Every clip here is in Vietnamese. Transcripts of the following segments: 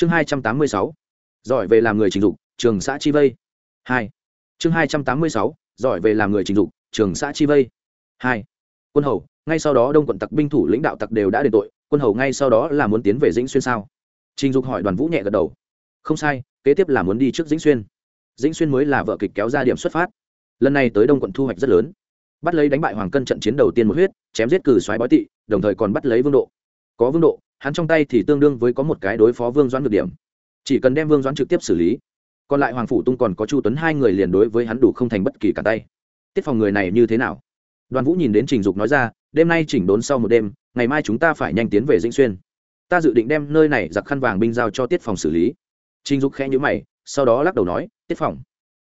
chương hai trăm tám mươi sáu, giỏi về làm người trình dục, trường xã chi vây. Hai. Chương hai trăm tám mươi sáu, giỏi về làm người trình dục, trường xã chi vây. Hai. Quân hầu, ngay sau đó đông quận tặc binh thủ lãnh đạo tặc đều đã đền tội, quân hầu ngay sau đó là muốn tiến về dĩnh xuyên sao? Trình dục hỏi đoàn vũ nhẹ gật đầu. Không sai, kế tiếp là muốn đi trước dĩnh xuyên. Dĩnh xuyên mới là vợ kịch kéo ra điểm xuất phát. Lần này tới đông quận thu hoạch rất lớn. Bắt lấy đánh bại hoàng cân trận chiến đầu tiên một huyết, chém giết cử xoáy bói tị, đồng thời còn bắt lấy vương độ. Có vương độ hắn trong tay thì tương đương với có một cái đối phó vương doãn được điểm. Chỉ cần đem vương doãn trực tiếp xử lý, còn lại hoàng phủ tung còn có chu tuấn hai người liền đối với hắn đủ không thành bất kỳ cả tay. Tiết phòng người này như thế nào? Đoàn vũ nhìn đến trình dục nói ra, đêm nay chỉnh đốn sau một đêm, ngày mai chúng ta phải nhanh tiến về dĩnh xuyên. Ta dự định đem nơi này giặc khăn vàng binh giao cho tiết phòng xử lý. Trình dục khẽ nhữ mày, sau đó lắc đầu nói, tiết phòng,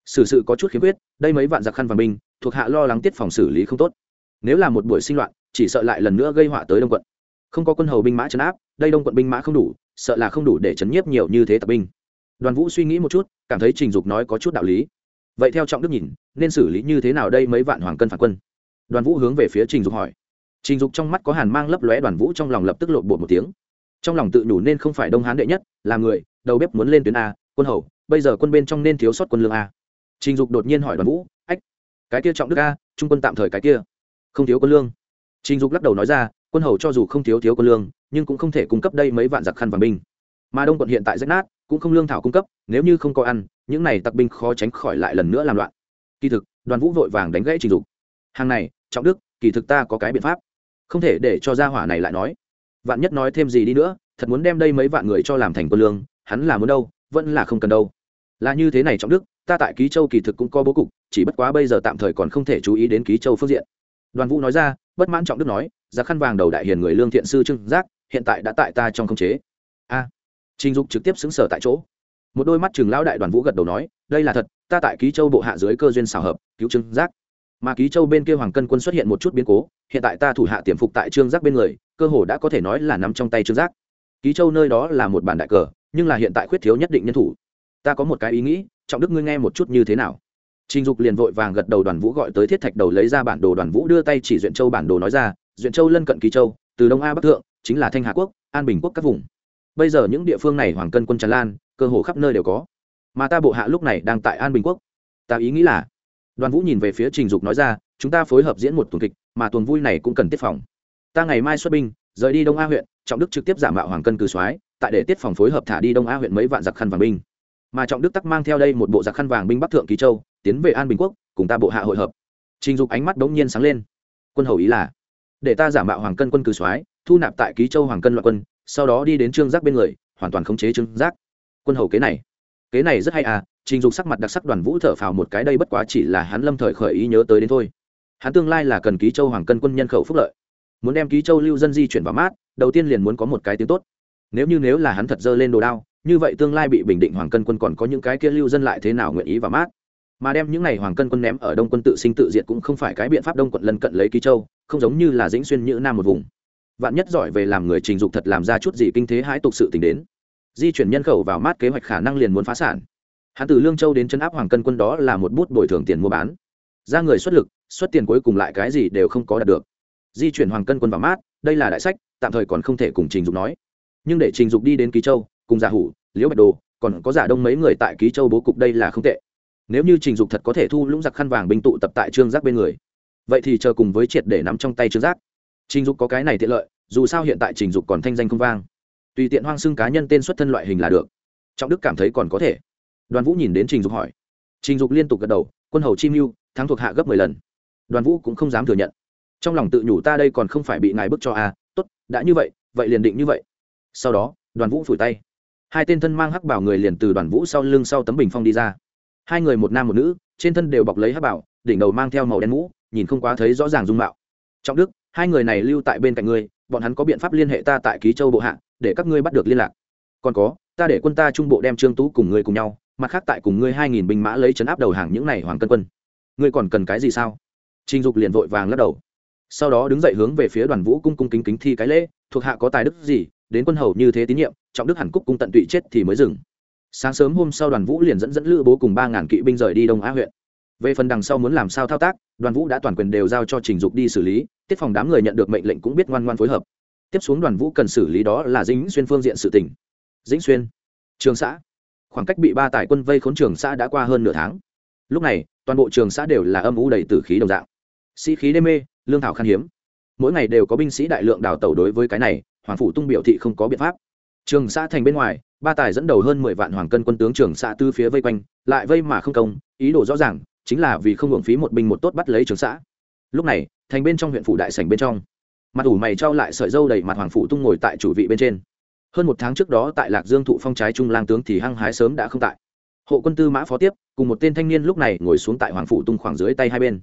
xử sự có chút khiếm khuyết, đây mấy vạn giặc khăn vàng binh, thuộc hạ lo lắng tiết phòng xử lý không tốt. Nếu là một buổi sinh loạn, chỉ sợ lại lần nữa gây họa tới đông quận không có quân hầu binh mã chấn áp, đây đông quận binh mã không đủ, sợ là không đủ để chấn nhiếp nhiều như thế tập binh. Đoàn vũ suy nghĩ một chút, cảm thấy trình dục nói có chút đạo lý. Vậy theo trọng đức nhìn, nên xử lý như thế nào đây mấy vạn hoàng cân phản quân? Đoàn vũ hướng về phía trình dục hỏi. Trình dục trong mắt có hàn mang lấp lóe, đoàn vũ trong lòng lập tức lộn bột một tiếng. Trong lòng tự nhủ nên không phải đông hán đệ nhất, là người, đầu bếp muốn lên tuyến a, quân hầu, bây giờ quân bên trong nên thiếu sót quân lương a. Trình dục đột nhiên hỏi đoàn vũ, ách, cái kia trọng đức a, trung quân tạm thời cái kia, không thiếu quân lương. Trình dục lắc đầu nói ra quân hầu cho dù không thiếu thiếu quân lương, nhưng cũng không thể cung cấp đây mấy vạn giặc khăn vàng binh. Mà đông quận hiện tại rách nát, cũng không lương thảo cung cấp, nếu như không có ăn, những này tặc binh khó tránh khỏi lại lần nữa làm loạn. Kỳ thực, đoàn vũ vội vàng đánh gãy trình dục. Hàng này, trọng đức, kỳ thực ta có cái biện pháp. Không thể để cho gia hỏa này lại nói. Vạn nhất nói thêm gì đi nữa, thật muốn đem đây mấy vạn người cho làm thành quân lương, hắn là muốn đâu, vẫn là không cần đâu. Là như thế này trọng đức, ta tại ký châu kỳ thực cũng có bố cục, chỉ bất quá bây giờ tạm thời còn không thể chú ý đến ký châu phương diện. Đoàn vũ nói ra, bất mãn trọng đức nói giá khăn vàng đầu đại hiền người lương thiện sư trưng giác, hiện tại đã tại ta trong khống chế. A. À, Trình dục trực tiếp xứng sở tại chỗ. Một đôi mắt chừng lão đại đoàn vũ gật đầu nói, đây là thật, ta tại ký châu bộ hạ dưới cơ duyên xào hợp, cứu trưng giác. Mà ký châu bên kia hoàng cân quân xuất hiện một chút biến cố, hiện tại ta thủ hạ tiềm phục tại trương giác bên người, cơ hồ đã có thể nói là nắm trong tay trương giác. Ký châu nơi đó là một bản đại cờ, nhưng là hiện tại khuyết thiếu nhất định nhân thủ. Ta có một cái ý nghĩ, trọng đức ngươi nghe một chút như thế nào? Trình dục liền vội vàng gật đầu đoàn vũ gọi tới thiết thạch đầu lấy ra bản đồ, đoàn vũ đưa tay chỉ duyện châu bản đồ nói ra duyện châu lân cận Kỳ châu, từ đông a bắc thượng, chính là thanh hà quốc, an bình quốc các vùng. Bây giờ những địa phương này hoàng cân quân tràn lan, cơ hồ khắp nơi đều có. Mà ta bộ hạ lúc này đang tại an bình quốc. Ta ý nghĩ là, đoàn vũ nhìn về phía trình dục nói ra, chúng ta phối hợp diễn một tuần kịch, mà tuần vui này cũng cần tiết phòng. Ta ngày mai xuất binh, rời đi đông a huyện, trọng đức trực tiếp giả mạo hoàng cân cử soái, tại để tiết phòng phối hợp thả đi đông a huyện mấy vạn giặc khăn vàng binh. Mà trọng đức tắc mang theo đây một bộ giặc khăn vàng binh bắc thượng ký châu, tiến về an bình quốc, cùng ta bộ hạ hội hợp. Trình dục ánh mắt đ ố n g nhiên sáng lên. Quân hầu ý là để ta giả mạo hoàng cân quân cử soái, thu nạp tại ký châu hoàng cân loại quân, sau đó đi đến trương giác bên người, hoàn toàn khống chế trương giác. Quân hầu kế này. Kế này rất hay à trình dục sắc mặt đặc sắc đoàn vũ thở phào một cái đây bất quá chỉ là hắn lâm thời khởi ý nhớ tới đến thôi. Hắn tương lai là cần ký châu hoàng cân quân nhân khẩu phúc lợi. Muốn đem ký châu lưu dân di chuyển vào mát, đầu tiên liền muốn có một cái tiếng tốt. Nếu như nếu là hắn thật dơ lên đồ đao, như vậy tương lai bị bình định hoàng cân quân còn có những cái kia lưu dân lại thế nào nguyện ý vào mát? Mà đem những n à y hoàng cân quân ném ở đông quân tự sinh tự diệt cũng không phải cái biện pháp đông quận lân cận lấy ký châu, không giống như là dĩnh xuyên như nam một vùng. Vạn nhất giỏi về làm người trình dục thật làm ra chút gì kinh thế hãi tục sự t ì n h đến. Di chuyển nhân khẩu vào mát kế hoạch khả năng liền muốn phá sản. Hắn từ lương châu đến chân áp hoàng cân quân đó là một bút bồi thường tiền mua bán. Ra người xuất lực, xuất tiền cuối cùng lại cái gì đều không có đạt được. Di chuyển hoàng cân quân vào mát, đây là đại sách, tạm thời còn không thể cùng trình dục nói. Nhưng để trình dục đi đến ký châu, cùng giả hủ, liễu bạch đồ, còn có giả đông mấy người tại ký châu bố cục đây là không tệ nếu như trình dục thật có thể thu lũng giặc khăn vàng binh tụ tập tại trương giác bên người, vậy thì chờ cùng với triệt để nắm trong tay trương giác. Trình dục có cái này tiện lợi, dù sao hiện tại trình dục còn thanh danh không vang. Tùy tiện hoang xưng cá nhân tên xuất thân loại hình là được. Trọng đức cảm thấy còn có thể. Đoàn vũ nhìn đến trình dục hỏi. Trình dục liên tục gật đầu, quân hầu chi mưu, thắng thuộc hạ gấp mười lần. Đoàn vũ cũng không dám thừa nhận. Trong lòng tự nhủ ta đây còn không phải bị ngài bức cho à tốt, đã như vậy vậy liền định như vậy. Sau đó, đoàn vũ phủi tay. Hai tên thân mang hắc bảo người liền từ đoàn vũ sau lưng sau tấm bình phong đi ra hai người một nam một nữ, trên thân đều bọc lấy hát bảo, đỉnh đầu mang theo màu đen mũ, nhìn không quá thấy rõ ràng dung mạo. Trọng đức, hai người này lưu tại bên cạnh ngươi, bọn hắn có biện pháp liên hệ ta tại ký châu bộ hạ, để các ngươi bắt được liên lạc. Còn có, ta để quân ta trung bộ đem trương tú cùng ngươi cùng nhau, mặt khác tại cùng ngươi hai nghìn binh mã lấy chấn áp đầu hàng những này hoàng cân quân. Ngươi còn cần cái gì sao? Trinh dục liền vội vàng lắc đầu. Sau đó đứng dậy hướng về phía đoàn vũ cung cung kính kính thi cái lễ, thuộc hạ có tài đức gì, đến quân hầu như thế tín nhiệm, trọng đức hẳn cúc cung tận tụy chết thì mới dừng sáng sớm hôm sau đoàn vũ liền dẫn dẫn lữ bố cùng ba ngàn kỵ binh rời đi đông á huyện. Về phần đằng sau muốn làm sao thao tác, đoàn vũ đã toàn quyền đều giao cho trình dục đi xử lý, tiết phòng đám người nhận được mệnh lệnh cũng biết ngoan ngoan phối hợp. Tiếp xuống đoàn vũ cần xử lý đó là dĩnh xuyên phương diện sự tỉnh dĩnh xuyên, trường xã. Khoảng cách bị ba tài quân vây khốn trường xã đã qua hơn nửa tháng. Lúc này, toàn bộ trường xã đều là âm u đầy tử khí đồng dạng. Sĩ khí đê mê, lương thảo khan hiếm. Mỗi ngày đều có binh sĩ đại lượng đào tẩu đối với cái này, hoàng phủ tung biểu thị không có biện pháp. Trường xã thành bên ngoài ba tài dẫn đầu hơn mười vạn hoàng cân quân tướng trưởng xã tư phía vây quanh, lại vây mà không công, ý đồ rõ ràng, chính là vì không hưởng phí một binh một tốt bắt lấy trường xã. Lúc này, thành bên trong huyện phủ đại sảnh bên trong. Mặt ủ mày trao lại sợi dâu đầy mặt hoàng phủ tung ngồi tại chủ vị bên trên. Hơn một tháng trước đó tại lạc dương thụ phong trái trung lang tướng thì hăng hái sớm đã không tại. Hộ quân tư mã phó tiếp, cùng một tên thanh niên lúc này ngồi xuống tại hoàng phủ tung khoảng dưới tay hai bên.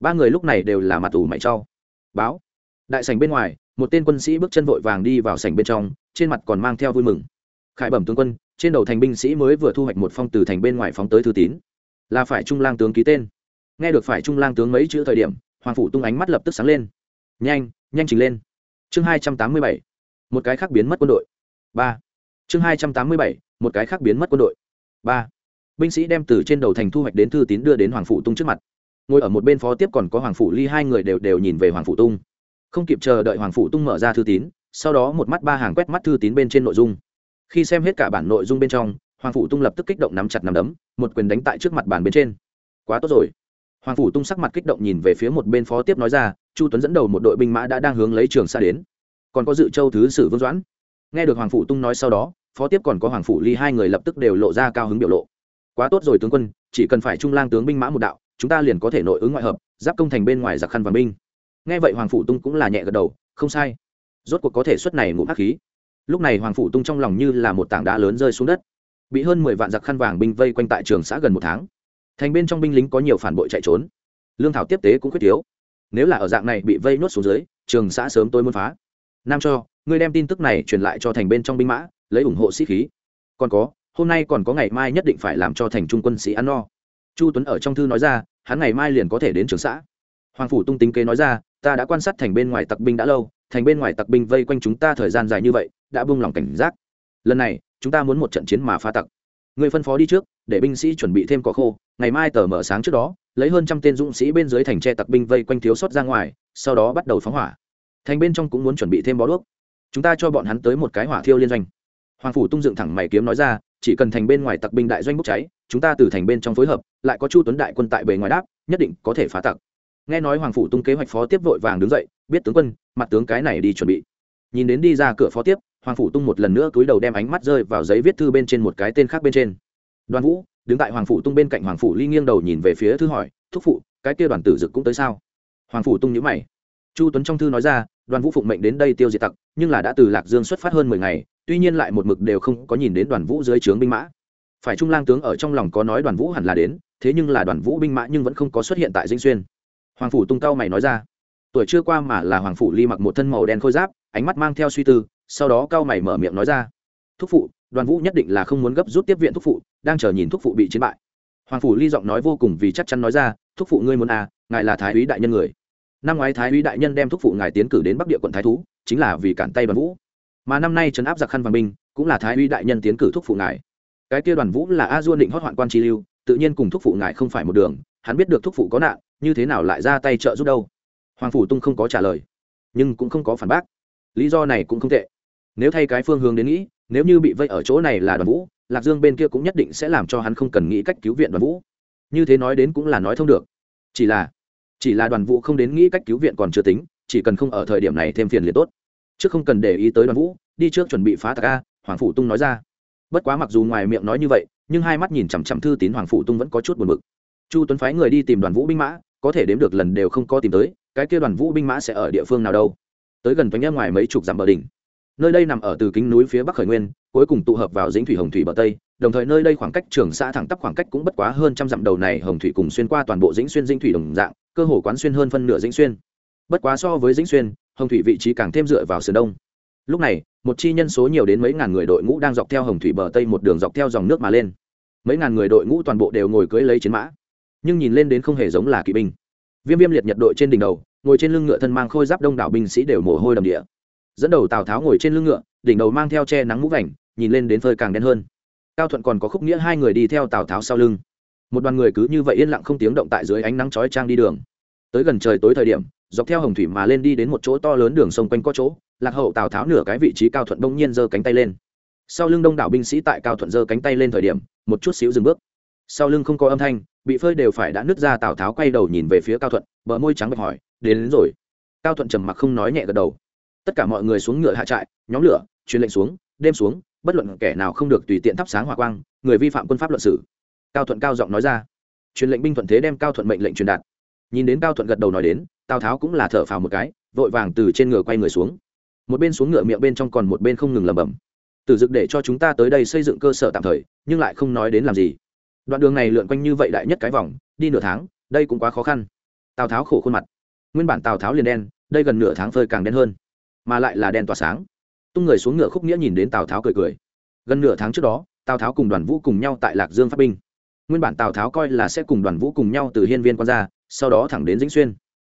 Ba người lúc này đều là mặt ủ mày trao. Báo. Đại sảnh bên ngoài, một tên quân sĩ bước chân vội vàng đi vào sảnh bên trong, trên mặt còn mang theo vui mừng khải bẩm tướng quân, trên đầu thành binh sĩ mới vừa thu hoạch một phong từ thành bên ngoài phóng tới thư tín. Là phải trung lang tướng ký tên. Nghe được phải trung lang tướng mấy chữ thời điểm, hoàng phủ tung ánh mắt lập tức sáng lên. Nhanh nhanh trình lên. Chương hai trăm tám mươi bảy, một cái khác biến mất quân đội. Ba. Chương hai trăm tám mươi bảy, một cái khác biến mất quân đội. Ba. Binh sĩ đem từ trên đầu thành thu hoạch đến thư tín đưa đến hoàng phủ tung trước mặt. Ngồi ở một bên phó tiếp còn có hoàng phủ ly, hai người đều đều nhìn về hoàng phủ tung. Không kịp chờ đợi hoàng phủ tung mở ra thư tín, sau đó một mắt ba hàng quét mắt thư tín bên trên nội dung khi xem hết cả bản nội dung bên trong, hoàng phủ tung lập tức kích động nắm chặt nắm đấm, một quyền đánh tại trước mặt bàn bên trên. Quá tốt rồi. Hoàng phủ tung sắc mặt kích động nhìn về phía một bên phó tiếp nói ra, chu tuấn dẫn đầu một đội binh mã đã đang hướng lấy trường xa đến. Còn có dự châu thứ sử vương doãn. Nghe được hoàng phủ tung nói sau đó, phó tiếp còn có hoàng phủ ly hai người lập tức đều lộ ra cao hứng biểu lộ. Quá tốt rồi tướng quân, chỉ cần phải trung lang tướng binh mã một đạo, chúng ta liền có thể nội ứng ngoại hợp, giáp công thành bên ngoài giặc khăn và binh. Nghe vậy hoàng phủ tung cũng là nhẹ gật đầu, không sai. Rốt cuộc có thể suất này ngụm hắc khí lúc này hoàng phủ tung trong lòng như là một tảng đá lớn rơi xuống đất. Bị hơn mười vạn giặc khăn vàng binh vây quanh tại trường xã gần một tháng. Thành bên trong binh lính có nhiều phản bội chạy trốn. Lương thảo tiếp tế cũng quyết thiếu. Nếu là ở dạng này bị vây nuốt xuống dưới, trường xã sớm tôi muốn phá. Nam cho, ngươi đem tin tức này truyền lại cho thành bên trong binh mã, lấy ủng hộ sĩ khí. Còn có, hôm nay còn có ngày mai nhất định phải làm cho thành trung quân sĩ ăn no. Chu tuấn ở trong thư nói ra, hắn ngày mai liền có thể đến trường xã. Hoàng phủ tung tính kế nói ra, ta đã quan sát thành bên ngoài tặc binh đã lâu, thành bên ngoài tặc binh vây quanh chúng ta thời gian dài như vậy đã buông lỏng cảnh giác. Lần này, chúng ta muốn một trận chiến mà phá tặc. Người phân phó đi trước, để binh sĩ chuẩn bị thêm cỏ khô. Ngày mai tờ mở sáng trước đó, lấy hơn trăm tên dũng sĩ bên dưới thành tre tặc binh vây quanh thiếu sót ra ngoài, sau đó bắt đầu phóng hỏa. Thành bên trong cũng muốn chuẩn bị thêm bó đuốc. Chúng ta cho bọn hắn tới một cái hỏa thiêu liên doanh. Hoàng phủ tung dựng thẳng mày kiếm nói ra, chỉ cần thành bên ngoài tặc binh đại doanh bốc cháy, chúng ta từ thành bên trong phối hợp, lại có chu tuấn đại quân tại bề ngoài đáp, nhất định có thể phá tặc. Nghe nói hoàng phủ tung kế hoạch phó tiếp vội vàng đứng dậy, biết tướng quân, mặt tướng cái này đi chuẩn bị. Nhìn đến đi ra cửa phó tiếp hoàng phủ tung một lần nữa cúi đầu đem ánh mắt rơi vào giấy viết thư bên trên một cái tên khác bên trên. Đoàn vũ, đứng tại hoàng phủ tung bên cạnh hoàng phủ ly nghiêng đầu nhìn về phía thư hỏi, thúc phụ, cái kia đoàn tử dực cũng tới sao? Hoàng phủ tung nhữ mày. Chu tuấn trong thư nói ra, đoàn vũ phụng mệnh đến đây tiêu diệt tặc, nhưng là đã từ lạc dương xuất phát hơn mười ngày, tuy nhiên lại một mực đều không có nhìn đến đoàn vũ dưới trướng binh mã. Phải trung lang tướng ở trong lòng có nói đoàn vũ hẳn là đến, thế nhưng là đoàn vũ binh mã nhưng vẫn không có xuất hiện tại dinh xuyên. Hoàng phủ tung cao mày nói ra, tuổi chưa qua mà là hoàng phủ ly mặc một thân màu đen khôi giáp, ánh mắt mang theo suy tư sau đó cao mày mở miệng nói ra, thúc phụ, đoàn vũ nhất định là không muốn gấp rút tiếp viện thúc phụ, đang chờ nhìn thúc phụ bị chiến bại. Hoàng phủ ly giọng nói vô cùng vì chắc chắn nói ra, thúc phụ ngươi muốn à ngài là thái úy đại nhân người. Năm ngoái thái úy đại nhân đem thúc phụ ngài tiến cử đến bắc địa quận thái thú, chính là vì cản tay đoàn vũ. Mà năm nay trấn áp giặc khăn văn binh, cũng là thái úy đại nhân tiến cử thúc phụ ngài. Cái kia đoàn vũ là a duôn định hót hoạn quan tri lưu, tự nhiên cùng thúc phụ ngài không phải một đường, hắn biết được thúc phụ có nạn, như thế nào lại ra tay trợ giúp đâu? Hoàng phủ tung không có trả lời, nhưng cũng không có phản bác. Lý do này cũng không tệ nếu thay cái phương hướng đến nghĩ, nếu như bị vây ở chỗ này là đoàn vũ, lạc dương bên kia cũng nhất định sẽ làm cho hắn không cần nghĩ cách cứu viện đoàn vũ. Như thế nói đến cũng là nói thông được. Chỉ là chỉ là đoàn vũ không đến nghĩ cách cứu viện còn chưa tính, chỉ cần không ở thời điểm này thêm phiền liền tốt. Chứ không cần để ý tới đoàn vũ, đi trước chuẩn bị phá tạc a, hoàng phủ tung nói ra. Bất quá mặc dù ngoài miệng nói như vậy, nhưng hai mắt nhìn chằm chằm thư tín hoàng phủ tung vẫn có chút buồn bực. Chu tuấn phái người đi tìm đoàn vũ binh mã, có thể đếm được lần đều không có tìm tới, cái kia đoàn vũ binh mã sẽ ở địa phương nào đâu. Tới gần toánh ngoài mấy chục dặm bờ đỉnh nơi đây nằm ở từ kính núi phía bắc khởi nguyên, cuối cùng tụ hợp vào dĩnh thủy hồng thủy bờ tây, đồng thời nơi đây khoảng cách trường xã thẳng tắp khoảng cách cũng bất quá hơn trăm dặm đầu này hồng thủy cùng xuyên qua toàn bộ dĩnh xuyên dĩnh thủy đồng dạng, cơ hồ quán xuyên hơn phân nửa dĩnh xuyên. Bất quá so với dĩnh xuyên, hồng thủy vị trí càng thêm dựa vào sườn đông. Lúc này, một chi nhân số nhiều đến mấy ngàn người đội ngũ đang dọc theo hồng thủy bờ tây một đường dọc theo dòng nước mà lên. Mấy ngàn người đội ngũ toàn bộ đều ngồi cưới lấy chiến mã, nhưng nhìn lên đến không hề giống là kỵ binh. Viêm viêm liệt nhật đội trên đỉnh đầu, ngồi trên lưng ngựa thân mang khôi giáp đông đảo binh sĩ đều mồ hôi đầm địa dẫn đầu tào tháo ngồi trên lưng ngựa đỉnh đầu mang theo che nắng mũ vành nhìn lên đến phơi càng đen hơn. Cao thuận còn có khúc nghĩa hai người đi theo tào tháo sau lưng. Một đoàn người cứ như vậy yên lặng không tiếng động tại dưới ánh nắng chói trang đi đường. Tới gần trời tối thời điểm dọc theo hồng thủy mà lên đi đến một chỗ to lớn đường sông quanh có chỗ lạc hậu tào tháo nửa cái vị trí cao thuận bỗng nhiên giơ cánh tay lên. Sau lưng đông đảo binh sĩ tại cao thuận giơ cánh tay lên thời điểm một chút xíu dừng bước. Sau lưng không có âm thanh bị phơi đều phải đã nứt ra tào tháo quay đầu nhìn về phía cao thuận bờ môi trắng bạch hỏi đến, đến rồi. Cao thuận trầm mặc không nói nhẹ gật đầu tất cả mọi người xuống ngựa hạ trại, nhóm lửa, truyền lệnh xuống, đêm xuống, bất luận kẻ nào không được tùy tiện thắp sáng hỏa quang, người vi phạm quân pháp luận sử cao thuận cao giọng nói ra. Truyền lệnh binh thuận thế đem cao thuận mệnh lệnh truyền đạt. Nhìn đến cao thuận gật đầu nói đến, tào tháo cũng là thở phào một cái, vội vàng từ trên ngựa quay người xuống. Một bên xuống ngựa miệng bên trong còn một bên không ngừng lẩm bẩm. Từ dực để cho chúng ta tới đây xây dựng cơ sở tạm thời, nhưng lại không nói đến làm gì. Đoạn đường này lượn quanh như vậy đại nhất cái vòng, đi nửa tháng, đây cũng quá khó khăn. Tào tháo khổ khuôn mặt. Nguyên bản tào tháo liền đen, đây gần nửa tháng phơi càng đen hơn mà lại là đen tỏa sáng. Tung người xuống ngựa khúc nghĩa nhìn đến tào tháo cười cười. Gần nửa tháng trước đó, tào tháo cùng đoàn vũ cùng nhau tại lạc dương phát binh. Nguyên bản tào tháo coi là sẽ cùng đoàn vũ cùng nhau từ hiên viên quan ra, sau đó thẳng đến dĩnh xuyên.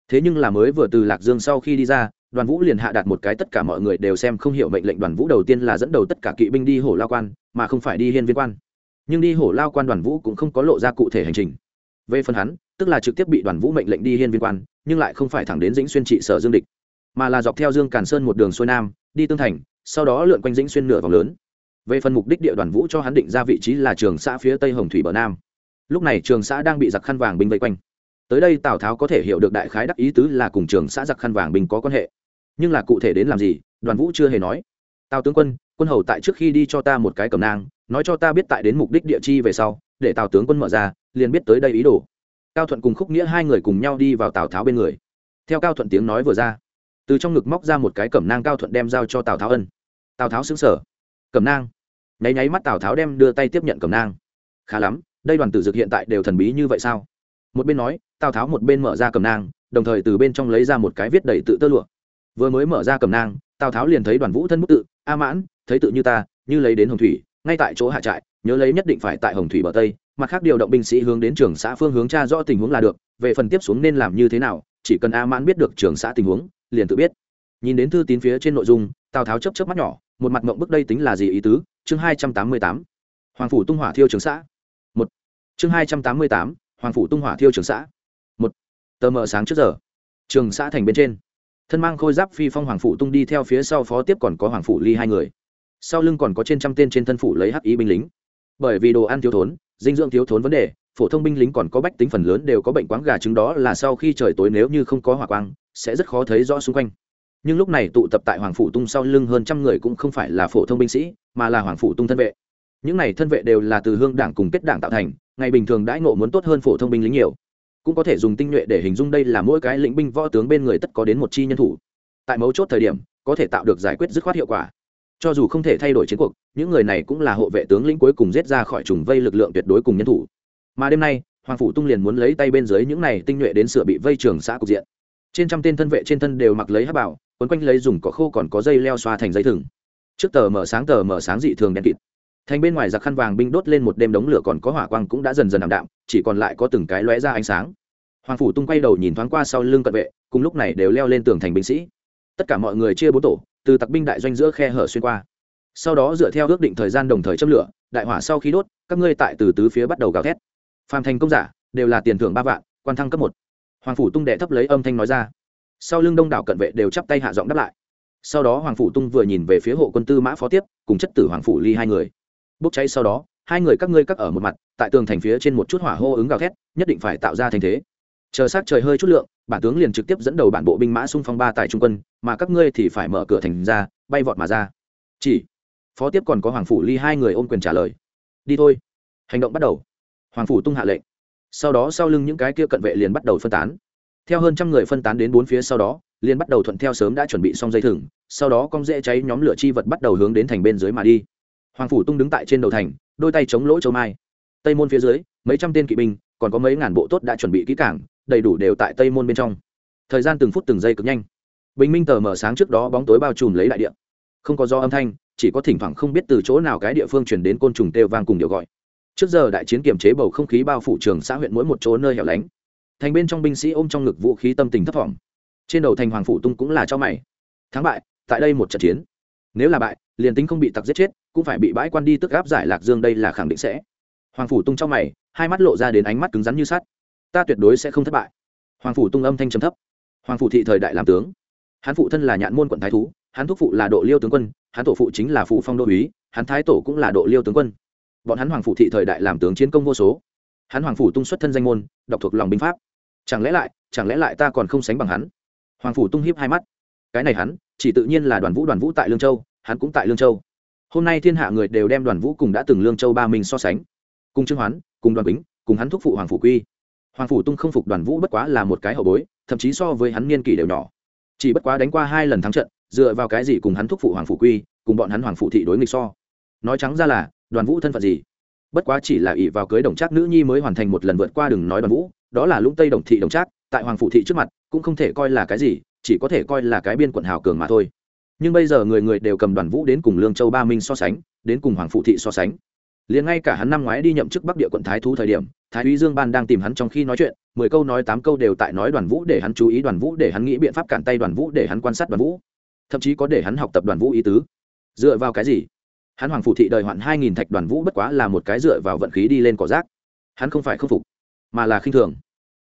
Thế nhưng là mới vừa từ lạc dương sau khi đi ra, đoàn vũ liền hạ đạt một cái tất cả mọi người đều xem không hiểu mệnh lệnh đoàn vũ đầu tiên là dẫn đầu tất cả kỵ binh đi hổ lao quan, mà không phải đi hiên viên quan. Nhưng đi hổ lao quan đoàn vũ cũng không có lộ ra cụ thể hành trình. Về phần hắn, tức là trực tiếp bị đoàn vũ mệnh lệnh đi hiên viên quan, nhưng lại không phải thẳng đến dĩnh xuyên trị sở dương địch mà là dọc theo dương càn sơn một đường xuôi nam, đi tương thành, sau đó lượn quanh dĩnh xuyên nửa vòng lớn. Về phần mục đích địa đoàn vũ cho hắn định ra vị trí là trường xã phía tây hồng thủy bờ nam. Lúc này trường xã đang bị giặc khăn vàng binh vây quanh. Tới đây tào tháo có thể hiểu được đại khái đắc ý tứ là cùng trường xã giặc khăn vàng binh có quan hệ. Nhưng là cụ thể đến làm gì, đoàn vũ chưa hề nói. Tào tướng quân quân hầu tại trước khi đi cho ta một cái cầm nang, nói cho ta biết tại đến mục đích địa chi về sau, để tào tướng quân mở ra, liền biết tới đây ý đồ. Cao thuận cùng khúc nghĩa hai người cùng nhau đi vào tào tháo bên người. Theo cao thuận tiếng nói vừa ra từ trong ngực móc ra một cái cẩm nang cao thuận đem giao cho tào tháo ân tào tháo xứng sở cẩm nang nháy nháy mắt tào tháo đem đưa tay tiếp nhận cẩm nang khá lắm đây đoàn tử dực hiện tại đều thần bí như vậy sao một bên nói tào tháo một bên mở ra cẩm nang đồng thời từ bên trong lấy ra một cái viết đầy tự tơ lụa vừa mới mở ra cẩm nang tào tháo liền thấy đoàn vũ thân bức tự a mãn thấy tự như ta như lấy đến hồng thủy ngay tại chỗ hạ trại nhớ lấy nhất định phải tại hồng thủy bờ tây mặt khác điều động binh sĩ hướng đến trường xã phương hướng tra rõ tình huống là được về phần tiếp xuống nên làm như thế nào chỉ cần a mãn biết được trường xã tình huống liền tự biết. Nhìn đến thư tín phía trên nội dung, tào tháo chấp chấp mắt nhỏ, một mặt mộng bức đây tính là gì ý tứ? Chương hai trăm tám mươi tám, hoàng phủ tung hỏa thiêu trường xã. Một. Chương hai trăm tám mươi tám, hoàng phủ tung hỏa thiêu trường xã. Một. Tờ mờ sáng trước giờ. Trường xã thành bên trên. Thân mang khôi giáp phi phong hoàng phủ tung đi theo phía sau phó tiếp còn có hoàng phủ ly hai người. Sau lưng còn có trên trăm tên trên thân phủ lấy hắc ý binh lính. Bởi vì đồ ăn thiếu thốn, dinh dưỡng thiếu thốn vấn đề, phổ thông binh lính còn có bách tính phần lớn đều có bệnh quáng gà trứng đó là sau khi trời tối nếu như không có hỏa quang sẽ rất khó thấy rõ xung quanh. Nhưng lúc này tụ tập tại hoàng phủ tung sau lưng hơn trăm người cũng không phải là phổ thông binh sĩ, mà là hoàng phủ tung thân vệ. Những này thân vệ đều là từ hương đảng cùng kết đảng tạo thành, ngày bình thường đãi ngộ muốn tốt hơn phổ thông binh lính nhiều. Cũng có thể dùng tinh nhuệ để hình dung đây là mỗi cái lĩnh binh võ tướng bên người tất có đến một chi nhân thủ. Tại mấu chốt thời điểm, có thể tạo được giải quyết dứt khoát hiệu quả. Cho dù không thể thay đổi chiến cuộc, những người này cũng là hộ vệ tướng lĩnh cuối cùng giết ra khỏi trùng vây lực lượng tuyệt đối cùng nhân thủ. Mà đêm nay, hoàng phủ tung liền muốn lấy tay bên dưới những này tinh nhuệ đến sửa bị vây trường xã cục diện trên trăm tên thân vệ trên thân đều mặc lấy hát bảo, quấn quanh lấy dùng cỏ khô còn có dây leo xoa thành dây thừng. Trước tờ mở sáng tờ mở sáng dị thường đen kịt. Thành bên ngoài giặc khăn vàng binh đốt lên một đêm đống lửa còn có hỏa quang cũng đã dần dần ảm đạm, chỉ còn lại có từng cái lóe ra ánh sáng. Hoàng phủ tung quay đầu nhìn thoáng qua sau lưng cận vệ, cùng lúc này đều leo lên tường thành binh sĩ. Tất cả mọi người chia bốn tổ, từ tặc binh đại doanh giữa khe hở xuyên qua. Sau đó dựa theo ước định thời gian đồng thời châm lửa, đại hỏa sau khi đốt, các ngươi tại từ tứ phía bắt đầu gào thét. Phàm thành công giả, đều là tiền thưởng ba vạn, quan thăng cấp một hoàng phủ tung đệ thấp lấy âm thanh nói ra. Sau lưng đông đảo cận vệ đều chắp tay hạ giọng đáp lại. Sau đó hoàng phủ tung vừa nhìn về phía hộ quân tư mã phó tiếp, cùng chất tử hoàng phủ ly hai người. Bốc cháy sau đó, hai người các ngươi cắt ở một mặt, tại tường thành phía trên một chút hỏa hô ứng gào thét, nhất định phải tạo ra thành thế. Chờ sát trời hơi chút lượng, bản tướng liền trực tiếp dẫn đầu bản bộ binh mã xung phong ba tại trung quân, mà các ngươi thì phải mở cửa thành ra, bay vọt mà ra. Chỉ, phó tiếp còn có hoàng phủ ly hai người ôm quyền trả lời. Đi thôi. Hành động bắt đầu. Hoàng phủ tung hạ lệnh sau đó sau lưng những cái kia cận vệ liền bắt đầu phân tán. Theo hơn trăm người phân tán đến bốn phía sau đó, liền bắt đầu thuận theo sớm đã chuẩn bị xong dây thừng, sau đó con dễ cháy nhóm lửa chi vật bắt đầu hướng đến thành bên dưới mà đi. Hoàng phủ tung đứng tại trên đầu thành, đôi tay chống lỗ châu mai. Tây môn phía dưới, mấy trăm tên kỵ binh, còn có mấy ngàn bộ tốt đã chuẩn bị kỹ cảng đầy đủ đều tại tây môn bên trong. Thời gian từng phút từng giây cực nhanh. Bình minh tờ mở sáng trước đó bóng tối bao trùm lấy đại địa. Không có do âm thanh, chỉ có thỉnh thoảng không biết từ chỗ nào cái địa phương chuyển đến côn trùng têu vang cùng điệu gọi trước giờ đại chiến kiểm chế bầu không khí bao phủ trường xã huyện mỗi một chỗ nơi hẻo lánh. Thành bên trong binh sĩ ôm trong ngực vũ khí tâm tình thấp thỏm. Trên đầu thành hoàng phủ tung cũng là cho mày. Thắng bại, tại đây một trận chiến. Nếu là bại, liền tính không bị tặc giết chết, cũng phải bị bãi quan đi tức gáp giải lạc dương đây là khẳng định sẽ. Hoàng phủ tung trong mày, hai mắt lộ ra đến ánh mắt cứng rắn như sắt. Ta tuyệt đối sẽ không thất bại. Hoàng phủ tung âm thanh trầm thấp. Hoàng phủ thị thời đại làm tướng. Hắn phụ thân là nhạn môn quận thái thú, hắn thúc phụ là độ liêu tướng quân, hắn tổ phụ chính là phụ phong đô úy, hắn thái tổ cũng là độ liêu tướng quân bọn hắn hoàng phủ thị thời đại làm tướng chiến công vô số. Hắn hoàng phủ tung xuất thân danh môn đọc thuộc lòng binh pháp. Chẳng lẽ lại, chẳng lẽ lại ta còn không sánh bằng hắn? Hoàng phủ tung hiếp hai mắt. Cái này hắn, chỉ tự nhiên là đoàn vũ đoàn vũ tại lương châu, hắn cũng tại lương châu. Hôm nay thiên hạ người đều đem đoàn vũ cùng đã từng lương châu ba mình so sánh. Cùng trương hoán, cùng đoàn bính cùng hắn thúc phụ hoàng phủ quy. Hoàng phủ tung không phục đoàn vũ bất quá là một cái hậu bối, thậm chí so với hắn niên kỷ đều nhỏ. Chỉ bất quá đánh qua hai lần thắng trận, dựa vào cái gì cùng hắn thúc phụ hoàng phủ quy, cùng bọn hắn hoàng phủ thị đối nghịch so? Nói trắng ra là đoàn vũ thân phận gì? Bất quá chỉ là ỷ vào cưới đồng trác nữ nhi mới hoàn thành một lần vượt qua đừng nói đoàn vũ, đó là lũng tây đồng thị đồng trác, tại hoàng phụ thị trước mặt, cũng không thể coi là cái gì, chỉ có thể coi là cái biên quận hào cường mà thôi. Nhưng bây giờ người người đều cầm đoàn vũ đến cùng lương châu ba minh so sánh, đến cùng hoàng phụ thị so sánh. Liền ngay cả hắn năm ngoái đi nhậm chức bắc địa quận thái thú thời điểm, thái úy dương ban đang tìm hắn trong khi nói chuyện, mười câu nói tám câu đều tại nói đoàn vũ để hắn chú ý, đoàn vũ để hắn nghĩ biện pháp cản tay, đoàn vũ để hắn quan sát đoàn vũ. Thậm chí có để hắn học tập đoàn vũ ý tứ. Dựa vào cái gì? Hắn hoàng phụ thị đời hoạn hai nghìn thạch đoàn vũ bất quá là một cái dựa vào vận khí đi lên cỏ rác. Hắn không phải k phục, mà là khinh thường.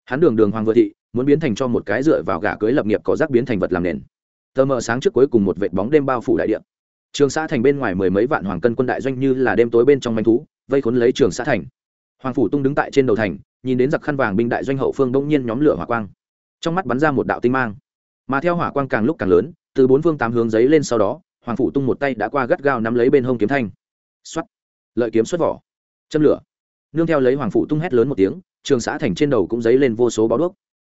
Hắn đường đường hoàng vừa thị, muốn biến thành cho một cái dựa vào gà cưới lập nghiệp có rác biến thành vật làm nền. Tờ mờ sáng trước cuối cùng một vệt bóng đêm bao phủ đại địa. Trường xã thành bên ngoài mười mấy vạn hoàng cân quân đại doanh như là đêm tối bên trong manh thú, vây khốn lấy trường xã thành. Hoàng phủ tung đứng tại trên đầu thành, nhìn đến giặc khăn vàng binh đại doanh hậu phương đông nhiên nhóm lửa hỏa quang. Trong mắt bắn ra một đạo tinh mang. Mà theo hỏa quang càng lúc càng lớn, từ bốn phương tám hướng giấy lên sau đó hoàng phủ tung một tay đã qua gắt gao nắm lấy bên hông kiếm thanh. Xoắt lợi kiếm xuất vỏ. Châm lửa. Nương theo lấy hoàng phủ tung hét lớn một tiếng, trường xã thành trên đầu cũng dấy lên vô số báo đuốc.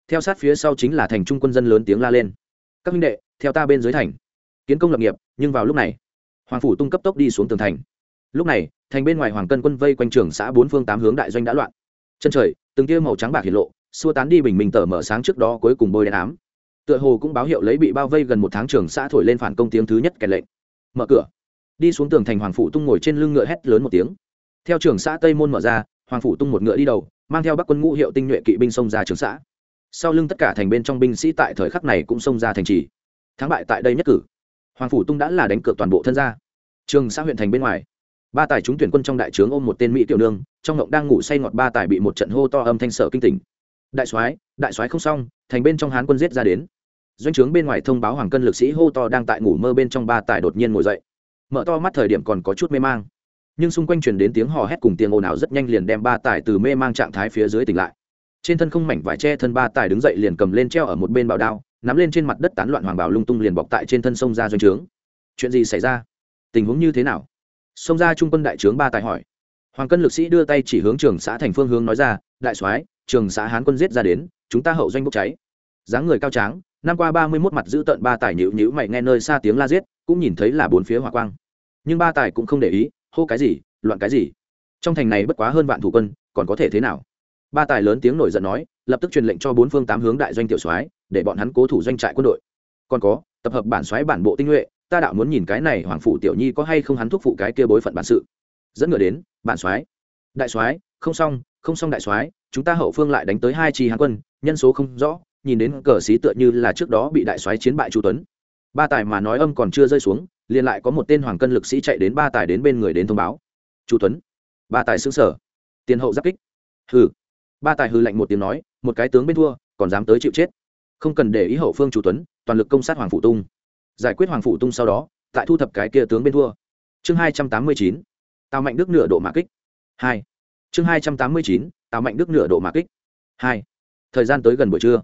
Theo sát phía sau chính là thành trung quân dân lớn tiếng la lên. Các minh đệ, theo ta bên dưới thành. Kiến công lập nghiệp, nhưng vào lúc này, hoàng phủ tung cấp tốc đi xuống tường thành. Lúc này, thành bên ngoài hoàng cân quân vây quanh trường xã bốn phương tám hướng đại doanh đã loạn. Chân trời, từng tia màu trắng bạc hiện lộ, xua tán đi bình minh tờ mở sáng trước đó cuối cùng bôi đen ám tựa hồ cũng báo hiệu lấy bị bao vây gần một tháng trường xã thổi lên phản công tiếng thứ nhất kèn lệnh. Mở cửa. Đi xuống tường thành hoàng phủ tung ngồi trên lưng ngựa hét lớn một tiếng. Theo trường xã tây môn mở ra, hoàng phủ tung một ngựa đi đầu, mang theo bắc quân ngũ hiệu tinh nhuệ kỵ binh xông ra trường xã. Sau lưng tất cả thành bên trong binh sĩ tại thời khắc này cũng xông ra thành trì. Thắng bại tại đây nhất cử. Hoàng phủ tung đã là đánh cược toàn bộ thân gia. Trường xã huyện thành bên ngoài. Ba tài trúng tuyển quân trong đại trướng ôm một tên mỹ tiểu nương, trong ngộng đang ngủ say ngọt ba tài bị một trận hô to âm thanh sở kinh tỉnh. Đại soái đại soái không xong, thành bên trong hán quân giết ra đến doanh trướng bên ngoài thông báo hoàng cân lực sĩ hô to đang tại ngủ mơ bên trong ba tài đột nhiên ngồi dậy. Mở to mắt thời điểm còn có chút mê mang. Nhưng xung quanh truyền đến tiếng hò hét cùng tiếng ồn ào rất nhanh liền đem ba tài từ mê mang trạng thái phía dưới tỉnh lại. Trên thân không mảnh vải che thân ba tài đứng dậy liền cầm lên treo ở một bên bảo đao, nắm lên trên mặt đất tán loạn hoàng bảo lung tung liền bọc tại trên thân sông ra doanh trướng. Chuyện gì xảy ra? Tình huống như thế nào? Xông ra trung quân đại trướng ba tài hỏi. Hoàng cân lực sĩ đưa tay chỉ hướng trường xã thành phương hướng nói ra, đại soái, trường xã hán quân giết ra đến, chúng ta hậu doanh bốc cháy. Dáng người cao tráng năm qua ba mươi mốt mặt giữ tận ba tài nhíu nhíu mày nghe nơi xa tiếng la giết, cũng nhìn thấy là bốn phía hỏa quang. Nhưng ba tài cũng không để ý, hô cái gì, loạn cái gì. Trong thành này bất quá hơn vạn thủ quân, còn có thể thế nào? Ba tài lớn tiếng nổi giận nói, lập tức truyền lệnh cho bốn phương tám hướng đại doanh tiểu soái, để bọn hắn cố thủ doanh trại quân đội. Còn có, tập hợp bản soái bản bộ tinh nhuệ, ta đạo muốn nhìn cái này hoàng phủ tiểu nhi có hay không hắn thúc phụ cái kia bối phận bản sự. Dẫn ngựa đến, bản soái. Đại soái, không xong không xong đại soái, chúng ta hậu phương lại đánh tới hai chi hán quân, nhân số không rõ nhìn đến cờ xí tựa như là trước đó bị đại soái chiến bại chu tuấn. Ba tài mà nói âm còn chưa rơi xuống, liền lại có một tên hoàng cân lực sĩ chạy đến ba tài đến bên người đến thông báo. Chu tuấn. Ba tài xứng sở tiền hậu giáp kích. Hừ. Ba tài hư lạnh một tiếng nói, một cái tướng bên thua, còn dám tới chịu chết. Không cần để ý hậu phương chu tuấn, toàn lực công sát hoàng phụ tung. Giải quyết hoàng phụ tung sau đó, tại thu thập cái kia tướng bên thua. Chương hai trăm tám mươi chín, tào mạnh đức nửa độ mã kích. Hai. Chương hai trăm tám mươi chín, tào mạnh đức nửa độ mã kích. Hai. Thời gian tới gần buổi trưa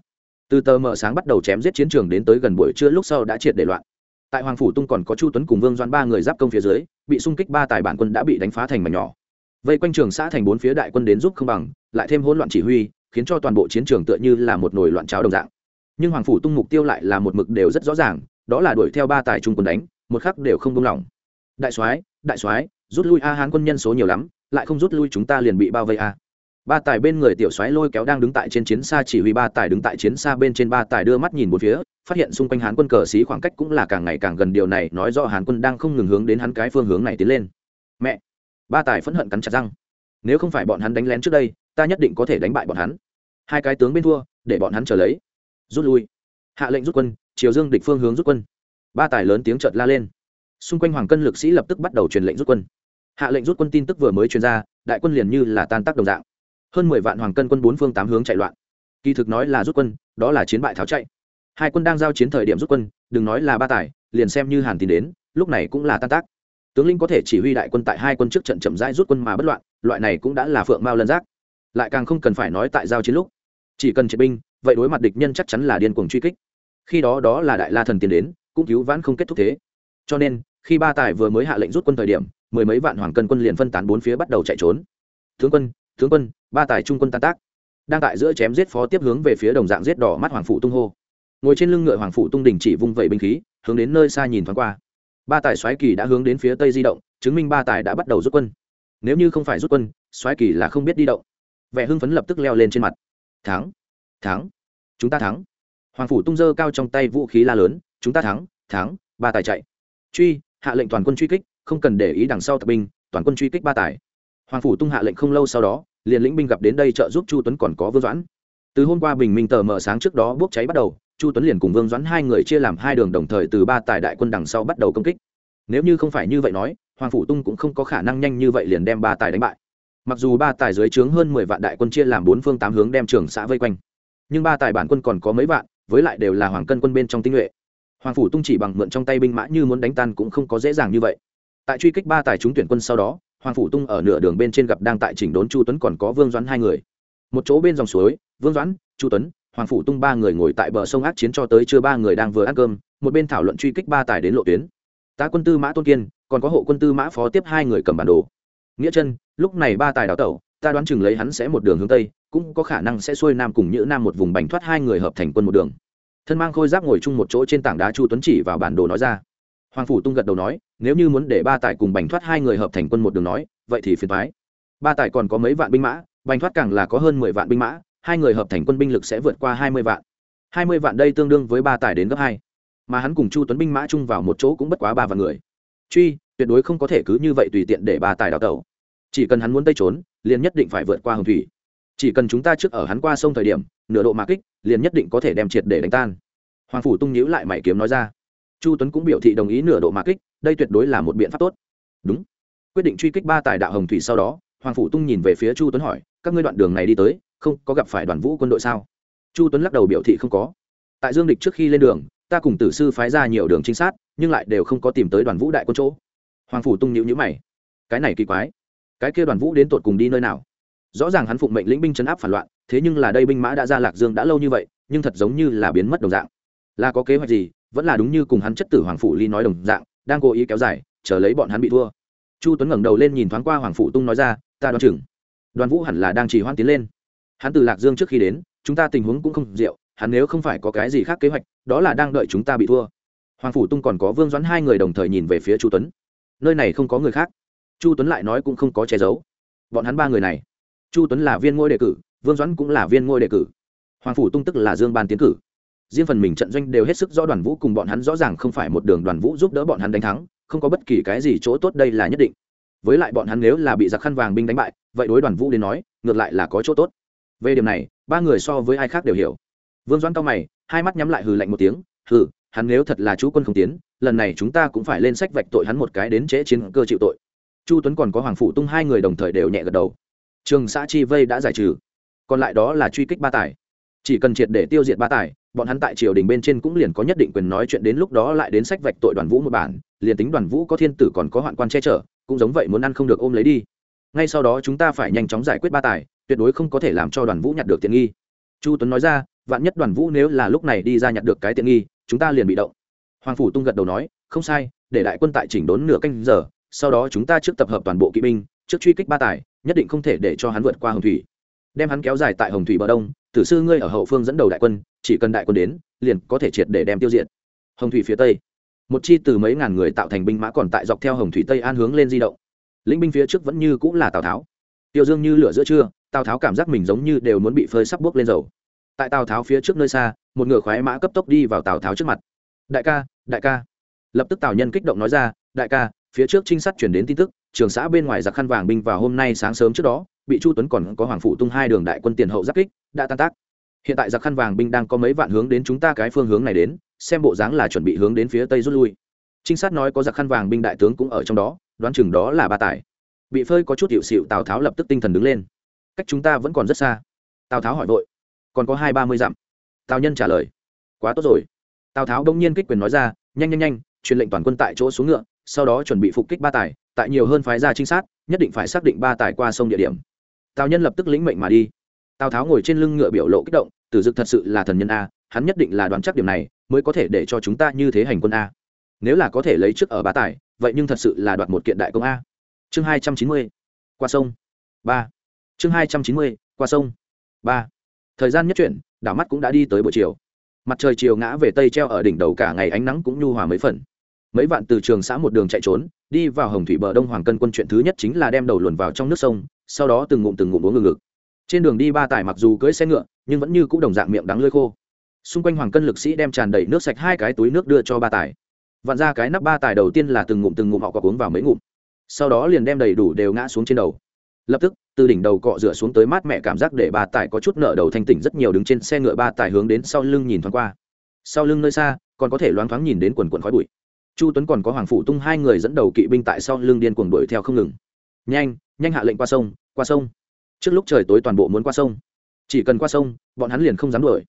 từ tờ mờ sáng bắt đầu chém giết chiến trường đến tới gần buổi trưa lúc sau đã triệt để loạn. Tại hoàng phủ tung còn có chu tuấn cùng vương doan ba người giáp công phía dưới, bị xung kích ba tài bản quân đã bị đánh phá thành mảnh nhỏ. Vây quanh trường xã thành bốn phía đại quân đến giúp không bằng, lại thêm hỗn loạn chỉ huy, khiến cho toàn bộ chiến trường tựa như là một nồi loạn cháo đồng dạng. Nhưng hoàng phủ tung mục tiêu lại là một mực đều rất rõ ràng, đó là đuổi theo ba tài trung quân đánh, một khắc đều không buông lỏng. Đại soái đại soái, rút lui a hán quân nhân số nhiều lắm, lại không rút lui chúng ta liền bị bao vây a ba tài bên người tiểu soái lôi kéo đang đứng tại trên chiến xa chỉ huy, ba tài đứng tại chiến xa bên trên, ba tài đưa mắt nhìn một phía, phát hiện xung quanh hán quân cờ xí khoảng cách cũng là càng ngày càng gần. Điều này nói rõ hán quân đang không ngừng hướng đến hắn cái phương hướng này tiến lên. Mẹ! Ba tài phẫn hận cắn chặt răng. Nếu không phải bọn hắn đánh lén trước đây, ta nhất định có thể đánh bại bọn hắn. Hai cái tướng bên thua, để bọn hắn trở lấy. Rút lui. Hạ lệnh rút quân chiều dương địch phương hướng rút quân. Ba tài lớn tiếng chợt la lên. Xung quanh hoàng cân lực sĩ lập tức bắt đầu truyền lệnh rút quân. Hạ lệnh rút quân tin tức vừa mới truyền ra, đại quân liền như là tan tác đồng dạng hơn mười vạn hoàng cân quân bốn phương tám hướng chạy loạn. Kỳ thực nói là rút quân, đó là chiến bại tháo chạy. Hai quân đang giao chiến thời điểm rút quân, đừng nói là ba tài, liền xem như hàn tín đến, lúc này cũng là tan tác. Tướng lĩnh có thể chỉ huy đại quân tại hai quân trước trận chậm rãi rút quân mà bất loạn, loại này cũng đã là phượng mao lân giác. Lại càng không cần phải nói tại giao chiến lúc. Chỉ cần triệt binh, vậy đối mặt địch nhân chắc chắn là điên cuồng truy kích. Khi đó đó là đại la thần tiến đến, cũng cứu vãn không kết thúc thế. Cho nên, khi ba tài vừa mới hạ lệnh rút quân thời điểm, mười mấy vạn hoàng cân quân liền phân tán bốn phía bắt đầu chạy trốn. Tướng quân tướng quân, ba tài trung quân tan tác. Đang tại giữa chém giết phó tiếp hướng về phía đồng dạng giết đỏ mắt hoàng phụ tung hô. Ngồi trên lưng ngựa hoàng phụ tung đình chỉ vung vẩy binh khí, hướng đến nơi xa nhìn thoáng qua. Ba tài xoáy kỳ đã hướng đến phía tây di động, chứng minh ba tài đã bắt đầu rút quân. Nếu như không phải rút quân xoáy kỳ là không biết đi động. Vẻ hưng phấn lập tức leo lên trên mặt. Thắng thắng, chúng ta thắng. Hoàng phủ tung dơ cao trong tay vũ khí la lớn, chúng ta thắng thắng, ba tài chạy. Truy, hạ lệnh toàn quân truy kích, không cần để ý đằng sau tập binh, toàn quân truy kích ba tài hoàng phủ tung hạ lệnh không lâu sau đó, liền lĩnh binh gặp đến đây trợ giúp chu tuấn còn có vương doãn. Từ hôm qua bình minh tờ mờ sáng trước đó bốc cháy bắt đầu, chu tuấn liền cùng vương doãn hai người chia làm hai đường đồng thời từ ba tài đại quân đằng sau bắt đầu công kích. Nếu như không phải như vậy nói, hoàng phủ tung cũng không có khả năng nhanh như vậy liền đem ba tài đánh bại. Mặc dù ba tài dưới trướng hơn mười vạn đại quân chia làm bốn phương tám hướng đem trường xã vây quanh, nhưng ba tài bản quân còn có mấy vạn, với lại đều là hoàng cân quân bên trong tinh nhuệ. Hoàng phủ tung chỉ bằng mượn trong tay binh mã như muốn đánh tan cũng không có dễ dàng như vậy. Tại truy kích ba tài trúng tuyển quân sau đó hoàng phủ tung ở nửa đường bên trên gặp đang tại chỉnh đốn chu tuấn còn có vương doãn hai người. Một chỗ bên dòng suối, vương doãn, chu tuấn, hoàng phủ tung ba người ngồi tại bờ sông ác chiến cho tới chưa ba người đang vừa ăn cơm, một bên thảo luận truy kích ba tài đến lộ tuyến. Tá quân tư mã tôn kiên, còn có hộ quân tư mã phó tiếp hai người cầm bản đồ. Nghĩa chân lúc này ba tài đào tẩu, ta đoán chừng lấy hắn sẽ một đường hướng tây, cũng có khả năng sẽ xuôi nam cùng nhữ nam một vùng bành thoát hai người hợp thành quân một đường. Thân mang khôi giáp ngồi chung một chỗ trên tảng đá, chu tuấn chỉ vào bản đồ nói ra hoàng phủ tung gật đầu nói, nếu như muốn để ba tài cùng bành thoát hai người hợp thành quân một đường nói, vậy thì phiền thoái ba tài còn có mấy vạn binh mã, bành thoát càng là có hơn mười vạn binh mã, hai người hợp thành quân binh lực sẽ vượt qua hai mươi vạn. Hai mươi vạn đây tương đương với ba tài đến gấp hai. Mà hắn cùng chu tuấn binh mã chung vào một chỗ cũng bất quá ba vạn người. Truy, tuyệt đối không có thể cứ như vậy tùy tiện để ba tài đào tẩu. Chỉ cần hắn muốn tây trốn, liền nhất định phải vượt qua hồng thủy. Chỉ cần chúng ta trước ở hắn qua sông thời điểm, nửa độ mà kích, liền nhất định có thể đem triệt để đánh tan. Hoàng phủ tung nhíu lại mảy kiếm nói ra chu tuấn cũng biểu thị đồng ý nửa độ mà kích, đây tuyệt đối là một biện pháp tốt. Đúng. Quyết định truy kích ba tài đạo hồng thủy sau đó, hoàng phủ tung nhìn về phía chu tuấn hỏi, các ngươi đoạn đường này đi tới, không có gặp phải đoàn vũ quân đội sao? Chu tuấn lắc đầu biểu thị không có. Tại dương địch trước khi lên đường, ta cùng tử sư phái ra nhiều đường trinh sát, nhưng lại đều không có tìm tới đoàn vũ đại quân chỗ. Hoàng phủ tung nhịu nhữ mày. Cái này kỳ quái. Cái kia đoàn vũ đến tột cùng đi nơi nào? Rõ ràng hắn phụng mệnh lĩnh binh chấn áp phản loạn, thế nhưng là đây binh mã đã ra lạc dương đã lâu như vậy, nhưng thật giống như là biến mất đồng dạng. Là có kế hoạch gì vẫn là đúng như cùng hắn chất tử hoàng phủ ly nói đồng dạng, đang cố ý kéo dài, chờ lấy bọn hắn bị thua. Chu tuấn ngẩng đầu lên nhìn thoáng qua hoàng phủ tung nói ra, ta đoán chừng, đoàn vũ hẳn là đang chỉ hoan tiến lên. Hắn từ lạc dương trước khi đến, chúng ta tình huống cũng không rượu, hắn nếu không phải có cái gì khác kế hoạch, đó là đang đợi chúng ta bị thua. Hoàng phủ tung còn có vương doãn hai người đồng thời nhìn về phía chu tuấn. Nơi này không có người khác. Chu tuấn lại nói cũng không có che giấu. Bọn hắn ba người này. Chu tuấn là viên ngôi đề cử, vương doãn cũng là viên ngôi đề cử. Hoàng phủ tung tức là dương ban tiến cử riêng phần mình trận doanh đều hết sức rõ đoàn vũ cùng bọn hắn rõ ràng không phải một đường đoàn vũ giúp đỡ bọn hắn đánh thắng, không có bất kỳ cái gì chỗ tốt đây là nhất định. Với lại bọn hắn nếu là bị giặc khăn vàng binh đánh bại, vậy đối đoàn vũ đến nói, ngược lại là có chỗ tốt. Về điểm này, ba người so với ai khác đều hiểu. Vương doãn cao mày, hai mắt nhắm lại hừ lạnh một tiếng, hừ, hắn nếu thật là chú quân không tiến, lần này chúng ta cũng phải lên sách vạch tội hắn một cái đến trễ chiến cơ chịu tội. Chu tuấn còn có hoàng phủ tung hai người đồng thời đều nhẹ gật đầu. Trường xã chi vây đã giải trừ, còn lại đó là truy kích ba tài. Chỉ cần triệt để tiêu diệt ba tài bọn hắn tại triều đình bên trên cũng liền có nhất định quyền nói chuyện đến lúc đó lại đến sách vạch tội đoàn vũ một bản, liền tính đoàn vũ có thiên tử còn có hoạn quan che chở, cũng giống vậy muốn ăn không được ôm lấy đi. Ngay sau đó chúng ta phải nhanh chóng giải quyết ba tài, tuyệt đối không có thể làm cho đoàn vũ nhặt được tiện nghi. Chu tuấn nói ra, vạn nhất đoàn vũ nếu là lúc này đi ra nhặt được cái tiện nghi, chúng ta liền bị động. Hoàng phủ tung gật đầu nói, không sai, để đại quân tại chỉnh đốn nửa canh giờ, sau đó chúng ta trước tập hợp toàn bộ kỵ binh, trước truy kích ba tài, nhất định không thể để cho hắn vượt qua hồng thủy. Đem hắn kéo dài tại hồng thủy bờ đông, tử sư ngươi ở hậu phương dẫn đầu đại quân chỉ cần đại quân đến, liền có thể triệt để đem tiêu diệt. Hồng thủy phía tây, một chi từ mấy ngàn người tạo thành binh mã còn tại dọc theo hồng thủy tây an hướng lên di động. Lĩnh binh phía trước vẫn như cũng là tào tháo. Tiêu dương như lửa giữa trưa, tào tháo cảm giác mình giống như đều muốn bị phơi sắp bước lên dầu. Tại tào tháo phía trước nơi xa, một ngựa khoái mã cấp tốc đi vào tào tháo trước mặt. Đại ca đại ca. Lập tức tào nhân kích động nói ra, đại ca, phía trước trinh sát chuyển đến tin tức, trường xã bên ngoài giặc khăn vàng binh vào hôm nay sáng sớm trước đó, bị chu tuấn còn có hoàng phụ tung hai đường đại quân tiền hậu giáp kích, đã tan tác hiện tại giặc khăn vàng binh đang có mấy vạn hướng đến chúng ta cái phương hướng này đến, xem bộ dáng là chuẩn bị hướng đến phía tây rút lui. Trinh sát nói có giặc khăn vàng binh đại tướng cũng ở trong đó, đoán chừng đó là ba tài. Bị phơi có chút hiệu xịu tào tháo lập tức tinh thần đứng lên. Cách chúng ta vẫn còn rất xa. Tào tháo hỏi vội. Còn có hai ba mươi dặm. Tào nhân trả lời. Quá tốt rồi. Tào tháo đông nhiên kích quyền nói ra, nhanh nhanh nhanh, truyền lệnh toàn quân tại chỗ xuống ngựa, sau đó chuẩn bị phục kích ba tài, tại nhiều hơn phái ra trinh sát, nhất định phải xác định ba tài qua sông địa điểm. Tào nhân lập tức lĩnh mệnh mà đi. Tào tháo ngồi trên lưng ngựa biểu lộ kích động tử dực thật sự là thần nhân a, hắn nhất định là đoán chắc điểm này, mới có thể để cho chúng ta như thế hành quân a. Nếu là có thể lấy trước ở bá tài, vậy nhưng thật sự là đoạt một kiện đại công a. Chương hai trăm chín mươi, qua sông. Ba. Chương hai trăm chín mươi, qua sông. Ba. Thời gian nhất chuyển, đảo mắt cũng đã đi tới buổi chiều. Mặt trời chiều ngã về tây treo ở đỉnh đầu cả ngày, ánh nắng cũng nhu hòa mấy phần. Mấy vạn từ trường xã một đường chạy trốn, đi vào hồng thủy bờ đông hoàng cân quân chuyện thứ nhất chính là đem đầu luồn vào trong nước sông, sau đó từng ngụm từng ngụm uống ngừng ngực trên đường đi ba tải mặc dù cưỡi xe ngựa nhưng vẫn như c ũ đồng dạng miệng đắng lơi khô. Xung quanh hoàng cân lực sĩ đem tràn đầy nước sạch hai cái túi nước đưa cho ba tài. Vặn ra cái nắp ba tài đầu tiên là từng ngụm từng ngụm họ cọc uống vào mấy ngụm. Sau đó liền đem đầy đủ đều ngã xuống trên đầu. Lập tức, từ đỉnh đầu cọ rửa xuống tới mát mẹ cảm giác để bà tài có chút nợ đầu thanh tỉnh rất nhiều đứng trên xe ngựa ba tài hướng đến sau lưng nhìn thoáng qua. Sau lưng nơi xa, còn có thể loáng thoáng nhìn đến quần quần khói bụi. Chu tuấn còn có hoàng phủ tung hai người dẫn đầu kỵ binh tại sau lưng điên cuồng đuổi theo không ngừng. Nhanh nhanh hạ lệnh qua sông qua sông. Trước lúc trời tối toàn bộ muốn qua sông chỉ cần qua sông, bọn hắn liền không dám đuổi.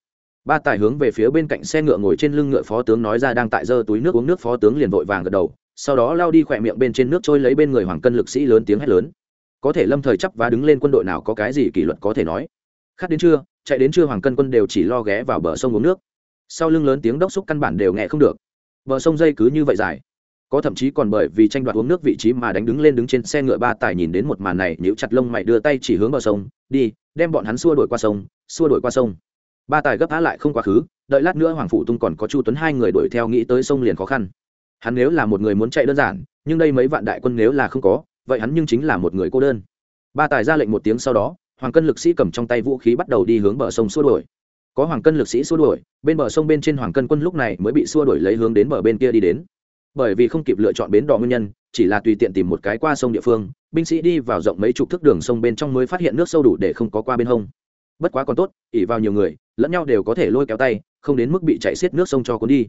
Ba tài hướng về phía bên cạnh xe ngựa ngồi trên lưng ngựa phó tướng nói ra đang tại giơ túi nước uống nước phó tướng liền vội vàng gật đầu, sau đó lao đi khỏe miệng bên trên nước trôi lấy bên người hoàng cân lực sĩ lớn tiếng hét lớn. Có thể lâm thời chấp và đứng lên quân đội nào có cái gì kỷ luật có thể nói. Khát đến trưa, chạy đến trưa hoàng cân quân đều chỉ lo ghé vào bờ sông uống nước. Sau lưng lớn tiếng đốc xúc căn bản đều nghe không được. Bờ sông dây cứ như vậy dài. Có thậm chí còn bởi vì tranh đoạt uống nước vị trí mà đánh đứng lên đứng trên xe ngựa ba tài nhìn đến một màn này, nhíu chặt lông mày đưa tay chỉ hướng bờ sông, đi đem bọn hắn xua đuổi qua sông, xua đuổi qua sông. Ba tài gấp há lại không quá khứ, đợi lát nữa hoàng phụ tung còn có chu tuấn hai người đuổi theo nghĩ tới sông liền khó khăn. Hắn nếu là một người muốn chạy đơn giản, nhưng đây mấy vạn đại quân nếu là không có, vậy hắn nhưng chính là một người cô đơn. Ba tài ra lệnh một tiếng sau đó, hoàng cân lực sĩ cầm trong tay vũ khí bắt đầu đi hướng bờ sông xua đuổi. Có hoàng cân lực sĩ xua đuổi, bên bờ sông bên trên hoàng cân quân lúc này mới bị xua đuổi lấy hướng đến bờ bên kia đi đến. Bởi vì không kịp lựa chọn bến đò nguyên nhân chỉ là tùy tiện tìm một cái qua sông địa phương, binh sĩ đi vào rộng mấy chục thước đường sông bên trong mới phát hiện nước sâu đủ để không có qua bên hông. Bất quá còn tốt, ỉ vào nhiều người, lẫn nhau đều có thể lôi kéo tay, không đến mức bị chạy xiết nước sông cho cuốn đi.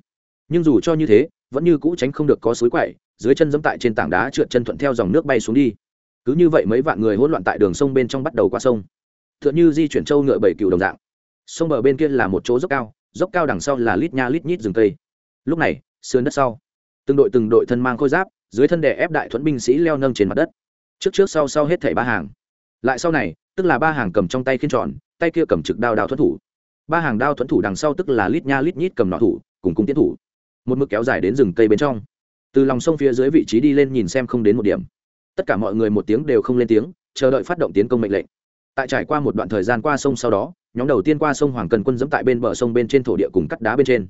Nhưng dù cho như thế, vẫn như cũ tránh không được có suối quậy, dưới chân dẫm tại trên tảng đá trượt chân thuận theo dòng nước bay xuống đi. Cứ như vậy mấy vạn người hỗn loạn tại đường sông bên trong bắt đầu qua sông. T h ư ợ n như di chuyển trâu ngựa bảy cựu đồng dạng. Sông bờ bên kia là một chỗ dốc cao dốc cao đằng sau là lít nha lít nhít rừng cây. Lúc này, sườn đất sau, từng đội từng đội thân mang khôi giáp dưới thân đè ép đại thuẫn binh sĩ leo nâng trên mặt đất. Trước trước sau sau hết thảy ba hàng. Lại sau này, tức là ba hàng cầm trong tay khiên tròn, tay kia cầm trực đao đao thuẫn thủ. Ba hàng đao thuẫn thủ đằng sau tức là lít nha lít nhít cầm nọ thủ, cùng cung tiến thủ. Một mực kéo dài đến rừng cây bên trong. Từ lòng sông phía dưới vị trí đi lên nhìn xem không đến một điểm. Tất cả mọi người một tiếng đều không lên tiếng, chờ đợi phát động tiến công mệnh lệnh. Tại trải qua một đoạn thời gian qua sông sau đó, nhóm đầu tiên qua sông hoàng cần quân dẫm tại bên bờ sông bên trên thổ địa cùng cắt đá bên trên.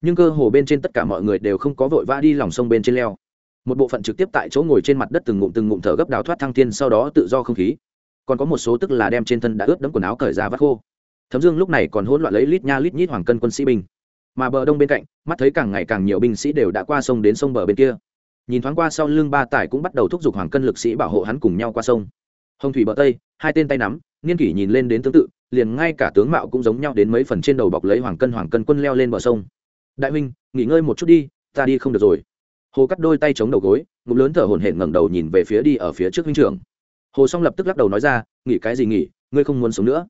Nhưng cơ hồ bên trên tất cả mọi người đều không có vội vã đi lòng sông bên trên leo một bộ phận trực tiếp tại chỗ ngồi trên mặt đất từng ngụm từng ngụm thở gấp đào thoát thăng thiên sau đó tự do không khí. Còn có một số tức là đem trên thân đã ướt đẫm quần áo cởi ra vắt khô. Thấm dương lúc này còn hỗn loạn lấy lít nha lít nhít hoàng cân quân sĩ binh. Mà bờ đông bên cạnh, mắt thấy càng ngày càng nhiều binh sĩ đều đã qua sông đến sông bờ bên kia. Nhìn thoáng qua sau lưng ba tải cũng bắt đầu thúc giục hoàng cân lực sĩ bảo hộ hắn cùng nhau qua sông. Hồng thủy bờ tây, hai tên tay nắm, niên kỷ nhìn lên đến tương tự, liền ngay cả tướng mạo cũng giống nhau đến mấy phần trên đầu bọc lấy hoàng cân hoàng cân quân leo lên bờ sông. Đại huynh, nghỉ ngơi một chút đi, ta đi không được rồi hồ cắt đôi tay chống đầu gối, ngụm lớn thở hổn hển ngẩng đầu nhìn về phía đi ở phía trước huynh trưởng. Hồ song lập tức lắc đầu nói ra, nghỉ cái gì nghỉ, ngươi không muốn sống nữa.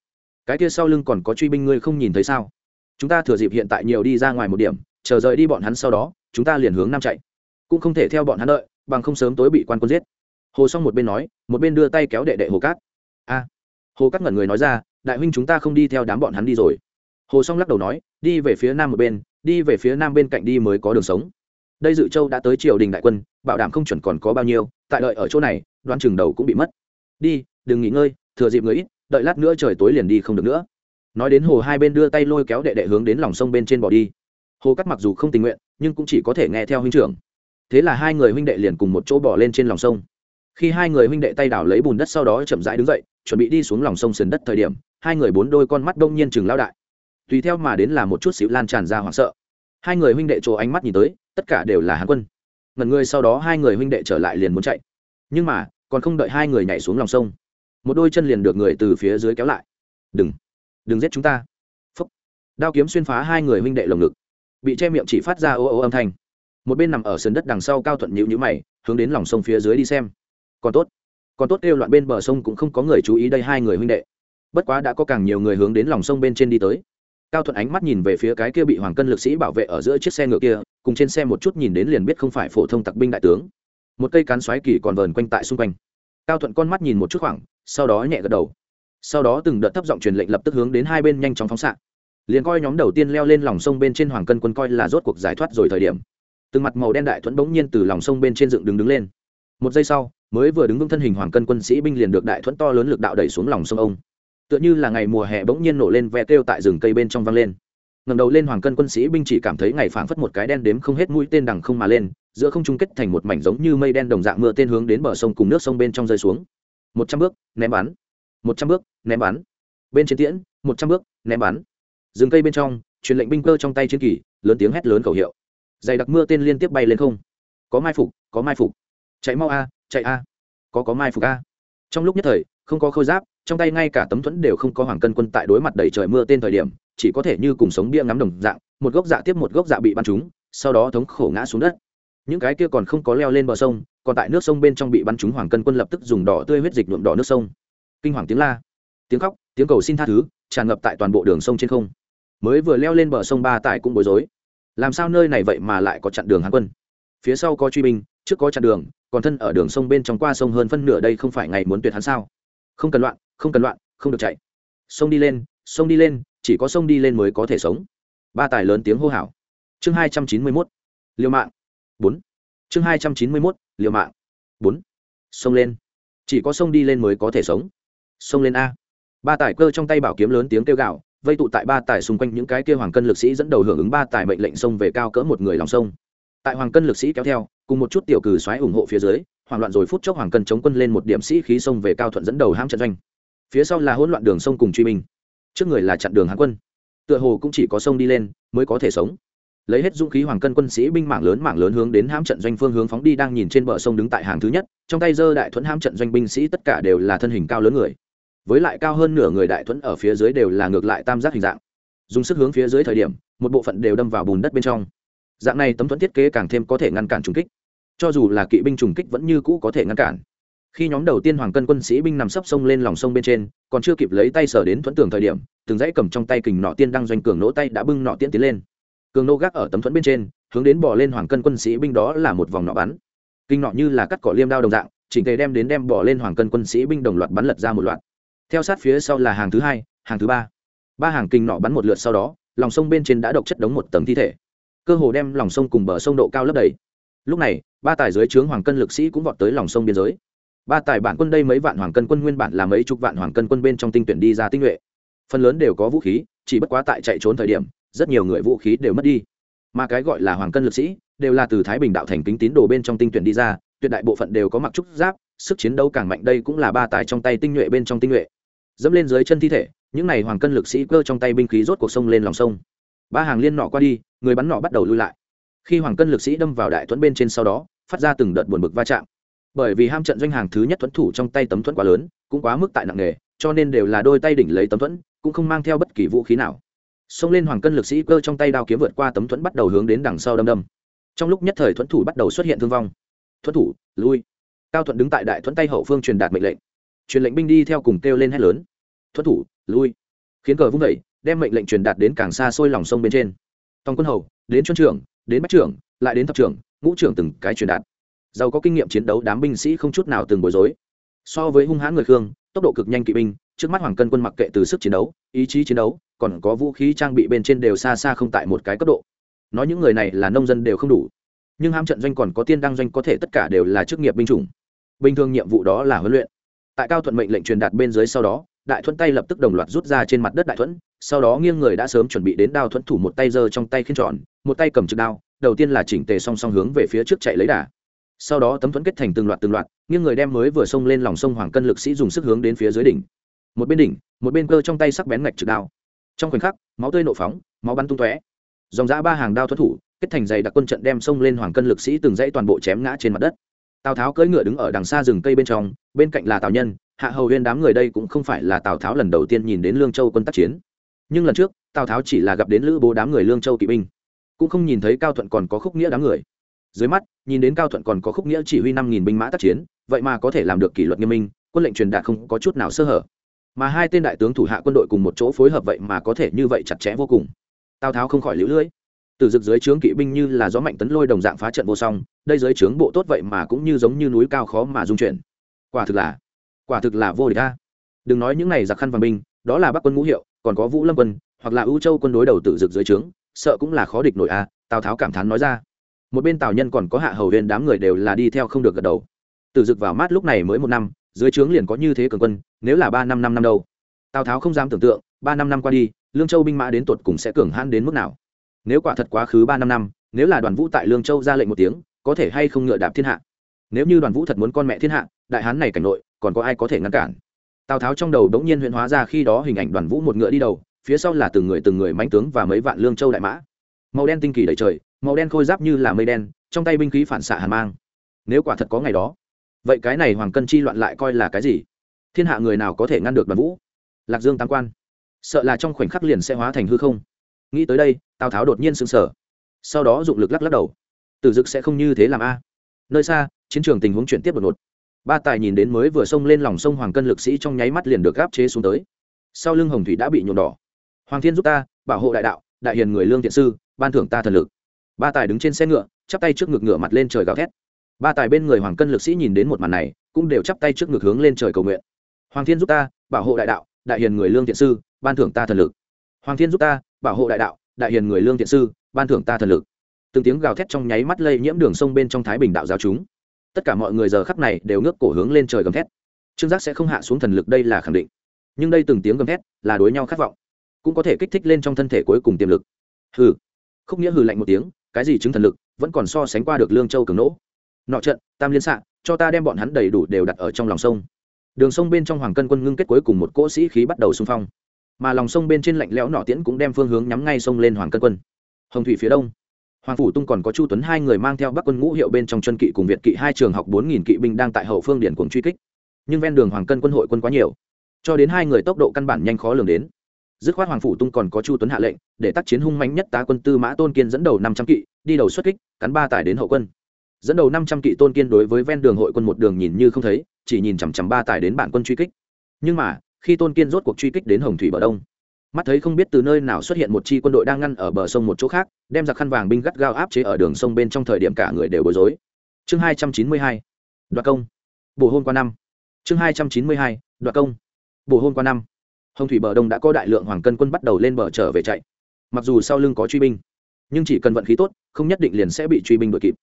Cái kia sau lưng còn có truy binh ngươi không nhìn thấy sao? Chúng ta thừa dịp hiện tại nhiều đi ra ngoài một điểm, chờ rời đi bọn hắn sau đó, chúng ta liền hướng nam chạy. Cũng không thể theo bọn hắn đợi, bằng không sớm tối bị quan quân giết. Hồ xong một bên nói, một bên đưa tay kéo đệ đệ hồ cát a. Hồ cát ngẩn người nói ra, đại huynh chúng ta không đi theo đám bọn hắn đi rồi. Hồ xong lắc đầu nói, đi về phía nam một bên, đi về phía nam bên cạnh đi mới có đường sống đây dự châu đã tới triều đình đại quân, bảo đảm không chuẩn còn có bao nhiêu, tại đợi ở chỗ này đoan chừng đầu cũng bị mất. Đi, đừng nghỉ ngơi, thừa dịp người ít, đợi lát nữa trời tối liền đi không được nữa. Nói đến hồ hai bên đưa tay lôi kéo đệ đệ hướng đến lòng sông bên trên bỏ đi. Hồ cắt mặc dù không tình nguyện, nhưng cũng chỉ có thể nghe theo huynh trưởng. Thế là hai người huynh đệ liền cùng một chỗ bỏ lên trên lòng sông. Khi hai người huynh đệ tay đảo lấy bùn đất sau đó chậm rãi đứng dậy, chuẩn bị đi xuống lòng sông sườn đất thời điểm, hai người bốn đôi con mắt đông nhiên chừng lao đại. Tùy theo mà đến là một chút xịu lan tràn ra hoảng sợ. Hai người huynh đệ chỗ ánh mắt nhìn tới tất cả đều là hán quân. Ngần người sau đó hai người huynh đệ trở lại liền muốn chạy. Nhưng mà, còn không đợi hai người nhảy xuống lòng sông, một đôi chân liền được người từ phía dưới kéo lại. Đừng đừng giết chúng ta. Phúc. Đao kiếm xuyên phá hai người huynh đệ lồng ngực. Bị che miệng chỉ phát ra ô ô âm thanh. Một bên nằm ở sườn đất đằng sau cao thuận nhịu nhữ mày, hướng đến lòng sông phía dưới đi xem. Còn tốt còn tốt kêu loạn bên bờ sông cũng không có người chú ý đây hai người huynh đệ. Bất quá đã có càng nhiều người hướng đến lòng sông bên trên đi tới cao thuận ánh mắt nhìn về phía cái kia bị hoàng cân lực sĩ bảo vệ ở giữa chiếc xe ngựa kia, cùng trên xe một chút nhìn đến liền biết không phải phổ thông tặc binh đại tướng. Một cây cán xoáy kỳ còn vờn quanh tại xung quanh. Cao thuận con mắt nhìn một chút khoảng, sau đó nhẹ gật đầu. Sau đó từng đợt thấp giọng truyền lệnh lập tức hướng đến hai bên nhanh chóng phóng xạ. Liền coi nhóm đầu tiên leo lên lòng sông bên trên hoàng cân quân coi là rốt cuộc giải thoát rồi thời điểm. Từng mặt màu đen đại thuẫn bỗng nhiên từ lòng sông bên trên dựng đứng đứng lên. Một giây sau, mới vừa đứng vững thân hình hoàng cân quân sĩ binh liền được đại thuẫn to lớn lực đạo đẩy xuống lòng sông ông tựa như là ngày mùa hè bỗng nhiên nổ lên ve kêu tại rừng cây bên trong vang lên. Ngầm đầu lên hoàng cân quân sĩ binh chỉ cảm thấy ngày phảng phất một cái đen đếm không hết mũi tên đằng không mà lên, giữa không trung kết thành một mảnh giống như mây đen đồng dạng mưa tên hướng đến bờ sông cùng nước sông bên trong rơi xuống. Một trăm bước, ném bắn. Một trăm bước, ném bắn. Bên trên tiễn, một trăm bước, ném bắn. Rừng cây bên trong, truyền lệnh binh cơ trong tay chiến kỳ, lớn tiếng hét lớn khẩu hiệu. Dày đặc mưa tên liên tiếp bay lên không. Có mai phục, có mai phục. Chạy mau a, chạy a. Có có mai phục a. Trong lúc nhất thời, không có khôi giáp trong tay ngay cả tấm thuẫn đều không có hoàng cân quân tại đối mặt đầy trời mưa tên thời điểm, chỉ có thể như cùng sống bia ngắm đồng dạng, một gốc dạ tiếp một gốc dạ bị bắn trúng, sau đó thống khổ ngã xuống đất. Những cái kia còn không có leo lên bờ sông, còn tại nước sông bên trong bị bắn trúng, hoàng cân quân lập tức dùng đỏ tươi huyết dịch nhuộm đỏ nước sông. Kinh hoàng tiếng la, tiếng khóc, tiếng cầu xin tha thứ, tràn ngập tại toàn bộ đường sông trên không. Mới vừa leo lên bờ sông ba tại cũng bối rối. Làm sao nơi này vậy mà lại có chặn đường hán quân? Phía sau có truy binh, trước có chặn đường, còn thân ở đường sông bên trong qua sông hơn phân nửa đây không phải ngày muốn tuyệt hắn sao? Không cần loạn, không cần loạn, không được chạy. Sông đi lên, sông đi lên, chỉ có sông đi lên mới có thể sống. Ba tài lớn tiếng hô hào. Chương hai trăm chín mươi mốt, liều mạng. Bốn. Chương hai trăm chín mươi mốt, liều mạng. Bốn. Sông lên. Chỉ có sông đi lên mới có thể sống. Sông lên a. Ba tài cơ trong tay bảo kiếm lớn tiếng kêu gạo vây tụ tại ba tài xung quanh những cái kia hoàng cân lực sĩ dẫn đầu hưởng ứng ba tài mệnh lệnh sông về cao cỡ một người lòng sông. Tại hoàng cân lực sĩ kéo theo, cùng một chút tiểu cử xoáy ủng hộ phía dưới hoảng loạn rồi phút chốc hoàng cân chống quân lên một điểm sĩ khí sông về cao thuận dẫn đầu hãm trận doanh. Phía sau là hỗn loạn đường sông cùng truy binh. Trước người là chặn đường hãm quân. Tựa hồ cũng chỉ có sông đi lên mới có thể sống. Lấy hết dũng khí hoàng cân quân sĩ binh mạng lớn mạng lớn hướng đến hãm trận doanh phương hướng phóng đi đang nhìn trên bờ sông đứng tại hàng thứ nhất. Trong tay dơ đại thuẫn hãm trận doanh binh sĩ tất cả đều là thân hình cao lớn người. Với lại cao hơn nửa người đại thuẫn ở phía dưới đều là ngược lại tam giác hình dạng. Dùng sức hướng phía dưới thời điểm, một bộ phận đều đâm vào bùn đất bên trong. Dạng này tấm thuẫn thiết kế càng thêm có thể ngăn cản trùng kích cho dù là kỵ binh trùng kích vẫn như cũ có thể ngăn cản. Khi nhóm đầu tiên hoàng cân quân sĩ binh nằm sấp sông lên lòng sông bên trên, còn chưa kịp lấy tay sở đến thuẫn tường thời điểm, từng dãy cầm trong tay kình nọ tiên đang doanh cường nỗ tay đã bưng nọ tiên tiến lên. Cường nô gác ở tấm thuẫn bên trên, hướng đến bỏ lên hoàng cân quân sĩ binh đó là một vòng nọ bắn. Kinh nọ như là cắt cỏ liêm đao đồng dạng, chỉnh tề đem đến đem bỏ lên hoàng cân quân sĩ binh đồng loạt bắn lật ra một loạt. Theo sát phía sau là hàng thứ hai, hàng thứ ba. Ba hàng kinh nọ bắn một lượt sau đó, lòng sông bên trên đã độc chất đống một tầng thi thể. Cơ hồ đem lòng sông cùng bờ sông độ cao lấp đầy lúc này, ba tài dưới trướng hoàng cân lực sĩ cũng vọt tới lòng sông biên giới. Ba tài bản quân đây mấy vạn hoàng cân quân nguyên bản là mấy chục vạn hoàng cân quân bên trong tinh tuyển đi ra tinh nhuệ. Phần lớn đều có vũ khí, chỉ bất quá tại chạy trốn thời điểm, rất nhiều người vũ khí đều mất đi. Mà cái gọi là hoàng cân lực sĩ, đều là từ thái bình đạo thành kính tín đồ bên trong tinh tuyển đi ra, tuyệt đại bộ phận đều có mặc trúc giáp, sức chiến đấu càng mạnh đây cũng là ba tài trong tay tinh nhuệ bên trong tinh nhuệ. Dẫm lên dưới chân thi thể, những n à y hoàng cân lực sĩ cơ trong tay binh khí rốt cuộc sông lên lòng sông. Ba hàng liên nọ qua đi, người bắn nọ bắt đầu lui lại khi hoàng cân lực sĩ đâm vào đại thuẫn bên trên sau đó, phát ra từng đợt buồn bực va chạm. Bởi vì ham trận doanh hàng thứ nhất thuẫn thủ trong tay tấm thuẫn quá lớn, cũng quá mức tại nặng nghề cho nên đều là đôi tay đỉnh lấy tấm thuẫn, cũng không mang theo bất kỳ vũ khí nào. Xông lên hoàng cân lực sĩ cơ trong tay đao kiếm vượt qua tấm thuẫn bắt đầu hướng đến đằng sau đâm đâm. Trong lúc nhất thời thuẫn thủ bắt đầu xuất hiện thương vong. Thuẫn thủ, lui. Cao thuận đứng tại đại thuẫn tay hậu phương truyền đạt mệnh lệnh. Truyền lệnh binh đi theo cùng kêu lên hét lớn. Thuẫn thủ, lui. Khiến cờ vung vẩy đem mệnh lệnh truyền đạt đến càng xa xôi lòng sông bên trên. Tòng quân hầu, đến chuân trưởng đến bách trưởng, lại đến thập trưởng, ngũ trưởng từng cái truyền đạt. Giàu có kinh nghiệm chiến đấu đám binh sĩ không chút nào từng bối rối. So với hung hãn người khương, tốc độ cực nhanh kỵ binh, trước mắt hoàng cân quân mặc kệ từ sức chiến đấu, ý chí chiến đấu, còn có vũ khí trang bị bên trên đều xa xa không tại một cái cấp độ. Nói những người này là nông dân đều không đủ. Nhưng ham trận doanh còn có tiên đăng doanh có thể tất cả đều là chức nghiệp binh chủng. Bình thường nhiệm vụ đó là huấn luyện. Tại cao thuận mệnh lệnh truyền đạt bên dưới sau đó đại thuẫn tay lập tức đồng loạt rút ra trên mặt đất đại thuẫn, sau đó nghiêng người đã sớm chuẩn bị đến đao thuẫn thủ một tay giơ trong tay khiên tròn, một tay cầm trực đao, đầu tiên là chỉnh tề song song hướng về phía trước chạy lấy đà. Sau đó tấm thuẫn kết thành từng loạt từng loạt, nghiêng người đem mới vừa xông lên lòng sông hoàng cân lực sĩ dùng sức hướng đến phía dưới đỉnh. Một bên đỉnh, một bên cơ trong tay sắc bén ngạch trực đao. Trong khoảnh khắc, máu tươi nộ phóng, máu bắn tung tóe. Dòng giã ba hàng đao thuẫn thủ, kết thành dày đặc quân trận đem xông lên hoàng cân lực sĩ từng dãy toàn bộ chém ngã trên mặt đất tào tháo cưỡi ngựa đứng ở đằng xa rừng cây bên trong, bên cạnh là tào nhân, hạ hầu huyên đám người đây cũng không phải là tào tháo lần đầu tiên nhìn đến lương châu quân tác chiến. Nhưng lần trước, tào tháo chỉ là gặp đến lữ bố đám người lương châu kỵ binh, cũng không nhìn thấy cao thuận còn có khúc nghĩa đám người. Dưới mắt, nhìn đến cao thuận còn có khúc nghĩa chỉ huy năm nghìn binh mã tác chiến, vậy mà có thể làm được kỷ luật nghiêm minh, quân lệnh truyền đạt không có chút nào sơ hở. Mà hai tên đại tướng thủ hạ quân đội cùng một chỗ phối hợp vậy mà có thể như vậy chặt chẽ vô cùng. Tào tháo không khỏi lũ lưỡi từ rực dưới trướng kỵ binh như là gió mạnh tấn lôi đồng dạng phá trận vô song, đây dưới trướng bộ tốt vậy mà cũng như giống như núi cao khó mà dung chuyển. Quả thực là, quả thực là vô địch ta đừng nói những này giặc khăn vàng binh, đó là bắc quân ngũ hiệu, còn có vũ lâm quân, hoặc là ưu châu quân đối đầu tử dực dưới trướng, sợ cũng là khó địch nổi a, tào tháo cảm thán nói ra. Một bên tào nhân còn có hạ hầu huyền đám người đều là đi theo không được gật đầu. Tử dực vào mát lúc này mới một năm, dưới trướng liền có như thế cường quân, nếu là ba năm năm năm đâu. Tào tháo không dám tưởng tượng, ba năm năm qua đi, lương châu binh mã đến tột cùng sẽ cường hãn đến mức nào nếu quả thật quá khứ ba năm năm, nếu là đoàn vũ tại lương châu ra lệnh một tiếng, có thể hay không ngựa đạp thiên hạ? Nếu như đoàn vũ thật muốn con mẹ thiên hạ, đại hán này cảnh nội, còn có ai có thể ngăn cản? Tào tháo trong đầu đống nhiên huyện hóa ra khi đó hình ảnh đoàn vũ một ngựa đi đầu, phía sau là từng người từng người mánh tướng và mấy vạn lương châu đại mã. Màu đen tinh kỳ đầy trời, màu đen khôi giáp như là mây đen, trong tay binh khí phản xạ hàn mang. Nếu quả thật có ngày đó, vậy cái này hoàng cân chi loạn lại coi là cái gì? Thiên hạ người nào có thể ngăn được đoàn vũ? Lạc dương tam quan. Sợ là trong khoảnh khắc liền sẽ hóa thành hư không nghĩ tới đây, tào tháo đột nhiên sững sờ. Sau đó dụng lực lắc lắc đầu. Tử dực sẽ không như thế làm a. Nơi xa, chiến trường tình huống chuyển tiếp đột ngột. Ba tài nhìn đến mới vừa xông lên lòng sông hoàng cân lực sĩ trong nháy mắt liền được gáp chế xuống tới. Sau lưng hồng thủy đã bị nhuộm đỏ. Hoàng thiên giúp ta, bảo hộ đại đạo, đại hiền người lương thiện sư, ban thưởng ta thần lực. Ba tài đứng trên xe ngựa, chắp tay trước ngực ngựa mặt lên trời gào thét. Ba tài bên người hoàng cân lực sĩ nhìn đến một màn này, cũng đều chắp tay trước ngực hướng lên trời cầu nguyện. Hoàng thiên giúp ta, bảo hộ đại đạo, đại hiền người lương thiện sư, ban thưởng ta thần lực. Hoàng thiên giúp ta bảo hộ đại đạo, đại hiền người lương thiện sư, ban thưởng ta thần lực. Từng tiếng gào thét trong nháy mắt lây nhiễm đường sông bên trong thái bình đạo giáo chúng. Tất cả mọi người giờ khắc này đều ngước cổ hướng lên trời gầm thét. Trương giác sẽ không hạ xuống thần lực đây là khẳng định. Nhưng đây từng tiếng gầm thét là đối nhau khát vọng. Cũng có thể kích thích lên trong thân thể cuối cùng tiềm lực. Hừ. Không nghĩa hừ lạnh một tiếng, cái gì chứng thần lực, vẫn còn so sánh qua được lương châu cường nỗ. Nọ trận, tam liên xạ cho ta đem bọn hắn đầy đủ đều đặt ở trong lòng sông. Đường sông bên trong hoàng cân quân ngưng kết cuối cùng một cỗ sĩ khí bắt đầu xung phong mà lòng sông bên trên lạnh lẽo nọ tiễn cũng đem phương hướng nhắm ngay sông lên hoàng cân quân. Hồng thủy phía đông, hoàng phủ tung còn có chu tuấn hai người mang theo bắc quân ngũ hiệu bên trong chân kỵ cùng việt kỵ hai trường học bốn nghìn kỵ binh đang tại hậu phương điển cuồng truy kích. Nhưng ven đường hoàng cân quân hội quân quá nhiều, cho đến hai người tốc độ căn bản nhanh khó lường đến. Dứt khoát hoàng phủ tung còn có chu tuấn hạ lệnh, để tác chiến hung mạnh nhất tá quân tư mã tôn kiên dẫn đầu năm trăm kỵ, đi đầu xuất kích, cắn ba tải đến hậu quân. Dẫn đầu năm trăm kỵ tôn kiên đối với ven đường hội quân một đường nhìn như không thấy, chỉ nhìn chằm chằm ba tải đến bản quân truy kích. Nhưng mà khi tôn kiên rốt cuộc truy kích đến hồng thủy bờ đông mắt thấy không biết từ nơi nào xuất hiện một chi quân đội đang ngăn ở bờ sông một chỗ khác đem giặc khăn vàng binh gắt gao áp chế ở đường sông bên trong thời điểm cả người đều bối rối chương hai trăm chín mươi hai đoạt công bổ hôn qua năm chương hai trăm chín mươi hai đoạt công bổ hôn qua năm hồng thủy bờ đông đã có đại lượng hoàng cân quân bắt đầu lên bờ trở về chạy mặc dù sau lưng có truy binh nhưng chỉ cần vận khí tốt không nhất định liền sẽ bị truy binh đuổi kịp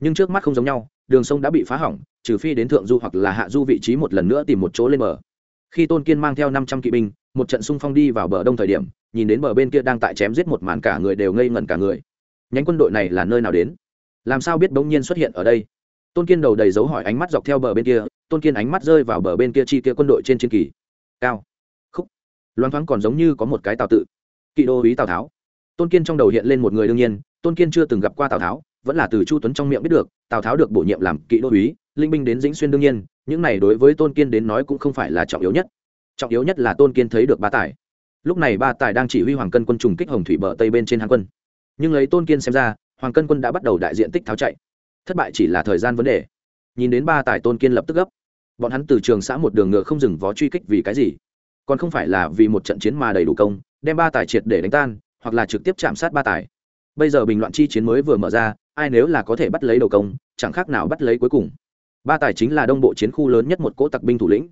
nhưng trước mắt không giống nhau đường sông đã bị phá hỏng trừ phi đến thượng du hoặc là hạ du vị trí một lần nữa tìm một chỗ lên bờ khi tôn kiên mang theo năm trăm kỵ binh, một trận xung phong đi vào bờ đông thời điểm, nhìn đến bờ bên kia đang tại chém giết một màn cả người đều ngây ngẩn cả người. Nhánh quân đội này là nơi nào đến? Làm sao biết bỗng nhiên xuất hiện ở đây? Tôn kiên đầu đầy dấu hỏi ánh mắt dọc theo bờ bên kia, tôn kiên ánh mắt rơi vào bờ bên kia chi kia quân đội trên chiến kỳ. Cao. Khúc. Loáng thoáng còn giống như có một cái tào tự. Kỵ đô ý tào tháo. Tôn kiên trong đầu hiện lên một người đương nhiên, tôn kiên chưa từng gặp qua tào tháo, vẫn là từ chu tuấn trong miệng biết được, tào tháo được bổ nhiệm làm kỵ đô úy, linh binh đến dĩnh xuyên đương nhiên những này đối với tôn kiên đến nói cũng không phải là trọng yếu nhất. Trọng yếu nhất là tôn kiên thấy được ba tài. Lúc này ba tài đang chỉ huy hoàng cân quân trùng kích hồng thủy bờ tây bên trên hàng quân. Nhưng lấy tôn kiên xem ra, hoàng cân quân đã bắt đầu đại diện tích tháo chạy. Thất bại chỉ là thời gian vấn đề. Nhìn đến ba tài tôn kiên lập tức gấp. Bọn hắn từ trường xã một đường ngựa không dừng vó truy kích vì cái gì? Còn không phải là vì một trận chiến mà đầy đủ công, đem ba tài triệt để đánh tan, hoặc là trực tiếp chạm sát ba tài. Bây giờ bình loạn chi chiến mới vừa mở ra, ai nếu là có thể bắt lấy đầu công, chẳng khác nào bắt lấy cuối cùng ba tài chính là đông bộ chiến khu lớn nhất một cỗ tặc binh thủ lĩnh.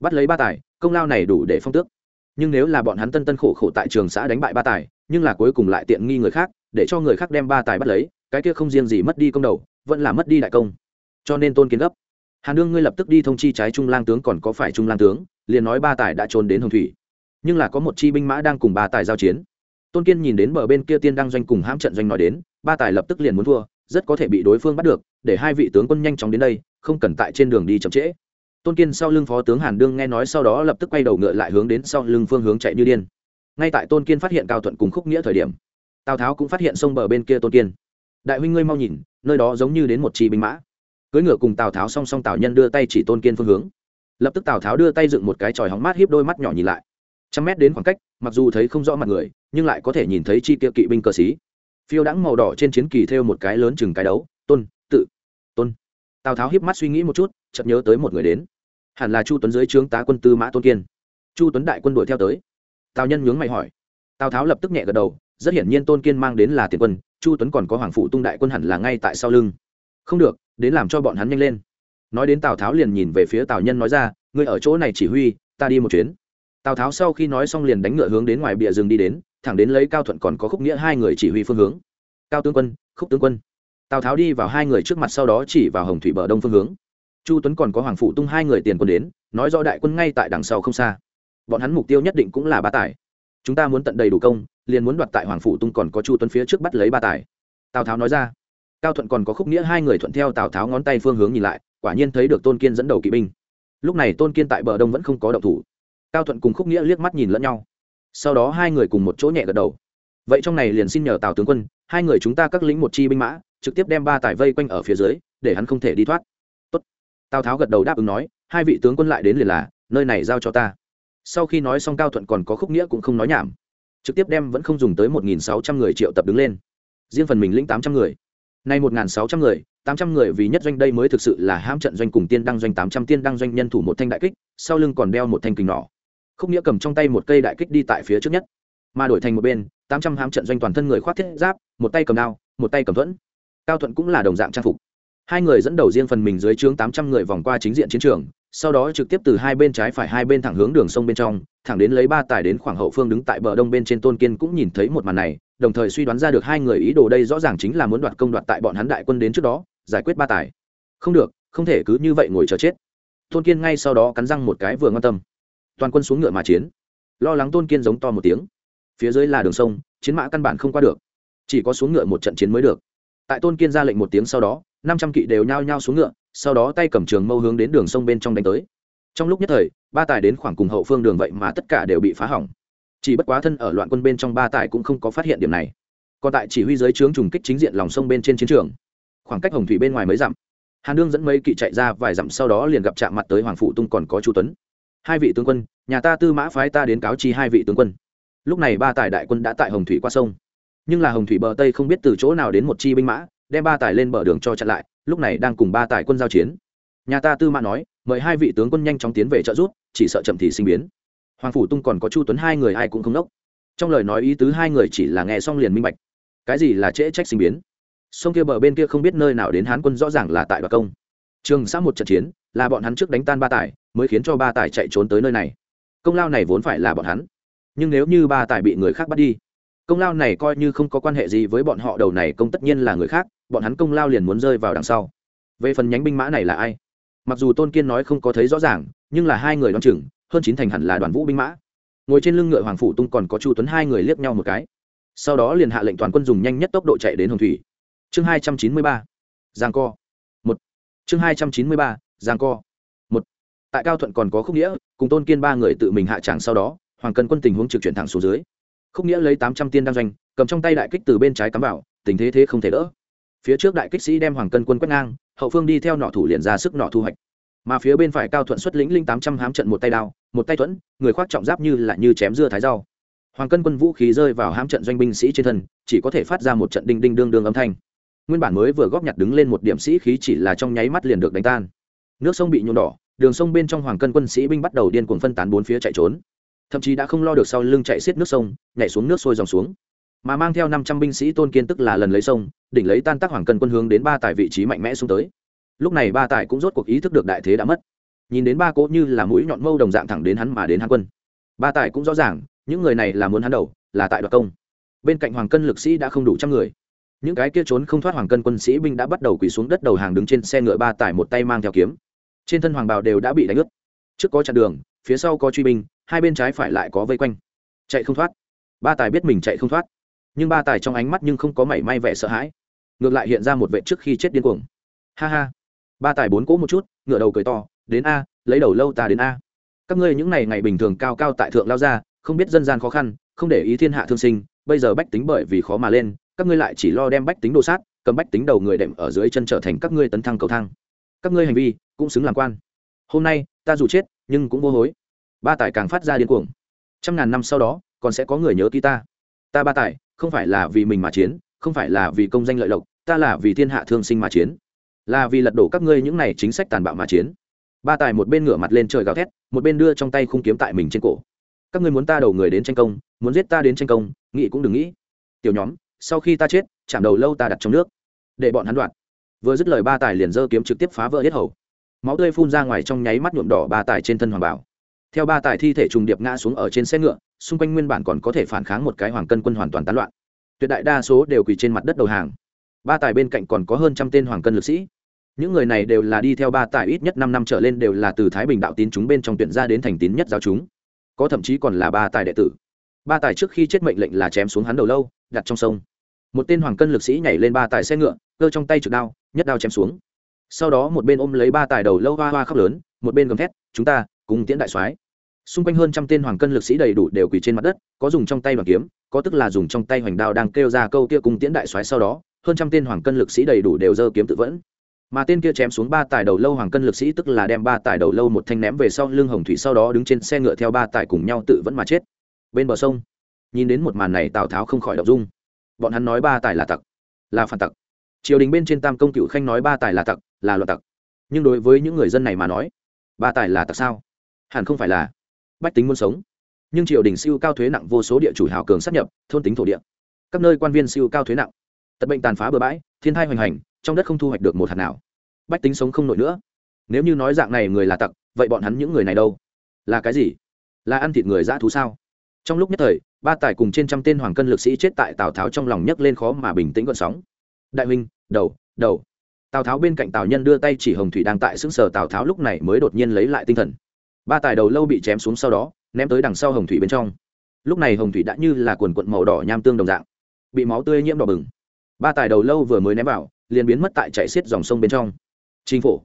Bắt lấy ba tài, công lao này đủ để phong tước. Nhưng nếu là bọn hắn tân tân khổ khổ tại trường xã đánh bại ba tài, nhưng là cuối cùng lại tiện nghi người khác, để cho người khác đem ba tài bắt lấy, cái kia không riêng gì mất đi công đầu, vẫn là mất đi đại công. Cho nên tôn kiến gấp. Hàn đương ngươi lập tức đi thông chi trái trung lang tướng còn có phải trung lang tướng, liền nói ba tài đã trốn đến hồng thủy. Nhưng là có một chi binh mã đang cùng ba tài giao chiến. Tôn kiên nhìn đến bờ bên kia tiên đang doanh cùng hãm trận doanh nói đến, ba tài lập tức liền muốn thua, rất có thể bị đối phương bắt được, để hai vị tướng quân nhanh chóng đến đây không cần tại trên đường đi chậm trễ. Tôn kiên sau lưng phó tướng hàn đương nghe nói sau đó lập tức quay đầu ngựa lại hướng đến sau lưng phương hướng chạy như điên. Ngay tại tôn kiên phát hiện cao thuận cùng khúc nghĩa thời điểm, tào tháo cũng phát hiện sông bờ bên kia tôn kiên. Đại huynh ngươi mau nhìn, nơi đó giống như đến một chi binh mã. Cưỡi ngựa cùng tào tháo song song tào nhân đưa tay chỉ tôn kiên phương hướng. Lập tức tào tháo đưa tay dựng một cái tròi hóng mát hiếp đôi mắt nhỏ nhìn lại. Trăm mét đến khoảng cách, mặc dù thấy không rõ mặt người, nhưng lại có thể nhìn thấy chi tiêu kỵ binh cờ xí phiêu đãng màu đỏ trên chiến kỳ thêu một cái lớn chừng cái đấu, tôn, tự tào tháo híp mắt suy nghĩ một chút chợt nhớ tới một người đến hẳn là chu tuấn dưới trướng tá quân tư mã tôn kiên chu tuấn đại quân đuổi theo tới tào nhân nhướng mày hỏi tào tháo lập tức nhẹ gật đầu rất hiển nhiên tôn kiên mang đến là tiền quân chu tuấn còn có hoàng phụ tung đại quân hẳn là ngay tại sau lưng không được đến làm cho bọn hắn nhanh lên nói đến tào tháo liền nhìn về phía tào nhân nói ra ngươi ở chỗ này chỉ huy ta đi một chuyến tào tháo sau khi nói xong liền đánh ngựa hướng đến ngoài bìa rừng đi đến thẳng đến lấy cao thuận còn có khúc nghĩa hai người chỉ huy phương hướng cao tướng quân khúc tướng quân tào tháo đi vào hai người trước mặt sau đó chỉ vào hồng thủy bờ đông phương hướng chu tuấn còn có hoàng phụ tung hai người tiền quân đến nói rõ đại quân ngay tại đằng sau không xa bọn hắn mục tiêu nhất định cũng là ba tài chúng ta muốn tận đầy đủ công liền muốn đoạt tại hoàng phụ tung còn có chu tuấn phía trước bắt lấy ba tài tào tháo nói ra cao thuận còn có khúc nghĩa hai người thuận theo tào tháo ngón tay phương hướng nhìn lại quả nhiên thấy được tôn kiên dẫn đầu kỵ binh lúc này tôn kiên tại bờ đông vẫn không có động thủ cao thuận cùng khúc nghĩa liếc mắt nhìn lẫn nhau sau đó hai người cùng một chỗ nhẹ gật đầu vậy trong này liền xin nhờ tào tướng quân hai người chúng ta các lính một chi binh mã trực tiếp đem ba tài vây quanh ở phía dưới, để hắn không thể đi thoát. Tốt. tào tháo gật đầu đáp ứng nói, hai vị tướng quân lại đến liền là, nơi này giao cho ta. Sau khi nói xong cao thuận còn có khúc nghĩa cũng không nói nhảm. Trực tiếp đem vẫn không dùng tới một nghìn sáu trăm người triệu tập đứng lên. Riêng phần mình lĩnh tám trăm người. Nay một nghìn sáu trăm người, tám trăm người vì nhất doanh đây mới thực sự là ham trận doanh cùng tiên đăng doanh, tám trăm tiên đăng doanh nhân thủ một thanh đại kích, sau lưng còn đeo một thanh kình nỏ. Khúc nghĩa cầm trong tay một cây đại kích đi tại phía trước nhất. Mà đổi thành một bên, tám trăm hám trận doanh toàn thân người khoác thiết giáp, một tay cầm đao, một tay cầm thuẫn cao thuận cũng là đồng dạng trang phục. Hai người dẫn đầu riêng phần mình dưới trướng tám trăm người vòng qua chính diện chiến trường, sau đó trực tiếp từ hai bên trái phải hai bên thẳng hướng đường sông bên trong, thẳng đến lấy ba tài đến khoảng hậu phương đứng tại bờ đông bên trên tôn kiên cũng nhìn thấy một màn này, đồng thời suy đoán ra được hai người ý đồ đây rõ ràng chính là muốn đoạt công đoạt tại bọn hắn đại quân đến trước đó, giải quyết ba tài. Không được, không thể cứ như vậy ngồi chờ chết. Tôn kiên ngay sau đó cắn răng một cái vừa ngon tâm. Toàn quân xuống ngựa mà chiến. Lo lắng tôn kiên giống to một tiếng. Phía dưới là đường sông, chiến mã căn bản không qua được. Chỉ có xuống ngựa một trận chiến mới được tại tôn kiên ra lệnh một tiếng sau đó, năm trăm kỵ đều nhao nhao xuống ngựa, sau đó tay cầm trường mâu hướng đến đường sông bên trong đánh tới. Trong lúc nhất thời, ba tài đến khoảng cùng hậu phương đường vậy mà tất cả đều bị phá hỏng. Chỉ bất quá thân ở loạn quân bên trong ba tài cũng không có phát hiện điểm này. Còn tại chỉ huy giới trướng trùng kích chính diện lòng sông bên trên chiến trường. Khoảng cách hồng thủy bên ngoài mấy dặm, hàn đương dẫn mấy kỵ chạy ra vài dặm sau đó liền gặp chạm mặt tới hoàng phụ tung còn có chu tuấn. Hai vị tướng quân, nhà ta tư mã phái ta đến cáo chi hai vị tướng quân. Lúc này ba tài đại quân đã tại hồng thủy qua sông nhưng là hồng thủy bờ tây không biết từ chỗ nào đến một chi binh mã, đem ba tài lên bờ đường cho chặn lại, lúc này đang cùng ba tài quân giao chiến. Nhà ta tư mã nói, mời hai vị tướng quân nhanh chóng tiến về trợ giúp, chỉ sợ chậm thì sinh biến. Hoàng phủ tung còn có chu tuấn hai người ai cũng không đốc. Trong lời nói ý tứ hai người chỉ là nghe xong liền minh bạch. Cái gì là trễ trách sinh biến? Sông kia bờ bên kia không biết nơi nào đến hán quân rõ ràng là tại đoạt công. Trường xã một trận chiến, là bọn hắn trước đánh tan ba tài, mới khiến cho ba tài chạy trốn tới nơi này. Công lao này vốn phải là bọn hắn. Nhưng nếu như ba tài bị người khác bắt đi công lao này coi như không có quan hệ gì với bọn họ, đầu này công tất nhiên là người khác, bọn hắn công lao liền muốn rơi vào đằng sau. Về phần nhánh binh mã này là ai? Mặc dù tôn kiên nói không có thấy rõ ràng, nhưng là hai người đ o á n chừng, hơn chín thành hẳn là đoàn vũ binh mã. Ngồi trên lưng ngựa hoàng phủ tung còn có chu tuấn hai người liếc nhau một cái. Sau đó liền hạ lệnh toàn quân dùng nhanh nhất tốc độ chạy đến hồng thủy. Chương hai trăm chín mươi ba, giang co. Một. Chương hai trăm chín mươi ba, giang co. Một. Tại cao thuận còn có khúc nghĩa, cùng tôn kiên ba người tự mình hạ tràng sau đó, hoàng cần quân tình huống trực chuyển thẳng xuống dưới không nghĩa lấy tám trăm tiên đăng doanh, cầm trong tay đại kích từ bên trái cắm vào, tình thế thế không thể đỡ. Phía trước đại kích sĩ đem hoàng cân quân quét ngang, hậu phương đi theo nọ thủ liền ra sức nọ thu hoạch. Mà phía bên phải cao thuận xuất lĩnh linh tám trăm hám trận một tay đao, một tay thuẫn, người khoác trọng giáp như là như chém dưa thái rau. Hoàng cân quân vũ khí rơi vào hám trận doanh binh sĩ trên thân, chỉ có thể phát ra một trận đinh đinh đương đương âm thanh. Nguyên bản mới vừa góp nhặt đứng lên một điểm sĩ khí chỉ là trong nháy mắt liền được đánh tan. Nước sông bị nhuộm đỏ, đường sông bên trong hoàng cân quân sĩ binh bắt đầu điên cuồng phân tán bốn phía chạy trốn thậm chí đã không lo được sau lưng chạy xiết nước sông, nhảy xuống nước sôi dòng xuống. Mà mang theo năm trăm binh sĩ tôn kiên tức là lần lấy sông, đỉnh lấy tan tác hoàng cân quân hướng đến ba tài vị trí mạnh mẽ xuống tới. Lúc này ba tài cũng rốt cuộc ý thức được đại thế đã mất. Nhìn đến ba cỗ như là mũi nhọn mâu đồng dạng thẳng đến hắn mà đến hắn quân. Ba tài cũng rõ ràng, những người này là muốn hắn đầu, là tại đoạt công. Bên cạnh hoàng cân lực sĩ đã không đủ trăm người. Những cái kia trốn không thoát hoàng cân quân sĩ binh đã bắt đầu quỳ xuống đất đầu hàng đứng trên xe ngựa ba tải một tay mang theo kiếm. Trên thân hoàng bào đều đã bị đánh ướt. Trước có chặn đường, phía sau có truy binh hai bên trái phải lại có vây quanh. Chạy không thoát. Ba tài biết mình chạy không thoát. Nhưng ba tài trong ánh mắt nhưng không có mảy may vẻ sợ hãi. Ngược lại hiện ra một vệ trước khi chết điên cuồng. Ha ha. Ba tài bốn cỗ một chút ngựa đầu cười to, đến a, lấy đầu lâu ta đến a. Các ngươi những ngày ngày bình thường cao cao tại thượng lao ra, không biết dân gian khó khăn, không để ý thiên hạ thương sinh, bây giờ bách tính bởi vì khó mà lên, các ngươi lại chỉ lo đem bách tính đồ sát, cầm bách tính đầu người đệm ở dưới chân trở thành các ngươi tấn thăng cầu thang. Các ngươi hành vi cũng xứng làm quan. Hôm nay, ta dù chết, nhưng cũng vô hối ba tài càng phát ra điên cuồng. Trăm ngàn năm sau đó, còn sẽ có người nhớ ký ta. Ta ba tài, không phải là vì mình mà chiến, không phải là vì công danh lợi lộc, ta là vì thiên hạ thương sinh mà chiến. Là vì lật đổ các ngươi những này chính sách tàn bạo mà chiến. Ba tài một bên ngửa mặt lên trời gào thét, một bên đưa trong tay khung kiếm tại mình trên cổ. Các ngươi muốn ta đầu người đến tranh công, muốn giết ta đến tranh công, nghĩ cũng đừng nghĩ. Tiểu nhóm, sau khi ta chết, chạm đầu lâu ta đặt trong nước. Để bọn hắn đoạt. Vừa dứt lời ba tài liền giơ kiếm trực tiếp phá vỡ hết hầu. Máu tươi phun ra ngoài trong nháy mắt nhuộm đỏ ba tài trên thân hoàng bảo theo ba tài thi thể trùng điệp ngã xuống ở trên xe ngựa, xung quanh nguyên bản còn có thể phản kháng một cái hoàng cân quân hoàn toàn tán loạn. Tuyệt đại đa số đều quỳ trên mặt đất đầu hàng. Ba tài bên cạnh còn có hơn trăm tên hoàng cân lực sĩ. Những người này đều là đi theo ba tài ít nhất năm năm trở lên đều là từ thái bình đạo tín chúng bên trong tuyển ra đến thành tín nhất giáo chúng. Có thậm chí còn là ba tài đệ tử. Ba tài trước khi chết mệnh lệnh là chém xuống hắn đầu lâu, đặt trong sông. Một tên hoàng cân lực sĩ nhảy lên ba tài xe ngựa, cơ trong tay trực đao, nhất đao chém xuống. Sau đó một bên ôm lấy ba tài đầu lâu hoa hoa khóc lớn, một bên gầm thét, chúng ta, cùng tiễn đại soái xung quanh hơn trăm tên hoàng cân lực sĩ đầy đủ đều quỳ trên mặt đất, có dùng trong tay đoàn kiếm, có tức là dùng trong tay hoành đao đang kêu ra câu kia cùng tiễn đại soái sau đó, hơn trăm tên hoàng cân lực sĩ đầy đủ đều giơ kiếm tự vẫn. Mà tên kia chém xuống ba tài đầu lâu hoàng cân lực sĩ tức là đem ba tài đầu lâu một thanh ném về sau lưng hồng thủy sau đó đứng trên xe ngựa theo ba tài cùng nhau tự vẫn mà chết. Bên bờ sông, nhìn đến một màn này tào tháo không khỏi đọc dung. Bọn hắn nói ba tài là tặc, là phản tặc. Triều đình bên trên tam công cựu khanh nói ba tài là tặc, là loạn tặc. Nhưng đối với những người dân này mà nói, ba tài là tặc sao? Hẳn không phải là bách tính muốn sống. Nhưng triều đình siêu cao thuế nặng vô số địa chủ hào cường sát nhập, thôn tính thổ địa. Các nơi quan viên siêu cao thuế nặng. Tật bệnh tàn phá bừa bãi, thiên thai hoành hành, trong đất không thu hoạch được một hạt nào. Bách tính sống không nổi nữa. Nếu như nói dạng này người là tặc, vậy bọn hắn những người này đâu? Là cái gì? Là ăn thịt người dã thú sao? Trong lúc nhất thời, ba tài cùng trên trăm tên hoàng cân lực sĩ chết tại tào tháo trong lòng nhấc lên khó mà bình tĩnh gọn sóng. Đại huynh, đầu đầu. Tào tháo bên cạnh tào nhân đưa tay chỉ hồng thủy đang tại xứng sở tào tháo lúc này mới đột nhiên lấy lại tinh thần ba tài đầu lâu bị chém xuống sau đó, ném tới đằng sau hồng thủy bên trong. Lúc này hồng thủy đã như là quần quận màu đỏ nham tương đồng dạng, bị máu tươi nhiễm đỏ bừng. Ba tài đầu lâu vừa mới ném vào, liền biến mất tại chạy xiết dòng sông bên trong. Chính phủ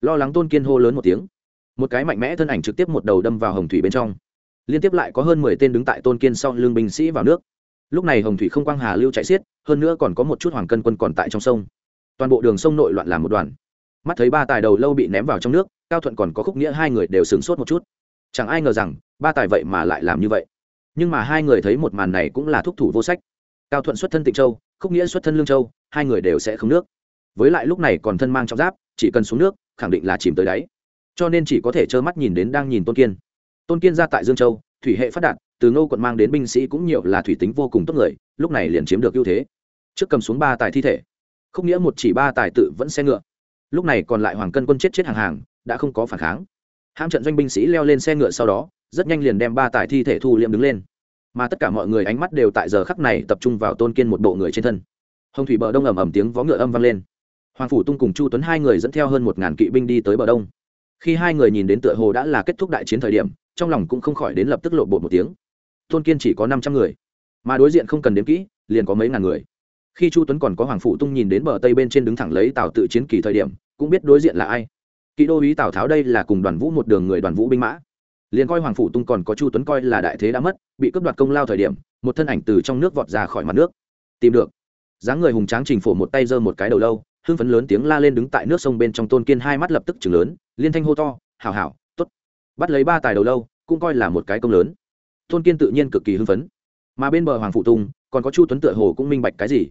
lo lắng tôn kiên hô lớn một tiếng. Một cái mạnh mẽ thân ảnh trực tiếp một đầu đâm vào hồng thủy bên trong. Liên tiếp lại có hơn mười tên đứng tại tôn kiên sau lưng binh sĩ vào nước. Lúc này hồng thủy không quang hà lưu chạy xiết, hơn nữa còn có một chút hoàng cân quân còn tại trong sông. Toàn bộ đường sông nội loạn làm một đoàn mắt thấy ba tài đầu lâu bị ném vào trong nước, cao thuận còn có khúc nghĩa hai người đều sửng sốt một chút. Chẳng ai ngờ rằng, ba tài vậy mà lại làm như vậy. Nhưng mà hai người thấy một màn này cũng là thúc thủ vô sách. Cao thuận xuất thân tịnh châu, khúc nghĩa xuất thân lương châu, hai người đều sẽ không nước. Với lại lúc này còn thân mang trong giáp, chỉ cần xuống nước, khẳng định là chìm tới đáy. Cho nên chỉ có thể trơ mắt nhìn đến đang nhìn tôn kiên. Tôn kiên ra tại dương châu, thủy hệ phát đạt, từ ngô quận mang đến binh sĩ cũng nhiều là thủy tính vô cùng tốt người, lúc này liền chiếm được ưu thế. Trước cầm xuống ba tài thi thể không nghĩa một chỉ ba tài tự vẫn xe ngựa lúc này còn lại hoàng cân quân chết chết hàng hàng, đã không có phản kháng. Hãm trận doanh binh sĩ leo lên xe ngựa sau đó, rất nhanh liền đem ba tài thi thể thu liệm đứng lên. Mà tất cả mọi người ánh mắt đều tại giờ khắc này tập trung vào tôn kiên một bộ người trên thân. Hồng thủy bờ đông ầm ầm tiếng vó ngựa âm vang lên. Hoàng phủ tung cùng chu tuấn hai người dẫn theo hơn một ngàn kỵ binh đi tới bờ đông. Khi hai người nhìn đến tựa hồ đã là kết thúc đại chiến thời điểm, trong lòng cũng không khỏi đến lập tức lộ bộ một tiếng. Tôn kiên chỉ có năm trăm người, mà đối diện không cần đếm kỹ, liền có mấy ngàn người. Khi chu tuấn còn có hoàng phụ tung nhìn đến bờ tây bên trên đứng thẳng lấy tào tự chiến kỳ thời điểm cũng biết đối diện là ai. Kỹ đô ý tào tháo đây là cùng đoàn vũ một đường người đoàn vũ binh mã. Liền coi hoàng phụ tung còn có chu tuấn coi là đại thế đã mất, bị cướp đoạt công lao thời điểm, một thân ảnh từ trong nước vọt ra khỏi mặt nước. Tìm được. Dáng người hùng tráng trình phổ một tay giơ một cái đầu lâu, hưng phấn lớn tiếng la lên đứng tại nước sông bên trong tôn kiên hai mắt lập tức chừng lớn, liên thanh hô to, hảo hảo t ố t bắt lấy ba tài đầu lâu, cũng coi là một cái công lớn. Tôn kiên tự nhiên cực kỳ hưng phấn. Mà bên bờ hoàng phụ tùng còn có chu tuấn tựa hồ cũng minh bạch cái gì.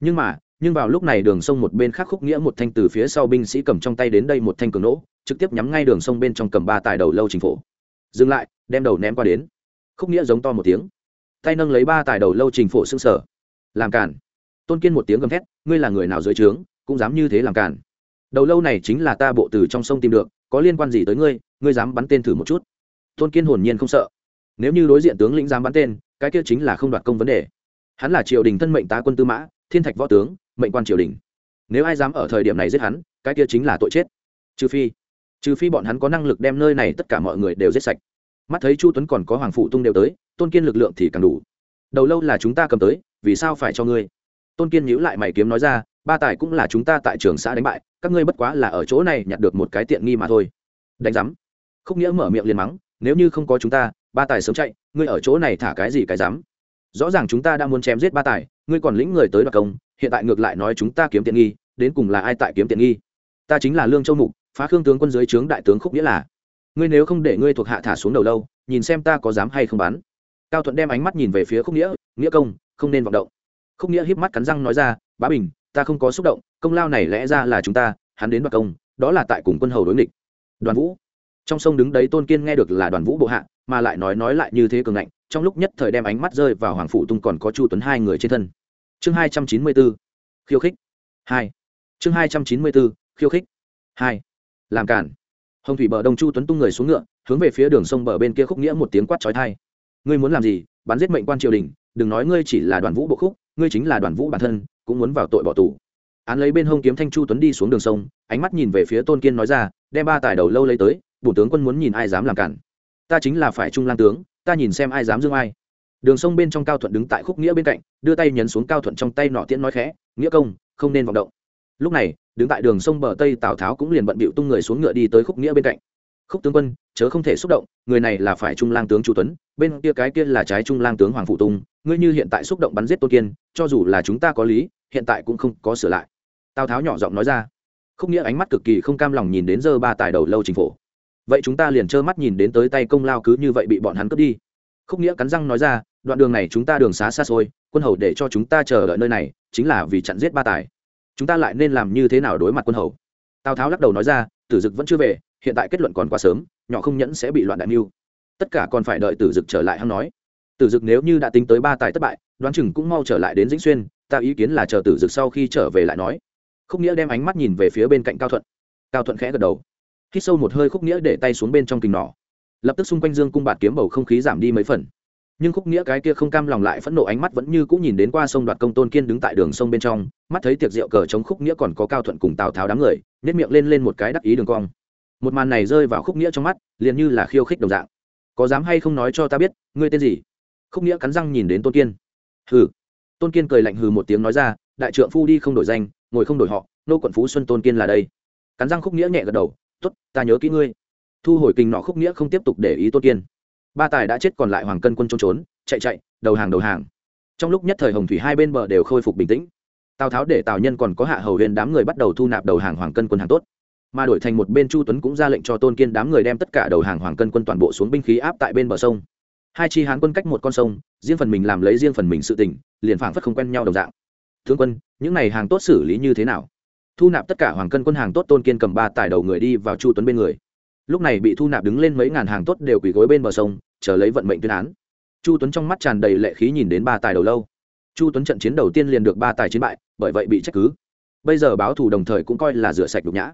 Nhưng mà nhưng vào lúc này đường sông một bên khác khúc nghĩa một thanh từ phía sau binh sĩ cầm trong tay đến đây một thanh cường nỗ, trực tiếp nhắm ngay đường sông bên trong cầm ba tài đầu lâu chính phổ. Dừng lại, đem đầu ném qua đến. Khúc nghĩa giống to một tiếng. Tay nâng lấy ba tài đầu lâu trình phổ xương sở làm cản tôn kiên một tiếng gầm thét, ngươi là người nào dưới trướng, cũng dám như thế làm cản đầu lâu này chính là ta bộ từ trong sông tìm được, có liên quan gì tới ngươi ngươi dám bắn tên thử một chút. Tôn kiên hồn nhiên không sợ. Nếu như đối diện tướng lĩnh dám bắn tên, cái kia chính là không đoạt công vấn đề hắn là triều đình thân mệnh tá quân tư mã, thiên thạch võ tướng, mệnh quan triều đình. Nếu ai dám ở thời điểm này giết hắn, cái kia chính là tội chết. Trừ phi trừ phi bọn hắn có năng lực đem nơi này tất cả mọi người đều giết sạch. Mắt thấy chu tuấn còn có hoàng phụ tung đều tới, tôn kiên lực lượng thì càng đủ. Đầu lâu là chúng ta cầm tới, vì sao phải cho ngươi? Tôn kiên nhữ lại mày kiếm nói ra, ba tài cũng là chúng ta tại trường xã đánh bại, các ngươi bất quá là ở chỗ này nhặt được một cái tiện nghi mà thôi. Đánh giám. Không nghĩa mở miệng liền mắng, nếu như không có chúng ta, ba tài sớm chạy, ngươi ở chỗ này thả cái gì cái dám rõ ràng chúng ta đã muốn chém giết ba tài, ngươi còn lĩnh người tới đoạt công, hiện tại ngược lại nói chúng ta kiếm tiện nghi, đến cùng là ai tại kiếm tiện nghi? Ta chính là lương châu mục, phá khương tướng quân dưới trướng đại tướng khúc nghĩa là. Ngươi nếu không để ngươi thuộc hạ thả xuống đầu lâu, nhìn xem ta có dám hay không bắn. Cao thuận đem ánh mắt nhìn về phía khúc nghĩa nghĩa công, không nên vọng động. Khúc nghĩa híp mắt cắn răng nói ra, bá bình, ta không có xúc động, công lao này lẽ ra là chúng ta, hắn đến đoạt công, đó là tại cùng quân hầu đối nghịch. Đoàn vũ. Trong sông đứng đấy tôn kiên nghe được là đoàn vũ bộ hạ, mà lại nói nói lại như thế cường ngạnh trong lúc nhất thời đem ánh mắt rơi vào hoàng phụ tung còn có chu tuấn hai người trên thân. Chương hai trăm chín mươi bốn, khiêu khích. Hai. Chương hai trăm chín mươi bốn, khiêu khích. Hai. Làm cản. Hồng thủy bờ đông chu tuấn tung người xuống ngựa, hướng về phía đường sông bờ bên kia khúc nghĩa một tiếng quát trói thai ngươi muốn làm gì? Bắn giết mệnh quan triều đình, đừng nói ngươi chỉ là đoàn vũ bộ khúc, ngươi chính là đoàn vũ bản thân, cũng muốn vào tội bỏ tù. Án lấy bên hông kiếm thanh chu tuấn đi xuống đường sông, ánh mắt nhìn về phía tôn kiên nói ra, đem ba tài đầu lâu lấy tới, bổ tướng quân muốn nhìn ai dám làm cản. Ta chính là phải trung lang tướng ta nhìn xem ai dám dương ai. Đường sông bên trong cao thuận đứng tại khúc nghĩa bên cạnh, đưa tay nhấn xuống cao thuận trong tay nọ tiễn nói khẽ, nghĩa công, không nên vọng động. Lúc này, đứng tại đường sông bờ tây tào tháo cũng liền bận bịu tung người xuống ngựa đi tới khúc nghĩa bên cạnh. Khúc tướng quân, chớ không thể xúc động, người này là phải trung lang tướng chu tuấn, bên kia cái kia là trái trung lang tướng hoàng phụ tung ngươi như hiện tại xúc động bắn giết tôn kiên, cho dù là chúng ta có lý, hiện tại cũng không có sửa lại. Tào tháo nhỏ giọng nói ra. Khúc nghĩa ánh mắt cực kỳ không cam lòng nhìn đến giờ ba tài đầu lâu chính phủ vậy chúng ta liền trơ mắt nhìn đến tới tay công lao cứ như vậy bị bọn hắn cướp đi. Khúc nghĩa cắn răng nói ra, đoạn đường này chúng ta đường xá xa xôi, quân hầu để cho chúng ta chờ đợi nơi này, chính là vì chặn giết ba tài. Chúng ta lại nên làm như thế nào đối mặt quân hầu? Tào tháo lắc đầu nói ra, tử dực vẫn chưa về, hiện tại kết luận còn quá sớm, nhỏ không nhẫn sẽ bị loạn đại mưu. Tất cả còn phải đợi tử dực trở lại hắn nói. Tử dực nếu như đã tính tới ba tài thất bại, đoán chừng cũng mau trở lại đến dĩnh xuyên, ta ý kiến là chờ tử dực sau khi trở về lại nói. Khúc nghĩa đem ánh mắt nhìn về phía bên cạnh cao thuận. Cao thuận khẽ gật đầu hít sâu một hơi khúc nghĩa để tay xuống bên trong kình nỏ. Lập tức xung quanh dương cung bạt kiếm bầu không khí giảm đi mấy phần. Nhưng khúc nghĩa cái kia không cam lòng lại phẫn nộ ánh mắt vẫn như cũng nhìn đến qua sông đoạt công tôn kiên đứng tại đường sông bên trong, mắt thấy tiệc rượu cờ chống khúc nghĩa còn có cao thuận cùng tào tháo đám người nếp miệng lên lên một cái đắc ý đường cong. Một màn này rơi vào khúc nghĩa trong mắt, liền như là khiêu khích đồng dạng. Có dám hay không nói cho ta biết, ngươi tên gì? Khúc nghĩa cắn răng nhìn đến tôn kiên. Hừ. Tôn kiên cười lạnh hừ một tiếng nói ra, đại trượng phu đi không đổi danh, ngồi không đổi họ, nô quận phú xuân tôn kiên là đây. Cắn răng khúc nghĩa nhẹ gật đầu t ố t ta nhớ kỹ ngươi. Thu hồi kinh nọ khúc nghĩa không tiếp tục để ý tôn kiên. Ba tài đã chết còn lại hoàng cân quân trốn trốn, chạy chạy, đầu hàng đầu hàng. Trong lúc nhất thời hồng thủy hai bên bờ đều khôi phục bình tĩnh. Tào tháo để tào nhân còn có hạ hầu huyền đám người bắt đầu thu nạp đầu hàng hoàng cân quân hàng tốt. Mà đổi thành một bên chu tuấn cũng ra lệnh cho tôn kiên đám người đem tất cả đầu hàng hoàng cân quân toàn bộ xuống binh khí áp tại bên bờ sông. Hai chi hán quân cách một con sông, riêng phần mình làm lấy riêng phần mình sự tỉnh liền phảng phất không quen nhau đồng dạng. Thương quân, những này hàng tốt xử lý như thế nào? Thu nạp tất cả hoàng cân quân hàng tốt tôn kiên cầm ba tải đầu người đi vào chu tuấn bên người lúc này bị thu nạp đứng lên mấy ngàn hàng tốt đều quỳ gối bên bờ sông chờ lấy vận mệnh tuyên án chu tuấn trong mắt tràn đầy lệ khí nhìn đến ba tài đầu lâu chu tuấn trận chiến đầu tiên liền được ba tài chiến bại bởi vậy bị trách cứ bây giờ báo thù đồng thời cũng coi là rửa sạch đục nhã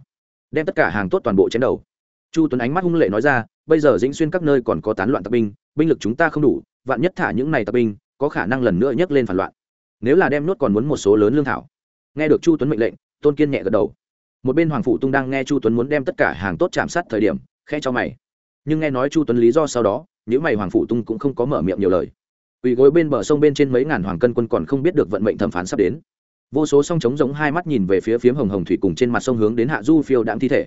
đem tất cả hàng tốt toàn bộ chiến đầu chu tuấn ánh mắt hung lệ nói ra bây giờ dĩnh xuyên các nơi còn có tán loạn tập binh binh lực chúng ta không đủ vạn nhất thả những này tập binh có khả năng lần nữa nhấc lên phản loạn nếu là đem nốt còn muốn một số lớn lương thảo nghe được chu tuấn mệnh lệnh tôn kiên nhẹ gật đầu. Một bên hoàng phụ tung đang nghe chu tuấn muốn đem tất cả hàng tốt chạm sát thời điểm khe cho mày. Nhưng nghe nói chu tuấn lý do sau đó những mày hoàng phụ tung cũng không có mở miệng nhiều lời. Ủy gối bên bờ sông bên trên mấy ngàn hoàng cân quân còn không biết được vận mệnh thẩm phán sắp đến. Vô số song trống giống hai mắt nhìn về phía phiếm hồng hồng thủy cùng trên mặt sông hướng đến hạ du phiêu đạm thi thể.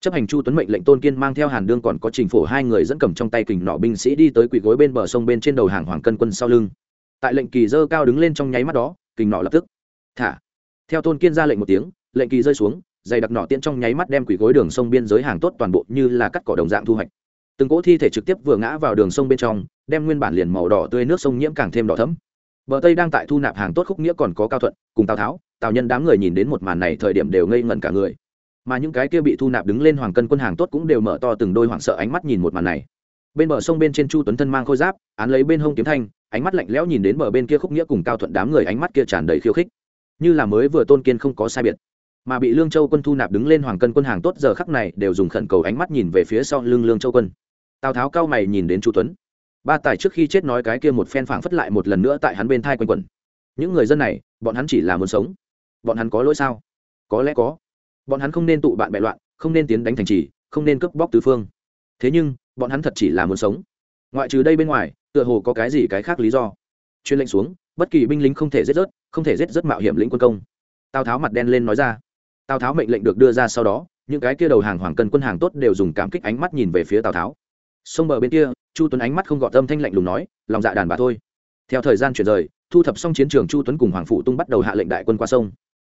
Chấp hành chu tuấn mệnh lệnh, tôn kiên mang theo hàn đương còn có trình phổ hai người dẫn cầm trong tay kình nọ binh sĩ đi tới quỷ gối bên bờ sông bên trên đầu hàng hoàng cân quân sau lưng. Tại lệnh kỳ dơ cao đứng lên trong nháy mắt đó, kình nọ lập tức thả theo tôn kiên ra lệnh một tiếng, lệnh kỳ rơi xuống, dày đặc nỏ tiễn trong nháy mắt đem quỷ gối đường sông biên giới hàng tốt toàn bộ như là cắt cỏ đồng dạng thu hoạch. Từng cỗ thi thể trực tiếp vừa ngã vào đường sông bên trong, đem nguyên bản liền màu đỏ tươi nước sông nhiễm càng thêm đỏ thấm bờ tây đang tại thu nạp hàng tốt khúc nghĩa còn có cao thuận, cùng tào tháo, tào nhân đám người nhìn đến một màn này thời điểm đều ngây ngẩn cả người. Mà những cái kia bị thu nạp đứng lên hoàng cân quân hàng tốt cũng đều mở to từng đôi hoảng sợ ánh mắt nhìn một màn này. Bên bờ sông bên trên chu tuấn thân mang khôi giáp, án lấy bên hông kiếm thanh, ánh mắt lạnh lẽo nhìn đến bờ bên kia khúc nghĩa cùng cao thuận đám người ánh mắt kia tràn đầy khiêu khích như là mới vừa tôn kiên không có sai biệt. Mà bị lương châu quân thu nạp đứng lên hoàng cân quân hàng tốt giờ khắc này đều dùng khẩn cầu ánh mắt nhìn về phía sau lưng lương châu quân. Tào tháo cao mày nhìn đến chu tuấn. Ba tài trước khi chết nói cái kia một phen phảng phất lại một lần nữa tại hắn bên thai quanh quẩn. Những người dân này, bọn hắn chỉ là muốn sống. Bọn hắn có lỗi sao? Có lẽ có. Bọn hắn không nên tụ bạn bè loạn, không nên tiến đánh thành trì, không nên cướp bóc tứ phương. Thế nhưng, bọn hắn thật chỉ là muốn sống. Ngoại trừ đây bên ngoài, tựa hồ có cái gì cái khác lý do? Chuyên lệnh xuống bất kỳ binh lính không thể giết rớt, không thể giết rớt mạo hiểm lĩnh quân công. Tào tháo mặt đen lên nói ra. Tào tháo mệnh lệnh được đưa ra sau đó, những cái kia đầu hàng hoàng cân quân hàng tốt đều dùng cảm kích ánh mắt nhìn về phía tào tháo. Sông bờ bên kia, chu tuấn ánh mắt không gọt âm thanh lạnh lùng nói, lòng dạ đàn bà thôi. Theo thời gian chuyển rời, thu thập xong chiến trường chu tuấn cùng hoàng phụ tung bắt đầu hạ lệnh đại quân qua sông.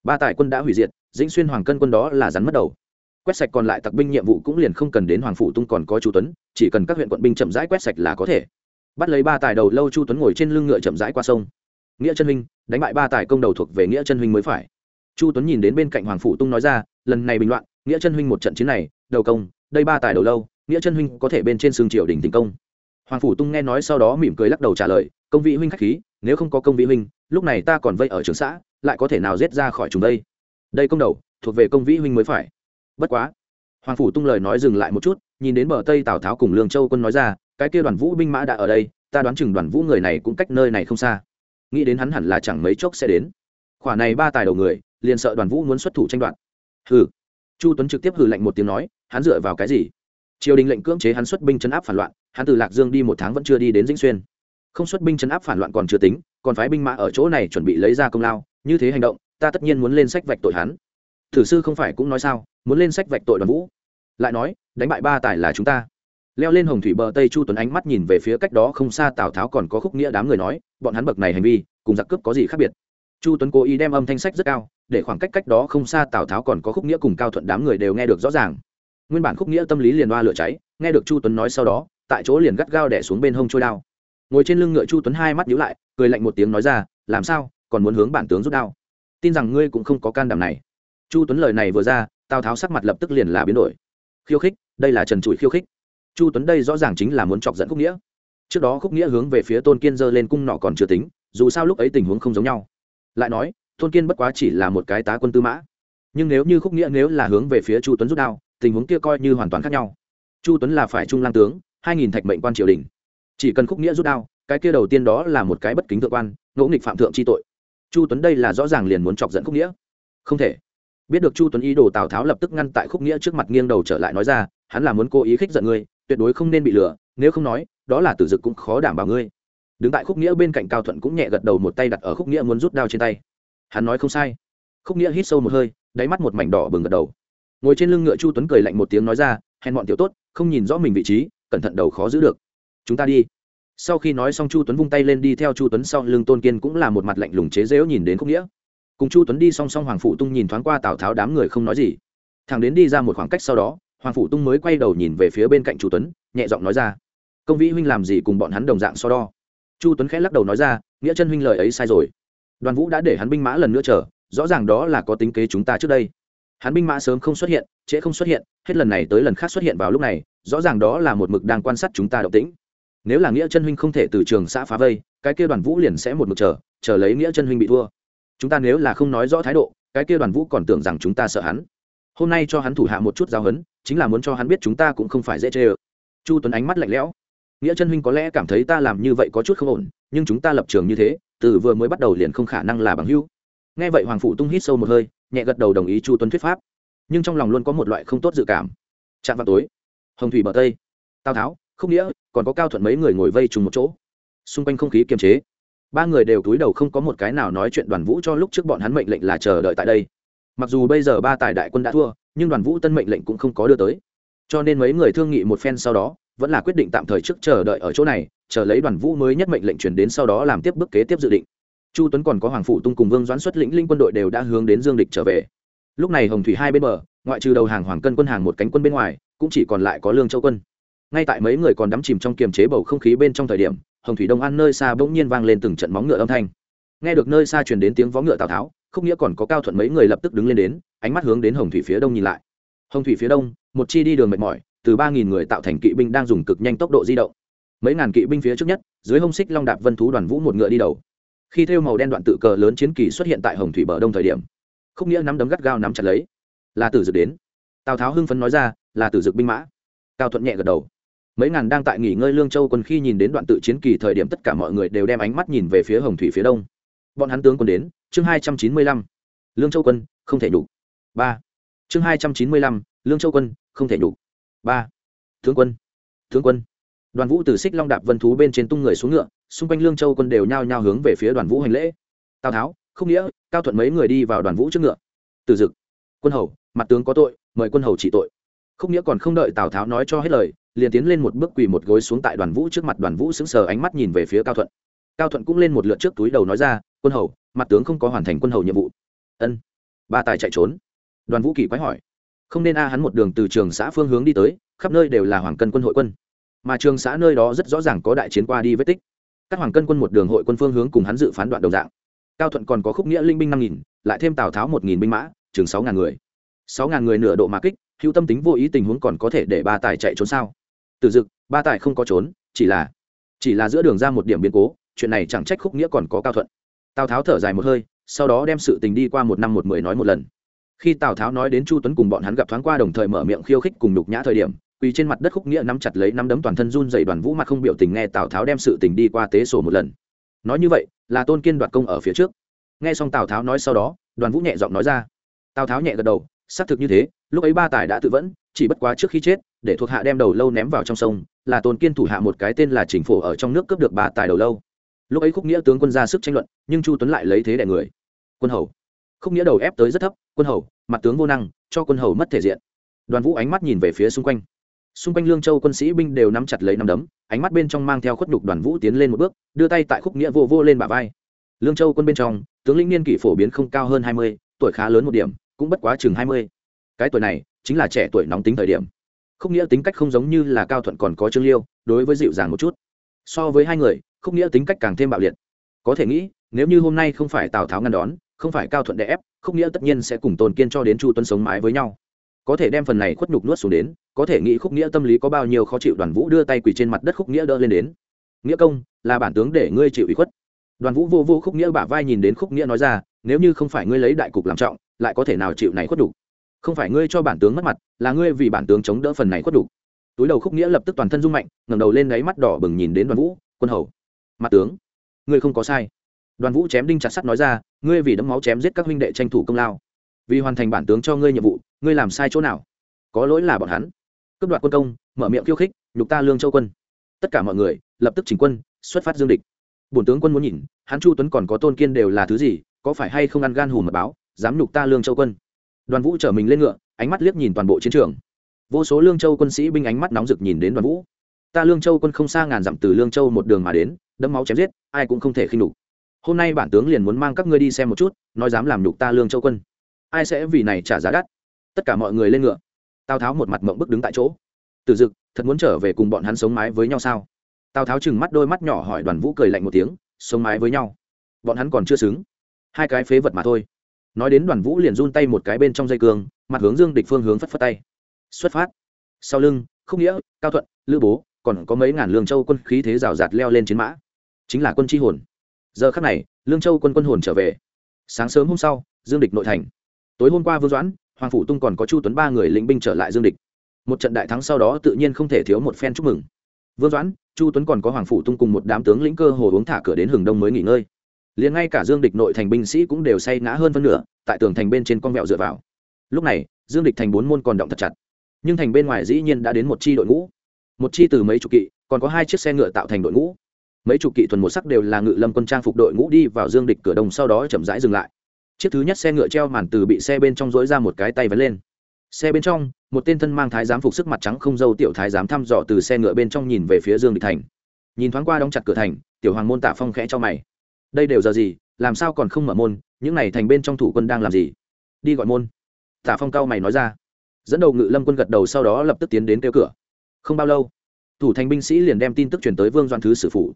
Ba tài quân đã hủy diệt, dĩnh xuyên hoàng cân quân đó là rắn mất đầu. Quét sạch còn lại tặc binh nhiệm vụ cũng liền không cần đến hoàng phụ tung còn có chu tuấn, chỉ cần các huyện quận binh chậm rãi quét sạch là có thể. Bắt lấy ba tài đầu lâu chu tuấn ngồi trên lưng ngựa chậm rãi qua sông nghĩa chân huynh, đánh bại ba tài công đầu thuộc về nghĩa chân huynh mới phải. Chu tuấn nhìn đến bên cạnh hoàng Phủ tung nói ra, lần này bình loạn, nghĩa chân huynh một trận chiến này, đầu công, đây ba tài đầu lâu, nghĩa chân huynh có thể bên trên sương triều đình tình công. Hoàng phủ tung nghe nói sau đó mỉm cười lắc đầu trả lời, công vị huynh khách khí, nếu không có công vị huynh, lúc này ta còn vây ở trường xã, lại có thể nào giết ra khỏi chúng đây? Đây công đầu, thuộc về công vĩ huynh mới phải. Bất quá. Hoàng phủ tung lời nói dừng lại một chút, nhìn đến bờ tây tào tháo cùng lương châu quân nói ra, cái kia đoàn vũ binh mã đã ở đây, ta đoán chừng đoàn vũ người này cũng cách nơi này không xa nghĩ đến hắn hẳn là chẳng mấy chốc sẽ đến. Khoản này ba tài đầu người, liền sợ đoàn vũ muốn xuất thủ tranh đoạt. Hừ. Chu tuấn trực tiếp hừ lệnh một tiếng nói, hắn dựa vào cái gì? Triều đình lệnh cưỡng chế hắn xuất binh chấn áp phản loạn, hắn từ lạc dương đi một tháng vẫn chưa đi đến dĩnh xuyên. Không xuất binh chấn áp phản loạn còn chưa tính, còn phái binh mã ở chỗ này chuẩn bị lấy ra công lao, như thế hành động, ta tất nhiên muốn lên sách vạch tội hắn. Thử sư không phải cũng nói sao, muốn lên sách vạch tội đoàn vũ. Lại nói, đánh bại ba tài là chúng ta leo lên hồng thủy bờ tây chu tuấn ánh mắt nhìn về phía cách đó không xa tào tháo còn có khúc nghĩa đám người nói, bọn hắn bậc này hành vi, cùng giặc cướp có gì khác biệt? Chu tuấn cố ý đem âm thanh sách rất cao, để khoảng cách cách đó không xa tào tháo còn có khúc nghĩa cùng cao thuận đám người đều nghe được rõ ràng. Nguyên bản khúc nghĩa tâm lý liền đoa lửa cháy, nghe được chu tuấn nói sau đó, tại chỗ liền gắt gao đẻ xuống bên hông trôi đao. Ngồi trên lưng ngựa chu tuấn hai mắt nhíu lại, cười lạnh một tiếng nói ra, làm sao, còn muốn hướng bản tướng rút đao? Tin rằng ngươi cũng không có can đảm này. Chu tuấn lời này vừa ra, tào tháo sắc mặt lập tức liền là biến đổi. Khiêu khích, đây là trần trụi khiêu khích chu tuấn đây rõ ràng chính là muốn chọc dẫn khúc nghĩa. Trước đó khúc nghĩa hướng về phía tôn kiên giơ lên cung nọ còn chưa tính, dù sao lúc ấy tình huống không giống nhau. Lại nói, tôn kiên bất quá chỉ là một cái tá quân tư mã. Nhưng nếu như khúc nghĩa nếu là hướng về phía chu tuấn rút đao, tình huống kia coi như hoàn toàn khác nhau. Chu tuấn là phải trung lang tướng, hai nghìn thạch mệnh quan triều đình. Chỉ cần khúc nghĩa rút đao, cái kia đầu tiên đó là một cái bất kính thượng quan, ngỗ nghịch phạm thượng tri tội. Chu tuấn đây là rõ ràng liền muốn chọc dẫn khúc nghĩa. Không thể. Biết được chu tuấn ý đồ tào tháo lập tức ngăn tại khúc nghĩa trước mặt nghiêng đầu trở lại nói ra, hắn là muốn cố ý khích giận ngươi tuyệt đối không nên bị lừa, nếu không nói, đó là tử dực cũng khó đảm bảo ngươi. Đứng tại khúc nghĩa bên cạnh cao thuận cũng nhẹ gật đầu một tay đặt ở khúc nghĩa muốn rút đao trên tay. Hắn nói không sai. Khúc nghĩa hít sâu một hơi, đáy mắt một mảnh đỏ bừng gật đầu. Ngồi trên lưng ngựa chu tuấn cười lạnh một tiếng nói ra, hèn bọn tiểu tốt, không nhìn rõ mình vị trí, cẩn thận đầu khó giữ được. Chúng ta đi. Sau khi nói xong chu tuấn vung tay lên đi theo chu tuấn sau lưng tôn kiên cũng là một mặt lạnh lùng chế dễu nhìn đến khúc nghĩa. Cùng chu tuấn đi song song hoàng phụ tung nhìn thoáng qua tào tháo đám người không nói gì. Thằng đến đi ra một khoảng cách sau đó hoàng phụ tung mới quay đầu nhìn về phía bên cạnh chu tuấn, nhẹ giọng nói ra, công vĩ huynh làm gì cùng bọn hắn đồng dạng so đo? Chu tuấn khẽ lắc đầu nói ra, nghĩa chân huynh lời ấy sai rồi. Đoàn vũ đã để hắn binh mã lần nữa chờ, rõ ràng đó là có tính kế chúng ta trước đây. Hắn binh mã sớm không xuất hiện, trễ không xuất hiện, hết lần này tới lần khác xuất hiện vào lúc này, rõ ràng đó là một mực đang quan sát chúng ta động tĩnh. Nếu là nghĩa chân huynh không thể từ trường xã phá vây, cái kia đoàn vũ liền sẽ một mực chờ chờ lấy nghĩa chân huynh bị thua. Chúng ta nếu là không nói rõ thái độ, cái kia đoàn vũ còn tưởng rằng chúng ta sợ hắn. Hôm nay cho hắn thủ hạ một chút giao hấn chính là muốn cho hắn biết chúng ta cũng không phải dễ chê ơ. Chu tuấn ánh mắt lạnh lẽo. Nghĩa chân huynh có lẽ cảm thấy ta làm như vậy có chút không ổn, nhưng chúng ta lập trường như thế, từ vừa mới bắt đầu liền không khả năng là bằng hữu. Nghe vậy hoàng phụ tung hít sâu một hơi, nhẹ gật đầu đồng ý chu tuấn thuyết pháp. Nhưng trong lòng luôn có một loại không tốt dự cảm. Chạm vào tối, hồng thủy bờ tây, tào tháo không nghĩa, còn có cao thuận mấy người ngồi vây trùng một chỗ. Xung quanh không khí kiềm chế, ba người đều túi đầu không có một cái nào nói chuyện đoàn vũ cho lúc trước bọn hắn mệnh lệnh là chờ đợi tại đây mặc dù bây giờ ba tài đại quân đã thua, nhưng đoàn vũ tân mệnh lệnh cũng không có đưa tới. Cho nên mấy người thương nghị một phen sau đó, vẫn là quyết định tạm thời trước chờ đợi ở chỗ này, chờ lấy đoàn vũ mới nhất mệnh lệnh chuyển đến sau đó làm tiếp bước kế tiếp dự định. Chu tuấn còn có hoàng phụ tung cùng vương doãn xuất lĩnh linh quân đội đều đã hướng đến dương địch trở về. Lúc này hồng thủy hai bên bờ, ngoại trừ đầu hàng hoàng cân quân hàng một cánh quân bên ngoài, cũng chỉ còn lại có lương châu quân. Ngay tại mấy người còn đắm chìm trong kiềm chế bầu không khí bên trong thời điểm, hồng thủy đông an nơi xa bỗng nhiên vang lên từng trận móng ngựa âm thanh. Nghe được nơi xa truyền đến tiếng vó ngựa tào tháo không nghĩa còn có cao thuận mấy người lập tức đứng lên đến, ánh mắt hướng đến hồng thủy phía đông nhìn lại. Hồng thủy phía đông, một chi đi đường mệt mỏi, từ ba nghìn người tạo thành kỵ binh đang dùng cực nhanh tốc độ di động. Mấy ngàn kỵ binh phía trước nhất, dưới hông xích long đạp vân thú đoàn vũ một ngựa đi đầu. Khi theo màu đen đoạn tự cờ lớn chiến kỳ xuất hiện tại hồng thủy bờ đông thời điểm không nghĩa nắm đấm gắt gao nắm chặt lấy. Là tử dực đến. Tào tháo hưng phấn nói ra, là tử dực binh mã. Cao thuận nhẹ gật đầu. Mấy ngàn đang tại nghỉ ngơi lương châu quân khi nhìn đến đoạn tự chiến kỳ thời điểm, tất cả mọi người đều đem ánh mắt nhìn về phía hồng thủy phía đông. Bọn hắn tướng quân đến chương hai trăm chín mươi lăm, lương châu quân, không thể nhục. Ba. Chương hai trăm chín mươi lăm, lương châu quân, không thể nhục. Ba. Tướng quân. Tướng quân. Đoàn vũ từ xích long đạp vân thú bên trên tung người xuống ngựa, xung quanh lương châu quân đều nhao nhao hướng về phía đoàn vũ hành lễ. Tào tháo không nghĩa, cao thuận mấy người đi vào đoàn vũ trước ngựa. Từ dực, quân hầu, mặt tướng có tội, mời quân hầu trị tội. Không nghĩa còn không đợi tào tháo nói cho hết lời, liền tiến lên một bước quỳ một gối xuống tại đoàn vũ trước mặt. Đoàn vũ sững sờ ánh mắt nhìn về phía cao thuận. Cao thuận cũng lên một lượt trước túi đầu nói ra, quân hầu mặt tướng không có hoàn thành quân hầu nhiệm vụ. Ân, ba tài chạy trốn. Đoàn vũ kỳ quái hỏi. Không nên a, hắn một đường từ trường xã phương hướng đi tới, khắp nơi đều là hoàng cân quân hội quân. Mà trường xã nơi đó rất rõ ràng có đại chiến qua đi vết tích. Các hoàng cân quân một đường hội quân phương hướng cùng hắn dự phán đoạn đồng dạng. Cao thuận còn có khúc nghĩa linh binh năm nghìn, lại thêm tào tháo một nghìn binh mã, chừng sáu ngàn người. Sáu ngàn người nửa độ mã kích, hữu tâm tính vô ý tình huống còn có thể để ba tài chạy trốn sao? Từ dực, ba tài không có trốn, chỉ là chỉ là giữa đường ra một điểm biến cố, chuyện này chẳng trách khúc nghĩa còn có cao thuận tào tháo thở dài một hơi, sau đó đem sự tình đi qua một năm một mười nói một lần. Khi tào tháo nói đến chu tuấn cùng bọn hắn gặp thoáng qua đồng thời mở miệng khiêu khích cùng nhục nhã thời điểm, quỳ trên mặt đất khúc nghĩa nắm chặt lấy nắm đấm toàn thân run dày đoàn vũ mặt không biểu tình nghe tào tháo đem sự tình đi qua tế sổ một lần. Nói như vậy, là tôn kiên đoạt công ở phía trước. Nghe xong tào tháo nói sau đó, đoàn vũ nhẹ giọng nói ra. Tào tháo nhẹ gật đầu, xác thực như thế, lúc ấy ba tài đã tự vẫn, chỉ bất quá trước khi chết, để thuộc hạ đem đầu lâu ném vào trong sông, là tôn kiên thủ hạ một cái tên là chính phổ ở trong nước cướp được ba tài đầu lâu lúc ấy khúc nghĩa tướng quân ra sức tranh luận, nhưng chu tuấn lại lấy thế đẻ người. Quân hầu. Khúc nghĩa đầu ép tới rất thấp, quân hầu, mặt tướng vô năng, cho quân hầu mất thể diện. Đoàn vũ ánh mắt nhìn về phía xung quanh. Xung quanh lương châu quân sĩ binh đều nắm chặt lấy nắm đấm, ánh mắt bên trong mang theo khuất nhục đoàn vũ tiến lên một bước, đưa tay tại khúc nghĩa vô vô lên bả vai. Lương châu quân bên trong, tướng lĩnh niên kỷ phổ biến không cao hơn hai mươi, tuổi khá lớn một điểm, cũng bất quá chừng hai mươi. Cái tuổi này, chính là trẻ tuổi nóng tính thời điểm. Khúc nghĩa tính cách không giống như là cao thuận còn có trương liêu, đối với dịu dàng một chút. So với hai người khúc nghĩa tính cách càng thêm bạo liệt. Có thể nghĩ, nếu như hôm nay không phải tào tháo ngăn đón, không phải cao thuận đè ép, khúc nghĩa tất nhiên sẽ cùng tồn kiên cho đến chu tuấn sống mãi với nhau. Có thể đem phần này khuất nhục nuốt xuống đến, có thể nghĩ khúc nghĩa tâm lý có bao nhiêu khó chịu đoàn vũ đưa tay quỳ trên mặt đất khúc nghĩa đỡ lên đến. Nghĩa công, là bản tướng để ngươi chịu ý khuất. Đoàn vũ vô vô khúc nghĩa bả vai nhìn đến khúc nghĩa nói ra, nếu như không phải ngươi lấy đại cục làm trọng, lại có thể nào chịu này khuất đủ không phải ngươi cho bản tướng mất mặt, là ngươi vì bản tướng chống đỡ phần này khuất đủ túi đầu khúc nghĩa lập tức toàn thân rung mạnh, ngẩng đầu lên đáy mắt đỏ bừng nhìn đến đoàn vũ, quân hầu mặt tướng, ngươi không có sai. Đoàn vũ chém đinh chặt sắt nói ra, ngươi vì đấm máu chém giết các huynh đệ tranh thủ công lao. Vì hoàn thành bản tướng cho ngươi nhiệm vụ, ngươi làm sai chỗ nào? Có lỗi là bọn hắn. Cướp đoạt quân công, mở miệng khiêu khích, nhục ta lương châu quân. Tất cả mọi người, lập tức chỉnh quân, xuất phát dương địch. Bổn tướng quân muốn nhìn, hắn chu tuấn còn có tôn kiên đều là thứ gì, có phải hay không ăn gan hùm mật báo, dám nhục ta lương châu quân? Đoàn vũ chở mình lên ngựa, ánh mắt liếc nhìn toàn bộ chiến trường. Vô số lương châu quân sĩ binh ánh mắt nóng rực nhìn đến đoàn vũ ta lương châu quân không xa ngàn dặm từ lương châu một đường mà đến, đẫm máu chém giết, ai cũng không thể khinh nhục. Hôm nay bản tướng liền muốn mang các ngươi đi xem một chút, nói dám làm nhục ta lương châu quân. Ai sẽ vì này trả giá đắt? Tất cả mọi người lên ngựa. Tào tháo một mặt mộng bức đứng tại chỗ. Từ dực, thật muốn trở về cùng bọn hắn sống mái với nhau sao? Tào tháo chừng mắt đôi mắt nhỏ hỏi đoàn vũ cười lạnh một tiếng, sống mái với nhau. Bọn hắn còn chưa xứng. Hai cái phế vật mà thôi. Nói đến đoàn vũ liền run tay một cái bên trong dây cương, mặt hướng dương địch phương hướng phất phất tay. Xuất phát. Sau lưng không nghĩa, cao thuận, lữ bố còn có mấy ngàn lương châu quân khí thế rào rạt leo lên chiến mã. Chính là quân tri hồn. Giờ khắc này, lương châu quân quân hồn trở về. Sáng sớm hôm sau, dương địch nội thành. Tối hôm qua vương doãn, hoàng phủ tung còn có chu tuấn ba người lĩnh binh trở lại dương địch. Một trận đại thắng sau đó tự nhiên không thể thiếu một phen chúc mừng. Vương doãn, chu tuấn còn có hoàng phủ tung cùng một đám tướng lĩnh cơ hồ uống thả cửa đến hừng đông mới nghỉ ngơi. Liền ngay cả dương địch nội thành binh sĩ cũng đều say ngã hơn phân nửa, tại tường thành bên trên con vẹo dựa vào. Lúc này, dương địch thành bốn môn còn động thật chặt. Nhưng thành bên ngoài dĩ nhiên đã đến một chi đội ngũ một chi từ mấy chục kỵ, còn có hai chiếc xe ngựa tạo thành đội ngũ. Mấy chục kỵ thuần một sắc đều là ngự lâm quân trang phục đội ngũ đi vào dương địch cửa đông sau đó chậm rãi dừng lại. Chiếc thứ nhất xe ngựa treo màn từ bị xe bên trong dối ra một cái tay vấn lên. Xe bên trong, một tên thân mang thái giám phục sức mặt trắng không dâu tiểu thái giám thăm dò từ xe ngựa bên trong nhìn về phía dương địch thành. Nhìn thoáng qua đóng chặt cửa thành, tiểu hoàng môn tạ phong khẽ cho mày. Đây đều giờ gì, làm sao còn không mở môn, những này thành bên trong thủ quân đang làm gì? Đi gọi môn. Tạ phong cao mày nói ra. Dẫn đầu ngự lâm quân gật đầu sau đó lập tức tiến đến kêu cửa không bao lâu, thủ thành binh sĩ liền đem tin tức truyền tới vương doan thứ sử phụ.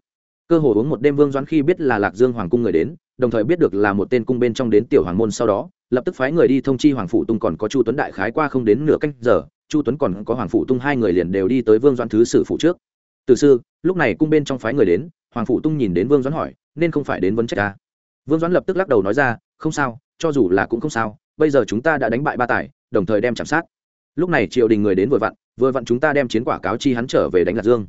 cơ hồ uống một đêm vương Doan khi biết là lạc dương hoàng cung người đến, đồng thời biết được là một tên cung bên trong đến tiểu hoàng môn sau đó, lập tức phái người đi thông chi hoàng Phụ tung còn có chu tuấn đại khái qua không đến nửa canh giờ, chu tuấn còn có hoàng Phụ tung hai người liền đều đi tới vương Doan thứ sử phụ trước. Từ sư, lúc này cung bên trong phái người đến, hoàng Phụ tung nhìn đến vương doãn hỏi, nên không phải đến vấn trách ta? Vương doãn lập tức lắc đầu nói ra, không sao, cho dù là cũng không sao, bây giờ chúng ta đã đánh bại ba tài, đồng thời đem chạm sát. Lúc này triều đình người đến vội vặn vừa vặn chúng ta đem chiến quả cáo chi hắn trở về đánh lạc dương.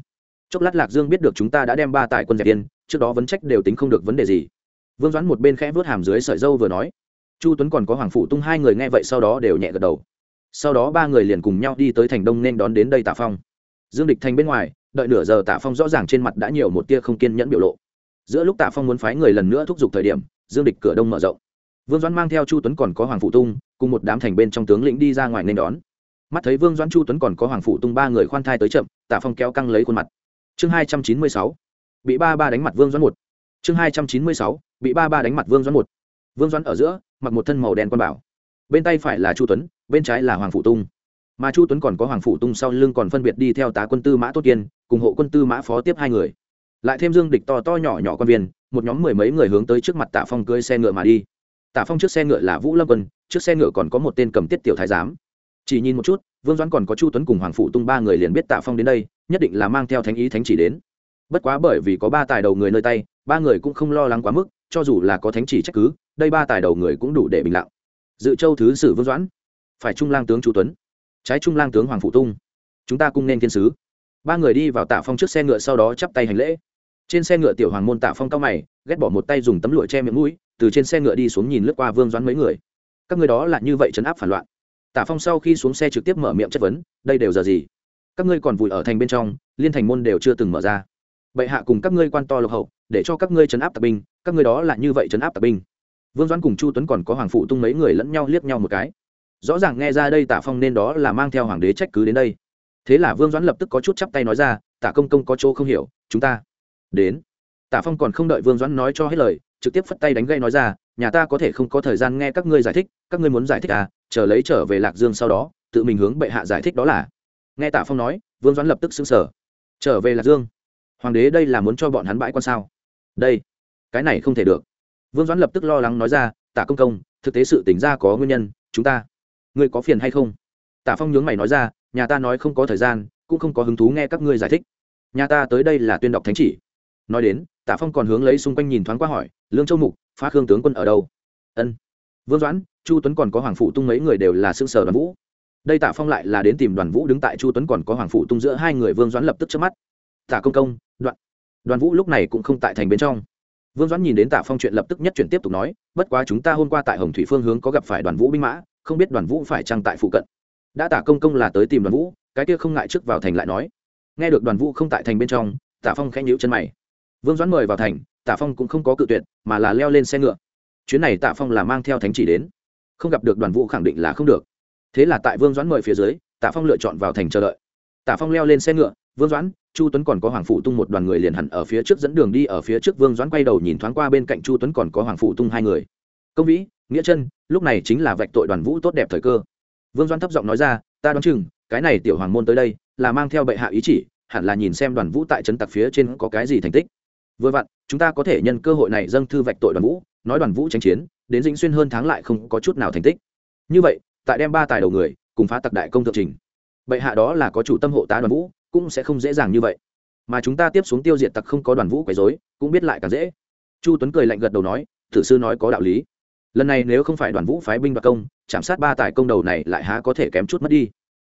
Chốc lát lạc dương biết được chúng ta đã đem ba tài quân dẹp yên, trước đó vấn trách đều tính không được vấn đề gì. Vương doãn một bên khẽ vớt hàm dưới sợi dâu vừa nói. Chu tuấn còn có hoàng phủ tung hai người nghe vậy sau đó đều nhẹ gật đầu. Sau đó ba người liền cùng nhau đi tới thành đông nên đón đến đây tạ phong. Dương địch thành bên ngoài, đợi nửa giờ tạ phong rõ ràng trên mặt đã nhiều một tia không kiên nhẫn biểu lộ. Giữa lúc tạ phong muốn phái người lần nữa thúc giục thời điểm, dương địch cửa đông mở rộng. Vương doãn mang theo chu tuấn còn có hoàng phụ tung, cùng một đám thành bên trong tướng lĩnh đi ra ngoài nên đón mắt thấy vương doãn chu tuấn còn có hoàng phụ tung ba người khoan thai tới chậm tạ phong kéo căng lấy khuôn mặt. chương hai trăm chín mươi sáu, bị ba ba đánh mặt vương doãn một. chương hai trăm chín mươi sáu, bị ba ba đánh mặt vương doãn một. vương doãn ở giữa, mặc một thân màu đen quan bảo. bên tay phải là chu tuấn, bên trái là hoàng phụ tung. mà chu tuấn còn có hoàng phụ tung sau lưng còn phân biệt đi theo tá quân tư mã tốt kiên cùng hộ quân tư mã phó tiếp hai người. lại thêm dương địch to to nhỏ nhỏ quan viên, một nhóm mười mấy người hướng tới trước mặt tạ phong cưới xe ngựa mà đi. tạ phong trước xe ngựa là vũ lâm quân, trước xe ngựa còn có một tên cầm tiết tiểu thái giám chỉ nhìn một chút, vương doãn còn có chu tuấn cùng hoàng phụ tung ba người liền biết tạ phong đến đây, nhất định là mang theo thánh ý thánh chỉ đến. Bất quá bởi vì có ba tài đầu người nơi tay, ba người cũng không lo lắng quá mức, cho dù là có thánh chỉ trách cứ, đây ba tài đầu người cũng đủ để bình lặng. Dự châu thứ sử vương doãn, phải trung lang tướng chu tuấn, trái trung lang tướng hoàng phụ tung. Chúng ta cùng nên thiên sứ. Ba người đi vào tạ phong trước xe ngựa sau đó chắp tay hành lễ. Trên xe ngựa tiểu hoàng môn tạ phong cao mày, ghét bỏ một tay dùng tấm lụa che miệng mũi, từ trên xe ngựa đi xuống nhìn lướt qua vương doãn mấy người. Các người đó là như vậy chấn áp phản loạn tạ phong sau khi xuống xe trực tiếp mở miệng chất vấn, đây đều giờ gì? Các ngươi còn vùi ở thành bên trong, liên thành môn đều chưa từng mở ra. Bệ hạ cùng các ngươi quan to lộc hậu, để cho các ngươi chấn áp tạp binh, các ngươi đó là như vậy chấn áp tạp binh. Vương doãn cùng chu tuấn còn có hoàng phụ tung mấy người lẫn nhau liếc nhau một cái. Rõ ràng nghe ra đây tạ phong nên đó là mang theo hoàng đế trách cứ đến đây. Thế là vương doãn lập tức có chút chắp tay nói ra tạ công công có chỗ không hiểu, chúng ta đến. Tạ phong còn không đợi vương doãn nói cho hết lời, trực tiếp phất tay đánh gây nói ra, nhà ta có thể không có thời gian nghe các ngươi giải thích, các ngươi muốn giải thích à? Chờ lấy trở về lạc dương sau đó, tự mình hướng bệ hạ giải thích đó là. Nghe tạ phong nói, vương doãn lập tức xứng sở trở về lạc dương? Hoàng đế đây là muốn cho bọn hắn bãi quan sao? Đây, cái này không thể được. Vương doãn lập tức lo lắng nói ra, tạ công công, thực tế sự tính ra có nguyên nhân, chúng ta, ngươi có phiền hay không? Tạ phong nhướng mày nói ra, nhà ta nói không có thời gian, cũng không có hứng thú nghe các ngươi giải thích. Nhà ta tới đây là tuyên đọc thánh chỉ. Nói đến, tạ phong còn hướng lấy xung quanh nhìn thoáng qua hỏi, lương châu mục, phá khương tướng quân ở đâu? Ân vương doãn, chu tuấn còn có hoàng phụ tung mấy người đều là xương sở đoàn vũ. Đây tạ phong lại là đến tìm đoàn vũ đứng tại chu tuấn còn có hoàng phụ tung giữa hai người, vương doãn lập tức trước mắt. Tạ công công, đoạn. Đoàn vũ lúc này cũng không tại thành bên trong. Vương doãn nhìn đến tạ phong chuyện lập tức nhất chuyển tiếp tục nói, bất quá chúng ta hôm qua tại hồng thủy phương hướng có gặp phải đoàn vũ binh mã, không biết đoàn vũ phải trăng tại phụ cận. Đã tạ công công là tới tìm đoàn vũ, cái kia không ngại trước vào thành lại nói. Nghe được đoàn vũ không tại thành bên trong, tạ phong khẽ nhíu chân mày. Vương doãn mời vào thành, tạ phong cũng không có cự tuyệt, mà là leo lên xe ngựa chuyến này tạ phong là mang theo thánh chỉ đến. Không gặp được đoàn vũ khẳng định là không được. Thế là tại vương doãn mời phía dưới, tạ phong lựa chọn vào thành chờ đợi. Tạ phong leo lên xe ngựa, vương doãn, chu tuấn còn có hoàng phụ tung một đoàn người liền hẳn ở phía trước dẫn đường đi, ở phía trước vương doãn quay đầu nhìn thoáng qua bên cạnh chu tuấn còn có hoàng phụ tung hai người. Công vĩ, nghĩa chân, lúc này chính là vạch tội đoàn vũ tốt đẹp thời cơ. Vương doãn thấp giọng nói ra, ta đoán chừng, cái này tiểu hoàng môn tới đây, là mang theo bệ hạ ý chỉ, hẳn là nhìn xem đoàn vũ tại trấn tặc phía trên có cái gì thành tích. Vừa vặn, chúng ta có thể nhân cơ hội này dâng thư vạch tội đoàn vũ nói đoàn vũ tranh chiến, đến dĩnh xuyên hơn tháng lại không có chút nào thành tích. Như vậy, tại đem ba tài đầu người, cùng phá tặc đại công thượng trình, bệ hạ đó là có chủ tâm hộ tá đoàn vũ, cũng sẽ không dễ dàng như vậy. Mà chúng ta tiếp xuống tiêu diệt tặc không có đoàn vũ quấy dối cũng biết lại càng dễ. Chu tuấn cười lạnh gật đầu nói, thử sư nói có đạo lý. Lần này nếu không phải đoàn vũ phái binh đoạt công, chạm sát ba tài công đầu này lại há có thể kém chút mất đi.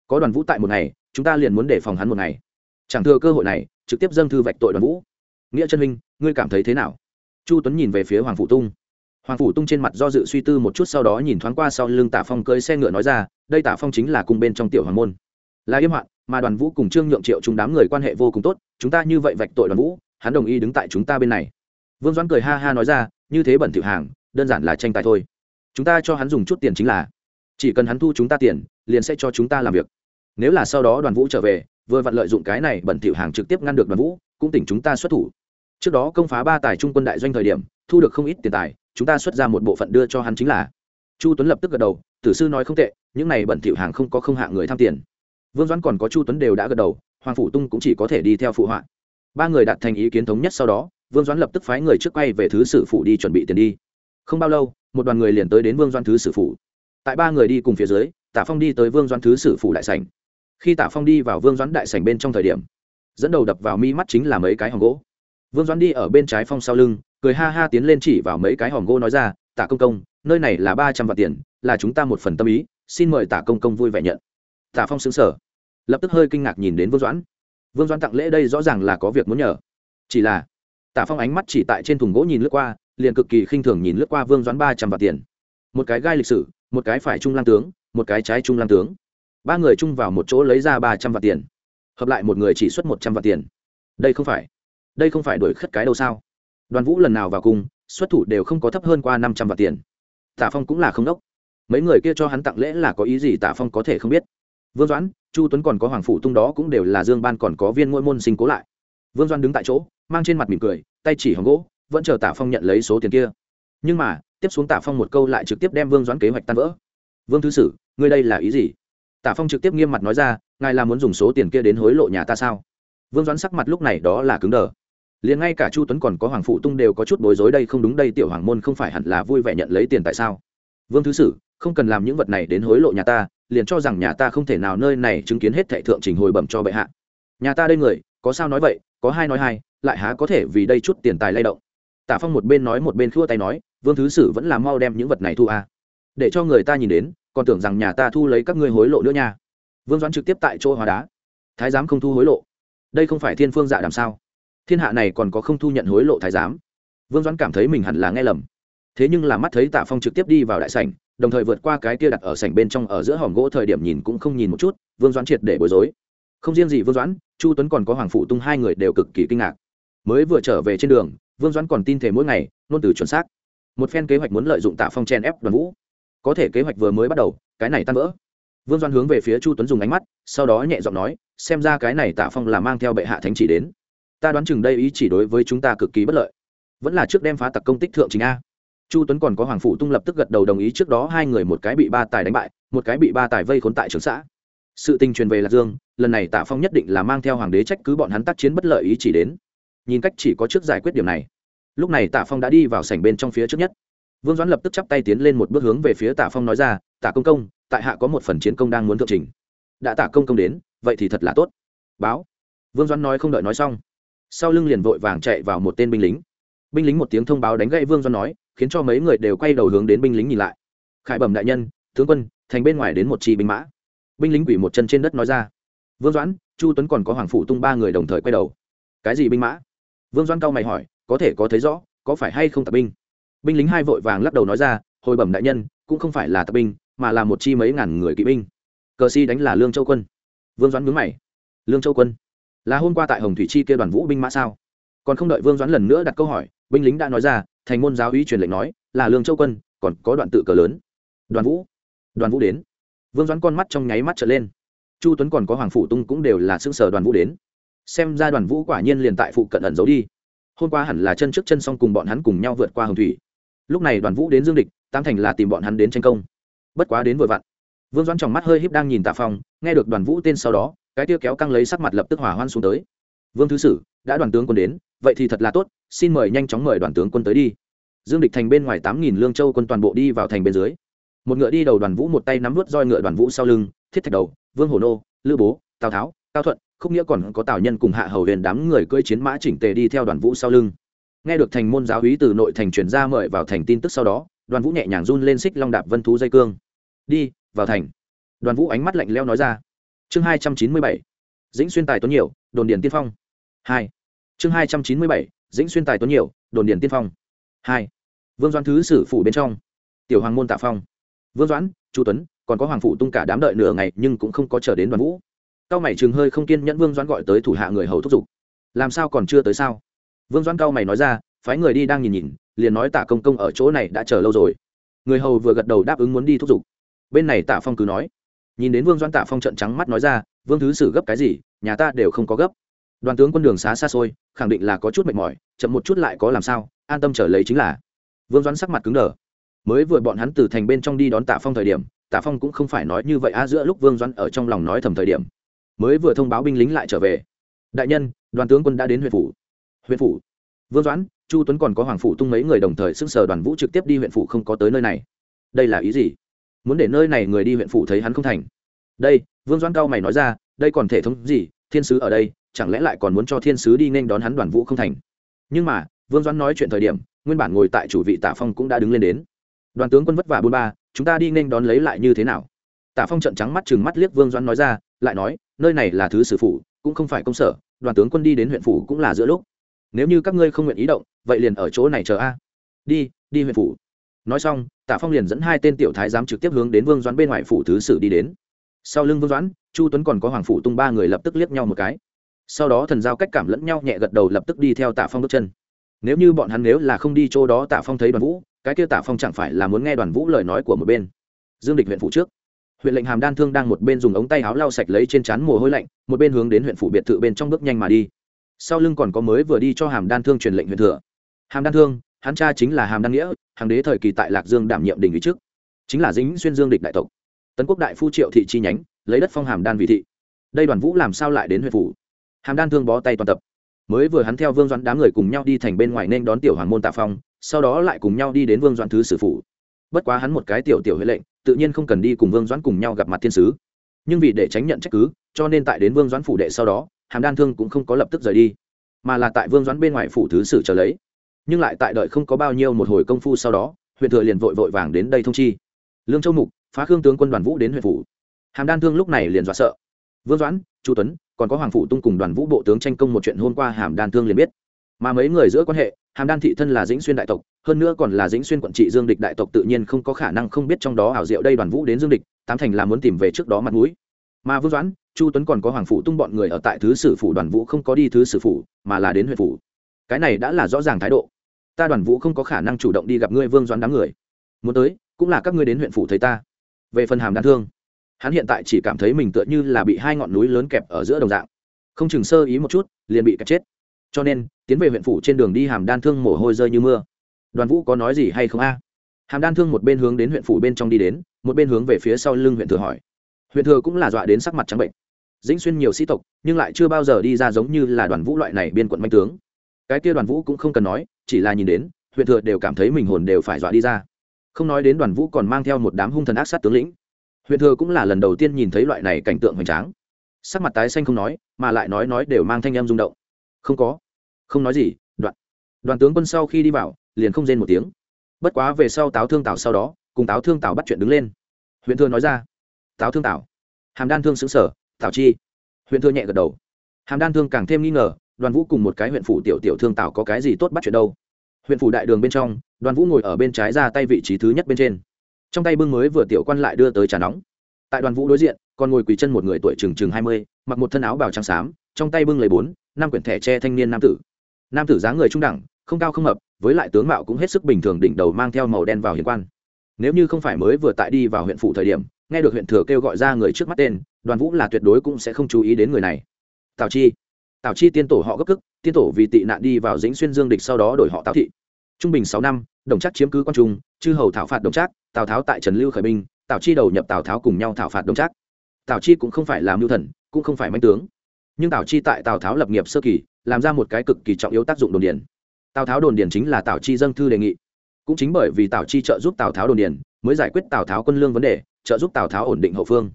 Có đoàn vũ tại một ngày, chúng ta liền muốn đề phòng hắn một ngày. Chẳng thừa cơ hội này, trực tiếp dâng thư vạch tội đoàn vũ. Nghĩa chân huynh, ngươi cảm thấy thế nào? Chu tuấn nhìn về phía hoàng Phủ tung. Hoàng phủ tung trên mặt do dự suy tư một chút sau đó nhìn thoáng qua sau lưng tả phong cưới xe ngựa nói ra, đây tả phong chính là cùng bên trong tiểu hoàng môn. Là yêm hoạn, mà đoàn vũ cùng trương nhượng triệu chúng đám người quan hệ vô cùng tốt, chúng ta như vậy vạch tội đoàn vũ, hắn đồng ý đứng tại chúng ta bên này. Vương doãn cười ha ha nói ra, như thế bẩn thỉu hàng, đơn giản là tranh tài thôi. Chúng ta cho hắn dùng chút tiền chính là, chỉ cần hắn thu chúng ta tiền, liền sẽ cho chúng ta làm việc. Nếu là sau đó đoàn vũ trở về, vừa vặn lợi dụng cái này bẩn thỉu hàng trực tiếp ngăn được đoàn vũ, cũng tỉnh chúng ta xuất thủ trước đó công phá ba tài trung quân đại doanh thời điểm, thu được không ít tiền tài, chúng ta xuất ra một bộ phận đưa cho hắn chính là. Chu tuấn lập tức gật đầu, tử sư nói không tệ, những này bẩn thỉu hàng không có không hạ người tham tiền. Vương doãn còn có chu tuấn đều đã gật đầu, hoàng phủ tung cũng chỉ có thể đi theo phụ họa. Ba người đạt thành ý kiến thống nhất sau đó, vương doãn lập tức phái người trước quay về thứ sử phủ đi chuẩn bị tiền đi. Không bao lâu, một đoàn người liền tới đến vương doãn thứ sử phủ. Tại ba người đi cùng phía dưới, tả phong đi tới vương doãn thứ sử phủ đại sảnh. Khi tả phong đi vào vương doãn đại sảnh bên trong thời điểm, dẫn đầu đập vào mi mắt chính là mấy cái hòm gỗ vương doãn đi ở bên trái phong sau lưng, cười ha ha tiến lên chỉ vào mấy cái hòm gỗ nói ra, tả công công, nơi này là ba trăm vạn tiền, là chúng ta một phần tâm ý, xin mời tả công công vui vẻ nhận. Tả phong xứng sở lập tức hơi kinh ngạc nhìn đến vương doãn. Vương doãn tặng lễ đây rõ ràng là có việc muốn nhờ. Chỉ là, tả phong ánh mắt chỉ tại trên thùng gỗ nhìn lướt qua, liền cực kỳ khinh thường nhìn lướt qua vương doãn ba trăm vạn tiền. Một cái gai lịch sử, một cái phải trung lang tướng, một cái trái trung lang tướng. Ba người chung vào một chỗ lấy ra ba trăm vạn tiền. Hợp lại một người chỉ xuất một trăm vạn tiền. Đây không phải đây không phải đổi khất cái đâu sao? Đoàn vũ lần nào vào cùng, xuất thủ đều không có thấp hơn qua năm trăm vạn tiền. Tả phong cũng là không đốc. Mấy người kia cho hắn tặng lễ là có ý gì tả phong có thể không biết. Vương doãn, chu tuấn còn có hoàng phủ tung đó cũng đều là dương ban còn có viên ngôi môn sinh cố lại. Vương doãn đứng tại chỗ, mang trên mặt mỉm cười, tay chỉ hồng gỗ, vẫn chờ tả phong nhận lấy số tiền kia. Nhưng mà, tiếp xuống tả phong một câu lại trực tiếp đem vương doãn kế hoạch tan vỡ. Vương thứ sử, ngươi đây là ý gì? Tả phong trực tiếp nghiêm mặt nói ra, ngài là muốn dùng số tiền kia đến hối lộ nhà ta sao? Vương doãn sắc mặt lúc này đó là cứng đờ liền ngay cả chu tuấn còn có hoàng phụ tung đều có chút bối rối đây không đúng đây tiểu hoàng môn không phải hẳn là vui vẻ nhận lấy tiền tại sao? Vương thứ sử, không cần làm những vật này đến hối lộ nhà ta, liền cho rằng nhà ta không thể nào nơi này chứng kiến hết thệ thượng trình hồi bẩm cho bệ hạ. Nhà ta đây người, có sao nói vậy, có hai nói hai, lại há có thể vì đây chút tiền tài lay động? Tạ phong một bên nói một bên khua tay nói, vương thứ sử vẫn là mau đem những vật này thu à. để cho người ta nhìn đến, còn tưởng rằng nhà ta thu lấy các ngươi hối lộ nữa nha. Vương doãn trực tiếp tại chỗ hóa đá. Thái giám không thu hối lộ. Đây không phải thiên phương dạ làm sao? Thiên hạ này còn có không thu nhận hối lộ thái giám. Vương doãn cảm thấy mình hẳn là nghe lầm. Thế nhưng là mắt thấy tạ phong trực tiếp đi vào đại sảnh, đồng thời vượt qua cái kia đặt ở sảnh bên trong ở giữa hòm gỗ thời điểm nhìn cũng không nhìn một chút, vương doãn triệt để bối rối. Không riêng gì vương doãn, chu tuấn còn có hoàng phụ tung hai người đều cực kỳ kinh ngạc. Mới vừa trở về trên đường, vương doãn còn tin thể mỗi ngày nôn từ chuẩn xác. Một phen kế hoạch muốn lợi dụng tạ phong chen ép đoàn vũ. Có thể kế hoạch vừa mới bắt đầu, cái này tan vỡ. Vương doãn hướng về phía chu tuấn dùng ánh mắt, sau đó nhẹ giọng nói, xem ra cái này tạ phong là mang theo bệ hạ thánh chỉ đến ta đoán chừng đây ý chỉ đối với chúng ta cực kỳ bất lợi. Vẫn là trước đem phá tặc công tích thượng chính a. Chu tuấn còn có hoàng phụ tung lập tức gật đầu đồng ý trước đó hai người một cái bị ba tài đánh bại, một cái bị ba tài vây khốn tại trường xã. Sự tình truyền về lạc dương, lần này tạ phong nhất định là mang theo hoàng đế trách cứ bọn hắn tác chiến bất lợi ý chỉ đến. Nhìn cách chỉ có trước giải quyết điểm này. Lúc này tạ phong đã đi vào sảnh bên trong phía trước nhất. Vương doãn lập tức chắp tay tiến lên một bước hướng về phía tạ phong nói ra, tạ công công, tại hạ có một phần chiến công đang muốn thượng trình. Đã tạ công công đến, vậy thì thật là tốt. Báo. Vương doãn nói không đợi nói xong sau lưng liền vội vàng chạy vào một tên binh lính. Binh lính một tiếng thông báo đánh gậy vương doãn nói, khiến cho mấy người đều quay đầu hướng đến binh lính nhìn lại. Khải bẩm đại nhân, tướng quân, thành bên ngoài đến một chi binh mã. Binh lính quỷ một chân trên đất nói ra. Vương doãn, chu tuấn còn có hoàng phụ tung ba người đồng thời quay đầu. Cái gì binh mã? Vương doãn cao mày hỏi, có thể có thấy rõ, có phải hay không tập binh? Binh lính hai vội vàng lắc đầu nói ra, hồi bẩm đại nhân, cũng không phải là tập binh, mà là một chi mấy ngàn người kỵ binh. Cờ si đánh là lương châu quân. Vương doãn ngứng mày. Lương châu quân? Là hôm qua tại hồng thủy chi kia đoàn vũ binh mã sao? Còn không đợi vương doãn lần nữa đặt câu hỏi, binh lính đã nói ra, thành môn giáo uy truyền lệnh nói, là lương châu quân, còn có đoạn tự cờ lớn. Đoàn vũ đoàn vũ đến. Vương doãn con mắt trong nháy mắt trở lên. Chu tuấn còn có hoàng phủ tung cũng đều là xương sở đoàn vũ đến. Xem ra đoàn vũ quả nhiên liền tại phụ cận ẩn giấu đi. Hôm qua hẳn là chân trước chân xong cùng bọn hắn cùng nhau vượt qua hồng thủy. Lúc này đoàn vũ đến dương địch tam thành là tìm bọn hắn đến tranh công. Bất quá đến vội vặn, vương doãn trong mắt hơi híp đang nhìn tạ phong, nghe được đoàn vũ tên sau đó cái tia kéo căng lấy sắc mặt lập tức hỏa hoan xuống tới. Vương thứ sử, đã đoàn tướng quân đến, vậy thì thật là tốt, xin mời nhanh chóng mời đoàn tướng quân tới đi. Dương địch thành bên ngoài tám nghìn lương châu quân toàn bộ đi vào thành bên dưới. Một ngựa đi đầu đoàn vũ một tay nắm vút roi ngựa đoàn vũ sau lưng, thiết thạch đầu, vương hổ nô, lữ bố, tào tháo, cao thuận không nghĩa còn có tào nhân cùng hạ hầu huyền đám người cưỡi chiến mã chỉnh tề đi theo đoàn vũ sau lưng. Nghe được thành môn giáo hí từ nội thành chuyển ra mời vào thành tin tức sau đó, đoàn vũ nhẹ nhàng run lên xích long đạp vân thú dây cương. Đi, vào thành. Đoàn vũ ánh mắt lạnh leo nói ra chương hai trăm chín mươi bảy, dĩnh xuyên tài tuấn nhiều, đồn điền tiên phong. Hai. Chương hai trăm chín mươi bảy, dĩnh xuyên tài tuấn nhiều, đồn điền tiên phong. Hai. Vương Doãn thứ sử phủ bên trong. Tiểu hoàng môn tạ phong. Vương doãn, chu tuấn, còn có hoàng phụ tung cả đám đợi nửa ngày nhưng cũng không có chờ đến đoàn vũ. Cao mày chừng hơi không kiên nhẫn vương doãn gọi tới thủ hạ người hầu thúc giục. Làm sao còn chưa tới sao? Vương doãn cao mày nói ra, phái người đi đang nhìn nhìn, liền nói tạ công công ở chỗ này đã chờ lâu rồi. Người hầu vừa gật đầu đáp ứng muốn đi thúc giục. Bên này tạ phong cứ nói nhìn đến vương doãn tạ phong trận trắng mắt nói ra, vương thứ sử gấp cái gì? Nhà ta đều không có gấp. Đoàn tướng quân đường xá xa xôi, khẳng định là có chút mệt mỏi, chậm một chút lại có làm sao, an tâm trở lấy chính là. Vương doãn sắc mặt cứng đờ. Mới vừa bọn hắn từ thành bên trong đi đón tạ phong thời điểm, tạ phong cũng không phải nói như vậy a giữa lúc vương doãn ở trong lòng nói thầm thời điểm. Mới vừa thông báo binh lính lại trở về. Đại nhân, đoàn tướng quân đã đến huyện phủ. Huyện phủ? Vương doãn, chu tuấn còn có hoàng phủ tung mấy người đồng thời xưng sờ đoàn vũ trực tiếp đi huyện phủ không có tới nơi này. Đây là ý gì? Muốn để nơi này người đi huyện phủ thấy hắn không thành. Đây, vương doãn cao mày nói ra, đây còn thể thống gì, thiên sứ ở đây, chẳng lẽ lại còn muốn cho thiên sứ đi nên đón hắn đoàn vũ không thành? Nhưng mà, vương doãn nói chuyện thời điểm, nguyên bản ngồi tại chủ vị tạ phong cũng đã đứng lên đến. Đoàn tướng quân vất vả bôn ba, chúng ta đi nên đón lấy lại như thế nào? Tạ phong trận trắng mắt chừng mắt liếc vương doãn nói ra, lại nói, nơi này là thứ sử phủ, cũng không phải công sở, đoàn tướng quân đi đến huyện phủ cũng là giữa lúc. Nếu như các ngươi không nguyện ý động, vậy liền ở chỗ này chờ a. Đi đi huyện phủ nói xong, tạ phong liền dẫn hai tên tiểu thái giám trực tiếp hướng đến vương doãn bên ngoài phủ thứ sử đi đến. Sau lưng vương doãn, chu tuấn còn có hoàng phủ tung ba người lập tức liếc nhau một cái. Sau đó thần giao cách cảm lẫn nhau nhẹ gật đầu lập tức đi theo tạ phong bước chân. Nếu như bọn hắn nếu là không đi chỗ đó, tạ phong thấy đoàn vũ, cái kia tạ phong chẳng phải là muốn nghe đoàn vũ lời nói của một bên. Dương địch huyện phủ trước. Huyện lệnh hàm đan thương đang một bên dùng ống tay áo lau sạch lấy trên trán mồ hôi lạnh, một bên hướng đến huyện phủ biệt thự bên trong bước nhanh mà đi. Sau lưng còn có mới vừa đi cho hàm đan thương truyền lệnh huyện thừa. Hàm đan thương hắn cha chính là hàm đan nghĩa hàng đế thời kỳ tại lạc dương đảm nhiệm đình ý trước chính là dính xuyên dương địch đại tộc. Tấn quốc đại phu triệu thị chi nhánh, lấy đất phong hàm đan vị thị. Đây đoàn vũ làm sao lại đến huyện phủ? Hàm đan thương bó tay toàn tập. Mới vừa hắn theo vương doãn đám người cùng nhau đi thành bên ngoài nên đón tiểu hoàng môn tạ phong, sau đó lại cùng nhau đi đến vương doãn thứ sử phủ. Bất quá hắn một cái tiểu tiểu huệ lệnh, tự nhiên không cần đi cùng vương doãn cùng nhau gặp mặt thiên sứ. Nhưng vì để tránh nhận trách cứ, cho nên tại đến vương doãn phủ đệ sau đó, hàm đan thương cũng không có lập tức rời đi, mà là tại vương doãn bên ngoài phủ thứ sử trở lấy nhưng lại tại đợi không có bao nhiêu một hồi công phu sau đó, huyện thừa liền vội vội vàng đến đây thông chi. Lương châu mục, phá khương tướng quân đoàn vũ đến huyện phủ. Hàm đan thương lúc này liền dọa sợ. Vương doãn, chu tuấn, còn có hoàng phủ tung cùng đoàn vũ bộ tướng tranh công một chuyện hôm qua hàm đan thương liền biết. Mà mấy người giữa quan hệ, hàm đan thị thân là dĩnh xuyên đại tộc, hơn nữa còn là dĩnh xuyên quận trị dương địch đại tộc tự nhiên không có khả năng không biết trong đó ảo diệu đây đoàn vũ đến dương địch, tám thành là muốn tìm về trước đó mặt mũi. Mà vương doãn, chu tuấn còn có hoàng phủ tung bọn người ở tại thứ sử phủ đoàn vũ không có đi thứ sử phủ, mà là đến huyện phủ. Cái này đã là rõ ràng thái độ ta đoàn vũ không có khả năng chủ động đi gặp ngươi vương doãn đám người. Muốn tới, cũng là các ngươi đến huyện phủ thấy ta. Về phần hàm đan thương, hắn hiện tại chỉ cảm thấy mình tựa như là bị hai ngọn núi lớn kẹp ở giữa đồng dạng. Không chừng sơ ý một chút, liền bị kẹp chết. Cho nên, tiến về huyện phủ trên đường đi hàm đan thương mồ hôi rơi như mưa. Đoàn vũ có nói gì hay không a? Hàm đan thương một bên hướng đến huyện phủ bên trong đi đến, một bên hướng về phía sau lưng huyện thừa hỏi. Huyện thừa cũng là dọa đến sắc mặt trắng bệnh. Dĩnh xuyên nhiều sĩ tộc, nhưng lại chưa bao giờ đi ra giống như là đoàn vũ loại này biên quận manh tướng cái kia đoàn vũ cũng không cần nói, chỉ là nhìn đến, huyện thừa đều cảm thấy mình hồn đều phải dọa đi ra. Không nói đến đoàn vũ còn mang theo một đám hung thần ác sát tướng lĩnh. Huyện thừa cũng là lần đầu tiên nhìn thấy loại này cảnh tượng hoành tráng. Sắc mặt tái xanh không nói, mà lại nói nói đều mang thanh em rung động. Không có. Không nói gì, đoạn. Đoàn tướng quân sau khi đi vào, liền không rên một tiếng. Bất quá về sau táo thương tảo sau đó, cùng táo thương tảo bắt chuyện đứng lên. Huyện thừa nói ra. Táo thương tảo. Hàm đan thương xứng sở tảo chi. Huyện thừa nhẹ gật đầu. Hàm đan thương càng thêm nghi ngờ đoàn vũ cùng một cái huyện phủ tiểu tiểu thương tảo có cái gì tốt bắt chuyện đâu. Huyện phủ đại đường bên trong, đoàn vũ ngồi ở bên trái ra tay vị trí thứ nhất bên trên. Trong tay bưng mới vừa tiểu quan lại đưa tới trà nóng. Tại đoàn vũ đối diện, còn ngồi quỳ chân một người tuổi chừng chừng hai mươi, mặc một thân áo bào trắng xám, trong tay bưng lấy bốn, năm quyển thẻ tre thanh niên nam tử. Nam tử dáng người trung đẳng, không cao không hợp với lại tướng mạo cũng hết sức bình thường, đỉnh đầu mang theo màu đen vào hiền quan. Nếu như không phải mới vừa tại đi vào huyện phủ thời điểm, nghe được huyện thừa kêu gọi ra người trước mắt tên, đoàn vũ là tuyệt đối cũng sẽ không chú ý đến người này. Tào chi tào chi tiên tổ họ gấp cức, tiên tổ vì tị nạn đi vào dĩnh xuyên dương địch sau đó đổi họ tào thị. Trung bình sáu năm, đồng Trác chiếm cứ quan trung, chư hầu thảo phạt đồng trác, tào tháo tại trần lưu khởi binh, tào chi đầu nhập tào tháo cùng nhau thảo phạt đồng trác. Tào chi cũng không phải là mưu thần, cũng không phải manh tướng. Nhưng tào chi tại tào tháo lập nghiệp sơ kỳ, làm ra một cái cực kỳ trọng yếu tác dụng đồn điền. Tào tháo đồn điền chính là tào chi dâng thư đề nghị. Cũng chính bởi vì tào chi trợ giúp tào tháo đồn điền, mới giải quyết tào tháo quân lương vấn đề, trợ giúp tào tháo ổn định hậu phương.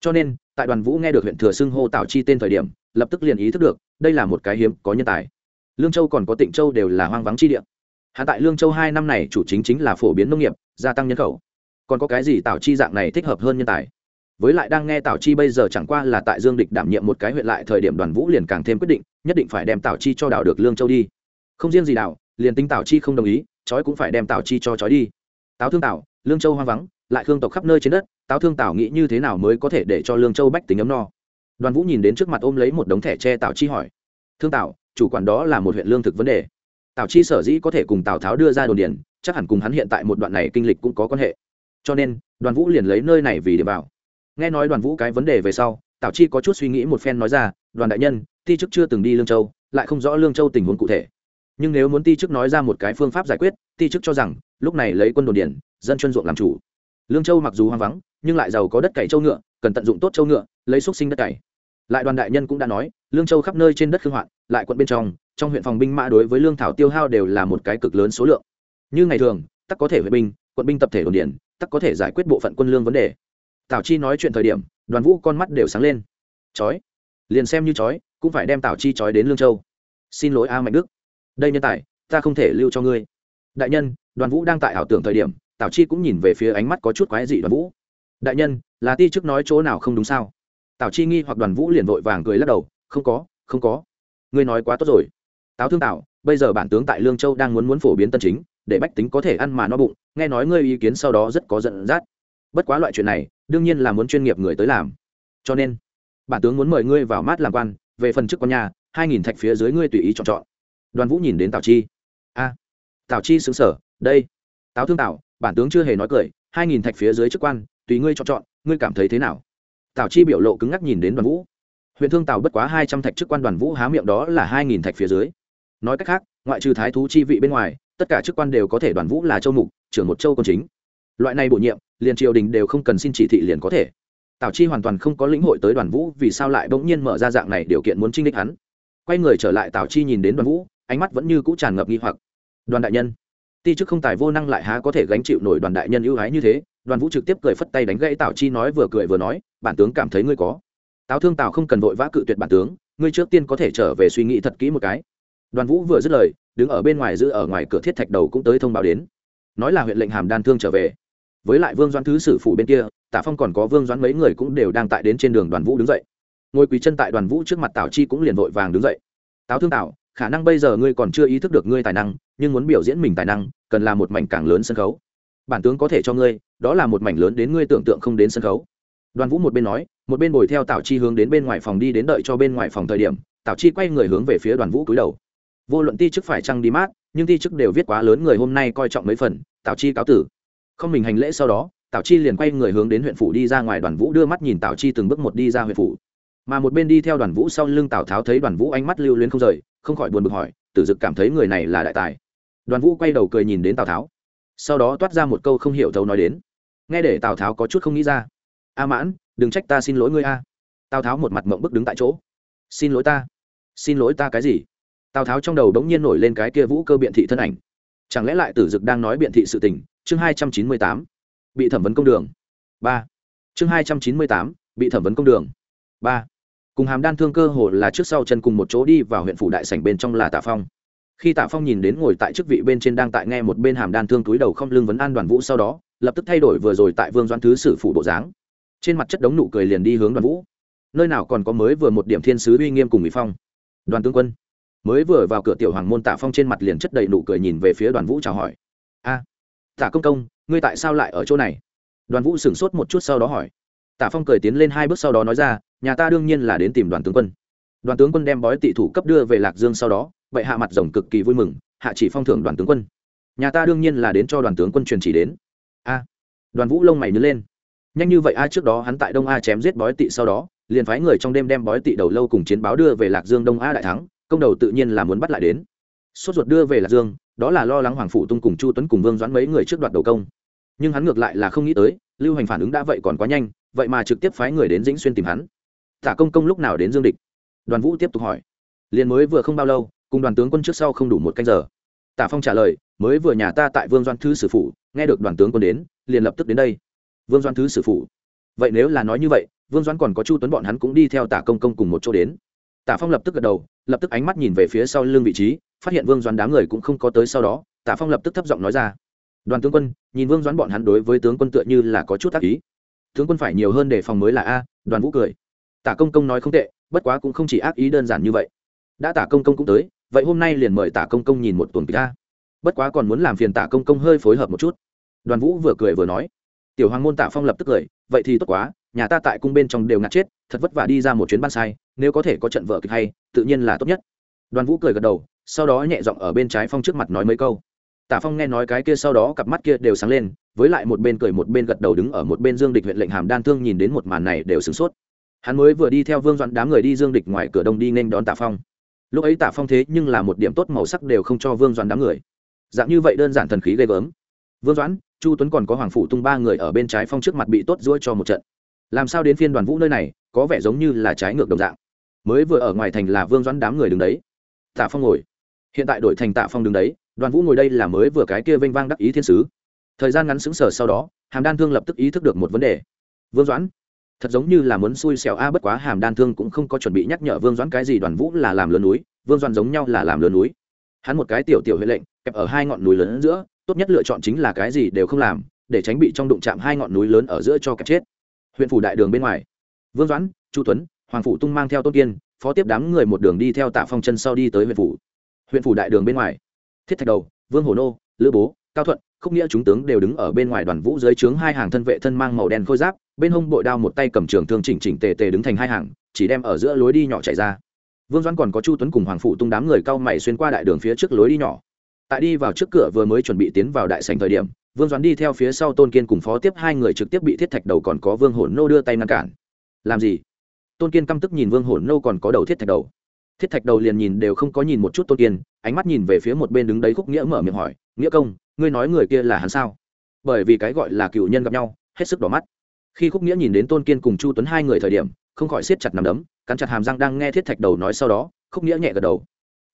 Cho nên, tại đoàn vũ nghe được huyện thừa xưng hô tào chi tên thời điểm lập tức liền ý thức được đây là một cái hiếm có nhân tài. Lương châu còn có tịnh châu đều là hoang vắng chi địa. Hạ tại lương châu hai năm này chủ chính chính là phổ biến nông nghiệp gia tăng nhân khẩu. Còn có cái gì Tảo chi dạng này thích hợp hơn nhân tài? Với lại đang nghe Tảo chi bây giờ chẳng qua là tại dương địch đảm nhiệm một cái huyện lại thời điểm đoàn vũ liền càng thêm quyết định nhất định phải đem Tảo chi cho đảo được lương châu đi. Không riêng gì đảo liền tính Tảo chi không đồng ý chói cũng phải đem Tảo chi cho chói đi. Táo thương Tảo, lương châu hoang vắng lại khương tộc khắp nơi trên đất táo thương Tảo nghĩ như thế nào mới có thể để cho lương châu bách tính ấm no? Đoàn vũ nhìn đến trước mặt ôm lấy một đống thẻ tre tào chi hỏi, thương tào, chủ quản đó là một huyện lương thực vấn đề. Tào chi sở dĩ có thể cùng tào tháo đưa ra đồn điền, chắc hẳn cùng hắn hiện tại một đoạn này kinh lịch cũng có quan hệ. Cho nên, đoàn vũ liền lấy nơi này vì điểm vào. Nghe nói đoàn vũ cái vấn đề về sau, tào chi có chút suy nghĩ một phen nói ra, đoàn đại nhân, ti chức chưa từng đi lương châu, lại không rõ lương châu tình huống cụ thể. Nhưng nếu muốn ti chức nói ra một cái phương pháp giải quyết, ti chức cho rằng, lúc này lấy quân đồn điền, dân chuyên ruộng làm chủ. Lương châu mặc dù hoang vắng, nhưng lại giàu có đất cày châu ngựa, cần tận dụng tốt châu ngựa, lấy xúc sinh đất cày lại đoàn đại nhân cũng đã nói, lương châu khắp nơi trên đất khương hoạn, lại quận bên trong trong huyện phòng binh mã đối với lương thảo tiêu hao đều là một cái cực lớn số lượng. Như ngày thường, tắc có thể vệ binh, quận binh tập thể đồn điển tắc có thể giải quyết bộ phận quân lương vấn đề. Tào chi nói chuyện thời điểm, đoàn vũ con mắt đều sáng lên. Chói. Liền xem như chói, cũng phải đem tào chi chói đến lương châu. Xin lỗi a mạnh đức. Đây nhân tài, ta không thể lưu cho ngươi. Đại nhân, đoàn vũ đang tại ảo tưởng thời điểm tào chi cũng nhìn về phía ánh mắt có chút quái dị đoàn vũ. Đại nhân, là ti chức nói chỗ nào không đúng sao? Tào chi nghi hoặc đoàn vũ liền vội vàng cười lắc đầu không có không có. Ngươi nói quá tốt rồi. Táo thương tào bây giờ bản tướng tại lương châu đang muốn muốn phổ biến tân chính để bách tính có thể ăn mà no bụng nghe nói ngươi ý kiến sau đó rất có giận dắt. Bất quá loại chuyện này đương nhiên là muốn chuyên nghiệp người tới làm. Cho nên bản tướng muốn mời ngươi vào mát làm quan về phần chức con nhà hai nghìn thạch phía dưới ngươi tùy ý chọn chọn. Đoàn vũ nhìn đến tào chi. A. À, tào chi xứng sở đây táo thương tào bản tướng chưa hề nói cười hai nghìn thạch phía dưới chức quan tùy ngươi chọn chọn ngươi cảm thấy thế nào? Tào chi biểu lộ cứng ngắc nhìn đến đoàn vũ. Huyện thương tào bất quá hai trăm thạch chức quan đoàn vũ há miệng đó là hai nghìn thạch phía dưới. Nói cách khác, ngoại trừ thái thú chi vị bên ngoài, tất cả chức quan đều có thể đoàn vũ là châu mục, trưởng một châu quân chính. Loại này bổ nhiệm, liền triều đình đều không cần xin chỉ thị liền có thể. Tào chi hoàn toàn không có lĩnh hội tới đoàn vũ vì sao lại bỗng nhiên mở ra dạng này điều kiện muốn trinh đích hắn. Quay người trở lại tào chi nhìn đến đoàn vũ, ánh mắt vẫn như cũ tràn ngập nghi hoặc. Đoàn đại nhân, ti chức không tài vô năng lại há có thể gánh chịu nổi đoàn đại nhân ưu ái như thế? Đoàn vũ trực tiếp cười phất tay đánh gãy tào chi nói vừa cười vừa nói, bản tướng cảm thấy ngươi có. Tào thương tào không cần vội vã cự tuyệt bản tướng, ngươi trước tiên có thể trở về suy nghĩ thật kỹ một cái. Đoàn vũ vừa dứt lời, đứng ở bên ngoài giữ ở ngoài cửa thiết thạch đầu cũng tới thông báo đến. Nói là huyện lệnh hàm đan thương trở về. Với lại vương doãn thứ sử phủ bên kia, tả phong còn có vương doãn mấy người cũng đều đang tại đến trên đường đoàn vũ đứng dậy. Ngồi quý chân tại đoàn vũ trước mặt tào chi cũng liền vội vàng đứng dậy. Táo thương tào, khả năng bây giờ ngươi còn chưa ý thức được ngươi tài năng, nhưng muốn biểu diễn mình tài năng, cần là một mảnh càng lớn sân khấu bản tướng có thể cho ngươi, đó là một mảnh lớn đến ngươi tưởng tượng không đến sân khấu. Đoàn vũ một bên nói, một bên bồi theo tào chi hướng đến bên ngoài phòng đi đến đợi cho bên ngoài phòng thời điểm tào chi quay người hướng về phía đoàn vũ cúi đầu. Vô luận ti chức phải trăng đi mát, nhưng ti chức đều viết quá lớn người hôm nay coi trọng mấy phần tào chi cáo tử. Không mình hành lễ sau đó tào chi liền quay người hướng đến huyện phủ đi ra ngoài, đoàn vũ đưa mắt nhìn tào chi từng bước một đi ra huyện phủ. Mà một bên đi theo đoàn vũ sau lưng tào tháo thấy đoàn vũ ánh mắt lưu luyến không rời, không khỏi buồn bực hỏi, tử dực cảm thấy người này là đại tài? Đoàn vũ quay đầu cười nhìn đến tào tháo sau đó toát ra một câu không hiểu thấu nói đến. Nghe để tào tháo có chút không nghĩ ra. A mãn, đừng trách ta xin lỗi ngươi a. Tào tháo một mặt mộng bức đứng tại chỗ. Xin lỗi ta. Xin lỗi ta cái gì? Tào tháo trong đầu đống nhiên nổi lên cái kia vũ cơ biện thị thân ảnh. Chẳng lẽ lại tử dực đang nói biện thị sự tình? Chương hai trăm chín mươi tám. Bị thẩm vấn công đường. Ba. Chương hai trăm chín mươi tám. Bị thẩm vấn công đường. Ba. Cùng hàm đan thương cơ hồ là trước sau chân cùng một chỗ đi vào huyện phủ đại sảnh bên trong là tạ phong khi tạ phong nhìn đến ngồi tại chức vị bên trên đang tại nghe một bên hàm đan thương túi đầu không lưng vấn an đoàn vũ sau đó, lập tức thay đổi vừa rồi tại vương doan thứ sử phủ bộ dáng. Trên mặt chất đống nụ cười liền đi hướng đoàn vũ. Nơi nào còn có mới vừa một điểm thiên sứ uy nghiêm cùng mỹ phong. Đoàn tướng quân. Mới vừa vào cửa tiểu hoàng môn tạ phong trên mặt liền chất đầy nụ cười nhìn về phía đoàn vũ chào hỏi. A, tạ công công, ngươi tại sao lại ở chỗ này? Đoàn vũ sửng sốt một chút sau đó hỏi. Tạ phong cười tiến lên hai bước sau đó nói ra, nhà ta đương nhiên là đến tìm đoàn tướng quân. Đoàn tướng quân đem bói tị thủ cấp đưa về lạc dương sau đó vậy hạ mặt rồng cực kỳ vui mừng, hạ chỉ phong thưởng đoàn tướng quân. Nhà ta đương nhiên là đến cho đoàn tướng quân truyền chỉ đến. A, đoàn vũ lông mày nhớ lên. Nhanh như vậy a, trước đó hắn tại đông a chém giết bói tị sau đó, liền phái người trong đêm đem bói tị đầu lâu cùng chiến báo đưa về lạc dương đông a đại thắng, công đầu tự nhiên là muốn bắt lại đến. Sốt ruột đưa về lạc dương, đó là lo lắng hoàng phủ tung cùng chu tuấn cùng vương doãn mấy người trước đoạt đầu công. Nhưng hắn ngược lại là không nghĩ tới, lưu hành phản ứng đã vậy còn quá nhanh, vậy mà trực tiếp phái người đến dĩnh xuyên tìm hắn. Tả công công lúc nào đến dương địch? Đoàn vũ tiếp tục hỏi. Liền mới vừa không bao lâu cùng đoàn tướng quân trước sau không đủ một canh giờ. Tả phong trả lời, mới vừa nhà ta tại vương doan thứ sử phủ, nghe được đoàn tướng quân đến, liền lập tức đến đây. Vương doan thứ sử phủ. Vậy nếu là nói như vậy, vương doan còn có chu tuấn bọn hắn cũng đi theo tả công công cùng một chỗ đến. Tả phong lập tức gật đầu, lập tức ánh mắt nhìn về phía sau lưng vị trí, phát hiện vương doan đám người cũng không có tới sau đó, tả phong lập tức thấp giọng nói ra, đoàn tướng quân, nhìn vương doãn bọn hắn đối với tướng quân tựa như là có chút tác ý. Tướng quân phải nhiều hơn để phòng mới là a, đoàn vũ cười. Tả công công nói không tệ, bất quá cũng không chỉ ác ý đơn giản như vậy. Đã tả công công cũng tới vậy hôm nay liền mời tả công công nhìn một tuần kịch ta bất quá còn muốn làm phiền tả công công hơi phối hợp một chút. Đoàn vũ vừa cười vừa nói. Tiểu hoàng môn tả phong lập tức cười, vậy thì tốt quá, nhà ta tại cung bên trong đều ngạt chết, thật vất vả đi ra một chuyến ban sai, nếu có thể có trận vợ kịch hay, tự nhiên là tốt nhất. Đoàn vũ cười gật đầu, sau đó nhẹ giọng ở bên trái phong trước mặt nói mấy câu. Tả phong nghe nói cái kia sau đó cặp mắt kia đều sáng lên, với lại một bên cười một bên gật đầu đứng ở một bên dương địch huyện lệnh hàm đan thương nhìn đến một màn này đều sửng sốt. Hắn mới vừa đi theo vương doãn đám người đi dương địch ngoài cửa đông đi nên đón tạ phong lúc ấy tạ phong thế nhưng là một điểm tốt màu sắc đều không cho vương doãn đám người. Dạng như vậy đơn giản thần khí ghê gớm. Vương doãn, chu tuấn còn có hoàng phủ tung ba người ở bên trái phong trước mặt bị tốt ruỗi cho một trận. Làm sao đến phiên đoàn vũ nơi này, có vẻ giống như là trái ngược đồng dạng. Mới vừa ở ngoài thành là vương doãn đám người đứng đấy. Tạ phong ngồi. Hiện tại đổi thành tạ phong đứng đấy, đoàn vũ ngồi đây là mới vừa cái kia vênh vang đắc ý thiên sứ. Thời gian ngắn xứng sở sau đó, hàm đan thương lập tức ý thức được một vấn đề. Vương doãn thật giống như là muốn xui xẻo a, bất quá hàm đan thương cũng không có chuẩn bị nhắc nhở vương doãn cái gì đoàn vũ là làm lớn núi, vương doãn giống nhau là làm lớn núi. Hắn một cái tiểu tiểu huệ lệnh, kẹp ở hai ngọn núi lớn giữa, tốt nhất lựa chọn chính là cái gì đều không làm, để tránh bị trong đụng chạm hai ngọn núi lớn ở giữa cho kẹp chết. Huyện phủ đại đường bên ngoài, vương doãn, chu tuấn, hoàng phủ tung mang theo tôn kiên, phó tiếp đám người một đường đi theo tạ phong chân sau đi tới huyện phủ. Huyện phủ đại đường bên ngoài, thiết thạch đầu, vương hồ nô, lữ bố, cao thuận, khúc nghĩa chúng tướng đều đứng ở bên ngoài đoàn vũ dưới trướng hai hàng thân vệ thân mang màu đen khôi giáp bên hông bội đao một tay cầm trường thương chỉnh chỉnh tề tề đứng thành hai hàng, chỉ đem ở giữa lối đi nhỏ chạy ra. Vương doãn còn có chu tuấn cùng hoàng phụ tung đám người cao mày xuyên qua đại đường phía trước lối đi nhỏ. Tại đi vào trước cửa vừa mới chuẩn bị tiến vào đại sành thời điểm, vương doãn đi theo phía sau tôn kiên cùng phó tiếp hai người trực tiếp bị thiết thạch đầu còn có vương hổn nô đưa tay ngăn cản. Làm gì? Tôn kiên căm tức nhìn vương hổn nô còn có đầu thiết thạch đầu. Thiết thạch đầu liền nhìn đều không có nhìn một chút tôn kiên, ánh mắt nhìn về phía một bên đứng đấy khúc nghĩa mở miệng hỏi, nghĩa công, ngươi nói người kia là hắn sao? Bởi vì cái gọi là cựu nhân gặp nhau, hết sức đỏ mắt khi khúc nghĩa nhìn đến tôn kiên cùng chu tuấn hai người thời điểm, không khỏi siết chặt nằm đấm, cắn chặt hàm răng đang nghe thiết thạch đầu nói sau đó, khúc nghĩa nhẹ gật đầu.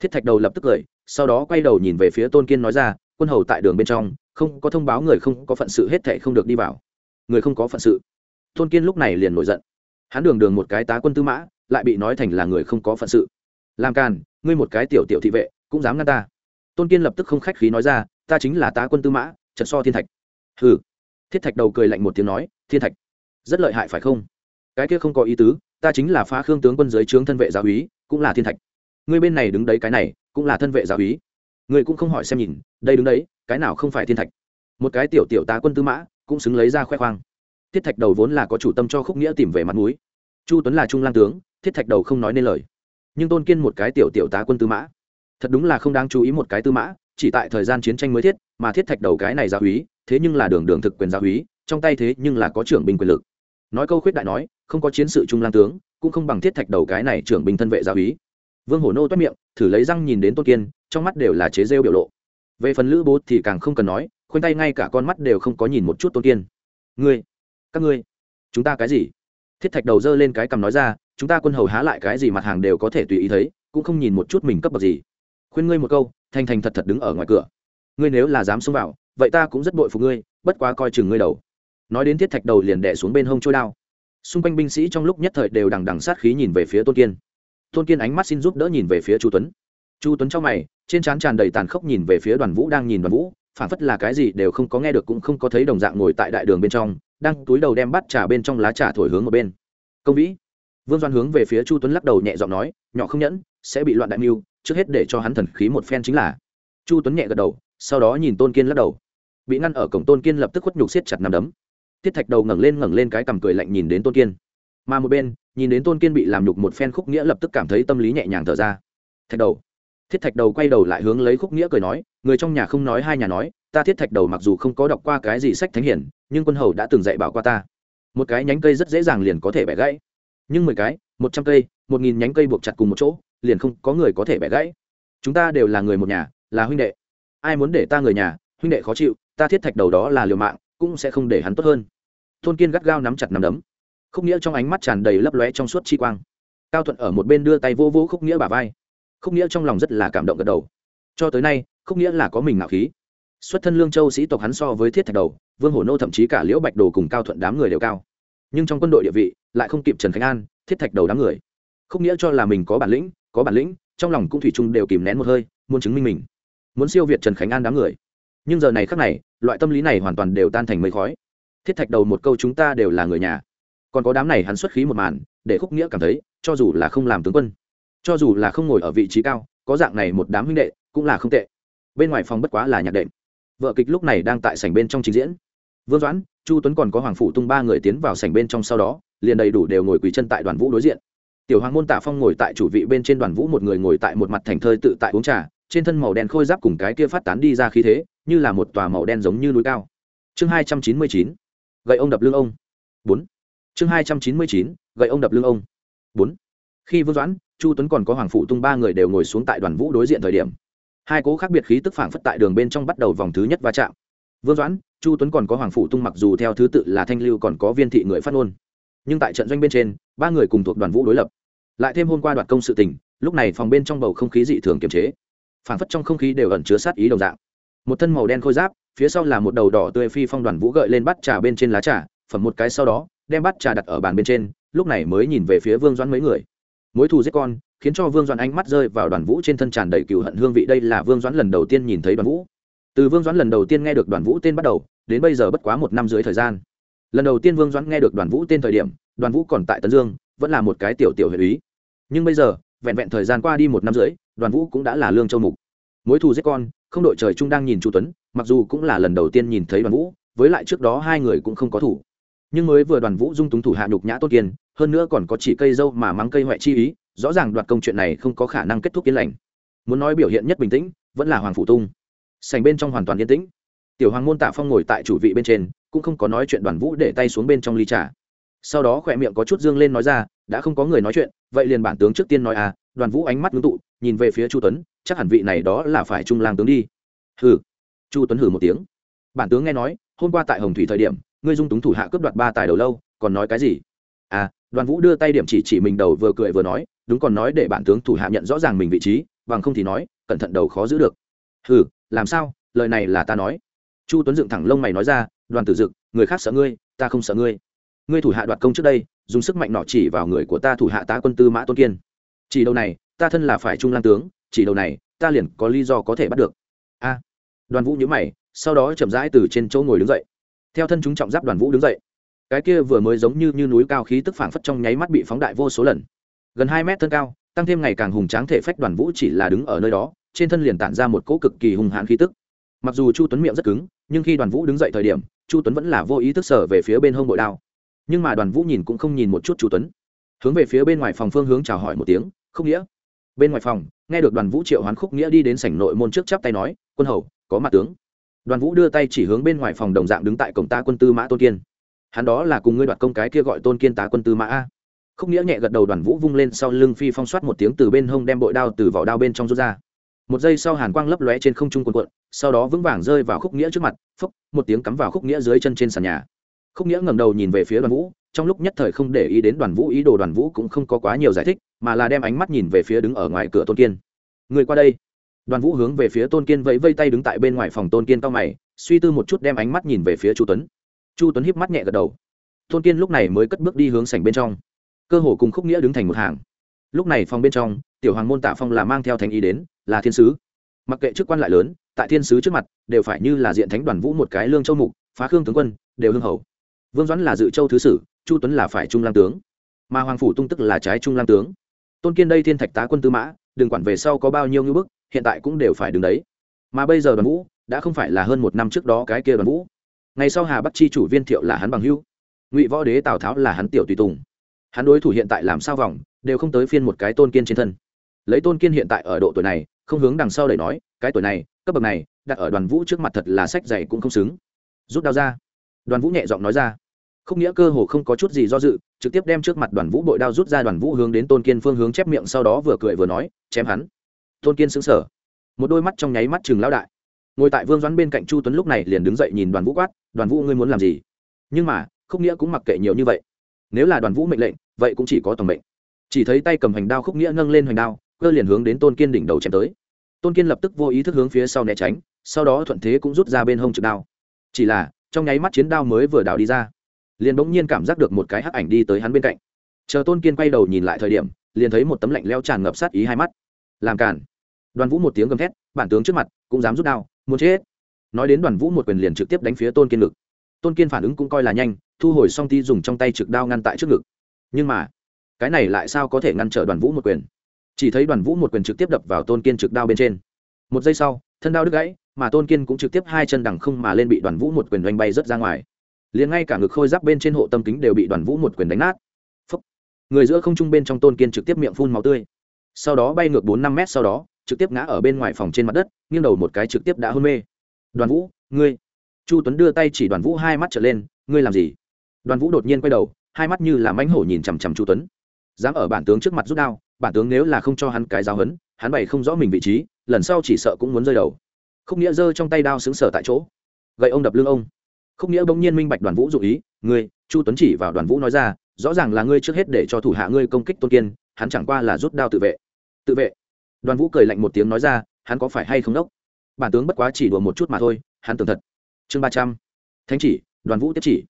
Thiết thạch đầu lập tức cười, sau đó quay đầu nhìn về phía tôn kiên nói ra, quân hầu tại đường bên trong, không có thông báo người không có phận sự hết thệ không được đi vào. Người không có phận sự. Tôn kiên lúc này liền nổi giận. Hắn đường đường một cái tá quân tư mã, lại bị nói thành là người không có phận sự. Làm càn, ngươi một cái tiểu tiểu thị vệ, cũng dám ngăn ta. Tôn kiên lập tức không khách khí nói ra, ta chính là tá quân tư mã trật so thiên thạch. Hừ. Thiết thạch đầu cười lạnh một tiếng nói, thiên thạch rất lợi hại phải không? Cái kia không có ý tứ, ta chính là phá khương tướng quân giới trướng thân vệ giáo úy, cũng là thiên thạch. Ngươi bên này đứng đấy cái này, cũng là thân vệ giáo úy. Ngươi cũng không hỏi xem nhìn, đây đứng đấy, cái nào không phải thiên thạch? Một cái tiểu tiểu tá quân tư mã, cũng xứng lấy ra khoe khoang. Thiết thạch đầu vốn là có chủ tâm cho khúc nghĩa tìm về mặt mũi. Chu tuấn là trung lang tướng, thiết thạch đầu không nói nên lời. Nhưng tôn kiên một cái tiểu tiểu tá quân tư mã. Thật đúng là không đáng chú ý một cái tư mã, chỉ tại thời gian chiến tranh mới thiết, mà thiết thạch đầu cái này giáo úy, thế nhưng là đường đường thực quyền giáo úy, trong tay thế nhưng là có trưởng binh quyền lực nói câu khuyết đại nói, không có chiến sự trung lang tướng, cũng không bằng thiết thạch đầu cái này trưởng binh thân vệ giáo úy. Vương hổ nô toét miệng, thử lấy răng nhìn đến tôn kiên, trong mắt đều là chế rêu biểu lộ. Về phần lữ bố thì càng không cần nói, khoanh tay ngay cả con mắt đều không có nhìn một chút tôn kiên. Ngươi, các ngươi, chúng ta cái gì? Thiết thạch đầu dơ lên cái cằm nói ra, chúng ta quân hầu há lại cái gì mặt hàng đều có thể tùy ý thấy, cũng không nhìn một chút mình cấp bậc gì. Khuyên ngươi một câu, thành thành thật thật đứng ở ngoài cửa. Ngươi nếu là dám xông vào, vậy ta cũng rất bội phục ngươi, bất quá coi chừng ngươi đầu nói đến thiết thạch đầu liền đẻ xuống bên hông trôi đao. Xung quanh binh sĩ trong lúc nhất thời đều đằng đằng sát khí nhìn về phía tôn kiên. Tôn kiên ánh mắt xin giúp đỡ nhìn về phía chu tuấn. Chu tuấn trong mày, trên trán tràn đầy tàn khốc nhìn về phía đoàn vũ đang nhìn đoàn vũ, phản phất là cái gì đều không có nghe được cũng không có thấy đồng dạng ngồi tại đại đường bên trong, đang túi đầu đem bắt trà bên trong lá trà thổi hướng một bên. Công vĩ. Vương doan hướng về phía chu tuấn lắc đầu nhẹ giọng nói, nhỏ không nhẫn, sẽ bị loạn đại mưu, trước hết để cho hắn thần khí một phen chính là. Chu tuấn nhẹ gật đầu, sau đó nhìn tôn kiên lắc đầu. Bị ngăn ở cổng tôn kiên lập tức khuất nhục siết chặt nằm đấm tiết thạch đầu ngẩng lên ngẩng lên cái cằm cười lạnh nhìn đến tôn kiên. Mà một bên, nhìn đến tôn kiên bị làm nhục một phen khúc nghĩa lập tức cảm thấy tâm lý nhẹ nhàng thở ra. Thạch đầu. Thiết thạch đầu quay đầu lại hướng lấy khúc nghĩa cười nói, người trong nhà không nói hai nhà nói, ta thiết thạch đầu mặc dù không có đọc qua cái gì sách thánh hiển, nhưng quân hầu đã từng dạy bảo qua ta. Một cái nhánh cây rất dễ dàng liền có thể bẻ gãy. Nhưng mười cái, một trăm cây, một nghìn nhánh cây buộc chặt cùng một chỗ, liền không có người có thể bẻ gãy. Chúng ta đều là người một nhà, là huynh đệ. Ai muốn để ta người nhà, huynh đệ khó chịu, ta thiết thạch đầu đó là liều mạng cũng sẽ không để hắn tốt hơn. Thôn kiên gắt gao nắm chặt nắm đấm. Khúc nghĩa trong ánh mắt tràn đầy lấp lóe trong suốt chi quang. Cao thuận ở một bên đưa tay vô vỗ khúc nghĩa bà vai. Khúc nghĩa trong lòng rất là cảm động gật đầu. Cho tới nay, khúc nghĩa là có mình ngạo khí. Xuất thân lương châu sĩ tộc hắn so với thiết thạch đầu, vương hổ nô thậm chí cả liễu bạch đồ cùng cao thuận đám người đều cao. Nhưng trong quân đội địa vị, lại không kịp trần khánh an, thiết thạch đầu đám người. Khúc nghĩa cho là mình có bản lĩnh, có bản lĩnh, trong lòng cũng thủy chung đều kìm nén một hơi, muốn chứng minh mình. Muốn siêu việt trần khánh an đám người. Nhưng giờ này khác này loại tâm lý này hoàn toàn đều tan thành mây khói. Thiết thạch đầu một câu chúng ta đều là người nhà. Còn có đám này hắn xuất khí một màn, để khúc nghĩa cảm thấy, cho dù là không làm tướng quân, cho dù là không ngồi ở vị trí cao, có dạng này một đám huynh đệ, cũng là không tệ. Bên ngoài phòng bất quá là nhạc đệm. Vợ kịch lúc này đang tại sảnh bên trong trình diễn. Vương doãn, chu tuấn còn có hoàng phụ tung ba người tiến vào sảnh bên trong sau đó, liền đầy đủ đều ngồi quỳ chân tại đoàn vũ đối diện. Tiểu hoàng môn tạ phong ngồi tại chủ vị bên trên đoàn vũ một người ngồi tại một mặt thành thơi tự tại uống trà trên thân màu đen khôi giáp cùng cái kia phát tán đi ra khí thế, như là một tòa màu đen giống như núi cao. Chương hai trăm chín mươi chín, gậy ông đập lưng ông. Bốn. Chương hai trăm chín mươi chín, gậy ông đập lưng ông. Bốn. Khi vương doãn, chu tuấn còn có hoàng phụ tung ba người đều ngồi xuống tại đoàn vũ đối diện thời điểm, hai cố khác biệt khí tức phảng phất tại đường bên trong bắt đầu vòng thứ nhất va chạm. Vương doãn, chu tuấn còn có hoàng phụ tung mặc dù theo thứ tự là thanh lưu còn có viên thị người phát ngôn, nhưng tại trận doanh bên trên, ba người cùng thuộc đoàn vũ đối lập. Lại thêm hôm qua đoạt công sự tình, lúc này phòng bên trong bầu không khí dị thường kiềm chế phảng phất trong không khí đều ẩn chứa sát ý đồng dạng. Một thân màu đen khôi giáp, phía sau là một đầu đỏ tươi phi phong đoàn vũ gợi lên bắt trà bên trên lá trà, phẩm một cái sau đó, đem bắt trà đặt ở bàn bên trên, lúc này mới nhìn về phía vương doãn mấy người. Mối thù giết con, khiến cho vương doãn ánh mắt rơi vào đoàn vũ trên thân tràn đầy cựu hận hương vị, đây là vương doãn lần đầu tiên nhìn thấy đoàn vũ. Từ vương doãn lần đầu tiên nghe được đoàn vũ tên bắt đầu, đến bây giờ bất quá một năm dưới thời gian. Lần đầu tiên vương doãn nghe được đoàn vũ tên thời điểm, đoàn vũ còn tại tấn dương, vẫn là một cái tiểu tiểu huyện ý nhưng bây giờ, vẹn vẹn thời gian qua đi một năm rưỡi đoàn vũ cũng đã là lương châu mục. Mối thù giết con, không đội trời trung đang nhìn chu tuấn, mặc dù cũng là lần đầu tiên nhìn thấy đoàn vũ, với lại trước đó hai người cũng không có thủ. Nhưng mới vừa đoàn vũ dung túng thủ hạ nhục nhã tốt kiên, hơn nữa còn có chỉ cây dâu mà mắng cây huệ chi ý, rõ ràng đoạt công chuyện này không có khả năng kết thúc yên lành. Muốn nói biểu hiện nhất bình tĩnh, vẫn là hoàng phủ tung. Sành bên trong hoàn toàn yên tĩnh. Tiểu hoàng môn tạ phong ngồi tại chủ vị bên trên, cũng không có nói chuyện đoàn vũ để tay xuống bên trong ly trà. Sau đó khỏe miệng có chút dương lên nói ra, đã không có người nói chuyện, vậy liền bản tướng trước tiên nói à. Đoàn vũ ánh mắt ngưng tụ nhìn về phía chu tuấn, chắc hẳn vị này đó là phải trung lang tướng đi. Hừ. Chu tuấn hử một tiếng. Bản tướng nghe nói, hôm qua tại hồng thủy thời điểm, ngươi dung túng thủ hạ cướp đoạt ba tài đầu lâu, còn nói cái gì? À đoàn vũ đưa tay điểm chỉ chỉ mình đầu vừa cười vừa nói, đúng còn nói để bản tướng thủ hạ nhận rõ ràng mình vị trí, bằng không thì nói, cẩn thận đầu khó giữ được. Hừ, làm sao? Lời này là ta nói. Chu tuấn dựng thẳng lông mày nói ra, đoàn tử dực, người khác sợ ngươi, ta không sợ ngươi. Ngươi thủ hạ đoạt công trước đây, dùng sức mạnh nọ chỉ vào người của ta thủ hạ tá quân tư mã tôn kiên. Chỉ đầu này ta thân là phải trung lang tướng chỉ đầu này ta liền có lý do có thể bắt được. A. Đoàn vũ nhớ mày sau đó chậm rãi từ trên chỗ ngồi đứng dậy. Theo thân chúng trọng giáp đoàn vũ đứng dậy. Cái kia vừa mới giống như, như núi cao khí tức phảng phất trong nháy mắt bị phóng đại vô số lần. Gần hai mét thân cao tăng thêm ngày càng hùng tráng thể phách đoàn vũ chỉ là đứng ở nơi đó trên thân liền tản ra một cỗ cực kỳ hùng hãn khí tức. Mặc dù chu tuấn miệng rất cứng nhưng khi đoàn vũ đứng dậy thời điểm chu tuấn vẫn là vô ý thức sở về phía bên hông bội đao. Nhưng mà đoàn vũ nhìn cũng không nhìn một chút chu tuấn. Hướng về phía bên ngoài phòng phương hướng chào hỏi một tiếng không nghĩa bên ngoài phòng, nghe được đoàn vũ triệu hoán khúc nghĩa đi đến sảnh nội môn trước chắp tay nói, quân hầu, có mặt tướng. Đoàn vũ đưa tay chỉ hướng bên ngoài phòng đồng dạng đứng tại cổng ta quân tư mã tôn kiên. Hắn đó là cùng ngươi đoạt công cái kia gọi tôn kiên tá quân tư mã a. Khúc nghĩa nhẹ gật đầu, đoàn vũ vung lên sau lưng phi phong soát một tiếng từ bên hông đem bội đao từ vỏ đao bên trong rút ra. Một giây sau hàn quang lấp lóe trên không trung quần quận sau đó vững vàng rơi vào khúc nghĩa trước mặt, phốc, một tiếng cắm vào khúc nghĩa dưới chân trên sàn nhà. Khúc nghĩa ngẩng đầu nhìn về phía đoàn vũ trong lúc nhất thời không để ý đến đoàn vũ, ý đồ đoàn vũ cũng không có quá nhiều giải thích, mà là đem ánh mắt nhìn về phía đứng ở ngoài cửa tôn kiên. Người qua đây. Đoàn vũ hướng về phía tôn kiên vẫy vây tay đứng tại bên ngoài phòng tôn kiên cao mày, suy tư một chút đem ánh mắt nhìn về phía chu tuấn. Chu tuấn híp mắt nhẹ gật đầu. Tôn kiên lúc này mới cất bước đi hướng sảnh bên trong. Cơ hồ cùng khúc nghĩa đứng thành một hàng. Lúc này phòng bên trong, tiểu hoàng môn tạ phong là mang theo thánh ý đến, là thiên sứ. Mặc kệ chức quan lại lớn, tại thiên sứ trước mặt, đều phải như là diện thánh đoàn vũ một cái lương châu mục, phá khương tướng quân, đều hưng hầu vương doãn là dự châu thứ sử chu tuấn là phải trung lang tướng, mà hoàng phủ tung tức là trái trung lang tướng. Tôn kiên đây thiên thạch tá quân tư mã, đừng quản về sau có bao nhiêu ngưỡng bức, hiện tại cũng đều phải đứng đấy. Mà bây giờ đoàn vũ, đã không phải là hơn một năm trước đó cái kia đoàn vũ. Ngày sau hà bắc chi chủ viên thiệu là hắn bằng hưu ngụy võ đế tào tháo là hắn tiểu tùy tùng. Hắn đối thủ hiện tại làm sao vòng, đều không tới phiên một cái tôn kiên trên thân. Lấy tôn kiên hiện tại ở độ tuổi này, không hướng đằng sau đẩy nói, cái tuổi này, cấp bậc này, đặt ở đoàn vũ trước mặt thật là sách dày cũng không xứng. Rút đao ra. Đoàn vũ nhẹ giọng nói ra khúc nghĩa cơ hồ không có chút gì do dự, trực tiếp đem trước mặt đoàn vũ bội đao rút ra, đoàn vũ hướng đến tôn kiên phương hướng chép miệng, sau đó vừa cười vừa nói, chém hắn. Tôn kiên xứng sở một đôi mắt trong nháy mắt chừng lao đại. Ngồi tại vương doãn bên cạnh chu tuấn lúc này liền đứng dậy nhìn đoàn vũ quát, đoàn vũ ngươi muốn làm gì? Nhưng mà, khúc nghĩa cũng mặc kệ nhiều như vậy. Nếu là đoàn vũ mệnh lệnh, vậy cũng chỉ có tổng mệnh. Chỉ thấy tay cầm hành đao khúc nghĩa nâng lên hành đao, cơ liền hướng đến tôn kiên đỉnh đầu chém tới. Tôn kiên lập tức vô ý thức hướng phía sau né tránh, sau đó thuận thế cũng rút ra bên hông trực đao. Chỉ là, trong nháy mắt chiến đao mới vừa đào đi ra liền bỗng nhiên cảm giác được một cái hắc ảnh đi tới hắn bên cạnh. Chờ tôn kiên quay đầu nhìn lại thời điểm, liền thấy một tấm lạnh leo tràn ngập sát ý hai mắt. Làm cản đoàn vũ một tiếng gầm thét, bản tướng trước mặt cũng dám rút đao, muốn chết nói đến đoàn vũ một quyền liền trực tiếp đánh phía tôn kiên ngực. Tôn kiên phản ứng cũng coi là nhanh, thu hồi song ti dùng trong tay trực đao ngăn tại trước ngực. Nhưng mà, cái này lại sao có thể ngăn trở đoàn vũ một quyền? Chỉ thấy đoàn vũ một quyền trực tiếp đập vào tôn kiên trực đao bên trên. Một giây sau, thân đao đứt gãy, mà tôn kiên cũng trực tiếp hai chân đằng không mà lên bị đoàn vũ một quyền đánh bay rớt ra ngoài liền ngay cả ngực khôi giáp bên trên hộ tâm kính đều bị đoàn vũ một quyền đánh nát. Phúc. người giữa không trung bên trong tôn kiên trực tiếp miệng phun máu tươi. Sau đó bay ngược bốn năm mét sau đó, trực tiếp ngã ở bên ngoài phòng trên mặt đất, nghiêng đầu một cái trực tiếp đã hôn mê. Đoàn vũ, ngươi. Chu tuấn đưa tay chỉ đoàn vũ hai mắt trở lên, ngươi làm gì? Đoàn vũ đột nhiên quay đầu, hai mắt như là mánh hổ nhìn chằm chằm chu tuấn. Dám ở bản tướng trước mặt rút đao, bản tướng nếu là không cho hắn cái giáo hấn hắn bày không rõ mình vị trí, lần sau chỉ sợ cũng muốn rơi đầu. Khúc nghĩa giơ trong tay đao xứng sở tại chỗ. Gậy ông đập lưng ông khúc nghĩa bỗng nhiên minh bạch đoàn vũ dụ ý, ngươi, chu tuấn chỉ vào đoàn vũ nói ra, rõ ràng là ngươi trước hết để cho thủ hạ ngươi công kích tôn kiên, hắn chẳng qua là rút đao tự vệ. Tự vệ? Đoàn vũ cười lạnh một tiếng nói ra, hắn có phải hay không đốc? Bản tướng bất quá chỉ đùa một chút mà thôi, hắn tưởng thật. Chương ba trăm, thánh chỉ, đoàn vũ tiếp chỉ.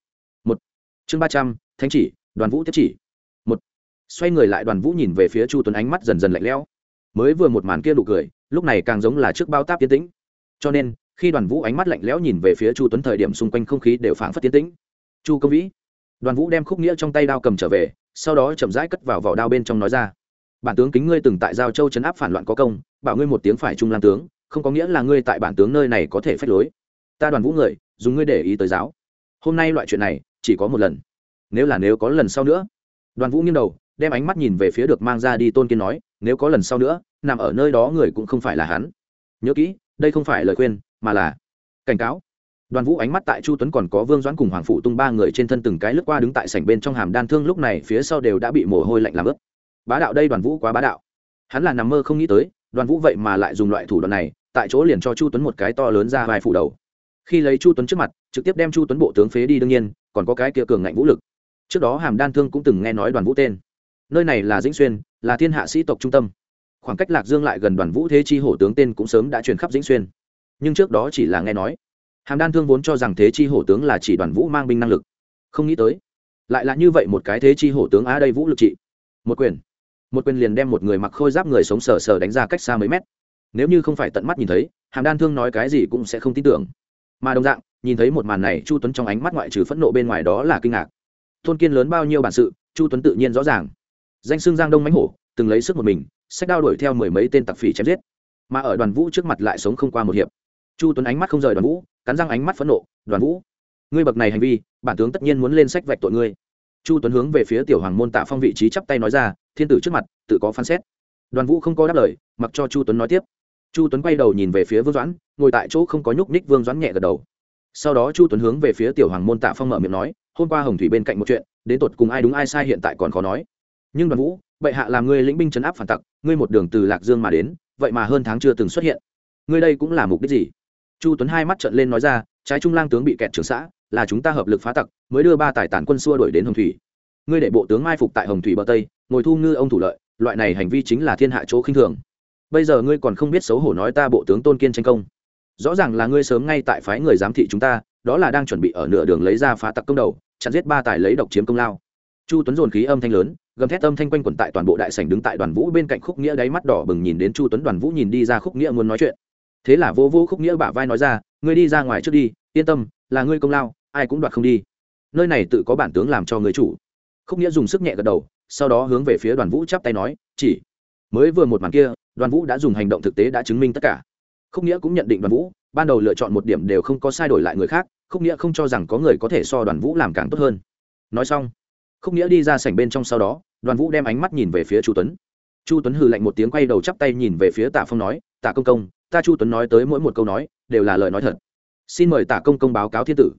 Một. Chương ba trăm, thánh chỉ, đoàn vũ tiếp chỉ. Một. Xoay người lại đoàn vũ nhìn về phía chu tuấn ánh mắt dần dần lạnh lẽo. Mới vừa một màn kia đủ cười, lúc này càng giống là trước bao táp tiến tĩnh. Cho nên khi đoàn vũ ánh mắt lạnh lẽo nhìn về phía chu tuấn thời điểm xung quanh không khí đều phảng phất tiến tĩnh. Chu công vĩ, đoàn vũ đem khúc nghĩa trong tay đao cầm trở về, sau đó chậm rãi cất vào vỏ đao bên trong nói ra. Bản tướng kính ngươi từng tại giao châu chấn áp phản loạn có công, bảo ngươi một tiếng phải trung lan tướng, không có nghĩa là ngươi tại bản tướng nơi này có thể phép lối. Ta đoàn vũ người, dùng ngươi để ý tới giáo. Hôm nay loại chuyện này, chỉ có một lần. Nếu là nếu có lần sau nữa. Đoàn vũ nghiêng đầu, đem ánh mắt nhìn về phía được mang ra đi tôn kiên nói, nếu có lần sau nữa, nằm ở nơi đó người cũng không phải là hắn. Nhớ kỹ, đây không phải lời khuyên mà là cảnh cáo. Đoàn vũ ánh mắt tại chu tuấn còn có vương doãn cùng hoàng phụ tung ba người trên thân từng cái lướt qua đứng tại sảnh bên trong hàm đan thương lúc này phía sau đều đã bị mồ hôi lạnh làm ướt. Bá đạo đây, đoàn vũ quá bá đạo. Hắn là nằm mơ không nghĩ tới, đoàn vũ vậy mà lại dùng loại thủ đoạn này, tại chỗ liền cho chu tuấn một cái to lớn ra vài phủ đầu. Khi lấy chu tuấn trước mặt, trực tiếp đem chu tuấn bộ tướng phế đi đương nhiên, còn có cái kia cường ngạnh vũ lực. Trước đó hàm đan thương cũng từng nghe nói đoàn vũ tên. Nơi này là dĩnh xuyên, là thiên hạ sĩ tộc trung tâm. Khoảng cách lạc dương lại gần đoàn vũ thế chi hổ tướng tên cũng sớm đã truyền khắp dĩnh xuyên nhưng trước đó chỉ là nghe nói. Hàm đan thương vốn cho rằng thế chi hổ tướng là chỉ đoàn vũ mang binh năng lực. Không nghĩ tới, lại là như vậy một cái thế chi hổ tướng á đây vũ lực trị. Một quyền một quyền liền đem một người mặc khôi giáp người sống sờ sờ đánh ra cách xa mấy mét. Nếu như không phải tận mắt nhìn thấy, hàm đan thương nói cái gì cũng sẽ không tin tưởng. Mà đồng dạng, nhìn thấy một màn này, chu tuấn trong ánh mắt ngoại trừ phẫn nộ bên ngoài đó là kinh ngạc. Thôn kiên lớn bao nhiêu bản sự, chu tuấn tự nhiên rõ ràng. Danh xương giang đông mánh hổ, từng lấy sức một mình sách đao đuổi theo mười mấy tên tặc phỉ chém giết. Mà ở đoàn vũ trước mặt lại sống không qua một hiệp chu tuấn ánh mắt không rời đoàn vũ, cắn răng ánh mắt phẫn nộ, đoàn vũ, ngươi bậc này hành vi, bản tướng tất nhiên muốn lên sách vạch tội ngươi. Chu tuấn hướng về phía tiểu hoàng môn tạ phong vị trí chắp tay nói ra, thiên tử trước mặt, tự có phán xét. Đoàn vũ không có đáp lời, mặc cho chu tuấn nói tiếp. Chu tuấn quay đầu nhìn về phía vương doãn, ngồi tại chỗ không có nhúc ních vương doãn nhẹ gật đầu. Sau đó chu tuấn hướng về phía tiểu hoàng môn tạ phong mở miệng nói, hôm qua hồng thủy bên cạnh một chuyện, đến tột cùng ai đúng ai sai hiện tại còn khó nói. Nhưng đoàn vũ, bệ hạ làm ngươi lĩnh binh chấn áp phản tặc, ngươi một đường từ lạc dương mà đến, vậy mà hơn tháng chưa từng xuất hiện. Ngươi đây cũng là mục đích gì? Chu tuấn hai mắt trận lên nói ra, trái trung lang tướng bị kẹt trưởng xã, là chúng ta hợp lực phá tặc, mới đưa ba tài tản quân xua đuổi đến hồng thủy. Ngươi để bộ tướng mai phục tại hồng thủy bờ tây, ngồi thu ngư ông thủ lợi, loại này hành vi chính là thiên hạ chỗ khinh thường. Bây giờ ngươi còn không biết xấu hổ nói ta bộ tướng tôn kiên tranh công. Rõ ràng là ngươi sớm ngay tại phái người giám thị chúng ta, đó là đang chuẩn bị ở nửa đường lấy ra phá tặc công đầu, chặn giết ba tài lấy độc chiếm công lao. Chu tuấn dồn khí âm thanh lớn, gầm thét âm thanh quanh quẩn tại toàn bộ đại sảnh đứng tại đoàn vũ bên cạnh khúc nghĩa đáy mắt đỏ bừng nhìn đến chu tuấn đoàn vũ nhìn đi ra khúc nghĩa muốn nói chuyện thế là vô vô khúc nghĩa bả vai nói ra, ngươi đi ra ngoài trước đi, yên tâm, là ngươi công lao, ai cũng đoạt không đi. Nơi này tự có bản tướng làm cho người chủ. Khúc nghĩa dùng sức nhẹ gật đầu, sau đó hướng về phía đoàn vũ chắp tay nói, chỉ, mới vừa một màn kia, đoàn vũ đã dùng hành động thực tế đã chứng minh tất cả. Khúc nghĩa cũng nhận định đoàn vũ, ban đầu lựa chọn một điểm đều không có sai đổi lại người khác, khúc nghĩa không cho rằng có người có thể so đoàn vũ làm càng tốt hơn. Nói xong, khúc nghĩa đi ra sảnh bên trong sau đó, đoàn vũ đem ánh mắt nhìn về phía chu tuấn. Chu tuấn hừ lạnh một tiếng quay đầu chắp tay nhìn về phía tạ phong nói tạ công công, ta chu tuấn nói tới mỗi một câu nói, đều là lời nói thật. Xin mời tạ công công báo cáo thiên tử.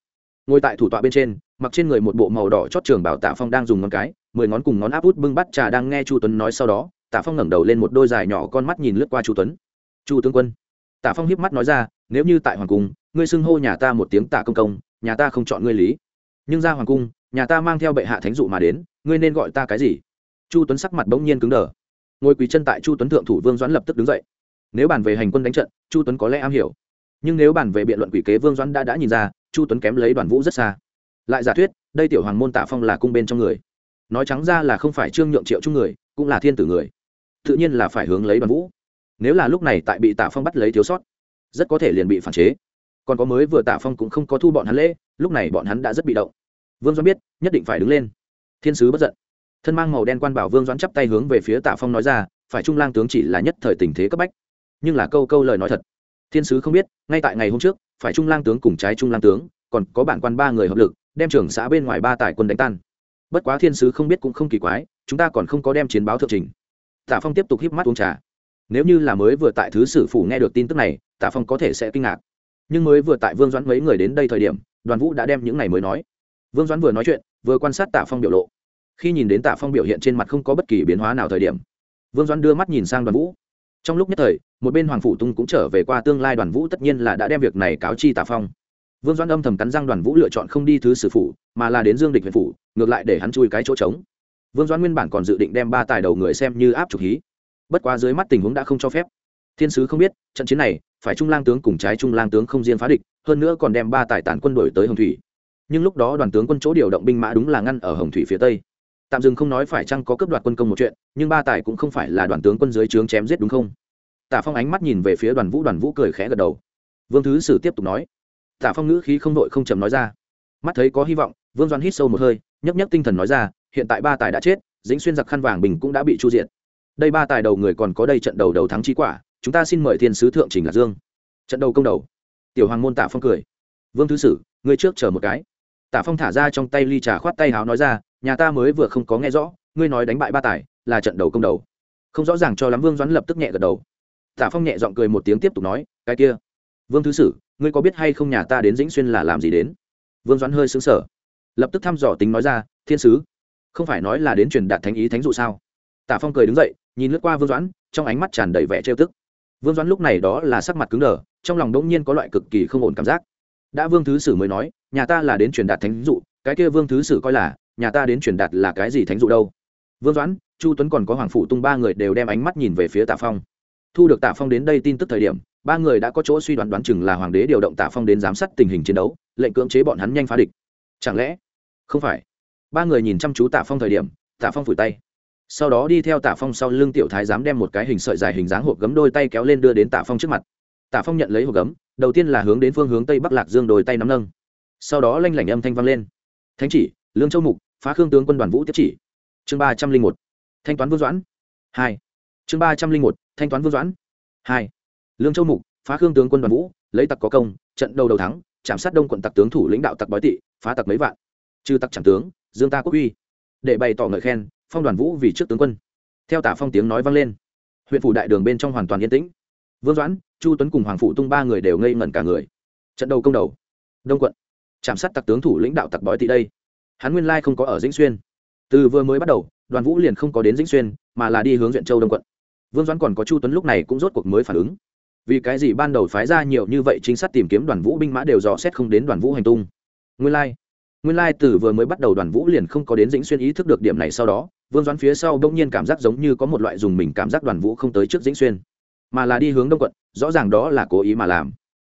Ngồi tại thủ tọa bên trên, mặc trên người một bộ màu đỏ chót trường bảo tạ phong đang dùng ngón cái, mười ngón cùng ngón áp út bưng bắt trà đang nghe chu tuấn nói sau đó tạ phong ngẩng đầu lên một đôi dài nhỏ con mắt nhìn lướt qua chu tuấn. Chu tướng quân tạ phong hiếp mắt nói ra, nếu như tại hoàng cung, ngươi xưng hô nhà ta một tiếng tạ công công, nhà ta không chọn ngươi lý. Nhưng ra hoàng cung, nhà ta mang theo bệ hạ thánh dụ mà đến, ngươi nên gọi ta cái gì? Chu tuấn sắc mặt bỗng nhiên cứng đờ. Ngồi quỳ chân tại chu tuấn thượng thủ vương doãn lập tức đứng dậy nếu bàn về hành quân đánh trận, chu tuấn có lẽ am hiểu. Nhưng nếu bàn về biện luận quỷ kế vương doãn đã đã nhìn ra, chu tuấn kém lấy đoàn vũ rất xa. Lại giả thuyết, đây tiểu hoàng môn tạ phong là cung bên trong người. Nói trắng ra là không phải trương nhượng triệu chung người, cũng là thiên tử người. Tự nhiên là phải hướng lấy đoàn vũ. Nếu là lúc này tại bị tạ phong bắt lấy thiếu sót, rất có thể liền bị phản chế. Còn có mới vừa tạ phong cũng không có thu bọn hắn lễ, lúc này bọn hắn đã rất bị động. Vương doãn biết, nhất định phải đứng lên. Thiên sứ bất giận. Thân mang màu đen quan bảo vương doãn chắp tay hướng về phía tạ phong nói ra, phải trung lang tướng chỉ là nhất thời tình thế cấp bách nhưng là câu câu lời nói thật. Thiên sứ không biết, ngay tại ngày hôm trước, phải trung lang tướng cùng trái trung lang tướng, còn có bản quan ba người hợp lực, đem trưởng xã bên ngoài ba tài quân đánh tan. Bất quá thiên sứ không biết cũng không kỳ quái, chúng ta còn không có đem chiến báo thượng trình. Tạ phong tiếp tục híp mắt uống trà. Nếu như là mới vừa tại thứ sử phủ nghe được tin tức này, tạ phong có thể sẽ kinh ngạc. Nhưng mới vừa tại vương doãn mấy người đến đây thời điểm, đoàn vũ đã đem những này mới nói. Vương doãn vừa nói chuyện, vừa quan sát tạ phong biểu lộ. Khi nhìn đến tạ phong biểu hiện trên mặt không có bất kỳ biến hóa nào thời điểm, vương doãn đưa mắt nhìn sang đoàn vũ trong lúc nhất thời, một bên hoàng phủ tung cũng trở về qua tương lai đoàn vũ, tất nhiên là đã đem việc này cáo chi tà phong. Vương doan âm thầm cắn răng đoàn vũ lựa chọn không đi thứ sử phủ, mà là đến dương địch huyện phủ, ngược lại để hắn chui cái chỗ trống. Vương doan nguyên bản còn dự định đem ba tài đầu người xem như áp trục hí. Bất quá dưới mắt tình huống đã không cho phép. Thiên sứ không biết, trận chiến này, phải trung lang tướng cùng trái trung lang tướng không riêng phá địch, hơn nữa còn đem ba tài tản quân đổi tới hồng thủy. Nhưng lúc đó đoàn tướng quân chỗ điều động binh mã đúng là ngăn ở hồng thủy phía tây tạm dừng không nói phải chăng có cướp đoạt quân công một chuyện, nhưng ba tài cũng không phải là đoàn tướng quân dưới trướng chém giết đúng không? Tả phong ánh mắt nhìn về phía đoàn vũ đoàn vũ cười khẽ gật đầu. Vương thứ sử tiếp tục nói. Tả phong ngữ khí không đội không chầm nói ra. Mắt thấy có hy vọng, vương doan hít sâu một hơi nhấp nhấp tinh thần nói ra, hiện tại ba tài đã chết dính xuyên giặc khăn vàng bình cũng đã bị chu diện đây ba tài đầu người còn có đây trận đầu đầu thắng trí quả, chúng ta xin mời thiên sứ thượng trình lạc dương. Trận đầu công đầu. Tiểu hoàng môn tạ phong cười. Vương thứ sử ngươi trước chờ một cái. Tạ phong thả ra trong tay ly trà khoát tay háo nói ra nhà ta mới vừa không có nghe rõ, ngươi nói đánh bại ba tài, là trận đầu công đầu. Không rõ ràng cho lắm, vương doãn lập tức nhẹ gật đầu. Tạ phong nhẹ giọng cười một tiếng tiếp tục nói, cái kia, vương thứ sử, ngươi có biết hay không nhà ta đến dĩnh xuyên là làm gì đến? Vương doãn hơi xứng sở lập tức thăm dò tính nói ra, thiên sứ, không phải nói là đến truyền đạt thánh ý thánh dụ sao? Tạ phong cười đứng dậy, nhìn lướt qua vương doãn, trong ánh mắt tràn đầy vẻ trêu tức. Vương doãn lúc này đó là sắc mặt cứng đờ, trong lòng đỗng nhiên có loại cực kỳ không ổn cảm giác. Đã vương thứ sử mới nói, nhà ta là đến truyền đạt thánh dụ, cái kia vương thứ sử coi là nhà ta đến truyền đạt là cái gì thánh dụ đâu? Vương doãn, chu tuấn còn có hoàng phủ tung ba người đều đem ánh mắt nhìn về phía tạ phong. Thu được tạ phong đến đây tin tức thời điểm, ba người đã có chỗ suy đoán đoán chừng là hoàng đế điều động tạ phong đến giám sát tình hình chiến đấu, lệnh cưỡng chế bọn hắn nhanh phá địch. Chẳng lẽ? Không phải. Ba người nhìn chăm chú tạ phong thời điểm, tạ phong phủi tay. Sau đó đi theo tạ phong sau lưng tiểu thái dám đem một cái hình sợi dài hình dáng hộp gấm đôi tay kéo lên đưa đến tạ phong trước mặt. Tả phong nhận lấy hộp gấm, đầu tiên là hướng đến phương hướng tây bắc lạc dương đồi tay nắm nâng. Sau đó lanh lảnh âm thanh vang lên. Thánh chỉ lương châu mục, phá khương tướng quân đoàn vũ tiếp chỉ. Chương ba trăm linh một, thanh toán vương doãn. Hai. Chương ba trăm linh một, thanh toán vương doãn. Hai. Lương châu mục, phá khương tướng quân đoàn vũ, lấy tặc có công, trận đầu đầu thắng, chạm sát đông quận tặc tướng thủ lãnh đạo tặc bói tị, phá tặc mấy vạn. Trừ tặc chẳng tướng, dương ta quốc uy. Để bày tỏ ngợi khen, phong đoàn vũ vì trước tướng quân. Theo tả phong tiếng nói vang lên. Huyện phủ đại đường bên trong hoàn toàn yên tĩnh. Vương doãn, chu tuấn cùng hoàng phụ tung ba người đều ngây ngẩn cả người. Trận đầu công đầu. Đông quận. Chạm sát tặc tướng thủ lãnh đạo tặc bói tị đây hắn nguyên lai không có ở dĩnh xuyên. Từ vừa mới bắt đầu, đoàn vũ liền không có đến dĩnh xuyên, mà là đi hướng huyện châu đông quận. Vương doãn còn có chu tuấn lúc này cũng rốt cuộc mới phản ứng. Vì cái gì ban đầu phái ra nhiều như vậy chính sát tìm kiếm đoàn vũ binh mã đều dò xét không đến đoàn vũ hành tung? Nguyên lai nguyên lai từ vừa mới bắt đầu đoàn vũ liền không có đến dĩnh xuyên ý thức được điểm này sau đó, vương doãn phía sau đông nhiên cảm giác giống như có một loại dùng mình cảm giác đoàn vũ không tới trước dĩnh xuyên, mà là đi hướng đông quận, rõ ràng đó là cố ý mà làm.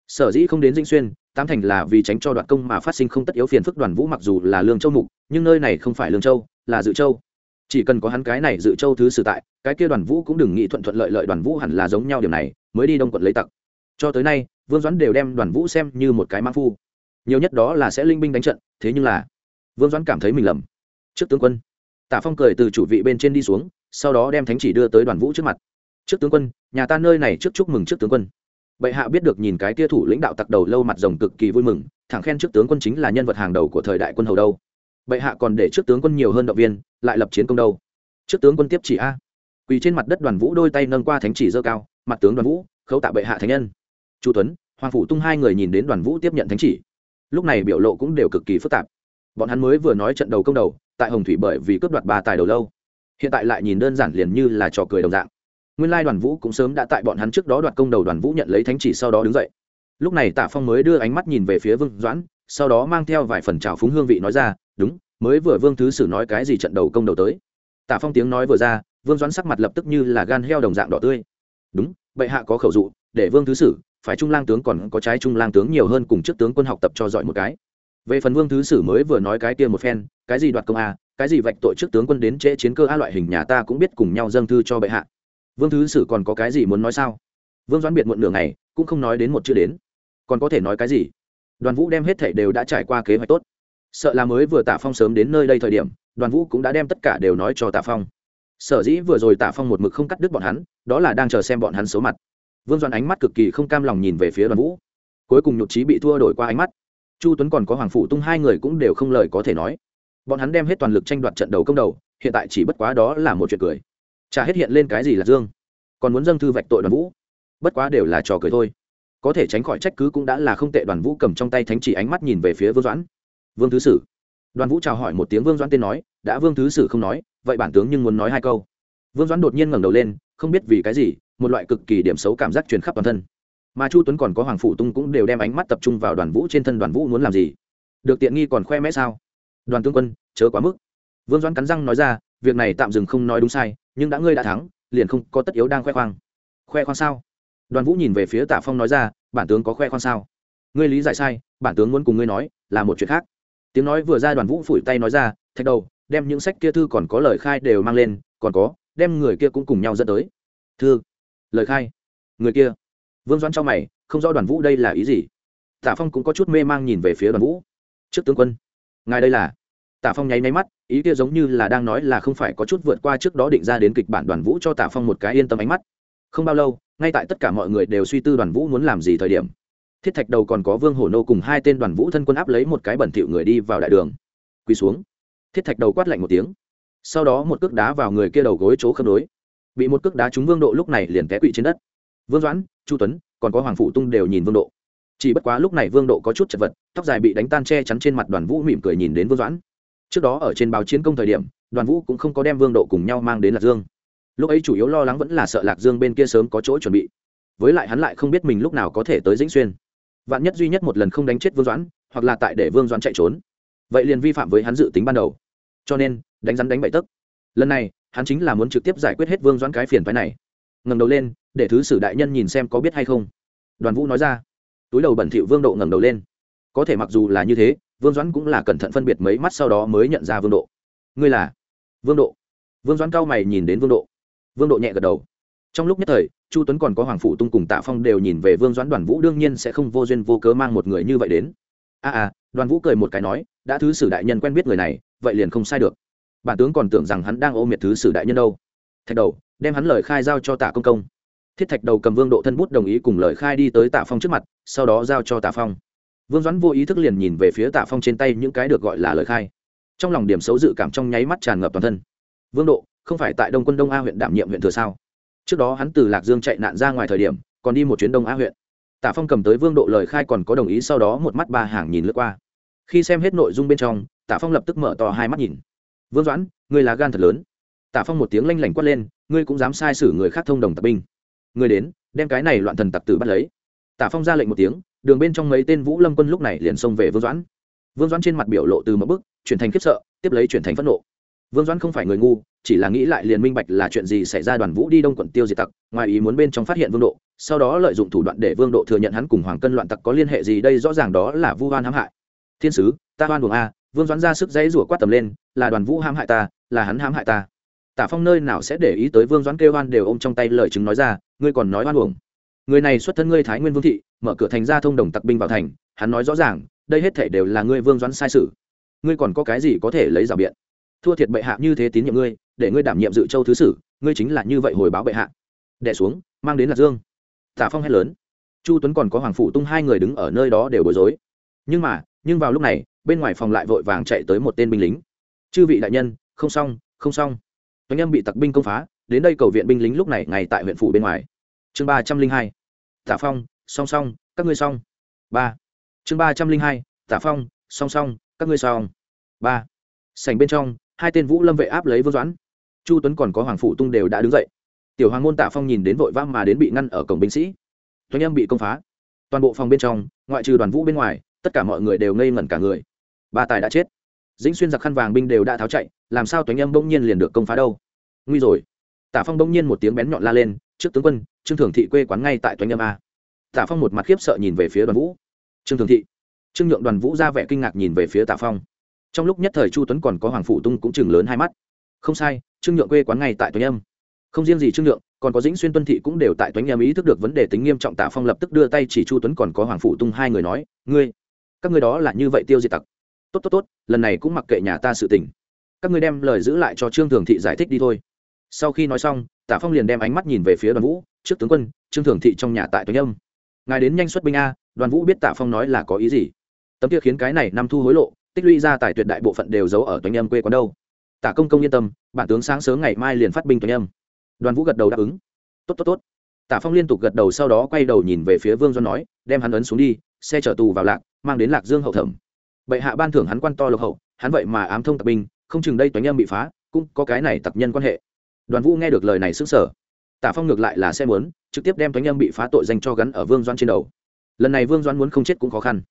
Sở dĩ không đến dĩnh xuyên tam thành là vì tránh cho đoạn công mà phát sinh không tất yếu phiền phức đoàn vũ mặc dù là lương châu mục, nhưng nơi này không phải lương châu, là dự châu. Chỉ cần có hắn cái này dự châu thứ sử tại, cái kia đoàn vũ cũng đừng nghĩ thuận thuận lợi lợi đoàn vũ hẳn là giống nhau điểm này, mới đi đông quận lấy tặc. Cho tới nay, vương doãn đều đem đoàn vũ xem như một cái mã phu. Nhiều nhất đó là sẽ linh binh đánh trận, thế nhưng là, vương doãn cảm thấy mình lầm. Trước tướng quân, tả phong cười từ chủ vị bên trên đi xuống, sau đó đem thánh chỉ đưa tới đoàn vũ trước mặt. Trước tướng quân, nhà ta nơi này trước chúc mừng trước tướng quân bệ hạ biết được nhìn cái tia thủ lãnh đạo tặc đầu lâu mặt rồng cực kỳ vui mừng, thẳng khen trước tướng quân chính là nhân vật hàng đầu của thời đại quân hầu đâu. Bệ hạ còn để trước tướng quân nhiều hơn động viên, lại lập chiến công đâu. Trước tướng quân tiếp chỉ a. Quỳ trên mặt đất đoàn vũ đôi tay nâng qua thánh chỉ dơ cao, mặt tướng đoàn vũ, khấu tạ bệ hạ thánh nhân. Chu tuấn, hoàng phủ tung hai người nhìn đến đoàn vũ tiếp nhận thánh chỉ. Lúc này biểu lộ cũng đều cực kỳ phức tạp. Bọn hắn mới vừa nói trận đầu công đầu, tại hồng thủy bởi vì cướp đoạt ba tài đầu lâu. Hiện tại lại nhìn đơn giản liền như là trò cười đồng dạng nguyên lai đoàn vũ cũng sớm đã tại bọn hắn trước đó đoạt công đầu đoàn vũ nhận lấy thánh chỉ sau đó đứng dậy. Lúc này tạ phong mới đưa ánh mắt nhìn về phía vương doãn, sau đó mang theo vài phần trào phúng hương vị nói ra, đúng, mới vừa vương thứ sử nói cái gì trận đầu công đầu tới. Tạ phong tiếng nói vừa ra, vương doãn sắc mặt lập tức như là gan heo đồng dạng đỏ tươi. Đúng, bệ hạ có khẩu dụ, để vương thứ sử, phải trung lang tướng còn có trái trung lang tướng nhiều hơn cùng trước tướng quân học tập cho giỏi một cái. Về phần vương thứ sử mới vừa nói cái kia một phen, cái gì đoạt công a cái gì vạch tội trước tướng quân đến trễ chiến cơ a, loại hình nhà ta cũng biết cùng nhau dâng thư cho bệ hạ vương thứ sử còn có cái gì muốn nói sao? Vương doãn biệt muộn nửa ngày, cũng không nói đến một chữ đến. Còn có thể nói cái gì? Đoàn vũ đem hết thảy đều đã trải qua kế hoạch tốt. Sợ là mới vừa Tả phong sớm đến nơi đây thời điểm, đoàn vũ cũng đã đem tất cả đều nói cho Tả phong. Sở dĩ vừa rồi Tả phong một mực không cắt đứt bọn hắn, đó là đang chờ xem bọn hắn xấu mặt. Vương doãn ánh mắt cực kỳ không cam lòng nhìn về phía đoàn vũ. Cuối cùng nhục trí bị thua đổi qua ánh mắt. Chu tuấn còn có hoàng phụ tung hai người cũng đều không lời có thể nói. Bọn hắn đem hết toàn lực tranh đoạt trận đầu công đầu, hiện tại chỉ bất quá đó là một chuyện cười chả hết hiện lên cái gì là dương. Còn muốn dâng thư vạch tội đoàn vũ. Bất quá đều là trò cười thôi. Có thể tránh khỏi trách cứ cũng đã là không tệ, đoàn vũ cầm trong tay thánh chỉ ánh mắt nhìn về phía vương doãn. Vương thứ sử. Đoàn vũ chào hỏi một tiếng, vương doãn tên nói, đã vương thứ sử không nói, vậy bản tướng nhưng muốn nói hai câu. Vương doãn đột nhiên ngẩng đầu lên, không biết vì cái gì, một loại cực kỳ điểm xấu cảm giác truyền khắp toàn thân. Mà chu tuấn còn có hoàng phủ tung cũng đều đem ánh mắt tập trung vào đoàn vũ trên thân, đoàn vũ muốn làm gì? Được tiện nghi còn khoe mẽ sao? Đoàn tướng quân, chớ quá mức. Vương doãn cắn răng nói ra, việc này tạm dừng không nói đúng sai nhưng đã ngươi đã thắng, liền không có tất yếu đang khoe khoang. Khoe khoang sao? Đoàn vũ nhìn về phía tạ phong nói ra, bản tướng có khoe khoang sao? Ngươi lý giải sai, bản tướng muốn cùng ngươi nói, là một chuyện khác. Tiếng nói vừa ra đoàn vũ phủi tay nói ra, thạch đầu, đem những sách kia thư còn có lời khai đều mang lên, còn có, đem người kia cũng cùng nhau dẫn tới. Thư, lời khai, người kia. Vương doãn cho mày, không rõ đoàn vũ đây là ý gì. Tạ phong cũng có chút mê mang nhìn về phía đoàn vũ. Trước tướng quân, ngài đây là? Tạ phong nháy nháy mắt, ý kia giống như là đang nói là không phải có chút vượt qua trước đó định ra đến kịch bản đoàn vũ cho tạ phong một cái yên tâm ánh mắt. Không bao lâu, ngay tại tất cả mọi người đều suy tư đoàn vũ muốn làm gì thời điểm, thiết thạch đầu còn có vương hổ nô cùng hai tên đoàn vũ thân quân áp lấy một cái bẩn thỉu người đi vào đại đường. Quỳ xuống. Thiết thạch đầu quát lạnh một tiếng. Sau đó một cước đá vào người kia đầu gối chỗ khớp nối. Bị một cước đá trúng vương độ lúc này liền té quỵ trên đất. Vương doãn, chu tuấn, còn có hoàng phụ tung đều nhìn vương độ. Chỉ bất quá lúc này vương độ có chút chật vật, tóc dài bị đánh tan che chắn trên mặt đoàn vũ mỉm cười nhìn đến vương doãn trước đó ở trên báo chiến công thời điểm, đoàn vũ cũng không có đem vương độ cùng nhau mang đến lạc dương. Lúc ấy chủ yếu lo lắng vẫn là sợ lạc dương bên kia sớm có chỗ chuẩn bị. Với lại hắn lại không biết mình lúc nào có thể tới dĩnh xuyên. Vạn nhất duy nhất một lần không đánh chết vương doãn, hoặc là tại để vương doãn chạy trốn. Vậy liền vi phạm với hắn dự tính ban đầu. Cho nên, đánh rắn đánh bậy tấc. Lần này, hắn chính là muốn trực tiếp giải quyết hết vương doãn cái phiền phái này. Ngẩng đầu lên, để thứ sử đại nhân nhìn xem có biết hay không. Đoàn vũ nói ra. Túi đầu bẩn thỉu vương độ ngẩng đầu lên. Có thể mặc dù là như thế vương doãn cũng là cẩn thận phân biệt mấy mắt sau đó mới nhận ra vương độ. Ngươi là? Vương độ. Vương doãn cao mày nhìn đến vương độ. Vương độ nhẹ gật đầu. Trong lúc nhất thời chu tuấn còn có hoàng phụ tung cùng tạ phong đều nhìn về vương doãn đoàn vũ đương nhiên sẽ không vô duyên vô cớ mang một người như vậy đến. A à, à đoàn vũ cười một cái nói đã thứ sử đại nhân quen biết người này vậy liền không sai được. Bản tướng còn tưởng rằng hắn đang ô miệt thứ sử đại nhân đâu. Thạch đầu đem hắn lời khai giao cho tạ công công. Thiết thạch đầu cầm vương độ thân bút đồng ý cùng lời khai đi tới tạ phong trước mặt sau đó giao cho tạ phong vương doãn vô ý thức liền nhìn về phía tạ phong trên tay những cái được gọi là lời khai. Trong lòng điểm xấu dự cảm trong nháy mắt tràn ngập toàn thân. Vương độ, không phải tại đông quân đông a huyện đảm nhiệm huyện thừa sao? Trước đó hắn từ lạc dương chạy nạn ra ngoài thời điểm, còn đi một chuyến đông a huyện. Tạ phong cầm tới vương độ lời khai còn có đồng ý sau đó một mắt ba hàng nhìn lướt qua. Khi xem hết nội dung bên trong, tạ phong lập tức mở to hai mắt nhìn. Vương doãn, ngươi là gan thật lớn. Tạ phong một tiếng lanh lảnh quát lên, ngươi cũng dám sai sử người khác thông đồng tập binh. Người đến, đem cái này loạn thần tặc tử bắt lấy. Tạ phong ra lệnh một tiếng đường bên trong mấy tên vũ lâm quân lúc này liền xông về vương doãn. Vương doãn trên mặt biểu lộ từ một bức, chuyển thành khiếp sợ, tiếp lấy chuyển thành phẫn nộ. Vương doãn không phải người ngu, chỉ là nghĩ lại liền minh bạch là chuyện gì xảy ra đoàn vũ đi đông quận tiêu diệt tặc, ngoài ý muốn bên trong phát hiện vương độ, sau đó lợi dụng thủ đoạn để vương độ thừa nhận hắn cùng hoàng cân loạn tặc có liên hệ gì đây rõ ràng đó là vu hoan hãm hại. Thiên sứ, ta hoan buồng a, vương doãn ra sức dãy rủa quát tầm lên, là đoàn vũ hãm hại ta, là hắn hãm hại ta. Tả phong nơi nào sẽ để ý tới vương doãn kêu hoan đều ôm trong tay lời chứng nói ra, ngươi còn nói hoan buồng người này xuất thân ngươi thái nguyên vương thị, mở cửa thành ra thông đồng tặc binh vào thành, hắn nói rõ ràng, đây hết thể đều là ngươi vương doãn sai sự. Ngươi còn có cái gì có thể lấy rào biện? Thua thiệt bệ hạ như thế tín nhiệm ngươi, để ngươi đảm nhiệm dự châu thứ sử, ngươi chính là như vậy hồi báo bệ hạ. Đẻ xuống, mang đến lạc dương. Tả phong hét lớn. Chu tuấn còn có hoàng phủ tung hai người đứng ở nơi đó đều bối rối. Nhưng mà, nhưng vào lúc này, bên ngoài phòng lại vội vàng chạy tới một tên binh lính. Chư vị đại nhân, không xong không xong. Toánh em bị tặc binh công phá, đến đây cầu viện binh lính lúc này ngay tại huyện phủ bên ngoài chương ba trăm linh hai, tả phong, song song, các ngươi song. Ba. Chương ba trăm linh hai, tả phong, song song, các ngươi song. Ba. Sảnh bên trong, hai tên vũ lâm vệ áp lấy vương doãn. Chu tuấn còn có hoàng phụ tung đều đã đứng dậy. Tiểu hoàng môn tạ phong nhìn đến vội vã mà đến bị ngăn ở cổng binh sĩ. Tuấn âm bị công phá. Toàn bộ phòng bên trong, ngoại trừ đoàn vũ bên ngoài, tất cả mọi người đều ngây ngẩn cả người. Ba tài đã chết. Dĩnh xuyên giặc khăn vàng binh đều đã tháo chạy, làm sao tuấn âm bỗng nhiên liền được công phá đâu? Nguy rồi. Tả phong bỗng nhiên một tiếng bén nhọn la lên trước tướng quân, trương thường thị quê quán ngay tại toanh âm a. Tả phong một mặt khiếp sợ nhìn về phía đoàn vũ. Trương thường thị. Trương nhượng đoàn vũ ra vẻ kinh ngạc nhìn về phía tả phong. Trong lúc nhất thời chu tuấn còn có hoàng phủ tung cũng chừng lớn hai mắt. Không sai, trương nhượng quê quán ngay tại toanh âm. Không riêng gì trương nhượng, còn có dĩnh xuyên tuân thị cũng đều tại toanh âm ý thức được vấn đề tính nghiêm trọng tả phong lập tức đưa tay chỉ chu tuấn còn có hoàng phủ tung hai người nói, ngươi, các ngươi đó là như vậy tiêu diệt tặc. Tốt tốt tốt, lần này cũng mặc kệ nhà ta sự tình. Các ngươi đem lời giữ lại cho trương thường thị giải thích đi thôi. Sau khi nói xong tả phong liền đem ánh mắt nhìn về phía đoàn vũ, trước tướng quân, trương thường thị trong nhà tại tuấn âm. Ngài đến nhanh xuất binh a, đoàn vũ biết tả phong nói là có ý gì. Tấm kia khiến cái này năm thu hối lộ, tích lũy ra tài tuyệt đại bộ phận đều giấu ở tuấn âm quê quán đâu. Tả công công yên tâm, bản tướng sáng sớm ngày mai liền phát binh tuấn âm. Đoàn vũ gật đầu đáp ứng. Tốt tốt tốt. Tả phong liên tục gật đầu sau đó quay đầu nhìn về phía vương doan nói, đem hắn ấn xuống đi, xe chở tù vào lạc, mang đến lạc dương hậu thẩm. Bệ hạ ban thưởng hắn quan to lộc hậu, hắn vậy mà ám thông tặc binh, không chừng đây tuấn âm bị phá, cũng có cái này tặc nhân quan hệ đoàn vũ nghe được lời này xứng sở tả phong ngược lại là sẽ muốn, trực tiếp đem toánh âm bị phá tội danh cho gắn ở vương doan trên đầu. Lần này vương doan muốn không chết cũng khó khăn.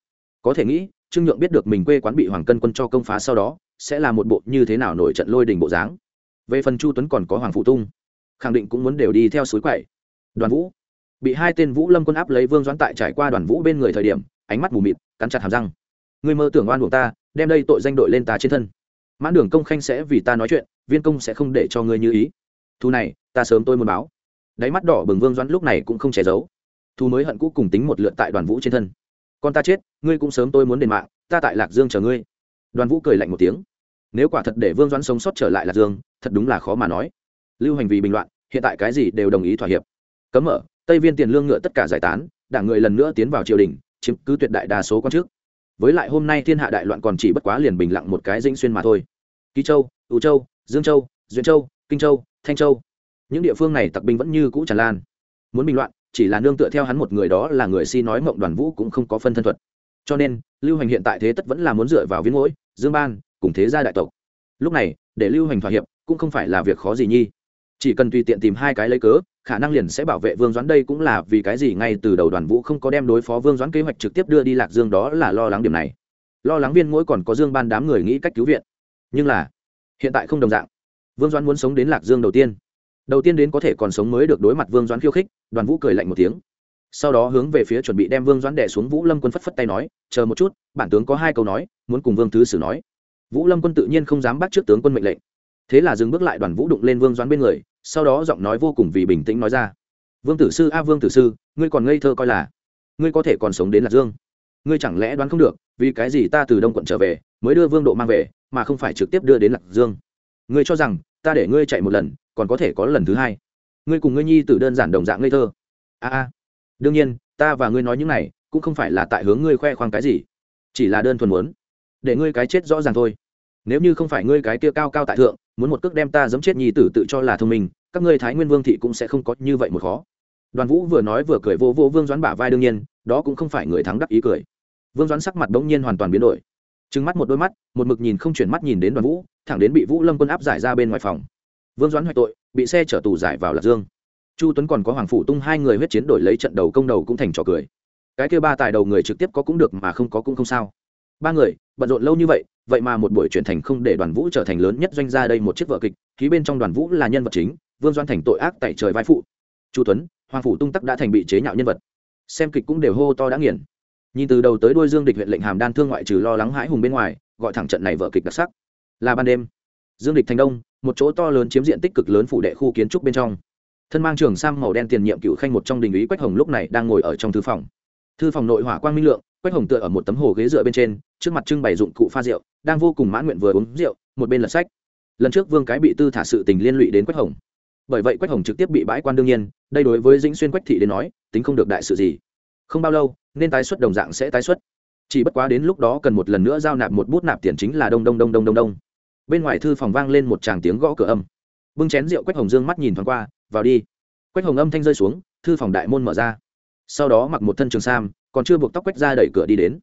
Có thể nghĩ, trương nhượng biết được mình quê quán bị hoàng cân quân cho công phá sau đó, sẽ là một bộ như thế nào nổi trận lôi đình bộ dáng. Về phần chu tuấn còn có hoàng phụ tung, khẳng định cũng muốn đều đi theo suối quậy. Đoàn vũ, bị hai tên vũ lâm quân áp lấy vương doãn tại trải qua đoàn vũ bên người thời điểm, ánh mắt mù mịt, cắn chặt hàm răng. Người mơ tưởng oan buộc ta, đem đây tội danh đội lên ta trên thân. Mãn đường công khanh sẽ vì ta nói chuyện, viên công sẽ không để cho người như ý thu này, ta sớm tôi muốn báo. Đáy mắt đỏ bừng vương doãn lúc này cũng không che giấu. Thu mới hận cũ cùng tính một lượt tại đoàn vũ trên thân. Con ta chết, ngươi cũng sớm tôi muốn đền mạng, ta tại lạc dương chờ ngươi. Đoàn vũ cười lạnh một tiếng. Nếu quả thật để vương doãn sống sót trở lại lạc dương, thật đúng là khó mà nói. Lưu hành vì bình loạn, hiện tại cái gì đều đồng ý thỏa hiệp. Cấm mở, tây viên tiền lương ngựa tất cả giải tán, đảng người lần nữa tiến vào triều đình, chiếm cứ tuyệt đại đa số quan chức. Với lại hôm nay thiên hạ đại loạn còn chỉ bất quá liền bình lặng một cái dĩnh xuyên mà thôi. Ký châu ưu châu, dương châu, duyên châu, kinh châu thanh châu. Những địa phương này tặc binh vẫn như cũ tràn lan. Muốn bình loạn, chỉ là nương tựa theo hắn một người đó là người si nói mộng đoàn vũ cũng không có phân thân thuật. Cho nên, lưu hành hiện tại thế tất vẫn là muốn dựa vào viên mũi dương ban, cùng thế gia đại tộc. Lúc này, để lưu hành thỏa hiệp, cũng không phải là việc khó gì nhi. Chỉ cần tùy tiện tìm hai cái lấy cớ, khả năng liền sẽ bảo vệ vương doãn đây cũng là vì cái gì ngay từ đầu đoàn vũ không có đem đối phó vương doãn kế hoạch trực tiếp đưa đi lạc dương đó là lo lắng điểm này. Lo lắng viên mỗi còn có dương ban đám người nghĩ cách cứu viện. Nhưng là, hiện tại không đồng dạng vương doãn muốn sống đến lạc dương đầu tiên. Đầu tiên đến có thể còn sống mới được đối mặt vương doãn khiêu khích, đoàn vũ cười lạnh một tiếng. Sau đó hướng về phía chuẩn bị đem vương doãn đẻ xuống vũ lâm quân phất phất tay nói, chờ một chút, bản tướng có hai câu nói, muốn cùng vương thứ sử nói. Vũ lâm quân tự nhiên không dám bắt trước tướng quân mệnh lệnh. Thế là dừng bước lại đoàn vũ đụng lên vương doãn bên người, sau đó giọng nói vô cùng vì bình tĩnh nói ra, vương tử sư, a vương tử sư, ngươi còn ngây thơ coi là, ngươi có thể còn sống đến lạc dương. Ngươi chẳng lẽ đoán không được, vì cái gì ta từ đông quận trở về, mới đưa vương độ mang về, mà không phải trực tiếp đưa đến lạc dương? Ngươi cho rằng, ta để ngươi chạy một lần, còn có thể có lần thứ hai. Ngươi cùng ngươi nhi tử đơn giản đồng dạng ngây thơ. A a. Đương nhiên, ta và ngươi nói những này, cũng không phải là tại hướng ngươi khoe khoang cái gì. Chỉ là đơn thuần muốn, để ngươi cái chết rõ ràng thôi. Nếu như không phải ngươi cái kia cao cao tại thượng, muốn một cước đem ta giấm chết nhi tử tự cho là thông minh, các ngươi thái nguyên vương thị cũng sẽ không có như vậy một khó. Đoàn vũ vừa nói vừa cười vô vô vương doãn bả vai đương nhiên, đó cũng không phải người thắng đắc ý cười. Vương doãn sắc mặt bỗng nhiên hoàn toàn biến đổi trừng mắt một đôi mắt, một mực nhìn không chuyển mắt nhìn đến đoàn vũ, thẳng đến bị vũ lâm quân áp giải ra bên ngoài phòng. Vương doãn hoại tội, bị xe chở tù giải vào lạc dương. Chu tuấn còn có hoàng phủ tung hai người huyết chiến đổi lấy trận đầu công đầu cũng thành trò cười. Cái kia ba tài đầu người trực tiếp có cũng được mà không có cũng không sao. Ba người, bận rộn lâu như vậy vậy mà một buổi chuyển thành không để đoàn vũ trở thành lớn nhất doanh gia đây một chiếc vợ kịch ký bên trong đoàn vũ là nhân vật chính, vương doan thành tội ác tại trời vai phụ. Chu tuấn, hoàng phủ tung tắc đã thành bị chế nhạo nhân vật. Xem kịch cũng đều hô to đã nghiền nhìn từ đầu tới đuôi dương địch huyện lệnh hàm đan thương ngoại trừ lo lắng hãi hùng bên ngoài, gọi thẳng trận này vở kịch đặc sắc. Là ban đêm. Dương địch thành đông, một chỗ to lớn chiếm diện tích cực lớn phủ đệ khu kiến trúc bên trong. Thân mang trường sam màu đen tiền nhiệm cựu khanh một trong đình ý quách hồng lúc này đang ngồi ở trong thư phòng. Thư phòng nội hỏa quang minh lượng, quách hồng tựa ở một tấm hồ ghế dựa bên trên, trước mặt trưng bày dụng cụ pha rượu, đang vô cùng mãn nguyện vừa uống rượu, một bên lật sách. Lần trước vương cái bị tư thả sự tình liên lụy đến quách hồng. Bởi vậy quách hồng trực tiếp bị bãi quan đương nhiên, đây đối với dĩnh xuyên quách thị đến nói, tính không được đại sự gì không bao lâu, nên tái xuất đồng dạng sẽ tái xuất. Chỉ bất quá đến lúc đó cần một lần nữa giao nạp một bút nạp tiền chính là đông đông đông đông đông đông. Bên ngoài thư phòng vang lên một tràng tiếng gõ cửa âm. Bưng chén rượu quách hồng dương mắt nhìn thoáng qua, vào đi. Quách hồng âm thanh rơi xuống, thư phòng đại môn mở ra. Sau đó mặc một thân trường sam, còn chưa buộc tóc quách ra đẩy cửa đi đến.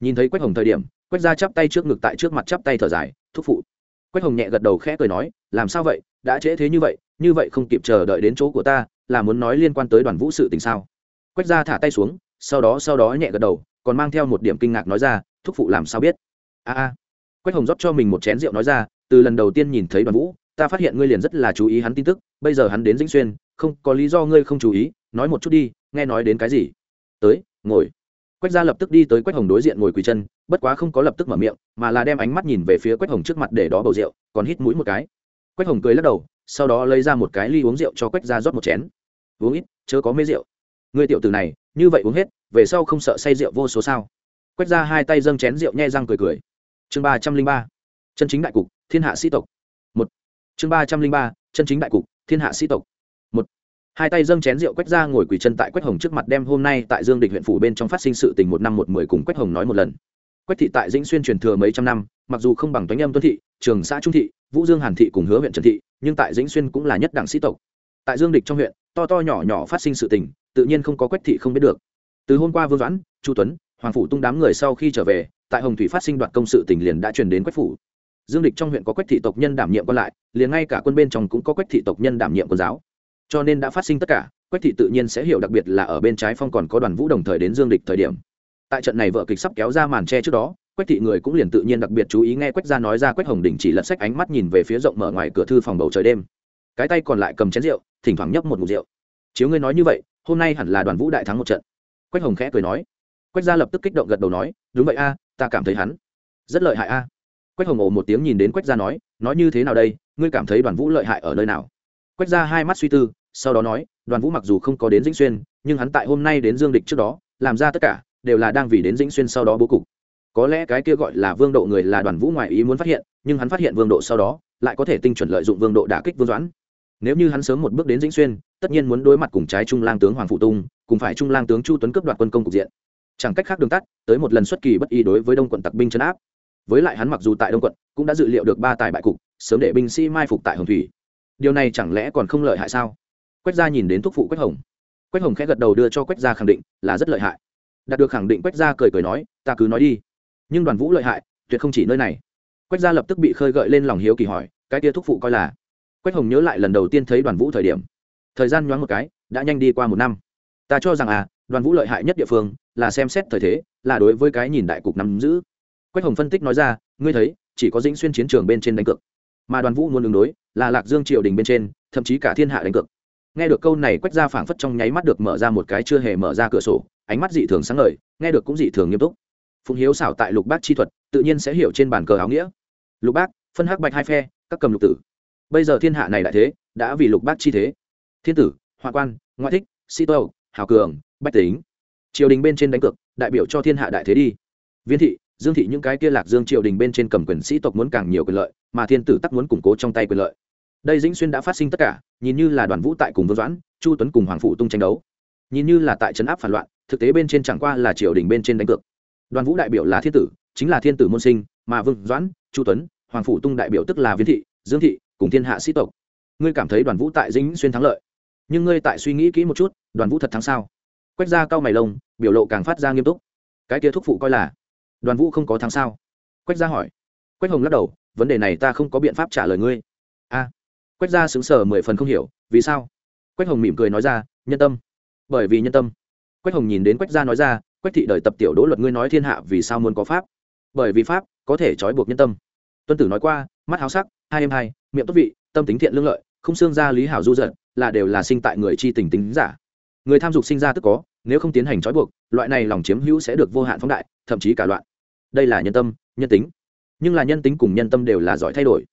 Nhìn thấy quách hồng thời điểm, quách ra chắp tay trước ngực tại trước mặt chắp tay thở dài, thúc phụ. Quách hồng nhẹ gật đầu khẽ cười nói, làm sao vậy? Đã trễ thế như vậy như vậy không kịp chờ đợi đến chỗ của ta, là muốn nói liên quan tới đoàn vũ sự tình sao? Quách ra thả tay xuống, sau đó sau đó nhẹ gật đầu, còn mang theo một điểm kinh ngạc nói ra, thúc phụ làm sao biết? A a. Quách hồng rót cho mình một chén rượu nói ra, từ lần đầu tiên nhìn thấy đoàn vũ, ta phát hiện ngươi liền rất là chú ý hắn tin tức, bây giờ hắn đến dĩnh xuyên, không, có lý do ngươi không chú ý, nói một chút đi, nghe nói đến cái gì? Tới, ngồi. Quách gia lập tức đi tới quách hồng đối diện ngồi quỳ chân, bất quá không có lập tức mở miệng, mà là đem ánh mắt nhìn về phía quách hồng trước mặt để đó bầu rượu, còn hít mũi một cái. Quách hồng cười lắc đầu, sau đó lấy ra một cái ly uống rượu cho quách gia rót một chén. Uống ít, chớ có mê rượu. Ngươi tiểu tử này, như vậy uống hết, về sau không sợ say rượu vô số sao? Quách ra hai tay dâng chén rượu nhẹ răng cười cười. Chương ba trăm linh ba. Chân chính đại cục, thiên hạ sĩ tộc. Một. Chương ba trăm linh ba, chân chính đại cục, thiên hạ sĩ tộc. Một. Hai tay dâng chén rượu quách ra ngồi quỳ chân tại quách hồng trước mặt đem hôm nay tại dương địch huyện phủ bên trong phát sinh sự tình một năm một mười cùng quách hồng nói một lần. Quách thị tại dĩnh xuyên truyền thừa mấy trăm năm, mặc dù không bằng toánh âm tuân thị, trường xã trung thị, vũ dương hàn thị cùng hứa huyện trần thị, nhưng tại dĩnh xuyên cũng là nhất đảng sĩ tộc. Tại dương địch trong huyện, to to nhỏ nhỏ phát sinh sự tình tự nhiên không có quách thị không biết được. Từ hôm qua vương doãn, chu tuấn, hoàng phủ tung đám người sau khi trở về, tại hồng thủy phát sinh đoạt công sự tình liền đã truyền đến quách phủ. Dương địch trong huyện có quách thị tộc nhân đảm nhiệm còn lại, liền ngay cả quân bên trong cũng có quách thị tộc nhân đảm nhiệm quân giáo. Cho nên đã phát sinh tất cả, quách thị tự nhiên sẽ hiểu đặc biệt là ở bên trái phong còn có đoàn vũ đồng thời đến dương địch thời điểm. Tại trận này vợ kịch sắp kéo ra màn tre trước đó, quách thị người cũng liền tự nhiên đặc biệt chú ý nghe quách gia nói ra quách hồng đình chỉ lật sách ánh mắt nhìn về phía rộng mở ngoài cửa thư phòng bầu trời đêm. Cái tay còn lại cầm chén rượu, thỉnh thoảng nhấp một mục rượu. Chiếu ngươi nói như vậy hôm nay hẳn là đoàn vũ đại thắng một trận. Quách hồng khẽ cười nói. Quách gia lập tức kích động gật đầu nói, đúng vậy a, ta cảm thấy hắn rất lợi hại a. Quách hồng ồ một tiếng nhìn đến quách gia nói nói như thế nào đây, ngươi cảm thấy đoàn vũ lợi hại ở nơi nào? Quách gia hai mắt suy tư, sau đó nói, đoàn vũ mặc dù không có đến dĩnh xuyên, nhưng hắn tại hôm nay đến dương địch trước đó, làm ra tất cả, đều là đang vì đến dĩnh xuyên sau đó bố cục. Có lẽ cái kia gọi là vương độ người là đoàn vũ ngoài ý muốn phát hiện, nhưng hắn phát hiện vương độ sau đó, lại có thể tinh chuẩn lợi dụng vương độ đả kích vương doãn nếu như hắn sớm một bước đến dĩnh xuyên, tất nhiên muốn đối mặt cùng trái trung lang tướng hoàng phụ tung, cùng phải trung lang tướng chu tuấn cướp đoạt quân công cục diện. Chẳng cách khác đường tắt, tới một lần xuất kỳ bất y đối với đông quận tặc binh chấn áp. Với lại hắn mặc dù tại đông quận, cũng đã dự liệu được ba tài bại cục, sớm để binh sĩ mai phục tại hồng thủy. Điều này chẳng lẽ còn không lợi hại sao? Quách gia nhìn đến thúc phụ quách hồng. Quách hồng khẽ gật đầu đưa cho quách gia khẳng định là rất lợi hại. Đạt được khẳng định, quách gia cười cười nói, ta cứ nói đi. Nhưng đoàn vũ lợi hại, tuyệt không chỉ nơi này. Quách gia lập tức bị khơi gợi lên lòng hiếu kỳ hỏi, cái tia thúc phụ coi là quách hồng nhớ lại lần đầu tiên thấy đoàn vũ thời điểm. Thời gian nhoáng một cái, đã nhanh đi qua một năm. Ta cho rằng à đoàn vũ lợi hại nhất địa phương là xem xét thời thế, là đối với cái nhìn đại cục nắm giữ. Quách hồng phân tích nói ra, ngươi thấy, chỉ có dĩnh xuyên chiến trường bên trên đánh cược, mà đoàn vũ muốn đường đối là lạc dương triều đình bên trên, thậm chí cả thiên hạ đánh cược. Nghe được câu này, quách ra phảng phất trong nháy mắt được mở ra một cái chưa hề mở ra cửa sổ, ánh mắt dị thường sáng ngời, nghe được cũng dị thường nghiêm túc. Phụng hiếu xảo tại lục bác chi thuật, tự nhiên sẽ hiểu trên bàn cờ áo nghĩa. Lục bác, phân hắc bạch hai phe, các cầm lục tử bây giờ thiên hạ này đại thế, đã vì lục bát chi thế. Thiên tử, hoa quan, ngoại thích, sĩ tô hào cường, bách tính. Triều đình bên trên đánh cược, đại biểu cho thiên hạ đại thế đi. Viên thị, dương thị những cái kia lạc dương triều đình bên trên cầm quyền sĩ tộc muốn càng nhiều quyền lợi, mà thiên tử tắc muốn củng cố trong tay quyền lợi. Đây dĩnh xuyên đã phát sinh tất cả, nhìn như là đoàn vũ tại cùng vương doãn, chu tuấn cùng hoàng phụ tung tranh đấu. Nhìn như là tại trấn áp phản loạn, thực tế bên trên chẳng qua là triều đình bên trên đánh cược. Đoàn vũ đại biểu là thiên tử, chính là thiên tử môn sinh, mà vương doãn, chu tuấn, hoàng phụ tung đại biểu tức là viên thị, dương thị cùng thiên hạ sĩ tộc. Ngươi cảm thấy đoàn vũ tại dĩnh xuyên thắng lợi, nhưng ngươi tại suy nghĩ kỹ một chút, đoàn vũ thật thắng sao? Quách ra cao mày lông, biểu lộ càng phát ra nghiêm túc. Cái kia thúc phụ coi là, đoàn vũ không có thắng sao? Quách ra hỏi. Quách hồng lắc đầu, vấn đề này ta không có biện pháp trả lời ngươi. A. Quách ra xứng sở mười phần không hiểu, vì sao? Quách hồng mỉm cười nói ra, nhân tâm. Bởi vì nhân tâm. Quách hồng nhìn đến quách gia nói ra, quách thị đời tập tiểu đỗ luật ngươi nói thiên hạ vì sao muốn có pháp? Bởi vì pháp có thể trói buộc nhân tâm. Tuân tử nói qua mắt háo sắc, hai em hai, miệng tốt vị, tâm tính thiện lương lợi, không xương ra lý hảo du giận, là đều là sinh tại người chi tình tính giả. Người tham dục sinh ra tức có, nếu không tiến hành trói buộc, loại này lòng chiếm hữu sẽ được vô hạn phóng đại, thậm chí cả loạn. Đây là nhân tâm, nhân tính. Nhưng là nhân tính cùng nhân tâm đều là giỏi thay đổi.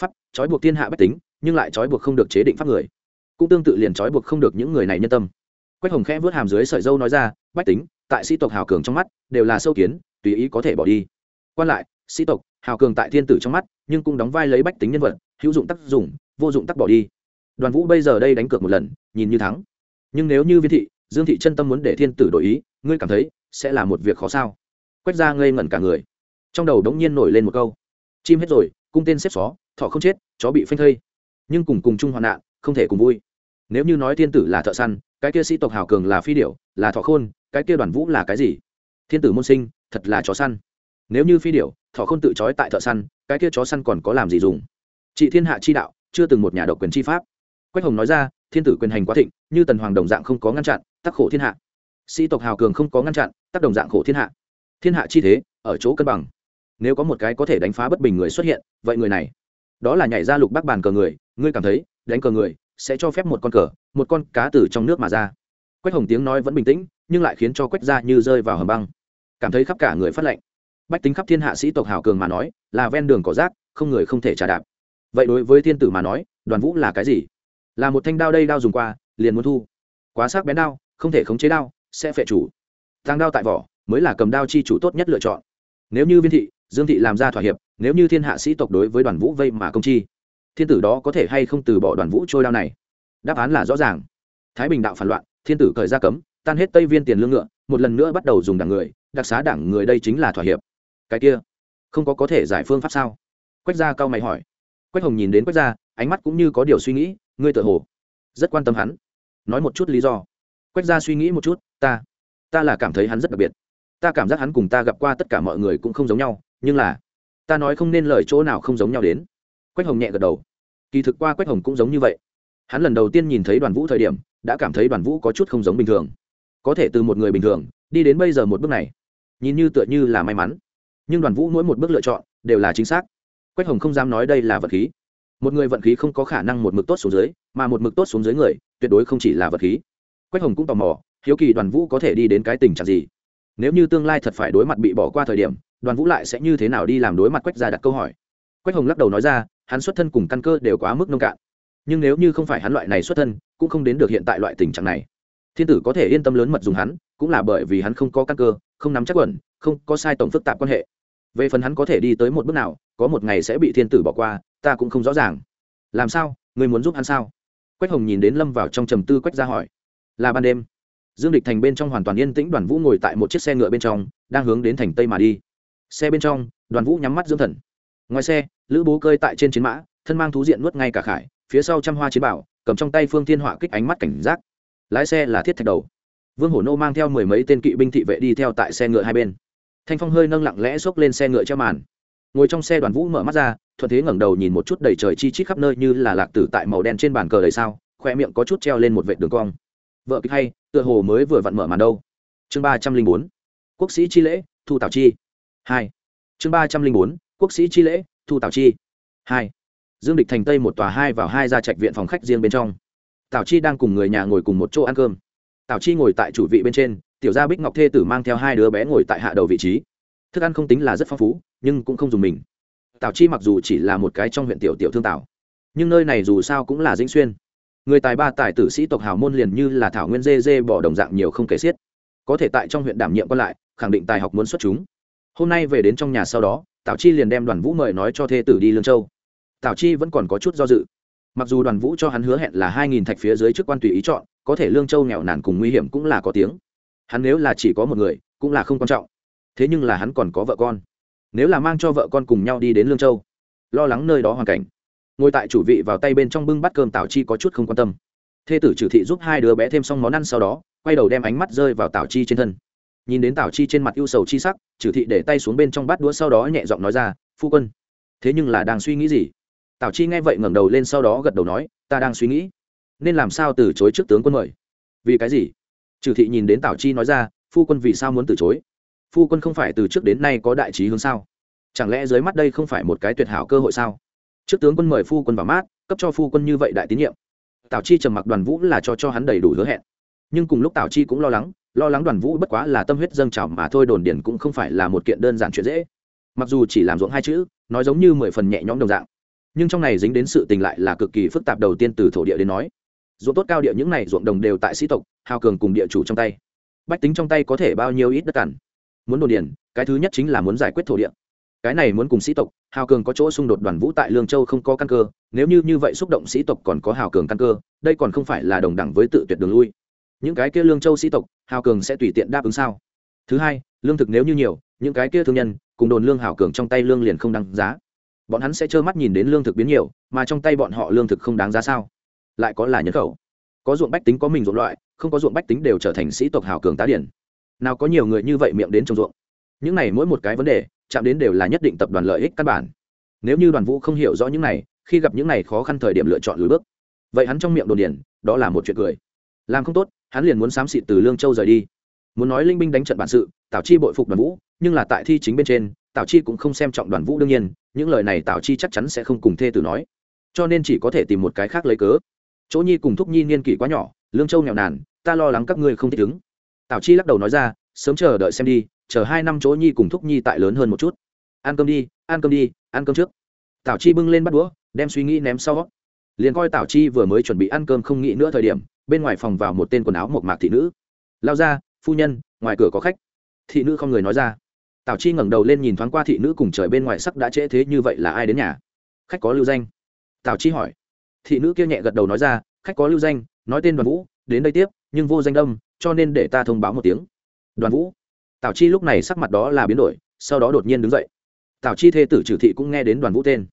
Pháp, trói buộc thiên hạ bách tính, nhưng lại trói buộc không được chế định pháp người. Cũng tương tự liền trói buộc không được những người này nhân tâm. Quách hồng khẽ vớt hàm dưới sợi dâu nói ra, bách tính, tại sĩ tộc hào cường trong mắt, đều là sâu kiến, tùy ý có thể bỏ đi. Quan lại sĩ tộc, hào cường tại thiên tử trong mắt, nhưng cũng đóng vai lấy bách tính nhân vật, hữu dụng tác dụng, vô dụng tắc bỏ đi. Đoàn vũ bây giờ đây đánh cược một lần, nhìn như thắng. Nhưng nếu như viên thị, dương thị chân tâm muốn để thiên tử đổi ý, ngươi cảm thấy sẽ là một việc khó sao? Quách ra ngây ngẩn cả người. Trong đầu đống nhiên nổi lên một câu. Chim hết rồi, cung tên xếp xó, thọ không chết, chó bị phanh thây. Nhưng cùng cùng chung hoạn nạn, không thể cùng vui. Nếu như nói thiên tử là thợ săn, cái kia sĩ tộc hào cường là phi điểu, là thọ khôn, cái kia đoàn vũ là cái gì? Thiên tử môn sinh, thật là chó săn nếu như phi điểu thọ không tự trói tại thợ săn, cái kia chó săn còn có làm gì dùng? Chị thiên hạ chi đạo, chưa từng một nhà độc quyền chi pháp. Quách hồng nói ra, thiên tử quyền hành quá thịnh, như tần hoàng đồng dạng không có ngăn chặn, tắc khổ thiên hạ. Sĩ tộc hào cường không có ngăn chặn, tắc đồng dạng khổ thiên hạ. Thiên hạ chi thế, ở chỗ cân bằng. Nếu có một cái có thể đánh phá bất bình người xuất hiện, vậy người này, đó là nhảy ra lục bác bàn cờ người, ngươi cảm thấy, đánh cờ người, sẽ cho phép một con cờ, một con cá từ trong nước mà ra. Quách hồng tiếng nói vẫn bình tĩnh, nhưng lại khiến cho quách ra như rơi vào hầm băng. Cảm thấy khắp cả người phát lệnh bách tính khắp thiên hạ sĩ tộc hào cường mà nói, là ven đường cỏ rác, không người không thể trả đạp. Vậy đối với thiên tử mà nói, đoàn vũ là cái gì? Là một thanh đao đây đao dùng qua, liền muốn thu. Quá sắc bén đao, không thể khống chế đao, sẽ phệ chủ. Tăng đao tại vỏ, mới là cầm đao chi chủ tốt nhất lựa chọn. Nếu như viên thị, dương thị làm ra thỏa hiệp, nếu như thiên hạ sĩ tộc đối với đoàn vũ vây mà công chi, thiên tử đó có thể hay không từ bỏ đoàn vũ trôi đao này? Đáp án là rõ ràng. Thái bình đạo phản loạn, thiên tử cởi ra cấm, tan hết tây viên tiền lương ngựa, một lần nữa bắt đầu dùng đảng người, đặc xá đảng người đây chính là thỏa hiệp cái kia, không có có thể giải phương pháp sao? Quách gia cao mày hỏi. Quách hồng nhìn đến quách gia, ánh mắt cũng như có điều suy nghĩ, ngươi tự hồ rất quan tâm hắn. Nói một chút lý do. Quách gia suy nghĩ một chút, ta ta là cảm thấy hắn rất đặc biệt. Ta cảm giác hắn cùng ta gặp qua tất cả mọi người cũng không giống nhau, nhưng là, ta nói không nên lời chỗ nào không giống nhau đến. Quách hồng nhẹ gật đầu. Kỳ thực qua quách hồng cũng giống như vậy. Hắn lần đầu tiên nhìn thấy đoàn vũ thời điểm, đã cảm thấy đoàn vũ có chút không giống bình thường. Có thể từ một người bình thường, đi đến bây giờ một bước này, nhìn như tựa như là may mắn nhưng đoàn vũ mỗi một bước lựa chọn đều là chính xác. Quách hồng không dám nói đây là vật khí. Một người vận khí không có khả năng một mực tốt xuống dưới, mà một mực tốt xuống dưới người, tuyệt đối không chỉ là vật khí. Quách hồng cũng tò mò, hiếu kỳ đoàn vũ có thể đi đến cái tình trạng gì? Nếu như tương lai thật phải đối mặt bị bỏ qua thời điểm, đoàn vũ lại sẽ như thế nào đi làm đối mặt quách ra đặt câu hỏi? Quách hồng lắc đầu nói ra, hắn xuất thân cùng căn cơ đều quá mức nông cạn. Nhưng nếu như không phải hắn loại này xuất thân, cũng không đến được hiện tại loại tình trạng này. Thiên tử có thể yên tâm lớn mật dùng hắn, cũng là bởi vì hắn không có căn cơ, không nắm chắc quẩn, không có sai tổng phức tạp quan hệ về phần hắn có thể đi tới một bước nào, có một ngày sẽ bị thiên tử bỏ qua, ta cũng không rõ ràng. Làm sao? Người muốn giúp hắn sao? Quách hồng nhìn đến lâm vào trong trầm tư quách ra hỏi. Là ban đêm. Dương địch thành bên trong hoàn toàn yên tĩnh, đoàn vũ ngồi tại một chiếc xe ngựa bên trong, đang hướng đến thành tây mà đi. Xe bên trong, đoàn vũ nhắm mắt dưỡng thần. Ngoài xe, lữ bố cơi tại trên chiến mã, thân mang thú diện nuốt ngay cả khải, phía sau trăm hoa chiến bảo, cầm trong tay phương thiên họa kích ánh mắt cảnh giác. Lái xe là thiết thạch đầu. Vương hổ nô mang theo mười mấy tên kỵ binh thị vệ đi theo tại xe ngựa hai bên thanh phong hơi nâng lặng lẽ xốc lên xe ngựa treo màn. Ngồi trong xe đoàn vũ mở mắt ra, thuận thế ngẩng đầu nhìn một chút đầy trời chi chít khắp nơi như là lạc tử tại màu đen trên bàn cờ đầy sao khoe miệng có chút treo lên một vệ đường cong. Vợ kịch hay, tựa hồ mới vừa vặn mở màn đâu. Chương ba trăm linh bốn, quốc sĩ chi lễ, thu Tảo chi. Hai. Chương ba trăm linh bốn, quốc sĩ chi lễ, thu Tảo chi. Hai. Dương địch thành tây một tòa hai vào hai ra trạch viện phòng khách riêng bên trong. Tảo chi đang cùng người nhà ngồi cùng một chỗ ăn cơm. Tảo chi ngồi tại chủ vị bên trên tiểu gia bích ngọc thê tử mang theo hai đứa bé ngồi tại hạ đầu vị trí. Thức ăn không tính là rất phong phú nhưng cũng không dùng mình. Tào chi mặc dù chỉ là một cái trong huyện tiểu tiểu thương tạo, nhưng nơi này dù sao cũng là dĩnh xuyên. Người tài ba tài tử sĩ tộc hào môn liền như là thảo nguyên dê dê bỏ đồng dạng nhiều không kể xiết. Có thể tại trong huyện đảm nhiệm còn lại khẳng định tài học muốn xuất chúng. Hôm nay về đến trong nhà sau đó tào chi liền đem đoàn vũ mời nói cho thê tử đi lương châu. Tào chi vẫn còn có chút do dự. Mặc dù đoàn vũ cho hắn hứa hẹn là hai nghìn thạch phía dưới chức quan tùy ý chọn có thể lương châu nghèo nàn cùng nguy hiểm cũng là có tiếng hắn nếu là chỉ có một người, cũng là không quan trọng. Thế nhưng là hắn còn có vợ con. Nếu là mang cho vợ con cùng nhau đi đến lương châu, lo lắng nơi đó hoàn cảnh. Ngồi tại chủ vị vào tay bên trong bưng bát cơm tảo chi có chút không quan tâm. Thê tử trừ thị giúp hai đứa bé thêm xong món ăn sau đó, quay đầu đem ánh mắt rơi vào tảo chi trên thân. Nhìn đến tảo chi trên mặt ưu sầu chi sắc trừ thị để tay xuống bên trong bát đũa sau đó nhẹ giọng nói ra, phu quân, thế nhưng là đang suy nghĩ gì? Tảo chi nghe vậy ngẩng đầu lên sau đó gật đầu nói, ta đang suy nghĩ. Nên làm sao từ chối trước tướng quân mời? Vì cái gì? Trừ thị nhìn đến tào chi nói ra, phu quân vì sao muốn từ chối? Phu quân không phải từ trước đến nay có đại trí hướng sao? Chẳng lẽ dưới mắt đây không phải một cái tuyệt hảo cơ hội sao? Trước tướng quân mời phu quân vào mát, cấp cho phu quân như vậy đại tín nhiệm. Tào chi trầm mặc đoàn vũ là cho cho hắn đầy đủ hứa hẹn. Nhưng cùng lúc tào chi cũng lo lắng lo lắng đoàn vũ bất quá là tâm huyết dâng trào mà thôi đồn điển cũng không phải là một kiện đơn giản chuyện dễ. Mặc dù chỉ làm ruộng hai chữ, nói giống như mười phần nhẹ nhõm đồng dạng. Nhưng trong này dính đến sự tình lại là cực kỳ phức tạp đầu tiên từ thổ địa đến nói ruộng tốt cao địa những này ruộng đồng đều tại sĩ tộc, hào cường cùng địa chủ trong tay. Bách tính trong tay có thể bao nhiêu ít đất cằn? Muốn đồn điền, cái thứ nhất chính là muốn giải quyết thổ địa. Cái này muốn cùng sĩ tộc, hào cường có chỗ xung đột đoàn vũ tại lương châu không có căn cơ, nếu như như vậy xúc động sĩ tộc còn có hào cường căn cơ, đây còn không phải là đồng đẳng với tự tuyệt đường lui. Những cái kia lương châu sĩ tộc, hào cường sẽ tùy tiện đáp ứng sao? Thứ hai, lương thực nếu như nhiều, những cái kia thương nhân, cùng đồn lương hào cường trong tay lương liền không đáng giá. Bọn hắn sẽ trơ mắt nhìn đến lương thực biến nhiều, mà trong tay bọn họ lương thực không đáng giá sao? Lại có là nhân khẩu. Có ruộng bách tính có mình ruộng loại, không có ruộng bách tính đều trở thành sĩ tộc hào cường tá điển. Nào có nhiều người như vậy miệng đến trồng ruộng. Những này mỗi một cái vấn đề, chạm đến đều là nhất định tập đoàn lợi ích căn bản. Nếu như đoàn vũ không hiểu rõ những này, khi gặp những này khó khăn thời điểm lựa chọn lùi bước. Vậy hắn trong miệng đồn điển đó là một chuyện cười. Làm không tốt, hắn liền muốn xám xịt từ lương châu rời đi. Muốn nói linh binh đánh trận bản sự tào chi bội phục đoàn vũ, nhưng là tại thi chính bên trên tào chi cũng không xem trọng đoàn vũ đương nhiên, những lời này tào chi chắc chắn sẽ không cùng thê tử nói. Cho nên chỉ có thể tìm một cái khác lấy cớ chỗ nhi cùng thúc nhi niên kỷ quá nhỏ, lương châu nghèo nàn, ta lo lắng các ngươi không thích ứng. Tào chi lắc đầu nói ra, sớm chờ đợi xem đi, chờ hai năm chỗ nhi cùng thúc nhi tại lớn hơn một chút. Ăn cơm đi, ăn cơm đi, ăn cơm trước. Tào chi bưng lên bắt đũa, đem suy nghĩ ném sau. Liền coi tào chi vừa mới chuẩn bị ăn cơm không nghĩ nữa thời điểm, bên ngoài phòng vào một tên quần áo một mạc thị nữ. Lao ra, phu nhân, ngoài cửa có khách. Thị nữ không người nói ra. Tào chi ngẩng đầu lên nhìn thoáng qua thị nữ cùng trời bên ngoài sắc đã trễ thế như vậy là ai đến nhà? Khách có lưu danh. Tào chi hỏi thị nữ kia nhẹ gật đầu nói ra, khách có lưu danh, nói tên đoàn vũ, đến đây tiếp, nhưng vô danh đông cho nên để ta thông báo một tiếng. Đoàn vũ. Tào chi lúc này sắc mặt đó là biến đổi, sau đó đột nhiên đứng dậy. Tào chi thê tử trừ thị cũng nghe đến đoàn vũ tên.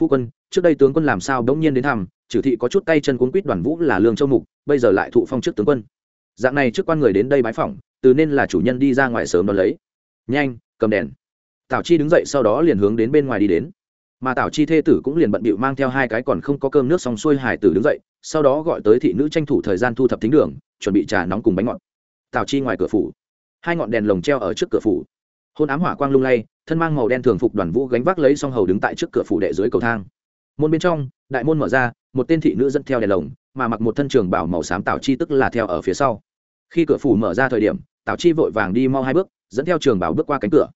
Phu quân, trước đây tướng quân làm sao bỗng nhiên đến thăm trừ thị có chút tay chân cuốn quýt đoàn vũ là lương châu mục, bây giờ lại thụ phong trước tướng quân. Dạng này trước quan người đến đây bái phỏng, từ nên là chủ nhân đi ra ngoài sớm đón lấy. Nhanh, cầm đèn. Tào chi đứng dậy sau đó liền hướng đến bên ngoài đi đến mà tào chi thê tử cũng liền bận bịu mang theo hai cái còn không có cơm nước xong xuôi hải tử đứng dậy, sau đó gọi tới thị nữ tranh thủ thời gian thu thập thính đường, chuẩn bị trà nóng cùng bánh ngọt. Tào chi ngoài cửa phủ, hai ngọn đèn lồng treo ở trước cửa phủ. Hôn ám hỏa quang lung lay, thân mang màu đen thường phục đoàn vũ gánh vác lấy song hầu đứng tại trước cửa phủ đệ dưới cầu thang. Môn bên trong, đại môn mở ra, một tên thị nữ dẫn theo đèn lồng, mà mặc một thân trường bảo màu xám tào chi tức là theo ở phía sau. Khi cửa phủ mở ra thời điểm tào chi vội vàng đi mau hai bước, dẫn theo trường bảo bước qua cánh cửa.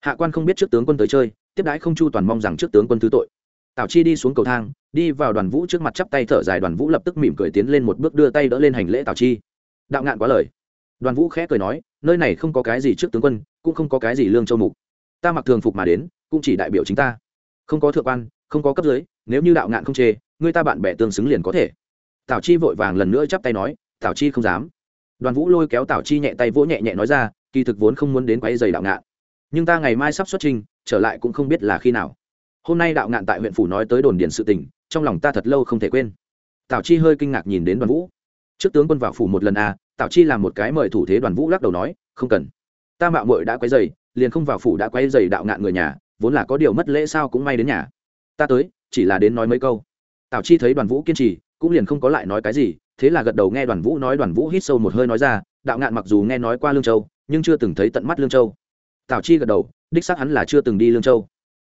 Hạ quan không biết trước tướng quân tới chơi tiếp đãi không chu toàn mong rằng trước tướng quân thứ tội. Tào chi đi xuống cầu thang, đi vào đoàn vũ trước mặt chắp tay thở dài, đoàn vũ lập tức mỉm cười tiến lên một bước đưa tay đỡ lên hành lễ tào chi. Đạo ngạn quá lời. Đoàn vũ khẽ cười nói, nơi này không có cái gì trước tướng quân, cũng không có cái gì lương châu mục. Ta mặc thường phục mà đến, cũng chỉ đại biểu chính ta. Không có thượng quan, không có cấp dưới, nếu như đạo ngạn không chê, người ta bạn bè tương xứng liền có thể. Tào chi vội vàng lần nữa chắp tay nói, tào chi không dám. Đoàn vũ lôi kéo tào chi nhẹ tay vỗ nhẹ nhẹ nói ra, kỳ thực vốn không muốn đến quay giày đạo ngạn. Nhưng ta ngày mai sắp xuất trình trở lại cũng không biết là khi nào. Hôm nay đạo ngạn tại huyện phủ nói tới đồn điền sự tình, trong lòng ta thật lâu không thể quên. Tào chi hơi kinh ngạc nhìn đến đoàn vũ. Trước tướng quân vào phủ một lần à tào chi làm một cái mời thủ thế đoàn vũ lắc đầu nói, không cần. Ta mạo muội đã quấy dày liền không vào phủ đã quấy dày đạo ngạn người nhà, vốn là có điều mất lễ sao cũng may đến nhà. Ta tới, chỉ là đến nói mấy câu. Tào chi thấy đoàn vũ kiên trì, cũng liền không có lại nói cái gì, thế là gật đầu nghe đoàn vũ nói, đoàn vũ hít sâu một hơi nói ra, đạo ngạn mặc dù nghe nói qua lương châu, nhưng chưa từng thấy tận mắt lương châu. Tào chi gật đầu đích xác hắn là chưa từng đi lương châu.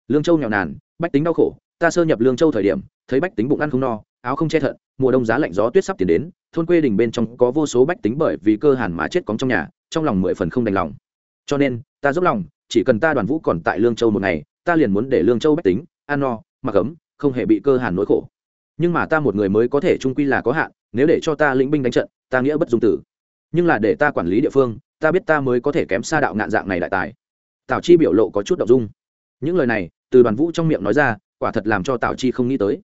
Lương châu nghèo nàn, bách tính đau khổ, ta sơ nhập lương châu thời điểm, thấy bách tính bụng ăn không no, áo không che thận, mùa đông giá lạnh gió tuyết sắp tiến đến, thôn quê đình bên trong có vô số bách tính bởi vì cơ hàn mà chết cóng trong nhà, trong lòng mười phần không đành lòng. Cho nên, ta dốc lòng, chỉ cần ta đoàn vũ còn tại lương châu một ngày, ta liền muốn để lương châu bách tính, ăn no, mặc ấm, không hề bị cơ hàn nỗi khổ. Nhưng mà ta một người mới có thể trung quy là có hạn, nếu để cho ta lĩnh binh đánh trận, ta nghĩa bất dung tử. Nhưng là để ta quản lý địa phương, ta biết ta mới có thể kém xa đạo ngạn dạng này đại tài tào chi biểu lộ có chút đ dung. Những lời này, từ đoàn vũ trong miệng nói ra, quả thật làm cho tào chi không nghĩ tới.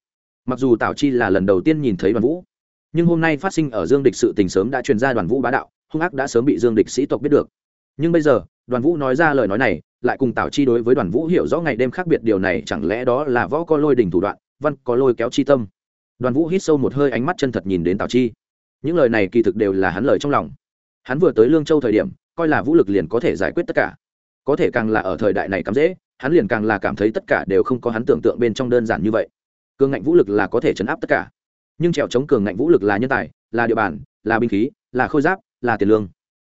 Mặc dù tào chi là lần đầu tiên nhìn thấy đoàn vũ, nhưng hôm nay phát sinh ở dương địch sự tình sớm đã truyền ra đoàn vũ bá đạo, hung ác đã sớm bị dương địch sĩ tộc biết được. Nhưng bây giờ, đoàn vũ nói ra lời nói này, lại cùng tào chi đối với đoàn vũ hiểu rõ ngày đêm khác biệt điều này, chẳng lẽ đó là võ có lôi đình thủ đoạn, văn có lôi kéo chi tâm? Đoàn vũ hít sâu một hơi ánh mắt chân thật nhìn đến tào chi. Những lời này kỳ thực đều là hắn lời trong lòng. Hắn vừa tới lương châu thời điểm, coi là vũ lực liền có thể giải quyết tất cả có thể càng là ở thời đại này cắm dễ, hắn liền càng là cảm thấy tất cả đều không có hắn tưởng tượng bên trong đơn giản như vậy. Cường ngạnh vũ lực là có thể chấn áp tất cả. Nhưng trèo chống cường ngạnh vũ lực là nhân tài, là địa bàn, là binh khí, là khôi giáp, là tiền lương.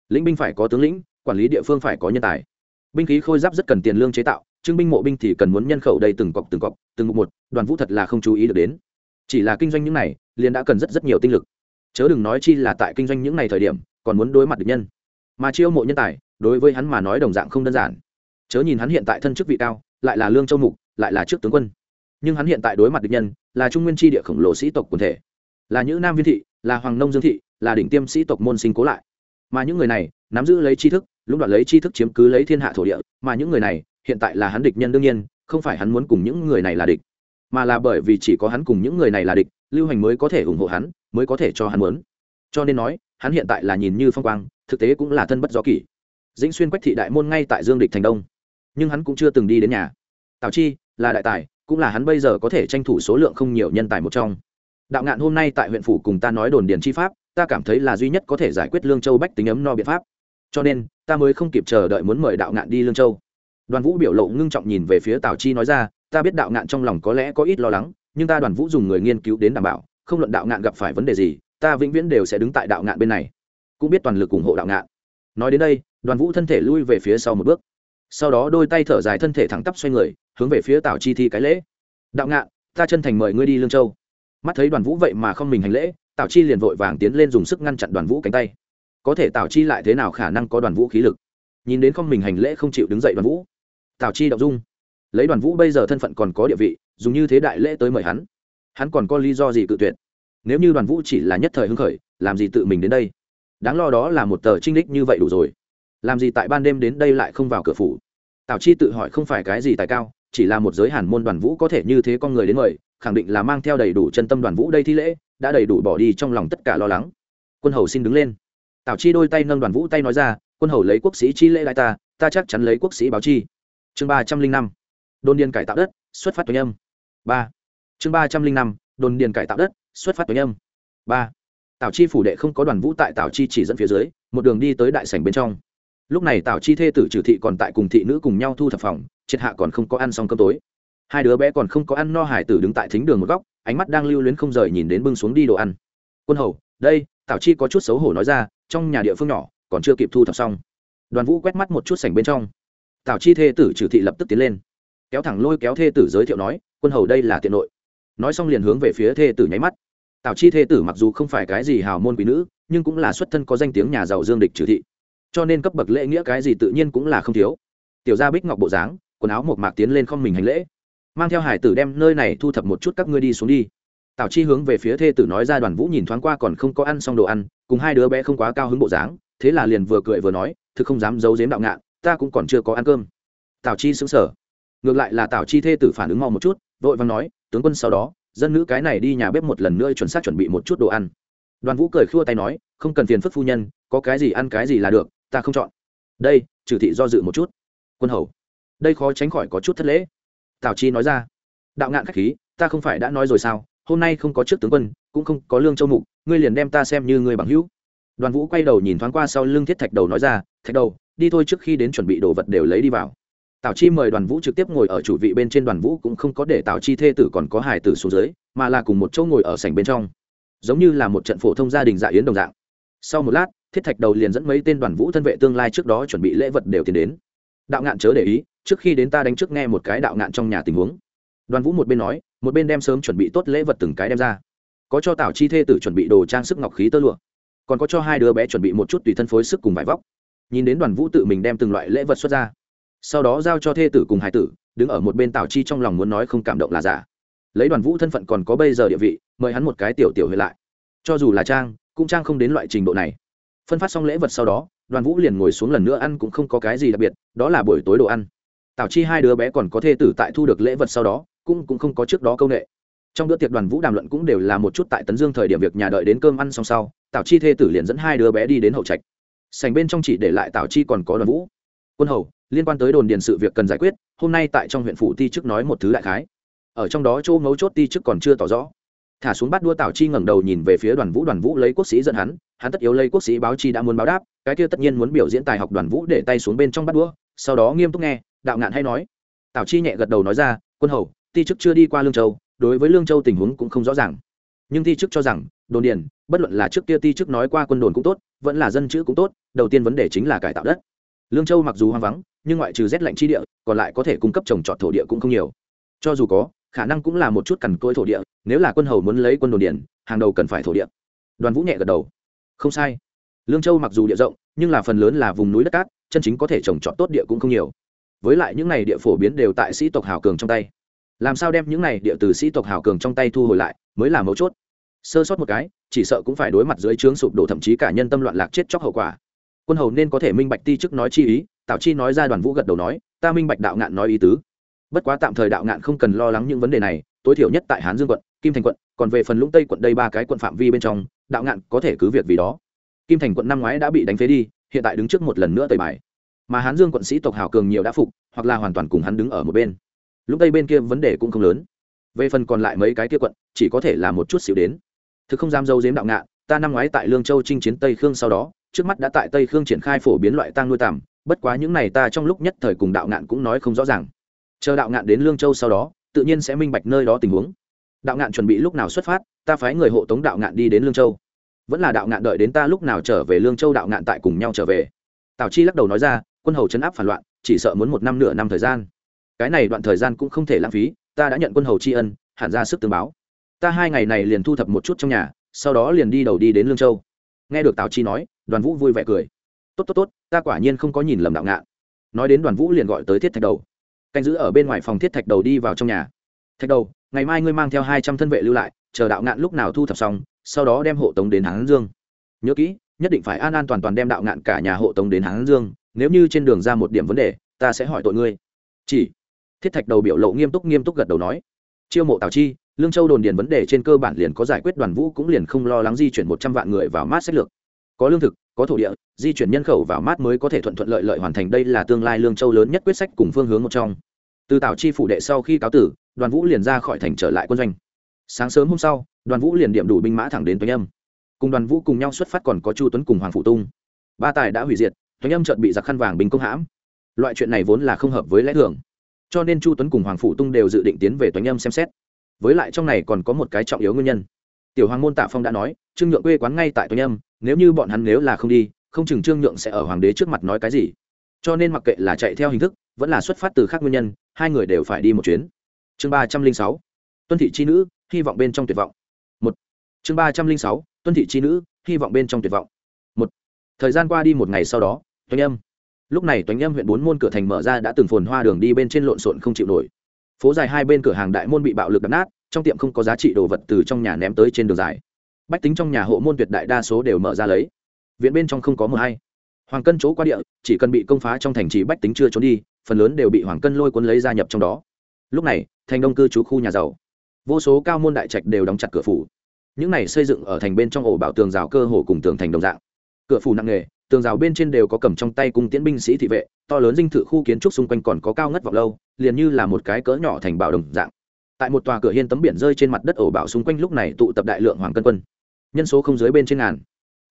Lĩnh binh phải có tướng lĩnh, quản lý địa phương phải có nhân tài. Binh khí khôi giáp rất cần tiền lương chế tạo trưng binh mộ binh thì cần muốn nhân khẩu đầy từng cọc từng cọc, từng mục một, đoàn vũ thật là không chú ý được đến. Chỉ là kinh doanh những này, liền đã cần rất rất nhiều tinh lực. Chớ đừng nói chi là tại kinh doanh những này thời điểm, còn muốn đối mặt địch nhân. Mà chiêu mộ nhân tài đối với hắn mà nói đồng dạng không đơn giản. Chớ nhìn hắn hiện tại thân chức vị cao, lại là lương châu mục, lại là trước tướng quân. Nhưng hắn hiện tại đối mặt địch nhân, là trung nguyên tri địa khổng lồ sĩ tộc quần thể. Là những nam viên thị, là hoàng nông dương thị, là đỉnh tiêm sĩ tộc môn sinh cố lại. Mà những người này, nắm giữ lấy tri thức lúc đoạn lấy tri thức chiếm cứ lấy thiên hạ thổ địa, mà những người này, hiện tại là hắn địch nhân đương nhiên, không phải hắn muốn cùng những người này là địch. Mà là bởi vì chỉ có hắn cùng những người này là địch, lưu hành mới có thể ủng hộ hắn, mới có thể cho hắn muốn. Cho nên nói, hắn hiện tại là nhìn như phong quang, thực tế cũng là thân bất do kỷ dĩnh xuyên quách thị đại môn ngay tại dương địch thành đông. Nhưng hắn cũng chưa từng đi đến nhà. Tào chi, là đại tài, cũng là hắn bây giờ có thể tranh thủ số lượng không nhiều nhân tài một trong. Đạo ngạn hôm nay tại huyện phủ cùng ta nói đồn điền chi pháp, ta cảm thấy là duy nhất có thể giải quyết lương châu bách tính ấm no biện pháp. Cho nên, ta mới không kịp chờ đợi muốn mời đạo ngạn đi lương châu. Đoàn vũ biểu lộ ngưng trọng nhìn về phía tào chi nói ra, ta biết đạo ngạn trong lòng có lẽ có ít lo lắng, nhưng ta đoàn vũ dùng người nghiên cứu đến đảm bảo, không luận đạo ngạn gặp phải vấn đề gì, ta vĩnh viễn đều sẽ đứng tại đạo ngạn bên này. Cũng biết toàn lực ủng hộ đạo ngạn nói đến đây, đoàn vũ thân thể lui về phía sau một bước. Sau đó đôi tay thở dài thân thể thẳng tắp xoay người, hướng về phía tào chi thi cái lễ. Đạo ngạn, ta chân thành mời ngươi đi lương châu. Mắt thấy đoàn vũ vậy mà không mình hành lễ tào chi liền vội vàng tiến lên dùng sức ngăn chặn đoàn vũ cánh tay. Có thể tào chi lại thế nào khả năng có đoàn vũ khí lực? Nhìn đến không mình hành lễ không chịu đứng dậy đoàn vũ tào chi đọc dung. Lấy đoàn vũ bây giờ thân phận còn có địa vị, dùng như thế đại lễ tới mời hắn. Hắn còn có lý do gì cự tuyệt? Nếu như đoàn vũ chỉ là nhất thời hưng khởi, làm gì tự mình đến đây? Đáng lo đó là một tờ trinh đích như vậy đủ rồi. Làm gì tại ban đêm đến đây lại không vào cửa phủ? Tào chi tự hỏi không phải cái gì tài cao, chỉ là một giới hàn môn đoàn vũ có thể như thế con người đến mời, khẳng định là mang theo đầy đủ chân tâm đoàn vũ đây thi lễ, đã đầy đủ bỏ đi trong lòng tất cả lo lắng. Quân hầu xin đứng lên. Tào chi đôi tay nâng đoàn vũ tay nói ra, quân hầu lấy quốc sĩ chi lễ đại ta ta chắc chắn lấy quốc sĩ báo chi. Chương ba trăm linh năm. Đồn điền cải tạo đất, xuất phát toánh âm. Ba. Chương ba trăm linh năm. Đồn điền cải tạo đất, xuất phát toánh âm. Ba tào chi phủ đệ không có đoàn vũ tại tào chi chỉ dẫn phía dưới, một đường đi tới đại sảnh bên trong. Lúc này tào chi thê tử trừ thị còn tại cùng thị nữ cùng nhau thu thập phòng, triệt hạ còn không có ăn xong cơm tối. Hai đứa bé còn không có ăn no, hải tử đứng tại thính đường một góc, ánh mắt đang lưu luyến không rời nhìn đến bưng xuống đi đồ ăn. Quân hầu, đây, tào chi có chút xấu hổ nói ra, trong nhà địa phương nhỏ, còn chưa kịp thu thập xong. Đoàn vũ quét mắt một chút sảnh bên trong. Tào chi thê tử trừ thị lập tức tiến lên, kéo thẳng lôi kéo thê tử giới thiệu nói, quân hầu đây là tiện nội. Nói xong liền hướng về phía thê tử nháy mắt tào chi thê tử mặc dù không phải cái gì hào môn quý nữ, nhưng cũng là xuất thân có danh tiếng nhà giàu dương địch trừ thị. Cho nên cấp bậc lễ nghĩa cái gì tự nhiên cũng là không thiếu. Tiểu gia bích ngọc bộ dáng, quần áo một mạc tiến lên không mình hành lễ. Mang theo hải tử đem nơi này thu thập một chút các ngươi đi xuống đi. Tào chi hướng về phía thê tử nói ra đoàn vũ nhìn thoáng qua còn không có ăn xong đồ ăn, cùng hai đứa bé không quá cao hứng bộ dáng, thế là liền vừa cười vừa nói, thực không dám giấu giếm đạo ngạn, ta cũng còn chưa có ăn cơm. Tào chi xứng sở ngược lại là tào chi thê tử phản ứng mau một chút, vội vàng nói, tướng quân sau đó dân nữ cái này đi nhà bếp một lần nữa chuẩn xác chuẩn bị một chút đồ ăn. Đoàn vũ cười khua tay nói, không cần phiền phức phu nhân, có cái gì ăn cái gì là được, ta không chọn. Đây, trừ thị do dự một chút. Quân hầu. Đây khó tránh khỏi có chút thất lễ. Tào chi nói ra, đạo ngạn k h á c h khí, ta không phải đã nói rồi sao, hôm nay không có trước tướng quân, cũng không có lương châu mục, ngươi liền đem ta xem như người bằng hữu. Đoàn vũ quay đầu nhìn thoáng qua sau lưng thiết thạch đầu nói ra, thạch đầu, đi thôi trước khi đến chuẩn bị đồ vật đều lấy đi vào tào chi mời đoàn vũ trực tiếp ngồi ở chủ vị bên trên đoàn vũ cũng không có để tào chi thê tử còn có hải tử xuống dưới, mà là cùng một chỗ ngồi ở sảnh bên trong. Giống như là một trận phổ thông gia đình dạ yến đồng dạng. Sau một lát, thiết thạch đầu liền dẫn mấy tên đoàn vũ thân vệ tương lai trước đó chuẩn bị lễ vật đều tiến đến. Đạo ngạn chớ để ý, trước khi đến ta đánh trước nghe một cái đạo ngạn trong nhà tình huống. Đoàn vũ một bên nói, một bên đem sớm chuẩn bị tốt lễ vật từng cái đem ra. Có cho tào chi thê tử chuẩn bị đồ trang sức ngọc khí tơ lụa. Còn có cho hai đứa bé chuẩn bị một chút tùy thân phối sức cùng vải vóc. Nhìn đến đoàn vũ tự mình đem từng loại lễ vật xuất ra sau đó giao cho thê tử cùng hải tử, đứng ở một bên tào chi trong lòng muốn nói không cảm động là giả. Lấy đoàn vũ thân phận còn có bây giờ địa vị, mời hắn một cái tiểu tiểu huyện lại. Cho dù là trang, cũng trang không đến loại trình độ này. Phân phát xong lễ vật sau đó, đoàn vũ liền ngồi xuống lần nữa ăn cũng không có cái gì đặc biệt, đó là buổi tối đồ ăn. Tào chi hai đứa bé còn có thê tử tại thu được lễ vật sau đó, cũng cũng không có trước đó công nghệ trong bữa tiệc đoàn vũ đàm luận cũng đều là một chút tại tấn dương thời điểm việc nhà đợi đến cơm ăn xong sau, tào chi thê tử liền dẫn hai đứa bé đi đến hậu trạch. Sành bên trong chỉ để lại tào chi còn có đoàn vũ. Quân hầu liên quan tới đồn điền sự việc cần giải quyết, hôm nay tại trong huyện phủ ti chức nói một thứ đại khái. Ở trong đó châu ngấu chốt ti chức còn chưa tỏ rõ. Thả xuống bắt đua tảo chi ngẩng đầu nhìn về phía đoàn vũ đoàn vũ lấy quốc sĩ dẫn hắn hắn tất yếu lấy quốc sĩ báo chi đã muốn báo đáp, cái kia tất nhiên muốn biểu diễn tài học đoàn vũ để tay xuống bên trong bắt đua, sau đó nghiêm túc nghe, đạo ngạn hay nói. Tảo chi nhẹ gật đầu nói ra, quân hầu, ti chức chưa đi qua lương châu, đối với lương châu tình huống cũng không rõ ràng. Nhưng ti chức cho rằng, đồn điền, bất luận là trước kia ti chức nói qua quân đồn cũng tốt, vẫn là dân chữ cũng tốt, đầu tiên vấn đề chính là cải tạo đất. Lương châu mặc dù hoang vắng nhưng ngoại trừ rét lạnh chi địa, còn lại có thể cung cấp trồng trọt thổ địa cũng không nhiều. Cho dù có, khả năng cũng là một chút cằn cỗi thổ địa, nếu là quân hầu muốn lấy quân đồn điền, hàng đầu cần phải thổ địa. Đoàn vũ nhẹ gật đầu. Không sai. Lương châu mặc dù địa rộng, nhưng là phần lớn là vùng núi đất cát, chân chính có thể trồng trọt tốt địa cũng không nhiều. Với lại những này địa phổ biến đều tại sĩ tộc hào cường trong tay. Làm sao đem những này địa từ sĩ tộc hào cường trong tay thu hồi lại, mới là mấu chốt. Sơ sót một cái, chỉ sợ cũng phải đối mặt dưới trướng sụp đổ thậm chí cả nhân tâm loạn lạc chết chóc hậu quả. Quân hầu nên có thể minh bạch ti chức nói chi ý Tạo chi nói ra đoàn vũ gật đầu nói, ta minh bạch đạo ngạn nói ý tứ. Bất quá tạm thời đạo ngạn không cần lo lắng những vấn đề này, tối thiểu nhất tại hán dương quận, kim thành quận, còn về phần lũng tây quận đây ba cái quận phạm vi bên trong, đạo ngạn có thể cứ việc vì đó. Kim thành quận năm ngoái đã bị đánh phế đi, hiện tại đứng trước một lần nữa tời bài. Mà hán dương quận sĩ tộc hào cường nhiều đã phục, hoặc là hoàn toàn cùng hắn đứng ở một bên. Lúc đây bên kia vấn đề cũng không lớn. Về phần còn lại mấy cái kia quận, chỉ có thể là một chút xíu đến. Thực không dám dâu dếm đạo ngạn, ta năm ngoái tại lương châu chinh chiến tây khương sau đó, trước mắt đã tại tây khương triển khai phổ biến loại tang nuôi tằm bất quá những này ta trong lúc nhất thời cùng đạo ngạn cũng nói không rõ ràng. Chờ đạo ngạn đến lương châu sau đó, tự nhiên sẽ minh bạch nơi đó tình huống. Đạo ngạn chuẩn bị lúc nào xuất phát, ta phái người hộ tống đạo ngạn đi đến lương châu. Vẫn là đạo ngạn đợi đến ta lúc nào trở về lương châu đạo ngạn tại cùng nhau trở về. Tào chi lắc đầu nói ra, quân hầu chấn áp phản loạn, chỉ sợ muốn một năm nửa năm thời gian. Cái này đoạn thời gian cũng không thể lãng phí, ta đã nhận quân hầu tri ân, hẳn ra sức tương báo. Ta hai ngày này liền thu thập một chút trong nhà, sau đó liền đi đầu đi đến lương châu. Nghe được tào chi nói, đoàn vũ vui vẻ cười tốt tốt tốt, ta quả nhiên không có nhìn lầm đạo ngạn. Nói đến đoàn vũ liền gọi tới thiết thạch đầu. Canh giữ ở bên ngoài phòng thiết thạch đầu đi vào trong nhà. Thạch đầu, ngày mai ngươi mang theo hai trăm thân vệ lưu lại, chờ đạo ngạn lúc nào thu thập xong, sau đó đem hộ tống đến hán dương. Nhớ kỹ, nhất định phải an an toàn toàn đem đạo ngạn cả nhà hộ tống đến hán dương, nếu như trên đường ra một điểm vấn đề, ta sẽ hỏi tội ngươi. Chỉ, thiết thạch đầu biểu lộ nghiêm túc nghiêm túc gật đầu nói. Chiêu mộ tào chi, lương châu đồn điền vấn đề trên cơ bản liền có giải quyết đoàn vũ cũng liền không lo lắng di chuyển một trăm vạn người vào mát sách lược. Có lương thực có thổ địa, di chuyển nhân khẩu vào mát mới có thể thuận thuận lợi lợi hoàn thành. Đây là tương lai lương châu lớn nhất quyết sách cùng phương hướng một trong. Từ tào chi phủ đệ sau khi cáo tử, đoàn vũ liền ra khỏi thành trở lại quân doanh. Sáng sớm hôm sau, đoàn vũ liền điểm đủ binh mã thẳng đến tuấn âm. Cùng đoàn vũ cùng nhau xuất phát còn có chu tuấn cùng hoàng phụ tung. Ba tài đã hủy diệt, tuấn âm chợt bị giặc khăn vàng bình công hãm. Loại chuyện này vốn là không hợp với lẽ thường. Cho nên chu tuấn cùng hoàng phụ tung đều dự định tiến về tuấn âm xem xét. Với lại trong này còn có một cái trọng yếu nguyên nhân. Tiểu hoàng môn tạ phong đã nói, trương nhượng quê quán ngay tại tuấn âm nếu như bọn hắn nếu là không đi, không chừng trương nhượng sẽ ở hoàng đế trước mặt nói cái gì. Cho nên mặc kệ là chạy theo hình thức, vẫn là xuất phát từ khác nguyên nhân, hai người đều phải đi một chuyến. Chương ba trăm linh sáu, tuân thị chi nữ, hy vọng bên trong tuyệt vọng. Một. Chương ba trăm linh sáu, tuân thị chi nữ, hy vọng bên trong tuyệt vọng. Một. Thời gian qua đi một ngày sau đó toanh âm. Lúc này toanh âm huyện bốn môn cửa thành mở ra đã từng phồn hoa đường đi bên trên lộn xộn không chịu nổi. Phố dài hai bên cửa hàng đại môn bị bạo lực đập nát, trong tiệm không có giá trị đồ vật từ trong nhà ném tới trên đường dài bách tính trong nhà hộ môn tuyệt đại đa số đều mở ra lấy. Viện bên trong không có mờ hay. Hoàng cân chỗ qua địa, chỉ cần bị công phá trong thành trì bách tính chưa trốn đi, phần lớn đều bị hoàng cân lôi cuốn lấy gia nhập trong đó. Lúc này, thành đông cư trú khu nhà giàu. Vô số cao môn đại trạch đều đóng chặt cửa phủ. Những này xây dựng ở thành bên trong ổ bảo tường rào cơ hồ cùng tường thành đồng dạng. Cửa phủ nặng nghề tường rào bên trên đều có cầm trong tay cung tiễn binh sĩ thị vệ, to lớn dinh thự khu kiến trúc xung quanh còn có cao ngất vọng lâu, liền như là một cái cỡ nhỏ thành bảo đồng dạng. Tại một tòa cửa hiên tấm biển rơi trên mặt đất ổ bảo xung quanh lúc này tụ tập đại lượng hoàng cân quân nhân số không dưới bên trên ngàn.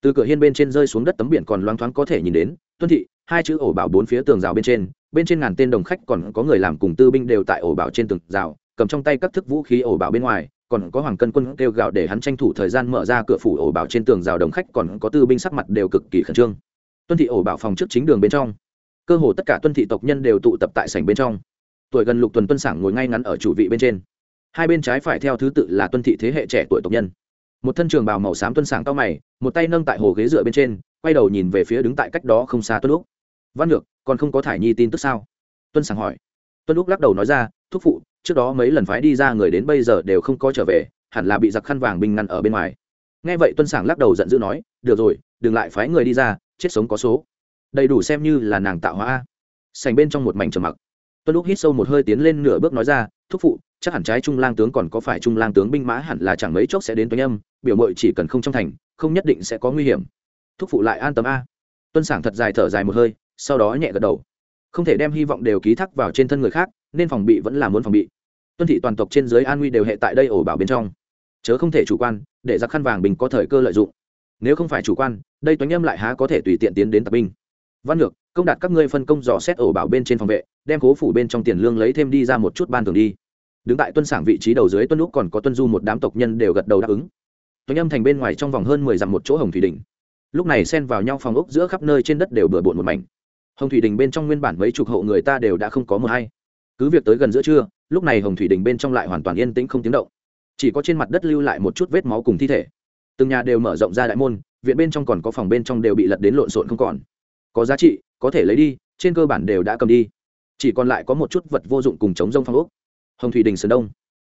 Từ cửa hiên bên trên rơi xuống đất tấm biển còn loáng thoáng có thể nhìn đến, tuân thị, hai chữ ổ bảo bốn phía tường rào bên trên bên trên ngàn tên đồng khách còn có người làm cùng tư binh đều tại ổ bảo trên tường rào, cầm trong tay các thức vũ khí ổ bảo bên ngoài, còn có hoàng cân quân kêu gạo để hắn tranh thủ thời gian mở ra cửa phủ ổ bảo trên tường rào đồng khách còn có tư binh sắc mặt đều cực kỳ khẩn trương. Tuân thị ổ bảo phòng trước chính đường bên trong. Cơ hồ tất cả tuân thị tộc nhân đều tụ tập tại sảnh bên trong. Tuổi gần lục tuần tuân sảng ngồi ngay ngắn ở chủ vị bên trên. Hai bên trái phải theo thứ tự là tuân thị thế hệ trẻ tuổi tộc nhân một thân trường bào màu xám tuân sảng cao mày, một tay nâng tại hồ ghế dựa bên trên, quay đầu nhìn về phía đứng tại cách đó không xa tuân lúc văn lược còn không có thải nhi tin tức sao? Tuân sảng hỏi. Tuân lúc lắc đầu nói ra, thúc phụ, trước đó mấy lần phái đi ra người đến bây giờ đều không có trở về, hẳn là bị giặc khăn vàng binh ngăn ở bên ngoài. Nghe vậy tuân sảng lắc đầu giận dữ nói, được rồi, đừng lại phái người đi ra, chết sống có số. Đầy đủ xem như là nàng tạo hóa sành bên trong một mảnh trầm mặc. Tuân lúc hít sâu một hơi tiến lên nửa bước nói ra, thúc phụ chắc hẳn trái trung lang tướng còn có phải trung lang tướng binh mã hẳn là chẳng mấy chốc sẽ đến toanh âm, biểu mội chỉ cần không trong thành, không nhất định sẽ có nguy hiểm. Thúc phụ lại an tâm a. Tuân sảng thật dài thở dài một hơi, sau đó nhẹ gật đầu. Không thể đem hy vọng đều ký thác vào trên thân người khác, nên phòng bị vẫn là muốn phòng bị. Tuân thị toàn tộc trên giới an nguy đều hệ tại đây ổ bảo bên trong. Chớ không thể chủ quan, để giặc khăn vàng bình có thời cơ lợi dụng. Nếu không phải chủ quan, đây toánh âm lại há có thể tùy tiện tiến đến tập binh. Văn lược công đạt các ngươi phân công dò xét ổ bảo bên trên phòng vệ, đem cố phủ bên trong tiền lương lấy thêm đi ra một chút ban thường đi đứng tại tuân sảng vị trí đầu dưới tuân lúc còn có tuân du một đám tộc nhân đều gật đầu đáp ứng. Tuấn âm thành bên ngoài trong vòng hơn mười dặm một chỗ hồng thủy đình. Lúc này xen vào nhau phòng ốc giữa khắp nơi trên đất đều bừa bộn một mảnh. Hồng thủy đình bên trong nguyên bản mấy chục hộ người ta đều đã không có mờ hay cứ việc tới gần giữa trưa, lúc này hồng thủy đình bên trong lại hoàn toàn yên tĩnh không tiếng động. Chỉ có trên mặt đất lưu lại một chút vết máu cùng thi thể. Từng nhà đều mở rộng ra đại môn, viện bên trong còn có phòng bên trong đều bị lật đến lộn xộn không còn. Có giá trị, có thể lấy đi, trên cơ bản đều đã cầm đi. Chỉ còn lại có một chút vật vô dụng cùng chống rông phong ốc hồng thủy đình sơn đông.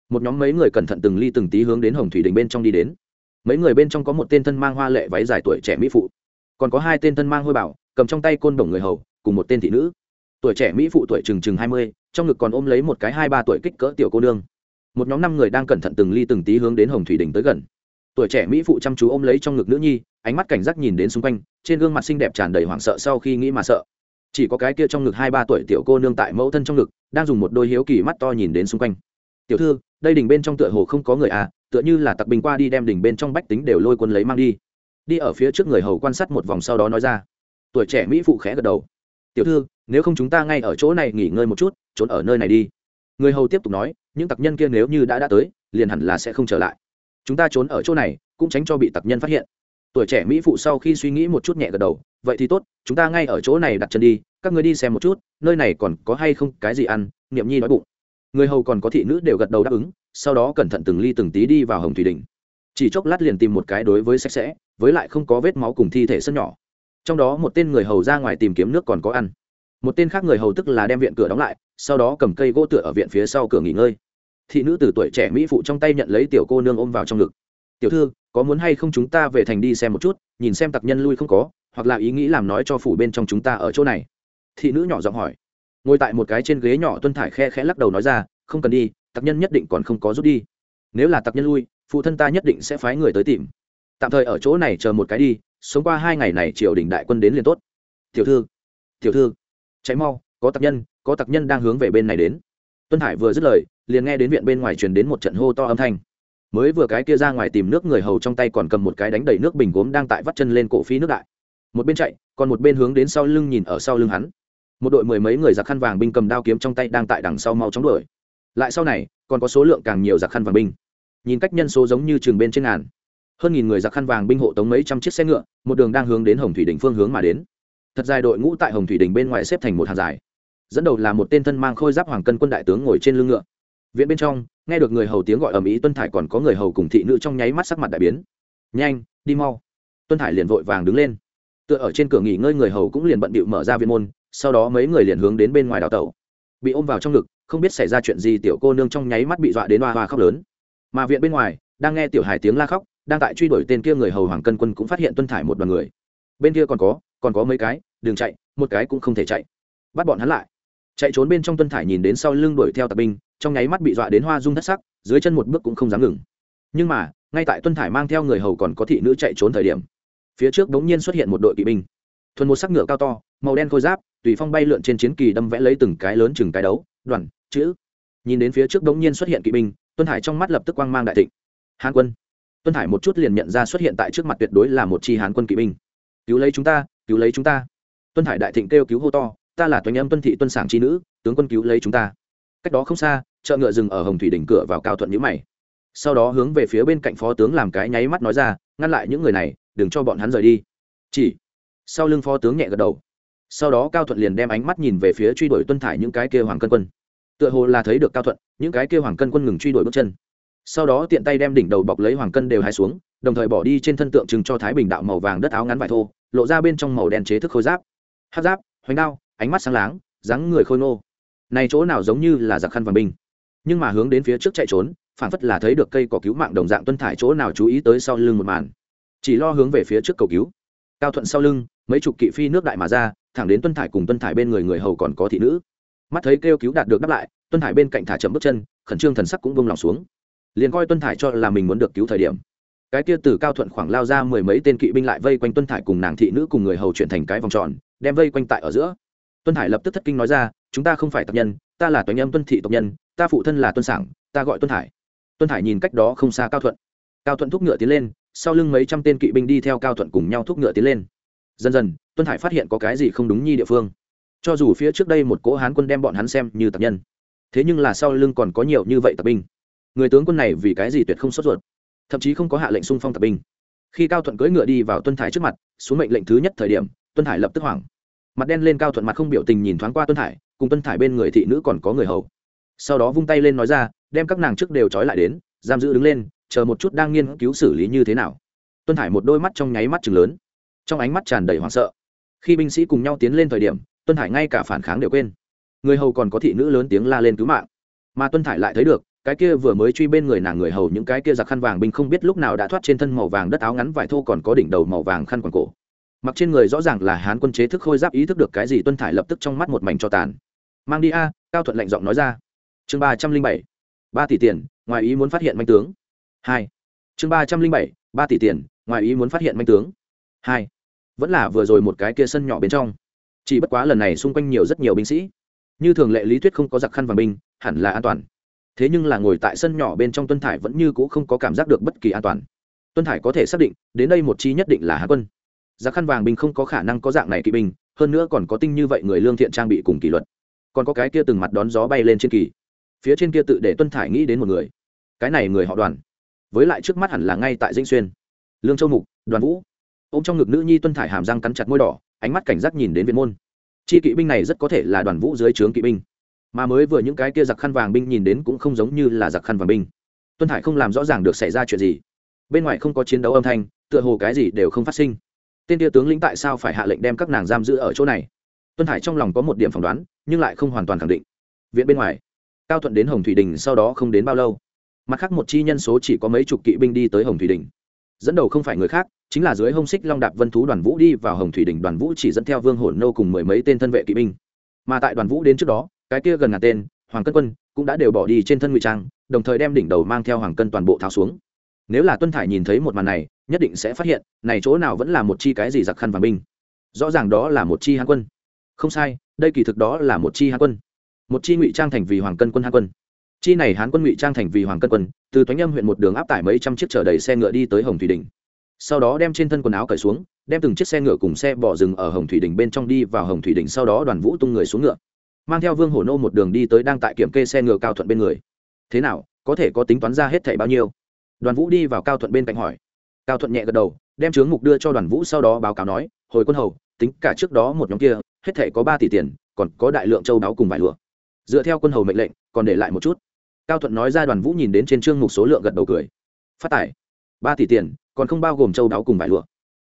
Một nhóm mấy người cẩn thận từng ly từng tí hướng đến hồng thủy đình bên trong đi đến. Mấy người bên trong có một tên thân mang hoa lệ váy dài tuổi trẻ mỹ phụ. Còn có hai tên thân mang hôi bảo, cầm trong tay côn đồng người hầu, cùng một tên thị nữ. Tuổi trẻ mỹ phụ tuổi chừng chừng hai mươi, trong ngực còn ôm lấy một cái hai ba tuổi kích cỡ tiểu cô nương. Một nhóm năm người đang cẩn thận từng ly từng tí hướng đến hồng thủy đình tới gần. Tuổi trẻ mỹ phụ chăm chú ôm lấy trong ngực nữ nhi, ánh mắt cảnh giác nhìn đến xung quanh, trên gương mặt xinh đẹp tràn đầy hoảng sợ sau khi nghĩ mà sợ. Chỉ có cái kia trong ngực hai ba tuổi tiểu cô nương tại mẫu thân trong ngực đang dùng một đôi hiếu kỳ mắt to nhìn đến xung quanh. Tiểu thư, đây đỉnh bên trong tựa hồ không có người à tựa như là tặc binh qua đi đem đỉnh bên trong bách tính đều lôi quân lấy mang đi. Đi ở phía trước người hầu quan sát một vòng sau đó nói ra. Tuổi trẻ mỹ phụ khẽ gật đầu. Tiểu thư, nếu không chúng ta ngay ở chỗ này nghỉ ngơi một chút, trốn ở nơi này đi. Người hầu tiếp tục nói, những tặc nhân kia nếu như đã đã tới, liền hẳn là sẽ không trở lại. Chúng ta trốn ở chỗ này, cũng tránh cho bị tặc nhân phát hiện tuổi trẻ mỹ phụ sau khi suy nghĩ một chút nhẹ gật đầu, vậy thì tốt, chúng ta ngay ở chỗ này đặt chân đi, các người đi xem một chút, nơi này còn có hay không cái gì ăn? Niệm nhi nói bụng. Người hầu còn có thị nữ đều gật đầu đáp ứng, sau đó cẩn thận từng ly từng tí đi vào hồng thủy đình. Chỉ chốc lát liền tìm một cái đối với sạch sẽ, với lại không có vết máu cùng thi thể sân nhỏ. Trong đó một tên người hầu ra ngoài tìm kiếm nước còn có ăn. Một tên khác người hầu tức là đem viện cửa đóng lại, sau đó cầm cây gỗ tựa ở viện phía sau cửa nghỉ ngơi. Thị nữ từ tuổi trẻ mỹ phụ trong tay nhận lấy tiểu cô nương ôm vào trong ngực tiểu thư, có muốn hay không chúng ta về thành đi xem một chút, nhìn xem tặc nhân lui không có, hoặc là ý nghĩ làm nói cho phủ bên trong chúng ta ở chỗ này? Thị nữ nhỏ giọng hỏi. Ngồi tại một cái trên ghế nhỏ tuân thải khe khẽ lắc đầu nói ra, không cần đi, tặc nhân nhất định còn không có rút đi. Nếu là tặc nhân lui, phụ thân ta nhất định sẽ phái người tới tìm. Tạm thời ở chỗ này chờ một cái đi, sống qua hai ngày này triều đình đại quân đến liền tốt. Tiểu thư tiểu thư cháy mau, có tặc nhân, có tặc nhân đang hướng về bên này đến. Tuân hải vừa dứt lời, liền nghe đến viện bên ngoài truyền đến một trận hô to âm thanh mới vừa cái kia ra ngoài tìm nước người hầu trong tay còn cầm một cái đánh đầy nước bình gốm đang tại vắt chân lên cổ phi nước đại. Một bên chạy, còn một bên hướng đến sau lưng nhìn ở sau lưng hắn. Một đội mười mấy người giặc khăn vàng binh cầm đao kiếm trong tay đang tại đằng sau mau chóng đuổi. Lại sau này, còn có số lượng càng nhiều giặc khăn vàng binh. Nhìn cách nhân số giống như trường bên trên ngàn, hơn nghìn người giặc khăn vàng binh hộ tống mấy trăm chiếc xe ngựa, một đường đang hướng đến hồng thủy đình phương hướng mà đến. Thật dài đội ngũ tại hồng thủy đình bên ngoài xếp thành một hàng dài. Dẫn đầu là một tên thân mang khôi giáp hoàng cân quân đại tướng ngồi trên lưng ngựa. Viện bên trong nghe được người hầu tiếng gọi ở mỹ tuân thải còn có người hầu cùng thị nữ trong nháy mắt sắc mặt đại biến. Nhanh, đi mau. Tuân thải liền vội vàng đứng lên. Tựa ở trên cửa nghỉ ngơi, người hầu cũng liền bận bịu mở ra viện môn, sau đó mấy người liền hướng đến bên ngoài đào tẩu. Bị ôm vào trong ngực, không biết xảy ra chuyện gì, tiểu cô nương trong nháy mắt bị dọa đến hoa hoa khóc lớn. Mà viện bên ngoài, đang nghe tiểu hải tiếng la khóc, đang tại truy đuổi tên kia người hầu hoàng cân quân cũng phát hiện tuân thải một đoàn người. Bên kia còn có còn có mấy cái, đừng chạy, một cái cũng không thể chạy. Bắt bọn hắn lại. Chạy trốn bên trong tuân thải nhìn đến sau lưng đuổi theo tạp binh trong nháy mắt bị dọa đến hoa dung thất sắc, dưới chân một bước cũng không dám ngừng. Nhưng mà, ngay tại tuân thải mang theo người hầu còn có thị nữ chạy trốn thời điểm, phía trước đống nhiên xuất hiện một đội kỵ binh. Thuần một sắc ngựa cao to, màu đen khôi giáp, tùy phong bay lượn trên chiến kỳ đâm vẽ lấy từng cái lớn chừng cái đấu, đoàn, chữ. Nhìn đến phía trước đống nhiên xuất hiện kỵ binh, tuân hải trong mắt lập tức quang mang đại thịnh. Hán quân. Tuân hải một chút liền nhận ra xuất hiện tại trước mặt tuyệt đối là một chi hán quân kỵ binh. Cứu lấy chúng ta, cứu lấy chúng ta. Tuân hải đại thịnh kêu cứu hô to, ta là tuấn âm tuân thị tuân sảng chi nữ, tướng quân cứu lấy chúng ta cách đó không xa, chợ ngựa dừng ở hồng thủy đỉnh cửa vào cao thuận nhữ mày. Sau đó hướng về phía bên cạnh phó tướng làm cái nháy mắt nói ra, ngăn lại những người này, đừng cho bọn hắn rời đi. Chỉ. Sau lưng phó tướng nhẹ gật đầu. Sau đó cao thuận liền đem ánh mắt nhìn về phía truy đuổi tuân thải những cái kêu hoàng cân quân. Tựa hồ là thấy được cao thuận, những cái kêu hoàng cân quân ngừng truy đuổi bước chân. Sau đó tiện tay đem đỉnh đầu bọc lấy hoàng cân đều hai xuống, đồng thời bỏ đi trên thân tượng trưng cho thái bình đạo màu vàng đất áo ngắn vải thô, lộ ra bên trong màu đen chế thức khôi giáp. Hát giáp, hoành đao, ánh mắt sáng láng, dáng người khôi nô này chỗ nào giống như là giặc khăn vàng binh. Nhưng mà hướng đến phía trước chạy trốn phản phất là thấy được cây cỏ cứu mạng đồng dạng tuân thải chỗ nào chú ý tới sau lưng một màn. Chỉ lo hướng về phía trước cầu cứu. Cao thuận sau lưng, mấy chục kỵ phi nước đại mà ra, thẳng đến tuân thải cùng tuân thải bên người người hầu còn có thị nữ. Mắt thấy kêu cứu đạt được đáp lại, tuân thải bên cạnh thả chậm bước chân, khẩn trương thần sắc cũng vung lòng xuống. Liền coi tuân thải cho là mình muốn được cứu thời điểm. Cái kia từ cao thuận khoảng lao ra mười mấy tên kỵ binh lại vây quanh tuân thải cùng nàng thị nữ cùng người hầu chuyển thành cái vòng tròn, đem vây quanh tại ở giữa. Tuân thải lập tức thất kinh nói ra chúng ta không phải tập nhân, ta là toánh âm tuân thị tộc nhân, ta phụ thân là tuân sản ta gọi tuân hải. tuân hải nhìn cách đó không xa cao thuận. Cao thuận thúc ngựa tiến lên, sau lưng mấy trăm tên kỵ binh đi theo cao thuận cùng nhau thúc ngựa tiến lên. Dần dần, tuân hải phát hiện có cái gì không đúng nhi địa phương. Cho dù phía trước đây một cỗ hán quân đem bọn hắn xem như tập nhân, thế nhưng là sau lưng còn có nhiều như vậy tập binh. Người tướng quân này vì cái gì tuyệt không sốt ruột, thậm chí không có hạ lệnh xung phong tập binh. Khi cao thuận cưỡi ngựa đi vào tuân thải trước mặt, xuống mệnh lệnh thứ nhất thời điểm, tuân hải lập tức hoảng. Mặt đen lên cao thuận mặt không biểu tình nhìn thoáng qua tuân hải cùng tuân thải bên người thị nữ còn có người hầu. Sau đó vung tay lên nói ra, đem các nàng trước đều trói lại đến, giam giữ đứng lên, chờ một chút đang nghiên cứu xử lý như thế nào. Tuân thải một đôi mắt trong nháy mắt chừng lớn. Trong ánh mắt tràn đầy hoảng sợ. Khi binh sĩ cùng nhau tiến lên thời điểm, tuân thải ngay cả phản kháng đều quên. Người hầu còn có thị nữ lớn tiếng la lên cứu mạng. Mà tuân thải lại thấy được, cái kia vừa mới truy bên người nàng người hầu những cái kia giặc khăn vàng binh không biết lúc nào đã thoát trên thân màu vàng đất áo ngắn vải thô còn có đỉnh đầu màu vàng khăn quàng cổ. Mặc trên người rõ ràng là hán quân chế thức khôi giáp ý thức được cái gì, tuân thải lập tức trong mắt một mảnh cho tàn mang đi a, cao thuận lạnh giọng nói ra. Chương ba trăm linh bảy, ba tỷ tiền, ngoài ý muốn phát hiện manh tướng. Hai. Chương ba trăm linh bảy, ba tỷ tiền, ngoài ý muốn phát hiện manh tướng. Hai. Vẫn là vừa rồi một cái kia sân nhỏ bên trong. Chỉ bất quá lần này xung quanh nhiều rất nhiều binh sĩ. Như thường lệ lý thuyết không có giặc khăn vàng binh, hẳn là an toàn. Thế nhưng là ngồi tại sân nhỏ bên trong tuân thải vẫn như c ũ không có cảm giác được bất kỳ an toàn. Tuân thải có thể xác định, đến đây một chi nhất định là hạ quân. Giặc khăn vàng binh không có khả năng có dạng này kỵ binh, hơn nữa còn có tinh như vậy người lương thiện trang bị cùng kỷ luật còn có cái kia từng mặt đón gió bay lên trên kỳ. Phía trên kia tự để tuân thải nghĩ đến một người. Cái này người họ đoàn. Với lại trước mắt hẳn là ngay tại dinh xuyên. Lương châu mục, đoàn vũ. Ô m trong ngực nữ nhi tuân thải hàm răng cắn chặt môi đỏ, ánh mắt cảnh giác nhìn đến viện môn. Chi kỵ binh này rất có thể là đoàn vũ dưới trướng kỵ binh. Mà mới vừa những cái kia giặc khăn vàng binh nhìn đến cũng không giống như là giặc khăn vàng binh. Tuân thải không làm rõ ràng được xảy ra chuyện gì. Bên ngoài không có chiến đấu âm thanh, tựa hồ cái gì đều không phát sinh. Tên kia tướng lĩnh tại sao phải hạ lệnh đem các nàng giam giữ ở chỗ này? Tuân Hải trong lòng có một điểm phỏng đoán, nhưng lại không hoàn toàn khẳng định. Viện bên ngoài, cao thuận đến hồng thủy đình sau đó không đến bao lâu. Mặt khác một chi nhân số chỉ có mấy chục kỵ binh đi tới hồng thủy đình. Dẫn đầu không phải người khác, chính là dưới hông xích long đạp vân thú đoàn vũ đi vào hồng thủy đình, đoàn vũ chỉ dẫn theo vương hổn nô cùng mười mấy tên thân vệ kỵ binh. Mà tại đoàn vũ đến trước đó, cái kia gần ngàn tên, hoàng cân quân, cũng đã đều bỏ đi trên thân ngụy trang, đồng thời đem đỉnh đầu mang theo hoàng cân toàn bộ tháo xuống. Nếu là tuân thải nhìn thấy một màn này, nhất định sẽ phát hiện, này chỗ nào vẫn là một chi cái gì giặc khăn vàng binh. Rõ ràng đó là một chi hán quân không sai, đây kỳ thực đó là một chi hán quân. Một chi ngụy trang thành vì hoàng cân quân hán quân. Chi này hán quân ngụy trang thành vì hoàng cân quân, từ toánh âm huyện một đường áp tải mấy trăm chiếc chở đầy xe ngựa đi tới hồng thủy đình. Sau đó đem trên thân quần áo cởi xuống, đem từng chiếc xe ngựa cùng xe bỏ rừng ở hồng thủy đình bên trong đi vào hồng thủy đình, sau đó đoàn vũ tung người xuống ngựa. Mang theo vương hổ nô một đường đi tới đang tại kiểm kê xe ngựa cao thuận bên người. Thế nào, có thể có tính toán ra hết thảy bao nhiêu? Đoàn vũ đi vào cao thuận bên cạnh hỏi. Cao thuận nhẹ gật đầu, đem chướng mục đưa cho đoàn vũ, sau đó báo cáo nói, hồi quân hầu, tính cả trước đó một nhóm kia hết thảy có ba tỷ tiền, còn có đại lượng châu đáo cùng vài lụa. Dựa theo quân hầu mệnh lệnh, còn để lại một chút. Cao thuận nói ra đoàn vũ nhìn đến trên chương mục số lượng gật đầu cười. Phát tải ba tỷ tiền, còn không bao gồm châu đáo cùng vài lụa.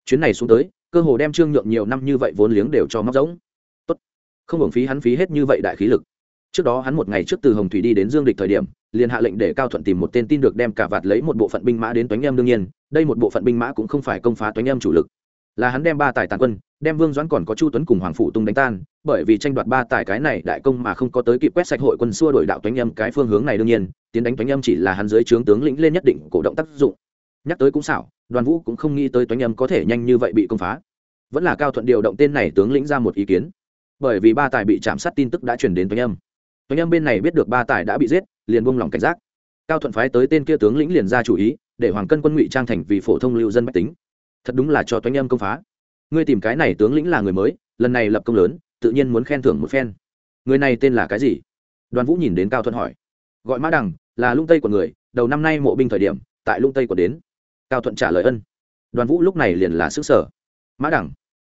Chuyến này xuống tới, cơ hồ đem trương nhượng nhiều năm như vậy vốn liếng đều cho móc giống tốt. Không hưởng phí hắn phí hết như vậy đại khí lực. Trước đó hắn một ngày trước từ hồng thủy đi đến dương địch thời điểm, liền hạ lệnh để cao thuận tìm một tên tin được đem cả vạt lấy một bộ phận binh mã đến toánh em đương nhiên. Đây một bộ phận binh mã cũng không phải công phá toánh em chủ lực là hắn đem ba tài tàn quân đem vương doãn còn có chu tuấn cùng hoàng phủ tung đánh tan bởi vì tranh đoạt ba tài cái này đại công mà không có tới kịp quét sạch hội quân xua đổi đạo toánh Âm cái phương hướng này đương nhiên tiến đánh toánh Âm chỉ là hắn dưới trướng tướng lĩnh lên nhất định cổ động tác dụng. Nhắc tới cũng xảo đoàn vũ cũng không nghĩ tới toánh Âm có thể nhanh như vậy bị công phá. Vẫn là cao thuận điều động tên này tướng lĩnh ra một ý kiến. Bởi vì ba tài bị chạm sát tin tức đã chuyển đến toánh Âm, toánh Âm bên này biết được ba tài đã bị giết liền buông lỏng cảnh giác. Cao thuận phái tới tên kia tướng lĩnh liền ra chủ ý để hoàng cân quân ngụy trang thành vì phổ thông lưu dân mách tính thật đúng là cho toanh âm công phá. Ngươi tìm cái này tướng lĩnh là người mới, lần này lập công lớn, tự nhiên muốn khen thưởng một phen. Người này tên là cái gì? Đoàn vũ nhìn đến cao thuận hỏi. Gọi mã đằng, là lung tây của người, đầu năm nay mộ binh thời điểm, tại lung tây của đến. Cao thuận trả lời ân. Đoàn vũ lúc này liền là xứ sở mã đằng,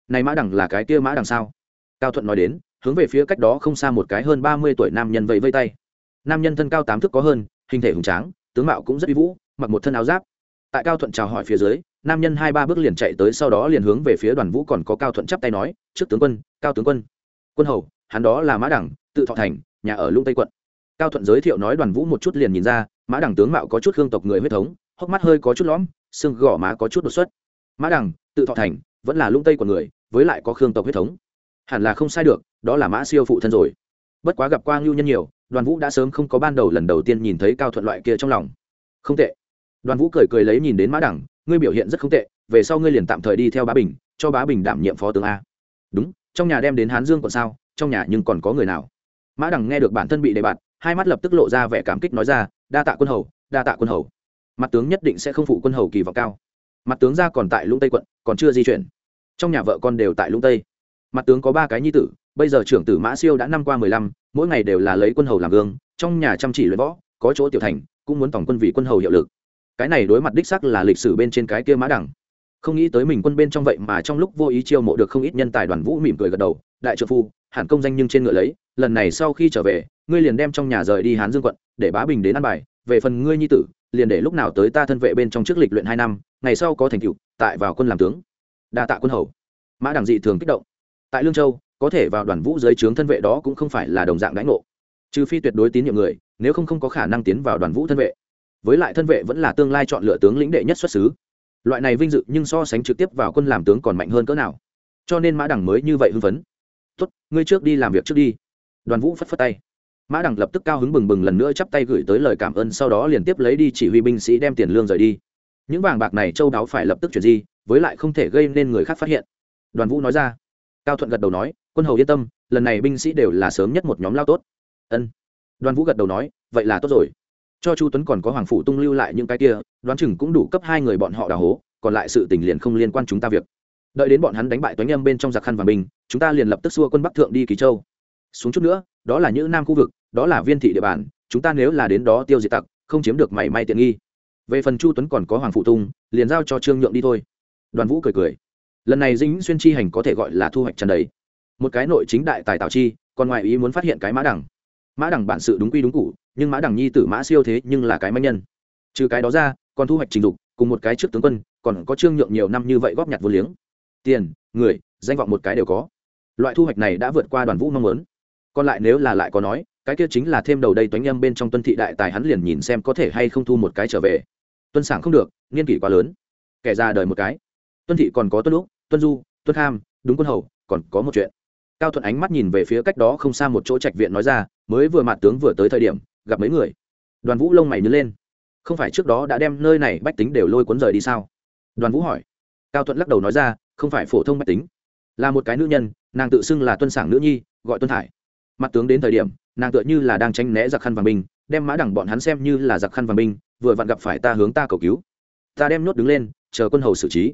này mã đằng là cái kia mã đằng sao? Cao thuận nói đến, hướng về phía cách đó không xa một cái hơn ba mươi tuổi nam nhân vẫy vây tay. Nam nhân thân cao tám thước có hơn, hình thể hùng tráng, tướng mạo cũng rất uy vũ, mặc một thân áo giáp tại cao thuận chào hỏi phía dưới, nam nhân hai ba bước liền chạy tới sau đó liền hướng về phía đoàn vũ còn có cao thuận chắp tay nói, trước tướng quân, cao tướng quân. Quân hầu, hắn đó là mã đẳng, tự thọ thành, nhà ở lung tây quận. Cao thuận giới thiệu nói đoàn vũ một chút liền nhìn ra, mã đẳng tướng mạo có chút hương tộc người huyết thống, hốc mắt hơi có chút lõm, xương gò má có chút đột xuất. Mã đẳng, tự thọ thành, vẫn là lung tây của người, với lại có khương tộc huyết thống. Hẳn là không sai được, đó là mã siêu phụ thân rồi. Bất quá gặp qua ngưu nhân nhiều, đoàn vũ đã sớm không có ban đầu lần đầu tiên nhìn thấy cao thuận loại kia trong lòng. Không tệ đoàn vũ cười cười lấy nhìn đến mã đẳng, ngươi biểu hiện rất không tệ, về sau ngươi liền tạm thời đi theo bá bình, cho bá bình đảm nhiệm phó tướng a. Đúng, trong nhà đem đến hán dương còn sao, trong nhà nhưng còn có người nào? Mã đẳng nghe được bản thân bị đề bạt, hai mắt lập tức lộ ra vẻ cảm kích nói ra, đa tạ quân hầu, đa tạ quân hầu. Mặt tướng nhất định sẽ không phụ quân hầu kỳ vọng cao. Mặt tướng ra còn tại lũng tây quận, còn chưa di chuyển. Trong nhà vợ con đều tại lũng tây. Mặt tướng có ba cái nhi tử, bây giờ trưởng tử mã siêu đã năm qua mười lăm, mỗi ngày đều là lấy quân hầu làm gương, trong nhà chăm chỉ luyện võ, có chỗ tiểu thành, cũng muốn tổng quân vị quân hầu hiệu lực cái này đối mặt đích sắc là lịch sử bên trên cái kia mã đẳng. Không nghĩ tới mình quân bên trong vậy mà trong lúc vô ý chiêu mộ được không ít nhân tài đoàn vũ mỉm cười gật đầu, đại trợ phu, hẳn công danh nhưng trên ngựa lấy, lần này sau khi trở về, ngươi liền đem trong nhà rời đi hán dương quận, để bá bình đến ăn bài, về phần ngươi nhi tử, liền để lúc nào tới ta thân vệ bên trong trước lịch luyện hai năm, ngày sau có thành tựu, tại vào quân làm tướng. Đa tạ quân hầu. Mã đẳng dị thường kích động. Tại lương châu, có thể vào đoàn vũ dưới trướng thân vệ đó cũng không phải là đồng dạng đánh ngộ. Trừ phi tuyệt đối tín nhiệm người, nếu không không có khả năng tiến vào đoàn vũ thân vệ với lại thân vệ vẫn là tương lai chọn lựa tướng lĩnh đệ nhất xuất xứ. Loại này vinh dự nhưng so sánh trực tiếp vào quân làm tướng còn mạnh hơn cỡ nào. Cho nên mã đẳng mới như vậy hưng phấn. Tốt, ngươi trước đi làm việc trước đi. Đoàn vũ phất phất tay. Mã đẳng lập tức cao hứng bừng bừng lần nữa chắp tay gửi tới lời cảm ơn, sau đó liền tiếp lấy đi chỉ huy binh sĩ đem tiền lương rời đi. Những vàng bạc này châu đáo phải lập tức chuyển di, với lại không thể gây nên người khác phát hiện. Đoàn vũ nói ra. Cao thuận gật đầu nói, quân hầu yên tâm, lần này binh sĩ đều là sớm nhất một nhóm lao tốt. Ân. Đoàn vũ gật đầu nói, vậy là tốt rồi cho chu tuấn còn có hoàng phủ tung lưu lại những cái kia, đoán chừng cũng đủ cấp hai người bọn họ đào hố, còn lại sự tình liền không liên quan chúng ta việc. Đợi đến bọn hắn đánh bại toánh âm bên trong giặc khăn và mình chúng ta liền lập tức xua quân bắc thượng đi kỳ châu. Xuống chút nữa, đó là những nam khu vực, đó là viên thị địa bàn, chúng ta nếu là đến đó tiêu diệt tặc, không chiếm được mảy may tiện nghi. Về phần chu tuấn còn có hoàng phụ tung, liền giao cho trương nhượng đi thôi. Đoàn vũ cười cười. Lần này dính xuyên chi hành có thể gọi là thu hoạch trần đấy. Một cái nội chính đại tài tạo chi, còn ngoài ý muốn phát hiện cái mã đẳng mã đẳng bản sự đúng quy đúng cụ nhưng mã đẳng nhi tử mã siêu thế nhưng là cái manh nhân. Trừ cái đó ra, còn thu hoạch trình dục, cùng một cái trước tướng quân, còn có trương nhượng nhiều năm như vậy góp nhặt vô liếng. Tiền, người, danh vọng một cái đều có. Loại thu hoạch này đã vượt qua đoàn vũ mong muốn. Còn lại nếu là lại có nói, cái kia chính là thêm đầu đây toánh âm bên trong tuân thị đại tài hắn liền nhìn xem có thể hay không thu một cái trở về. Tuân sản không được nghiên kỷ quá lớn. Kẻ ra đời một cái. Tuân thị còn có tuân lúc tuân du, tuân kham, đúng quân hầu, còn có một chuyện. Cao thuận ánh mắt nhìn về phía cách đó không xa một chỗ trạch viện nói ra mới vừa mặt tướng vừa tới thời điểm, gặp mấy người. Đoàn vũ lông mày nhớ lên. Không phải trước đó đã đem nơi này bách tính đều lôi cuốn rời đi sao? Đoàn vũ hỏi. Cao thuận lắc đầu nói ra, không phải phổ thông bách tính. Là một cái nữ nhân, nàng tự xưng là tuân sản nữ nhi, gọi tuân thải. Mặt tướng đến thời điểm, nàng tựa như là đang tranh né giặc khăn vàng binh, đem mã đẳng bọn hắn xem như là giặc khăn vàng binh, vừa vặn gặp phải ta hướng ta cầu cứu. Ta đem nhốt đứng lên, chờ quân hầu xử trí.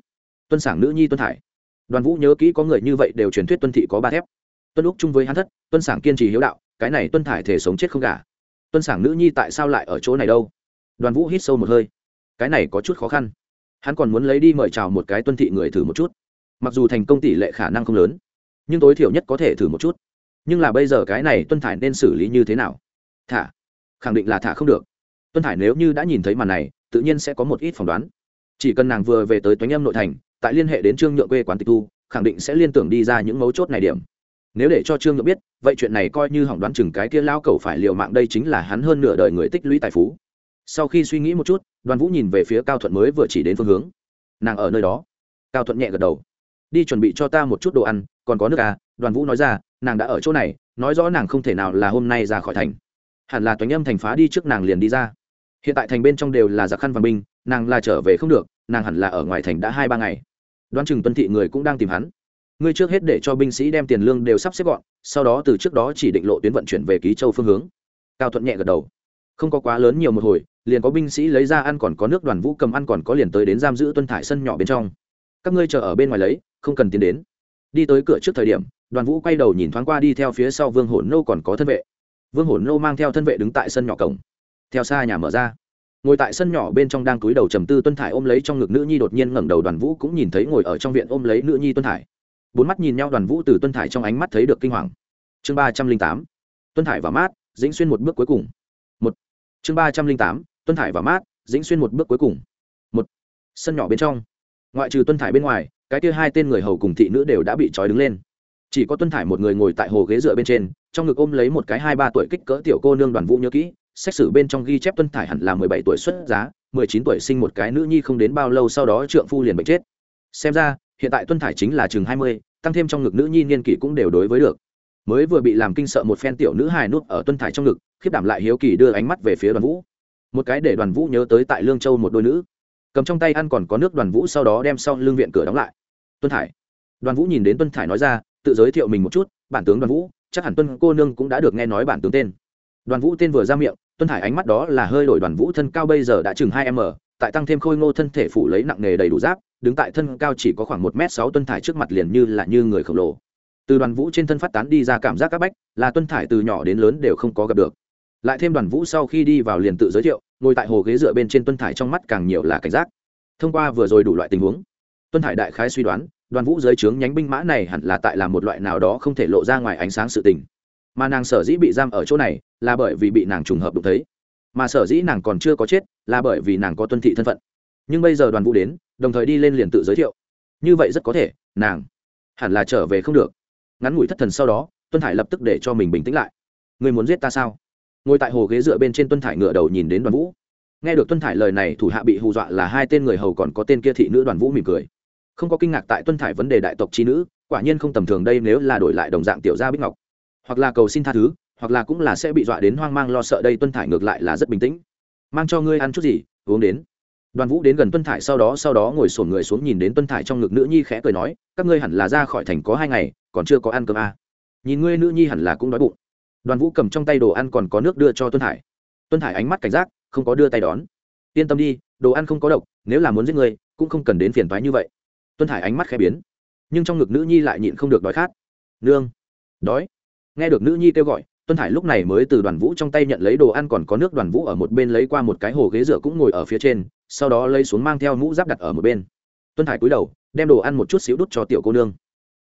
Tuân sản nữ nhi tuân thải. Đoàn vũ nhớ kỹ có người như vậy đều truyền thuyết tuân thị có ba thép. Tuân lúc chung với hắn thất, tuân sản kiên trì hiếu đạo cái này tuân thải thể sống chết không cả tuân sảng nữ nhi tại sao lại ở chỗ này đâu? Đoàn vũ hít sâu một hơi. Cái này có chút khó khăn. Hắn còn muốn lấy đi mời chào một cái tuân thị người thử một chút. Mặc dù thành công tỷ lệ khả năng không lớn, nhưng tối thiểu nhất có thể thử một chút. Nhưng là bây giờ cái này tuân thải nên xử lý như thế nào? Thả. Khẳng định là thả không được. Tuân thải nếu như đã nhìn thấy màn này, tự nhiên sẽ có một ít phỏng đoán. Chỉ cần nàng vừa về tới toánh âm nội thành, tại liên hệ đến trương nhượng quê quán tịch thu, khẳng định sẽ liên tưởng đi ra những mấu chốt này điểm nếu để cho trương nhượng biết, vậy chuyện này coi như hỏng đoán chừng cái kia lao cầu phải liều mạng đây chính là hắn hơn nửa đời người tích lũy tài phú. Sau khi suy nghĩ một chút, đoàn vũ nhìn về phía cao thuận mới vừa chỉ đến phương hướng. Nàng ở nơi đó. Cao thuận nhẹ gật đầu. Đi chuẩn bị cho ta một chút đồ ăn, còn có nước à? Đoàn vũ nói ra, nàng đã ở chỗ này, nói rõ nàng không thể nào là hôm nay ra khỏi thành. Hẳn là toánh âm thành phá đi trước nàng liền đi ra. Hiện tại thành bên trong đều là giặc khăn và binh, nàng là trở về không được, nàng hẳn là ở ngoài thành đã hai ba ngày. Đoán chừng tuân thị người cũng đang tìm hắn ngươi trước hết để cho binh sĩ đem tiền lương đều sắp xếp gọn, sau đó từ trước đó chỉ định lộ tuyến vận chuyển về ký châu phương hướng. Cao thuận nhẹ gật đầu. Không có quá lớn nhiều một hồi, liền có binh sĩ lấy ra ăn còn có nước đoàn vũ cầm ăn còn có liền tới đến giam giữ tuân thải sân nhỏ bên trong. Các ngươi chờ ở bên ngoài lấy, không cần tiến đến. Đi tới cửa trước thời điểm, đoàn vũ quay đầu nhìn thoáng qua đi theo phía sau vương hổn nô còn có thân vệ. Vương hổn nô mang theo thân vệ đứng tại sân nhỏ cổng. Theo xa nhà mở ra, ngồi tại sân nhỏ bên trong đang cúi đầu trầm tư tuân thải ôm lấy trong ngực nữ nhi đột nhiên ngẩng đầu, đoàn vũ cũng nhìn thấy ngồi ở trong viện ôm lấy nữ nhi tuân thải bốn mắt nhìn nhau đoàn vũ từ tuân thải trong ánh mắt thấy được kinh hoàng. Chương ba trăm linh tám, tuân thải và mát, dĩnh xuyên một bước cuối cùng. Một. Chương ba trăm linh tám, tuân thải và mát, dĩnh xuyên một bước cuối cùng. Một. Sân nhỏ bên trong. Ngoại trừ tuân thải bên ngoài, cái kia hai tên người hầu cùng thị nữ đều đã bị trói đứng lên. Chỉ có tuân thải một người ngồi tại hồ ghế dựa bên trên, trong ngực ôm lấy một cái hai ba tuổi kích cỡ tiểu cô nương đoàn vũ nhớ kỹ, xét xử bên trong ghi chép tuân thải hẳn là mười bảy tuổi xuất giá, mười chín tuổi sinh một cái nữ nhi không đến bao lâu sau đó trượng phu liền bệnh chết. Xem ra, hiện tại tuân thải chính là chừng hai mươi tăng thêm trong ngực nữ nhi niên kỷ cũng đều đối với được. Mới vừa bị làm kinh sợ một phen tiểu nữ hài nuốt ở tuân thải trong ngực, khiếp đảm lại hiếu kỳ đưa ánh mắt về phía đoàn vũ. Một cái để đoàn vũ nhớ tới tại lương châu một đôi nữ. Cầm trong tay ăn còn có nước đoàn vũ sau đó đem sau lương viện cửa đóng lại. Tuân thải. Đoàn vũ nhìn đến tuân thải nói ra, tự giới thiệu mình một chút, bản tướng đoàn vũ, chắc hẳn tuân cô nương cũng đã được nghe nói bản tướng tên. Đoàn vũ tên vừa ra miệng, tuân thải ánh mắt đó là hơi đổi đoàn vũ thân cao bây giờ đã chừng hai m tại tăng thêm khôi ngô thân thể phủ lấy nặng nghề đầy đủ giáp đứng tại thân cao chỉ có khoảng một m sáu tuân thải trước mặt liền như là như người khổng lồ. Từ đoàn vũ trên thân phát tán đi ra cảm giác các bách, là tuân thải từ nhỏ đến lớn đều không có gặp được. Lại thêm đoàn vũ sau khi đi vào liền tự giới thiệu, ngồi tại hồ ghế dựa bên trên tuân thải trong mắt càng nhiều là cảnh giác. Thông qua vừa rồi đủ loại tình huống, tuân thải đại khái suy đoán, đoàn vũ dưới trướng nhánh binh mã này hẳn là tại là một loại nào đó không thể lộ ra ngoài ánh sáng sự tình. Mà nàng sở dĩ bị giam ở chỗ này, là bởi vì bị nàng trùng hợp đụng thấy. Mà sở dĩ nàng còn chưa có chết, là bởi vì nàng có tuân thị thân phận nhưng bây giờ đoàn vũ đến, đồng thời đi lên liền tự giới thiệu. Như vậy rất có thể, nàng hẳn là trở về không được. Ngắn ngủi thất thần sau đó, tuân thải lập tức để cho mình bình tĩnh lại. Người muốn giết ta sao? Ngồi tại hồ ghế dựa bên trên tuân thải ngựa đầu nhìn đến đoàn vũ. Nghe được tuân thải lời này, thủ hạ bị hù dọa là hai tên người hầu còn có tên kia thị nữ đoàn vũ mỉm cười. Không có kinh ngạc tại tuân thải vấn đề đại tộc trí nữ, quả nhiên không tầm thường đây nếu là đổi lại đồng dạng tiểu gia bích ngọc. Hoặc là cầu xin tha thứ, hoặc là cũng là sẽ bị dọa đến hoang mang lo sợ đây tuân thải ngược lại là rất bình tĩnh. Mang cho ngươi ăn chút gì, uống đến đoàn vũ đến gần tuân thải sau đó sau đó ngồi sổn người xuống nhìn đến tuân thải trong ngực nữ nhi khẽ cười nói, các ngươi hẳn là ra khỏi thành có hai ngày, còn chưa có ăn cơm à. nhìn ngươi nữ nhi hẳn là cũng đói bụng. Đoàn vũ cầm trong tay đồ ăn còn có nước đưa cho tuân thải. Tuân thải ánh mắt cảnh giác, không có đưa tay đón. Yên tâm đi, đồ ăn không có độc, nếu là muốn giết ngươi, cũng không cần đến phiền toái như vậy. Tuân thải ánh mắt khẽ biến. Nhưng trong ngực nữ nhi lại nhịn không được đói khát. Nương. Đói. Nghe được nữ nhi kêu gọi, tuân thải lúc này mới từ đoàn vũ trong tay nhận lấy đồ ăn còn có nước, đoàn vũ ở một bên lấy qua một cái hồ ghế rửa cũng ngồi ở phía trên sau đó lấy xuống mang theo mũ giáp đặt ở một bên. Tuân thải cúi đầu, đem đồ ăn một chút xíu đút cho tiểu cô nương.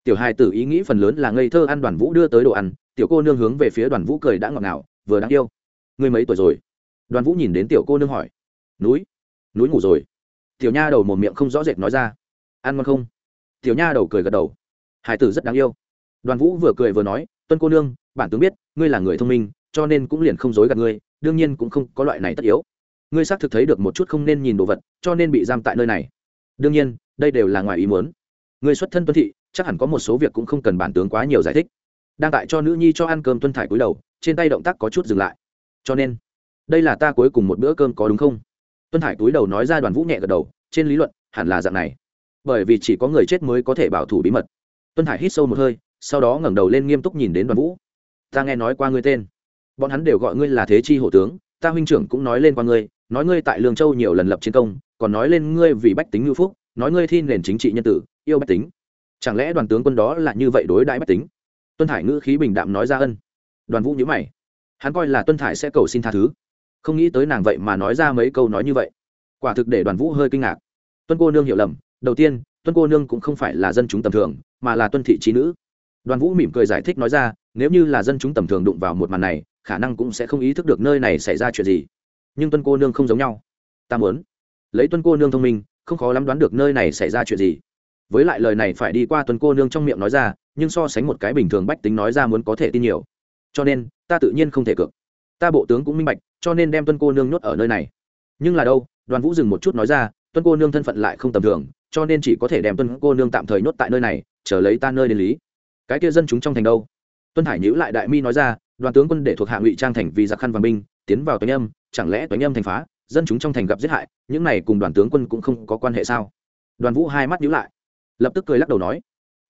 Tiểu hài tử ý nghĩ phần lớn là ngây thơ ăn đoàn vũ đưa tới đồ ăn, tiểu cô nương hướng về phía đoàn vũ cười đã ngọt ngào, vừa đáng yêu. Ngươi mấy tuổi rồi? Đoàn vũ nhìn đến tiểu cô nương hỏi. Núi. Núi ngủ rồi. Tiểu nha đầu một miệng không rõ rệt nói ra. Ăn ngon không? Tiểu nha đầu cười gật đầu. Hải tử rất đáng yêu. Đoàn vũ vừa cười vừa nói, tuân cô nương, bản tướng biết, ngươi là người thông minh, cho nên cũng liền không dối gạt ngươi, đương nhiên cũng không có loại này tất yếu ngươi xác thực thấy được một chút không nên nhìn đồ vật, cho nên bị giam tại nơi này. Đương nhiên, đây đều là ngoài ý muốn. Ngươi xuất thân tuân thị, chắc hẳn có một số việc cũng không cần bản tướng quá nhiều giải thích. Đang tại cho nữ nhi cho ăn cơm tuân thải cúi đầu, trên tay động tác có chút dừng lại. Cho nên, đây là ta cuối cùng một bữa cơm có đúng không? Tuân thải cúi đầu nói ra đoàn vũ nhẹ gật đầu, trên lý luận, hẳn là dạng này. Bởi vì chỉ có người chết mới có thể bảo thủ bí mật. Tuân thải hít sâu một hơi, sau đó ngẩng đầu lên nghiêm túc nhìn đến đoàn vũ. Ta nghe nói qua ngươi tên. Bọn hắn đều gọi ngươi là thế chi hổ tướng, ta huynh trưởng cũng nói lên qua ngươi nói ngươi tại lương châu nhiều lần lập chiến công, còn nói lên ngươi vì bách tính ngư phúc, nói ngươi thi nền chính trị nhân tử, yêu bách tính. Chẳng lẽ đoàn tướng quân đó là như vậy đối đãi bách tính? Tuân Hải ngữ khí bình đạm nói ra ân. Đoàn vũ nhữ mày. Hắn coi là tuân Hải sẽ cầu xin tha thứ. Không nghĩ tới nàng vậy mà nói ra mấy câu nói như vậy. Quả thực để đoàn vũ hơi kinh ngạc. Tuân cô nương hiểu lầm. Đầu tiên, tuân cô nương cũng không phải là dân chúng tầm thường, mà là tuân thị trí nữ. Đoàn vũ mỉm cười giải thích nói ra, nếu như là dân chúng tầm thường đụng vào một màn này, khả năng cũng sẽ không ý thức được nơi này xảy ra chuyện gì nhưng tuân cô nương không giống nhau. Ta muốn lấy tuân cô nương thông minh, không khó lắm đoán được nơi này xảy ra chuyện gì. Với lại lời này phải đi qua tuân cô nương trong miệng nói ra, nhưng so sánh một cái bình thường bách tính nói ra muốn có thể tin nhiều. Cho nên, ta tự nhiên không thể cược. Ta bộ tướng cũng minh bạch, cho nên đem tuân cô nương nhốt ở nơi này. Nhưng là đâu, đoàn vũ dừng một chút nói ra, tuân cô nương thân phận lại không tầm thường, cho nên chỉ có thể đem tuân cô nương tạm thời nhốt tại nơi này, chờ lấy ta nơi đến lý. Cái kia dân chúng trong thành đâu? Tuân hải nhữ lại đại mi nói ra, đoàn tướng quân để thuộc hạ ngụy trang thành vì giặc khăn và binh, tiến vào tuấn âm chẳng lẽ toánh âm thành phá, dân chúng trong thành gặp giết hại, những này cùng đoàn tướng quân cũng không có quan hệ sao? Đoàn vũ hai mắt nhữ lại, lập tức cười lắc đầu nói,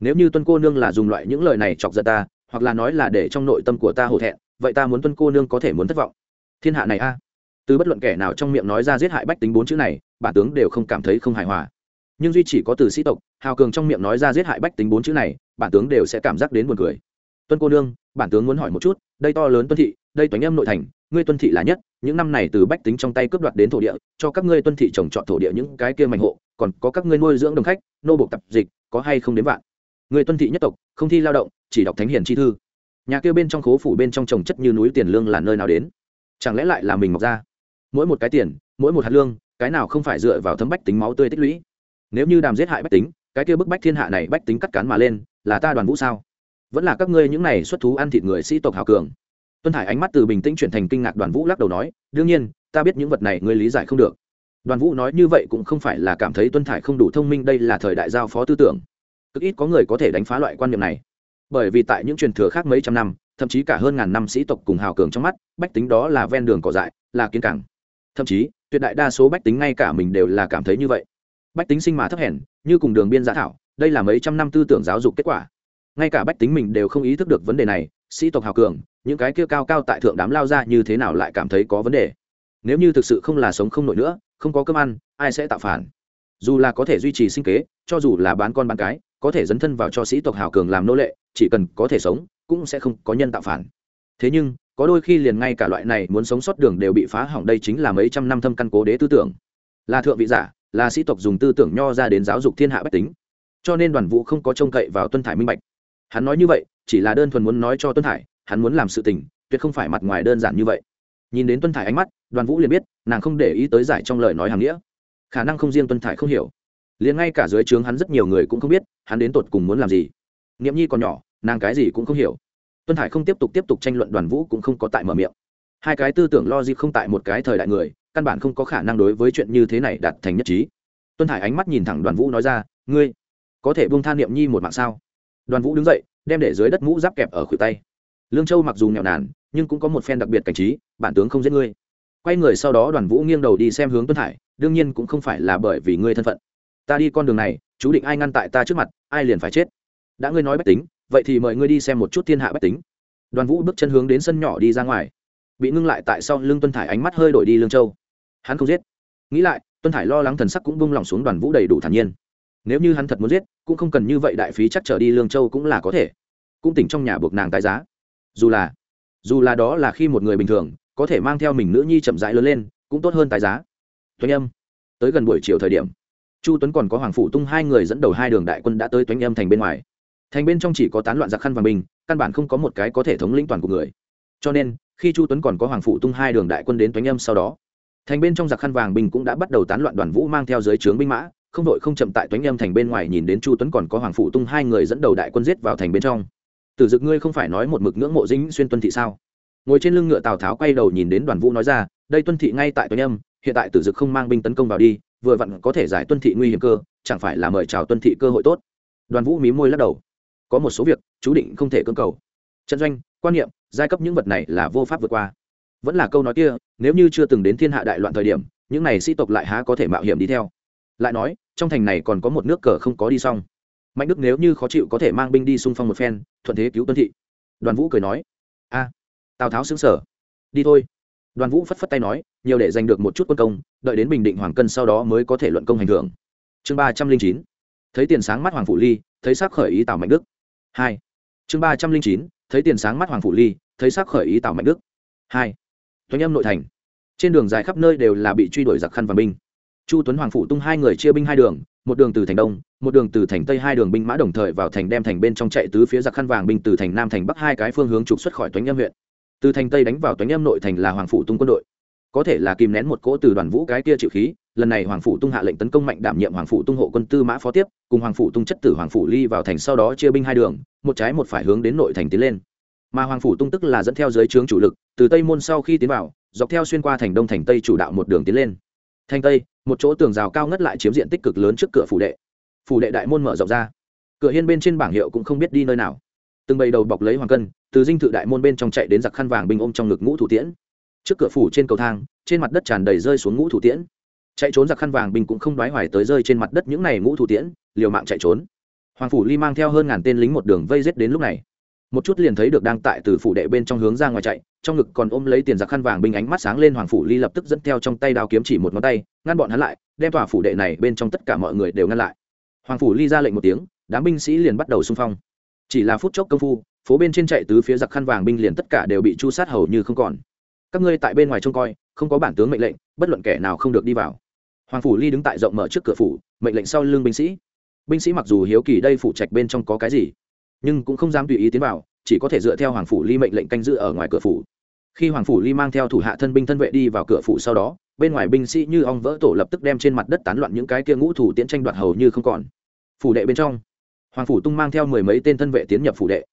nếu như tuân cô nương là dùng loại những lời này chọc giận ta, hoặc là nói là để trong nội tâm của ta hổ thẹn, vậy ta muốn tuân cô nương có thể muốn thất vọng. Thiên hạ này a. Từ bất luận kẻ nào trong miệng nói ra giết hại bách tính bốn chữ này, bản tướng đều không cảm thấy không hài hòa. Nhưng duy chỉ có từ sĩ tộc, hào cường trong miệng nói ra giết hại bách tính bốn chữ này, bản tướng đều sẽ cảm giác đến buồn cười. Tuân cô nương, bản tướng muốn hỏi một chút, đây to lớn tuân thị, đây toánh âm nội thành ngươi tuân thị là nhất, những năm này từ bách tính trong tay cướp đoạt đến thổ địa, cho các ngươi tuân thị trồng trọt thổ địa những cái kia mạnh hộ, còn có các ngươi nuôi dưỡng đồng khách, nô bộ tập dịch, có hay không đến vạn. Người tuân thị nhất tộc, không thi lao động, chỉ đọc thánh hiền chi thư. Nhà kia bên trong khố phủ bên trong trồng chất như núi tiền lương là nơi nào đến? Chẳng lẽ lại là mình mọc ra? Mỗi một cái tiền, mỗi một hạt lương, cái nào không phải dựa vào thấm bách tính máu tươi tích lũy? Nếu như đàm giết hại bách tính, cái kia bức bách thiên hạ này bách tính cắt cán mà lên, là ta đoàn vũ sao? Vẫn là các ngươi những này xuất thú ăn thịt người sĩ tộc hào cường tuân thải ánh mắt từ bình tĩnh chuyển thành kinh ngạc đoàn vũ lắc đầu nói, đương nhiên, ta biết những vật này ngươi lý giải không được. Đoàn vũ nói như vậy cũng không phải là cảm thấy tuân thải không đủ thông minh, đây là thời đại giao phó tư tưởng. Cực ít có người có thể đánh phá loại quan niệm này. Bởi vì tại những truyền thừa khác mấy trăm năm, thậm chí cả hơn ngàn năm sĩ tộc cùng hào cường trong mắt, bách tính đó là ven đường cỏ dại, là kiến cảng. Thậm chí, tuyệt đại đa số bách tính ngay cả mình đều là cảm thấy như vậy. Bách tính sinh mà thấp hèn, như cùng đường biên giã thảo, đây là mấy trăm năm tư tưởng giáo dục kết quả. Ngay cả bách tính mình đều không ý thức được vấn đề này, sĩ tộc hào cường những cái kia cao cao tại thượng đám lao ra như thế nào lại cảm thấy có vấn đề? Nếu như thực sự không là sống không nổi nữa, không có cơm ăn, ai sẽ tạo phản? Dù là có thể duy trì sinh kế, cho dù là bán con bán cái, có thể dấn thân vào cho sĩ tộc hào cường làm nô lệ, chỉ cần có thể sống, cũng sẽ không có nhân tạo phản. Thế nhưng, có đôi khi liền ngay cả loại này muốn sống sót đường đều bị phá hỏng đây chính là mấy trăm năm thâm căn cố đế tư tưởng. Là thượng vị giả, là sĩ tộc dùng tư tưởng nho ra đến giáo dục thiên hạ bách tính. Cho nên đoàn vũ không có trông cậy vào tuân thải minh bạch. Hắn nói như vậy, chỉ là đơn thuần muốn nói cho tuân thải hắn muốn làm sự tình, tuyệt không phải mặt ngoài đơn giản như vậy. Nhìn đến tuân thải ánh mắt, đoàn vũ liền biết, nàng không để ý tới giải trong lời nói hàng nghĩa. Khả năng không riêng tuân thải không hiểu, liền ngay cả dưới trướng hắn rất nhiều người cũng không biết, hắn đến tột cùng muốn làm gì. Nghiệm nhi còn nhỏ, nàng cái gì cũng không hiểu. Tuân thải không tiếp tục tiếp tục tranh luận, đoàn vũ cũng không có tại mở miệng. Hai cái tư tưởng lo gì không tại một cái thời đại người, căn bản không có khả năng đối với chuyện như thế này đạt thành nhất trí. Tuân thải ánh mắt nhìn thẳng đoàn vũ nói ra, ngươi có thể buông tha niệm nhi một mạng sao? Đoàn vũ đứng dậy, đem để dưới đất mũ giáp kẹp ở khuỷu tay lương châu mặc dù nghèo nàn nhưng cũng có một phen đặc biệt cảnh trí bản tướng không giết ngươi. Quay người sau đó đoàn vũ nghiêng đầu đi xem hướng tuân Hải, đương nhiên cũng không phải là bởi vì ngươi thân phận. Ta đi con đường này chú định ai ngăn tại ta trước mặt ai liền phải chết. Đã ngươi nói bách tính vậy thì mời ngươi đi xem một chút thiên hạ bách tính. Đoàn vũ bước chân hướng đến sân nhỏ đi ra ngoài. Bị ngưng lại tại sau lưng tuân thải ánh mắt hơi đổi đi lương châu. Hắn không giết. Nghĩ lại tuân thải lo lắng thần sắc cũng bung lòng xuống đoàn vũ đầy đủ thản nhiên. Nếu như hắn thật muốn giết cũng không cần như vậy đại phí chắc trở đi lương châu cũng là có thể. Cũng tỉnh trong nhà buộc nàng tái giá dù là dù là đó là khi một người bình thường, có thể mang theo mình nữ nhi chậm rãi lớn lên, cũng tốt hơn tài giá. Tuấn âm, tới gần buổi chiều thời điểm, chu tuấn còn có hoàng phủ tung hai người dẫn đầu hai đường đại quân đã tới tuấn âm thành bên ngoài. Thành bên trong chỉ có tán loạn giặc khăn và bình căn bản không có một cái có thể thống lĩnh toàn của người. Cho nên, khi chu tuấn còn có hoàng phủ tung hai đường đại quân đến tuấn âm sau đó, thành bên trong giặc khăn vàng bình cũng đã bắt đầu tán loạn đoàn vũ mang theo giới trướng binh mã, không đội không chậm tại toánh âm thành bên ngoài nhìn đến chu tuấn còn có hoàng phủ tung hai người dẫn đầu đại quân giết vào thành bên trong tử dực ngươi không phải nói một mực ngưỡng mộ dính xuyên tuân thị sao? Ngồi trên lưng ngựa tào tháo quay đầu nhìn đến đoàn vũ nói ra, đây tuân thị ngay tại toánh âm, hiện tại tử dực không mang binh tấn công vào đi, vừa vặn có thể giải tuân thị nguy hiểm cơ, chẳng phải là mời chào tuân thị cơ hội tốt? Đoàn vũ mí môi lắc đầu. Có một số việc, chú định không thể cưỡng cầu. Trận doanh, quan niệm, giai cấp những vật này là vô pháp vượt qua. Vẫn là câu nói kia, nếu như chưa từng đến thiên hạ đại loạn thời điểm, những này sĩ tộc lại há có thể mạo hiểm đi theo? Lại nói, trong thành này còn có một nước cờ không có đi xong mạnh đức nếu như khó chịu có thể mang binh đi xung phong một phen, thuận thế cứu tuân thị. Đoàn vũ cười nói, a, tào tháo xứng sở đi thôi. Đoàn vũ phất phất tay nói, nhiều để giành được một chút quân công, đợi đến bình định hoàng cân sau đó mới có thể luận công hành thưởng. Chương ba trăm linh chín. Thấy tiền sáng mắt hoàng phủ ly, thấy sắc khởi ý tào mạnh đức. Hai. Chương ba trăm linh chín. Thấy tiền sáng mắt hoàng phủ ly, thấy sắc khởi ý tào mạnh đức. Hai. Thoánh âm nội thành. Trên đường dài khắp nơi đều là bị truy đuổi giặc khăn và binh. Chu tuấn hoàng phủ tung hai người chia binh hai đường một đường từ thành đông, một đường từ thành tây, hai đường binh mã đồng thời vào thành đem thành bên trong chạy tứ phía giặc khăn vàng binh từ thành nam thành bắc hai cái phương hướng trục xuất khỏi toánh âm huyện. Từ thành tây đánh vào toánh âm nội thành là hoàng phủ tung quân đội. Có thể là kìm nén một cỗ từ đoàn vũ cái kia chịu khí, lần này hoàng phủ tung hạ lệnh tấn công mạnh đảm nhiệm hoàng phủ tung hộ quân tư mã phó tiếp, cùng hoàng phủ tung chất tử hoàng phủ ly vào thành sau đó chia binh hai đường, một trái một phải hướng đến nội thành tiến lên. Mà hoàng phủ tung tức là dẫn theo giới trướng chủ lực, từ tây môn sau khi tiến vào, dọc theo xuyên qua thành đông thành tây chủ đạo một đường tiến lên. Thành tây một chỗ tường rào cao ngất lại chiếm diện tích cực lớn trước cửa phủ đệ. Phủ đệ đại môn mở rộng ra. Cửa hiên bên trên bảng hiệu cũng không biết đi nơi nào. Từng bầy đầu bọc lấy hoàng cân, từ dinh thự đại môn bên trong chạy đến giặc khăn vàng binh ôm trong ngực ngũ thủ tiễn. Trước cửa phủ trên cầu thang, trên mặt đất tràn đầy rơi xuống ngũ thủ tiễn. Chạy trốn giặc khăn vàng binh cũng không đoái hoài tới rơi trên mặt đất những này ngũ thủ tiễn, liều mạng chạy trốn. Hoàng phủ ly mang theo hơn ngàn tên lính một đường vây rết đến lúc này một chút liền thấy được đang tại từ phủ đệ bên trong hướng ra ngoài chạy, trong ngực còn ôm lấy tiền giặc khăn vàng binh ánh mắt sáng lên hoàng phủ ly lập tức dẫn theo trong tay đao kiếm chỉ một ngón tay, ngăn bọn hắn lại, đem tòa phủ đệ này bên trong tất cả mọi người đều ngăn lại. Hoàng phủ ly ra lệnh một tiếng, đám binh sĩ liền bắt đầu xung phong. Chỉ là phút chốc công phu, phố bên trên chạy tứ phía giặc khăn vàng binh liền tất cả đều bị chu sát hầu như không còn. Các ngươi tại bên ngoài trông coi, không có bản tướng mệnh lệnh, bất luận kẻ nào không được đi vào. Hoàng phủ ly đứng tại rộng mở trước cửa phủ, mệnh lệnh sau lưng binh sĩ. Binh sĩ mặc dù hiếu kỳ đây phủ trạch bên trong có cái gì nhưng cũng không dám tùy ý tiến vào, chỉ có thể dựa theo hoàng phủ ly mệnh lệnh canh giữ ở ngoài cửa phủ. Khi hoàng phủ ly mang theo thủ hạ thân binh thân vệ đi vào cửa phủ sau đó, bên ngoài binh sĩ như ong vỡ tổ lập tức đem trên mặt đất tán loạn những cái kia ngũ thủ tiến tranh đoạt hầu như không còn. Phủ đệ bên trong, hoàng phủ tung mang theo mười mấy tên thân vệ tiến nhập phủ đệ.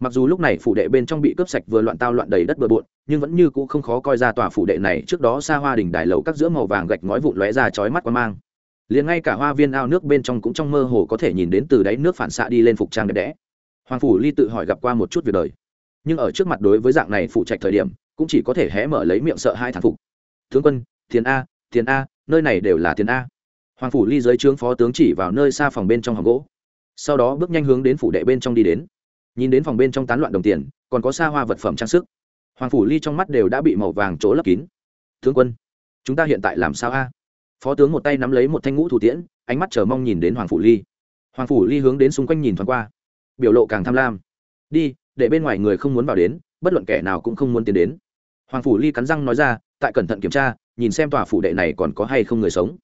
Mặc dù lúc này phủ đệ bên trong bị cướp sạch vừa loạn tao loạn đầy đất bừa bộn, nhưng vẫn như cũ không khó coi ra tòa phủ đệ này trước đó xa hoa đỉnh đài lầu các giữa màu vàng gạch ngói vụn lóe ra chói mắt quan mang. Liền ngay cả hoa viên ao nước bên trong cũng trong mơ hồ có thể nhìn đến từ đáy nước phản xạ đi lên phục trang đẹp đẽ hoàng phủ ly tự hỏi gặp qua một chút việc đời. Nhưng ở trước mặt đối với dạng này phụ trạch thời điểm, cũng chỉ có thể hé mở lấy miệng sợ hai thằng phục. Tướng quân tiền a tiền a, nơi này đều là tiền a. Hoàng phủ ly dưới trướng phó tướng chỉ vào nơi xa phòng bên trong hòm gỗ. Sau đó bước nhanh hướng đến phủ đệ bên trong đi đến. Nhìn đến phòng bên trong tán loạn đồng tiền, còn có xa hoa vật phẩm trang sức. Hoàng phủ ly trong mắt đều đã bị màu vàng chỗ lấp kín. Tướng quân, chúng ta hiện tại làm sao a? Phó tướng một tay nắm lấy một thanh ngũ thủ tiễn, ánh mắt chờ mong nhìn đến hoàng phủ ly. Hoàng phủ ly hướng đến xung quanh nhìn thoáng qua biểu lộ càng tham lam. Đi, để bên ngoài người không muốn vào đến, bất luận kẻ nào cũng không muốn tiến đến. Hoàng phủ ly cắn răng nói ra, tại cẩn thận kiểm tra, nhìn xem tòa phủ đệ này còn có hay không người sống.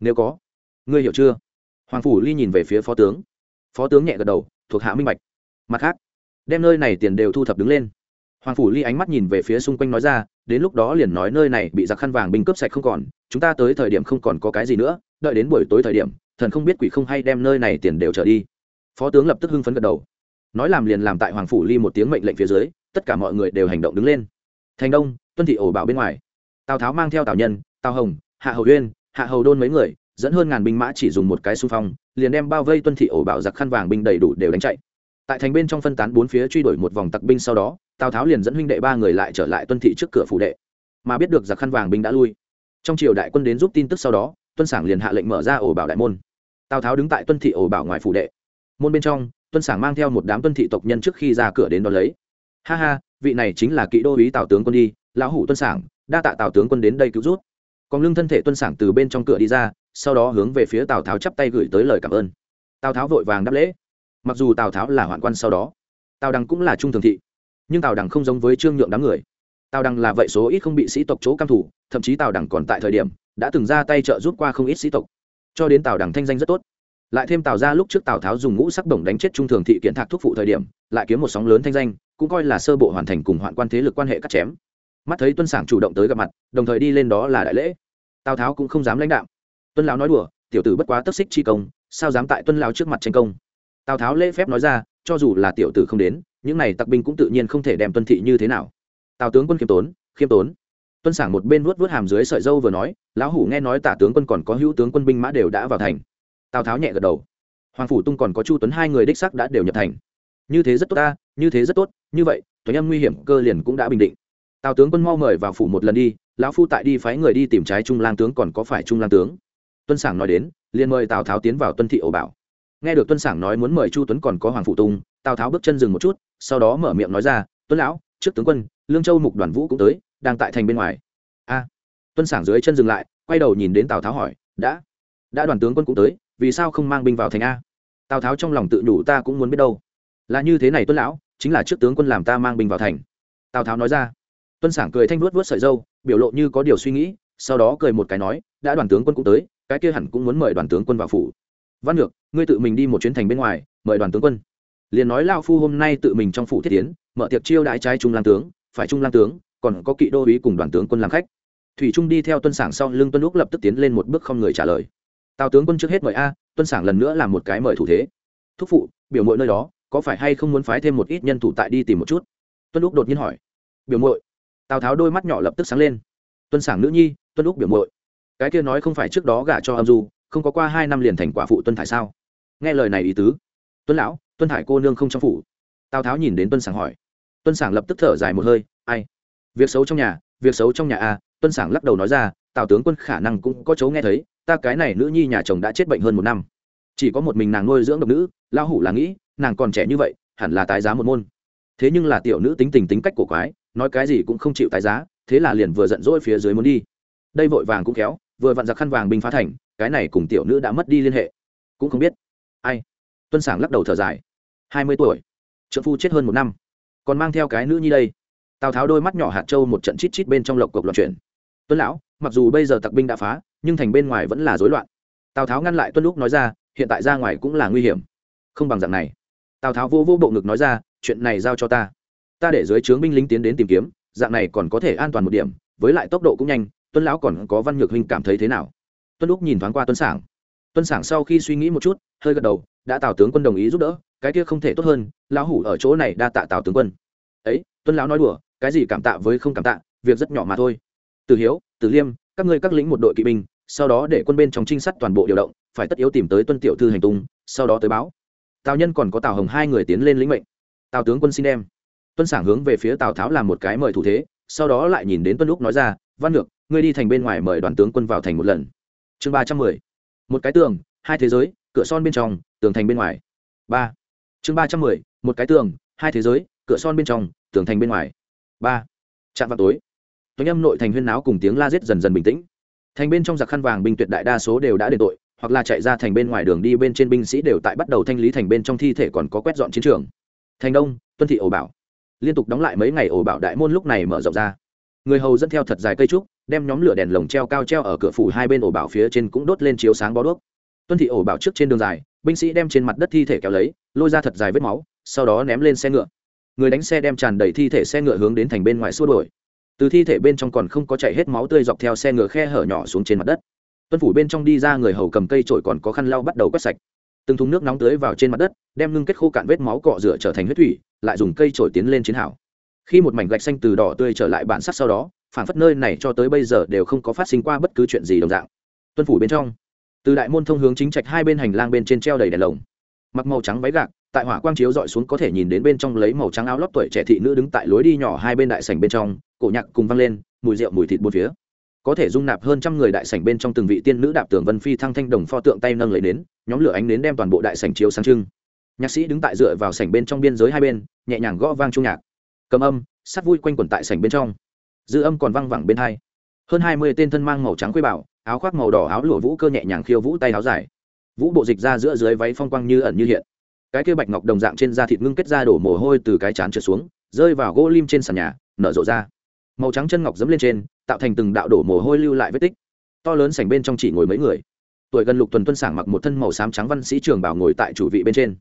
Nếu có, ngươi hiểu chưa? Hoàng phủ ly nhìn về phía phó tướng. Phó tướng nhẹ gật đầu, thuộc hạ minh bạch. Mặt khác, đem nơi này tiền đều thu thập đứng lên. Hoàng phủ ly ánh mắt nhìn về phía xung quanh nói ra, đến lúc đó liền nói nơi này bị giặc khăn vàng binh cướp sạch không còn, chúng ta tới thời điểm không còn có cái gì nữa, đợi đến buổi tối thời điểm, thần không biết quỷ không hay đem nơi này tiền đều trở đi phó tướng lập tức hưng phấn gật đầu. Nói làm liền làm tại hoàng phủ ly một tiếng mệnh lệnh phía dưới, tất cả mọi người đều hành động đứng lên. Thành đông, tuân thị ổ bảo bên ngoài. Tào tháo mang theo tào nhân, tào hồng, hạ hầu uyên, hạ hầu đôn mấy người, dẫn hơn ngàn binh mã chỉ dùng một cái xung phong, liền đem bao vây tuân thị ổ bảo giặc khăn vàng binh đầy đủ đều đánh chạy. Tại thành bên trong phân tán bốn phía truy đuổi một vòng tặc binh sau đó, tào tháo liền dẫn huynh đệ ba người lại trở lại tuân thị trước cửa phủ đệ. Mà biết được giặc khăn vàng binh đã lui. Trong triều đại quân đến giúp tin tức sau đó, tuân sảng liền hạ lệnh mở ra ổ bảo đại môn. Tào tháo đứng tại tuân thị ổ bảo ngoài phủ đệ môn bên trong, tuân sảng mang theo một đám tuân thị tộc nhân trước khi ra cửa đến đón lấy. Ha ha, vị này chính là kỵ đô ý tào tướng quân đi, lão hủ tuân sảng, đa tạ tào tướng quân đến đây cứu rút còn lưng thân thể tuân sảng từ bên trong cửa đi ra, sau đó hướng về phía tào tháo chắp tay gửi tới lời cảm ơn. Tào tháo vội vàng đáp lễ. Mặc dù tào tháo là hoạn quan sau đó, tào đằng cũng là trung thường thị, nhưng tào đằng không giống với trương nhượng đám người. Tào đằng là vậy số ít không bị sĩ tộc chỗ căm thủ, thậm chí tào đằng còn tại thời điểm, đã từng ra tay trợ giúp qua không ít sĩ tộc. Cho đến tào đằng thanh danh rất tốt lại thêm tào ra lúc trước tào tháo dùng ngũ sắc bổng đánh chết trung thường thị kiện thạc thúc phụ thời điểm, lại kiếm một sóng lớn thanh danh, cũng coi là sơ bộ hoàn thành cùng hoạn quan thế lực quan hệ cắt chém. Mắt thấy tuân sảng chủ động tới gặp mặt, đồng thời đi lên đó là đại lễ. Tào tháo cũng không dám lãnh đạo tuân lão nói đùa, tiểu tử bất quá tất xích chi công, sao dám tại tuân lão trước mặt tranh công? Tào tháo lễ phép nói ra, cho dù là tiểu tử không đến, những này tặc binh cũng tự nhiên không thể đem tuân thị như thế nào. Tào tướng quân khiêm tốn khiêm tốn. Tuân sảng một bên vuốt vuốt hàm dưới sợi dâu vừa nói, lão hủ nghe nói tả tướng quân còn có hữu tướng quân binh mã đều đã vào thành tào tháo nhẹ gật đầu hoàng phủ tung còn có chu tuấn hai người đích sắc đã đều nhập thành như thế rất tốt ta như thế rất tốt như vậy thoái âm nguy hiểm cơ liền cũng đã bình định tào tướng quân mau mời vào phủ một lần đi lão phu tại đi phái người đi tìm trái trung lang tướng còn có phải trung lang tướng tuân sảng nói đến liền mời tào tháo tiến vào tuân thị ổ bảo nghe được tuân sảng nói muốn mời chu tuấn còn có hoàng phụ tung tào tháo bước chân dừng một chút sau đó mở miệng nói ra tuấn lão trước tướng quân lương châu mục đoàn vũ cũng tới đang tại thành bên ngoài a tuân sảng dưới chân dừng lại quay đầu nhìn đến tào tháo hỏi đã đã đoàn tướng quân cũng tới vì sao không mang binh vào thành a? Tào tháo trong lòng tự đủ ta cũng muốn biết đâu. Là như thế này tuân lão, chính là trước tướng quân làm ta mang binh vào thành. Tào tháo nói ra. Tuân sảng cười thanh vuốt vuốt sợi dâu, biểu lộ như có điều suy nghĩ, sau đó cười một cái nói, đã đoàn tướng quân cũng tới, cái kia hẳn cũng muốn mời đoàn tướng quân vào phủ. Văn ngược ngươi tự mình đi một chuyến thành bên ngoài, mời đoàn tướng quân. Liền nói lao phu hôm nay tự mình trong phủ thiết tiến, mở tiệc chiêu đãi trái trung lang tướng, phải trung lang tướng, còn có kỵ đô ý cùng đoàn tướng quân làm khách. Thủy trung đi theo tuân sảng sau lưng tuân lúc lập tức tiến lên một bước không người trả lời tào tướng quân trước hết mời a, tuân sảng lần nữa làm một cái mời thủ thế. Thúc phụ, biểu mội nơi đó, có phải hay không muốn phái thêm một ít nhân thủ tại đi tìm một chút? Tuân lúc đột nhiên hỏi. Biểu mội tào tháo đôi mắt nhỏ lập tức sáng lên. Tuân sảng nữ nhi, tuân lúc biểu mội cái kia nói không phải trước đó gả cho âm du, không có qua hai năm liền thành quả phụ tuân thải sao? Nghe lời này ý tứ. Tuân lão, tuân thải cô nương không trong phủ. Tào tháo nhìn đến tuân sảng hỏi. Tuân sảng lập tức thở dài một hơi, ai? Việc xấu trong nhà, việc xấu trong nhà a tuân sảng lắc đầu nói ra, tào tướng quân khả năng cũng có chấu nghe thấy ta cái này nữ nhi nhà chồng đã chết bệnh hơn một năm. Chỉ có một mình nàng nuôi dưỡng độc nữ lao hủ là nghĩ, nàng còn trẻ như vậy, hẳn là tái giá một môn. Thế nhưng là tiểu nữ tính tình tính cách của quái, nói cái gì cũng không chịu tái giá, thế là liền vừa giận dỗi phía dưới muốn đi. Đây vội vàng cũng kéo vừa vặn giặc khăn vàng binh phá thành, cái này cùng tiểu nữ đã mất đi liên hệ. Cũng không biết. Ai? Tuân sảng lắc đầu thở dài. Hai mươi tuổi. Trợ phu chết hơn một năm. Còn mang theo cái nữ nhi đây. Tào tháo đôi mắt nhỏ hạt trâu một trận chít chít bên trong lộc cộc loạn chuyển. Tuân lão mặc dù bây giờ tặc binh đã phá, nhưng thành bên ngoài vẫn là rối loạn. Tào tháo ngăn lại tuân lúc nói ra, hiện tại ra ngoài cũng là nguy hiểm. Không bằng dạng này. Tào tháo vô vô bộ ngực nói ra, chuyện này giao cho ta. Ta để dưới trướng binh lính tiến đến tìm kiếm, dạng này còn có thể an toàn một điểm, với lại tốc độ cũng nhanh, tuân lão còn có văn nhược huynh cảm thấy thế nào? Tuân lúc nhìn thoáng qua tuân sảng. Tuân sảng sau khi suy nghĩ một chút, hơi gật đầu, đã tào tướng quân đồng ý giúp đỡ, cái kia không thể tốt hơn, lão hủ ở chỗ này đa tạ tào tướng quân. Ấy, tuân lão nói đùa, cái gì cảm tạ với không cảm tạ, việc rất nhỏ mà thôi. Từ hiếu từ liêm, các ngươi các lĩnh một đội kỵ binh, sau đó để quân bên trong trinh sát toàn bộ điều động, phải tất yếu tìm tới tuân tiểu thư hành tung, sau đó tới báo. Tào nhân còn có tào hồng hai người tiến lên lĩnh mệnh. Tào tướng quân xin đem. Tuân sảng hướng về phía tào tháo làm một cái mời thủ thế, sau đó lại nhìn đến tuân lúc nói ra, văn ngược ngươi đi thành bên ngoài mời đoàn tướng quân vào thành một lần. Chương ba trăm mười. Một cái tường, hai thế giới, cửa son bên trong, tường thành bên ngoài. Ba. Chương ba trăm mười, một cái tường, hai thế giới, cửa son bên trong, tường thành bên ngoài. Ba. Chạm vào tối toánh âm nội thành huyên náo cùng tiếng la giết dần dần bình tĩnh. Thành bên trong giặc khăn vàng binh tuyệt đại đa số đều đã đền tội, hoặc là chạy ra thành bên ngoài đường đi bên trên binh sĩ đều tại bắt đầu thanh lý thành bên trong thi thể còn có quét dọn chiến trường. Thành đông, tuân thị ổ bảo. Liên tục đóng lại mấy ngày ổ bảo đại môn lúc này mở rộng ra. Người hầu dẫn theo thật dài cây trúc, đem nhóm lửa đèn lồng treo cao treo ở cửa phủ hai bên ổ bảo phía trên cũng đốt lên chiếu sáng bó đuốc. Tuân thị ổ bảo trước trên đường dài, binh sĩ đem trên mặt đất thi thể kéo lấy, lôi ra thật dài vết máu, sau đó ném lên xe ngựa. Người đánh xe đem tràn đầy thi thể xe ngựa hướng đến thành bên ngoài xua đổi từ thi thể bên trong còn không có chảy hết máu tươi dọc theo xe ngựa khe hở nhỏ xuống trên mặt đất. Tuân phủ bên trong đi ra người hầu cầm cây trổi còn có khăn lau bắt đầu quét sạch. Từng thùng nước nóng tưới vào trên mặt đất, đem ngưng kết khô cạn vết máu cọ rửa trở thành huyết thủy, lại dùng cây trổi tiến lên chiến hảo khi một mảnh gạch xanh từ đỏ tươi trở lại bản sắc sau đó phản phất nơi này cho tới bây giờ đều không có phát sinh qua bất cứ chuyện gì đồng dạng. Tuân phủ bên trong, từ đại môn thông hướng chính trạch hai bên hành lang bên trên treo đầy đèn lồng. Mặc màu trắng váy gạc tại hỏa quang chiếu dọi xuống có thể nhìn đến bên trong lấy màu trắng áo lót tuổi trẻ thị nữ đứng tại lối đi nhỏ hai bên đại sảnh bên trong, cổ nhạc cùng vang lên, mùi rượu mùi thịt bốn phía. Có thể dung nạp hơn trăm người đại sảnh bên trong từng vị tiên nữ đạp tường vân phi thăng thanh đồng pho tượng tay nâng lấy nến nhóm lửa ánh nến đem toàn bộ đại sảnh chiếu sáng trưng. Nhạc sĩ đứng tại dựa vào sảnh bên trong biên giới hai bên, nhẹ nhàng gõ vang trung nhạc. Cầm âm sắt vui quanh quẩn tại sảnh bên trong. Dư âm còn văng vẳng bên hai. Hơn hai mươi tên thân mang màu trắng quê bảo, áo khoác màu đỏ áo lụa vũ cơ nhẹ nhàng khiêu vũ tay áo dài. Vũ bộ dịch ra giữa dưới váy phong quang như ẩn như hiện cái kia bạch ngọc đồng dạng trên da thịt ngưng kết ra đổ mồ hôi từ cái chán trượt xuống, rơi vào gỗ lim trên sàn nhà, nở rộ ra. Màu trắng chân ngọc dẫm lên trên, tạo thành từng đạo đổ mồ hôi lưu lại vết tích. To lớn sảnh bên trong chỉ ngồi mấy người. Tuổi gần lục tuần tuân sảng mặc một thân màu xám trắng văn sĩ trường bảo ngồi tại chủ vị bên trên.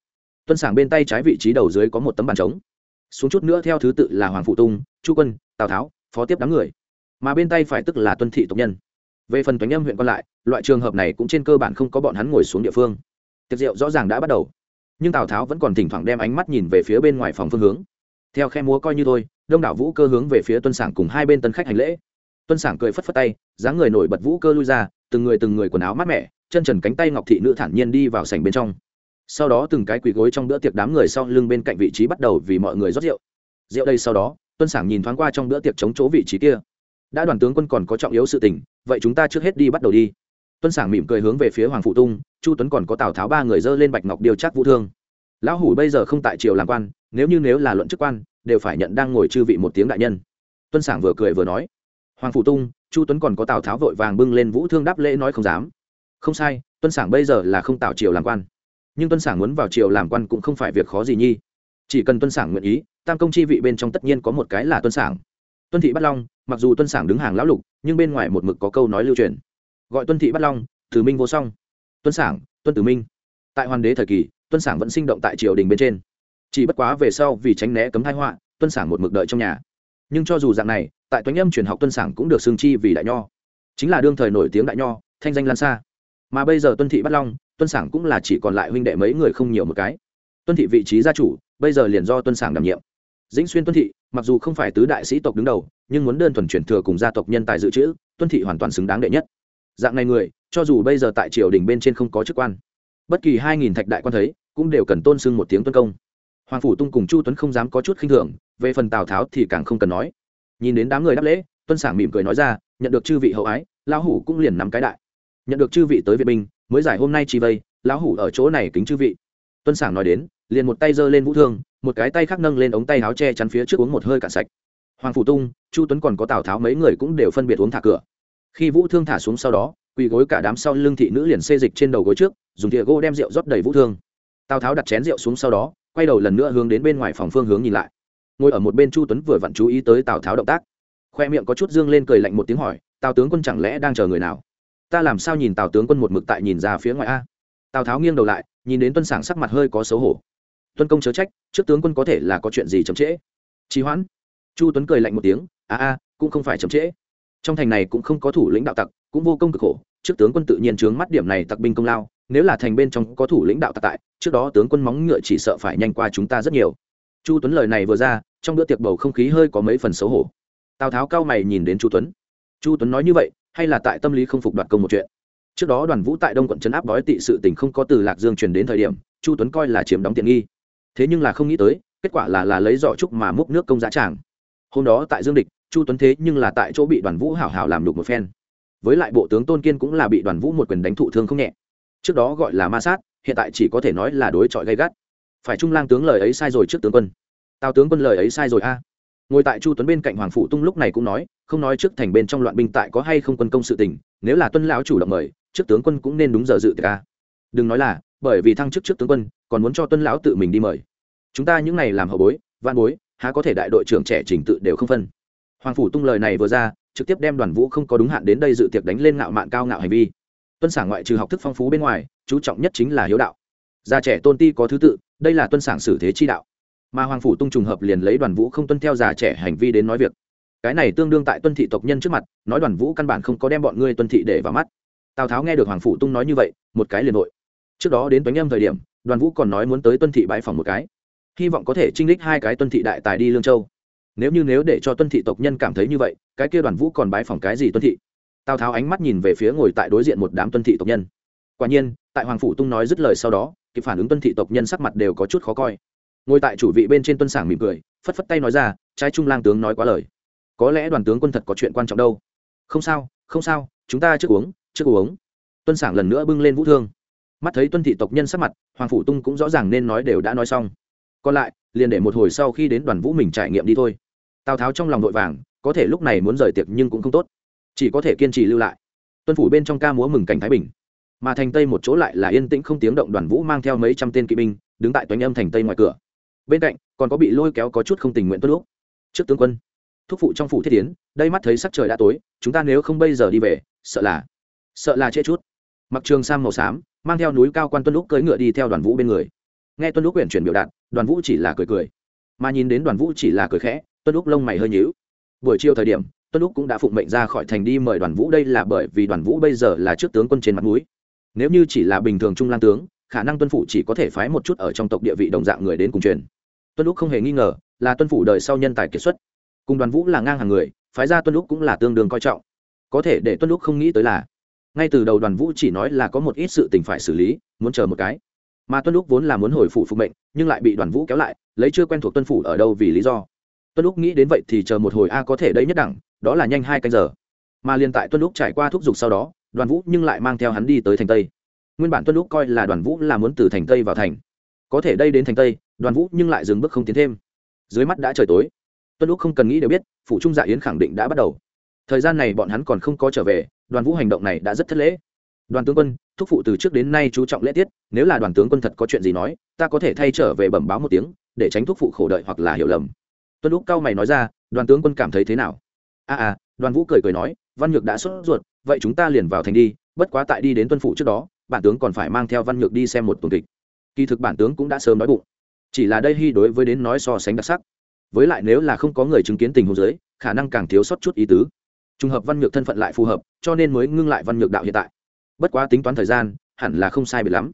Tuân sảng bên tay trái vị trí đầu dưới có một tấm bàn trống. Xuống chút nữa theo thứ tự là hoàng phụ tung, chu quân, tào tháo, phó tiếp đám người. Mà bên tay phải tức là tuân thị tộc nhân. Về phần toánh âm huyện còn lại, loại trường hợp này cũng trên cơ bản không có bọn hắn ngồi xuống địa phương. Tiệc rượu rõ ràng đã bắt đầu nhưng tào tháo vẫn còn thỉnh thoảng đem ánh mắt nhìn về phía bên ngoài phòng phương hướng. Theo khe múa coi như thôi, đông đảo vũ cơ hướng về phía tuân sảng cùng hai bên tân khách hành lễ. Tuân sảng cười phất phất tay, dáng người nổi bật vũ cơ lui ra, từng người từng người quần áo mát mẻ, chân trần cánh tay ngọc thị nữ thản nhiên đi vào sảnh bên trong. Sau đó từng cái quỳ gối trong bữa tiệc đám người sau lưng bên cạnh vị trí bắt đầu vì mọi người rót rượu. Rượu đây sau đó, tuân sảng nhìn thoáng qua trong bữa tiệc chống chỗ vị trí kia. Đã đoàn tướng quân còn có trọng yếu sự tình, vậy chúng ta trước hết đi bắt đầu đi tuân sảng mỉm cười hướng về phía hoàng phụ tung, chu tuấn còn có tào tháo ba người dơ lên bạch ngọc điều chắc vũ thương. Lão hủ bây giờ không tại triều làm quan, nếu như nếu là luận chức quan, đều phải nhận đang ngồi chư vị một tiếng đại nhân. Tuân sảng vừa cười vừa nói. Hoàng phụ tung, chu tuấn còn có tào tháo vội vàng bưng lên vũ thương đáp lễ nói không dám. Không sai, tuân sảng bây giờ là không tạo triều làm quan. Nhưng tuân sảng muốn vào triều làm quan cũng không phải việc khó gì nhi. Chỉ cần tuân sảng nguyện ý, tam công chi vị bên trong tất nhiên có một cái là tuân sảng. Tuân thị bắt long, mặc dù tuân sảng đứng hàng lão lục, nhưng bên ngoài một mực có câu nói lưu truyền gọi tuân thị bắt long, từ minh vô song. Tuân sảng, tuân tử minh. Tại hoàng đế thời kỳ, tuân sảng vẫn sinh động tại triều đình bên trên. Chỉ bất quá về sau vì tránh né cấm thái họa, tuân sảng một mực đợi trong nhà. Nhưng cho dù dạng này, tại toánh âm truyền học tuân sảng cũng được xương chi vì đại nho. Chính là đương thời nổi tiếng đại nho, thanh danh lan xa. Mà bây giờ tuân thị bắt long, tuân sảng cũng là chỉ còn lại huynh đệ mấy người không nhiều một cái. Tuân thị vị trí gia chủ, bây giờ liền do tuân sảng đảm nhiệm. Dĩnh xuyên tuân thị, mặc dù không phải tứ đại sĩ tộc đứng đầu, nhưng muốn đơn thuần chuyển thừa cùng gia tộc nhân tài dự trữ, tuân thị hoàn toàn xứng đáng đệ nhất dạng này người, cho dù bây giờ tại triều đình bên trên không có chức quan, bất kỳ hai nghìn thạch đại quan thấy, cũng đều cần tôn sưng một tiếng tuân công. Hoàng phủ tung cùng chu tuấn không dám có chút khinh thường, về phần tào tháo thì càng không cần nói. Nhìn đến đám người đáp lễ, tuân sảng mỉm cười nói ra, nhận được chư vị hậu ái, lão hủ cũng liền nắm cái đại. Nhận được chư vị tới viện binh, mới giải hôm nay chi vây, lão hủ ở chỗ này kính chư vị. Tuân sảng nói đến, liền một tay giơ lên vũ thương, một cái tay khác nâng lên ống tay áo che chắn phía trước uống một hơi cạn sạch. Hoàng phủ tung, chu tuấn còn có tào tháo mấy người cũng đều phân biệt uống thả cửa khi vũ thương thả xuống sau đó, quỳ gối cả đám sau lưng thị nữ liền xê dịch trên đầu gối trước, dùng thìa gỗ đem rượu rót đầy vũ thương. Tào tháo đặt chén rượu xuống sau đó, quay đầu lần nữa hướng đến bên ngoài phòng phương hướng nhìn lại. Ngồi ở một bên chu tuấn vừa vặn chú ý tới tào tháo động tác. Khoe miệng có chút dương lên cười lạnh một tiếng hỏi, tào tướng quân chẳng lẽ đang chờ người nào? Ta làm sao nhìn tào tướng quân một mực tại nhìn ra phía ngoài a? Tào tháo nghiêng đầu lại, nhìn đến tuân sảng sắc mặt hơi có xấu hổ. Tuân công chớ trách, trước tướng quân có thể là có chuyện gì chậm trễ. Trì hoãn. Chu tuấn cười lạnh một tiếng, a a, cũng không phải chậm trễ trong thành này cũng không có thủ lĩnh đạo tặc, cũng vô công cực khổ. Trước tướng quân tự nhiên trướng mắt điểm này tặc binh công lao, nếu là thành bên trong có thủ lĩnh đạo tặc tại, trước đó tướng quân móng ngựa chỉ sợ phải nhanh qua chúng ta rất nhiều. Chu tuấn lời này vừa ra, trong bữa tiệc bầu không khí hơi có mấy phần xấu hổ. Tào tháo cao mày nhìn đến chu tuấn. Chu tuấn nói như vậy, hay là tại tâm lý không phục đoạt công một chuyện? Trước đó đoàn vũ tại đông quận trấn áp đói tị sự tình không có từ lạc dương truyền đến thời điểm, chu tuấn coi là chiếm đóng tiện nghi. Thế nhưng là không nghĩ tới, kết quả là là lấy giỏ trúc mà múc nước công giá tràng. Hôm đó tại dương địch chu tuấn thế nhưng là tại chỗ bị đoàn vũ hảo hảo làm đục một phen. Với lại bộ tướng tôn kiên cũng là bị đoàn vũ một quyền đánh thụ thương không nhẹ. Trước đó gọi là ma sát, hiện tại chỉ có thể nói là đối chọi gay gắt. Phải trung lang tướng lời ấy sai rồi trước tướng quân. Tào tướng quân lời ấy sai rồi a. Ngồi tại chu tuấn bên cạnh hoàng phụ tung lúc này cũng nói, không nói trước thành bên trong loạn binh tại có hay không quân công sự tình, nếu là tuân lão chủ động mời, trước tướng quân cũng nên đúng giờ dự tiệc a. Đừng nói là, bởi vì thăng chức trước tướng quân, còn muốn cho tuân lão tự mình đi mời. Chúng ta những này làm hậu bối văn bối, há có thể đại đội trưởng trẻ trình tự đều không phân hoàng phủ tung lời này vừa ra, trực tiếp đem đoàn vũ không có đúng hạn đến đây dự tiệc đánh lên ngạo mạn cao ngạo hành vi. Tuân sản ngoại trừ học thức phong phú bên ngoài, chú trọng nhất chính là hiếu đạo. Già trẻ tôn ti có thứ tự, đây là tuân sản xử thế chi đạo. Mà hoàng phủ tung trùng hợp liền lấy đoàn vũ không tuân theo già trẻ hành vi đến nói việc. Cái này tương đương tại tuân thị tộc nhân trước mặt, nói đoàn vũ căn bản không có đem bọn ngươi tuân thị để vào mắt. Tào tháo nghe được hoàng phủ tung nói như vậy, một cái liền hội trước đó đến bánh âm thời điểm, đoàn vũ còn nói muốn tới tuân thị bãi phòng một cái. Hy vọng có thể trinh lích hai cái tuân thị đại tài đi lương châu nếu như nếu để cho tuân thị tộc nhân cảm thấy như vậy, cái kia đoàn vũ còn bái phòng cái gì tuân thị? Tào tháo ánh mắt nhìn về phía ngồi tại đối diện một đám tuân thị tộc nhân. Quả nhiên, tại hoàng phủ tung nói dứt lời sau đó, kịp phản ứng tuân thị tộc nhân sắc mặt đều có chút khó coi. Ngồi tại chủ vị bên trên tuân sảng mỉm cười, phất phất tay nói ra, trái trung lang tướng nói quá lời. Có lẽ đoàn tướng quân thật có chuyện quan trọng đâu. Không sao không sao, chúng ta trước uống trước uống. Tuân sảng lần nữa bưng lên vũ thương. Mắt thấy tuân thị tộc nhân sắc mặt, hoàng phủ tung cũng rõ ràng nên nói đều đã nói xong. Còn lại liền để một hồi sau khi đến đoàn vũ mình trải nghiệm đi thôi. Tào tháo trong lòng vội vàng, có thể lúc này muốn rời tiệc nhưng cũng không tốt. Chỉ có thể kiên trì lưu lại. Tuân phủ bên trong ca múa mừng cảnh thái bình. Mà thành tây một chỗ lại là yên tĩnh không tiếng động đoàn vũ mang theo mấy trăm tên kỵ binh, đứng tại toánh âm thành tây ngoài cửa. Bên cạnh, còn có bị lôi kéo có chút không tình nguyện tuân lúc. Trước tướng quân, thúc phụ trong phủ thiết tiến, đây mắt thấy sắc trời đã tối, chúng ta nếu không bây giờ đi về, sợ là sợ là trễ chút. Mặc trường sam màu xám, mang theo núi cao quan tuân lúc cưỡi ngựa đi theo đoàn vũ bên người nghe tuân lúc quyển chuyển biểu đạt, đoàn vũ chỉ là cười cười. Mà nhìn đến đoàn vũ chỉ là cười khẽ, tuân lúc lông mày hơi nhíu. Buổi chiều thời điểm, tuân lúc cũng đã phụng mệnh ra khỏi thành đi mời đoàn vũ, đây là bởi vì đoàn vũ bây giờ là trước tướng quân trên mặt núi. Nếu như chỉ là bình thường trung lang tướng, khả năng tuân phủ chỉ có thể phái một chút ở trong tộc địa vị đồng dạng người đến cùng truyền. Tuân lúc không hề nghi ngờ là tuân phủ đời sau nhân tài kiệt xuất. Cùng đoàn vũ là ngang hàng người, phái ra tuân lúc cũng là tương đương coi trọng. Có thể để tuân lúc không nghĩ tới là, ngay từ đầu đoàn vũ chỉ nói là có một ít sự tình phải xử lý, muốn chờ một cái mà tuân lúc vốn là muốn hồi phủ phục mệnh, nhưng lại bị đoàn vũ kéo lại, lấy chưa quen thuộc tuân phủ ở đâu vì lý do. Tuân lúc nghĩ đến vậy thì chờ một hồi a có thể đây nhất đẳng, đó là nhanh hai canh giờ. Mà liền tại tuân lúc trải qua thúc giục sau đó, đoàn vũ nhưng lại mang theo hắn đi tới thành tây. Nguyên bản tuân lúc coi là đoàn vũ là muốn từ thành tây vào thành. Có thể đây đến thành tây, đoàn vũ nhưng lại dừng bước không tiến thêm. Dưới mắt đã trời tối. Tuân lúc không cần nghĩ đều biết phụ trung dạ yến khẳng định đã bắt đầu. Thời gian này bọn hắn còn không có trở về, đoàn vũ hành động này đã rất thất lễ. Đoàn tướng quân thúc phụ từ trước đến nay chú trọng lễ tiết nếu là đoàn tướng quân thật có chuyện gì nói ta có thể thay trở về bẩm báo một tiếng để tránh thúc phụ khổ đợi hoặc là hiểu lầm. Tuân lúc cao mày nói ra đoàn tướng quân cảm thấy thế nào? A à, à đoàn vũ cười cười nói văn nhược đã sốt ruột vậy chúng ta liền vào thành đi bất quá tại đi đến tuân phụ trước đó bản tướng còn phải mang theo văn nhược đi xem một tuần kịch. Kỳ thực bản tướng cũng đã sớm nói bụng. Chỉ là đây hy đối với đến nói so sánh đặc sắc. Với lại nếu là không có người chứng kiến tình huống giới khả năng càng thiếu sót chút ý tứ. Trùng hợp văn nhược thân phận lại phù hợp cho nên mới ngưng lại văn nhược đạo hiện tại bất quá tính toán thời gian, hẳn là không sai biệt lắm.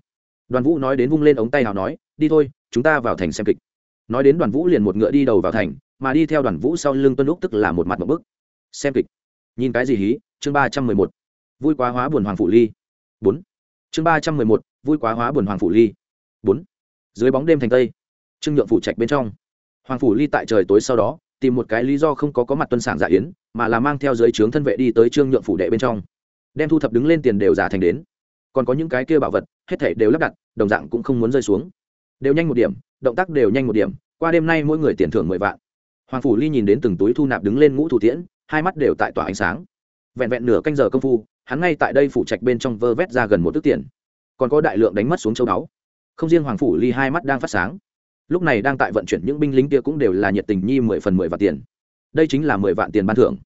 Đoàn vũ nói đến vung lên ống tay nào nói, đi thôi, chúng ta vào thành xem kịch. Nói đến đoàn vũ liền một ngựa đi đầu vào thành, mà đi theo đoàn vũ sau lưng tuân lúc tức là một mặt một bức. Xem kịch. Nhìn cái gì hí? Chương ba trăm mười một. Vui quá hóa buồn hoàng phủ ly. Bốn. Chương ba trăm mười một. Vui quá hóa buồn hoàng phủ ly. Bốn. Dưới bóng đêm thành tây, trương nhượng phủ trạch bên trong. Hoàng phủ ly tại trời tối sau đó, tìm một cái lý do không có có mặt tuân sản giả dạ yến, mà là mang theo dưới trướng thân vệ đi tới trương nhượng phủ đệ bên trong đem thu thập đứng lên tiền đều giả thành đến. Còn có những cái kia bảo vật, hết thể đều lắp đặt, đồng dạng cũng không muốn rơi xuống. Đều nhanh một điểm, động tác đều nhanh một điểm, qua đêm nay mỗi người tiền thưởng mười vạn. Hoàng phủ ly nhìn đến từng túi thu nạp đứng lên ngũ thủ tiễn, hai mắt đều tại tỏa ánh sáng. Vẹn vẹn nửa canh giờ công phu, hắn ngay tại đây phủ trạch bên trong vơ vét ra gần một tức tiền. Còn có đại lượng đánh mất xuống châu đáo không riêng hoàng phủ ly hai mắt đang phát sáng. Lúc này đang tại vận chuyển những binh lính kia cũng đều là nhiệt tình nhi mười phần mười vạn tiền. Đây chính là mười vạn tiền ban thưởng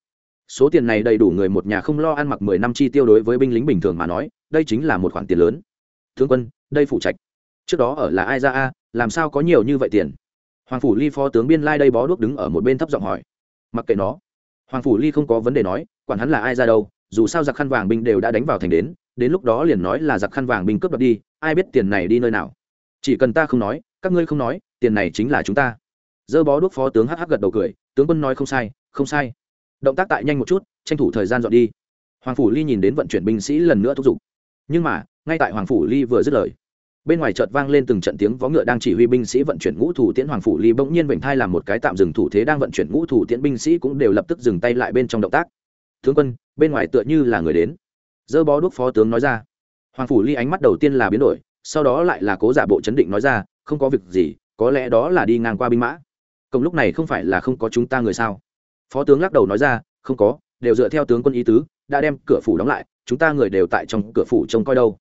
số tiền này đầy đủ người một nhà không lo ăn mặc mười năm chi tiêu đối với binh lính bình thường mà nói, đây chính là một khoản tiền lớn. Thương quân, đây phụ trạch trước đó ở là ai ra a, làm sao có nhiều như vậy tiền? Hoàng phủ ly phó tướng biên lai đây bó đuốc đứng ở một bên thấp giọng hỏi. Mặc kệ nó. Hoàng phủ ly không có vấn đề nói, quản hắn là ai ra đâu, dù sao giặc khăn vàng binh đều đã đánh vào thành đến đến lúc đó liền nói là giặc khăn vàng binh cướp đoạt đi, ai biết tiền này đi nơi nào. Chỉ cần ta không nói, các ngươi không nói, tiền này chính là chúng ta. Dơ bó đuốc phó tướng hh gật đầu cười, tướng quân nói không sai không sai động tác tại nhanh một chút, tranh thủ thời gian dọn đi. Hoàng phủ ly nhìn đến vận chuyển binh sĩ lần nữa thúc giục. Nhưng mà, ngay tại hoàng phủ ly vừa dứt lời, bên ngoài chợt vang lên từng trận tiếng vó ngựa đang chỉ huy binh sĩ vận chuyển ngũ thủ tiễn. Hoàng phủ ly bỗng nhiên vểnh thai làm một cái tạm dừng thủ thế đang vận chuyển ngũ thủ tiễn, binh sĩ cũng đều lập tức dừng tay lại bên trong động tác. Tướng quân, bên ngoài tựa như là người đến. Dơ bó đuốc phó tướng nói ra. Hoàng phủ ly ánh mắt đầu tiên là biến đổi, sau đó lại là cố giả bộ chấn định nói ra, không có việc gì, có lẽ đó là đi ngang qua binh mã. Công lúc này không phải là không có chúng ta người sao? Phó tướng lắc đầu nói ra, không có, đều dựa theo tướng quân ý tứ, đã đem cửa phủ đóng lại, chúng ta người đều tại trong cửa phủ trông coi đâu.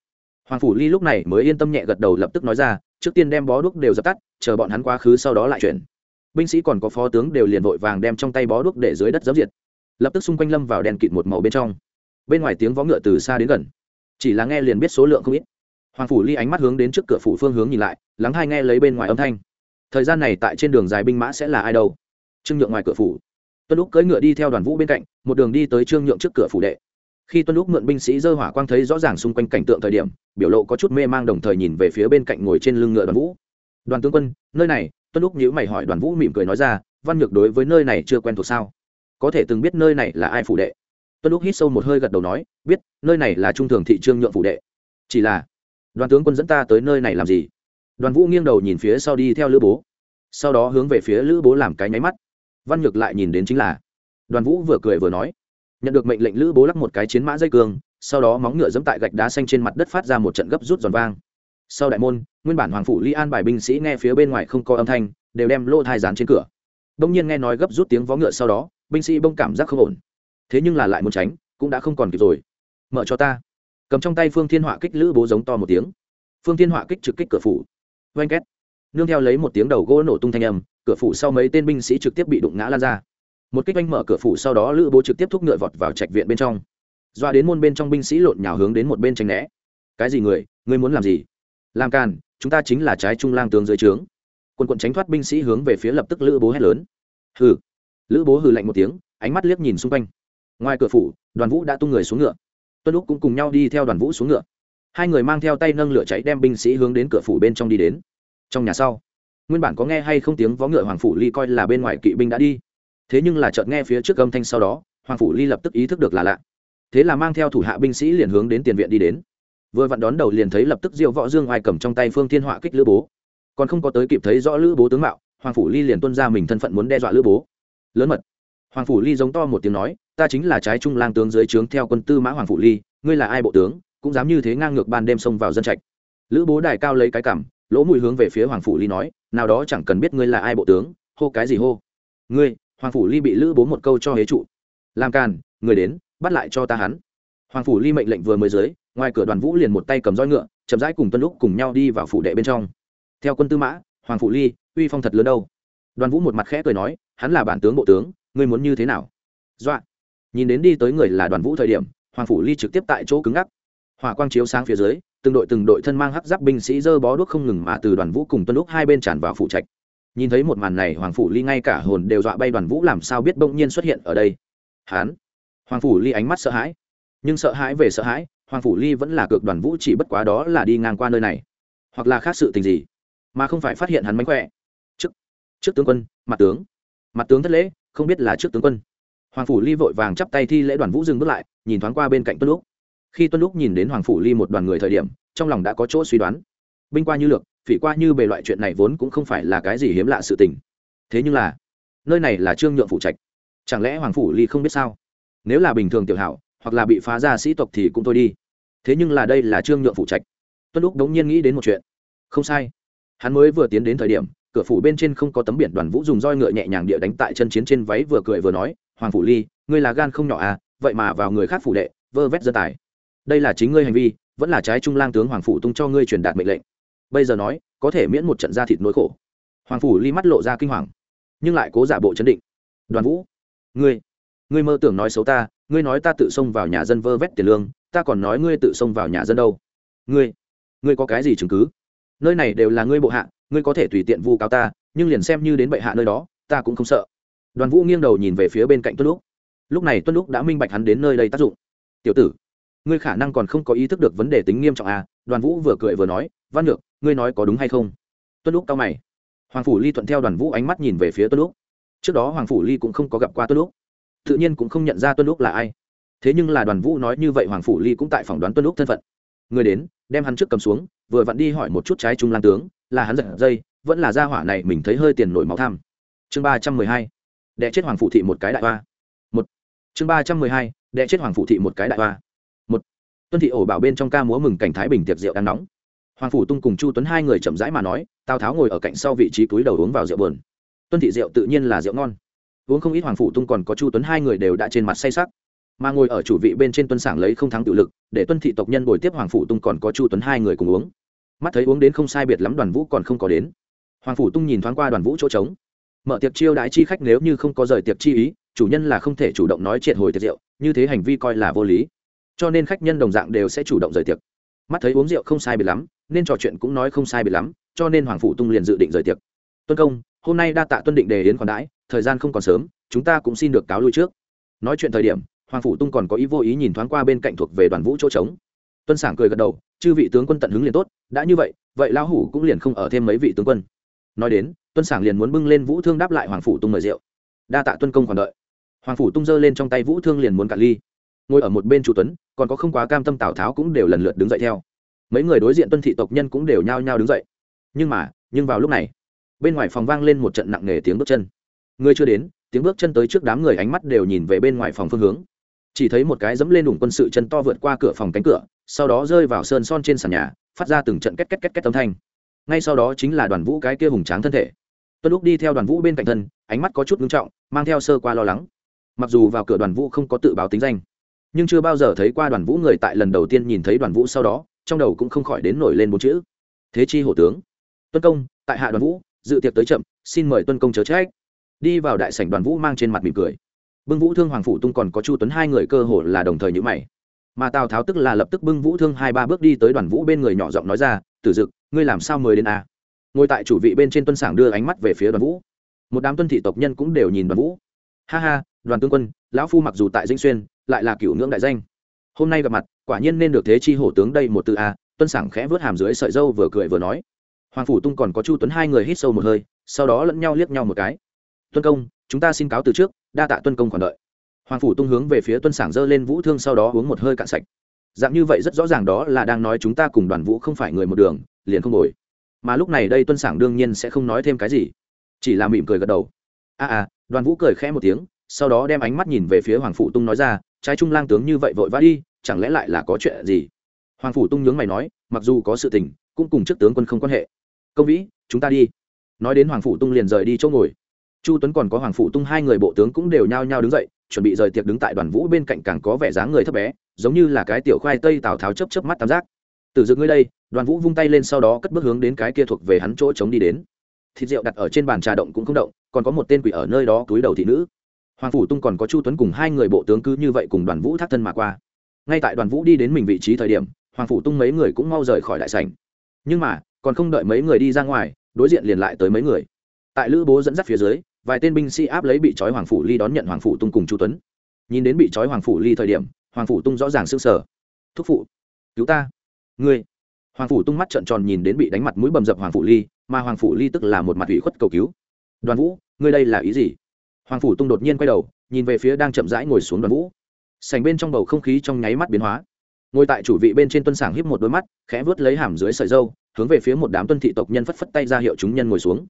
Hoàng phủ ly lúc này mới yên tâm nhẹ gật đầu lập tức nói ra, trước tiên đem bó đuốc đều dập tắt, chờ bọn hắn quá khứ sau đó lại chuyển. Binh sĩ còn có phó tướng đều liền vội vàng đem trong tay bó đuốc để dưới đất giấu diệt. Lập tức xung quanh lâm vào đèn kịt một màu bên trong. Bên ngoài tiếng vó ngựa từ xa đến gần. Chỉ là nghe liền biết số lượng không ít. Hoàng phủ ly ánh mắt hướng đến trước cửa phủ phương hướng nhìn lại, lắng hai nghe lấy bên ngoài âm thanh. Thời gian này tại trên đường dài binh mã sẽ là ai đâu? Trương nhượng ngoài cửa phủ tuân lúc cưỡi ngựa đi theo đoàn vũ bên cạnh, một đường đi tới trương nhượng trước cửa phủ đệ. Khi tuân lúc mượn binh sĩ dơ hỏa quang thấy rõ ràng xung quanh cảnh tượng thời điểm, biểu lộ có chút mê mang đồng thời nhìn về phía bên cạnh ngồi trên lưng ngựa đoàn vũ. Đoàn tướng quân, nơi này? Tuân lúc nhữ mày hỏi đoàn vũ mỉm cười nói ra, văn nhược đối với nơi này chưa quen thuộc sao? Có thể từng biết nơi này là ai phủ đệ? Tuân lúc hít sâu một hơi gật đầu nói, biết, nơi này là trung thường thị trương nhượng phủ đệ. Chỉ là, đoàn tướng quân dẫn ta tới nơi này làm gì? Đoàn vũ nghiêng đầu nhìn phía sau đi theo lữ bố. Sau đó hướng về phía lữ bố làm cái nháy mắt văn nhược lại nhìn đến chính là, đoàn vũ vừa cười vừa nói, nhận được mệnh lệnh lữ bố lắc một cái chiến mã dây cương, sau đó móng ngựa dẫm tại gạch đá xanh trên mặt đất phát ra một trận gấp rút giòn vang. Sau đại môn, nguyên bản hoàng phủ li an bài binh sĩ nghe phía bên ngoài không có âm thanh, đều đem lô thai dán trên cửa. Bỗng nhiên nghe nói gấp rút tiếng vó ngựa sau đó, binh sĩ bông cảm giác không ổn. Thế nhưng là lại muốn tránh, cũng đã không còn kịp rồi. Mở cho ta. Cầm trong tay phương thiên họa kích lữ bố giống to một tiếng. Phương thiên họa kích trực kích cửa phủ. Oanh két. Nương theo lấy một tiếng đầu gỗ nổ tung thanh âm cửa phủ sau mấy tên binh sĩ trực tiếp bị đụng ngã lan ra. Một kích oanh mở cửa phủ sau đó lữ bố trực tiếp thúc ngựa vọt vào trạch viện bên trong. Doa đến môn bên trong binh sĩ lộn nhào hướng đến một bên tranh né. Cái gì người? Ngươi muốn làm gì? Làm càn, chúng ta chính là trái trung lang tướng dưới trướng. Quân quận tránh thoát binh sĩ hướng về phía lập tức lữ bố hét lớn. Hừ. Lữ bố hừ lạnh một tiếng, ánh mắt liếc nhìn xung quanh. Ngoài cửa phủ, đoàn vũ đã tung người xuống ngựa. Tuân lúc cũng cùng nhau đi theo đoàn vũ xuống ngựa. Hai người mang theo tay nâng lửa cháy đem binh sĩ hướng đến cửa phủ bên trong đi đến. Trong nhà sau nguyên bản có nghe hay không tiếng vó ngựa hoàng phủ ly coi là bên ngoài kỵ binh đã đi. Thế nhưng là chợt nghe phía trước âm thanh sau đó, hoàng phủ ly lập tức ý thức được là lạ. Thế là mang theo thủ hạ binh sĩ liền hướng đến tiền viện đi đến. Vừa vặn đón đầu liền thấy lập tức diệu võ dương ai cầm trong tay phương thiên họa kích lữ bố. Còn không có tới kịp thấy rõ lữ bố tướng mạo, hoàng phủ ly liền tuân ra mình thân phận muốn đe dọa lữ bố. Lớn mật. Hoàng phủ ly giống to một tiếng nói, ta chính là trái trung lang tướng dưới trướng theo quân tư mã hoàng phủ ly, ngươi là ai bộ tướng, cũng dám như thế ngang ngược ban đêm xông vào dân trạch. Lữ bố đài cao lấy cái cảm lỗ mùi hướng về phía hoàng phủ ly nói, nào đó chẳng cần biết ngươi là ai bộ tướng. Hô cái gì hô? Ngươi. Hoàng phủ ly bị lữ bố một câu cho hế trụ. Làm càn, người đến, bắt lại cho ta hắn. Hoàng phủ ly mệnh lệnh vừa mới dưới, ngoài cửa đoàn vũ liền một tay cầm roi ngựa, chậm rãi cùng tuân lúc cùng nhau đi vào phủ đệ bên trong. Theo quân tư mã, hoàng phủ ly uy phong thật lớn đâu. Đoàn vũ một mặt khẽ cười nói, hắn là bản tướng bộ tướng, ngươi muốn như thế nào? Dọa. Nhìn đến đi tới người là đoàn vũ thời điểm, hoàng phủ ly trực tiếp tại chỗ cứng ngắc. Hỏa quang chiếu sáng phía dưới từng đội từng đội thân mang hắc giáp binh sĩ dơ bó đuốc không ngừng mà từ đoàn vũ cùng tuân lúc hai bên tràn vào phụ trạch. Nhìn thấy một màn này, hoàng phủ ly ngay cả hồn đều dọa bay đoàn vũ làm sao biết bỗng nhiên xuất hiện ở đây. Hán. Hoàng phủ ly ánh mắt sợ hãi. Nhưng sợ hãi về sợ hãi, hoàng phủ ly vẫn là cược đoàn vũ chỉ bất quá đó là đi ngang qua nơi này. Hoặc là khác sự tình gì, mà không phải phát hiện hắn mánh khỏe. Trước trước tướng quân, mặt tướng. Mặt tướng thất lễ, không biết là trước tướng quân. Hoàng phủ ly vội vàng chắp tay thi lễ đoàn vũ dừng bước lại, nhìn thoáng qua bên cạnh tuân lúc khi tuân lúc nhìn đến hoàng phủ ly một đoàn người thời điểm, trong lòng đã có chỗ suy đoán. Binh qua như lược, phỉ qua như bề loại chuyện này vốn cũng không phải là cái gì hiếm lạ sự tình. Thế nhưng là, nơi này là trương nhượng phủ trạch. Chẳng lẽ hoàng phủ ly không biết sao? Nếu là bình thường tiểu hảo, hoặc là bị phá ra sĩ tộc thì cũng thôi đi. Thế nhưng là đây là trương nhượng phủ trạch. Tuân lúc đống nhiên nghĩ đến một chuyện. Không sai. Hắn mới vừa tiến đến thời điểm, cửa phủ bên trên không có tấm biển đoàn vũ dùng roi ngựa nhẹ nhàng địa đánh tại chân chiến trên váy vừa cười vừa nói, hoàng phủ ly, ngươi là gan không nhỏ à vậy mà vào người khác phủ đệ, vơ vét dân tài đây là chính ngươi hành vi, vẫn là trái trung lang tướng hoàng phủ tung cho ngươi truyền đạt mệnh lệnh. Bây giờ nói, có thể miễn một trận ra thịt nỗi khổ. Hoàng phủ ly mắt lộ ra kinh hoàng, nhưng lại cố giả bộ chấn định. Đoàn vũ, ngươi ngươi mơ tưởng nói xấu ta, ngươi nói ta tự xông vào nhà dân vơ vét tiền lương, ta còn nói ngươi tự xông vào nhà dân đâu. Ngươi ngươi có cái gì chứng cứ? Nơi này đều là ngươi bộ hạ, ngươi có thể tùy tiện vu cáo ta, nhưng liền xem như đến bệ hạ nơi đó, ta cũng không sợ. Đoàn vũ nghiêng đầu nhìn về phía bên cạnh tuân lúc lúc này tuân lúc đã minh bạch hắn đến nơi đây tác dụng. Tiểu tử ngươi khả năng còn không có ý thức được vấn đề tính nghiêm trọng à? Đoàn vũ vừa cười vừa nói, văn được ngươi nói có đúng hay không? Tuân lúc cao mày. Hoàng phủ ly thuận theo đoàn vũ ánh mắt nhìn về phía tuân lúc trước đó hoàng phủ ly cũng không có gặp qua tuân lúc tự nhiên cũng không nhận ra tuân lúc là ai. Thế nhưng là đoàn vũ nói như vậy hoàng phủ ly cũng tại phỏng đoán tuân lúc thân phận. Người đến, đem hắn trước cầm xuống, vừa vặn đi hỏi một chút trái trung lan tướng, là hắn giật dây, vẫn là gia hỏa này mình thấy hơi tiền nổi máu tham. Chương ba trăm mười hai đệ chết hoàng phụ thị một cái đại hoa một. Chương ba trăm mười hai đệ chết hoàng phụ thị một cái đại hoa tuân thị ổ bảo bên trong ca múa mừng cảnh thái bình tiệc rượu đang nóng. Hoàng phủ tung cùng chu tuấn hai người chậm rãi mà nói, tào tháo ngồi ở cạnh sau vị trí túi đầu uống vào rượu bờn tuân thị rượu tự nhiên là rượu ngon. Uống không ít hoàng phủ tung còn có chu tuấn hai người đều đã trên mặt say sắc. Mà ngồi ở chủ vị bên trên tuân sảng lấy không thắng tự lực, để tuân thị tộc nhân bồi tiếp hoàng phủ tung còn có chu tuấn hai người cùng uống. Mắt thấy uống đến không sai biệt lắm đoàn vũ còn không có đến. Hoàng phủ tung nhìn thoáng qua đoàn vũ chỗ trống. Mở tiệc chiêu đãi chi khách nếu như không có rời tiệc chi ý, chủ nhân là không thể chủ động nói triệt hồi tiệc rượu, như thế hành vi coi là vô lý cho nên khách nhân đồng dạng đều sẽ chủ động rời tiệc. Mắt thấy uống rượu không sai biệt lắm, nên trò chuyện cũng nói không sai biệt lắm, cho nên hoàng phủ tung liền dự định rời tiệc. Tuân công, hôm nay đa tạ tuân định đề đến còn đãi, thời gian không còn sớm, chúng ta cũng xin được cáo lui trước. Nói chuyện thời điểm, hoàng phủ tung còn có ý vô ý nhìn thoáng qua bên cạnh thuộc về đoàn vũ chỗ trống. Tuân sảng cười gật đầu, chư vị tướng quân tận hứng liền tốt, đã như vậy vậy lão hủ cũng liền không ở thêm mấy vị tướng quân. Nói đến, tuân sảng liền muốn bưng lên vũ thương đáp lại hoàng phủ tung mời rượu. Đa tạ tuân công còn đợi. Hoàng phủ tung giơ lên trong tay vũ thương liền muốn cạn ly ngồi ở một bên chu tuấn, còn có không quá cam tâm tào tháo cũng đều lần lượt đứng dậy theo. Mấy người đối diện tuân thị tộc nhân cũng đều nhao nhao đứng dậy. Nhưng mà, nhưng vào lúc này, bên ngoài phòng vang lên một trận nặng nề tiếng bước chân. Người chưa đến, tiếng bước chân tới trước đám người ánh mắt đều nhìn về bên ngoài phòng phương hướng. Chỉ thấy một cái dẫm lên đủng quân sự chân to vượt qua cửa phòng cánh cửa, sau đó rơi vào sơn son trên sàn nhà, phát ra từng trận két két két két âm thanh. Ngay sau đó chính là đoàn vũ cái kia hùng tráng thân thể. Tuân lúc đi theo đoàn vũ bên cạnh thân, ánh mắt có chút ngưng trọng, mang theo sơ qua lo lắng. Mặc dù vào cửa đoàn vũ không có tự báo tính danh nhưng chưa bao giờ thấy qua đoàn vũ người tại lần đầu tiên nhìn thấy đoàn vũ sau đó, trong đầu cũng không khỏi đến nổi lên bốn chữ. Thế chi hổ tướng. Tuân công, tại hạ đoàn vũ, dự tiệc tới chậm, xin mời tuân công chớ trách. Đi vào đại sảnh đoàn vũ mang trên mặt mỉm cười. Bưng vũ thương hoàng phủ tung còn có chu tuấn hai người cơ hồ là đồng thời nhữ mày. Mà tào tháo tức là lập tức bưng vũ thương hai ba bước đi tới đoàn vũ bên người nhỏ giọng nói ra, tử dực, ngươi làm sao mời đến a à? ngồi tại chủ vị bên trên tuân sảng đưa ánh mắt về phía đoàn vũ. Một đám tuân thị tộc nhân cũng đều nhìn đoàn vũ. Ha ha, đoàn tướng quân, lão phu mặc dù tại dinh xuyên lại là cựu ngưỡng đại danh. Hôm nay gặp mặt quả nhiên nên được thế chi hổ tướng đây một từ a tuân sảng khẽ vớt hàm dưới sợi dâu vừa cười vừa nói. Hoàng phủ tung còn có chu tuấn hai người hít sâu một hơi sau đó lẫn nhau liếc nhau một cái. Tuân công chúng ta xin cáo từ trước đa tạ tuân công còn đợi. Hoàng phủ tung hướng về phía tuân sảng dơ lên vũ thương sau đó uống một hơi cạn sạch. Dạng như vậy rất rõ ràng đó là đang nói chúng ta cùng đoàn vũ không phải người một đường liền không ngồi. Mà lúc này đây tuân sảng đương nhiên sẽ không nói thêm cái gì. Chỉ là mỉm cười gật đầu. A à, à đoàn vũ cười khẽ một tiếng sau đó đem ánh mắt nhìn về phía hoàng phủ tung nói ra trái trung lang tướng như vậy vội vã đi, chẳng lẽ lại là có chuyện gì? Hoàng phủ tung nhướng mày nói, mặc dù có sự tình, cũng cùng trước tướng quân không quan hệ. Công vĩ, chúng ta đi. Nói đến hoàng phủ tung liền rời đi chỗ ngồi. Chu tuấn còn có hoàng phủ tung hai người bộ tướng cũng đều nhao nhao đứng dậy, chuẩn bị rời tiệc đứng tại đoàn vũ bên cạnh càng có vẻ dáng người thấp bé, giống như là cái tiểu khoai tây tào tháo chấp chấp mắt tam giác. Từ dựng ngươi đây, đoàn vũ vung tay lên sau đó cất bước hướng đến cái kia thuộc về hắn chỗ chống đi đến. Thịt rượu đặt ở trên bàn trà động cũng không động, còn có một tên quỷ ở nơi đó túi đầu thị nữ hoàng phủ tung còn có chu tuấn cùng hai người bộ tướng cứ như vậy cùng đoàn vũ thác thân mà qua. Ngay tại đoàn vũ đi đến mình vị trí thời điểm, hoàng phủ tung mấy người cũng mau rời khỏi đại sảnh. Nhưng mà, còn không đợi mấy người đi ra ngoài, đối diện liền lại tới mấy người. Tại lữ bố dẫn dắt phía dưới, vài tên binh sĩ áp lấy bị trói hoàng phủ ly đón nhận hoàng phủ tung cùng chu tuấn. Nhìn đến bị trói hoàng phủ ly thời điểm, hoàng phủ tung rõ ràng s ư n g sở thúc phụ, cứu ta, ngươi. Hoàng phủ tung mắt trợn tròn nhìn đến bị đánh mặt mũi bầm dập hoàng phủ ly, mà hoàng phủ ly tức là một mặt ủy khuất cầu cứu. Đoàn vũ, ngươi đây là ý gì? Hoàng phủ tung đột nhiên quay đầu, nhìn về phía đang chậm rãi ngồi xuống đoàn vũ. Sành bên trong bầu không khí trong nháy mắt biến hóa. Ngồi tại chủ vị bên trên tuân sảng híp một đôi mắt, khẽ vớt lấy hàm dưới sợi dâu hướng về phía một đám tuân thị tộc nhân phất phất tay ra hiệu chúng nhân ngồi xuống.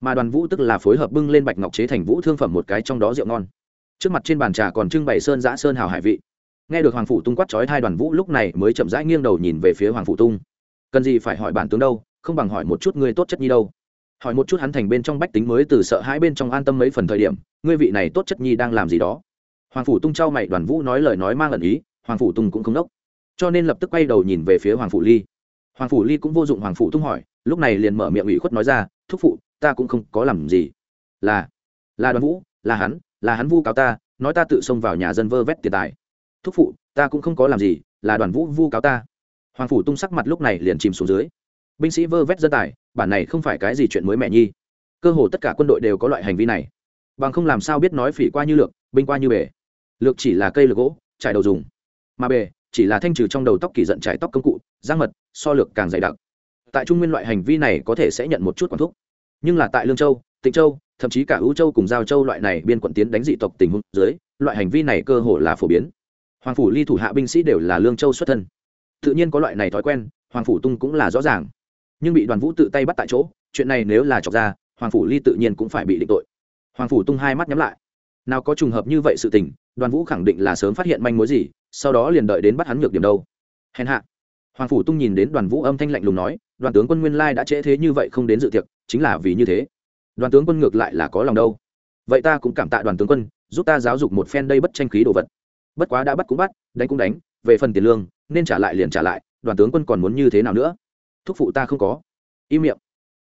Mà đoàn vũ tức là phối hợp bưng lên bạch ngọc chế thành vũ thương phẩm một cái trong đó rượu ngon. Trước mặt trên bàn trà còn trưng bày sơn giã sơn hào hải vị. Nghe được hoàng phủ tung quát trói hai đoàn vũ lúc này mới chậm rãi nghiêng đầu nhìn về phía hoàng phủ tung. Cần gì phải hỏi bản tướng đâu, không bằng hỏi một chút ngươi tốt chất nhi đâu hỏi một chút hắn thành bên trong bách tính mới từ sợ hãi bên trong an tâm mấy phần thời điểm, ngươi vị này tốt chất nhi đang làm gì đó. Hoàng phủ tung trao mày, đoàn vũ nói lời nói mang ẩn ý, hoàng phủ tung cũng không đốc. Cho nên lập tức quay đầu nhìn về phía hoàng phủ ly. Hoàng phủ ly cũng vô dụng, hoàng phủ tung hỏi, lúc này liền mở miệng ủy khuất nói ra, thúc phụ, ta cũng không có làm gì. Là là đoàn vũ, là hắn là hắn vu cáo ta, nói ta tự xông vào nhà dân vơ vét tiền tài. Thúc phụ, ta cũng không có làm gì, là đoàn vũ vu cáo ta. Hoàng phủ tung sắc mặt lúc này liền chìm xuống dưới. Binh sĩ vơ vét dân tài bản này không phải cái gì chuyện mới mẹ nhi. Cơ hồ tất cả quân đội đều có loại hành vi này. Bằng không làm sao biết nói phỉ qua như lược, binh qua như bể lược chỉ là cây lược gỗ, trải đầu dùng. Mà bề, chỉ là thanh trừ trong đầu tóc kỳ giận trải tóc công cụ giang mật, so lược càng dày đặc. Tại trung nguyên loại hành vi này có thể sẽ nhận một chút quản thúc. Nhưng là tại lương châu, tịnh châu, thậm chí cả ưu châu cùng giao châu loại này biên quận tiến đánh dị tộc tình huống dưới, loại hành vi này cơ hồ là phổ biến. Hoàng phủ ly thủ hạ binh sĩ đều là lương châu xuất thân. Tự nhiên có loại này thói quen, hoàng phủ tung cũng là rõ ràng nhưng bị đoàn vũ tự tay bắt tại chỗ, chuyện này nếu là chọc ra, hoàng phủ ly tự nhiên cũng phải bị định tội. Hoàng phủ tung hai mắt nhắm lại. Nào có trùng hợp như vậy sự tình, đoàn vũ khẳng định là sớm phát hiện manh mối gì, sau đó liền đợi đến bắt hắn ngược điểm đâu. Hèn hạ. Hoàng phủ tung nhìn đến đoàn vũ âm thanh lạnh lùng nói, đoàn tướng quân nguyên lai đã trễ thế như vậy không đến dự tiệc, chính là vì như thế. Đoàn tướng quân ngược lại là có lòng đâu. Vậy ta cũng cảm tạ đoàn tướng quân, giúp ta giáo dục một phen đây bất tranh khí đồ vật. Bất quá đã bắt cũng bắt, đánh cũng đánh, về phần tiền lương, nên trả lại liền trả lại, đoàn tướng quân còn muốn như thế nào nữa? Thúc phụ ta không có. Im miệng.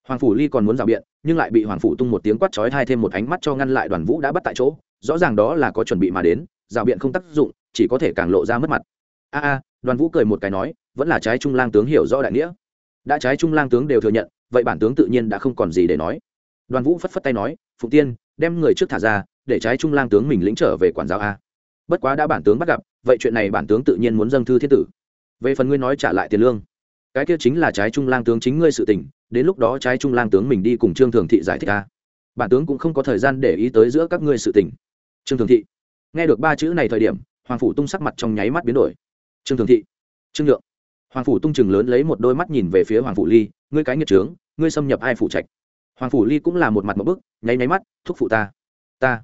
Hoàng phủ ly còn muốn rào biện, nhưng lại bị hoàng phủ tung một tiếng quát trói thai thêm một ánh mắt cho ngăn lại đoàn vũ đã bắt tại chỗ, rõ ràng đó là có chuẩn bị mà đến, rào biện không tác dụng, chỉ có thể càng lộ ra mất mặt. A a, đoàn vũ cười một cái nói, vẫn là trái trung lang tướng hiểu rõ đại nghĩa. Đã trái trung lang tướng đều thừa nhận, vậy bản tướng tự nhiên đã không còn gì để nói. Đoàn vũ phất phất tay nói phụ tiên, đem người trước thả ra, để trái trung lang tướng mình lĩnh trở về quản giáo a. Bất quá đã bản tướng bắt gặp, vậy chuyện này bản tướng tự nhiên muốn dâng thư thiên tử. Về phần ngươi nói trả lại tiền lương cái kia chính là trái trung lang tướng chính ngươi sự tình, đến lúc đó trái trung lang tướng mình đi cùng trương thường thị giải thích a bản tướng cũng không có thời gian để ý tới giữa các ngươi sự tình. Trương thường thị, nghe được ba chữ này thời điểm, hoàng phủ tung sắc mặt trong nháy mắt biến đổi. Trương thường thị, trương nhượng. Hoàng phủ tung chừng lớn lấy một đôi mắt nhìn về phía hoàng phủ ly, ngươi cái nghiệt trướng, ngươi xâm nhập ai phủ trạch? Hoàng phủ ly cũng là một mặt một bức, nháy nháy mắt, thúc phụ ta. Ta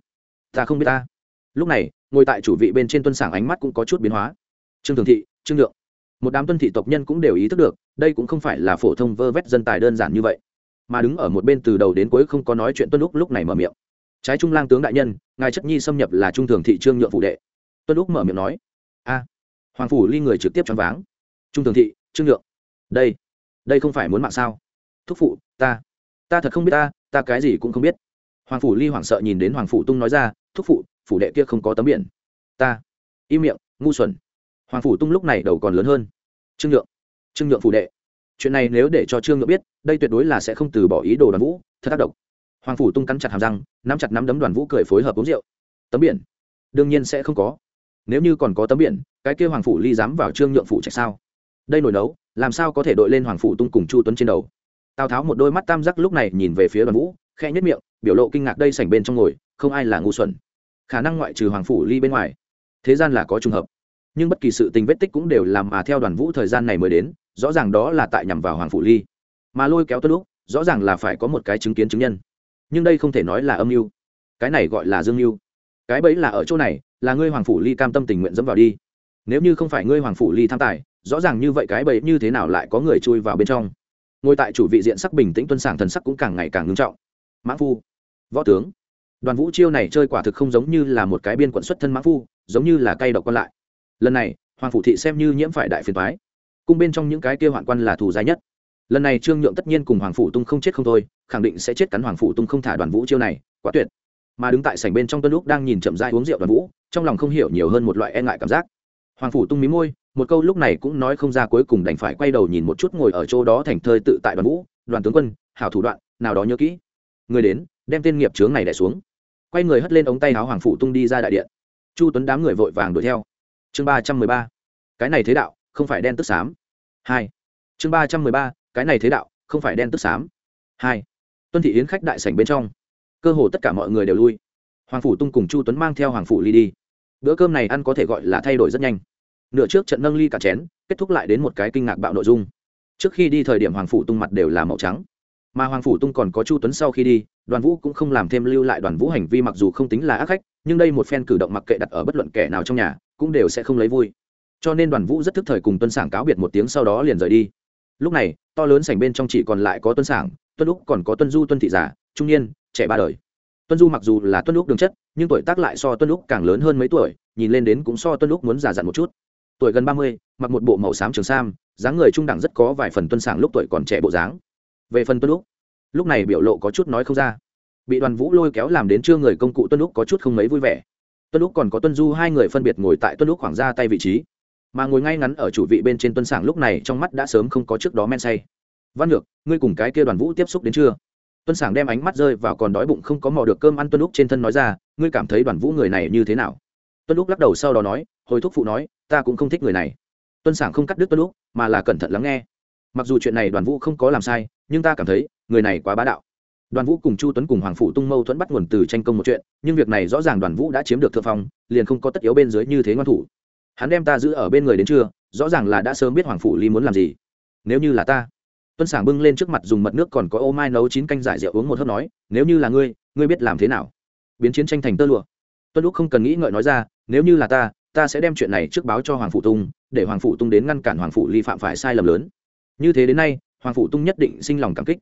ta không biết ta. Lúc này, ngồi tại chủ vị bên trên tuân sảng ánh mắt cũng có chút biến hóa. Trương thường thị, trương nhượng một đám tuân thị tộc nhân cũng đều ý thức được, đây cũng không phải là phổ thông vơ vét dân tài đơn giản như vậy. Mà đứng ở một bên từ đầu đến cuối không có nói chuyện tuân lúc lúc này mở miệng. Trái trung lang tướng đại nhân, ngài chất nhi xâm nhập là trung thường thị trương nhượng phủ đệ. Tuân lúc mở miệng nói. A. Hoàng phủ ly người trực tiếp choáng váng. Trung thường thị, trương nhượng. Đây đây không phải muốn mạng sao? Thúc phụ, ta ta thật không biết ta ta cái gì cũng không biết. Hoàng phủ ly hoảng sợ nhìn đến hoàng phủ tung nói ra, thúc phụ, phủ đệ kia không có tấm biển. Ta, im miệng, ngu xuẩn hoàng phủ tung lúc này đầu còn lớn hơn. Trương nhượng trương nhượng phủ đệ. Chuyện này nếu để cho trương nhượng biết, đây tuyệt đối là sẽ không từ bỏ ý đồ đoàn vũ, thật tác động hoàng phủ tung cắn chặt hàm răng, nắm chặt nắm đấm đoàn vũ cười phối hợp uống rượu. Tấm biển. Đương nhiên sẽ không có. Nếu như còn có tấm biển, cái kia hoàng phủ ly dám vào trương nhượng phủ trạch sao? Đây nổi nấu, làm sao có thể đội lên hoàng phủ tung cùng chu tuấn trên đầu? Tào tháo một đôi mắt tam giác lúc này nhìn về phía đoàn vũ khe nhất miệng, biểu lộ kinh ngạc đây sảnh bên trong ngồi, không ai là ngu xuẩn. Khả năng ngoại trừ hoàng phủ ly bên ngoài, thế gian là có trùng hợp nhưng bất kỳ sự tình vết tích cũng đều làm mà theo đoàn vũ thời gian này mới đến, rõ ràng đó là tại nhằm vào hoàng phủ ly. Mà lôi kéo tuân lúc, rõ ràng là phải có một cái chứng kiến chứng nhân. Nhưng đây không thể nói là âm mưu. Cái này gọi là dương mưu. Cái bẫy là ở chỗ này, là ngươi hoàng phủ ly cam tâm tình nguyện dẫm vào đi. Nếu như không phải ngươi hoàng phủ ly tham tài, rõ ràng như vậy cái bẫy như thế nào lại có người chui vào bên trong. Ngồi tại chủ vị diện sắc bình tĩnh tuân sảng thần sắc cũng càng ngày càng ngưng trọng. Mã phu, võ tướng. Đoàn vũ chiêu này chơi quả thực không giống như là một cái biên quận xuất thân mã phu, giống như là cây độc còn lại lần này, hoàng phủ thị xem như nhiễm phải đại phiền toái. Cung bên trong những cái kia hoạn quan là thù dài nhất. Lần này trương nhượng tất nhiên cùng hoàng phủ tung không chết không thôi, khẳng định sẽ chết cắn hoàng phủ tung không thả đoàn vũ chiêu này, quá tuyệt. Mà đứng tại sảnh bên trong tuân lúc đang nhìn chậm dai uống rượu đoàn vũ, trong lòng không hiểu nhiều hơn một loại e ngại cảm giác. Hoàng phủ tung mí môi, một câu lúc này cũng nói không ra cuối cùng đành phải quay đầu nhìn một chút ngồi ở chỗ đó thành thơi tự tại đoàn vũ, đoàn tướng quân, hảo thủ đoạn, nào đó nhớ kỹ. Người đến, đem tên nghiệp trướng này đẻ xuống. Quay người hất lên ống tay áo hoàng phủ tung đi ra đại điện. Chu tuấn đám người vội vàng đuổi theo chương ba trăm mười ba. Cái này thế đạo, không phải đen tức xám. Hai. Chương ba trăm mười ba, cái này thế đạo, không phải đen tức xám. Hai. Tuân thị yến khách đại sảnh bên trong. Cơ hồ tất cả mọi người đều lui. Hoàng phủ tung cùng chu tuấn mang theo hoàng phủ ly đi. Bữa cơm này ăn có thể gọi là thay đổi rất nhanh. Nửa trước trận nâng ly cả chén, kết thúc lại đến một cái kinh ngạc bạo nội dung. Trước khi đi thời điểm hoàng phủ tung mặt đều là màu trắng mà hoàng phủ tung còn có chu tuấn sau khi đi, đoàn vũ cũng không làm thêm lưu lại đoàn vũ hành vi mặc dù không tính là ác khách, nhưng đây một phen cử động mặc kệ đặt ở bất luận kẻ nào trong nhà, cũng đều sẽ không lấy vui. Cho nên đoàn vũ rất thức thời cùng tuân sảng cáo biệt một tiếng sau đó liền rời đi. Lúc này, to lớn sảnh bên trong chỉ còn lại có tuân sảng, tuân lúc còn có tuân du, tuân thị giả, trung niên, trẻ ba đời. Tuân du mặc dù là tuân lúc đường chất, nhưng tuổi tác lại so tuân lúc càng lớn hơn mấy tuổi, nhìn lên đến cũng so tuân lúc muốn già dặn một chút. Tuổi gần ba mươi, mặc một bộ màu xám trường sam, dáng người trung đẳng rất có vài phần tuân sảng lúc tuổi còn trẻ bộ dáng về phần tuân lúc lúc này biểu lộ có chút nói không ra bị đoàn vũ lôi kéo làm đến trưa người công cụ tuân lúc có chút không mấy vui vẻ tuân lúc còn có tuân du hai người phân biệt ngồi tại tuân lúc khoảng ra tay vị trí mà ngồi ngay ngắn ở chủ vị bên trên tuân sảng lúc này trong mắt đã sớm không có trước đó men say văn ngược ngươi cùng cái kia đoàn vũ tiếp xúc đến chưa tuân sảng đem ánh mắt rơi vào còn đói bụng không có mò được cơm ăn tuân lúc trên thân nói ra ngươi cảm thấy đoàn vũ người này như thế nào tuân lúc lắc đầu sau đó nói hồi thúc phụ nói ta cũng không thích người này tuân sảng không cắt đứt tuân lúc mà là cẩn thận lắng nghe mặc dù chuyện này đoàn vũ không có làm sai nhưng ta cảm thấy, người này quá bá đạo. Đoàn vũ cùng chu tuấn cùng hoàng phủ tung mâu thuẫn bắt nguồn từ tranh công một chuyện, nhưng việc này rõ ràng đoàn vũ đã chiếm được thượng phong, liền không có tất yếu bên dưới như thế ngoan thủ. Hắn đem ta giữ ở bên người đến trưa, rõ ràng là đã sớm biết hoàng phủ ly muốn làm gì. Nếu như là ta, tuân sảng bưng lên trước mặt dùng mật nước còn có ô mai nấu chín canh giải rượu uống một hớp nói, nếu như là ngươi ngươi biết làm thế nào? Biến chiến tranh thành tơ lụa. Tuân lúc không cần nghĩ ngợi nói ra, nếu như là ta ta sẽ đem chuyện này trước báo cho hoàng Phủ tung, để hoàng Phủ tung đến ngăn cản hoàng Phủ ly phạm phải sai lầm lớn. Như thế đến nay hoàng phụ tung nhất định sinh lòng cảm kích.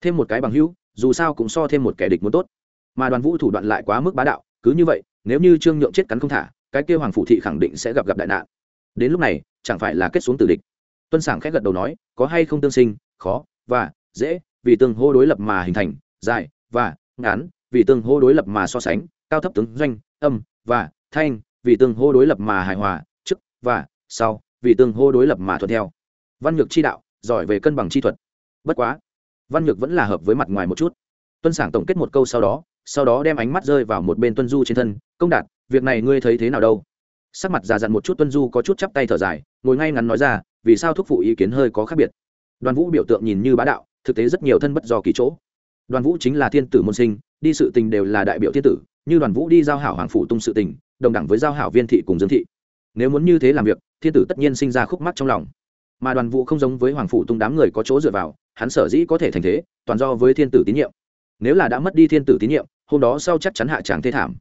Thêm một cái bằng hữu, dù sao cũng so thêm một kẻ địch muốn tốt. Mà đoàn vũ thủ đoạn lại quá mức bá đạo, cứ như vậy, nếu như trương nhượng chết cắn không thả, cái kêu hoàng phụ thị khẳng định sẽ gặp gặp đại nạn. Đến lúc này, chẳng phải là kết xuống tử địch? Tuân sảng khét gật đầu nói, có hay không tương sinh, khó, và, dễ, vì tương hô đối lập mà hình thành, dài, và, ngắn, vì tương hô đối lập mà so sánh, cao thấp tướng doanh, âm, và, thanh, vì tương hô đối lập mà hài hòa trước và, sau, vì tương hô đối lập mà thuận theo. Văn nhược chi đạo giỏi về cân bằng chi thuật. Bất quá, văn nhược vẫn là hợp với mặt ngoài một chút. Tuân sảng tổng kết một câu sau đó sau đó đem ánh mắt rơi vào một bên tuân du trên thân, công đạt, việc này ngươi thấy thế nào đâu? Sắc mặt già dặn một chút, tuân du có chút chắp tay thở dài, ngồi ngay ngắn nói ra, vì sao thúc phụ ý kiến hơi có khác biệt? Đoàn vũ biểu tượng nhìn như bá đạo, thực tế rất nhiều thân bất do kỳ chỗ. Đoàn vũ chính là thiên tử môn sinh, đi sự tình đều là đại biểu thiên tử, như đoàn vũ đi giao hảo hoàng phủ tung sự tình, đồng đẳng với giao hảo viên thị cùng dương thị. Nếu muốn như thế làm việc, thiên tử tất nhiên sinh ra khúc mắc trong lòng mà đoàn vũ không giống với hoàng phủ tung đám người có chỗ dựa vào, hắn sở dĩ có thể thành thế, toàn do với thiên tử tín nhiệm. Nếu là đã mất đi thiên tử tín nhiệm, hôm đó sau chắc chắn hạ tràng thế thảm.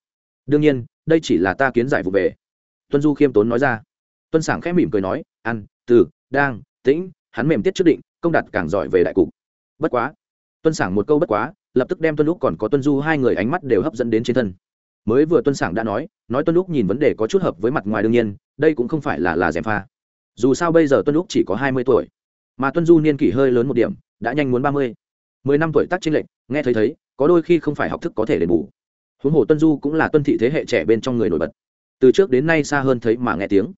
Đương nhiên, đây chỉ là ta kiến giải vụ về. Tuân du khiêm tốn nói ra. Tuân sảng khẽ mỉm cười nói ăn từ, đang, tĩnh, hắn mềm tiết trước định, công đạt càng giỏi về đại cục. Bất quá, tuân sảng một câu bất quá, lập tức đem tuân lúc còn có tuân du hai người ánh mắt đều hấp dẫn đến trên thân. Mới vừa tuân sảng đã nói nói tuân lúc nhìn vấn đề có chút hợp với mặt ngoài đương nhiên, đây cũng không phải là là gièm pha dù sao bây giờ tuân lúc chỉ có hai mươi tuổi, mà tuân du niên kỷ hơi lớn một điểm, đã nhanh muốn ba mươi. Mười năm tuổi tác trên lệnh nghe thấy thấy, có đôi khi không phải học thức có thể đền bù. Huống hồ tuân du cũng là tuân thị thế hệ trẻ bên trong người nổi bật. Từ trước đến nay xa hơn thấy mà nghe tiếng.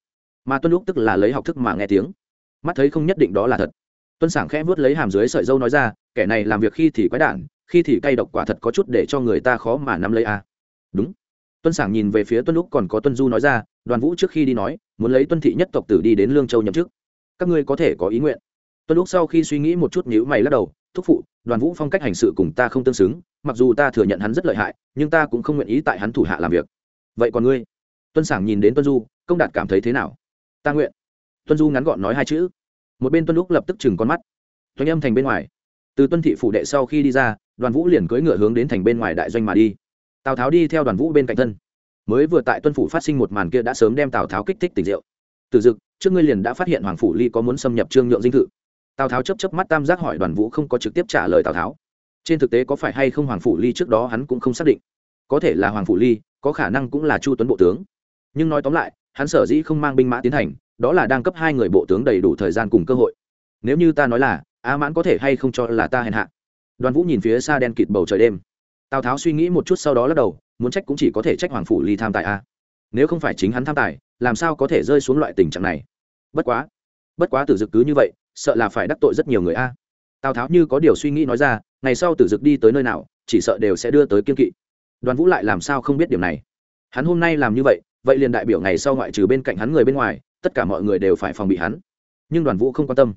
Mà tuân lúc tức là lấy học thức mà nghe tiếng. Mắt thấy không nhất định đó là thật. Tuân sảng khẽ vuốt lấy hàm dưới sợi dâu nói ra, kẻ này làm việc khi thì quái đản, khi thì cay độc quả thật có chút để cho người ta khó mà nắm lấy a. Đúng tuân sảng nhìn về phía tuân lúc còn có tuân du nói ra, đoàn vũ trước khi đi nói, muốn lấy tuân thị nhất tộc tử đi đến lương châu nhậm chức. Các ngươi có thể có ý nguyện. Tuân lúc sau khi suy nghĩ một chút nhữ mày lắc đầu, thúc phụ, đoàn vũ phong cách hành sự cùng ta không tương xứng, mặc dù ta thừa nhận hắn rất lợi hại, nhưng ta cũng không nguyện ý tại hắn thủ hạ làm việc. Vậy còn ngươi? Tuân sảng nhìn đến tuân du, công đạt cảm thấy thế nào? Ta nguyện. Tuân du ngắn gọn nói hai chữ. Một bên tuân lúc lập tức chừng con mắt. Tuân âm thành bên ngoài. Từ tuân thị phủ đệ sau khi đi ra, đoàn vũ liền cưỡi ngựa hướng đến thành bên ngoài đại doanh mà đi tào tháo đi theo đoàn vũ bên cạnh thân. Mới vừa tại tuân phủ phát sinh một màn kia đã sớm đem tào tháo kích thích tình rượu. Từ dực, trước ngươi liền đã phát hiện hoàng phủ ly có muốn xâm nhập trương nhượng dinh thự. Tào tháo chấp chấp mắt tam giác hỏi đoàn vũ không có trực tiếp trả lời tào tháo. Trên thực tế có phải hay không hoàng phủ ly trước đó hắn cũng không xác định. Có thể là hoàng phủ ly, có khả năng cũng là chu tuấn bộ tướng. Nhưng nói tóm lại, hắn sở dĩ không mang binh mã tiến hành, đó là đang cấp hai người bộ tướng đầy đủ thời gian cùng cơ hội. Nếu như ta nói là, a mãn có thể hay không cho là ta hèn hạ? Đoàn vũ nhìn phía xa đen kịt bầu trời đêm tào tháo suy nghĩ một chút sau đó lắc đầu, muốn trách cũng chỉ có thể trách hoàng phủ ly tham tài a. Nếu không phải chính hắn tham tài, làm sao có thể rơi xuống loại tình trạng này? Bất quá bất quá tử dực cứ như vậy, sợ là phải đắc tội rất nhiều người a. Tào tháo như có điều suy nghĩ nói ra, ngày sau tử dực đi tới nơi nào, chỉ sợ đều sẽ đưa tới kiên kỵ. Đoàn vũ lại làm sao không biết điều này? Hắn hôm nay làm như vậy vậy liền đại biểu ngày sau ngoại trừ bên cạnh hắn người bên ngoài, tất cả mọi người đều phải phòng bị hắn. Nhưng đoàn vũ không quan tâm.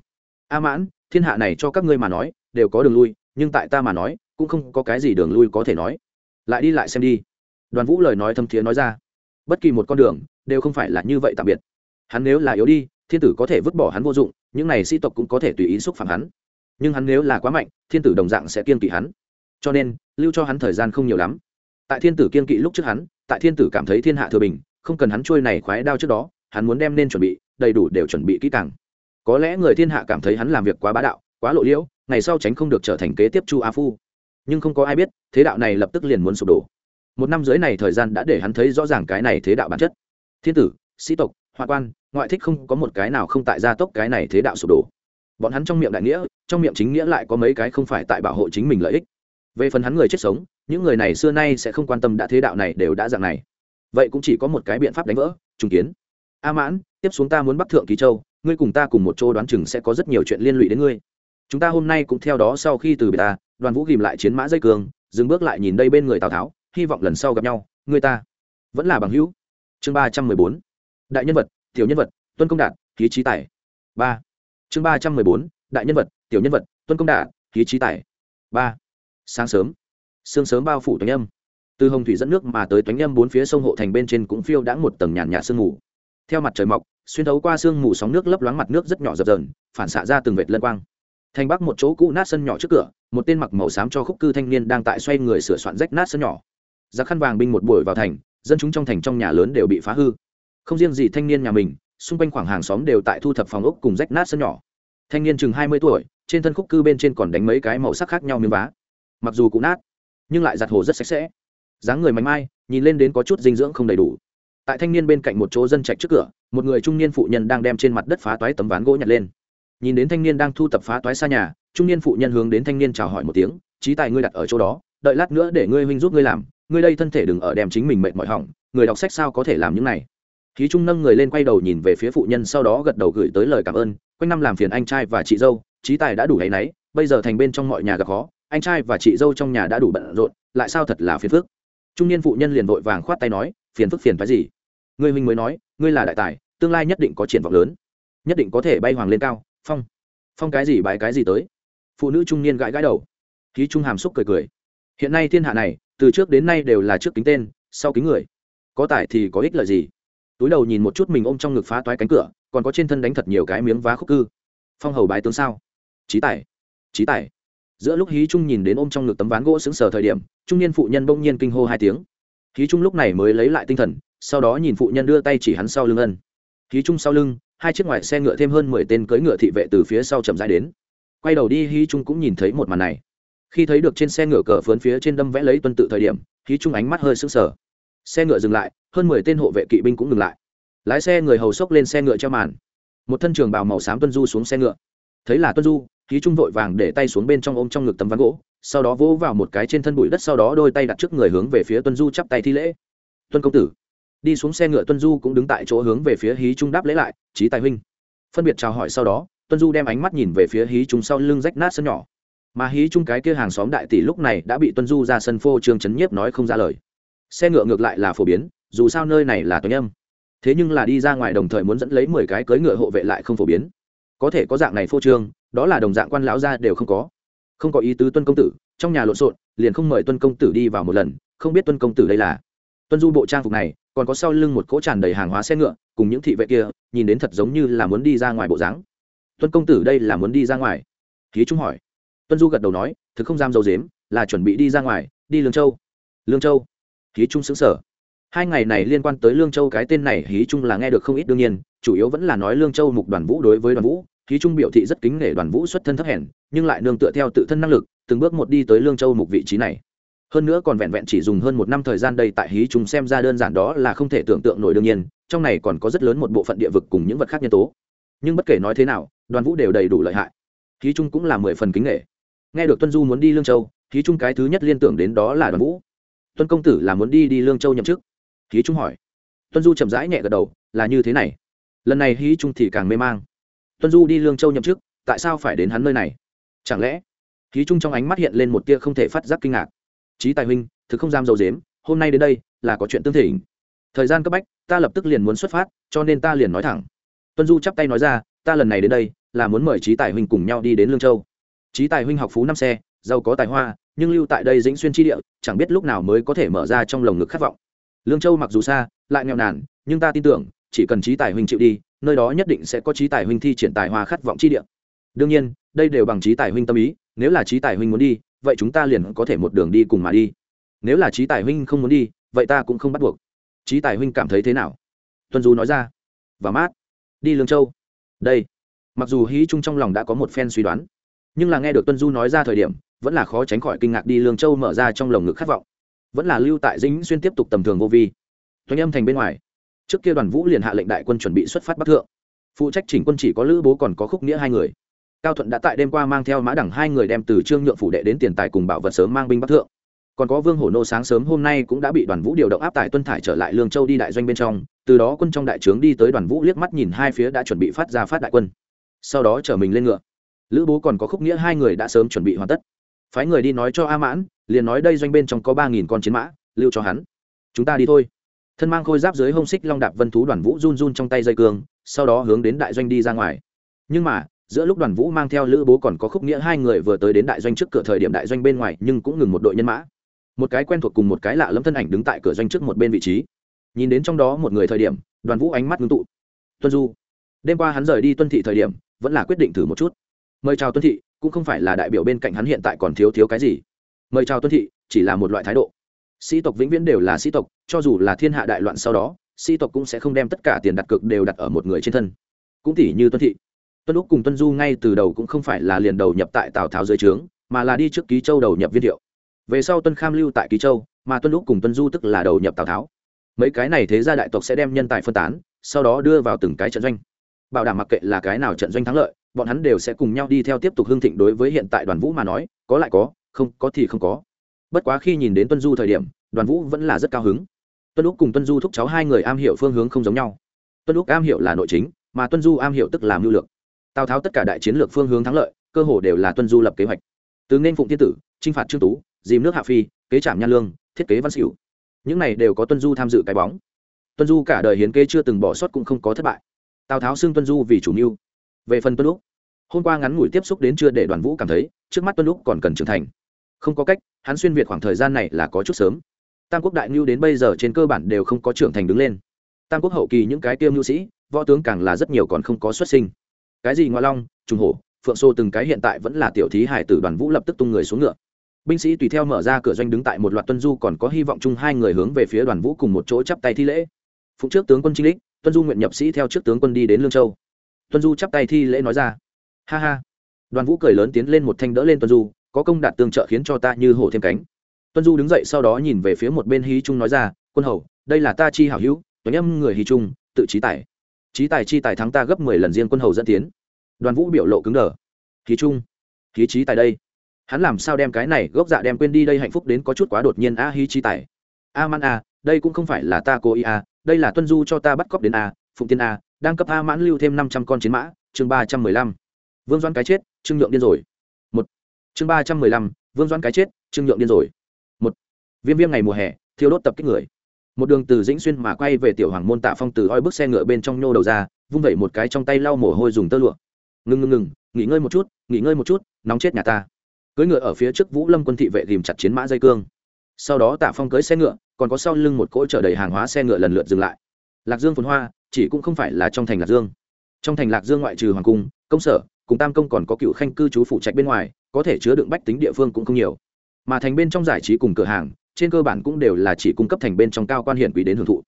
A mãn, thiên hạ này cho các ngươi mà nói, đều có đường lui, nhưng tại ta mà nói cũng không có cái gì đường lui có thể nói. Lại đi lại xem đi. Đoàn vũ lời nói thâm thiế nói ra. Bất kỳ một con đường đều không phải là như vậy tạm biệt. Hắn nếu là yếu đi, thiên tử có thể vứt bỏ hắn vô dụng, những này sĩ tộc cũng có thể tùy ý xúc phạm hắn. Nhưng hắn nếu là quá mạnh, thiên tử đồng dạng sẽ kiên kỵ hắn. Cho nên, lưu cho hắn thời gian không nhiều lắm. Tại thiên tử kiên kỵ lúc trước hắn, tại thiên tử cảm thấy thiên hạ thừa bình, không cần hắn trôi này khoái đao trước đó, hắn muốn đem nên chuẩn bị, đầy đủ đều chuẩn bị kỹ càng. Có lẽ người thiên hạ cảm thấy hắn làm việc quá bá đạo, quá lộ liễu, ngày sau tránh không được trở thành kế tiếp chu a phu nhưng không có ai biết, thế đạo này lập tức liền muốn sụp đổ. Một năm dưới này thời gian đã để hắn thấy rõ ràng cái này thế đạo bản chất. Thiên tử, sĩ tộc hoa quan, ngoại thích không có một cái nào không tại gia tốc cái này thế đạo sụp đổ. Bọn hắn trong miệng đại nghĩa, trong miệng chính nghĩa lại có mấy cái không phải tại bảo hộ chính mình lợi ích. Về phần hắn người chết sống, những người này xưa nay sẽ không quan tâm đã thế đạo này đều đã dạng này. Vậy cũng chỉ có một cái biện pháp đánh vỡ, trùng kiến. A mãn, tiếp xuống ta muốn bắc thượng ký châu, ngươi cùng ta cùng một chỗ đoán chừng sẽ có rất nhiều chuyện liên lụy đến ngươi. Chúng ta hôm nay cũng theo đó sau khi từ biệt ta đoàn vũ ghìm lại chiến mã dây cường, dừng bước lại nhìn đây bên người tào tháo, hy vọng lần sau gặp nhau, người ta vẫn là bằng hữu. Chương ba trăm mười bốn. Đại nhân vật, tiểu nhân vật, tuân công đạt khí trí tài. Ba. Chương ba trăm mười bốn. Đại nhân vật, tiểu nhân vật, tuân công đạt khí trí tài. Ba. Sáng sớm. Sương sớm bao phủ toánh âm. Từ hồng thủy dẫn nước mà tới toánh âm bốn phía sông hộ thành bên trên cũng phiêu đã một tầng nhàn nhạt sương mù. Theo mặt trời mọc, xuyên thấu qua sương mù sóng nước lấp loáng mặt nước rất nhỏ dập dờn, phản xạ ra từng vệt lân quang thành bắc một chỗ cũ nát sân nhỏ trước cửa, một tên mặc màu xám cho khúc cư thanh niên đang tại xoay người sửa soạn rách nát sân nhỏ. Giặc khăn vàng binh một buổi vào thành, dân chúng trong thành trong nhà lớn đều bị phá hư. Không riêng gì thanh niên nhà mình, xung quanh khoảng hàng xóm đều tại thu thập phòng ốc cùng rách nát sân nhỏ. Thanh niên chừng hai mươi tuổi, trên thân khúc cư bên trên còn đánh mấy cái màu sắc khác nhau miếng vá. Mặc dù cũng nát, nhưng lại giặt hồ rất sạch sẽ. Dáng người mạnh mai, nhìn lên đến có chút dinh dưỡng không đầy đủ. Tại thanh niên bên cạnh một chỗ dân trạch trước cửa, một người trung niên phụ nhân đang đem trên mặt đất phá toái tấm ván gỗ nhặt lên nhìn đến thanh niên đang thu tập phá toái xa nhà, trung niên phụ nhân hướng đến thanh niên chào hỏi một tiếng trí tài ngươi đặt ở chỗ đó, đợi lát nữa để ngươi huynh giúp ngươi làm, ngươi đây thân thể đừng ở đem chính mình mệt mỏi hỏng, người đọc sách sao có thể làm những này? Khí trung nâng người lên quay đầu nhìn về phía phụ nhân sau đó gật đầu gửi tới lời cảm ơn, quanh năm làm phiền anh trai và chị dâu trí tài đã đủ hay náy bây giờ thành bên trong mọi nhà gặp khó, anh trai và chị dâu trong nhà đã đủ bận rộn, lại sao thật là phiền phức? Trung niên phụ nhân liền vội vàng khoát tay nói, phiền phức phiền phái gì? Ngươi huynh mới nói, ngươi là đại tài, tương lai nhất định có triển vọng lớn, nhất định có thể bay hoàng lên cao phong phong cái gì bái cái gì tới. Phụ nữ trung niên gãi gãi đầu. Khí trung hàm xúc cười cười. Hiện nay thiên hạ này, từ trước đến nay đều là trước kính tên, sau kính người. Có tài thì có ích lợi gì? Túi đầu nhìn một chút mình ôm trong ngực phá toái cánh cửa, còn có trên thân đánh thật nhiều cái miếng vá khúc cư. Phong hầu bái tướng sao? Trí tài trí tài. Giữa lúc hí trung nhìn đến ôm trong ngực tấm ván gỗ xứng sờ thời điểm, trung niên phụ nhân bỗng nhiên kinh hô hai tiếng. Hí trung lúc này mới lấy lại tinh thần, sau đó nhìn phụ nhân đưa tay chỉ hắn sau lưng ân. Hí trung sau lưng hai chiếc ngoại xe ngựa thêm hơn mười tên cưỡi ngựa thị vệ từ phía sau chậm rãi đến. Quay đầu đi, hí trung cũng nhìn thấy một màn này. Khi thấy được trên xe ngựa cờ phướn phía trên đâm vẽ lấy tuân tự thời điểm, hí trung ánh mắt hơi sững sờ. Xe ngựa dừng lại, hơn mười tên hộ vệ kỵ binh cũng ngừng lại. Lái xe người hầu sốc lên xe ngựa treo màn. Một thân trường bào màu xám tuân du xuống xe ngựa. Thấy là tuân du, hí trung vội vàng để tay xuống bên trong ôm trong ngực tấm ván gỗ, sau đó vỗ vào một cái trên thân bụi đất, sau đó đôi tay đặt trước người hướng về phía tuân du chắp tay thi lễ. Tuân công tử đi xuống xe ngựa tuân du cũng đứng tại chỗ hướng về phía hí trung đáp lễ lại trí tài huynh. Phân biệt chào hỏi sau đó, tuân du đem ánh mắt nhìn về phía hí trung sau lưng rách nát sân nhỏ. Mà hí trung cái kia hàng xóm đại tỷ lúc này đã bị tuân du ra sân phô trương chấn nhiếp nói không ra lời. Xe ngựa ngược lại là phổ biến, dù sao nơi này là tuấn âm. Thế nhưng là đi ra ngoài đồng thời muốn dẫn lấy mười cái cưỡi ngựa hộ vệ lại không phổ biến. Có thể có dạng này phô trương, đó là đồng dạng quan lão gia đều không có. Không có ý tứ tuân công tử, trong nhà lộn xộn, liền không mời tuân công tử đi vào một lần, không biết tuân công tử đây là. Tuân du bộ trang phục này còn có sau lưng một cỗ tràn đầy hàng hóa xe ngựa, cùng những thị vệ kia, nhìn đến thật giống như là muốn đi ra ngoài bộ dáng. Tuân công tử đây là muốn đi ra ngoài. Ký trung hỏi. Tuân du gật đầu nói, thực không dám dầu dếm là chuẩn bị đi ra ngoài, đi lương châu. Lương châu? Ký trung xứng sở hai ngày này liên quan tới lương châu cái tên này hí trung là nghe được không ít đương nhiên, chủ yếu vẫn là nói lương châu mục đoàn vũ đối với đoàn vũ. Hí trung biểu thị rất kính nể đoàn vũ xuất thân thấp hèn, nhưng lại nương tựa theo tự thân năng lực, từng bước một đi tới lương châu mục vị trí này hơn nữa còn vẹn vẹn chỉ dùng hơn một năm thời gian đây tại hí chúng xem ra đơn giản đó là không thể tưởng tượng nổi đương nhiên, trong này còn có rất lớn một bộ phận địa vực cùng những vật khác nhân tố. Nhưng bất kể nói thế nào, đoàn vũ đều đầy đủ lợi hại. Hí trung cũng là mười phần kính nghệ. Nghe được tuân du muốn đi lương châu, hí trung cái thứ nhất liên tưởng đến đó là đoàn vũ. Tuân công tử là muốn đi đi lương châu nhậm chức? Hí trung hỏi. Tuân du chậm rãi nhẹ gật đầu, là như thế này. Lần này hí trung thì càng mê mang. Tuân du đi lương châu nhậm chức, tại sao phải đến hắn nơi này? Chẳng lẽ? Hí trung trong ánh mắt hiện lên một tia không thể phát giác kinh ngạc trí tài huynh, thực không dám dầu dếm hôm nay đến đây là có chuyện tương thỉnh. thời gian cấp bách, ta lập tức liền muốn xuất phát, cho nên ta liền nói thẳng. Tuân du chắp tay nói ra, ta lần này đến đây là muốn mời trí tài huynh cùng nhau đi đến lương châu. Trí tài huynh học phú năm xe, giàu có tài hoa, nhưng lưu tại đây dĩnh xuyên tri địa, chẳng biết lúc nào mới có thể mở ra trong lồng ngực khát vọng. Lương châu mặc dù xa, lại nghèo nàn, nhưng ta tin tưởng, chỉ cần trí tài huynh chịu đi, nơi đó nhất định sẽ có trí tài huynh thi triển tài hoa khát vọng tri địa. Đương nhiên, đây đều bằng trí tài huynh tâm ý, nếu là trí tài huynh muốn đi vậy chúng ta liền có thể một đường đi cùng mà đi. Nếu là trí tài huynh không muốn đi, vậy ta cũng không bắt buộc. Trí tài huynh cảm thấy thế nào? Tuân du nói ra. Và mát. Đi lương châu. Đây. Mặc dù hí trung trong lòng đã có một phen suy đoán, nhưng là nghe được tuân du nói ra thời điểm, vẫn là khó tránh khỏi kinh ngạc đi lương châu mở ra trong lồng ngực khát vọng. Vẫn là lưu tại dĩnh xuyên tiếp tục tầm thường vô vi. Thoanh âm thành bên ngoài. Trước kia đoàn vũ liền hạ lệnh đại quân chuẩn bị xuất phát bắc thượng. Phụ trách chỉnh quân chỉ có lữ bố còn có khúc nghĩa hai người cao thuận đã tại đêm qua mang theo mã đẳng hai người đem từ trương nhượng phủ đệ đến tiền tài cùng bảo vật sớm mang binh bắc thượng. Còn có vương hổ nô sáng sớm hôm nay cũng đã bị đoàn vũ điều động áp tải tuân thải trở lại lương châu đi đại doanh bên trong, từ đó quân trong đại trướng đi tới đoàn vũ liếc mắt nhìn hai phía đã chuẩn bị phát ra phát đại quân. Sau đó chở mình lên ngựa. Lữ bố còn có khúc nghĩa hai người đã sớm chuẩn bị hoàn tất. Phái người đi nói cho a mãn, liền nói đây doanh bên trong có ba nghìn con chiến mã, lưu cho hắn. Chúng ta đi thôi. Thân mang khôi giáp dưới hông xích long đạp vân thú đoàn vũ run run trong tay dây cương, sau đó hướng đến đại doanh đi ra ngoài. Nhưng mà giữa lúc đoàn vũ mang theo lữ bố còn có khúc nghĩa hai người vừa tới đến đại doanh trước cửa thời điểm đại doanh bên ngoài nhưng cũng ngừng một đội nhân mã. Một cái quen thuộc cùng một cái lạ lẫm thân ảnh đứng tại cửa doanh trước một bên vị trí. Nhìn đến trong đó một người thời điểm, đoàn vũ ánh mắt ngưng tụ. Tuân du, đêm qua hắn rời đi tuân thị thời điểm, vẫn là quyết định thử một chút. Mời chào tuân thị, cũng không phải là đại biểu bên cạnh hắn hiện tại còn thiếu thiếu cái gì. Mời chào tuân thị, chỉ là một loại thái độ. Sĩ tộc vĩnh viễn đều là sĩ tộc, cho dù là thiên hạ đại loạn sau đó, sĩ tộc cũng sẽ không đem tất cả tiền đặt cược đều đặt ở một người trên thân. Cũng tỉ như tuân thị tuân úc cùng tuân du ngay từ đầu cũng không phải là liền đầu nhập tại tào tháo dưới trướng, mà là đi trước ký châu đầu nhập viên thiệu về sau tuân kham lưu tại ký châu, mà tuân úc cùng tuân du tức là đầu nhập tào tháo. Mấy cái này thế gia đại tộc sẽ đem nhân tài phân tán, sau đó đưa vào từng cái trận doanh. Bảo đảm mặc kệ là cái nào trận doanh thắng lợi, bọn hắn đều sẽ cùng nhau đi theo tiếp tục hương thịnh đối với hiện tại đoàn vũ mà nói, có lại có, không có thì không có. Bất quá khi nhìn đến tuân du thời điểm, đoàn vũ vẫn là rất cao hứng. Tuân úc cùng tuân du thúc cháu hai người am hiểu phương hướng không giống nhau. Tuân úc am hiểu là nội chính, mà tuân du am hiểu tức làm lưu lượng tào tháo tất cả đại chiến lược phương hướng thắng lợi, cơ hồ đều là tuân du lập kế hoạch. Từ nên phụng thiên tử, chinh phạt trương tú, dìm nước hạ phi, kế trảm nha lương, thiết kế văn xỉu những này đều có tuân du tham dự cái bóng. Tuân du cả đời hiến kế chưa từng bỏ sót cũng không có thất bại. Tào tháo xưng tuân du vì chủ mưu. Về phần tuân lúc hôm qua ngắn ngủi tiếp xúc đến chưa để đoàn vũ cảm thấy, trước mắt tuân lúc còn cần trưởng thành. Không có cách, hắn xuyên việt khoảng thời gian này là có chút sớm. Tam quốc đại ngưu đến bây giờ trên cơ bản đều không có trưởng thành đứng lên. Tam quốc hậu kỳ những cái tiêu ngưu sĩ, võ tướng càng là rất nhiều còn không có xuất sinh cái gì ngoa long, trùng hổ, phượng xô từng cái hiện tại vẫn là tiểu thí hải tử đoàn vũ lập tức tung người xuống ngựa. Binh sĩ tùy theo mở ra cửa doanh đứng tại một loạt tuân du còn có hy vọng chung hai người hướng về phía đoàn vũ cùng một chỗ chắp tay thi lễ. Phụng trước tướng quân trinh lích tuân du nguyện nhập sĩ theo trước tướng quân đi đến lương châu. Tuân du chắp tay thi lễ nói ra. Ha ha. Đoàn vũ cười lớn tiến lên một thanh đỡ lên tuân du, có công đạt tương trợ khiến cho ta như hổ thêm cánh. Tuân du đứng dậy sau đó nhìn về phía một bên hí trung nói ra, quân hầu, đây là ta chi hảo hữu, tuấn âm người hí trung tự trí tài trí tài chi tài thắng ta gấp mười lần riêng quân hầu dẫn tiến. Đoàn vũ biểu lộ cứng đờ. Khí trung, khí trí tài đây. Hắn làm sao đem cái này gốc dạ đem quên đi đây hạnh phúc đến có chút quá đột nhiên a hí trí tài. A man a, đây cũng không phải là ta cố ý a, đây là tuân du cho ta bắt cóc đến a, phụng tiên a, đang cấp a mãn lưu thêm năm trăm con chiến mã, chương ba trăm mười lăm. Vương doãn cái chết, trương nhượng điên rồi. Một. Chương ba trăm mười lăm, vương doãn cái chết, trương nhượng điên rồi. Một. Viêm viêm ngày mùa hè, thiêu đốt tập kích người một đường từ dĩnh xuyên mà quay về tiểu hoàng môn tạ phong từ oi bước xe ngựa bên trong nhô đầu ra, vung vẩy một cái trong tay lau mồ hôi dùng tơ lụa. Ngừng ngừng ngừng, nghỉ ngơi một chút, nghỉ ngơi một chút, nóng chết nhà ta. Cưỡi ngựa ở phía trước vũ lâm quân thị vệ ghìm chặt chiến mã dây cương. Sau đó tạ phong cưới xe ngựa, còn có sau lưng một cỗ chở đầy hàng hóa xe ngựa lần lượt dừng lại. Lạc dương phồn hoa, chỉ cũng không phải là trong thành lạc dương. Trong thành lạc dương ngoại trừ hoàng cung, công sở, cùng tam công còn có cựu khanh cư trú phụ trạch bên ngoài, có thể chứa đựng bách tính địa phương cũng không nhiều. Mà thành bên trong giải trí cùng cửa hàng trên cơ bản cũng đều là chỉ cung cấp thành bên trong cao quan hiển quý đến hưởng thụ.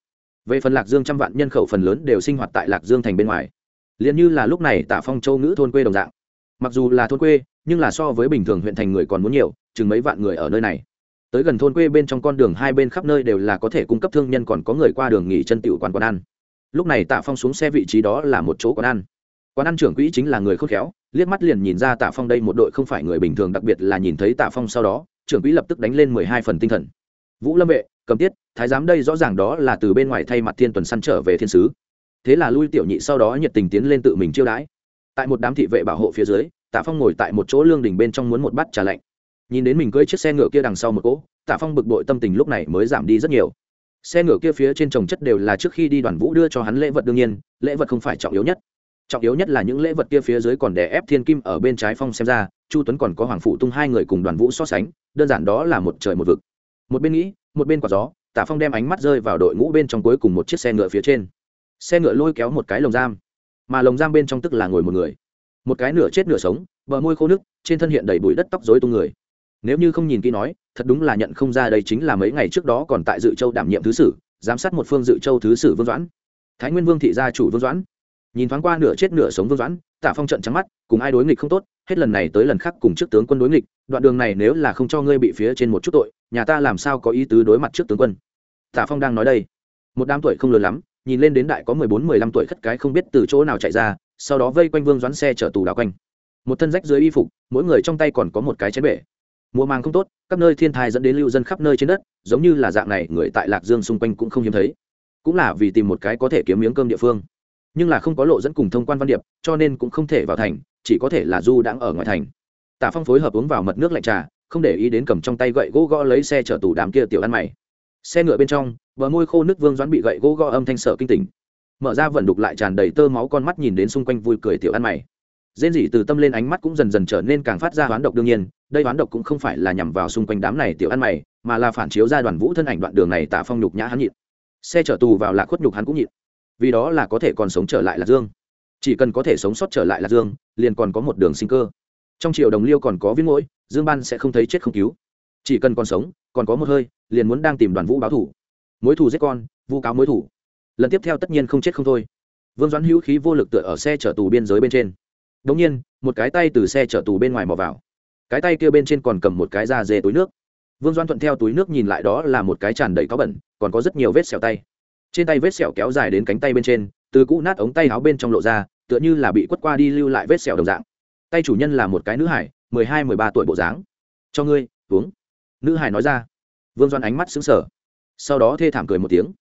Về phần lạc dương trăm vạn nhân khẩu phần lớn đều sinh hoạt tại lạc dương thành bên ngoài. Liền như là lúc này tạ phong châu ngữ thôn quê đồng dạng. Mặc dù là thôn quê, nhưng là so với bình thường huyện thành người còn muốn nhiều, chừng mấy vạn người ở nơi này. Tới gần thôn quê bên trong con đường hai bên khắp nơi đều là có thể cung cấp thương nhân còn có người qua đường nghỉ chân tiểu quán quán ăn. Lúc này tạ phong xuống xe vị trí đó là một chỗ quán ăn. Quán ăn trưởng quỹ chính là người khôn khéo, liếc mắt liền nhìn ra tạ phong đây một đội không phải người bình thường, đặc biệt là nhìn thấy tạ phong sau đó, trưởng quỹ lập tức đánh lên mười hai phần tinh thần vũ lâm vệ, cầm tiết, thái giám đây rõ ràng đó là từ bên ngoài thay mặt thiên tuần săn trở về thiên sứ. Thế là lui tiểu nhị sau đó nhiệt tình tiến lên tự mình chiêu đãi. Tại một đám thị vệ bảo hộ phía dưới, tạ phong ngồi tại một chỗ lương đình bên trong muốn một bát trà lạnh. Nhìn đến mình cưỡi chiếc xe ngựa kia đằng sau một cỗ, tạ phong bực bội tâm tình lúc này mới giảm đi rất nhiều. Xe ngựa kia phía trên trồng chất đều là trước khi đi đoàn vũ đưa cho hắn lễ vật đương nhiên, lễ vật không phải trọng yếu nhất. Trọng yếu nhất là những lễ vật kia phía dưới còn đè ép thiên kim ở bên trái phong xem ra, chu tuấn còn có hoàng phụ tung hai người cùng đoàn vũ so sánh, đơn giản đó là một trời một vực một bên nghĩ, một bên quả gió, Tả phong đem ánh mắt rơi vào đội ngũ bên trong cuối cùng một chiếc xe ngựa phía trên. Xe ngựa lôi kéo một cái lồng giam, mà lồng giam bên trong tức là ngồi một người. Một cái nửa chết nửa sống, bờ môi khô nước trên thân hiện đầy bụi đất tóc dối tung người. Nếu như không nhìn kỹ nói, thật đúng là nhận không ra đây chính là mấy ngày trước đó còn tại dự châu đảm nhiệm thứ sử, giám sát một phương dự châu thứ sử vương doãn. Thái nguyên vương thị gia chủ vương doãn nhìn thoáng qua nửa chết nửa sống vương doãn, Tả phong trận trắng mắt, cùng ai đối nghịch không tốt, hết lần này tới lần khác cùng trước tướng quân đối nghịch, đoạn đường này nếu là không cho ngươi bị phía trên một chút tội, nhà ta làm sao có ý tứ đối mặt trước tướng quân? Tả phong đang nói đây. Một đám tuổi không lớn lắm, nhìn lên đến đại có mười bốn, mười lăm tuổi khất cái không biết từ chỗ nào chạy ra, sau đó vây quanh vương doãn xe chở tù đào quanh. Một thân rách dưới y phục, mỗi người trong tay còn có một cái chén bể. Mùa màng không tốt, các nơi thiên thai dẫn đến lưu dân khắp nơi trên đất, giống như là dạng này, người tại lạc dương xung quanh cũng không hiếm thấy. Cũng là vì tìm một cái có thể kiếm miếng cơm địa phương nhưng là không có lộ dẫn cùng thông quan văn điệp, cho nên cũng không thể vào thành, chỉ có thể là du đãng ở ngoài thành. Tả phong phối hợp uống vào mật nước lạnh trà, không để ý đến cầm trong tay gậy gỗ gõ lấy xe chở tù đám kia tiểu ăn mày. Xe ngựa bên trong, bờ môi khô nước vương doãn bị gậy gỗ gõ âm thanh sợ kinh tỉnh. Mở ra vận đục lại tràn đầy tơ máu con mắt nhìn đến xung quanh vui cười tiểu ăn mày. Rên rỉ từ tâm lên ánh mắt cũng dần dần trở nên càng phát ra hoán độc đương nhiên, đây hoán độc cũng không phải là nhằm vào xung quanh đám này tiểu ăn mày, mà là phản chiếu ra đoàn vũ thân ảnh đoạn đường này Tả phong nhục nhã hắn nhịn. Xe chở tù vào lạc khuất nhục hắn cũng nhịn vì đó là có thể còn sống trở lại lạc dương. Chỉ cần có thể sống sót trở lại lạc dương, liền còn có một đường sinh cơ. Trong triệu đồng liêu còn có viết mũi dương ban sẽ không thấy chết không cứu. Chỉ cần còn sống, còn có một hơi, liền muốn đang tìm đoàn vũ báo thủ. Mối thủ giết con, vu cáo mối thủ lần tiếp theo tất nhiên không chết không thôi. Vương doãn hữu khí vô lực tựa ở xe chở tù biên giới bên trên. Đ ỗ n g nhiên, một cái tay từ xe chở tù bên ngoài mò vào. Cái tay kia bên trên còn cầm một cái da dê túi nước. Vương doãn thuận theo túi nước nhìn lại đó là một cái tràn đầy có bẩn, còn có rất nhiều vết xẹo tay trên tay vết sẹo kéo dài đến cánh tay bên trên, từ cũ nát ống tay áo bên trong lộ ra, tựa như là bị quất qua đi lưu lại vết sẹo đồng dạng. Tay chủ nhân là một cái nữ hải, mười hai, mười ba tuổi bộ dáng. Cho ngươi, uống. Nữ hải nói ra. Vương doan ánh mắt xứng sở sau đó thê thảm cười một tiếng.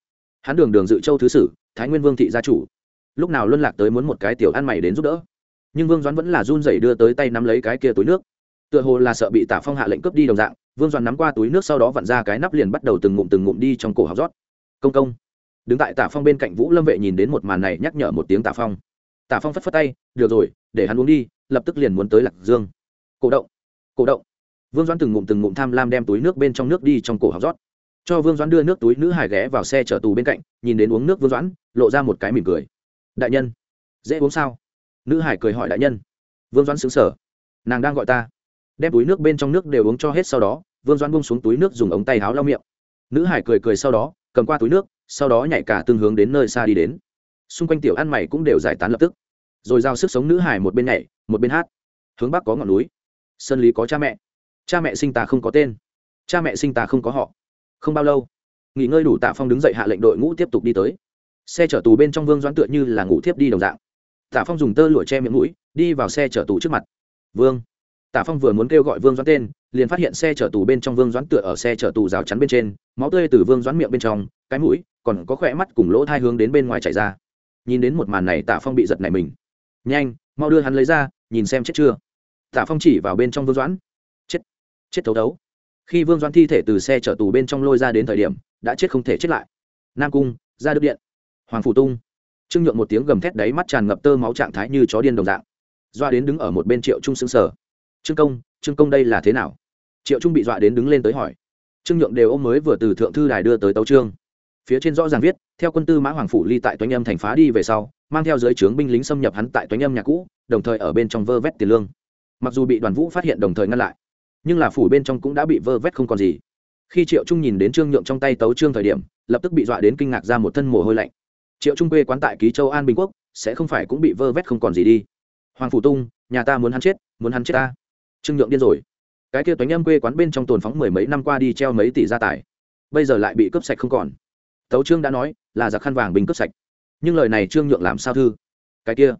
Hắn đường đường dự châu thứ sử, thái nguyên vương thị gia chủ. Lúc nào luân lạc tới muốn một cái tiểu ăn mày đến giúp đỡ. Nhưng vương doãn vẫn là run rẩy đưa tới tay nắm lấy cái kia túi nước. Tựa hồ là sợ bị tả phong hạ lệnh cướp đi đồng dạng, vương doãn nắm qua túi nước sau đó vặn ra cái nắp liền bắt đầu từng ngụm từng ngụm đi trong cổ học rót. Công công đứng tại tả phong bên cạnh vũ lâm vệ nhìn đến một màn này nhắc nhở một tiếng tả phong. Tả phong phất phất tay, được rồi, để hắn uống đi, lập tức liền muốn tới lạc dương. Cổ động cổ động. Vương doãn từng ngụm từng ngụm tham lam đem túi nước bên trong nước đi trong cổ học rót. Cho vương doãn đưa nước túi nữ hải ghé vào xe chở tù bên cạnh, nhìn đến uống nước vương doãn, lộ ra một cái mỉm cười. Đại nhân, dễ uống sao? Nữ hải cười hỏi đại nhân. Vương doãn xứng sở nàng đang gọi ta. Đem túi nước bên trong nước đều uống cho hết sau đó, vương doãn bung xuống túi nước dùng ống tay háo lau miệng. Nữ hải cười cười sau đó, cầm qua túi nước sau đó nhảy cả tương hướng đến nơi xa đi đến. Xung quanh tiểu ăn mày cũng đều giải tán lập tức. Rồi giao sức sống nữ hải một bên nhảy, một bên hát. Hướng bắc có ngọn núi. Sơn lý có cha mẹ. Cha mẹ sinh ta không có tên. Cha mẹ sinh ta không có họ. Không bao lâu, nghỉ ngơi đủ tạ phong đứng dậy hạ lệnh đội ngũ tiếp tục đi tới. Xe chở tù bên trong vương doãn tựa như là ngủ thiếp đi đồng dạng. Tạ phong dùng tơ lụa che miệng mũi, đi vào xe chở tù trước mặt. Vương tạ phong vừa muốn kêu gọi vương doãn tên, liền phát hiện xe chở tù bên trong vương doãn tựa ở xe chở tù rào chắn bên trên, máu tươi từ vương doãn miệng bên trong, cái mũi, còn có khỏe mắt cùng lỗ thai hướng đến bên ngoài chảy ra. Nhìn đến một màn này tạ phong bị giật này mình. Nhanh, mau đưa hắn lấy ra, nhìn xem chết chưa. Tạ phong chỉ vào bên trong vương doãn. Chết chết thấu đấu khi vương doãn thi thể từ xe chở tù bên trong lôi ra đến thời điểm, đã chết không thể chết lại. Nam cung, ra đức điện. Hoàng phủ tung. Trương nhượng một tiếng gầm thét đáy mắt tràn ngập tơ máu trạng thái như chó điên đồng dạng. Doa đến đứng ở một bên triệu trung xứng sở trương công trương công đây là thế nào? Triệu trung bị dọa đến đứng lên tới hỏi. Trương nhượng đều ôm mới vừa từ thượng thư đài đưa tới tấu trương phía trên rõ ràng viết, theo quân tư mã hoàng phủ ly tại toánh âm thành phá đi về sau, mang theo giới trướng binh lính xâm nhập hắn tại toánh âm nhà cũ, đồng thời ở bên trong vơ vét tiền lương. Mặc dù bị đoàn vũ phát hiện đồng thời ngăn lại, nhưng là phủ bên trong cũng đã bị vơ vét không còn gì. Khi triệu trung nhìn đến trương nhượng trong tay tấu trương thời điểm, lập tức bị dọa đến kinh ngạc ra một thân mồ hôi lạnh. Triệu trung quê quán tại ký châu an bình quốc, sẽ không phải cũng bị vơ vét không còn gì đi. Hoàng phủ tung, nhà ta muốn hắn chết, muốn hắn chết ta trương nhượng điên rồi. Cái kia toánh âm quê quán bên trong tồn phóng mười mấy năm qua đi treo mấy tỷ gia tài, bây giờ lại bị cướp sạch không còn. Tấu trương đã nói, là giặc khăn vàng bình cướp sạch. Nhưng lời này trương nhượng làm sao thư? Cái kia,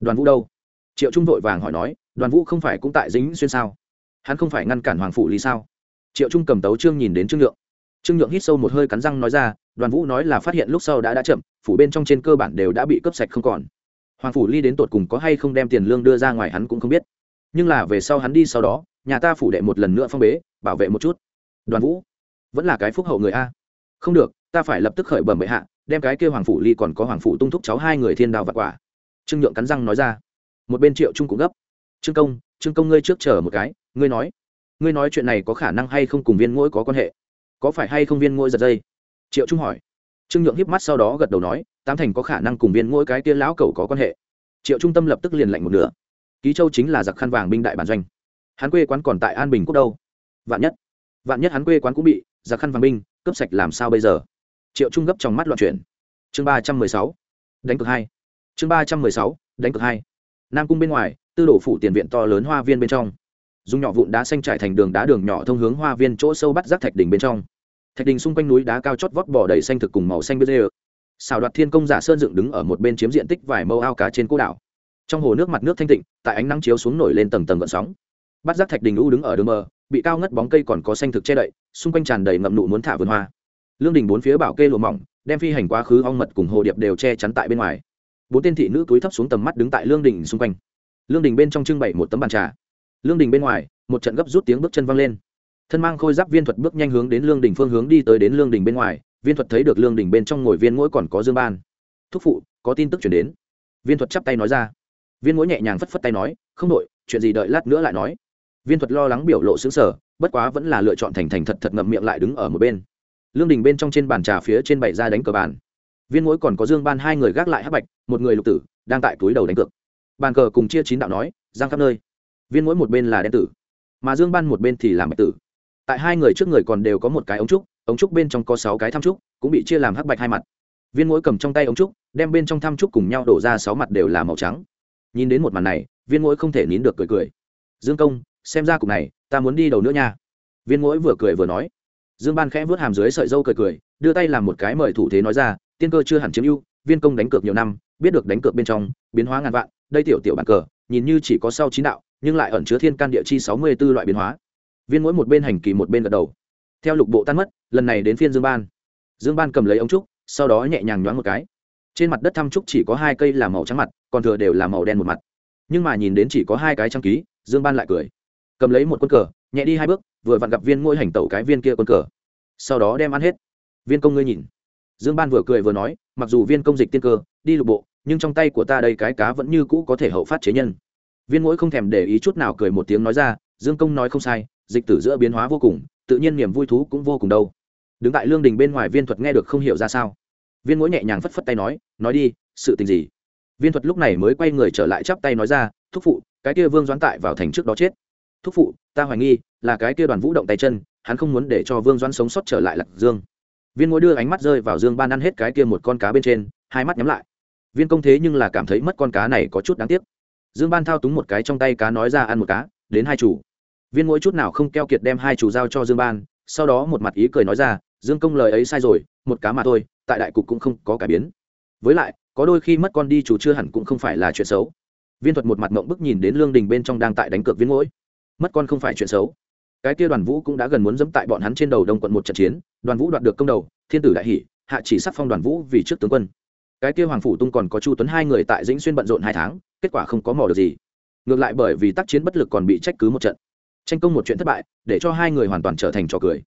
đoàn vũ đâu? Triệu trung vội vàng hỏi nói, đoàn vũ không phải cũng tại dính xuyên sao? Hắn không phải ngăn cản hoàng phủ lý sao? Triệu trung cầm tấu trương nhìn đến trương nhượng. Trương nhượng hít sâu một hơi cắn răng nói ra, đoàn vũ nói là phát hiện lúc sau đã đã chậm, phủ bên trong trên cơ bản đều đã bị cướp sạch không còn. Hoàng phủ ly đến tột cùng có hay không đem tiền lương đưa ra ngoài hắn cũng không biết nhưng là về sau hắn đi sau đó, nhà ta phủ đệ một lần nữa phong bế, bảo vệ một chút. Đoàn vũ, vẫn là cái phúc hậu người a. Không được, ta phải lập tức khởi bẩm bệ hạ, đem cái kêu hoàng phủ ly còn có hoàng phủ tung thúc cháu hai người thiên đào vặt quả. Trương nhượng cắn răng nói ra. Một bên triệu trung cũng gấp. Trương công trương công ngươi trước chờ một cái, ngươi nói. Ngươi nói chuyện này có khả năng hay không cùng viên ngỗi có quan hệ? Có phải hay không viên ngỗi giật dây? Triệu trung hỏi. Trương nhượng híp mắt sau đó gật đầu nói, tám thành có khả năng cùng viên ngỗi cái tia lão cầu có quan hệ. Triệu trung tâm lập tức liền lạnh một nửa ký châu chính là giặc khăn vàng binh đại bản doanh. Hắn quê quán còn tại an bình quốc đâu? Vạn nhất vạn nhất hắn quê quán cũng bị giặc khăn vàng binh cướp sạch làm sao bây giờ? Triệu trung gấp trong mắt loạn chuyển. Chương ba trăm mười sáu, đánh cực hai. Chương ba trăm mười sáu, đánh cực hai. Nam cung bên ngoài, tư đổ phủ tiền viện to lớn hoa viên bên trong. Dùng nhỏ vụn đá xanh trải thành đường đá đường nhỏ thông hướng hoa viên chỗ sâu bắt rác thạch đỉnh bên trong. Thạch đình xung quanh núi đá cao chót vót bỏ đầy xanh thực cùng màu xanh bê dê xào đoạt thiên công giả sơn dựng đứng ở một bên chiếm diện tích vài mâu ao cá trên cô đảo trong hồ nước mặt nước thanh tịnh, tại ánh nắng chiếu xuống nổi lên tầng tầng gợn sóng. Bắt giác thạch đình u đứng ở đường mờ, bị cao ngất bóng cây còn có xanh thực che đậy, xung quanh tràn đầy ngậm nụ muốn thả vườn hoa. Lương đình bốn phía bảo kê lùa mỏng, đem phi hành quá khứ ong mật cùng hồ điệp đều che chắn tại bên ngoài. Bốn tên thị nữ túi thấp xuống tầm mắt đứng tại lương đình xung quanh. Lương đình bên trong trưng bày một tấm bàn trà. Lương đình bên ngoài, một trận gấp rút tiếng bước chân văng lên. Thân mang khôi giáp viên thuật bước nhanh hướng đến lương đình phương hướng đi tới đến lương đình bên ngoài, viên thuật thấy được lương đình bên trong ngồi viên mỗi còn có dương ban. Thúc phụ, có tin tức chuyển đến. Viên thuật chắp tay nói ra viên mũi nhẹ nhàng phất phất tay nói, không đội chuyện gì đợi lát nữa lại nói. Viên thuật lo lắng biểu lộ xứng sở bất quá vẫn là lựa chọn thành thành thật thật ngậm miệng lại đứng ở một bên. Lương đình bên trong trên bàn trà phía trên bảy ra đánh cờ bàn. Viên mũi còn có dương ban hai người gác lại hắc bạch, một người lục tử, đang tại túi đầu đánh cược. Bàn cờ cùng chia chín đạo nói, giang khắp nơi. Viên mũi một bên là đen tử, mà dương ban một bên thì làm bạch tử. Tại hai người trước người còn đều có một cái ống trúc ống trúc bên trong có sáu cái tham trúc, cũng bị chia làm hắc bạch hai mặt. Viên mũi cầm trong tay ống trúc, đem bên trong tham trúc cùng nhau đổ ra sáu mặt đều là màu trắng nhìn đến một màn này, viên mũi không thể nín được cười cười. Dương công, xem ra cục này, ta muốn đi đầu nữa nha. Viên mũi vừa cười vừa nói. Dương ban khẽ vớt hàm dưới sợi dâu cười cười, đưa tay làm một cái mời thủ thế nói ra, tiên cơ chưa hẳn chiếm ưu, viên công đánh cược nhiều năm, biết được đánh cược bên trong, biến hóa ngàn vạn, đây tiểu tiểu bàn cờ, nhìn như chỉ có sau chín đạo, nhưng lại ẩn chứa thiên can địa chi sáu mươi b ố loại biến hóa. Viên mỗi một bên hành kỳ một bên gật đầu. Theo lục bộ tan mất, lần này đến phiên dương ban. Dương ban cầm lấy ống trúc, sau đó nhẹ nhàng nhoáng một cái trên mặt đất thăm trúc chỉ có hai cây là màu trắng mặt, còn thừa đều là màu đen một mặt. Nhưng mà nhìn đến chỉ có hai cái trang ký, dương ban lại cười. Cầm lấy một quân cờ, nhẹ đi hai bước, vừa vặn gặp viên ngôi hành tẩu cái viên kia quân cờ. Sau đó đem ăn hết. Viên công ngươi nhìn. Dương ban vừa cười vừa nói, mặc dù viên công dịch tiên cơ, đi lục bộ, nhưng trong tay của ta đây cái cá vẫn như cũ có thể hậu phát chế nhân. Viên mỗi không thèm để ý chút nào cười một tiếng nói ra, dương công nói không sai, dịch tử giữa biến hóa vô cùng, tự nhiên niềm vui thú cũng vô cùng đâu. Đứng tại lương đình bên ngoài viên thuật nghe được không hiểu ra sao viên Mũi nhẹ nhàng phất phất tay nói nói đi, sự tình gì? Viên thuật lúc này mới quay người trở lại chắp tay nói ra, thúc phụ, cái kia vương doãn tại vào thành trước đó chết. Thúc phụ, ta hoài nghi, là cái kia đoàn vũ động tay chân, hắn không muốn để cho vương doãn sống sót trở lại lạc dương. Viên Mũi đưa ánh mắt rơi vào dương ban ăn hết cái kia một con cá bên trên, hai mắt nhắm lại. Viên công thế nhưng là cảm thấy mất con cá này có chút đáng tiếc. Dương ban thao túng một cái trong tay cá nói ra ăn một cá, đến hai chủ. Viên mỗi chút nào không keo kiệt đem hai chủ giao cho dương ban, sau đó một mặt ý cười nói ra, dương công lời ấy sai rồi, một cá mà thôi tại đại cục cũng không có cải biến. Với lại, có đôi khi mất con đi chủ chưa hẳn cũng không phải là chuyện xấu. Viên thuật một mặt mộng bức nhìn đến lương đình bên trong đang tại đánh cược viên mỗi mất con không phải chuyện xấu. Cái kia đoàn vũ cũng đã gần muốn dẫm tại bọn hắn trên đầu đông quận một trận chiến. Đoàn vũ đoạt được công đầu, thiên tử đại hỷ, hạ chỉ sắc phong đoàn vũ vì trước tướng quân. Cái kia hoàng phủ tung còn có chu tuấn hai người tại dĩnh xuyên bận rộn hai tháng, kết quả không có mò được gì. Ngược lại bởi vì tác chiến bất lực còn bị trách cứ một trận. Tranh công một chuyện thất bại, để cho hai người hoàn toàn trở thành trò cười.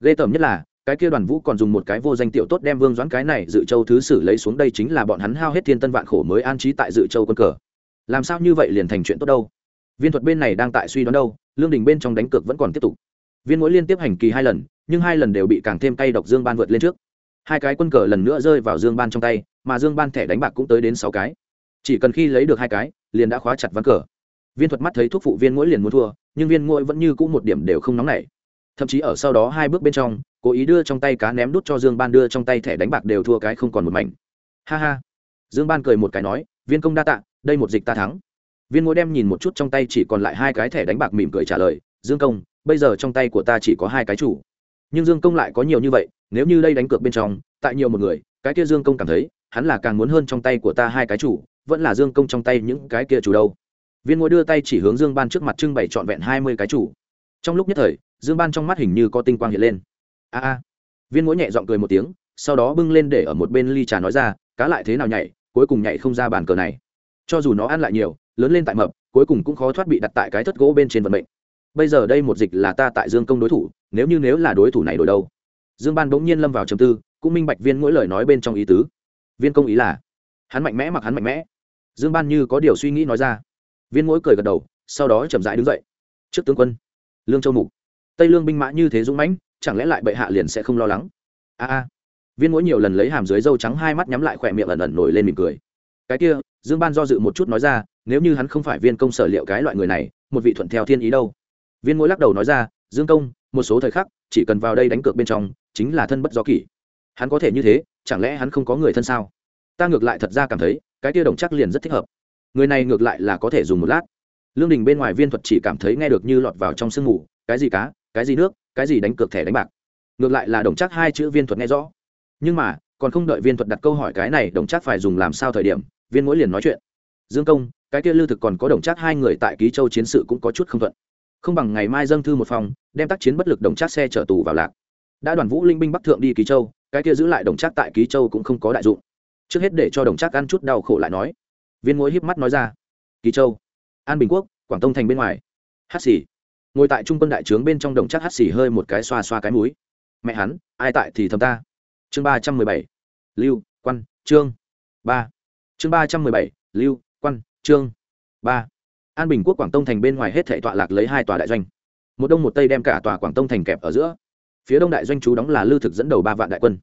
Ghê tởm nhất là cái kia đoàn vũ còn dùng một cái vô danh tiểu tốt đem vương doãn cái này dự châu thứ sử lấy xuống đây chính là bọn hắn hao hết thiên tân vạn khổ mới an trí tại dự châu quân cờ. Làm sao như vậy liền thành chuyện tốt đâu? Viên thuật bên này đang tại suy đoán đâu, lương đình bên trong đánh cược vẫn còn tiếp tục. Viên mỗi liên tiếp hành kỳ hai lần, nhưng hai lần đều bị càng thêm tay độc dương ban vượt lên trước. Hai cái quân cờ lần nữa rơi vào dương ban trong tay, mà dương ban thẻ đánh bạc cũng tới đến sáu cái. Chỉ cần khi lấy được hai cái, liền đã khóa chặt ván cờ. Viên thuật mắt thấy thuốc phụ viên mỗi liền muốn thua, nhưng viên mỗi vẫn như cũ một điểm đều không nóng nảy. Thậm chí ở sau đó hai bước bên trong cố ý đưa trong tay cá ném đút cho dương ban, đưa trong tay thẻ đánh bạc đều thua cái không còn một mảnh. Ha ha. Dương ban cười một cái nói, viên công đa tạ, đây một dịch ta thắng. Viên ngôi đem nhìn một chút trong tay chỉ còn lại hai cái thẻ đánh bạc mỉm cười trả lời, dương công, bây giờ trong tay của ta chỉ có hai cái chủ. Nhưng dương công lại có nhiều như vậy, nếu như đây đánh cược bên trong, tại nhiều một người, cái kia dương công cảm thấy, hắn là càng muốn hơn trong tay của ta hai cái chủ, vẫn là dương công trong tay những cái kia chủ đâu. Viên ngôi đưa tay chỉ hướng dương ban trước mặt trưng bày trọn vẹn hai mươi cái chủ. Trong lúc nhất thời, dương ban trong mắt hình như có tinh quang hiện lên a a. Viên mũi nhẹ g i ọ n g cười một tiếng, sau đó bưng lên để ở một bên ly trà nói ra, cá lại thế nào nhảy, cuối cùng nhảy không ra bàn cờ này. Cho dù nó ăn lại nhiều, lớn lên tại mập, cuối cùng cũng khó thoát bị đặt tại cái thất gỗ bên trên vận mệnh. Bây giờ đây một dịch là ta tại dương công đối thủ, nếu như nếu là đối thủ này đổi đâu? Dương ban bỗng nhiên lâm vào trầm tư, cũng minh bạch viên mỗi lời nói bên trong ý tứ. Viên công ý là, hắn mạnh mẽ mặc hắn mạnh mẽ. Dương ban như có điều suy nghĩ nói ra. Viên mỗi cười gật đầu, sau đó chậm rãi đứng dậy. Trước tướng quân, lương châu mục. Tây lương binh mã như thế dũng mãnh chẳng lẽ lại bệ hạ liền sẽ không lo lắng? A a. Viên mỗi nhiều lần lấy hàm dưới dâu trắng hai mắt nhắm lại khỏe miệng ẩn ẩn nổi lên mỉm cười. Cái kia, dương ban do dự một chút nói ra, nếu như hắn không phải viên công sở liệu cái loại người này, một vị thuận theo thiên ý đâu? Viên mỗi lắc đầu nói ra, dương công, một số thời khắc, chỉ cần vào đây đánh cược bên trong, chính là thân bất do kỷ. Hắn có thể như thế, chẳng lẽ hắn không có người thân sao? Ta ngược lại thật ra cảm thấy, cái kia đồng chắc liền rất thích hợp. Người này ngược lại là có thể dùng một lát. Lương đình bên ngoài viên thuật chỉ cảm thấy nghe được như lọt vào trong sương mù, cái gì cá? Cái gì nước? Cái gì đánh cược thẻ đánh bạc? Ngược lại là đồng chắc hai chữ viên thuật nghe rõ. Nhưng mà, còn không đợi viên thuật đặt câu hỏi cái này, đồng chắc phải dùng làm sao thời điểm, viên mỗi liền nói chuyện. Dương công, cái kia lưu thực còn có đồng chắc hai người tại ký châu chiến sự cũng có chút không thuận. Không bằng ngày mai dâng thư một phòng, đem tác chiến bất lực đồng chắc xe chở tù vào lạc. Đã đoàn vũ linh binh bắc thượng đi ký châu, cái kia giữ lại đồng chắc tại ký châu cũng không có đại dụng. Trước hết để cho đồng chắc ăn chút đau khổ lại nói. Viên mỗi híp mắt nói ra. Ký châu, an bình quốc, quảng tông thành bên ngoài. Hát xì ngồi tại trung quân đại trướng bên trong đồng chắc hắt xì hơi một cái xoa xoa cái mũi. Mẹ hắn, ai tại thì thầm ta. Chương ba trăm mười bảy. Lưu, quan, trương. Ba. Chương ba trăm mười bảy, lưu, quan, trương. Ba. An bình quốc quảng tông thành bên ngoài hết thể tọa lạc lấy hai tòa đại doanh. Một đông một tây đem cả tòa quảng tông thành kẹp ở giữa. Phía đông đại doanh chú đóng là lưu thực dẫn đầu ba vạn đại quân.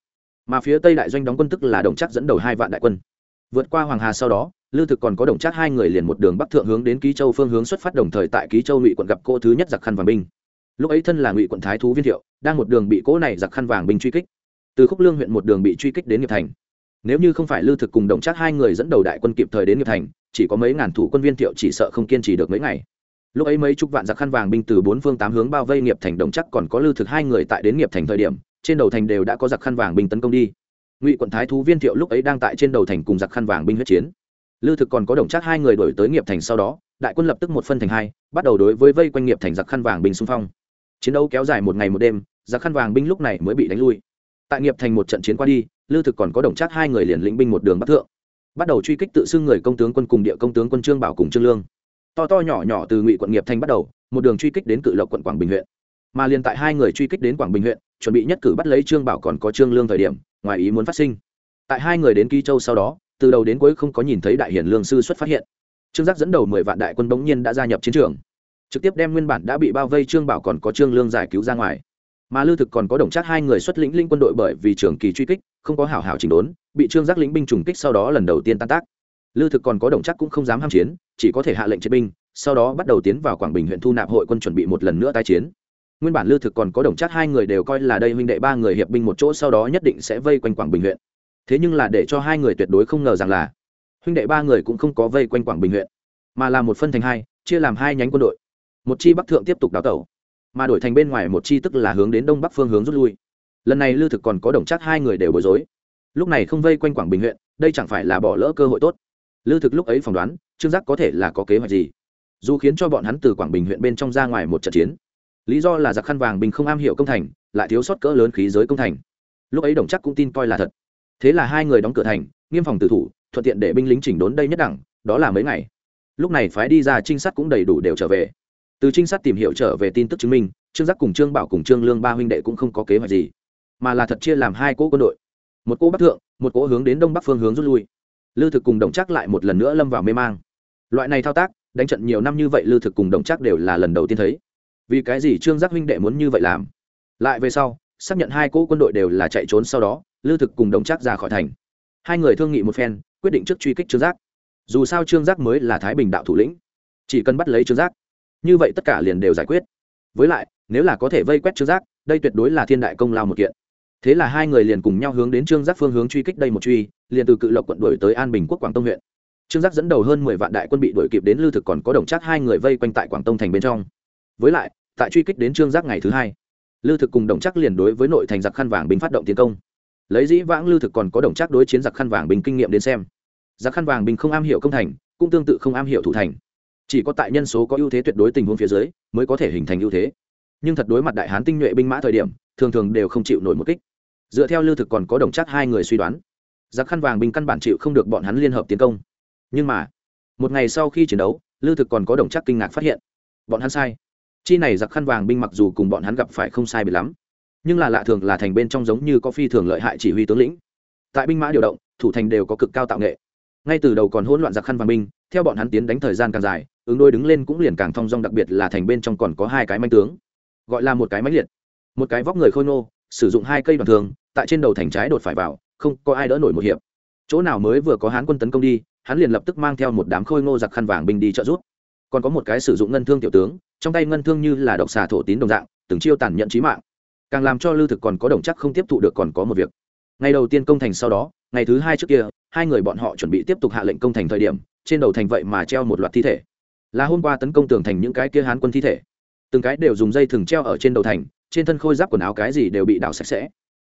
Mà phía tây đại doanh đóng quân tức là đồng chắc dẫn đầu hai vạn đại quân. Vượt qua hoàng hà sau đó lưu thực còn có đồng chắc hai người liền một đường bắc thượng hướng đến ký châu phương hướng xuất phát đồng thời tại ký châu ngụy quận gặp cô thứ nhất giặc khăn vàng binh. Lúc ấy thân là ngụy quận thái thú viên thiệu, đang một đường bị cỗ này giặc khăn vàng binh truy kích. Từ khúc lương huyện một đường bị truy kích đến nghiệp thành. Nếu như không phải lưu thực cùng đồng chắc hai người dẫn đầu đại quân kịp thời đến nghiệp thành, chỉ có mấy ngàn thủ quân viên thiệu chỉ sợ không kiên trì được mấy ngày. Lúc ấy mấy chục vạn giặc khăn vàng binh từ bốn phương tám hướng bao vây nghiệp thành đồng chắc còn có lưu thực hai người tại đến nghiệp thành thời điểm, trên đầu thành đều đã có giặc khăn vàng binh tấn công đi. Ngụy quận thái thú viên thiệu lúc ấy đang tại trên đầu thành cùng giặc khăn vàng binh huyết chiến lưu thực còn có đồng chắc hai người đổi tới nghiệp thành sau đó, đại quân lập tức một phân thành hai, bắt đầu đối với vây quanh nghiệp thành giặc khăn vàng binh xung phong. Chiến đấu kéo dài một ngày một đêm, giặc khăn vàng binh lúc này mới bị đánh lui. Tại nghiệp thành một trận chiến qua đi lưu thực còn có đồng chắc hai người liền lĩnh binh một đường bắc thượng. Bắt đầu truy kích tự xưng người công tướng quân cùng địa công tướng quân trương bảo cùng trương lương. To to nhỏ nhỏ từ ngụy quận nghiệp thành bắt đầu, một đường truy kích đến cự lộc quận quảng bình huyện. Mà liền tại hai người truy kích đến quảng bình huyện, chuẩn bị nhất cử bắt lấy trương bảo còn có trương lương thời điểm, ngoài ý muốn phát sinh. Tại hai người đến ký châu sau đó từ đầu đến cuối không có nhìn thấy đại hiển lương sư xuất phát hiện. Trương giác dẫn đầu mười vạn đại quân bỗng nhiên đã gia nhập chiến trường. Trực tiếp đem nguyên bản đã bị bao vây trương bảo còn có trương lương giải cứu ra ngoài. Mà lưu thực còn có đồng chắc hai người xuất lĩnh linh quân đội bởi vì trường kỳ truy kích, không có hảo hảo chỉnh đốn, bị trương giác lĩnh binh trùng kích sau đó lần đầu tiên tan tác. Lưu thực còn có đồng chắc cũng không dám ham chiến, chỉ có thể hạ lệnh chiến binh, sau đó bắt đầu tiến vào quảng bình huyện thu nạp hội quân chuẩn bị một lần nữa tái chiến. Nguyên bản lưu thực còn có đồng chắc hai người đều coi là đây huynh đệ ba người hiệp binh một chỗ, sau đó nhất định sẽ vây quanh quảng bình huyện thế nhưng là để cho hai người tuyệt đối không ngờ rằng là, huynh đệ ba người cũng không có vây quanh quảng bình huyện, mà là một phân thành hai, chia làm hai nhánh quân đội. Một chi bắc thượng tiếp tục đào tẩu, mà đổi thành bên ngoài một chi tức là hướng đến đông bắc phương hướng rút lui. Lần này lư thực còn có đồng chắc hai người đều bối rối. Lúc này không vây quanh quảng bình huyện, đây chẳng phải là bỏ lỡ cơ hội tốt. Lư thực lúc ấy phỏng đoán, trương giác có thể là có kế hoạch gì. Dù khiến cho bọn hắn từ quảng bình huyện bên trong ra ngoài một trận chiến, lý do là giặc khăn vàng bình không am hiểu công thành, lại thiếu sót cỡ lớn khí giới công thành. Lúc ấy đồng chắc cũng tin coi là thật thế là hai người đóng cửa thành, nghiêm phòng tử thủ, thuận tiện để binh lính chỉnh đốn đây nhất đẳng, đó là mấy ngày. Lúc này phái đi ra trinh sát cũng đầy đủ đều trở về. Từ trinh sát tìm hiểu trở về tin tức chứng minh, trương giác cùng trương bảo cùng trương lương ba huynh đệ cũng không có kế hoạch gì, mà là thật chia làm hai cỗ quân đội. Một cỗ bắc thượng, một cỗ hướng đến đông bắc phương hướng rút lui. Lư thực cùng đồng chắc lại một lần nữa lâm vào mê mang. Loại này thao tác, đánh trận nhiều năm như vậy lư thực cùng đồng chắc đều là lần đầu tiên thấy. Vì cái gì trương giác huynh đệ muốn như vậy làm? Lại về sau, xác nhận hai cỗ quân đội đều là chạy trốn sau đó lư thực cùng đồng Trác ra khỏi thành. Hai người thương nghị một phen, quyết định trước truy kích trương giác. Dù sao trương giác mới là thái bình đạo thủ lĩnh, chỉ cần bắt lấy trương giác, như vậy tất cả liền đều giải quyết. Với lại, nếu là có thể vây quét trương giác, đây tuyệt đối là thiên đại công lao một kiện. Thế là hai người liền cùng nhau hướng đến trương giác phương hướng truy kích đây một truy, liền từ cự lộc quận đuổi tới an bình quốc quảng tông huyện. Trương giác dẫn đầu hơn mười vạn đại quân bị đuổi kịp đến lưu thực còn có đồng Trác hai người vây quanh tại quảng tông thành bên trong. Với lại, tại truy kích đến trương giác ngày thứ hai lưu thực cùng đồng Trác liền đối với nội thành giặc khăn vàng binh phát động tiến công lấy dĩ vãng lưu thực còn có đồng chắc đối chiến giặc khăn vàng bình kinh nghiệm đến xem. Giặc khăn vàng bình không am hiểu công thành, cũng tương tự không am hiểu thủ thành. Chỉ có tại nhân số có ưu thế tuyệt đối tình huống phía dưới, mới có thể hình thành ưu thế. Nhưng thật đối mặt đại hán tinh nhuệ binh mã thời điểm, thường thường đều không chịu nổi một kích. Dựa theo lưu thực còn có đồng chắc hai người suy đoán, giặc khăn vàng binh căn bản chịu không được bọn hắn liên hợp tiến công. Nhưng mà, một ngày sau khi chiến đấu lưu thực còn có đồng chắc kinh ngạc phát hiện. Bọn hắn sai. Chi này giặc khăn vàng binh mặc dù cùng bọn hắn gặp phải không sai bị lắm nhưng là lạ thường là thành bên trong giống như có phi thường lợi hại chỉ huy tướng lĩnh. Tại binh mã điều động, thủ thành đều có cực cao tạo nghệ. Ngay từ đầu còn hỗn loạn giặc khăn vàng binh, theo bọn hắn tiến đánh thời gian càng dài, ứng đôi đứng lên cũng liền càng thong dong, đặc biệt là thành bên trong còn có hai cái manh tướng, gọi là một cái máy liệt, một cái vóc người khôi ngô, sử dụng hai cây đoàn thường, tại trên đầu thành trái đột phải vào, không có ai đỡ nổi một hiệp. Chỗ nào mới vừa có hán quân tấn công đi, hắn liền lập tức mang theo một đám khôi ngô giặc khăn vàng binh đi trợ giúp. Còn có một cái sử dụng ngân thương tiểu tướng, trong tay ngân thương như là độc xà thổ tín đồng dạng, từng chiêu tàn nhận trí mạng càng làm cho lưu thực còn có đồng chắc không tiếp thụ được còn có một việc. Ngày đầu tiên công thành sau đó, ngày thứ hai trước kia, hai người bọn họ chuẩn bị tiếp tục hạ lệnh công thành thời điểm, trên đầu thành vậy mà treo một loạt thi thể. Là hôm qua tấn công tường thành những cái kia hán quân thi thể. Từng cái đều dùng dây thừng treo ở trên đầu thành, trên thân khôi giáp quần áo cái gì đều bị đảo sạch sẽ.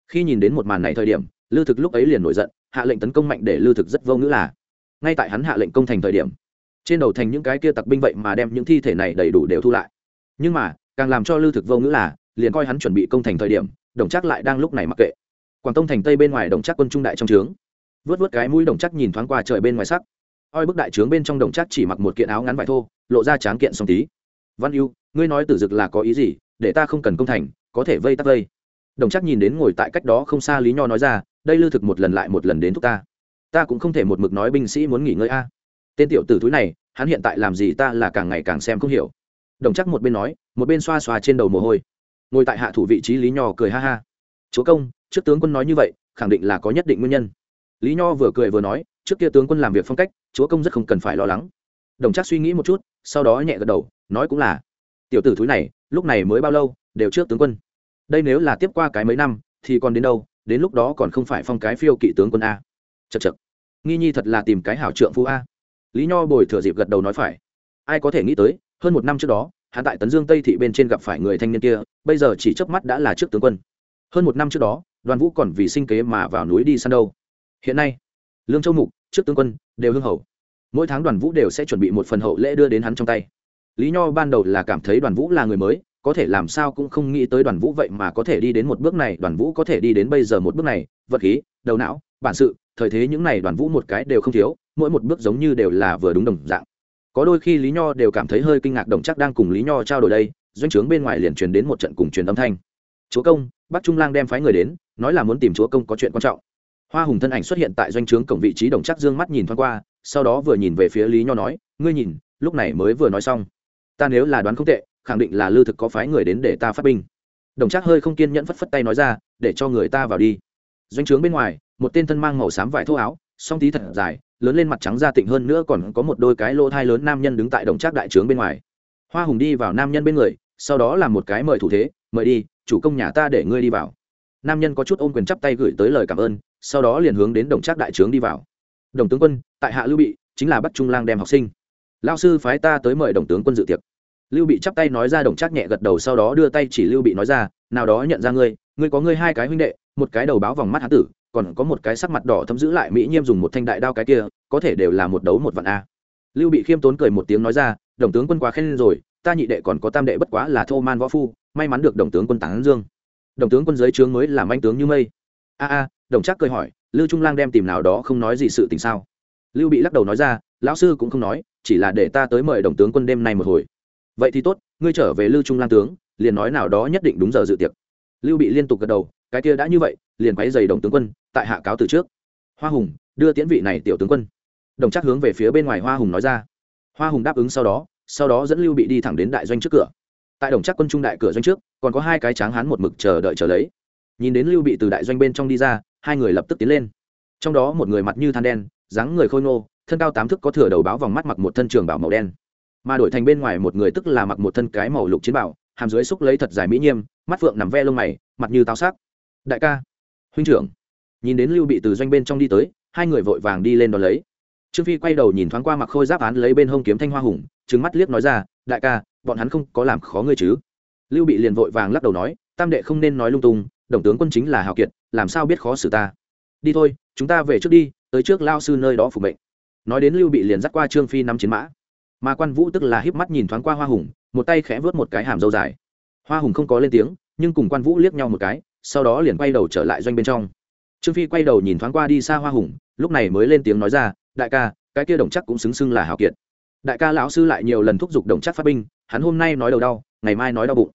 Khi nhìn đến một màn này thời điểm lưu thực lúc ấy liền nổi giận, hạ lệnh tấn công mạnh để lưu thực rất vô ngữ là. Ngay tại hắn hạ lệnh công thành thời điểm, trên đầu thành những cái kia tặc binh vậy mà đem những thi thể này đầy đủ đều thu lại. Nhưng mà, càng làm cho lưu thực vô ngữ là liền coi hắn chuẩn bị công thành thời điểm, đồng chắc lại đang lúc này mặc kệ. Quảng tông thành tây bên ngoài đồng chắc quân trung đại trong trướng. Vớt vớt cái mũi đồng chắc nhìn thoáng qua trời bên ngoài sắc. Oi bức đại trướng bên trong đồng chắc chỉ mặc một kiện áo ngắn vải thô, lộ ra tráng kiện song tí. Văn yêu ngươi nói tử dực là có ý gì? Để ta không cần công thành, có thể vây tắc vây. Đồng chắc nhìn đến ngồi tại cách đó không xa lý nho nói ra, đây lư thực một lần lại một lần đến thúc ta. Ta cũng không thể một mực nói binh sĩ muốn nghỉ ngơi a. Tên tiểu tử thúi này, hắn hiện tại làm gì ta là càng ngày càng xem không hiểu. Đồng chắc một bên nói, một bên xoa xoa trên đầu mồ hôi ngồi tại hạ thủ vị trí lý nho cười ha ha. Chúa công, trước tướng quân nói như vậy, khẳng định là có nhất định nguyên nhân. Lý nho vừa cười vừa nói, trước kia tướng quân làm việc phong cách, chúa công rất không cần phải lo lắng. Đồng chắc suy nghĩ một chút, sau đó nhẹ gật đầu, nói cũng là. Tiểu tử thúi này, lúc này mới bao lâu, đều trước tướng quân. Đây nếu là tiếp qua cái mấy năm, thì còn đến đâu, đến lúc đó còn không phải phong cái phiêu kỵ tướng quân a. Chật chật nghi nhi thật là tìm cái hảo trượng phu a. Lý nho bồi thừa dịp gật đầu nói phải. Ai có thể nghĩ tới, hơn một năm trước đó hắn tại tấn dương tây thị bên trên gặp phải người thanh niên kia, bây giờ chỉ chớp mắt đã là trước tướng quân. Hơn một năm trước đó, đoàn vũ còn vì sinh kế mà vào núi đi săn đâu. Hiện nay, lương châu mục, trước tướng quân, đều hưng hầu mỗi tháng đoàn vũ đều sẽ chuẩn bị một phần hậu lễ đưa đến hắn trong tay. Lý nho ban đầu là cảm thấy đoàn vũ là người mới, có thể làm sao cũng không nghĩ tới đoàn vũ vậy mà có thể đi đến một bước này, đoàn vũ có thể đi đến bây giờ một bước này, vật khí, đầu não, bản sự, thời thế những này đoàn vũ một cái đều không thiếu, mỗi một bước giống như đều là vừa đúng đồng dạng có đôi khi lý nho đều cảm thấy hơi kinh ngạc đồng chắc đang cùng lý nho trao đổi đây, doanh trướng bên ngoài liền truyền đến một trận cùng truyền âm thanh. Chúa công, bắc trung lang đem phái người đến, nói là muốn tìm chúa công có chuyện quan trọng. Hoa hùng thân ảnh xuất hiện tại doanh trướng cổng vị trí đồng chắc dương mắt nhìn thoáng qua, sau đó vừa nhìn về phía lý nho nói, ngươi nhìn, lúc này mới vừa nói xong. Ta nếu là đoán không tệ, khẳng định là lư thực có phái người đến để ta phát binh. Đồng chắc hơi không kiên nhẫn phất phất tay nói ra, để cho người ta vào đi. Doanh trướng bên ngoài, một tên thân mang màu xám vải thô áo song tí thật dài, lớn lên mặt trắng da tịnh hơn nữa còn có một đôi cái lỗ thai lớn nam nhân đứng tại đồng trác đại trướng bên ngoài. Hoa hùng đi vào nam nhân bên người, sau đó làm một cái mời thủ thế, mời đi, chủ công nhà ta để ngươi đi vào. Nam nhân có chút ôm quyền chắp tay gửi tới lời cảm ơn, sau đó liền hướng đến đồng trác đại trướng đi vào. Đồng tướng quân, tại hạ lưu bị, chính là bắt trung lang đem học sinh. Lao sư phái ta tới mời đồng tướng quân dự tiệc. Lưu bị chắp tay nói ra, đồng trác nhẹ gật đầu, sau đó đưa tay chỉ lưu bị nói ra, nào đó nhận ra ngươi ngươi có ngươi hai cái huynh đệ, một cái đầu báo vòng mắt hán tử còn có một cái sắc mặt đỏ thấm giữ lại mỹ nhiêm dùng một thanh đại đao cái kia, có thể đều là một đấu một vạn a. Lưu bị khiêm tốn cười một tiếng nói ra, đồng tướng quân quá khen rồi, ta nhị đệ còn có tam đệ bất quá là thô man võ phu, may mắn được đồng tướng quân tán dương. Đồng tướng quân giới trướng mới làm anh tướng như mây. A a, đồng chắc cười hỏi, lưu trung lang đem tìm nào đó không nói gì sự tình sao? Lưu bị lắc đầu nói ra, lão sư cũng không nói, chỉ là để ta tới mời đồng tướng quân đêm nay một hồi. Vậy thì tốt, ngươi trở về lưu trung lang tướng, liền nói nào đó nhất định đúng giờ dự tiệc. Lưu bị liên tục gật đầu, cái kia đã như vậy, liền quấy giày đồng tướng quân tại hạ cáo từ trước. Hoa hùng, đưa tiễn vị này tiểu tướng quân. Đồng chắc hướng về phía bên ngoài hoa hùng nói ra. Hoa hùng đáp ứng sau đó sau đó dẫn lưu bị đi thẳng đến đại doanh trước cửa. Tại đồng chắc quân trung đại cửa doanh trước, còn có hai cái tráng hán một mực chờ đợi chờ lấy. Nhìn đến lưu bị từ đại doanh bên trong đi ra, hai người lập tức tiến lên. Trong đó một người mặt như than đen, dáng người khôi ngô, thân cao tám thước có thửa đầu báo vòng mắt mặc một thân trường bảo màu đen. Mà đổi thành bên ngoài một người tức là mặc một thân cái màu lục chiến bảo, hàm dưới xúc lấy thật dài mỹ nhiêm mắt phượng nằm ve lông mày, mặt như táo sắc. Đại ca, huynh trưởng nhìn đến lưu bị từ doanh bên trong đi tới, hai người vội vàng đi lên đón lấy. Trương phi quay đầu nhìn thoáng qua mặc khôi giáp án lấy bên hông kiếm thanh hoa hùng trứng mắt liếc nói ra, đại ca, bọn hắn không có làm khó ngươi chứ? Lưu bị liền vội vàng lắc đầu nói, tam đệ không nên nói lung tung, đồng tướng quân chính là hào kiệt, làm sao biết khó xử ta? Đi thôi, chúng ta về trước đi, tới trước lao sư nơi đó phục mệnh. Nói đến lưu bị liền dắt qua trương phi năm chiến mã. Mà quan vũ tức là híp mắt nhìn thoáng qua hoa hùng, một tay khẽ vớt một cái hàm dâu dài. Hoa hùng không có lên tiếng, nhưng cùng quan vũ liếc nhau một cái, sau đó liền quay đầu trở lại doanh bên trong trương phi quay đầu nhìn thoáng qua đi xa hoa hùng, lúc này mới lên tiếng nói ra, đại ca, cái kia đồng chắc cũng xứng xưng là hào kiệt. Đại ca lão sư lại nhiều lần thúc giục đồng chắc phát binh, hắn hôm nay nói đầu đau, ngày mai nói đau bụng.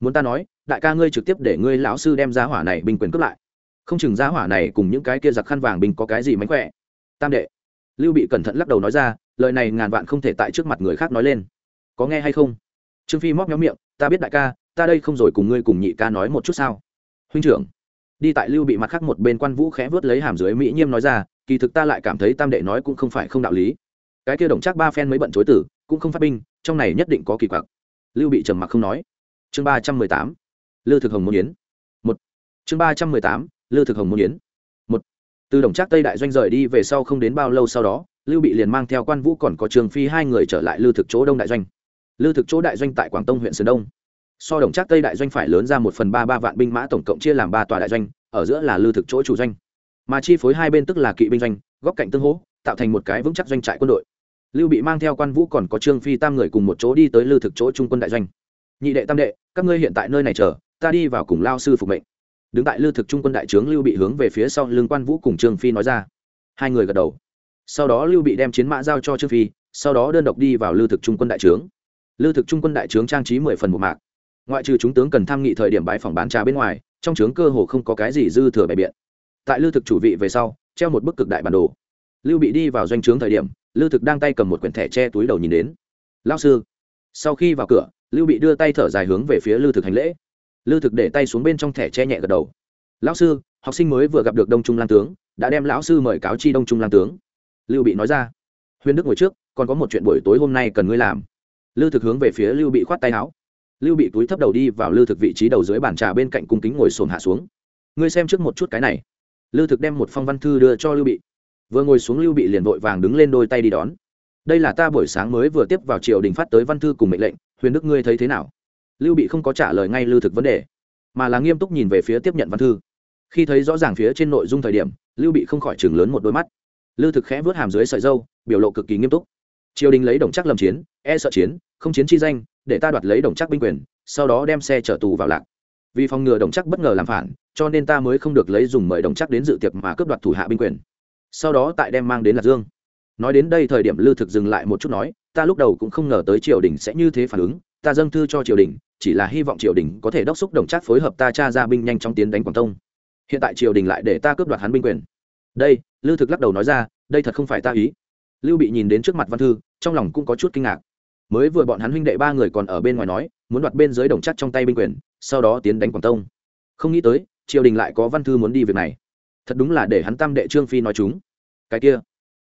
Muốn ta nói, đại ca ngươi trực tiếp để ngươi lão sư đem giá hỏa này binh quyền cướp lại. Không chừng giá hỏa này cùng những cái kia giặc khăn vàng binh có cái gì mánh khỏe. Tam đệ. Lưu bị cẩn thận lắc đầu nói ra, lời này ngàn vạn không thể tại trước mặt người khác nói lên. Có nghe hay không? Trương phi móc nhóm miệng, ta biết đại ca, ta đây không rồi cùng ngươi cùng nhị ca nói một chút sao? Huynh trưởng đi tại lưu bị mặt khác một bên quan vũ khẽ vớt lấy hàm dưới mỹ nhiêm nói ra, kỳ thực ta lại cảm thấy tam đệ nói cũng không phải không đạo lý. Cái kia đồng chắc ba phen mới bận chối tử, cũng không phát binh, trong này nhất định có kỳ quặc. Lưu bị trầm mặc không nói. Chương ba trăm mười tám, lư thực hồng môn yến. Một. Chương ba trăm mười tám, lư thực hồng môn yến. Một. Từ đồng trác tây đại doanh rời đi về sau không đến bao lâu sau đó, lưu bị liền mang theo quan vũ còn có trường phi hai người trở lại lư thực chỗ đông đại doanh. Lư thực chỗ đại doanh tại quảng tông huyện sơn đông so đồng trác tây đại doanh phải lớn ra một phần ba ba vạn binh mã, tổng cộng chia làm ba tòa đại doanh, ở giữa là lư thực chỗ chủ doanh. Mà chi phối hai bên tức là kỵ binh doanh góc cạnh tương hỗ, tạo thành một cái vững chắc doanh trại quân đội. Lưu bị mang theo quan vũ còn có trương phi tam người cùng một chỗ đi tới lư thực chỗ trung quân đại doanh. Nhị đệ tam đệ, các ngươi hiện tại nơi này chờ, ta đi vào cùng lao sư phục mệnh. Đứng tại lư thực trung quân đại trướng lưu bị hướng về phía sau lưng quan vũ cùng trương phi nói ra. Hai người gật đầu. Sau đó lưu bị đem chiến mã giao cho trương phi, sau đó đơn độc đi vào lư thực trung quân đại trướng. Lư thực trung quân đại trướng trang trí mười phần một mạc ngoại trừ chúng tướng cần tham nghị thời điểm bãi phòng bán trà bên ngoài, trong trướng cơ hồ không có cái gì dư thừa bày biện. Tại lư thực chủ vị về sau, treo một bức cực đại bản đồ. Lưu bị đi vào doanh trướng thời điểm lưu thực đang tay cầm một quyển thẻ che túi đầu nhìn đến. Lao sư. Sau khi vào cửa, lưu bị đưa tay thở dài hướng về phía lưu thực hành lễ. Lưu thực để tay xuống bên trong thẻ che nhẹ gật đầu. Lão sư, học sinh mới vừa gặp được đông trung lan tướng, đã đem lão sư mời cáo chi đông trung lan tướng. Lưu bị nói ra. Huyền đức ngồi trước, còn có một chuyện buổi tối hôm nay cần ngươi làm. Lưu thực hướng về phía lưu bị khoát tay áo lưu bị túi thấp đầu đi vào lưu thực vị trí đầu dưới bàn trà bên cạnh cung kính ngồi xổm hạ xuống. Ngươi xem trước một chút cái này. Lưu thực đem một phong văn thư đưa cho lưu bị. Vừa ngồi xuống lưu bị liền vội vàng đứng lên đôi tay đi đón. Đây là ta buổi sáng mới vừa tiếp vào triều đình phát tới văn thư cùng mệnh lệnh, huyền đức ngươi thấy thế nào? Lưu bị không có trả lời ngay lưu thực vấn đề, mà là nghiêm túc nhìn về phía tiếp nhận văn thư. Khi thấy rõ ràng phía trên nội dung thời điểm, lưu bị không khỏi chừng lớn một đôi mắt. Lưu thực khẽ vớt hàm dưới sợi dâu biểu lộ cực kỳ nghiêm túc. Triều đình lấy đồng chắc lầm chiến e sợ chiến, không chiến chi danh để ta đoạt lấy đồng chắc binh quyền, sau đó đem xe chở tù vào lạc. Vì phòng ngừa đồng chắc bất ngờ làm phản, cho nên ta mới không được lấy dùng mời đồng chắc đến dự tiệc mà cướp đoạt thủ hạ binh quyền. Sau đó tại đem mang đến lạc dương. Nói đến đây thời điểm lưu thực dừng lại một chút nói, ta lúc đầu cũng không ngờ tới triều đình sẽ như thế phản ứng, ta dâng thư cho triều đình, chỉ là hy vọng triều đình có thể đốc xúc đồng chắc phối hợp ta cha ra binh nhanh chóng tiến đánh quảng tông. Hiện tại triều đình lại để ta cướp đoạt hắn binh quyền. Đây lưu thực lắc đầu nói ra, đây thật không phải ta ý. Lưu bị nhìn đến trước mặt văn thư, trong lòng cũng có chút kinh ngạc mới vừa bọn hắn huynh đệ ba người còn ở bên ngoài nói, muốn đoạt bên dưới đồng chắc trong tay binh quyền, sau đó tiến đánh quảng tông. Không nghĩ tới, triều đình lại có văn thư muốn đi việc này. Thật đúng là để hắn tam đệ trương phi nói chúng. Cái kia.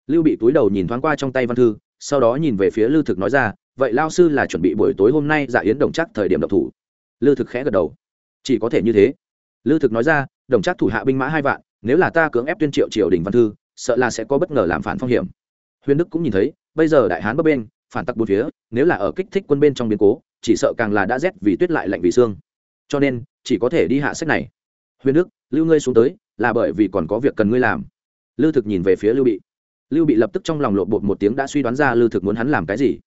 Lưu bị túi đầu nhìn thoáng qua trong tay văn thư, sau đó nhìn về phía lưu thực nói ra, vậy lao sư là chuẩn bị buổi tối hôm nay dạ yến đồng chắc thời điểm độc thủ. Lưu thực khẽ gật đầu. Chỉ có thể như thế. Lưu thực nói ra, đồng chắc thủ hạ binh mã hai vạn, nếu là ta cưỡng ép tuyên triệu triều đình văn thư, sợ là sẽ có bất ngờ làm phản phong hiểm. Huyền đức cũng nhìn thấy, bây giờ đại hán bấp bên phản tặc bốn phía, nếu là ở kích thích quân bên trong biến cố, chỉ sợ càng là đã rét vì tuyết lại lạnh vì xương cho nên, chỉ có thể đi hạ sách này. Huyền đức, lưu ngươi xuống tới, là bởi vì còn có việc cần ngươi làm. Lưu thực nhìn về phía lưu bị. Lưu bị lập tức trong lòng lộn bột một tiếng đã suy đoán ra lưu thực muốn hắn làm cái gì.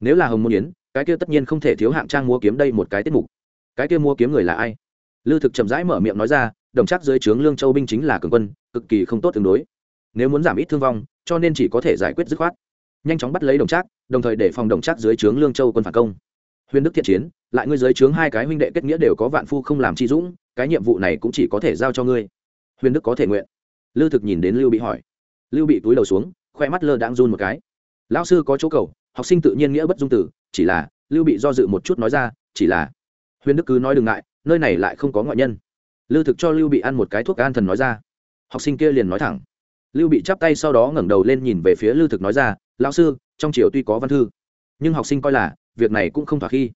Nếu là hồng môn yến, cái kia tất nhiên không thể thiếu hạng trang mua kiếm đây một cái tiết mục. Cái kia mua kiếm người là ai? Lưu thực chậm rãi mở miệng nói ra, đồng chắc dưới trướng lương châu binh chính là cường quân, cực kỳ không tốt tương đối. Nếu muốn giảm ít thương vong, cho nên chỉ có thể giải quyết dứt khoát. Nhanh chóng bắt lấy đồng trác đồng thời để phòng đồng chắc dưới trướng lương châu quân phản công. Huyền đức thiện chiến, lại ngươi dưới trướng hai cái huynh đệ kết nghĩa đều có vạn phu không làm chi dũng, cái nhiệm vụ này cũng chỉ có thể giao cho ngươi. Huyền đức có thể nguyện. Lưu thực nhìn đến lưu bị hỏi. Lưu bị túi đầu xuống, khoe mắt lơ đãng run một cái. Lão sư có chỗ cầu, học sinh tự nhiên nghĩa bất dung tử, chỉ là, lưu bị do dự một chút nói ra, chỉ là. Huyền đức cứ nói đừng ngại, nơi này lại không có ngoại nhân. Lưu thực cho lưu bị ăn một cái thuốc an thần nói ra. Học sinh kia liền nói thẳng. Lưu bị chắp tay sau đó ngẩng đầu lên nhìn về phía lưu thực nói ra, lão sư trong triều tuy có văn thư, nhưng học sinh coi là, việc này cũng không thỏa khi.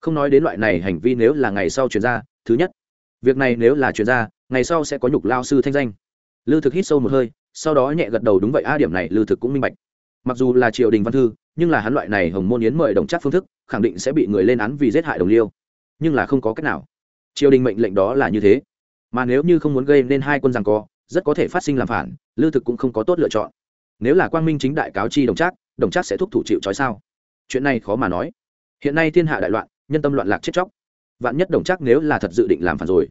Không nói đến loại này hành vi nếu là ngày sau chuyển ra, thứ nhất, việc này nếu là chuyển ra, ngày sau sẽ có nhục lao sư thanh danh. Lư thực hít sâu một hơi, sau đó nhẹ gật đầu đúng vậy, a, điểm này lư thực cũng minh bạch. Mặc dù là triều đình văn thư, nhưng là hắn loại này hồng môn yến mời đồng chắc phương thức, khẳng định sẽ bị người lên án vì giết hại đồng liêu. Nhưng là không có cách nào. Triều đình mệnh lệnh đó là như thế. Mà nếu như không muốn gây nên hai quân rằng co, rất có thể phát sinh làm phản, lư thực cũng không có tốt lựa chọn. Nếu là quang minh chính đại cáo chi đồng trác đồng trác sẽ thúc thủ chịu trói sao? Chuyện này khó mà nói. Hiện nay thiên hạ đại loạn, nhân tâm loạn lạc chết chóc. Vạn nhất đồng trác nếu là thật dự định làm phản rồi,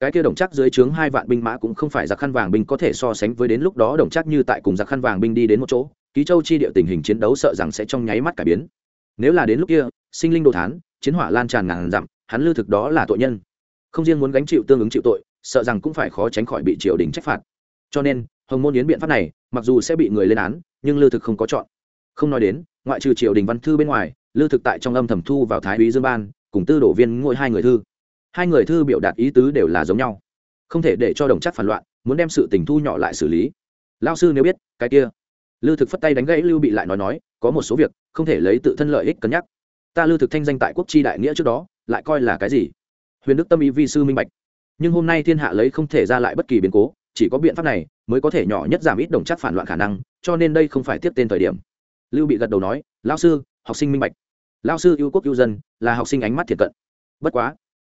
cái kia đồng trác dưới trướng hai vạn binh mã cũng không phải giặc khăn vàng binh có thể so sánh với đến lúc đó đồng trác như tại cùng giặc khăn vàng binh đi đến một chỗ, ký châu chi địa tình hình chiến đấu sợ rằng sẽ trong nháy mắt cải biến. Nếu là đến lúc kia, sinh linh đồ thán, chiến hỏa lan tràn ngàn dặm, hắn lưu thực đó là tội nhân. Không riêng muốn gánh chịu tương ứng chịu tội, sợ rằng cũng phải khó tránh khỏi bị triều đình trách phạt. Cho nên, hồng môn yến biện pháp này, mặc dù sẽ bị người lên án, nhưng lưu thực không có chọn không nói đến, ngoại trừ triều đình văn thư bên ngoài lưu thực tại trong âm thầm thu vào thái úy dương ban, cùng tư đổ viên ngôi hai người thư. Hai người thư biểu đạt ý tứ đều là giống nhau. Không thể để cho đồng chắc phản loạn, muốn đem sự tình thu nhỏ lại xử lý. Lao sư nếu biết, cái kia. Lưu thực phất tay đánh gãy lưu bị lại nói nói, có một số việc, không thể lấy tự thân lợi ích cân nhắc. Ta lưu thực thanh danh tại quốc tri đại nghĩa trước đó, lại coi là cái gì? Huyền đức tâm ý vi sư minh bạch. Nhưng hôm nay thiên hạ lấy không thể ra lại bất kỳ biến cố, chỉ có biện pháp này, mới có thể nhỏ nhất giảm ít đồng chắc phản loạn khả năng, cho nên đây không phải tiếp tên thời điểm lưu bị gật đầu nói lao sư, học sinh minh bạch. Lao sư yêu quốc yêu dân, là học sinh ánh mắt thiệt cận. Bất quá,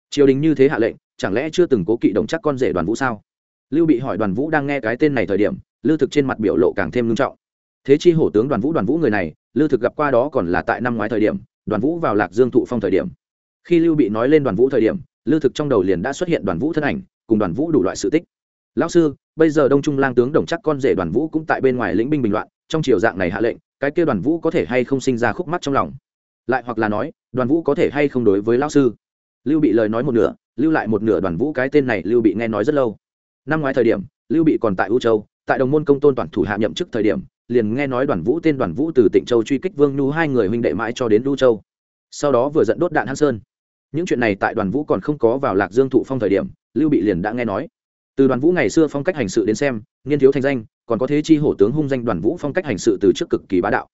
triều đình như thế hạ lệnh, chẳng lẽ chưa từng cố kỵ đồng chắc con rể đoàn vũ sao? Lưu bị hỏi đoàn vũ đang nghe cái tên này thời điểm, lưu thực trên mặt biểu lộ càng thêm nghiêm trọng. Thế chi hổ tướng đoàn vũ đoàn vũ người này, lưu thực gặp qua đó còn là tại năm ngoái thời điểm, đoàn vũ vào lạc dương thụ phong thời điểm. Khi lưu bị nói lên đoàn vũ thời điểm, lưu thực trong đầu liền đã xuất hiện đoàn vũ thân ảnh, cùng đoàn vũ đủ loại sự tích. Lão sư, bây giờ đông trung lang tướng đồng chắc con rể đoàn vũ cũng tại bên ngoài lĩnh binh bình loạn, trong chiều dạng này hạ lệnh cái kia đoàn vũ có thể hay không sinh ra khúc mắt trong lòng? Lại hoặc là nói, đoàn vũ có thể hay không đối với lão sư? Lưu bị lời nói một nửa, lưu lại một nửa đoàn vũ cái tên này lưu bị nghe nói rất lâu. Năm ngoái thời điểm, lưu bị còn tại u châu, tại đồng môn công tôn toàn thủ hạ nhậm chức thời điểm, liền nghe nói đoàn vũ tên đoàn vũ từ tịnh châu truy kích vương nhu hai người huynh đệ mãi cho đến u châu. Sau đó vừa dẫn đốt đạn hãn sơn. Những chuyện này tại đoàn vũ còn không có vào lạc dương thụ phong thời điểm, lưu bị liền đã nghe nói. Từ đoàn vũ ngày xưa phong cách hành sự đến xem nghiên thiếu thành danh còn có thế chi hổ tướng hung danh đoàn vũ phong cách hành sự từ trước cực kỳ bá đạo.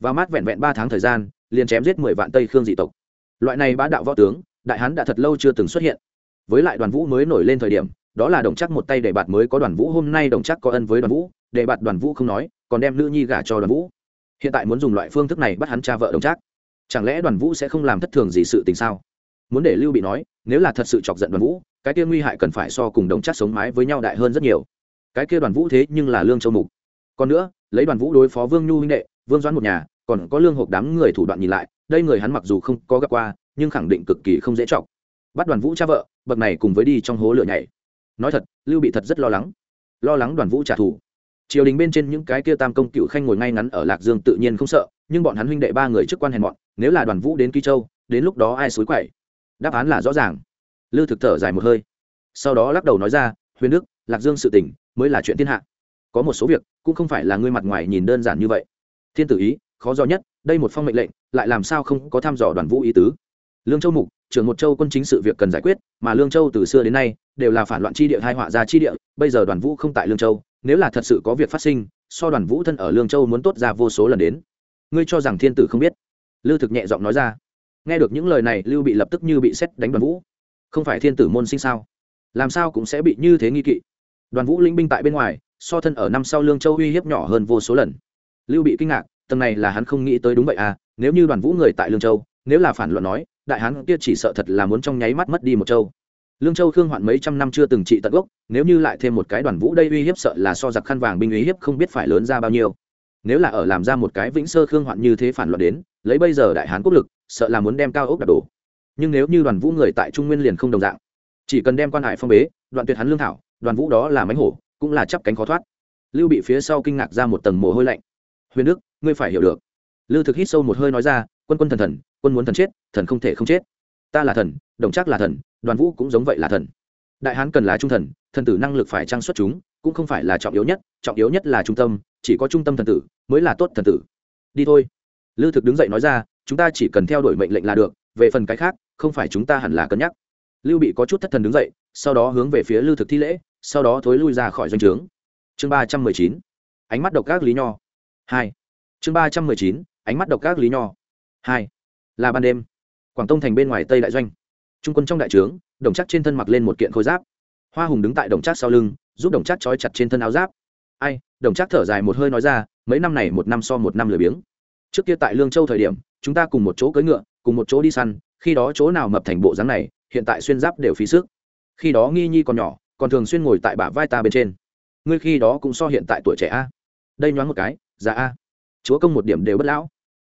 Và mát vẹn vẹn ba tháng thời gian, liền chém giết mười vạn tây khương dị tộc. Loại này bá đạo võ tướng, đại hán đã thật lâu chưa từng xuất hiện. Với lại đoàn vũ mới nổi lên thời điểm, đó là đồng chắc một tay để bạt mới có đoàn vũ, hôm nay đồng chắc có ân với đoàn vũ, để bạt đoàn vũ không nói, còn đem nữ nhi gả cho đoàn vũ. Hiện tại muốn dùng loại phương thức này bắt hắn cha vợ đồng chắc. Chẳng lẽ đoàn vũ sẽ không làm thất thường gì sự tình sao? Muốn để lưu bị nói, nếu là thật sự chọc giận đoàn vũ, cái kia nguy hại cần phải so cùng đồng chắc sống mái với nhau đại hơn rất nhiều cái kia đoàn vũ thế nhưng là lương châu mục. Còn nữa, lấy đoàn vũ đối phó vương nhu huynh đệ, vương doãn một nhà, còn có lương hộp đám người thủ đoạn nhìn lại, đây người hắn mặc dù không có gặp qua, nhưng khẳng định cực kỳ không dễ chọc. Bắt đoàn vũ cha vợ, bậc này cùng với đi trong hố lửa nhảy. Nói thật, lưu bị thật rất lo lắng. Lo lắng đoàn vũ trả thù. Triều đình bên trên những cái kia tam công cựu khanh ngồi ngay ngắn ở lạc dương tự nhiên không sợ, nhưng bọn hắn huynh đệ ba người trước quan hèn bọn nếu là đoàn vũ đến kỳ châu, đến lúc đó ai xối quậy? Đáp án là rõ ràng. Lư thực thở dài một hơi. Sau đó lắc đầu nói ra, huyền đức, lạc dương sự tỉnh mới là chuyện thiên hạ. Có một số việc, cũng không phải là ngươi mặt ngoài nhìn đơn giản như vậy. Thiên tử ý, khó do nhất, đây một phong mệnh lệnh, lại làm sao không có thăm dò đoàn vũ ý tứ? Lương châu mục, trưởng một châu quân chính sự việc cần giải quyết, mà lương châu từ xưa đến nay, đều là phản loạn chi địa, hai họa ra chi địa, bây giờ đoàn vũ không tại lương châu, nếu là thật sự có việc phát sinh, so đoàn vũ thân ở lương châu muốn tốt ra vô số lần đến. Ngươi cho rằng thiên tử không biết? Lư thực nhẹ giọng nói ra. Nghe được những lời này, lưu bị lập tức như bị xét đánh đoàn vũ. Không phải thiên tử môn sinh sao? Làm sao cũng sẽ bị như thế nghi kỵ? Đoàn vũ linh binh tại bên ngoài, so thân ở năm sau lương châu uy hiếp nhỏ hơn vô số lần. Lưu bị kinh ngạc, tầng này là hắn không nghĩ tới đúng vậy à nếu như đoàn vũ người tại lương châu, nếu là phản luận nói, đại hán kia chỉ sợ thật là muốn trong nháy mắt mất đi một châu. Lương châu khương hoạn mấy trăm năm chưa từng trị tận gốc, nếu như lại thêm một cái đoàn vũ đây uy hiếp sợ là so giặc khăn vàng binh uy hiếp không biết phải lớn ra bao nhiêu. Nếu là ở làm ra một cái vĩnh sơ khương hoạn như thế phản luận đến, lấy bây giờ đại hán quốc lực, sợ là muốn đem cao ốc đặt đổ. Nhưng nếu như đoàn vũ người tại trung nguyên liền không đồng dạng, chỉ cần đem quan hải phong bế, đoạn tuyệt hắn lương thảo đoàn vũ đó là mánh hổ, cũng là chắp cánh khó thoát. Lưu bị phía sau kinh ngạc ra một tầng mồ hôi lạnh. Huyền đức, ngươi phải hiểu được. Lưu thực hít sâu một hơi nói ra, quân quân thần thần, quân muốn thần chết, thần không thể không chết. Ta là thần, đồng chắc là thần, đoàn vũ cũng giống vậy là thần. Đại hán cần là trung thần thần tử năng lực phải trang xuất chúng, cũng không phải là trọng yếu nhất, trọng yếu nhất là trung tâm, chỉ có trung tâm thần tử mới là tốt thần tử. Đi thôi. Lư thực đứng dậy nói ra, chúng ta chỉ cần theo đuổi mệnh lệnh là được, về phần cái khác, không phải chúng ta hẳn là cân nhắc lưu bị có chút thất thần đứng dậy, sau đó hướng về phía lưu thực thi lễ, sau đó thối lui ra khỏi doanh trướng. Chương ba trăm mười chín, ánh mắt độc các lý nho. Hai. Chương ba trăm mười chín, ánh mắt độc các lý nho. Hai. Là ban đêm. Quảng tông thành bên ngoài tây đại doanh. Trung quân trong đại trướng, đồng chắc trên thân mặc lên một kiện khôi giáp. Hoa hùng đứng tại đồng chắc sau lưng, giúp đồng chắc trói chặt trên thân áo giáp. Ai, đồng chắc thở dài một hơi nói ra, mấy năm này một năm so một năm lười biếng. Trước kia tại lương châu thời điểm, chúng ta cùng một chỗ cưỡi ngựa, cùng một chỗ đi săn, khi đó chỗ nào mập thành bộ dáng này hiện tại xuyên giáp đều phí sức. Khi đó nghi nhi còn nhỏ, còn thường xuyên ngồi tại bả vai ta bên trên. Ngươi khi đó cũng so hiện tại tuổi trẻ a. Đây nhoáng một cái già a. Chúa công một điểm đều bất lão.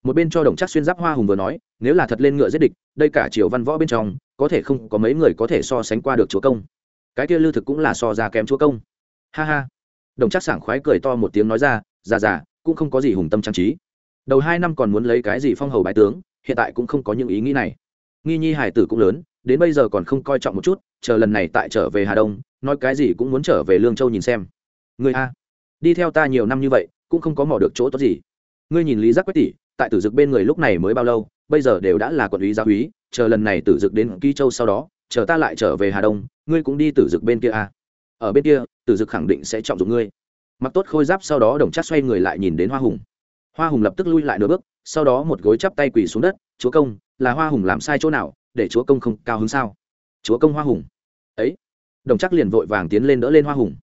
Một bên cho đồng chắc xuyên giáp hoa hùng vừa nói, nếu là thật lên ngựa giết địch, đây cả triều văn võ bên trong, có thể không có mấy người có thể so sánh qua được chúa công. Cái kia lưu thực cũng là so ra kém chúa công. Ha ha. Đồng chắc sảng khoái cười to một tiếng nói ra già già cũng không có gì hùng tâm trang trí. Đầu hai năm còn muốn lấy cái gì phong hầu bái tướng, hiện tại cũng không có những ý nghĩ này. Nghi nhi hải tử cũng lớn đến bây giờ còn không coi trọng một chút, chờ lần này tại trở về hà đông, nói cái gì cũng muốn trở về lương châu nhìn xem. Người a, đi theo ta nhiều năm như vậy, cũng không có mò được chỗ tốt gì. Ngươi nhìn lý giác quách tỷ, tại tử dực bên người lúc này mới bao lâu, bây giờ đều đã là quận lý gia úy chờ lần này tử dực đến ký châu sau đó, chờ ta lại trở về hà đông, ngươi cũng đi tử dực bên kia a. Ở bên kia, tử dực khẳng định sẽ trọng dụng ngươi. Mặc tốt khôi giáp sau đó đồng chắc xoay người lại nhìn đến hoa hùng. Hoa hùng lập tức lui lại nửa bước, sau đó một gối chắp tay quỳ xuống đất, chúa công, là hoa hùng làm sai chỗ nào? Để chúa công không cao hứng sao? Chúa công hoa hùng. Ấy, đồng chắc liền vội vàng tiến lên đỡ lên hoa hùng.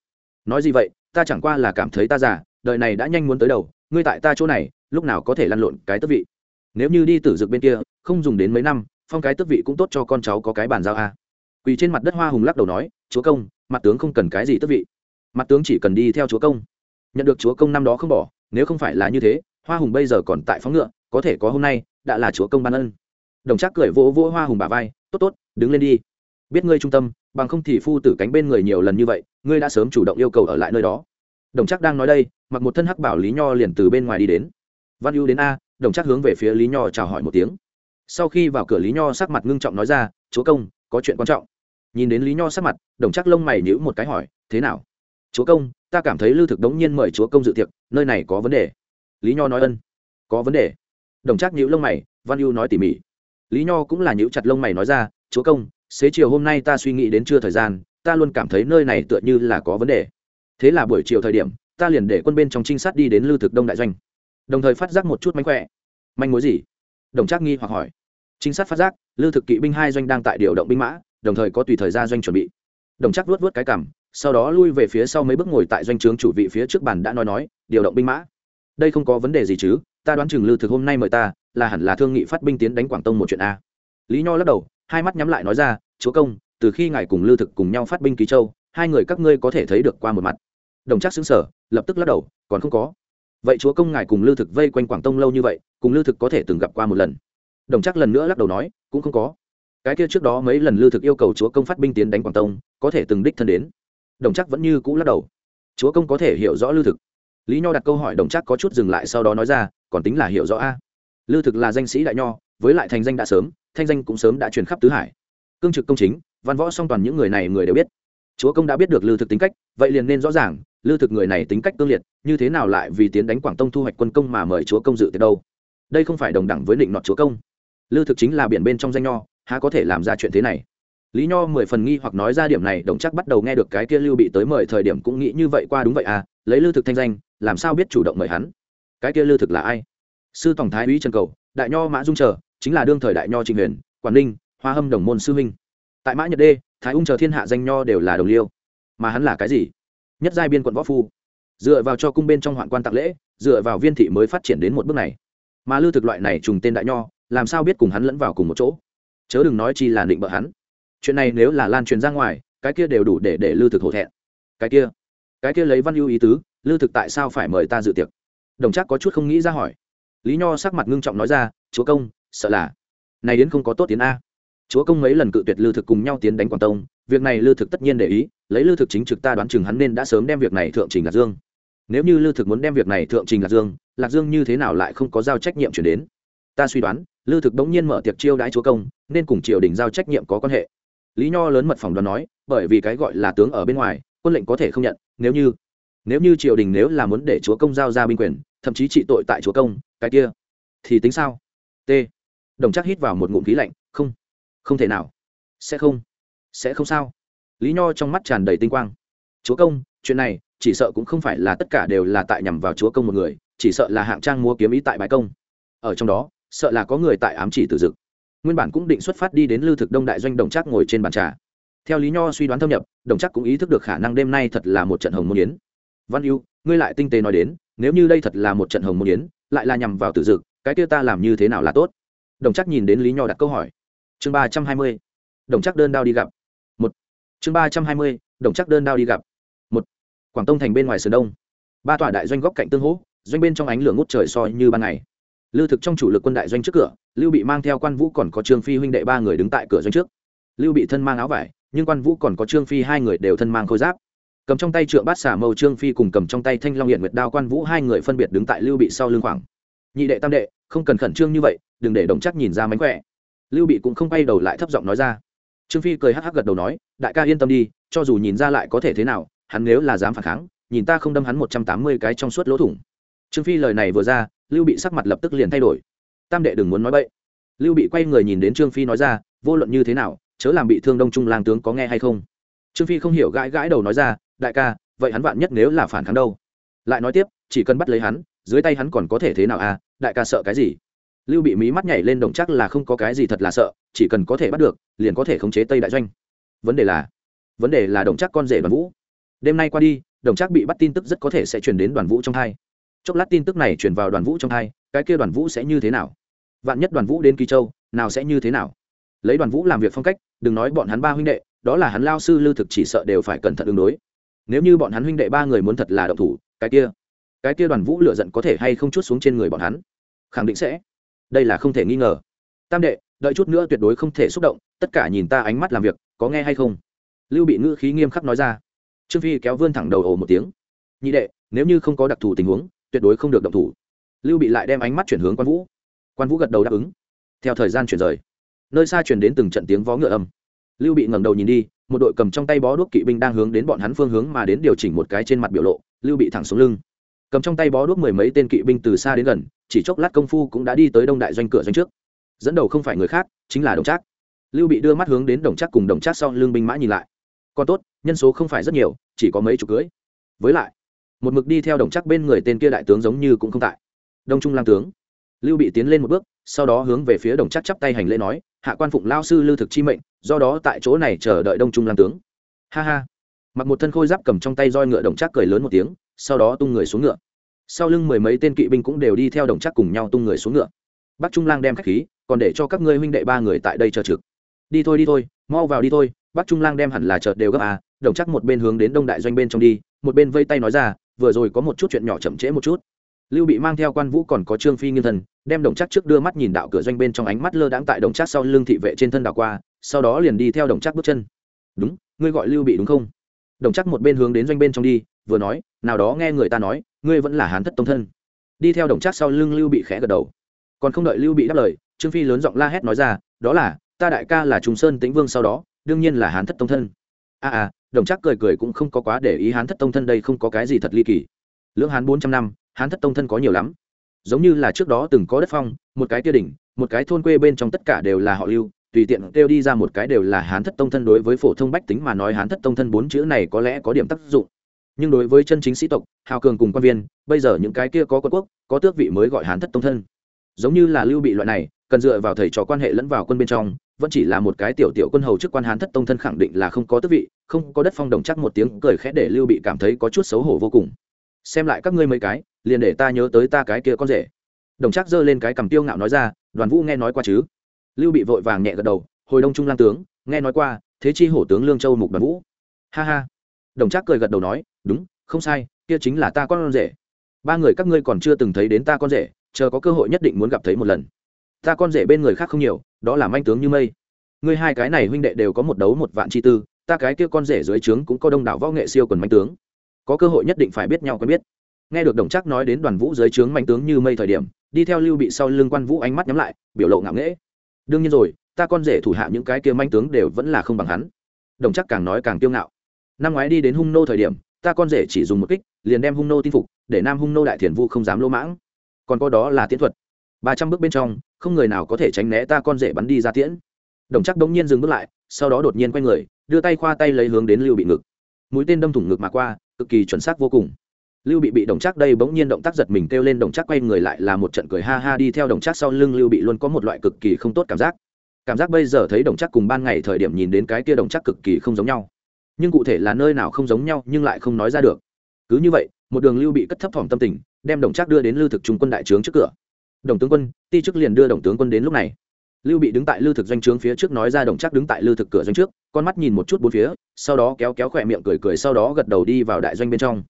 Nói gì vậy, ta chẳng qua là cảm thấy ta già, đời này đã nhanh muốn tới đầu, ngươi tại ta chỗ này, lúc nào có thể lăn lộn cái tước vị? Nếu như đi tử dực bên kia, không dùng đến mấy năm, phong cái tước vị cũng tốt cho con cháu có cái bàn giao a. Quỳ trên mặt đất hoa hùng lắc đầu nói, chúa công, mặt tướng không cần cái gì tước vị. Mặt tướng chỉ cần đi theo chúa công. Nhận được chúa công năm đó không bỏ, nếu không phải là như thế, hoa hùng bây giờ còn tại phóng ngựa, có thể có hôm nay, đã là chúa công ban ân đồng trác cười vỗ vỗ hoa hùng bà vai, tốt tốt, đứng lên đi. Biết ngươi trung tâm, bằng không thì phu tử cánh bên người nhiều lần như vậy, ngươi đã sớm chủ động yêu cầu ở lại nơi đó. Đồng trác đang nói đây, mặc một thân hắc bảo lý nho liền từ bên ngoài đi đến. Văn ưu đến a. Đồng trác hướng về phía lý nho chào hỏi một tiếng. Sau khi vào cửa lý nho sắc mặt ngưng trọng nói ra, chúa công, có chuyện quan trọng. Nhìn đến lý nho sắc mặt, đồng trác lông mày nhữ một cái hỏi, thế nào? Chúa công, ta cảm thấy lưu thực đống nhiên mời chúa công dự tiệc, nơi này có vấn đề. Lý nho nói ân. Có vấn đề. Đồng trác nhíu lông mày, văn ưu nói tỉ mỉ lý nho cũng là nhữ chặt lông mày nói ra chúa công xế chiều hôm nay ta suy nghĩ đến chưa thời gian ta luôn cảm thấy nơi này tựa như là có vấn đề. Thế là buổi chiều thời điểm ta liền để quân bên trong trinh sát đi đến lưu thực đông đại doanh. Đồng thời phát giác một chút mánh khỏe. Manh mối gì? Đồng trác nghi hoặc hỏi. Trinh sát phát giác lưu thực kỵ binh hai doanh đang tại điều động binh mã đồng thời có tùy thời ra doanh chuẩn bị. Đồng trác vuốt vuốt cái cằm, sau đó lui về phía sau mấy bước ngồi tại doanh trướng chủ vị phía trước bàn đã nói nói điều động binh mã. Đây không có vấn đề gì chứ ta đoán chừng lưu thực hôm nay mời ta là hẳn là thương nghị phát binh tiến đánh quảng tông một chuyện a. Lý nho lắc đầu, hai mắt nhắm lại nói ra, chúa công, từ khi ngài cùng lưu thực cùng nhau phát binh ký châu, hai người các ngươi có thể thấy được qua một mặt. Đồng trác xứng sở lập tức lắc đầu, còn không có. Vậy chúa công ngài cùng lưu thực vây quanh quảng tông lâu như vậy, cùng lưu thực có thể từng gặp qua một lần? Đồng trác lần nữa lắc đầu nói, cũng không có. Cái kia trước đó mấy lần lưu thực yêu cầu chúa công phát binh tiến đánh quảng tông, có thể từng đích thân đến. Đồng trác vẫn như cũ lắc đầu. Chúa công có thể hiểu rõ lưu thực. Lý nho đặt câu hỏi, đồng trác có chút dừng lại sau đó nói ra, còn tính là hiểu rõ a lưu thực là danh sĩ đại nho, với lại thành danh đã sớm, thanh danh cũng sớm đã truyền khắp tứ hải. Cương trực công chính, văn võ song toàn những người này người đều biết. Chúa công đã biết được lưu thực tính cách, vậy liền nên rõ ràng lưu thực người này tính cách cương liệt, như thế nào lại vì tiến đánh quảng tông thu hoạch quân công mà mời chúa công dự tiệc đâu? Đây không phải đồng đẳng với định nọt chúa công. Lưu thực chính là biển bên trong danh nho, há có thể làm ra chuyện thế này? Lý nho mười phần nghi hoặc nói ra điểm này, đồng chắc bắt đầu nghe được cái kia lưu bị tới mời thời điểm cũng nghĩ như vậy qua đúng vậy à lấy lưu thực thanh danh, làm sao biết chủ động mời hắn? Cái kia lưu thực là ai? Sư tổng thái úy trần cầu, đại nho mã dung trở chính là đương thời đại nho trịnh huyền quản ninh, hoa hâm đồng môn sư huynh tại mã nhật đê, thái ung chờ thiên hạ danh nho đều là đồng liêu. Mà hắn là cái gì? Nhất giai biên quận võ phu. Dựa vào cho cung bên trong hoạn quan tặng lễ, dựa vào viên thị mới phát triển đến một bước này. Mà lưu thực loại này trùng tên đại nho, làm sao biết cùng hắn lẫn vào cùng một chỗ? Chớ đừng nói chi là định bợ hắn. Chuyện này nếu là lan truyền ra ngoài, cái kia đều đủ để để lưu thực hổ thẹn. Cái kia cái kia lấy văn ưu ý tứ lưu thực tại sao phải mời ta dự tiệc? Đồng chắc có chút không nghĩ ra hỏi lý nho sắc mặt ngưng trọng nói ra, chúa công, sợ là này đến không có tốt tiến a. Chúa công mấy lần cự tuyệt lưu thực cùng nhau tiến đánh quảng tông, việc này lưu thực tất nhiên để ý, lấy lưu thực chính trực ta đoán chừng hắn nên đã sớm đem việc này thượng trình lạc dương. Nếu như lưu thực muốn đem việc này thượng trình lạc dương lạc dương như thế nào lại không có giao trách nhiệm chuyển đến? Ta suy đoán lưu thực đống nhiên mở tiệc chiêu đãi chúa công, nên cùng triều đình giao trách nhiệm có quan hệ. Lý nho lớn mật phòng đoán nói, bởi vì cái gọi là tướng ở bên ngoài, quân lệnh có thể không nhận, nếu như nếu như triều đình nếu là muốn để chúa công giao ra binh quyền, thậm chí trị tội tại chúa công cái kia. Thì tính sao? T. Đồng chắc hít vào một ngụm khí lạnh. Không. Không thể nào. Sẽ không. Sẽ không sao. Lý nho trong mắt tràn đầy tinh quang. Chúa công, chuyện này, chỉ sợ cũng không phải là tất cả đều là tại nhằm vào chúa công một người, chỉ sợ là hạng trang mua kiếm ý tại bãi công. Ở trong đó, sợ là có người tại ám chỉ tử dực. Nguyên bản cũng định xuất phát đi đến lưu thực đông đại doanh đồng chắc ngồi trên bàn trà. Theo lý nho suy đoán thâm nhập, đồng chắc cũng ý thức được khả năng đêm nay thật là một trận hồng môn yến. Văn yêu ngươi lại tinh tế nói đến, nếu như đây thật là một trận hồng môn yến lại là nhằm vào tử dực, cái kia ta làm như thế nào là tốt? Đồng chắc nhìn đến lý nho đặt câu hỏi. Chương ba trăm hai mươi, đồng chắc đơn đao đi gặp. Một. Chương ba trăm hai mươi, đồng chắc đơn đao đi gặp. Một. Quảng tông thành bên ngoài sườn đông. Ba tòa đại doanh góc cạnh tương hỗ, doanh bên trong ánh lửa ngút trời soi như ban ngày. Lưu thực trong chủ lực quân đại doanh trước cửa, lưu bị mang theo quan vũ còn có trương phi huynh đệ ba người đứng tại cửa doanh trước. Lưu bị thân mang áo vải, nhưng quan vũ còn có trương phi hai người đều thân mang khôi giáp cầm trong tay trượng bát xả mâu trương phi cùng cầm trong tay thanh long hiện nguyệt đao quan vũ hai người phân biệt đứng tại lưu bị sau lưng khoảng. Nhị đệ tam đệ, không cần khẩn trương như vậy, đừng để đồng chắc nhìn ra mánh khỏe. Lưu bị cũng không quay đầu lại thấp giọng nói ra. Trương phi cười hắc hắc gật đầu nói, đại ca yên tâm đi, cho dù nhìn ra lại có thể thế nào, hắn nếu là dám phản kháng, nhìn ta không đâm hắn một trăm tám mươi cái trong suốt lỗ thủng. Trương phi lời này vừa ra, lưu bị sắc mặt lập tức liền thay đổi. Tam đệ đừng muốn nói bậy. Lưu bị quay người nhìn đến trương phi nói ra, vô luận như thế nào, chớ làm bị thương đông trung lang tướng có nghe hay không. Trương phi không hiểu gãi gãi đầu nói ra đại ca, vậy hắn vạn nhất nếu là phản kháng đâu? Lại nói tiếp, chỉ cần bắt lấy hắn, dưới tay hắn còn có thể thế nào à? Đại ca sợ cái gì? Lưu bị mí mắt nhảy lên đồng chắc là không có cái gì thật là sợ, chỉ cần có thể bắt được, liền có thể khống chế tây đại doanh. Vấn đề là, vấn đề là đồng chắc con rể đoàn vũ. Đêm nay qua đi, đồng chắc bị bắt tin tức rất có thể sẽ chuyển đến đoàn vũ trong hai chốc lát tin tức này chuyển vào đoàn vũ trong hai cái kia đoàn vũ sẽ như thế nào? Vạn nhất đoàn vũ đến kỳ châu, nào sẽ như thế nào? Lấy đoàn vũ làm việc phong cách, đừng nói bọn hắn ba huynh đệ, đó là hắn lao sư lưu thực chỉ sợ đều phải cẩn thận ứng đối nếu như bọn hắn huynh đệ ba người muốn thật là động thủ, cái kia cái kia đoàn vũ lựa giận có thể hay không chút xuống trên người bọn hắn? Khẳng định sẽ. Đây là không thể nghi ngờ. Tam đệ, đợi chút nữa tuyệt đối không thể xúc động, tất cả nhìn ta ánh mắt làm việc, có nghe hay không? Lưu bị ngữ khí nghiêm khắc nói ra. Trương phi kéo vươn thẳng đầu ồ một tiếng. Nhị đệ, nếu như không có đặc thù tình huống, tuyệt đối không được động thủ. Lưu bị lại đem ánh mắt chuyển hướng quan vũ. Quan vũ gật đầu đáp ứng. Theo thời gian chuyển rời, nơi xa chuyển đến từng trận tiếng vó ngựa âm lưu bị ngẩng đầu nhìn đi, một đội cầm trong tay bó đuốc kỵ binh đang hướng đến bọn hắn phương hướng mà đến điều chỉnh một cái trên mặt biểu lộ, lưu bị thẳng xuống lưng. Cầm trong tay bó đuốc mười mấy tên kỵ binh từ xa đến gần, chỉ chốc lát công phu cũng đã đi tới đông đại doanh cửa doanh trước. Dẫn đầu không phải người khác, chính là đồng trác. Lưu bị đưa mắt hướng đến đồng trác cùng đồng trác sau lưng binh mã nhìn lại. Còn tốt, nhân số không phải rất nhiều, chỉ có mấy chục cưỡi với lại, một mực đi theo đồng trác bên người tên kia đại tướng giống như cũng không tại. Đông trung lang tướng. Lưu bị tiến lên một bước, sau đó hướng về phía đồng trác chắp tay hành lễ nói hạ quan phụng lao sư lưu thực chi mệnh, do đó tại chỗ này chờ đợi đông trung lang tướng. Ha ha. Mặc một thân khôi giáp cầm trong tay roi ngựa đồng trác cười lớn một tiếng, sau đó tung người xuống ngựa. Sau lưng mười mấy tên kỵ binh cũng đều đi theo đồng trác cùng nhau tung người xuống ngựa. Bắc trung lang đem khách khí, còn để cho các ngươi huynh đệ ba người tại đây chờ trực. Đi thôi đi thôi, mau vào đi thôi, bắc trung lang đem hẳn là chợt đều gấp à đồng chắc một bên hướng đến đông đại doanh bên trong đi, một bên vây tay nói ra, vừa rồi có một chút chuyện nhỏ chậm trễ một chút lưu bị mang theo quan vũ còn có trương phi nghiên thần đem đồng chắc trước đưa mắt nhìn đạo cửa doanh bên trong ánh mắt lơ đãng tại đồng chắc sau lưng thị vệ trên thân đảo qua sau đó liền đi theo đồng chắc bước chân. Đúng ngươi gọi lưu bị đúng không? Đồng chắc một bên hướng đến doanh bên trong đi vừa nói nào đó nghe người ta nói ngươi vẫn là hán thất tông thân. Đi theo đồng chắc sau lưng lưu bị khẽ gật đầu. Còn không đợi lưu bị đáp lời trương phi lớn giọng la hét nói ra đó là ta đại ca là trùng sơn tĩnh vương sau đó đương nhiên là hán thất tông thân. A à, à đồng chắc cười cười cũng không có quá để ý hán thất tông thân đây không có cái gì thật ly kỳ. Lưỡng hán bốn trăm năm hán thất tông thân có nhiều lắm. Giống như là trước đó từng có đất phong, một cái tia đỉnh, một cái thôn quê bên trong tất cả đều là họ lưu, tùy tiện kêu đi ra một cái đều là hán thất tông thân đối với phổ thông bách tính mà nói hán thất tông thân bốn chữ này có lẽ có điểm tác dụng. Nhưng đối với chân chính sĩ tộc, hào cường cùng quan viên, bây giờ những cái kia có quân quốc, có tước vị mới gọi hán thất tông thân. Giống như là lưu bị loại này, cần dựa vào thầy trò quan hệ lẫn vào quân bên trong, vẫn chỉ là một cái tiểu tiểu quân hầu chức quan hán thất tông thân khẳng định là không có tước vị, không có đất phong đồng chắc một tiếng cười khẽ để lưu bị cảm thấy có chút xấu hổ vô cùng. Xem lại các ngươi mấy cái liền để ta nhớ tới ta cái kia con rể. Đồng Trác giơ lên cái cầm tiêu ngạo nói ra, đoàn vũ nghe nói qua chứ? Lưu bị vội vàng nhẹ gật đầu, hồi đông trung lang tướng, nghe nói qua, thế chi hổ tướng lương châu mục đoàn vũ. Ha ha. Đồng Trác cười gật đầu nói, đúng, không sai, kia chính là ta con rể. Ba người các ngươi còn chưa từng thấy đến ta con rể, chờ có cơ hội nhất định muốn gặp thấy một lần. Ta con rể bên người khác không nhiều, đó là manh tướng như mây. Ngươi hai cái này huynh đệ đều có một đấu một vạn chi tư, ta cái kia con rể dưới trướng cũng có đông đảo võ nghệ siêu quần manh tướng. Có cơ hội nhất định phải biết nhau quen biết nghe được đồng chắc nói đến đoàn vũ dưới trướng manh tướng như mây thời điểm, đi theo lưu bị sau lưng quan vũ ánh mắt nhắm lại, biểu lộ ngạo nghễ. Đương nhiên rồi, ta con rể thủ hạ những cái kia manh tướng đều vẫn là không bằng hắn. Đồng chắc càng nói càng kiêu ngạo. Năm ngoái đi đến hung nô thời điểm, ta con rể chỉ dùng một kích, liền đem hung nô tin phục, để nam hung nô đại thiền vu không dám lỗ mãng. Còn có đó là tiễn thuật. Ba trăm bước bên trong, không người nào có thể tránh né ta con rể bắn đi ra tiễn. Đồng chắc đống nhiên dừng bước lại, sau đó đột nhiên quay người, đưa tay khoa tay lấy hướng đến lưu bị ngực. Mũi tên đâm thủng ngực mà qua, cực kỳ chuẩn xác vô cùng lưu bị bị đồng trác đây bỗng nhiên động tác giật mình kêu lên, đồng trác quay người lại là một trận cười ha ha đi theo đồng trác sau lưng. Lưu bị luôn có một loại cực kỳ không tốt cảm giác. Cảm giác bây giờ thấy đồng trác cùng ban ngày thời điểm nhìn đến cái kia đồng trác cực kỳ không giống nhau. Nhưng cụ thể là nơi nào không giống nhau nhưng lại không nói ra được. Cứ như vậy, một đường lưu bị cất thấp thỏm tâm tình, đem đồng trác đưa đến lưu thực trung quân đại trướng trước cửa. Đồng tướng quân, ti chức liền đưa đồng tướng quân đến lúc này. Lưu bị đứng tại lưu thực doanh trướng phía trước nói ra, đồng trác đứng tại lưu thực cửa doanh trước, con mắt nhìn một chút bốn phía, sau đó kéo kéo khỏe miệng cười cười, sau đó gật đầu đi vào đại doanh bên trong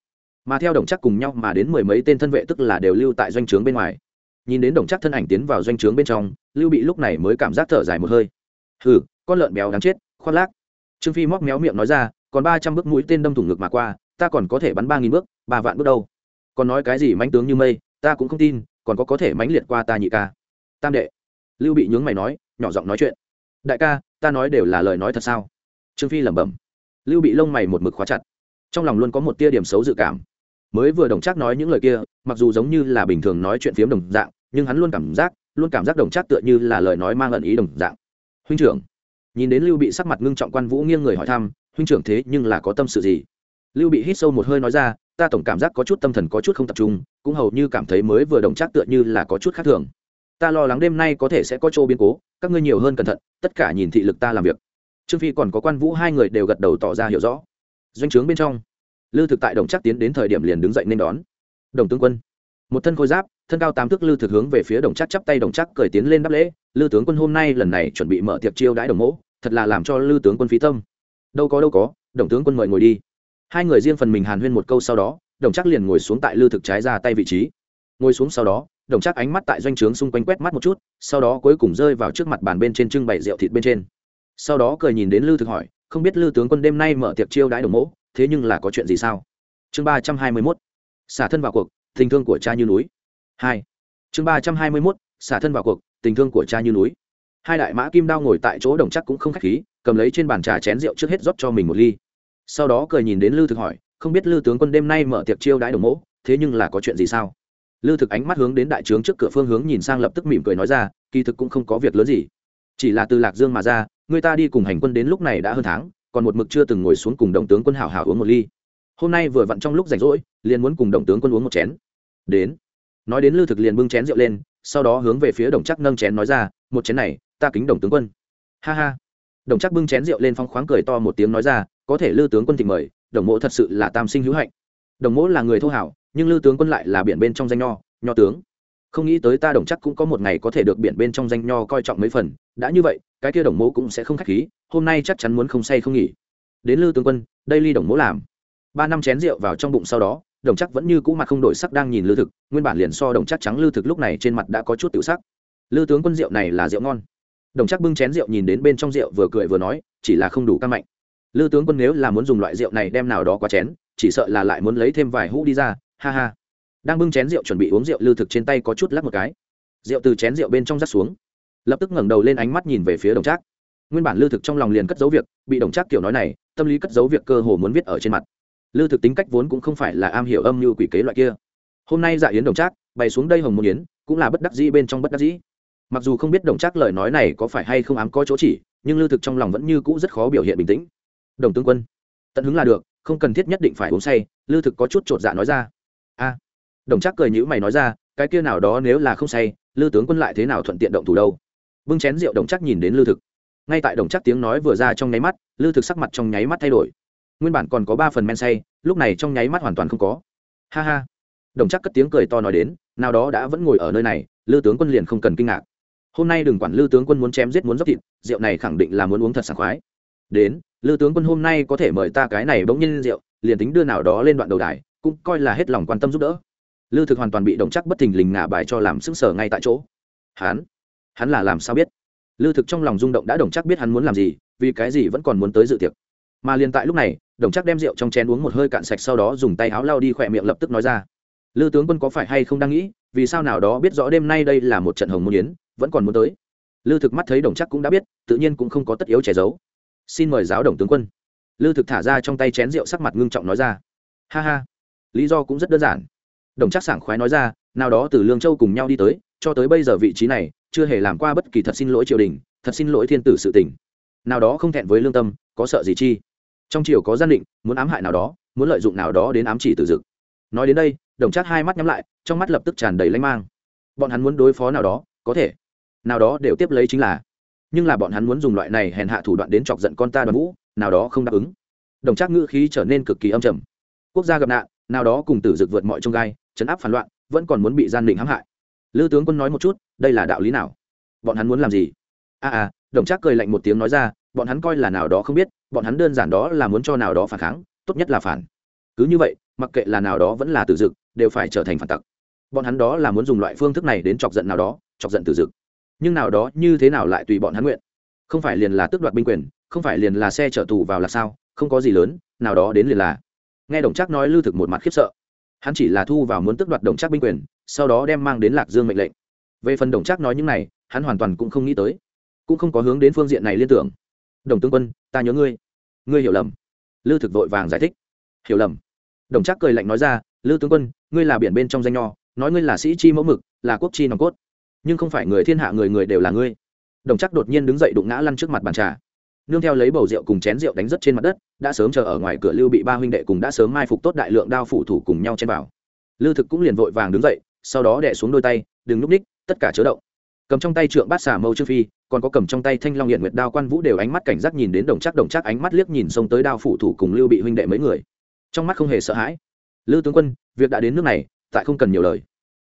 mà theo đồng trác cùng nhau mà đến mười mấy tên thân vệ tức là đều lưu tại doanh trướng bên ngoài. Nhìn đến đồng trác thân ảnh tiến vào doanh trướng bên trong, lưu bị lúc này mới cảm giác thở dài một hơi. Hừ, con lợn béo đáng chết khoác lác. Trương phi móc méo miệng nói ra, còn ba trăm bước mũi tên đâm thủng ngực mà qua, ta còn có thể bắn ba nghìn bước, ba vạn bước đâu. Còn nói cái gì mánh tướng như mây, ta cũng không tin, còn có có thể mánh liệt qua ta nhị ca. Tam đệ. Lưu bị nhướng mày nói, nhỏ giọng nói chuyện. Đại ca, ta nói đều là lời nói thật sao? Trương phi lẩm bẩm. Lưu bị lông mày một mực khóa chặt. Trong lòng luôn có một tia điểm xấu dự cảm mới vừa đồng chắc nói những lời kia, mặc dù giống như là bình thường nói chuyện phiếm đồng dạng, nhưng hắn luôn cảm giác, luôn cảm giác đồng chắc tựa như là lời nói mang ẩn ý đồng dạng. Huynh trưởng, nhìn đến lưu bị sắc mặt ngưng trọng quan vũ nghiêng người hỏi thăm, huynh trưởng thế nhưng là có tâm sự gì? Lưu bị hít sâu một hơi nói ra, ta tổng cảm giác có chút tâm thần có chút không tập trung, cũng hầu như cảm thấy mới vừa đồng chắc tựa như là có chút khác thường. Ta lo lắng đêm nay có thể sẽ có chỗ biến cố, các ngươi nhiều hơn cẩn thận, tất cả nhìn thị lực ta làm việc. Trương phi còn có quan vũ hai người đều gật đầu tỏ ra hiểu rõ. Doanh trướng bên trong lư thực tại đồng chắc tiến đến thời điểm liền đứng dậy nên đón. Đồng tướng quân. Một thân khôi giáp, thân cao tám thước lư thực hướng về phía đồng chắc chắp tay đồng chắc cởi tiến lên đáp lễ. Lư tướng quân hôm nay lần này chuẩn bị mở tiệc chiêu đãi đồng mỗ, thật là làm cho lư tướng quân phí tâm. Đâu có đâu có, đồng tướng quân mời ngồi đi. Hai người riêng phần mình hàn huyên một câu sau đó, đồng chắc liền ngồi xuống tại lư thực trái ra tay vị trí. Ngồi xuống sau đó, đồng chắc ánh mắt tại doanh trướng xung quanh quét mắt một chút, sau đó cuối cùng rơi vào trước mặt bàn bên trên trưng bày rượu thịt bên trên. Sau đó cười nhìn đến lư thực hỏi, không biết lư tướng quân đêm nay mở tiệc chiêu đãi đồng mỗ? Thế nhưng là có chuyện gì sao? Chương ba trăm hai mươi mốt, xả thân vào cuộc, tình thương của cha như núi. Hai, chương ba trăm hai mươi mốt, xả thân vào cuộc, tình thương của cha như núi. Hai đại mã kim đao ngồi tại chỗ đồng chắc cũng không k h á c h khí, cầm lấy trên bàn trà chén rượu trước hết rót cho mình một ly. Sau đó cười nhìn đến lư thực hỏi, không biết lư tướng quân đêm nay mở tiệc chiêu đãi đồng mỗ, thế nhưng là có chuyện gì sao? Lư thực ánh mắt hướng đến đại trướng trước cửa phương hướng nhìn sang lập tức mỉm cười nói ra, kỳ thực cũng không có việc lớn gì. Chỉ là từ lạc dương mà ra, người ta đi cùng hành quân đến lúc này đã hơn tháng còn một mực chưa từng ngồi xuống cùng đồng tướng quân hảo hảo uống một ly. Hôm nay vừa vặn trong lúc rảnh rỗi, liền muốn cùng đồng tướng quân uống một chén. Đến. Nói đến lư thực liền bưng chén rượu lên, sau đó hướng về phía đồng chắc nâng chén nói ra, một chén này, ta kính đồng tướng quân. Ha ha. Đồng chắc bưng chén rượu lên phong khoáng cười to một tiếng nói ra, có thể lư tướng quân thịnh mời, đồng mỗ thật sự là tam sinh hữu hạnh. Đồng mỗ là người thô hảo, nhưng lư tướng quân lại là biển bên trong danh nho nho tướng không nghĩ tới ta đồng chắc cũng có một ngày có thể được biển bên trong danh nho coi trọng mấy phần, đã như vậy, cái kia đồng mố cũng sẽ không k h á c h khí, hôm nay chắc chắn muốn không say không nghỉ. Đến lư tướng quân, đây ly đồng mố làm. Ba năm chén rượu vào trong bụng sau đó, đồng chắc vẫn như cũ mặt không đổi sắc đang nhìn lư thực, nguyên bản liền so đồng chắc trắng lư thực lúc này trên mặt đã có chút tự sắc. Lư tướng quân rượu này là rượu ngon. Đồng chắc bưng chén rượu nhìn đến bên trong rượu vừa cười vừa nói, chỉ là không đủ căn mạnh. Lư tướng quân nếu là muốn dùng loại rượu này đem nào đó qua chén, chỉ sợ là lại muốn lấy thêm vài hũ đi ra, ha ha đang bưng chén rượu chuẩn bị uống rượu lư thực trên tay có chút lắc một cái. Rượu từ chén rượu bên trong rắt xuống. Lập tức ngẩng đầu lên ánh mắt nhìn về phía đồng trác. Nguyên bản lư thực trong lòng liền cất dấu việc, bị đồng trác kiểu nói này, tâm lý cất dấu việc cơ hồ muốn viết ở trên mặt. Lư thực tính cách vốn cũng không phải là am hiểu âm như quỷ kế loại kia. Hôm nay dạ yến đồng trác, bày xuống đây hồng môn yến, cũng là bất đắc dĩ bên trong bất đắc dĩ. Mặc dù không biết đồng trác lời nói này có phải hay không ám có chỗ chỉ, nhưng lư thực trong lòng vẫn như cũ rất khó biểu hiện bình tĩnh. Đồng tướng quân, tận hứng là được, không cần thiết nhất định phải uống say. Lư thực có chút chột dạ nói ra đồng trác cười nhữ mày nói ra, cái kia nào đó nếu là không say, lư tướng quân lại thế nào thuận tiện động thủ đâu? Bưng chén rượu đồng trác nhìn đến lư thực. Ngay tại đồng trác tiếng nói vừa ra trong nháy mắt, lư thực sắc mặt trong nháy mắt thay đổi. Nguyên bản còn có ba phần men say, lúc này trong nháy mắt hoàn toàn không có. Ha ha. Đồng chắc cất tiếng cười to nói đến, nào đó đã vẫn ngồi ở nơi này, lư tướng quân liền không cần kinh ngạc. Hôm nay đừng quản lư tướng quân muốn chém giết muốn dốc thịt, rượu này khẳng định là muốn uống thật sảng khoái. Đến, lư tướng quân hôm nay có thể mời ta cái này bỗng nhiên rượu, liền tính đưa nào đó lên đoạn đầu đài, cũng coi là hết lòng quan tâm giúp đỡ lư thực hoàn toàn bị đồng chắc bất thình lình ngả bài cho làm sững sờ ngay tại chỗ. Hắn? Hắn là làm sao biết? Lư thực trong lòng rung động đã đồng chắc biết hắn muốn làm gì, vì cái gì vẫn còn muốn tới dự tiệc. Mà liền tại lúc này, đồng chắc đem rượu trong chén uống một hơi cạn sạch sau đó dùng tay áo lau đi khỏe miệng lập tức nói ra. Lư tướng quân có phải hay không đang nghĩ, vì sao nào đó biết rõ đêm nay đây là một trận hồng môn yến, vẫn còn muốn tới? Lư thực mắt thấy đồng chắc cũng đã biết, tự nhiên cũng không có tất yếu che giấu. Xin mời giáo đồng tướng quân. Lư thực thả ra trong tay chén rượu sắc mặt ngưng trọng nói ra. Ha ha, lý do cũng rất đơn giản đồng chắc sảng khoái nói ra, nào đó từ lương châu cùng nhau đi tới, cho tới bây giờ vị trí này, chưa hề làm qua bất kỳ thật xin lỗi triều đình, thật xin lỗi thiên tử sự tình. Nào đó không thẹn với lương tâm, có sợ gì chi? Trong triều có gian định, muốn ám hại nào đó, muốn lợi dụng nào đó đến ám chỉ tử dực. Nói đến đây, đồng chắc hai mắt nhắm lại, trong mắt lập tức tràn đầy lanh mang. Bọn hắn muốn đối phó nào đó, có thể. Nào đó đều tiếp lấy chính là. Nhưng là bọn hắn muốn dùng loại này hèn hạ thủ đoạn đến chọc giận con ta đoàn vũ, nào đó không đáp ứng. Đồng trác ngữ khí trở nên cực kỳ âm trầm. Quốc gia gặp nạn, nào đó cùng tử dực vượt mọi trông gai chấn áp phản loạn vẫn còn muốn bị gian định hãm hại. Lư tướng quân nói một chút đây là đạo lý nào? Bọn hắn muốn làm gì? A à, à đồng trác cười lạnh một tiếng nói ra bọn hắn coi là nào đó không biết bọn hắn đơn giản đó là muốn cho nào đó phản kháng tốt nhất là phản. Cứ như vậy mặc kệ là nào đó vẫn là tử dực đều phải trở thành phản tặc. Bọn hắn đó là muốn dùng loại phương thức này đến chọc giận nào đó chọc giận tử dực. Nhưng nào đó như thế nào lại tùy bọn hắn nguyện? Không phải liền là tước đoạt binh quyền không phải liền là xe chở tù vào là sao không có gì lớn nào đó đến liền là. Nghe đồng trác nói lưu thực một mặt khiếp sợ hắn chỉ là thu vào muốn tước đoạt đồng trác binh quyền, sau đó đem mang đến lạc dương mệnh lệnh. Về phần đồng trác nói những này, hắn hoàn toàn cũng không nghĩ tới. Cũng không có hướng đến phương diện này liên tưởng. Đồng tướng quân, ta nhớ ngươi. Ngươi hiểu lầm. Lư thực vội vàng giải thích. Hiểu lầm. Đồng trác cười lạnh nói ra, lư tướng quân, ngươi là biển bên trong danh nho, nói ngươi là sĩ chi mẫu mực, là quốc chi nòng cốt. Nhưng không phải người thiên hạ người người đều là ngươi. Đồng trác đột nhiên đứng dậy đụng ngã lăn trước mặt bàn trà nương theo lấy bầu rượu cùng chén rượu đánh rất trên mặt đất, đã sớm chờ ở ngoài cửa lưu bị ba huynh đệ cùng đã sớm mai phục tốt đại lượng đao phủ thủ cùng nhau chen vào. Lưu thực cũng liền vội vàng đứng dậy, sau đó đẻ xuống đôi tay, đừng núp ních, tất cả chớ động. Cầm trong tay trượng bát xả mâu trương phi, còn có cầm trong tay thanh long hiện nguyệt đao quan vũ đều ánh mắt cảnh giác nhìn đến đồng chắc đồng chắc ánh mắt liếc nhìn xông tới đao phủ thủ cùng lưu bị huynh đệ mấy người. Trong mắt không hề sợ hãi. Lưu tướng quân, việc đã đến nước này, tại không cần nhiều lời.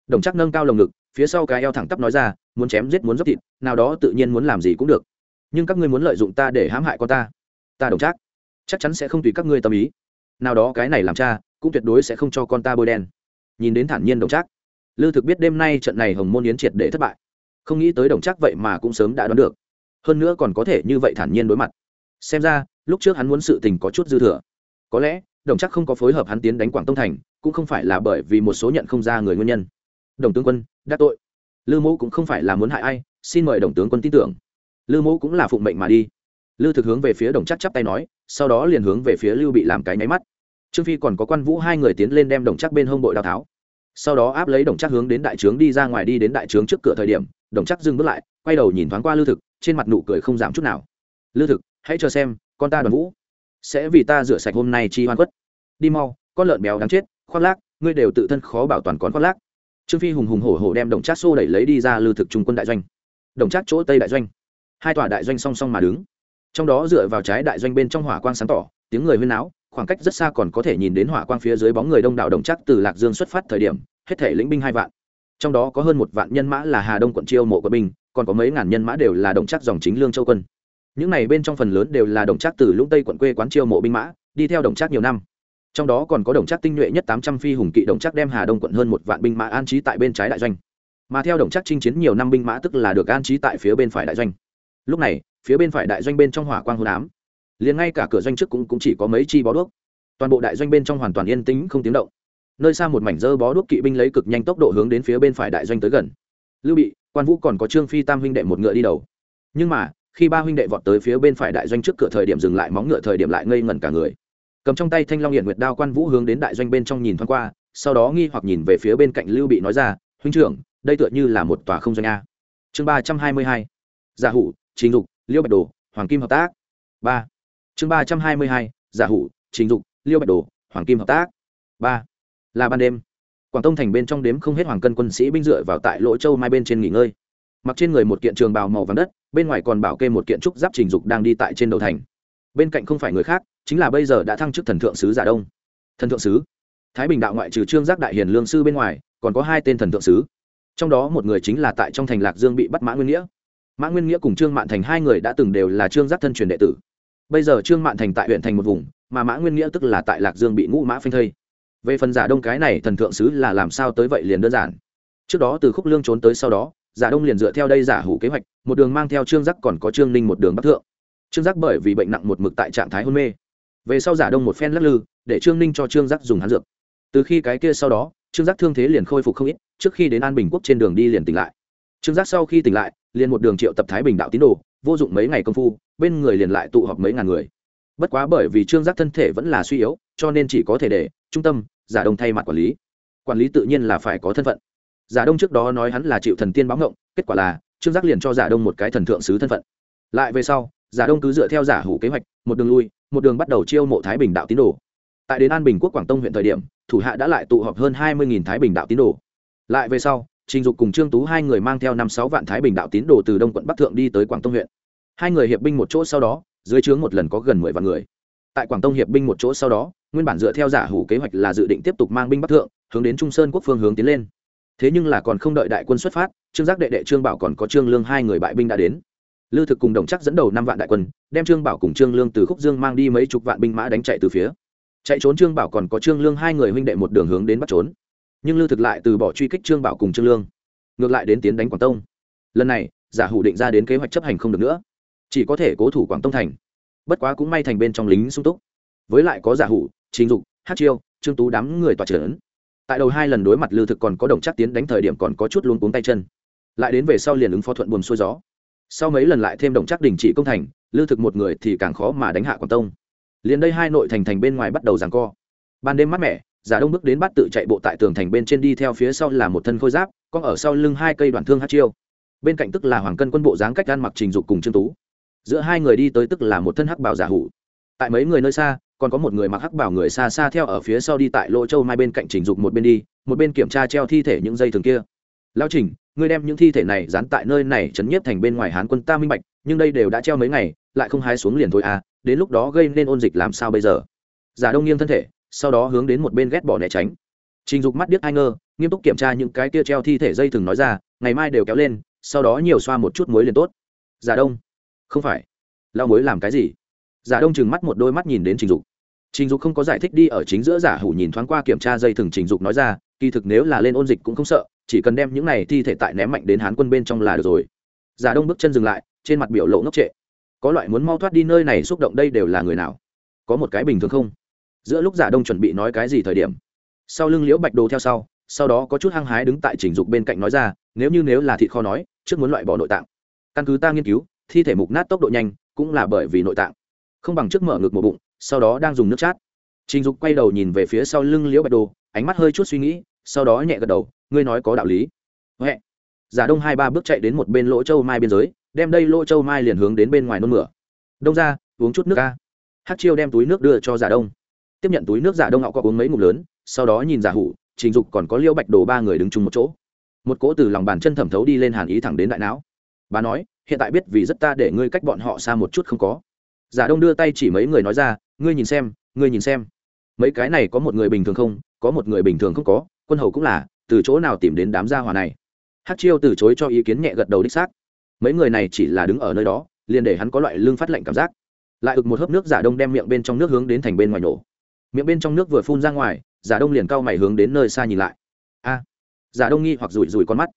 Đồng chắc nâng cao lồng ngực, phía sau cái eo thẳng tắp nói ra, muốn chém giết muốn dốc thịt, nào đó tự nhiên muốn làm gì cũng được nhưng các ngươi muốn lợi dụng ta để hãm hại con ta ta đồng chắc. Chắc chắn sẽ không tùy các ngươi tâm ý. Nào đó cái này làm cha, cũng tuyệt đối sẽ không cho con ta bôi đen. Nhìn đến thản nhiên đồng chắc, lư thực biết đêm nay trận này hồng môn yến triệt để thất bại. Không nghĩ tới đồng chắc vậy mà cũng sớm đã đoán được. Hơn nữa còn có thể như vậy thản nhiên đối mặt. Xem ra, lúc trước hắn muốn sự tình có chút dư thừa. Có lẽ, đồng chắc không có phối hợp hắn tiến đánh quảng tông thành, cũng không phải là bởi vì một số nhận không ra người nguyên nhân. Đồng tướng quân, đã tội. Lư mẫu cũng không phải là muốn hại ai, xin mời đồng tướng quân tin tưởng lư mẫu cũng là phụng mệnh mà đi. Lư thực hướng về phía đồng chắc chắp tay nói, sau đó liền hướng về phía lưu bị làm cái nháy mắt. Trương phi còn có quan vũ hai người tiến lên đem đồng chắc bên hông bội đào tháo. Sau đó áp lấy đồng chắc hướng đến đại trướng đi ra ngoài đi đến đại trướng trước cửa thời điểm, đồng chắc dừng bước lại, quay đầu nhìn thoáng qua lưu thực, trên mặt nụ cười không giảm chút nào. Lưu thực, hãy chờ xem, con ta đoàn vũ sẽ vì ta rửa sạch hôm nay chi hoan quất đi mau, con lợn béo đáng chết, khoác lác, ngươi đều tự thân khó bảo toàn con khoác lác. Trương phi hùng hùng hổ hổ đem đồng trác xô đẩy lấy đi ra lưu thực trung quân đại doanh. Đồng trác chỗ tây đại doanh hai tòa đại doanh song song mà đứng. Trong đó dựa vào trái đại doanh bên trong hỏa quang sáng tỏ, tiếng người huyên náo, khoảng cách rất xa còn có thể nhìn đến hỏa quang phía dưới bóng người đông đảo đồng chắc từ lạc dương xuất phát thời điểm, hết thể lĩnh binh hai vạn. Trong đó có hơn một vạn nhân mã là hà đông quận chiêu mộ quân binh, còn có mấy ngàn nhân mã đều là đồng chắc dòng chính lương châu quân. Những này bên trong phần lớn đều là đồng chắc từ lũng tây quận quê quán chiêu mộ binh mã, đi theo đồng chắc nhiều năm. Trong đó còn có đồng chắc tinh nhuệ nhất tám trăm phi hùng kỵ đồng chắc đem hà đông quận hơn một vạn binh mã an trí tại bên trái đại doanh. Mà theo đồng chắc chinh chiến nhiều năm binh mã tức là được an trí tại phía bên phải đại doanh lúc này phía bên phải đại doanh bên trong hỏa quang hôn ám. Liền ngay cả cửa doanh trước cũng, cũng chỉ có mấy chi bó đuốc. Toàn bộ đại doanh bên trong hoàn toàn yên tĩnh không tiếng động. Nơi xa một mảnh dơ bó đuốc kỵ binh lấy cực nhanh tốc độ hướng đến phía bên phải đại doanh tới gần. Lưu bị quan vũ còn có trương phi tam huynh đệ một ngựa đi đầu. Nhưng mà khi ba huynh đệ vọt tới phía bên phải đại doanh trước cửa thời điểm dừng lại móng ngựa thời điểm lại ngây ngẩn cả người. Cầm trong tay thanh long hiện nguyệt đao quan vũ hướng đến đại doanh bên trong nhìn thoáng qua sau đó nghi hoặc nhìn về phía bên cạnh lưu bị nói ra huynh trưởng đây tựa như là một tòa không doanh a. Chương ba trăm hai mươi hai. Giả hủ trình dục, liêu bạch đồ, hoàng kim hợp tác. Ba. Chương ba trăm hai mươi hai, giả hủ, trình dục, liêu bạch đồ, hoàng kim hợp tác. Ba. Là ban đêm. Quảng tông thành bên trong đếm không hết hoàng cân quân sĩ binh dựa vào tại lỗ châu mai bên trên nghỉ ngơi. Mặc trên người một kiện trường bào màu vàng đất, bên ngoài còn bảo kê một kiện trúc giáp trình dục đang đi tại trên đầu thành. Bên cạnh không phải người khác, chính là bây giờ đã thăng chức thần thượng sứ giả đông. Thần thượng sứ? Thái bình đạo ngoại trừ trương giác đại hiền lương sư bên ngoài, còn có hai tên thần thượng sứ. Trong đó một người chính là tại trong thành lạc dương bị bắt mã nguyên nghĩa mã nguyên nghĩa cùng trương mạn thành hai người đã từng đều là trương giác thân truyền đệ tử. Bây giờ trương mạn thành tại huyện thành một vùng, mà mã nguyên nghĩa tức là tại lạc dương bị ngũ mã phanh thây. Về phần giả đông cái này thần thượng sứ là làm sao tới vậy liền đơn giản. Trước đó từ khúc lương trốn tới sau đó, giả đông liền dựa theo đây giả hủ kế hoạch, một đường mang theo trương giác còn có trương ninh một đường bắc thượng. Trương giác bởi vì bệnh nặng một mực tại trạng thái hôn mê. Về sau giả đông một phen lắc lư, để trương ninh cho trương giác dùng hắn dược. Từ khi cái kia sau đó, trương giác thương thế liền khôi phục không ít, trước khi đến an bình quốc trên đường đi liền tỉnh lại trương giác sau khi tỉnh lại, liền một đường triệu tập thái bình đạo tín đồ, vô dụng mấy ngày công phu, bên người liền lại tụ họp mấy ngàn người. Bất quá bởi vì trương giác thân thể vẫn là suy yếu, cho nên chỉ có thể để trung tâm, giả đông thay mặt quản lý. Quản lý tự nhiên là phải có thân phận. Giả đông trước đó nói hắn là chịu thần tiên báo ngộng, kết quả là trương giác liền cho giả đông một cái thần thượng sứ thân phận. Lại về sau, giả đông cứ dựa theo giả hủ kế hoạch, một đường lui, một đường bắt đầu chiêu mộ thái bình đạo tín đồ. Tại đến an bình quốc quảng tông huyện thời điểm, thủ hạ đã lại tụ họp hơn hai mươi thái bình đạo tín đồ. Lại về sau trình dục cùng trương tú hai người mang theo năm sáu vạn thái bình đạo tín đồ từ đông quận bắc thượng đi tới quảng tông huyện. Hai người hiệp binh một chỗ sau đó, dưới trướng một lần có gần mười vạn người. Tại quảng tông hiệp binh một chỗ sau đó, nguyên bản dựa theo giả hủ kế hoạch là dự định tiếp tục mang binh bắc thượng, hướng đến trung sơn quốc phương hướng tiến lên. Thế nhưng là còn không đợi đại quân xuất phát, trương giác đệ đệ trương bảo còn có trương lương hai người bại binh đã đến. Lư thực cùng đồng chắc dẫn đầu năm vạn đại quân, đem trương bảo cùng trương lương từ khúc dương mang đi mấy chục vạn binh mã đánh chạy từ phía. Chạy trốn trương bảo còn có trương lương hai người huynh đệ một đường hướng đến bắt trốn nhưng lư thực lại từ bỏ truy kích trương bảo cùng trương lương ngược lại đến tiến đánh quảng tông lần này giả hủ định ra đến kế hoạch chấp hành không được nữa chỉ có thể cố thủ quảng tông thành bất quá cũng may thành bên trong lính sung túc với lại có giả hủ trình dục hát chiêu trương tú đám người tỏa trấn tại đầu hai lần đối mặt lư thực còn có đồng chắc tiến đánh thời điểm còn có chút luôn cuống tay chân lại đến về sau liền ứng phó thuận buồm xuôi gió sau mấy lần lại thêm đồng chắc đình chỉ công thành lư thực một người thì càng khó mà đánh hạ quảng tông liền đây hai nội thành thành bên ngoài bắt đầu giằng co ban đêm mát mẻ giả đông bước đến bắt tự chạy bộ tại tường thành bên trên đi theo phía sau là một thân khôi giáp có ở sau lưng hai cây đoạn thương hát chiêu. Bên cạnh tức là hoàng cân quân bộ dáng cách ăn mặc trình dục cùng trương tú. Giữa hai người đi tới tức là một thân hắc bảo giả hủ. Tại mấy người nơi xa, còn có một người mặc hắc bảo người xa xa theo ở phía sau đi tại lỗ châu mai bên cạnh trình dục một bên đi, một bên kiểm tra treo thi thể những dây thường kia. Lao trình, ngươi đem những thi thể này dán tại nơi này chấn nhiếp thành bên ngoài hán quân ta minh bạch, nhưng đây đều đã treo mấy ngày, lại không hái xuống liền thôi à đến lúc đó gây nên ôn dịch làm sao bây giờ? Giả đông nghiêng thân thể sau đó hướng đến một bên ghét bỏ né tránh. Trình dục mắt điếc ai ngơ, nghiêm túc kiểm tra những cái kia treo thi thể dây thừng nói ra, ngày mai đều kéo lên, sau đó nhiều xoa một chút muối liền tốt. Giả đông, không phải. Lao muối làm cái gì? Giả đông chừng mắt một đôi mắt nhìn đến trình dục. Trình dục không có giải thích đi ở chính giữa giả hủ nhìn thoáng qua kiểm tra dây thừng trình dục nói ra, kỳ thực nếu là lên ôn dịch cũng không sợ, chỉ cần đem những này thi thể tại ném mạnh đến hán quân bên trong là được rồi. Giả đông bước chân dừng lại, trên mặt biểu lộ ngốc trệ. Có loại muốn mau thoát đi nơi này xúc động đây đều là người nào? Có một cái bình thường không? Giữa lúc giả đông chuẩn bị nói cái gì thời điểm, sau lưng liễu bạch đồ theo sau sau đó có chút hăng hái đứng tại trình dục bên cạnh nói ra, nếu như nếu là thịt kho nói, trước muốn loại bỏ nội tạng. Căn cứ ta nghiên cứu, thi thể mục nát tốc độ nhanh, cũng là bởi vì nội tạng. Không bằng trước mở ngực một bụng, sau đó đang dùng nước chát. Trình dục quay đầu nhìn về phía sau lưng liễu bạch đồ, ánh mắt hơi chút suy nghĩ, sau đó nhẹ gật đầu, ngươi nói có đạo lý. Huệ. Giả đông hai ba bước chạy đến một bên lỗ châu mai biên giới, đem đây lỗ châu mai liền hướng đến bên ngoài nôn mửa. Đông ra, uống chút nước ca. Hát chiêu đem túi nước đưa cho giả đông tiếp nhận túi nước giả đông ngọ có uống mấy ngụm lớn, sau đó nhìn giả hủ, trình dục còn có liêu bạch đồ ba người đứng chung một chỗ. Một cỗ từ lòng bàn chân thẩm thấu đi lên hàn ý thẳng đến đại não. Bà nói, hiện tại biết vì rất ta để ngươi cách bọn họ xa một chút không có. Giả đông đưa tay chỉ mấy người nói ra, ngươi nhìn xem, ngươi nhìn xem. Mấy cái này có một người bình thường không, có một người bình thường không có, quân hầu cũng là, từ chỗ nào tìm đến đám gia hòa này? Hát chiêu từ chối cho ý kiến nhẹ gật đầu đích xác. Mấy người này chỉ là đứng ở nơi đó, liền để hắn có loại lương phát lệnh cảm giác. Lại ực một hớp nước giả đông đem miệng bên trong nước hướng đến thành bên ngoài nổ miệng bên trong nước vừa phun ra ngoài, giả đông liền cau mày hướng đến nơi xa nhìn lại. A, giả đông nghi hoặc rủi rủi con mắt.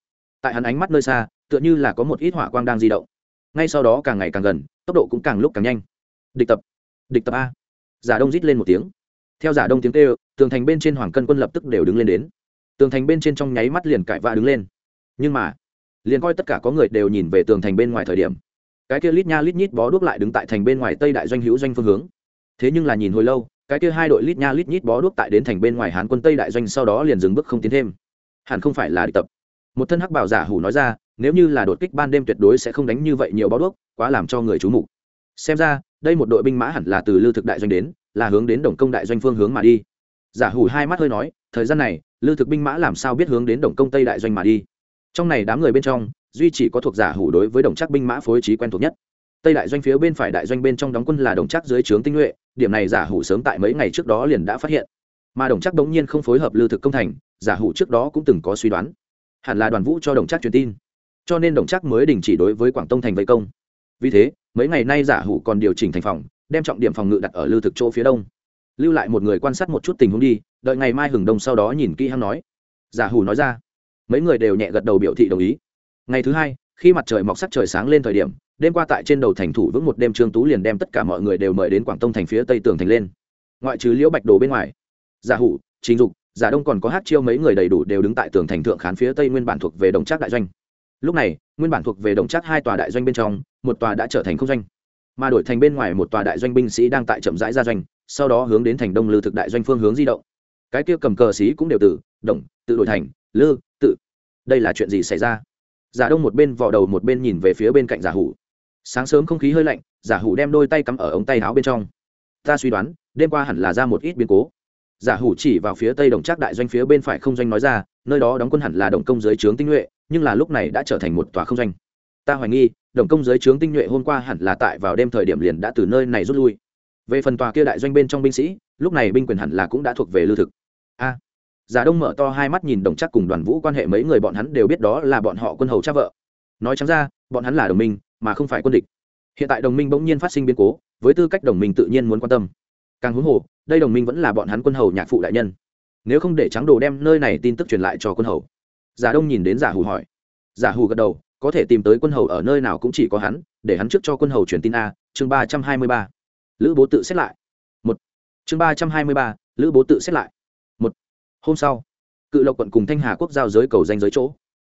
Tại hắn ánh mắt nơi xa, tựa như là có một ít hỏa quang đang di động. Ngay sau đó càng ngày càng gần, tốc độ cũng càng lúc càng nhanh. Địch tập địch tập a. Giả đông rít lên một tiếng. Theo giả đông tiếng kêu, tường thành bên trên hoàng cân quân lập tức đều đứng lên đến. Tường thành bên trên trong nháy mắt liền cãi vã đứng lên. Nhưng mà, liền coi tất cả có người đều nhìn về tường thành bên ngoài thời điểm. Cái kia lít nha lít nhít bó đuốc lại đứng tại thành bên ngoài tây đại doanh hữu doanh phương hướng. Thế nhưng là nhìn hồi lâu cái kia hai đội lít nha lít nhít bó đuốc tại đến thành bên ngoài hán quân tây đại doanh sau đó liền dừng bước không tiến thêm. Hẳn không phải là địch tập. Một thân hắc bảo giả hủ nói ra, nếu như là đột kích ban đêm tuyệt đối sẽ không đánh như vậy nhiều bó đuốc, quá làm cho người chú mục. Xem ra, đây một đội binh mã hẳn là từ lưu thực đại doanh đến, là hướng đến đồng công đại doanh phương hướng mà đi. Giả hủ hai mắt hơi nói, thời gian này lưu thực binh mã làm sao biết hướng đến đồng công tây đại doanh mà đi? Trong này đám người bên trong, duy chỉ có thuộc giả hủ đối với đồng chắc binh mã phối trí quen thuộc nhất. Tây đại doanh phía bên phải đại doanh bên trong đóng quân là đồng chắc dưới trướng tinh nhuệ điểm này giả hủ sớm tại mấy ngày trước đó liền đã phát hiện. Mà đồng chắc đống nhiên không phối hợp lưu thực công thành, giả hủ trước đó cũng từng có suy đoán. Hẳn là đoàn vũ cho đồng chắc truyền tin. Cho nên đồng chắc mới đình chỉ đối với quảng tông thành vây công. Vì thế, mấy ngày nay giả hủ còn điều chỉnh thành phòng, đem trọng điểm phòng ngự đặt ở lưu thực chỗ phía đông. Lưu lại một người quan sát một chút tình huống đi, đợi ngày mai hừng đông sau đó nhìn kỹ hắn nói. Giả hủ nói ra. Mấy người đều nhẹ gật đầu biểu thị đồng ý. Ngày thứ hai khi mặt trời mọc sắc trời sáng lên thời điểm, đêm qua tại trên đầu thành thủ vững một đêm trương tú liền đem tất cả mọi người đều mời đến quảng tông thành phía tây tường thành lên. Ngoại trừ liễu bạch đồ bên ngoài, giả hủ chính dục, giả đông còn có hát chiêu mấy người đầy đủ đều đứng tại tường thành thượng khán phía tây nguyên bản thuộc về đồng trác đại doanh. Lúc này, nguyên bản thuộc về đồng trác hai tòa đại doanh bên trong, một tòa đã trở thành không doanh. Mà đổi thành bên ngoài một tòa đại doanh binh sĩ đang tại chậm rãi ra doanh, sau đó hướng đến thành đông lư thực đại doanh phương hướng di động. Cái kia cầm cờ sĩ cũng đều từ động, tự đổi thành, lư, tự. Đây là chuyện gì xảy ra? Giả đông một bên vò đầu một bên nhìn về phía bên cạnh giả hủ. Sáng sớm không khí hơi lạnh, giả hủ đem đôi tay cắm ở ống tay áo bên trong. Ta suy đoán, đêm qua hẳn là ra một ít biến cố. Giả hủ chỉ vào phía tây đồng trác đại doanh phía bên phải không doanh nói ra, nơi đó đóng quân hẳn là đồng công giới trướng tinh nhuệ, nhưng là lúc này đã trở thành một tòa không doanh. Ta hoài nghi, đồng công giới trướng tinh nhuệ hôm qua hẳn là tại vào đêm thời điểm liền đã từ nơi này rút lui. Về phần tòa kia đại doanh bên trong binh sĩ, lúc này binh quyền hẳn là cũng đã thuộc về lưu thực. A giả đông mở to hai mắt nhìn đồng chắc cùng đoàn vũ quan hệ mấy người bọn hắn đều biết đó là bọn họ quân hầu cha vợ. Nói chẳng ra, bọn hắn là đồng minh, mà không phải quân địch. Hiện tại đồng minh bỗng nhiên phát sinh biến cố, với tư cách đồng minh tự nhiên muốn quan tâm. Càng huống hồ, đây đồng minh vẫn là bọn hắn quân hầu nhạc phụ đại nhân. Nếu không để trắng đồ đem nơi này tin tức truyền lại cho quân hầu. Giả đông nhìn đến giả hù hỏi. Giả hù gật đầu, có thể tìm tới quân hầu ở nơi nào cũng chỉ có hắn, để hắn trước cho quân hầu truyền tin a, chương ba trăm hai mươi ba. Lữ bố tự xét lại. Một. Chương ba trăm hai mươi ba, lữ bố tự xét lại hôm sau, cự lộc quận cùng thanh hà quốc giao giới cầu danh giới chỗ.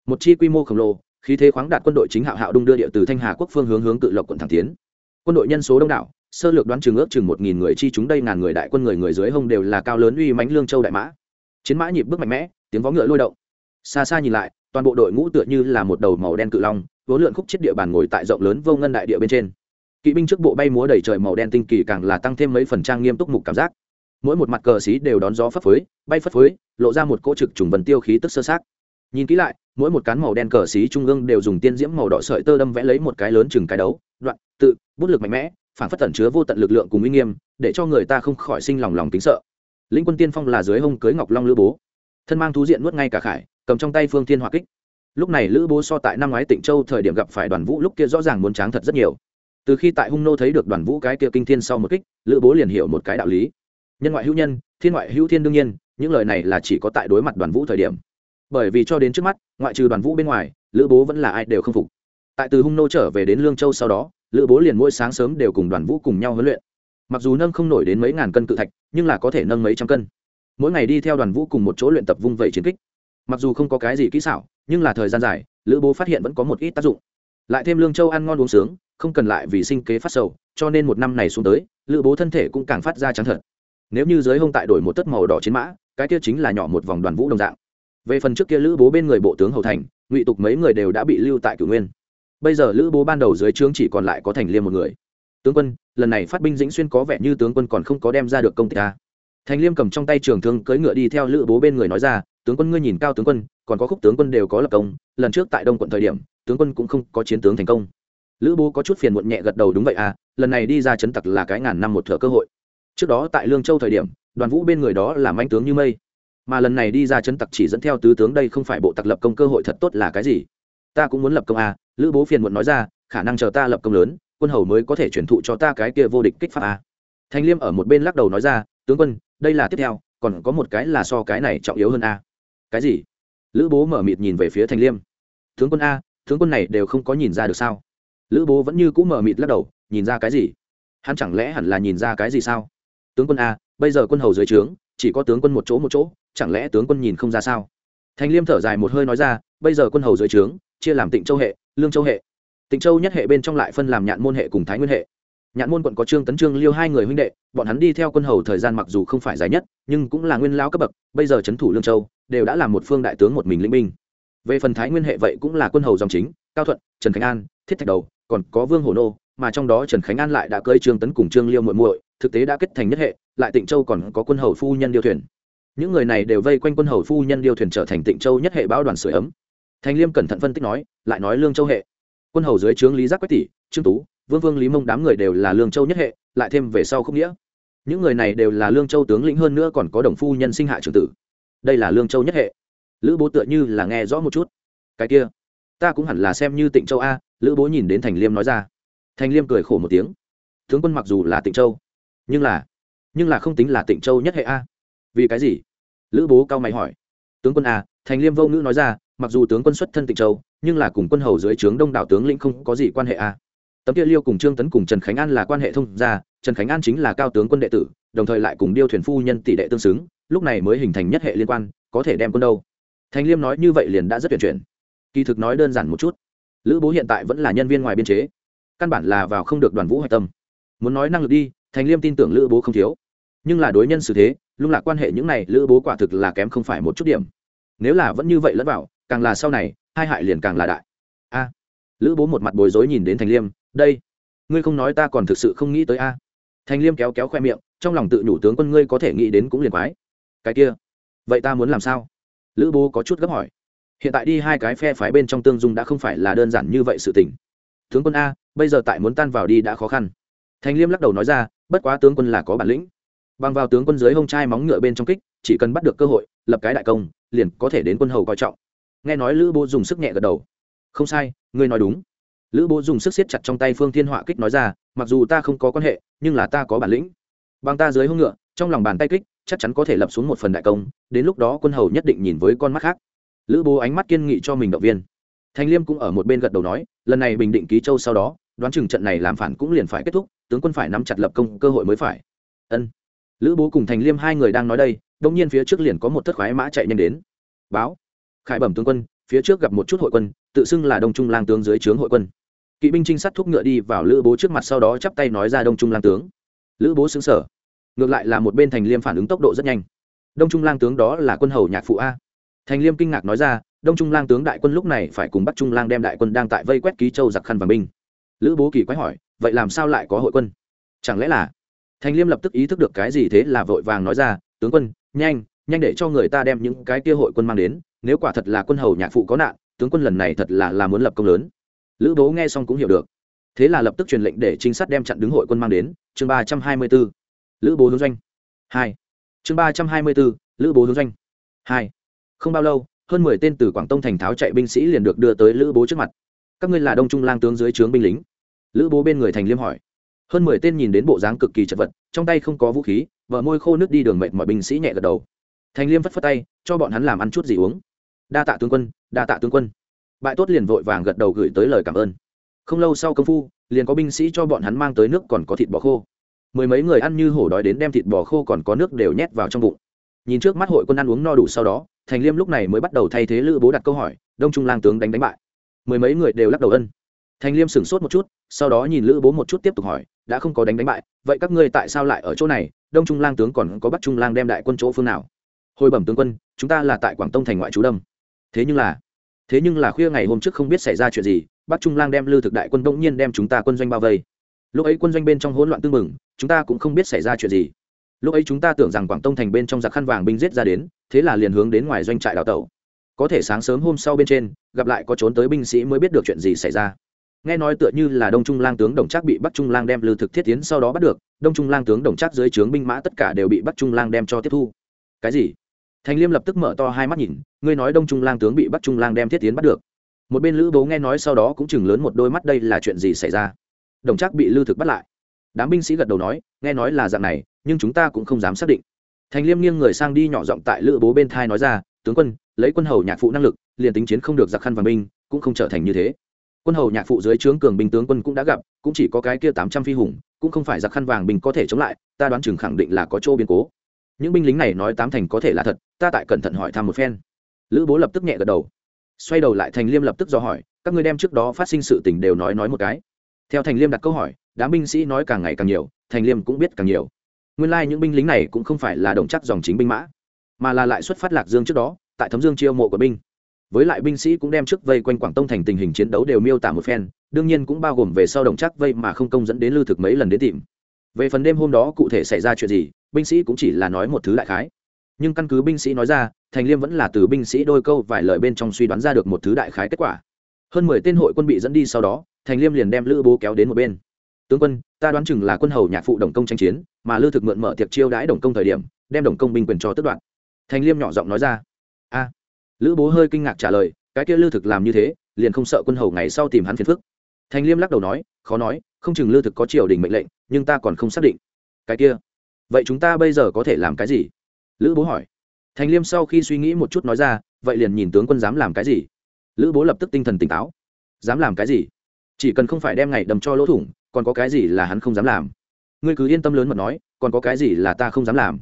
Một chi quy mô khổng lồ, khí thế khoáng đạt quân đội chính hạo hạo đung đưa địa từ thanh hà quốc phương hướng hướng cự lộc quận thẳng tiến. Quân đội nhân số đông đảo, sơ lược đoán chừng ước chừng một nghìn người chi chúng đây ngàn người đại quân người người dưới hông đều là cao lớn uy mãnh lương châu đại mã. Chiến mã nhịp bước mạnh mẽ, tiếng vó ngựa lôi động. Xa xa nhìn lại, toàn bộ đội ngũ tựa như là một đầu màu đen cự long vố lượn khúc chết địa bàn ngồi tại rộng lớn vô ngân đại địa bên trên. Kỵ binh trước bộ bay múa đầy trời màu đen tinh kỳ càng là tăng thêm mấy phần trang nghiêm túc mục cảm giác mỗi một mặt cờ xí đều đón gió phấp phới, bay phất phới, lộ ra một cỗ trực trùng vần tiêu khí tức sơ sát nhìn kỹ lại, mỗi một cán màu đen cờ xí trung ương đều dùng tiên diễm màu đỏ sợi tơ đâm vẽ lấy một cái lớn chừng cái đấu, đoạn, tự, bút lực mạnh mẽ, phản phất tẩn chứa vô tận lực lượng cùng uy nghiêm, để cho người ta không khỏi sinh lòng lòng kính sợ. Lĩnh quân tiên phong là dưới hông cưới ngọc long lữ bố. Thân mang thú diện nuốt ngay cả khải, cầm trong tay phương thiên hỏa kích. Lúc này lữ bố so tại năm ngoái tịnh châu thời điểm gặp phải đoàn vũ lúc kia rõ ràng muốn tráng thật rất nhiều. Từ khi tại hung nô thấy được đoàn vũ cái kia kinh thiên sau một kích, lữ bố liền hiểu một cái đạo lý nhân ngoại hữu nhân, thiên ngoại hữu thiên đương nhiên, những lời này là chỉ có tại đối mặt đoàn vũ thời điểm. Bởi vì cho đến trước mắt, ngoại trừ đoàn vũ bên ngoài, lữ bố vẫn là ai đều không phục. Tại từ hung nô trở về đến lương châu sau đó, lữ bố liền mỗi sáng sớm đều cùng đoàn vũ cùng nhau huấn luyện. Mặc dù nâng không nổi đến mấy ngàn cân cự thạch, nhưng là có thể nâng mấy trăm cân. Mỗi ngày đi theo đoàn vũ cùng một chỗ luyện tập vung vẩy chiến kích. Mặc dù không có cái gì kỹ xảo, nhưng là thời gian dài, lữ bố phát hiện vẫn có một ít tác dụng. Lại thêm lương châu ăn ngon uống sướng, không cần lại vì sinh kế phát sầu, cho nên một năm này xuống tới, lữ bố thân thể cũng càng phát ra trắng thật nếu như dưới hông tại đổi một tấc màu đỏ chiến mã, cái kia chính là nhỏ một vòng đoàn vũ đồng dạng. Về phần trước kia lữ bố bên người bộ tướng hầu thành, ngụy tục mấy người đều đã bị lưu tại cửu nguyên. Bây giờ lữ bố ban đầu dưới trướng chỉ còn lại có thành liêm một người. Tướng quân, lần này phát binh dĩnh xuyên có vẻ như tướng quân còn không có đem ra được công ty ta thành liêm cầm trong tay trường thương cưỡi ngựa đi theo lữ bố bên người nói ra, tướng quân ngươi nhìn cao tướng quân, còn có khúc tướng quân đều có lập công, lần trước tại đông quận thời điểm, tướng quân cũng không có chiến tướng thành công. Lữ bố có chút phiền muộn nhẹ gật đầu, đúng vậy à lần này đi ra chấn tặc là cái ngàn năm một thợ cơ hội trước đó tại lương châu thời điểm, đoàn vũ bên người đó làm anh tướng như mây. Mà lần này đi ra chấn tặc chỉ dẫn theo tứ tướng đây không phải bộ tặc lập công cơ hội thật tốt là cái gì? Ta cũng muốn lập công à lữ bố phiền muộn nói ra, khả năng chờ ta lập công lớn, quân hầu mới có thể chuyển thụ cho ta cái kia vô địch kích pháp à. thanh liêm ở một bên lắc đầu nói ra, tướng quân, đây là tiếp theo, còn có một cái là so cái này trọng yếu hơn a cái gì? Lữ bố mở mịt nhìn về phía thanh liêm. Tướng quân a tướng quân này đều không có nhìn ra được sao? Lữ bố vẫn như cũ mở mịt lắc đầu, nhìn ra cái gì? Hắn chẳng lẽ hẳn là nhìn ra cái gì sao? Tướng quân a, bây giờ quân hầu dưới trướng, chỉ có tướng quân một chỗ một chỗ, chẳng lẽ tướng quân nhìn không ra sao? Thành liêm thở dài một hơi nói ra, bây giờ quân hầu dưới trướng, chia làm tịnh châu hệ, lương châu hệ. Tịnh châu nhất hệ bên trong lại phân làm nhạn môn hệ cùng thái nguyên hệ. Nhạn môn quận có trương tấn trương liêu hai người huynh đệ, bọn hắn đi theo quân hầu thời gian mặc dù không phải dài nhất, nhưng cũng là nguyên lao cấp bậc, bây giờ trấn thủ lương châu, đều đã là một phương đại tướng một mình linh binh. Về phần thái nguyên hệ vậy cũng là quân hầu dòng chính, cao thuận, trần khánh an, thiết thạch đầu, còn có vương hồ nô mà trong đó trần khánh an lại đã cưới trương tấn cùng trương liêu muội muội, thực tế đã kết thành nhất hệ, lại tịnh châu còn có quân hầu phu nhân điêu thuyền. Những người này đều vây quanh quân hầu phu nhân điêu thuyền trở thành tịnh châu nhất hệ bão đoàn sửa ấm. Thành liêm cẩn thận phân tích nói, lại nói lương châu hệ. Quân hầu dưới trướng lý giác quách tỷ, trương tú, vương vương lý mông đám người đều là lương châu nhất hệ, lại thêm về sau không nghĩa. Những người này đều là lương châu tướng lĩnh hơn nữa còn có đồng phu nhân sinh hạ trưởng tử. Đây là lương châu nhất hệ. Lữ bố tựa như là nghe rõ một chút. Cái kia, ta cũng hẳn là xem như tịnh châu a, lữ bố nhìn đến thành liêm nói ra thành liêm cười khổ một tiếng. Tướng quân mặc dù là tịnh châu, nhưng là nhưng là không tính là tịnh châu nhất hệ a. Vì cái gì? Lữ bố cao mày hỏi. Tướng quân a thành liêm vô ngữ nói ra, mặc dù tướng quân xuất thân tịnh châu, nhưng là cùng quân hầu dưới trướng đông đảo tướng lĩnh không có gì quan hệ a. Tấm kia liêu cùng trương tấn cùng trần khánh an là quan hệ thông gia, trần khánh an chính là cao tướng quân đệ tử, đồng thời lại cùng điêu thuyền phu nhân tỷ đệ tương xứng, lúc này mới hình thành nhất hệ liên quan, có thể đem quân đâu. Thành liêm nói như vậy liền đã rất tuyển chuyển. Kỳ thực nói đơn giản một chút, lữ bố hiện tại vẫn là nhân viên ngoài biên chế căn bản là vào không được đoàn vũ hạch tâm. Muốn nói năng lực đi, thành liêm tin tưởng lữ bố không thiếu. Nhưng là đối nhân xử thế, lung lạc quan hệ những này lữ bố quả thực là kém không phải một chút điểm. Nếu là vẫn như vậy lẫn vào, càng là sau này, hai hại liền càng là đại. A. Lữ bố một mặt bối rối nhìn đến thành liêm, đây, ngươi không nói ta còn thực sự không nghĩ tới a. Thành liêm kéo kéo khoe miệng, trong lòng tự nhủ tướng quân ngươi có thể nghĩ đến cũng liền quái. Cái kia, vậy ta muốn làm sao? Lữ bố có chút gấp hỏi. Hiện tại đi hai cái phe phái bên trong tương dung đã không phải là đơn giản như vậy sự tình. Tướng quân a bây giờ tại muốn tan vào đi đã khó khăn. Thành liêm lắc đầu nói ra, bất quá tướng quân là có bản lĩnh. Bằng vào tướng quân dưới hông trai móng ngựa bên trong kích, chỉ cần bắt được cơ hội, lập cái đại công, liền có thể đến quân hầu coi trọng. Nghe nói lữ bố dùng sức nhẹ gật đầu. Không sai, ngươi nói đúng. Lữ bố dùng sức siết chặt trong tay phương thiên họa kích nói ra, mặc dù ta không có quan hệ, nhưng là ta có bản lĩnh. Bằng ta dưới hông ngựa, trong lòng bàn tay kích, chắc chắn có thể lập xuống một phần đại công, đến lúc đó quân hầu nhất định nhìn với con mắt khác. Lữ bố ánh mắt kiên nghị cho mình động viên. Thành liêm cũng ở một bên gật đầu nói, lần này bình định ký châu sau đó đoán chừng trận này làm phản cũng liền phải kết thúc, tướng quân phải nắm chặt lập công, cơ hội mới phải. Ân. Lữ bố cùng thành liêm hai người đang nói đây, đông nhiên phía trước liền có một thất khoái mã chạy nhanh đến. Báo. Khải bẩm tướng quân, phía trước gặp một chút hội quân, tự xưng là đông trung lang tướng dưới trướng hội quân. Kỵ binh trinh sát thúc ngựa đi vào lữ bố trước mặt sau đó chắp tay nói ra đông trung lang tướng. Lữ bố xứng sở ngược lại là một bên thành liêm phản ứng tốc độ rất nhanh. Đông trung lang tướng đó là quân hầu nhạc phụ a. Thành liêm kinh ngạc nói ra, đông trung lang tướng đại quân lúc này phải cùng bắc trung lang đem đại quân đang tại vây quét ký châu giặc khăn và binh lữ bố kỳ quái hỏi, vậy làm sao lại có hội quân? Chẳng lẽ là? Thành liêm lập tức ý thức được cái gì thế là vội vàng nói ra, tướng quân, nhanh nhanh để cho người ta đem những cái kia hội quân mang đến, nếu quả thật là quân hầu nhạc phụ có nạn, tướng quân lần này thật là là muốn lập công lớn. Lữ bố nghe xong cũng hiểu được. Thế là lập tức truyền lệnh để trinh sát đem chặn đứng hội quân mang đến, chương ba trăm hai mươi b ố lữ bố hướng doanh. Hai. Chương ba trăm hai mươi b ố lữ bố hướng doanh. Hai. Không bao lâu, hơn mười tên từ quảng tông thành tháo chạy binh sĩ liền được đưa tới lữ bố trước mặt các ngươi là đông trung lang tướng dưới trướng binh lính lữ bố bên người thành liêm hỏi hơn mười tên nhìn đến bộ dáng cực kỳ chật vật trong tay không có vũ khí vợ môi khô nước đi đường mệt mọi binh sĩ nhẹ gật đầu thành liêm phất phất tay cho bọn hắn làm ăn chút gì uống đa tạ tướng quân đa tạ tướng quân bại tốt liền vội vàng gật đầu gửi tới lời cảm ơn không lâu sau công phu liền có binh sĩ cho bọn hắn mang tới nước còn có thịt bò khô mười mấy người ăn như hổ đói đến đem thịt bò khô còn có nước đều nhét vào trong bụng nhìn trước mắt hội quân ăn uống no đủ sau đó thành liêm lúc này mới bắt đầu thay thế lữ bố đặt câu hỏi đông trung lang tướng đánh đánh bại mười mấy người đều lắc đầu ân. Thành liêm sửng sốt một chút, sau đó nhìn lữ bố một chút tiếp tục hỏi, đã không có đánh đánh bại, vậy các ngươi tại sao lại ở chỗ này? Đông trung lang tướng còn có bắc trung lang đem đại quân chỗ phương nào? Hồi bẩm tướng quân, chúng ta là tại quảng tông thành ngoại trú đâm thế nhưng là, thế nhưng là khuya ngày hôm trước không biết xảy ra chuyện gì, bắc trung lang đem lư thực đại quân đông nhiên đem chúng ta quân doanh bao vây. Lúc ấy quân doanh bên trong hỗn loạn tương mừng chúng ta cũng không biết xảy ra chuyện gì. Lúc ấy chúng ta tưởng rằng quảng tông thành bên trong giặc khăn vàng binh giết ra đến, thế là liền hướng đến ngoài doanh trại đào tẩu có thể sáng sớm hôm sau bên trên, gặp lại có trốn tới binh sĩ mới biết được chuyện gì xảy ra. Nghe nói tựa như là đông trung lang tướng đồng trác bị bắc trung lang đem lư thực thiết tiến sau đó bắt được, đông trung lang tướng đồng trác dưới trướng binh mã tất cả đều bị bắc trung lang đem cho tiếp thu. Cái gì? Thành liêm lập tức mở to hai mắt nhìn, ngươi nói đông trung lang tướng bị bắc trung lang đem thiết tiến bắt được. Một bên lữ bố nghe nói sau đó cũng chừng lớn một đôi mắt đây là chuyện gì xảy ra. Đồng trác bị lư thực bắt lại. Đám binh sĩ gật đầu nói, nghe nói là dạng này, nhưng chúng ta cũng không dám xác định. Thành liêm nghiêng người sang đi nhỏ giọng tại lữ bố bên thai nói ra tướng quân, lấy quân hầu nhạc phụ năng lực, liền tính chiến không được giặc khăn vàng binh, cũng không trở thành như thế. Quân hầu nhạc phụ dưới trướng cường binh tướng quân cũng đã gặp, cũng chỉ có cái kia tám trăm phi hùng, cũng không phải giặc khăn vàng binh có thể chống lại, ta đoán chừng khẳng định là có chỗ biến cố. Những binh lính này nói tám thành có thể là thật, ta tại cẩn thận hỏi thăm một phen. Lữ bố lập tức nhẹ gật đầu. Xoay đầu lại thành liêm lập tức dò hỏi, các ngươi đem trước đó phát sinh sự tình đều nói nói một cái. Theo thành liêm đặt câu hỏi, đám binh sĩ nói càng ngày càng nhiều, thành liêm cũng biết càng nhiều. Nguyên lai、like、những binh lính này cũng không phải là đồng chắc dòng chính binh mã mà là lại xuất phát lạc dương trước đó, tại thấm dương chiêu mộ của binh. Với lại binh sĩ cũng đem trước vây quanh quảng tông thành tình hình chiến đấu đều miêu tả một phen, đương nhiên cũng bao gồm về sau đồng chắc vây mà không công dẫn đến lưu thực mấy lần đến tìm. Về phần đêm hôm đó cụ thể xảy ra chuyện gì, binh sĩ cũng chỉ là nói một thứ đại khái. Nhưng căn cứ binh sĩ nói ra, thành liêm vẫn là từ binh sĩ đôi câu vài lời bên trong suy đoán ra được một thứ đại khái kết quả. Hơn mười tên hội quân bị dẫn đi sau đó, thành liêm liền đem lữ bố kéo đến một bên. Tướng quân, ta đoán chừng là quân hầu nhạc phụ đồng công tranh chiến, mà lư thực mượn mở tiệc chiêu đãi đồng công thời điểm, đem đồng công binh quyền cho tất đoạn thành liêm nhỏ giọng nói ra. A. Lữ bố hơi kinh ngạc trả lời, cái kia lư thực làm như thế, liền không sợ quân hầu ngày sau tìm hắn phiền phức? Thành liêm lắc đầu nói, khó nói, không chừng lư thực có triều đình mệnh lệnh, nhưng ta còn không xác định. Cái kia? Vậy chúng ta bây giờ có thể làm cái gì? Lữ bố hỏi. Thành liêm sau khi suy nghĩ một chút nói ra, vậy liền nhìn tướng quân dám làm cái gì? Lữ bố lập tức tinh thần tỉnh táo. Dám làm cái gì? Chỉ cần không phải đem ngày đầm cho lỗ thủng, còn có cái gì là hắn không dám làm? Ngươi cứ yên tâm lớn mật nói, còn có cái gì là ta không dám làm?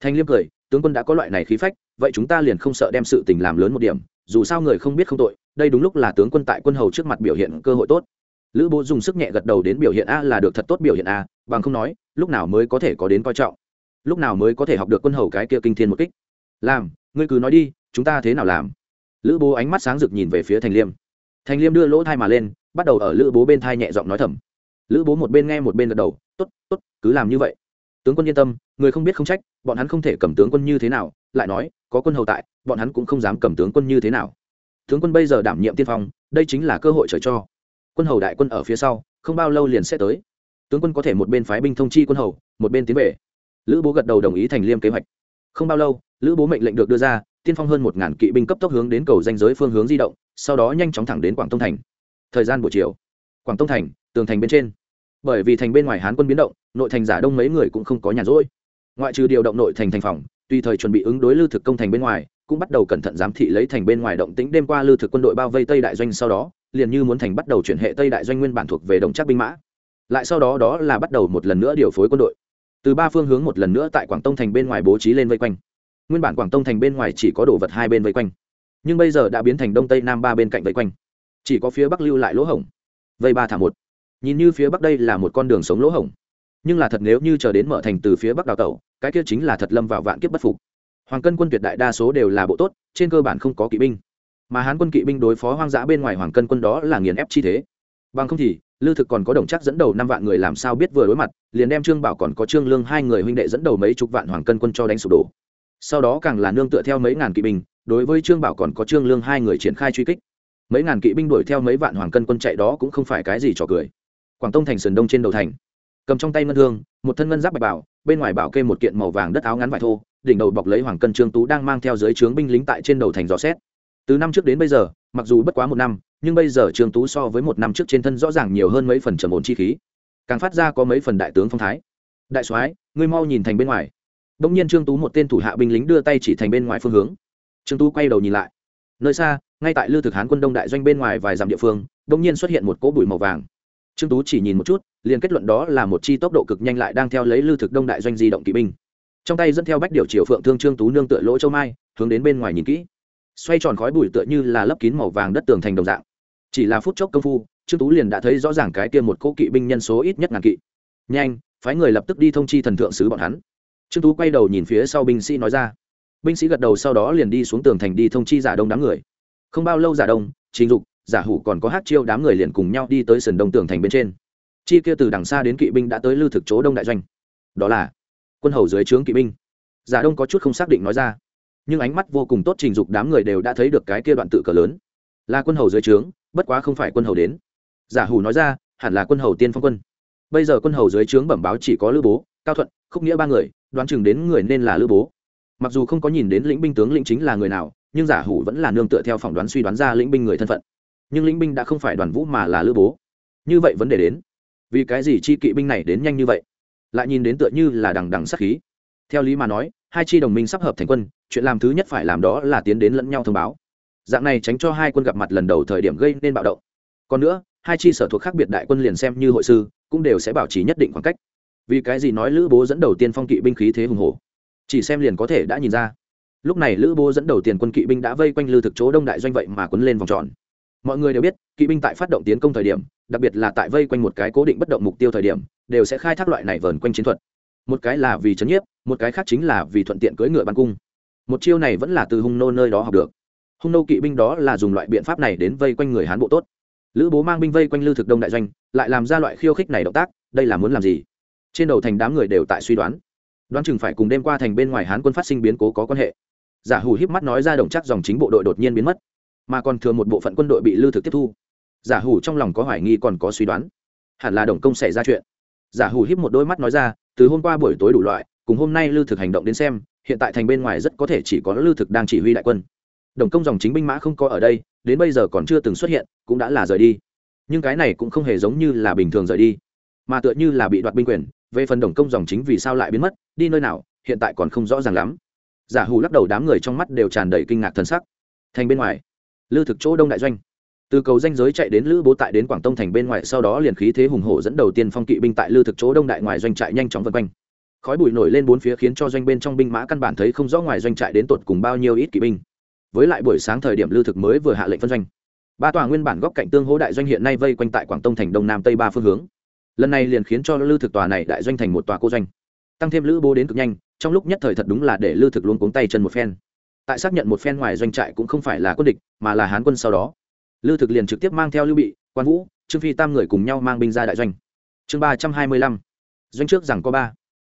Thanh liêm cười tướng quân đã có loại này khí phách, vậy chúng ta liền không sợ đem sự tình làm lớn một điểm, dù sao người không biết không tội, đây đúng lúc là tướng quân tại quân hầu trước mặt biểu hiện cơ hội tốt. Lữ bố dùng sức nhẹ gật đầu đến biểu hiện a là được thật tốt biểu hiện a, bằng không nói, lúc nào mới có thể có đến coi trọng. Lúc nào mới có thể học được quân hầu cái kia kinh thiên một kích. Làm, ngươi cứ nói đi, chúng ta thế nào làm? Lữ bố ánh mắt sáng rực nhìn về phía thành liêm. Thành liêm đưa lỗ thai mà lên, bắt đầu ở lữ bố bên thai nhẹ giọng nói thầm. Lữ bố một bên nghe một bên gật đầu t ố t t ố t cứ làm như vậy tướng quân yên tâm, người không biết không trách, bọn hắn không thể cầm tướng quân như thế nào, lại nói, có quân hầu tại, bọn hắn cũng không dám cầm tướng quân như thế nào. Tướng quân bây giờ đảm nhiệm tiên phong, đây chính là cơ hội trời cho. Quân hầu đại quân ở phía sau, không bao lâu liền sẽ tới. Tướng quân có thể một bên phái binh thông chi quân hầu, một bên tiến về. Lữ bố gật đầu đồng ý thành liêm kế hoạch. Không bao lâu, lữ bố mệnh lệnh được đưa ra, tiên phong hơn một ngàn kỵ binh cấp tốc hướng đến cầu danh giới phương hướng di động, sau đó nhanh chóng thẳng đến quảng tông thành. Thời gian buổi chiều. Quảng tông thành, tường thành bên trên bởi vì thành bên ngoài hán quân biến động, nội thành giả đông mấy người cũng không có nhàn rỗi. Ngoại trừ điều động nội thành thành phòng, tùy thời chuẩn bị ứng đối lưu thực công thành bên ngoài, cũng bắt đầu cẩn thận giám thị lấy thành bên ngoài động tĩnh đêm qua lưu thực quân đội bao vây tây đại doanh sau đó, liền như muốn thành bắt đầu chuyển hệ tây đại doanh nguyên bản thuộc về đồng chắc binh mã. Lại sau đó đó là bắt đầu một lần nữa điều phối quân đội. Từ ba phương hướng một lần nữa tại quảng tông thành bên ngoài bố trí lên vây quanh. Nguyên bản quảng tông thành bên ngoài chỉ có đồ vật hai bên vây quanh, nhưng bây giờ đã biến thành đông tây nam ba bên cạnh vây quanh. Chỉ có phía bắc lưu lại lỗ hổng. Vây ba thả một nhìn như phía bắc đây là một con đường sống lỗ hổng. Nhưng là thật nếu như chờ đến mở thành từ phía bắc đào tẩu, cái kia chính là thật lâm vào vạn kiếp bất phục. Hoàng cân quân tuyệt đại đa số đều là bộ tốt, trên cơ bản không có kỵ binh. Mà hán quân kỵ binh đối phó hoang dã bên ngoài hoàng cân quân đó là nghiền ép chi thế. Bằng không thì, lư thực còn có đồng chắc dẫn đầu năm vạn người làm sao biết vừa đối mặt, liền đem trương bảo còn có trương lương hai người huynh đệ dẫn đầu mấy chục vạn hoàng cân quân cho đánh sụp đổ. Sau đó càng là nương tựa theo mấy ngàn kỵ binh, đối với trương bảo còn có trương lương hai người triển khai truy kích. Mấy ngàn kỵ binh đuổi theo mấy vạn hoàng cân quân chạy đó cũng không phải cái gì trò cười quảng tông thành sườn đông trên đầu thành. Cầm trong tay ngân hương, một thân ngân giáp bạch bảo, bên ngoài bảo kê một kiện màu vàng đất áo ngắn vải thô, đỉnh đầu bọc lấy hoàng cân trương tú đang mang theo dưới trướng binh lính tại trên đầu thành dò xét. Từ năm trước đến bây giờ, mặc dù bất quá một năm, nhưng bây giờ trương tú so với một năm trước trên thân rõ ràng nhiều hơn mấy phần trầm ổn chi khí. Càng phát ra có mấy phần đại tướng phong thái. Đại soái, ngươi mau nhìn thành bên ngoài. Đông nhiên trương tú một tên thủ hạ binh lính đưa tay chỉ thành bên ngoài phương hướng. Trương tú quay đầu nhìn lại. Nơi xa, ngay tại lư thực hán quân đông đại doanh bên ngoài vài dặm địa phương, đông nhiên xuất hiện một cỗ bụi màu vàng trương tú chỉ nhìn một chút, liền kết luận đó là một chi tốc độ cực nhanh lại đang theo lấy lưu thực đông đại doanh di động kỵ binh. Trong tay dẫn theo bách điều triều phượng thương trương tú nương tựa lỗ châu mai, hướng đến bên ngoài nhìn kỹ. Xoay tròn khói bụi tựa như là lấp kín màu vàng đất tường thành đồng dạng. Chỉ là phút chốc công phu, trương tú liền đã thấy rõ ràng cái kia một cỗ kỵ binh nhân số ít nhất ngàn kỵ. Nhanh, phái người lập tức đi thông chi thần thượng sứ bọn hắn. Trương tú quay đầu nhìn phía sau binh sĩ nói ra. Binh sĩ gật đầu sau đó liền đi xuống tường thành đi thông chi giả đông đám người. Không bao lâu giả đông, trình dục giả hủ còn có hát chiêu đám người liền cùng nhau đi tới sườn đông tường thành bên trên. Chi kia từ đằng xa đến kỵ binh đã tới lưu thực chỗ đông đại doanh. Đó là quân hầu dưới trướng kỵ binh. Giả đông có chút không xác định nói ra, nhưng ánh mắt vô cùng tốt trình dục đám người đều đã thấy được cái kia đoạn tự cờ lớn. Là quân hầu dưới trướng, bất quá không phải quân hầu đến. Giả hủ nói ra, hẳn là quân hầu tiên phong quân. Bây giờ quân hầu dưới trướng bẩm báo chỉ có lữ bố, cao thuận, khúc nghĩa ba người, đoán chừng đến người nên là lữ bố. Mặc dù không có nhìn đến lĩnh binh tướng lĩnh chính là người nào, nhưng giả hủ vẫn là nương tựa theo phỏng đoán suy đoán ra lĩnh binh người thân phận nhưng lĩnh binh đã không phải đoàn vũ mà là lữ bố. Như vậy vấn đề đến. Vì cái gì chi kỵ binh này đến nhanh như vậy? Lại nhìn đến tựa như là đằng đằng sắc khí. Theo lý mà nói, hai chi đồng minh sắp hợp thành quân, chuyện làm thứ nhất phải làm đó là tiến đến lẫn nhau thông báo. Dạng này tránh cho hai quân gặp mặt lần đầu thời điểm gây nên bạo động. Còn nữa, hai chi sở thuộc khác biệt đại quân liền xem như hội sư, cũng đều sẽ bảo trì nhất định khoảng cách. Vì cái gì nói lữ bố dẫn đầu tiên phong kỵ binh khí thế hùng hổ? Chỉ xem liền có thể đã nhìn ra. Lúc này lữ bố dẫn đầu tiền quân kỵ binh đã vây quanh lư thực chỗ đông đại doanh vậy mà quấn lên vòng tròn mọi người đều biết, kỵ binh tại phát động tiến công thời điểm, đặc biệt là tại vây quanh một cái cố định bất động mục tiêu thời điểm, đều sẽ khai thác loại này vờn quanh chiến thuật. Một cái là vì chấn nhiếp, một cái khác chính là vì thuận tiện cưỡi ngựa bắn cung. Một chiêu này vẫn là từ hung nô nơi đó học được. Hung nô kỵ binh đó là dùng loại biện pháp này đến vây quanh người hán bộ tốt. Lữ bố mang binh vây quanh lư thực đông đại doanh, lại làm ra loại khiêu khích này động tác, đây là muốn làm gì? Trên đầu thành đám người đều tại suy đoán. Đoán chừng phải cùng đêm qua thành bên ngoài hán quân phát sinh biến cố có quan hệ. Giả hủ híp mắt nói ra đồng chắc dòng chính bộ đội đột nhiên biến mất mà còn thừa một bộ phận quân đội bị lưu thực tiếp thu. Giả hủ trong lòng có hoài nghi còn có suy đoán. Hẳn là đồng công xảy ra chuyện. Giả hủ híp một đôi mắt nói ra, từ hôm qua buổi tối đủ loại, cùng hôm nay lưu thực hành động đến xem, hiện tại thành bên ngoài rất có thể chỉ có lưu thực đang chỉ huy đại quân. Đồng công dòng chính binh mã không có ở đây, đến bây giờ còn chưa từng xuất hiện, cũng đã là rời đi. Nhưng cái này cũng không hề giống như là bình thường rời đi, mà tựa như là bị đoạt binh quyền, về phần đồng công dòng chính vì sao lại biến mất, đi nơi nào, hiện tại còn không rõ ràng lắm. Giả hủ lắc đầu đám người trong mắt đều tràn đầy kinh ngạc thân sắc. Thành bên ngoài lư thực chỗ đông đại doanh. Từ cầu danh giới chạy đến lữ bố tại đến quảng tông thành bên ngoài, sau đó liền khí thế hùng hổ dẫn đầu tiên phong kỵ binh tại lư thực chỗ đông đại ngoài doanh trại nhanh chóng vân quanh. Khói bụi nổi lên bốn phía khiến cho doanh bên trong binh mã căn bản thấy không rõ ngoài doanh trại đến tột cùng bao nhiêu ít kỵ binh. Với lại buổi sáng thời điểm lư thực mới vừa hạ lệnh phân doanh. Ba tòa nguyên bản góc cạnh tương hỗ đại doanh hiện nay vây quanh tại quảng tông thành đông nam tây ba phương hướng. Lần này liền khiến cho lư thực tòa này đại doanh thành một tòa cô doanh. Tăng thêm lữ bố đến cực nhanh, trong lúc nhất thời thật đúng là để lư thực luôn cuống tay chân một phen tại xác nhận một phen ngoài doanh trại cũng không phải là quân địch, mà là hán quân sau đó. Lư thực liền trực tiếp mang theo lưu bị, quan vũ, trương phi tam người cùng nhau mang binh ra đại doanh. Chương ba trăm hai mươi lăm. Doanh trước rằng có ba.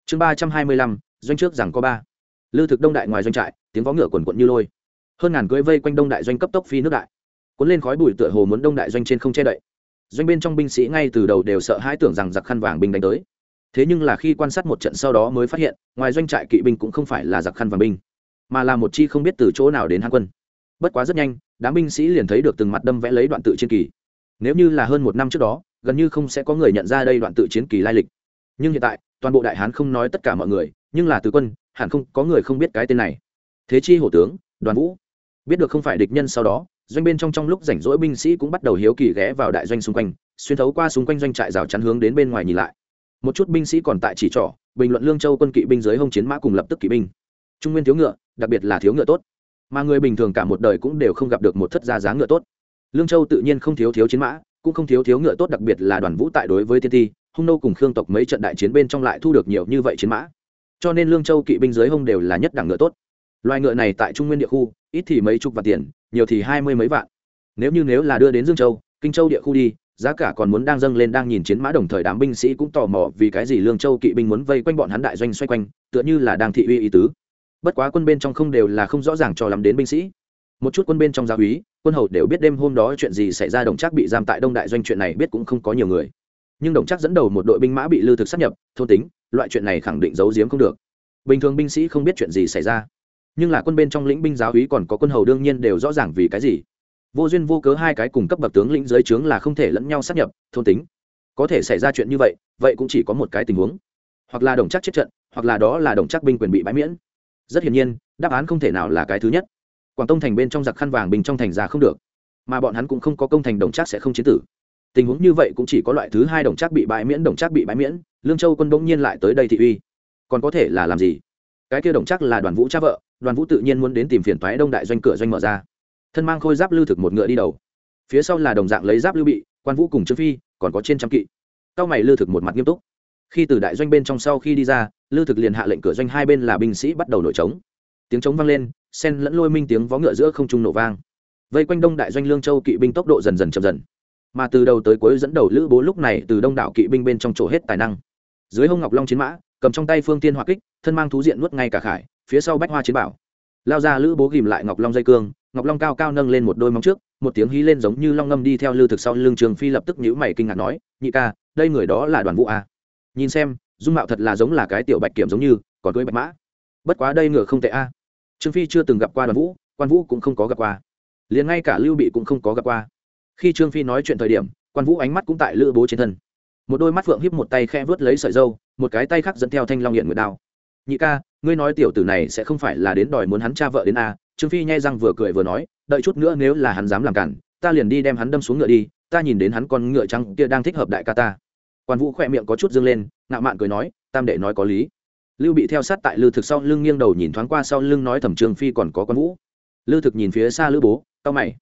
Chương ba trăm hai mươi lăm, doanh trước rằng có ba. Lư thực đông đại ngoài doanh trại, tiếng vó ngựa quần quận như lôi. Hơn ngàn cưỡi vây quanh đông đại doanh cấp tốc phi nước đại. Cuốn lên khói bụi tựa hồ muốn đông đại doanh trên không che đậy. Doanh bên trong binh sĩ ngay từ đầu đều sợ hãi tưởng rằng giặc khăn vàng binh đánh tới. Thế nhưng là khi quan sát một trận sau đó mới phát hiện, ngoài doanh trại kỵ binh cũng không phải là giặc khăn vàng binh mà là một chi không biết từ chỗ nào đến hán quân. Bất quá rất nhanh, đám binh sĩ liền thấy được từng mặt đâm vẽ lấy đoạn tự chiến kỳ. Nếu như là hơn một năm trước đó, gần như không sẽ có người nhận ra đây đoạn tự chiến kỳ lai lịch. Nhưng hiện tại, toàn bộ đại hán không nói tất cả mọi người, nhưng là từ quân, hẳn không có người không biết cái tên này. Thế chi hổ tướng, đoàn vũ. Biết được không phải địch nhân sau đó, doanh bên trong trong lúc rảnh rỗi binh sĩ cũng bắt đầu hiếu kỳ ghé vào đại doanh xung quanh, xuyên thấu qua xung quanh doanh trại rào chắn hướng đến bên ngoài nhìn lại. Một chút binh sĩ còn tại chỉ trỏ, bình luận lương châu quân kỵ binh dưới hông chiến mã cùng lập tức kỵ binh trung nguyên thiếu ngựa, đặc biệt là thiếu ngựa tốt. Mà người bình thường cả một đời cũng đều không gặp được một thất gia giá ngựa tốt. Lương châu tự nhiên không thiếu thiếu chiến mã, cũng không thiếu thiếu ngựa tốt đặc biệt là đoàn vũ tại đối với tiên ti, hung nô cùng khương tộc mấy trận đại chiến bên trong lại thu được nhiều như vậy chiến mã. Cho nên lương châu kỵ binh dưới hông đều là nhất đẳng ngựa tốt. Loài ngựa này tại trung nguyên địa khu, ít thì mấy chục vạn tiền, nhiều thì hai mươi mấy vạn. Nếu như nếu là đưa đến dương châu, kinh châu địa khu đi, giá cả còn muốn đang dâng lên đang nhìn chiến mã đồng thời đám binh sĩ cũng tò mò vì cái gì lương châu kỵ binh muốn vây quanh bọn hắn đại doanh xoay quanh, tựa như là đang thị uy ý tứ bất quá quân bên trong không đều là không rõ ràng cho lắm đến binh sĩ. Một chút quân bên trong gia úy, quân hầu đều biết đêm hôm đó chuyện gì xảy ra, đồng Trác bị giam tại đông đại doanh chuyện này biết cũng không có nhiều người. Nhưng đồng Trác dẫn đầu một đội binh mã bị lưu thực sát nhập, thôn tính, loại chuyện này khẳng định giấu giếm không được. Bình thường binh sĩ không biết chuyện gì xảy ra. Nhưng là quân bên trong lĩnh binh giáo úy còn có quân hầu đương nhiên đều rõ ràng vì cái gì. Vô duyên vô cớ hai cái cùng cấp bậc tướng lĩnh dưới trướng là không thể lẫn nhau sát nhập, thôn tính. Có thể xảy ra chuyện như vậy vậy cũng chỉ có một cái tình huống. Hoặc là đồng chắc chết trận, hoặc là đó là đồng chắc binh quyền bị bãi miễn rất hiển nhiên, đáp án không thể nào là cái thứ nhất. Quảng tông thành bên trong giặc khăn vàng bình trong thành ra không được, mà bọn hắn cũng không có công thành đồng trác sẽ không chiến tử. Tình huống như vậy cũng chỉ có loại thứ hai đồng trác bị bãi miễn, đồng trác bị bãi miễn, lương châu quân bỗng nhiên lại tới đây thị uy. Còn có thể là làm gì? Cái kia đồng chắc là đoàn vũ cha vợ, đoàn vũ tự nhiên muốn đến tìm phiền toái đông đại doanh cửa doanh mở ra. Thân mang khôi giáp lưu thực một ngựa đi đầu. Phía sau là đồng dạng lấy giáp lưu bị, quan vũ cùng trương phi, còn có trên trăm kỵ. Cao mày lưu thực một mặt nghiêm túc khi từ đại doanh bên trong sau khi đi ra, lư thực liền hạ lệnh cửa doanh hai bên là binh sĩ bắt đầu nổi trống. Tiếng trống vang lên, sen lẫn lôi minh tiếng vó ngựa giữa không trung nổ vang. Vây quanh đông đại doanh lương châu kỵ binh tốc độ dần dần chậm dần. Mà từ đầu tới cuối dẫn đầu lữ bố lúc này từ đông đảo kỵ binh bên trong chỗ hết tài năng. Dưới hông ngọc long chiến mã, cầm trong tay phương tiên hoa kích, thân mang thú diện nuốt ngay cả khải, phía sau bách hoa chiến bảo. Lao ra lữ bố ghìm lại ngọc long dây cương, ngọc long cao cao nâng lên một đôi móng trước, một tiếng hí lên giống như long ngâm đi theo lư thực sau Lương trường phi lập tức nhữ mày kinh ngạc nói, nhị ca, đây người đó là đoàn vũ à nhìn xem, dung mạo thật là giống là cái tiểu bạch kiểm giống như, còn cưới bạch mã. Bất quá đây ngựa không tệ a. Trương phi chưa từng gặp qua đoàn vũ, quan vũ cũng không có gặp qua. Liền ngay cả lưu bị cũng không có gặp qua. Khi trương phi nói chuyện thời điểm, quan vũ ánh mắt cũng tại lữ bố trên thân. Một đôi mắt phượng híp một tay khe vớt lấy sợi dâu một cái tay khác dẫn theo thanh long hiện nguyệt đao. Nhị ca, ngươi nói tiểu tử này sẽ không phải là đến đòi muốn hắn cha vợ đến a? Trương phi nhai răng vừa cười vừa nói, đợi chút nữa nếu là hắn dám làm cản, ta liền đi đem hắn đâm xuống ngựa đi, ta nhìn đến hắn con ngựa trắng kia đang thích hợp đại ca ta quan vũ khỏe miệng có chút dương lên, ngạo mạn cười nói, tam đệ nói có lý. Lưu bị theo sát tại lư thực sau lưng nghiêng đầu nhìn thoáng qua sau lưng nói thẩm trương phi còn có quan vũ. Lư thực nhìn phía xa lữ bố tao mày.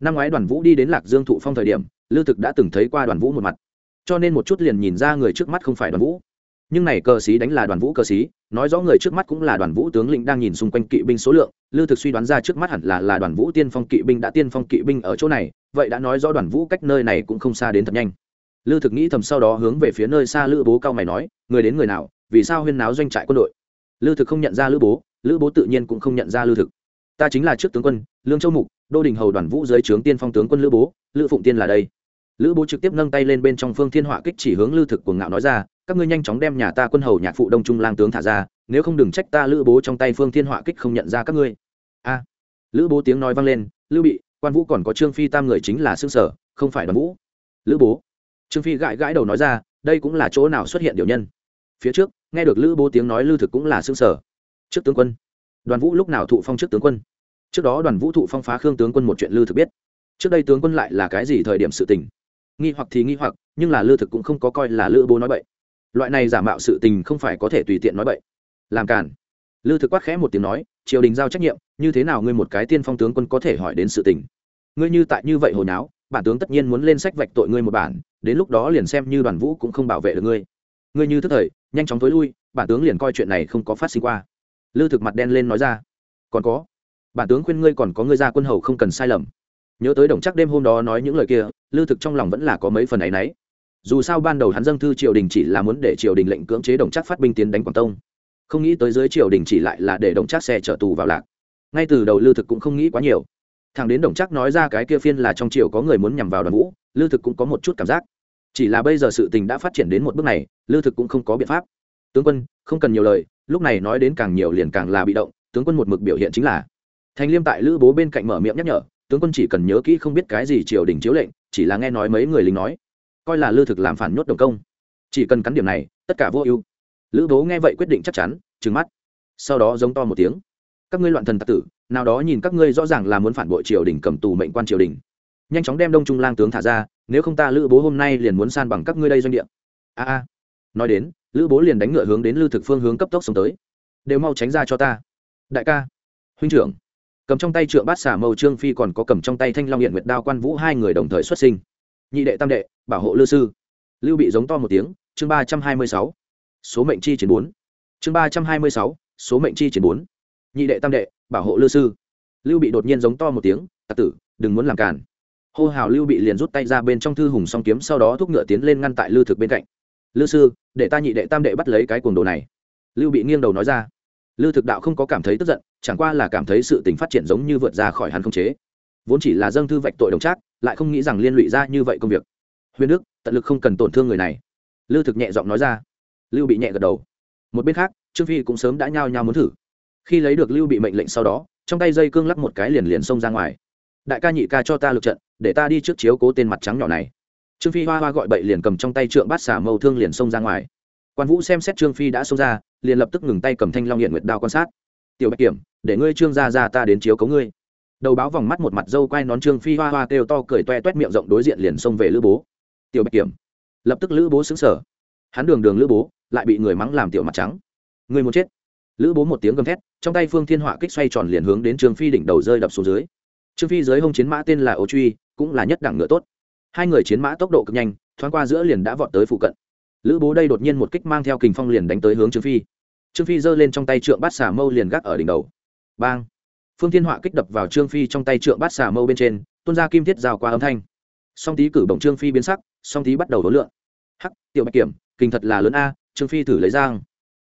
Năm ngoái đoàn vũ đi đến lạc dương thụ phong thời điểm, lư thực đã từng thấy qua đoàn vũ một mặt. Cho nên một chút liền nhìn ra người trước mắt không phải đoàn vũ. Nhưng này cờ xí đánh là đoàn vũ cờ xí, nói rõ người trước mắt cũng là đoàn vũ tướng lĩnh đang nhìn xung quanh kỵ binh số lượng. Lư thực suy đoán ra trước mắt hẳn là là đoàn vũ tiên phong kỵ binh đã tiên phong kỵ binh ở chỗ này, vậy đã nói rõ đoàn vũ cách nơi này cũng không xa đến thật nhanh lư thực nghĩ thầm sau đó hướng về phía nơi xa lữ bố cao mày nói, người đến người nào, vì sao huyên náo doanh trại quân đội? Lư thực không nhận ra lữ bố lữ bố tự nhiên cũng không nhận ra lư thực. Ta chính là trước tướng quân, lương châu mục, đô đình hầu đoàn vũ dưới trướng tiên phong tướng quân lữ bố, lữ phụng tiên là đây. Lữ bố trực tiếp nâng tay lên bên trong phương thiên họa kích chỉ hướng lư thực của ngạo nói ra, các ngươi nhanh chóng đem nhà ta quân hầu nhạc phụ đông trung lang tướng thả ra, nếu không đừng trách ta lữ bố trong tay phương thiên họa kích không nhận ra các ngươi. A. Lữ bố tiếng nói vang lên, lữ bị, quan vũ còn có trương phi tam người chính là xương sở, không phải đoàn vũ. Lữ bố trương phi gãi gãi đầu nói ra đây cũng là chỗ nào xuất hiện điều nhân phía trước nghe được lữ bố tiếng nói lư thực cũng là xương sở trước tướng quân đoàn vũ lúc nào thụ phong trước tướng quân trước đó đoàn vũ thụ phong phá khương tướng quân một chuyện lư thực biết trước đây tướng quân lại là cái gì thời điểm sự tình nghi hoặc thì nghi hoặc nhưng là lư thực cũng không có coi là lữ bố nói bậy loại này giả mạo sự tình không phải có thể tùy tiện nói bậy làm cản lư thực quát khẽ một tiếng nói triều đình giao trách nhiệm như thế nào ngươi một cái tiên phong tướng quân có thể hỏi đến sự tình ngươi như tại như vậy hồi náo bản tướng tất nhiên muốn lên sách vạch tội ngươi một bản, đến lúc đó liền xem như đoàn vũ cũng không bảo vệ được ngươi. Ngươi như thức thời, nhanh chóng t ố i lui, bản tướng liền coi chuyện này không có phát sinh qua. Lư thực mặt đen lên nói ra. Còn có, bản tướng khuyên ngươi còn có ngươi ra quân hầu không cần sai lầm. Nhớ tới đồng chắc đêm hôm đó nói những lời kia, lư thực trong lòng vẫn là có mấy phần ấ y n ấ y dù sao ban đầu hắn dâng thư triều đình chỉ là muốn để triều đình lệnh cưỡng chế đồng chắc phát binh tiến đánh quảng tông. Không nghĩ tới dưới triều đình chỉ lại là để đồng chắc xe trở tù vào lạc. Ngay từ đầu lư thực cũng không nghĩ quá nhiều thằng đến đồng chắc nói ra cái kia phiên là trong triều có người muốn nhằm vào đoàn vũ, lư thực cũng có một chút cảm giác. Chỉ là bây giờ sự tình đã phát triển đến một bước này, lư thực cũng không có biện pháp. Tướng quân, không cần nhiều lời, lúc này nói đến càng nhiều liền càng là bị động, tướng quân một mực biểu hiện chính là. Thành liêm tại lữ bố bên cạnh mở miệng nhắc nhở, tướng quân chỉ cần nhớ kỹ không biết cái gì triều đình chiếu lệnh, chỉ là nghe nói mấy người lính nói. Coi là lư thực làm phản nhốt đồng công. Chỉ cần cắn điểm này, tất cả vô ưu. Lữ bố nghe vậy quyết định chắc chắn, trừng mắt. Sau đó giống to một tiếng. Các ngươi loạn thần tặc tử nào đó nhìn các ngươi rõ ràng là muốn phản bội triều đình cầm tù mệnh quan triều đình. Nhanh chóng đem đông trung lang tướng thả ra, nếu không ta lữ bố hôm nay liền muốn san bằng các ngươi đây doanh địa. A a. Nói đến, lữ bố liền đánh ngựa hướng đến lư thực phương hướng cấp tốc xuống tới. Đều mau tránh ra cho ta. Đại ca. Huynh trưởng. Cầm trong tay trượng bát xả màu trương phi còn có cầm trong tay thanh long hiện nguyệt đao quan vũ hai người đồng thời xuất sinh. Nhị đệ tam đệ, bảo hộ lư sư. Lưu bị giống to một tiếng, chương ba trăm hai mươi sáu. Số mệnh chi chiến bốn. Chương ba trăm hai mươi sáu, số mệnh chi chiến bốn. Nhị đệ tam đệ bảo hộ lư sư. Lưu bị đột nhiên giống to một tiếng, tặc tử, đừng muốn làm cản hô hào lưu bị liền rút tay ra bên trong thư hùng song kiếm, sau đó thúc ngựa tiến lên ngăn tại lư thực bên cạnh. Lư sư, để ta nhị đệ tam đệ bắt lấy cái cuồng đồ này. Lưu bị nghiêng đầu nói ra. Lư thực đạo không có cảm thấy tức giận, chẳng qua là cảm thấy sự tình phát triển giống như vượt ra khỏi hắn không chế. Vốn chỉ là dâng thư vạch tội đồng trác, lại không nghĩ rằng liên lụy ra như vậy công việc. Huyền đức, tận lực không cần tổn thương người này. Lư thực nhẹ giọng nói ra. Lưu bị nhẹ gật đầu. Một bên khác, trương phi cũng sớm đã nhao nhao muốn thử khi lấy được lưu bị mệnh lệnh sau đó, trong tay dây cương lắc một cái liền liền xông ra ngoài. Đại ca nhị ca cho ta lực trận, để ta đi trước chiếu cố tên mặt trắng nhỏ này. Trương phi hoa hoa gọi bậy liền cầm trong tay trượng bát xả mâu thương liền xông ra ngoài. Quan vũ xem xét trương phi đã xông ra, liền lập tức ngừng tay cầm thanh long hiện nguyệt đao quan sát. Tiểu bạch kiểm, để ngươi trương ra ra ta đến chiếu cấu ngươi. Đầu báo vòng mắt một mặt dâu quay nón trương phi hoa hoa kêu to cười toe toét miệng rộng đối diện liền xông về lữ bố. Tiểu bạch kiểm. Lập tức lữ bố xứng sở hắn đường đường lữ bố, lại bị người mắng làm tiểu mặt trắng. Người muốn chết. Lữ bố một tiếng gầm thét trong tay phương thiên họa kích xoay tròn liền hướng đến trương phi đỉnh đầu rơi đập xuống dưới. Trương phi dưới hông chiến mã tên là ô truy, cũng là nhất đẳng ngựa tốt. Hai người chiến mã tốc độ cực nhanh, thoáng qua giữa liền đã vọt tới phụ cận. Lữ bố đây đột nhiên một kích mang theo kình phong liền đánh tới hướng trương phi. Trương phi giơ lên trong tay trượng bát xà mâu liền gác ở đỉnh đầu. Bang! Phương thiên họa kích đập vào trương phi trong tay trượng bát xà mâu bên trên, tuôn ra kim thiết rào qua âm thanh. Song tý cử bổng trương phi biến sắc, song tý bắt đầu đối lượng hắc, tiểu bạch kiểm, kình thật là lớn a, trương phi thử lấy giang.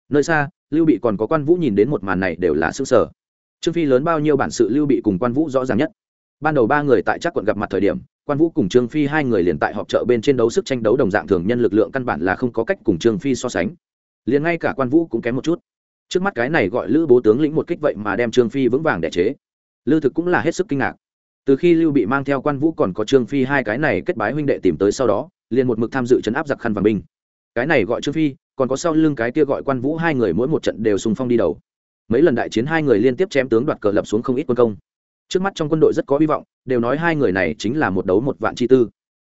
Nơi xa lưu bị còn có quan vũ nhìn đến một màn này đều là s ư sở trương phi lớn bao nhiêu bản sự lưu bị cùng quan vũ rõ ràng nhất. Ban đầu ba người tại chắc quận gặp mặt thời điểm, quan vũ cùng trương phi hai người liền tại họp chợ bên trên đấu sức tranh đấu đồng dạng thường nhân lực lượng căn bản là không có cách cùng trương phi so sánh. Liền ngay cả quan vũ cũng kém một chút. Trước mắt cái này gọi lữ bố tướng lĩnh một kích vậy mà đem trương phi vững vàng đẻ chế. Lư thực cũng là hết sức kinh ngạc. Từ khi lưu bị mang theo quan vũ còn có trương phi hai cái này kết bái huynh đệ tìm tới sau đó, liền một mực tham dự chấn áp giặc khăn và binh. Cái này gọi trương phi còn có sau lưng cái kia gọi quan vũ hai người mỗi một trận đều sùng phong đi đầu. Mấy lần đại chiến hai người liên tiếp chém tướng đoạt cờ lập xuống không ít quân công. Trước mắt trong quân đội rất có hy vọng, đều nói hai người này chính là một đấu một vạn chi tư.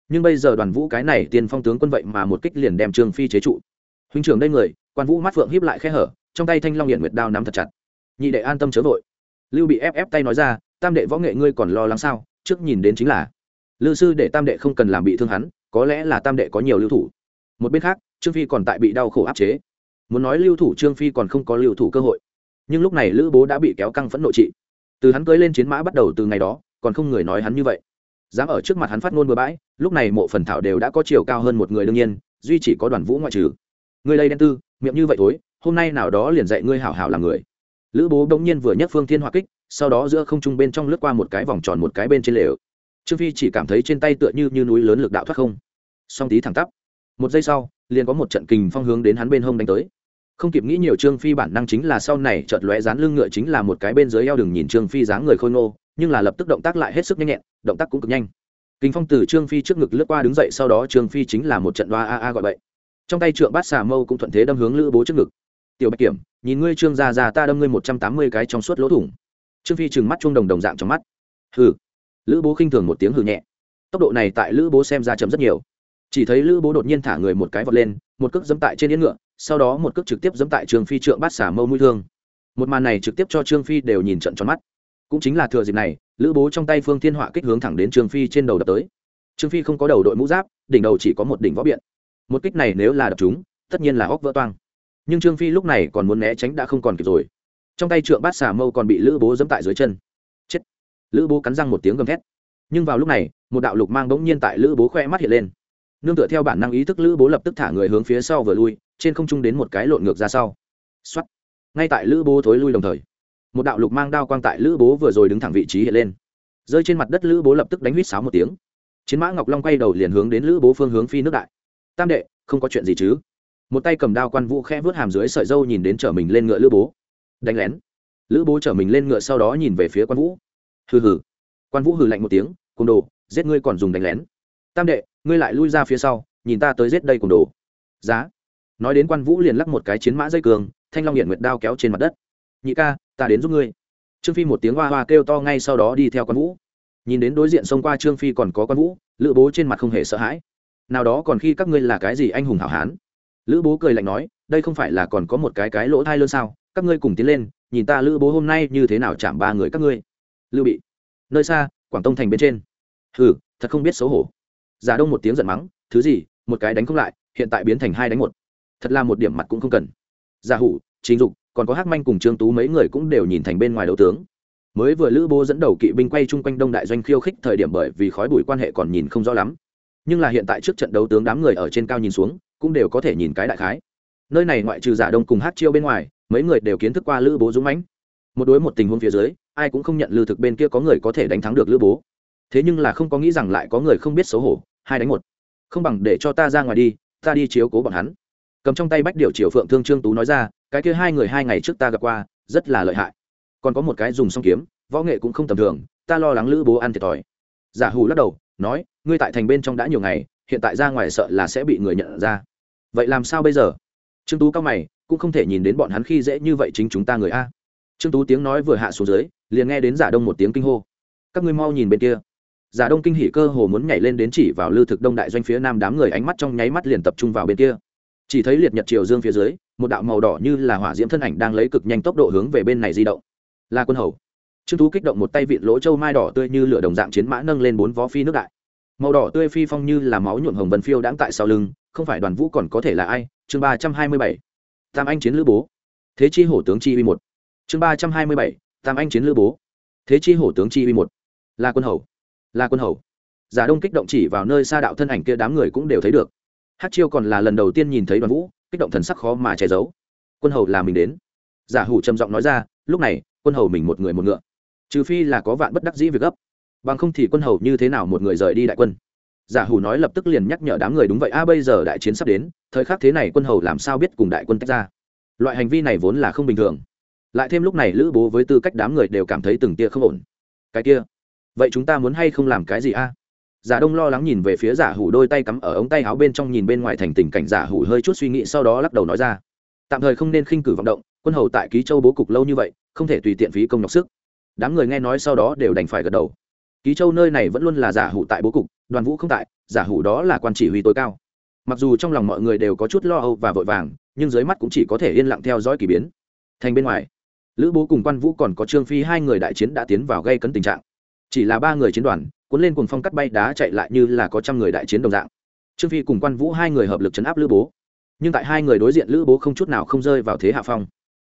Nhưng bây giờ đoàn vũ cái này tiền phong tướng quân vậy mà một kích liền đem trương phi chế trụ. Huynh trưởng đây người, quan vũ mắt phượng híp lại khe hở, trong tay thanh long hiện nguyệt đao nắm thật chặt. Nhị đệ an tâm chớ vội. Lưu bị ép ép tay nói ra, tam đệ võ nghệ ngươi còn lo lắng sao? Trước nhìn đến chính là lư sư để tam đệ không cần làm bị thương hắn, có lẽ là tam đệ có nhiều lưu thủ một bên khác, trương phi còn tại bị đau khổ áp chế. Muốn nói lưu thủ trương phi còn không có lưu thủ cơ hội. Nhưng lúc này lữ bố đã bị kéo căng phẫn nộ trị. Từ hắn cưới lên chiến mã bắt đầu từ ngày đó, còn không người nói hắn như vậy. Dám ở trước mặt hắn phát ngôn bừa bãi, lúc này mộ phần thảo đều đã có chiều cao hơn một người đương nhiên, duy chỉ có đoàn vũ ngoại trừ. Người đây đen tư, miệng như vậy thối, hôm nay nào đó liền dạy ngươi hảo hảo làm người. Lữ bố bỗng nhiên vừa nhấc phương thiên hỏa kích, sau đó giữa không trung bên trong lướt qua một cái vòng tròn một cái bên trên lều. Trương phi chỉ cảm thấy trên tay tựa như như núi lớn lực đạo thoát không. Song tí thẳng tắp một giây sau, liền có một trận kình phong hướng đến hắn bên hông đánh tới. Không kịp nghĩ nhiều, trương phi bản năng chính là sau này chợt lóe dán lưng ngựa chính là một cái bên dưới eo đường nhìn trương phi dáng người khôi ngô, nhưng là lập tức động tác lại hết sức nhanh nhẹn, động tác cũng cực nhanh. Kình phong từ trương phi trước ngực lướt qua đứng dậy, sau đó trương phi chính là một trận đoa a a gọi vậy trong tay trượng bát xà mâu cũng thuận thế đâm hướng lữ bố trước ngực. Tiểu bạch kiểm, nhìn ngươi trương già già ta đâm ngươi một trăm tám mươi cái trong suốt lỗ thủng. Trương phi trừng mắt chuông đồng đồng dạng trong mắt. Hừ. Lữ bố khinh thường một tiếng hừ nhẹ. Tốc độ này tại lữ bố xem ra chậm rất nhiều chỉ thấy lữ bố đột nhiên thả người một cái vọt lên, một cước dẫm tại trên yên ngựa, sau đó một cước trực tiếp dẫm tại trương phi trượng bát xả mâu mũi thương. Một màn này trực tiếp cho trương phi đều nhìn trận tròn mắt. Cũng chính là thừa dịp này, lữ bố trong tay phương thiên họa kích hướng thẳng đến trương phi trên đầu đập tới. Trương phi không có đầu đội mũ giáp, đỉnh đầu chỉ có một đỉnh võ biện. Một kích này nếu là đập chúng tất nhiên là óc vỡ toang. Nhưng trương phi lúc này còn muốn né tránh đã không còn kịp rồi. Trong tay trượng bát xà mâu còn bị lữ bố dẫm tại dưới chân. Chết. Lữ bố cắn răng một tiếng gầm thét. Nhưng vào lúc này, một đạo lục mang bỗng nhiên tại lữ bố khoe mắt hiện lên nương tựa theo bản năng ý thức lữ bố lập tức thả người hướng phía sau vừa lui, trên không trung đến một cái lộn ngược ra sau. X ngay tại lữ bố thối lui đồng thời, một đạo lục mang đao quang tại lữ bố vừa rồi đứng thẳng vị trí hiện lên. Rơi trên mặt đất lữ bố lập tức đánh huýt sáo một tiếng. Chiến mã ngọc long quay đầu liền hướng đến lữ bố phương hướng phi nước đại. Tam đệ, không có chuyện gì chứ? Một tay cầm đao quan vũ khẽ vớt hàm dưới sợi dâu nhìn đến chở mình lên ngựa lữ bố. Đánh lén. Lữ bố chở mình lên ngựa sau đó nhìn về phía quan vũ. Hừ hừ. Quan vũ hừ lạnh một tiếng, côn đồ, giết ngươi còn dùng đánh lén. Tam đệ ngươi lại lui ra phía sau, nhìn ta tới giết đây cùng đồ. Giá. Nói đến quan vũ liền lắc một cái chiến mã dây cường, thanh long hiện nguyệt đao kéo trên mặt đất. Nhị ca, ta đến giúp ngươi. Trương phi một tiếng hoa hoa kêu to ngay sau đó đi theo quan vũ. Nhìn đến đối diện xông qua trương phi còn có quan vũ, lữ bố trên mặt không hề sợ hãi. Nào đó còn khi các ngươi là cái gì anh hùng hảo hán? Lữ bố cười lạnh nói, đây không phải là còn có một cái cái lỗ thai lơn sao? Các ngươi cùng tiến lên, nhìn ta lữ bố hôm nay như thế nào chạm ba người các ngươi. Lưu bị. Nơi xa, quảng tông thành bên trên. Hừ, thật không biết xấu hổ giả đông một tiếng giận mắng, thứ gì, một cái đánh không lại, hiện tại biến thành hai đánh một. Thật là một điểm mặt cũng không cần. Giả hủ chính dục, còn có hắc manh cùng trương tú mấy người cũng đều nhìn thành bên ngoài đấu tướng. Mới vừa lữ bố dẫn đầu kỵ binh quay chung quanh đông đại doanh khiêu khích thời điểm bởi vì khói bụi quan hệ còn nhìn không rõ lắm. Nhưng là hiện tại trước trận đấu tướng đám người ở trên cao nhìn xuống, cũng đều có thể nhìn cái đại khái. Nơi này ngoại trừ giả đông cùng hát chiêu bên ngoài, mấy người đều kiến thức qua lữ bố dũng mãnh. Một đối một tình huống phía dưới, ai cũng không nhận lư thực bên kia có người có thể đánh thắng được lữ bố thế nhưng là không có nghĩ rằng lại có người không biết xấu hổ, hai đánh một. Không bằng để cho ta ra ngoài đi, ta đi chiếu cố bọn hắn. Cầm trong tay bách điều triều phượng thương trương tú nói ra, cái kia hai người hai ngày trước ta gặp qua, rất là lợi hại. Còn có một cái dùng song kiếm, võ nghệ cũng không tầm thường, ta lo lắng lữ bố ăn thiệt thòi. Giả hù lắc đầu, nói, ngươi tại thành bên trong đã nhiều ngày, hiện tại ra ngoài sợ là sẽ bị người nhận ra. Vậy làm sao bây giờ? Trương tú cao mày, cũng không thể nhìn đến bọn hắn khi dễ như vậy chính chúng ta người a. Trương tú tiếng nói vừa hạ xuống dưới, liền nghe đến giả đông một tiếng kinh hô. Các ngươi mau nhìn bên kia giả đông kinh hỉ cơ hồ muốn nhảy lên đến chỉ vào lư thực đông đại doanh phía nam đám người ánh mắt trong nháy mắt liền tập trung vào bên kia. Chỉ thấy liệt nhật triều dương phía dưới, một đạo màu đỏ như là hỏa diễm thân ảnh đang lấy cực nhanh tốc độ hướng về bên này di động. Là quân hầu. Trương Thú kích động một tay vịn lỗ châu mai đỏ tươi như lửa đồng dạng chiến mã nâng lên bốn vó phi nước đại. Màu đỏ tươi phi phong như là máu nhuộm hồng vân phiêu đãng tại sau lưng, không phải đoàn vũ còn có thể là ai? Chương ba trăm hai mươi bảy. Tam anh chiến lữ bố. Thế chi hổ tướng chi uy một. Chương ba trăm hai mươi bảy. Tam anh chiến lữ bố. Thế chi hổ tướng chi uy một. Là quân hầu là quân hầu. Giả đông kích động chỉ vào nơi xa đạo thân ảnh kia đám người cũng đều thấy được. Hát chiêu còn là lần đầu tiên nhìn thấy đoàn vũ, kích động thần sắc khó mà che giấu. Quân hầu là mình đến. Giả hủ trầm giọng nói ra, lúc này, quân hầu mình một người một ngựa. Trừ phi là có vạn bất đắc dĩ việc gấp. Bằng không thì quân hầu như thế nào một người rời đi đại quân? Giả hủ nói lập tức liền nhắc nhở đám người đúng vậy, a, bây giờ đại chiến sắp đến, thời khắc thế này quân hầu làm sao biết cùng đại quân tách ra? Loại hành vi này vốn là không bình thường. Lại thêm lúc này lữ bố với tư cách đám người đều cảm thấy từng tia không ổn. Cái kia vậy chúng ta muốn hay không làm cái gì a? Giả đông lo lắng nhìn về phía giả hủ đôi tay cắm ở ống tay áo bên trong nhìn bên ngoài thành tình cảnh giả hủ hơi chút suy nghĩ sau đó lắc đầu nói ra. Tạm thời không nên khinh cử vọng động, quân hầu tại ký châu bố cục lâu như vậy, không thể tùy tiện phí công nhọc sức. Đám người nghe nói sau đó đều đành phải gật đầu. Ký châu nơi này vẫn luôn là giả hủ tại bố cục, đoàn vũ không tại, giả hủ đó là quan chỉ huy tối cao. Mặc dù trong lòng mọi người đều có chút lo âu và vội vàng, nhưng dưới mắt cũng chỉ có thể yên lặng theo dõi k ỳ biến. Thành bên ngoài, lữ bố cùng quan vũ còn có trương phi hai người đại chiến đã tiến vào gây cấn tình trạng chỉ là ba người chiến đoàn, cuốn lên cùng phong cắt bay đá chạy lại như là có trăm người đại chiến đồng dạng. Trương phi cùng quan vũ hai người hợp lực chấn áp lữ bố. Nhưng tại hai người đối diện lữ bố không chút nào không rơi vào thế hạ phong.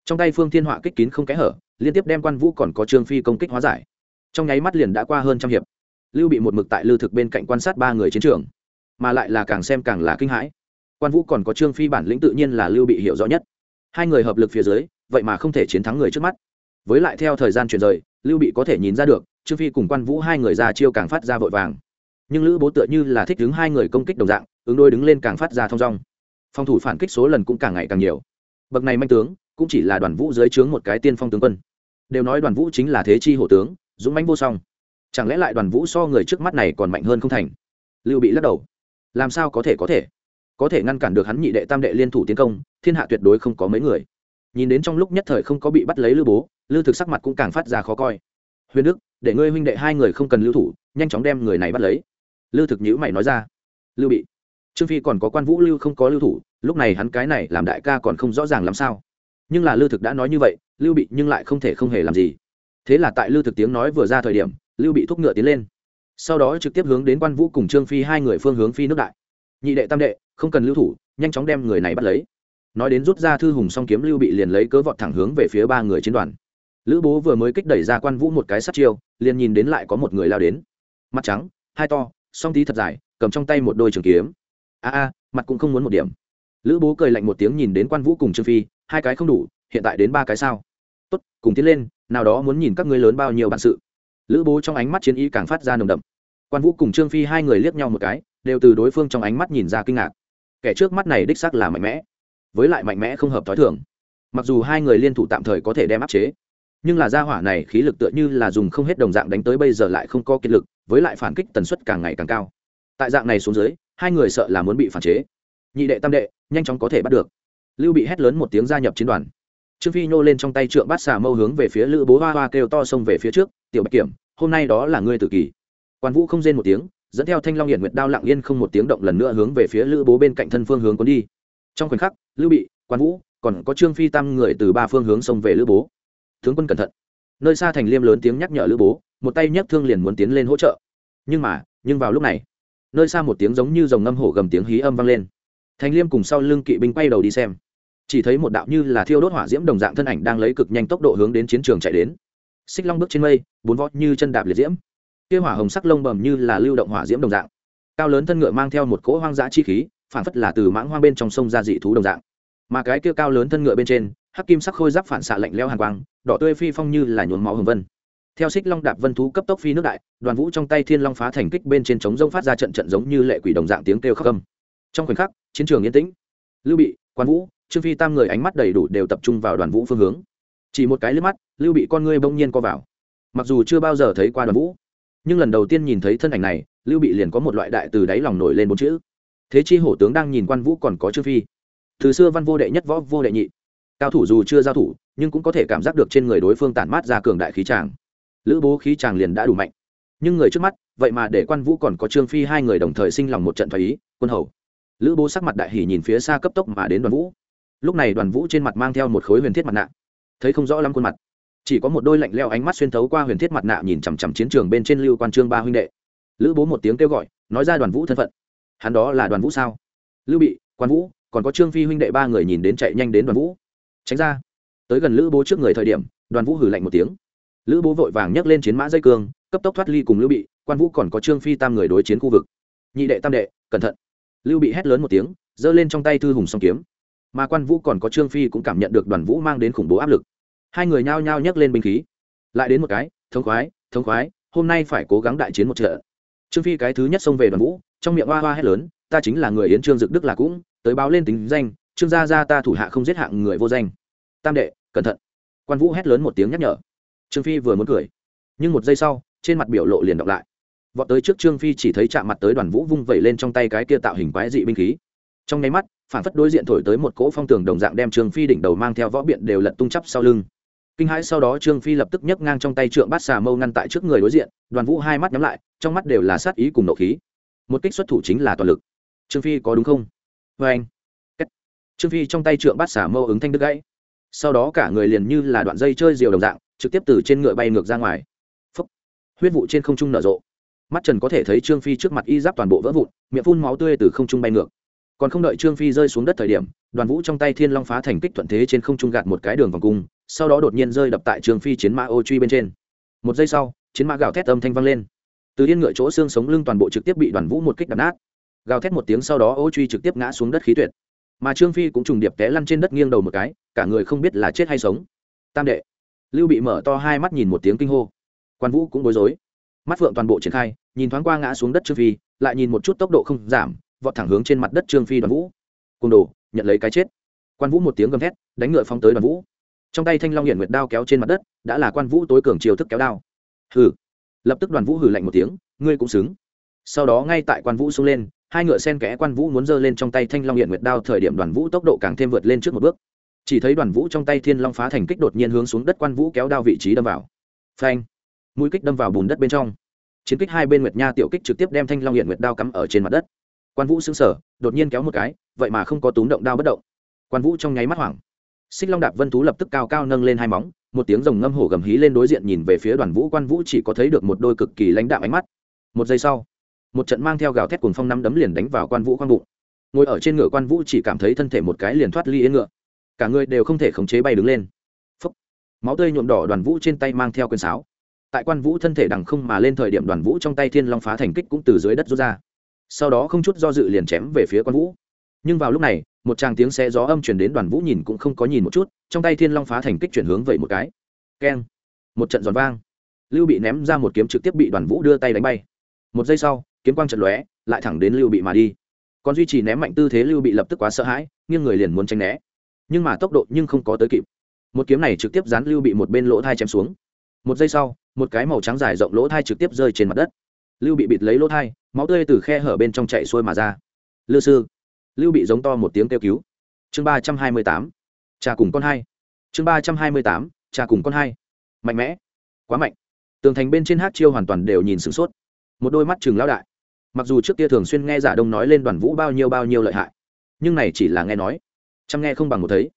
Trong tay phương thiên họa kích kín không kẽ hở, liên tiếp đem quan vũ còn có trương phi công kích hóa giải. Trong nháy mắt liền đã qua hơn trăm hiệp. Lưu bị một mực tại lưu thực bên cạnh quan sát ba người chiến trường, mà lại là càng xem càng là kinh hãi. Quan vũ còn có trương phi bản lĩnh tự nhiên là lưu bị hiểu rõ nhất. Hai người hợp lực phía dưới, vậy mà không thể chiến thắng người trước mắt. Với lại theo thời gian chuyển rời, lưu bị có thể nhìn ra được trương phi cùng quan vũ hai người ra chiêu càng phát ra vội vàng nhưng lữ bố tựa như là thích đứng hai người công kích đồng dạng ứng đôi đứng lên càng phát ra thong dong phòng thủ phản kích số lần cũng càng ngày càng nhiều bậc này manh tướng cũng chỉ là đoàn vũ dưới trướng một cái tiên phong tướng quân đều nói đoàn vũ chính là thế chi hổ tướng dũng mãnh vô song chẳng lẽ lại đoàn vũ so người trước mắt này còn mạnh hơn không thành lưu bị lắc đầu làm sao có thể có thể có thể ngăn cản được hắn nhị đệ tam đệ liên thủ tiến công thiên hạ tuyệt đối không có mấy người nhìn đến trong lúc nhất thời không có bị bắt lấy lưu bố lưu thực sắc mặt cũng càng phát ra khó coi huyền đức, để ngươi huynh đệ hai người không cần lưu thủ, nhanh chóng đem người này bắt lấy. Lưu thực nhữ mày nói ra. Lưu bị. Trương phi còn có quan vũ lưu không có lưu thủ, lúc này hắn cái này làm đại ca còn không rõ ràng làm sao. Nhưng là lưu thực đã nói như vậy, lưu bị nhưng lại không thể không hề làm gì. Thế là tại lưu thực tiếng nói vừa ra thời điểm, lưu bị thúc ngựa tiến lên. Sau đó trực tiếp hướng đến quan vũ cùng trương phi hai người phương hướng phi nước đại. Nhị đệ tam đệ, không cần lưu thủ, nhanh chóng đem người này bắt lấy. Nói đến rút ra thư hùng song kiếm lưu bị liền lấy cớ vọt thẳng hướng về phía ba người chiến đoàn lữ bố vừa mới kích đẩy ra quan vũ một cái sát chiêu, liền nhìn đến lại có một người lao đến. Mặt trắng, hai to, song tí thật dài, cầm trong tay một đôi trường kiếm. A a, mặt cũng không muốn một điểm. Lữ bố cười lạnh một tiếng nhìn đến quan vũ cùng trương phi, hai cái không đủ, hiện tại đến ba cái sao? Tốt, cùng tiến lên, nào đó muốn nhìn các ngươi lớn bao nhiêu bản sự. Lữ bố trong ánh mắt chiến ý càng phát ra nồng đậm. Quan vũ cùng trương phi hai người liếc nhau một cái, đều từ đối phương trong ánh mắt nhìn ra kinh ngạc. Kẻ trước mắt này đích xác là mạnh mẽ, với lại mạnh mẽ không hợp t h ó i thường. Mặc dù hai người liên thủ tạm thời có thể đem áp chế nhưng là gia hỏa này khí lực tựa như là dùng không hết đồng dạng đánh tới bây giờ lại không có kiệt lực, với lại phản kích tần suất càng ngày càng cao. Tại dạng này xuống dưới, hai người sợ là muốn bị phản chế. Nhị đệ tam đệ, nhanh chóng có thể bắt được. Lưu bị hét lớn một tiếng gia nhập chiến đoàn. Trương phi nhô lên trong tay trượng bát xà mâu hướng về phía lữ bố hoa hoa kêu to xông về phía trước, tiểu bạch kiểm, hôm nay đó là ngươi tự kỷ. Quan vũ không rên một tiếng, dẫn theo thanh long hiển nguyệt đao lặng yên không một tiếng động lần nữa hướng về phía lữ bố bên cạnh thân phương hướng cuốn đi. Trong khoảnh khắc, lưu bị, quan vũ, còn có trương phi tam người từ ba phương hướng xông về lữ bố tướng quân cẩn thận. Nơi xa thành liêm lớn tiếng nhắc nhở lữ bố, một tay nhấc thương liền muốn tiến lên hỗ trợ. Nhưng mà, nhưng vào lúc này, nơi xa một tiếng giống như dòng ngâm hổ gầm tiếng hí âm vang lên. Thành liêm cùng sau lưng kỵ binh quay đầu đi xem. Chỉ thấy một đạo như là thiêu đốt hỏa diễm đồng dạng thân ảnh đang lấy cực nhanh tốc độ hướng đến chiến trường chạy đến. Xích long bước trên mây, bốn vót như chân đạp liệt diễm. Kia hỏa hồng sắc lông bầm như là lưu động hỏa diễm đồng dạng. Cao lớn thân ngựa mang theo một cỗ hoang dã chi khí, phản phất là từ mãng hoang bên trong sông ra dị thú đồng dạng. Mà cái kia cao lớn thân ngựa bên trên hắc kim sắc khôi giáp phản xạ lạnh leo hàn quang, đỏ tươi phi phong như là nhuốm máu hồng vân. Theo xích long đạp vân thú cấp tốc phi nước đại, đoàn vũ trong tay thiên long phá thành kích bên trên trống rông phát ra trận trận giống như lệ quỷ đồng dạng tiếng kêu khắc âm trong khoảnh khắc, chiến trường yên tĩnh. Lưu bị, quan vũ, trương phi tam người ánh mắt đầy đủ đều tập trung vào đoàn vũ phương hướng. Chỉ một cái lướt mắt, lưu bị con ngươi bỗng nhiên co vào. Mặc dù chưa bao giờ thấy qua đoàn vũ, nhưng lần đầu tiên nhìn thấy thân ảnh này, lưu bị liền có một loại đại từ đáy lòng nổi lên bốn chữ. Thế chi hổ tướng đang nhìn quan vũ còn có trương phi. Từ xưa văn vô đệ nhất, võ vô đệ nhị cao thủ dù chưa giao thủ, nhưng cũng có thể cảm giác được trên người đối phương tản mát ra cường đại khí tràng. Lữ bố khí tràng liền đã đủ mạnh. Nhưng người trước mắt, vậy mà để quan vũ còn có trương phi hai người đồng thời sinh lòng một trận thoái ý, quân hầu. Lữ bố sắc mặt đại hỉ nhìn phía xa cấp tốc mà đến đoàn vũ. Lúc này đoàn vũ trên mặt mang theo một khối huyền thiết mặt nạ. Thấy không rõ lắm khuôn mặt. Chỉ có một đôi lạnh leo ánh mắt xuyên thấu qua huyền thiết mặt nạ nhìn chằm chằm chiến trường bên trên lưu quan trương ba huynh đệ. Lữ bố một tiếng kêu gọi, nói ra đoàn vũ thân phận. Hắn đó là đoàn vũ sao? Lưu bị, quan vũ, còn có trương phi huynh đệ ba người nhìn đến chạy nhanh đến đoàn vũ tránh ra. Tới gần lữ bố trước người thời điểm, đoàn vũ hử lạnh một tiếng. Lữ bố vội vàng nhấc lên chiến mã dây cương, cấp tốc thoát ly cùng lưu bị, quan vũ còn có trương phi tam người đối chiến khu vực. Nhị đệ tam đệ, cẩn thận. Lưu bị hét lớn một tiếng, giơ lên trong tay thư hùng song kiếm. Mà quan vũ còn có trương phi cũng cảm nhận được đoàn vũ mang đến khủng bố áp lực. Hai người nhao nhao nhấc lên binh khí. Lại đến một cái, thống khoái thống khoái, hôm nay phải cố gắng đại chiến một trận. Trương phi cái thứ nhất xông về đoàn vũ, trong miệng hoa hoa hét lớn, ta chính là người yến trương dực đức là cũng, tới báo lên tính danh trương gia gia ta thủ hạ không giết hạng người vô danh. Tam đệ, cẩn thận. Quan vũ hét lớn một tiếng nhắc nhở. Trương phi vừa muốn cười, nhưng một giây sau, trên mặt biểu lộ liền đọc lại. Vọt tới trước trương phi chỉ thấy chạm mặt tới đoàn vũ vung vẩy lên trong tay cái kia tạo hình quái dị binh khí. Trong nháy mắt, phản phất đối diện thổi tới một cỗ phong tường đồng dạng đem trương phi đỉnh đầu mang theo võ biện đều lật tung chắp sau lưng. Kinh hãi sau đó trương phi lập tức nhấc ngang trong tay trượng bát xà mâu ngăn tại trước người đối diện, đoàn vũ hai mắt nhắm lại, trong mắt đều là sát ý cùng nộ khí. Một kích xuất thủ chính là toàn lực. Trương phi có đúng không? Vê anh trương phi trong tay trượng bát Xả mâu ứng thanh đứt gãy. Sau đó cả người liền như là đoạn dây chơi diều đồng dạng, trực tiếp từ trên ngựa bay ngược ra ngoài. Phúc. huyết vụ trên không trung nở rộ. Mắt trần có thể thấy trương phi trước mặt y giáp toàn bộ vỡ vụn, miệng phun máu tươi từ không trung bay ngược. Còn không đợi trương phi rơi xuống đất thời điểm, đoàn vũ trong tay thiên long phá thành kích thuận thế trên không trung gạt một cái đường vòng cung, sau đó đột nhiên rơi đập tại trương phi chiến mã ô truy bên trên. Một giây sau, chiến mã gào thét âm thanh vang lên. Từ yên ngựa chỗ xương sống lưng toàn bộ trực tiếp bị đoàn vũ một kích đập nát. Gào thét một tiếng sau đó ô truy trực tiếp ngã xuống đất khí tuyệt mà trương phi cũng trùng điệp té lăn trên đất nghiêng đầu một cái, cả người không biết là chết hay sống. Tam đệ, lưu bị mở to hai mắt nhìn một tiếng kinh hô. Quan vũ cũng bối rối. Mắt phượng toàn bộ triển khai, nhìn thoáng qua ngã xuống đất trương phi, lại nhìn một chút tốc độ không giảm, vọt thẳng hướng trên mặt đất trương phi đoàn vũ. Côn đồ, nhận lấy cái chết. Quan vũ một tiếng gầm thét, đánh ngựa phóng tới đoàn vũ. Trong tay thanh long hiển nguyệt đao kéo trên mặt đất, đã là quan vũ tối cường chiều thức kéo đao. Hừ. Lập tức đoàn vũ hừ lạnh một tiếng, ngươi cũng xứng. Sau đó ngay tại quan vũ xông lên hai ngựa sen kẽ quan vũ muốn giơ lên trong tay thanh long hiện nguyệt đao thời điểm đoàn vũ tốc độ càng thêm vượt lên trước một bước. Chỉ thấy đoàn vũ trong tay thiên long phá thành kích đột nhiên hướng xuống đất quan vũ kéo đao vị trí đâm vào. Phanh! Mũi kích đâm vào bùn đất bên trong. Chiến kích hai bên nguyệt nha tiểu kích trực tiếp đem thanh long hiện nguyệt đao cắm ở trên mặt đất. Quan vũ xứng sở đột nhiên kéo một cái, vậy mà không có túm động đao bất động. Quan vũ trong nháy mắt hoảng. Xích long đạp vân thú lập tức cao cao nâng lên hai móng, một tiếng rồng ngâm hổ gầm hí lên đối diện nhìn về phía đoàn vũ, quan vũ chỉ có thấy được một đôi cực kỳ lãnh đạm ánh mắt. Một giây sau một trận mang theo gào thét cùng phong năm đấm liền đánh vào quan vũ khoang bụng. Ngồi ở trên ngựa quan vũ chỉ cảm thấy thân thể một cái liền thoát ly yên ngựa. Cả người đều không thể khống chế bay đứng lên. Phúc. máu tươi nhuộm đỏ đoàn vũ trên tay mang theo cơn sáo. Tại quan vũ thân thể đằng không mà lên thời điểm đoàn vũ trong tay thiên long phá thành kích cũng từ dưới đất rút ra. Sau đó không chút do dự liền chém về phía quan vũ. Nhưng vào lúc này, một tràng tiếng xe gió âm chuyển đến đoàn vũ nhìn cũng không có nhìn một chút, trong tay thiên long phá thành kích chuyển hướng vậy một cái. Keng. Một trận giòn vang. Lưu bị ném ra một kiếm trực tiếp bị đoàn vũ đưa tay đánh bay. Một giây sau kiếm quang trận lóe, lại thẳng đến lưu bị mà đi. Còn duy trì ném mạnh tư thế lưu bị lập tức quá sợ hãi, nghiêng người liền muốn tranh né. Nhưng mà tốc độ nhưng không có tới kịp. Một kiếm này trực tiếp dán lưu bị một bên lỗ thai chém xuống. Một giây sau, một cái màu trắng dài rộng lỗ thai trực tiếp rơi trên mặt đất. Lưu bị bịt lấy lỗ thai, máu tươi từ khe hở bên trong chạy xuôi mà ra. Lư sư. Lưu bị giống to một tiếng kêu cứu. Chương ba trăm hai mươi tám. Cha cùng con hai. Chương ba trăm hai mươi tám. Cha cùng con hai. Mạnh mẽ. Quá mạnh. Tường thành bên trên hát chiêu hoàn toàn đều nhìn sửng sốt. Một đôi mắt chừng lao đại mặc dù trước kia thường xuyên nghe giả đông nói lên đoàn vũ bao nhiêu bao nhiêu lợi hại, nhưng này chỉ là nghe nói, chăm nghe không bằng một thấy.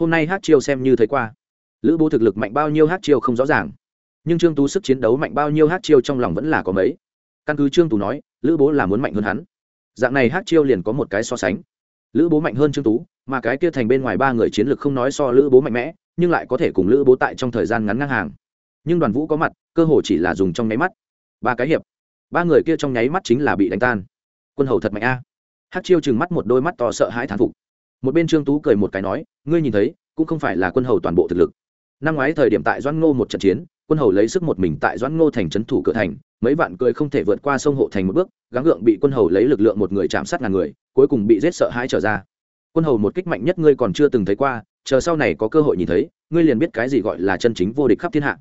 Hôm nay hát chiêu xem như thấy qua. Lữ bố thực lực mạnh bao nhiêu hát chiêu không rõ ràng, nhưng trương tú sức chiến đấu mạnh bao nhiêu hát chiêu trong lòng vẫn là có mấy. Căn cứ trương tú nói, lữ bố là muốn mạnh hơn hắn. Dạng này hát chiêu liền có một cái so sánh. Lữ bố mạnh hơn trương tú, mà cái kia thành bên ngoài ba người chiến lược không nói so lữ bố mạnh mẽ, nhưng lại có thể cùng lữ bố tại trong thời gian ngắn ngang hàng. Nhưng đoàn vũ có mặt, cơ hồ chỉ là dùng trong nháy mắt. Ba cái hiệp ba người kia trong nháy mắt chính là bị đánh tan. Quân hầu thật mạnh a. Hát chiêu chừng mắt một đôi mắt to sợ hãi thán phục. Một bên trương tú cười một cái nói, ngươi nhìn thấy, cũng không phải là quân hầu toàn bộ thực lực. Năm ngoái thời điểm tại doãn ngô một trận chiến, quân hầu lấy sức một mình tại doãn ngô thành trấn thủ cửa thành, mấy vạn cười không thể vượt qua sông hộ thành một bước, gắng gượng bị quân hầu lấy lực lượng một người chạm sát ngàn người, cuối cùng bị giết sợ hãi trở ra. Quân hầu một kích mạnh nhất ngươi còn chưa từng thấy qua, chờ sau này có cơ hội nhìn thấy, ngươi liền biết cái gì gọi là chân chính vô địch khắp thiên hạ.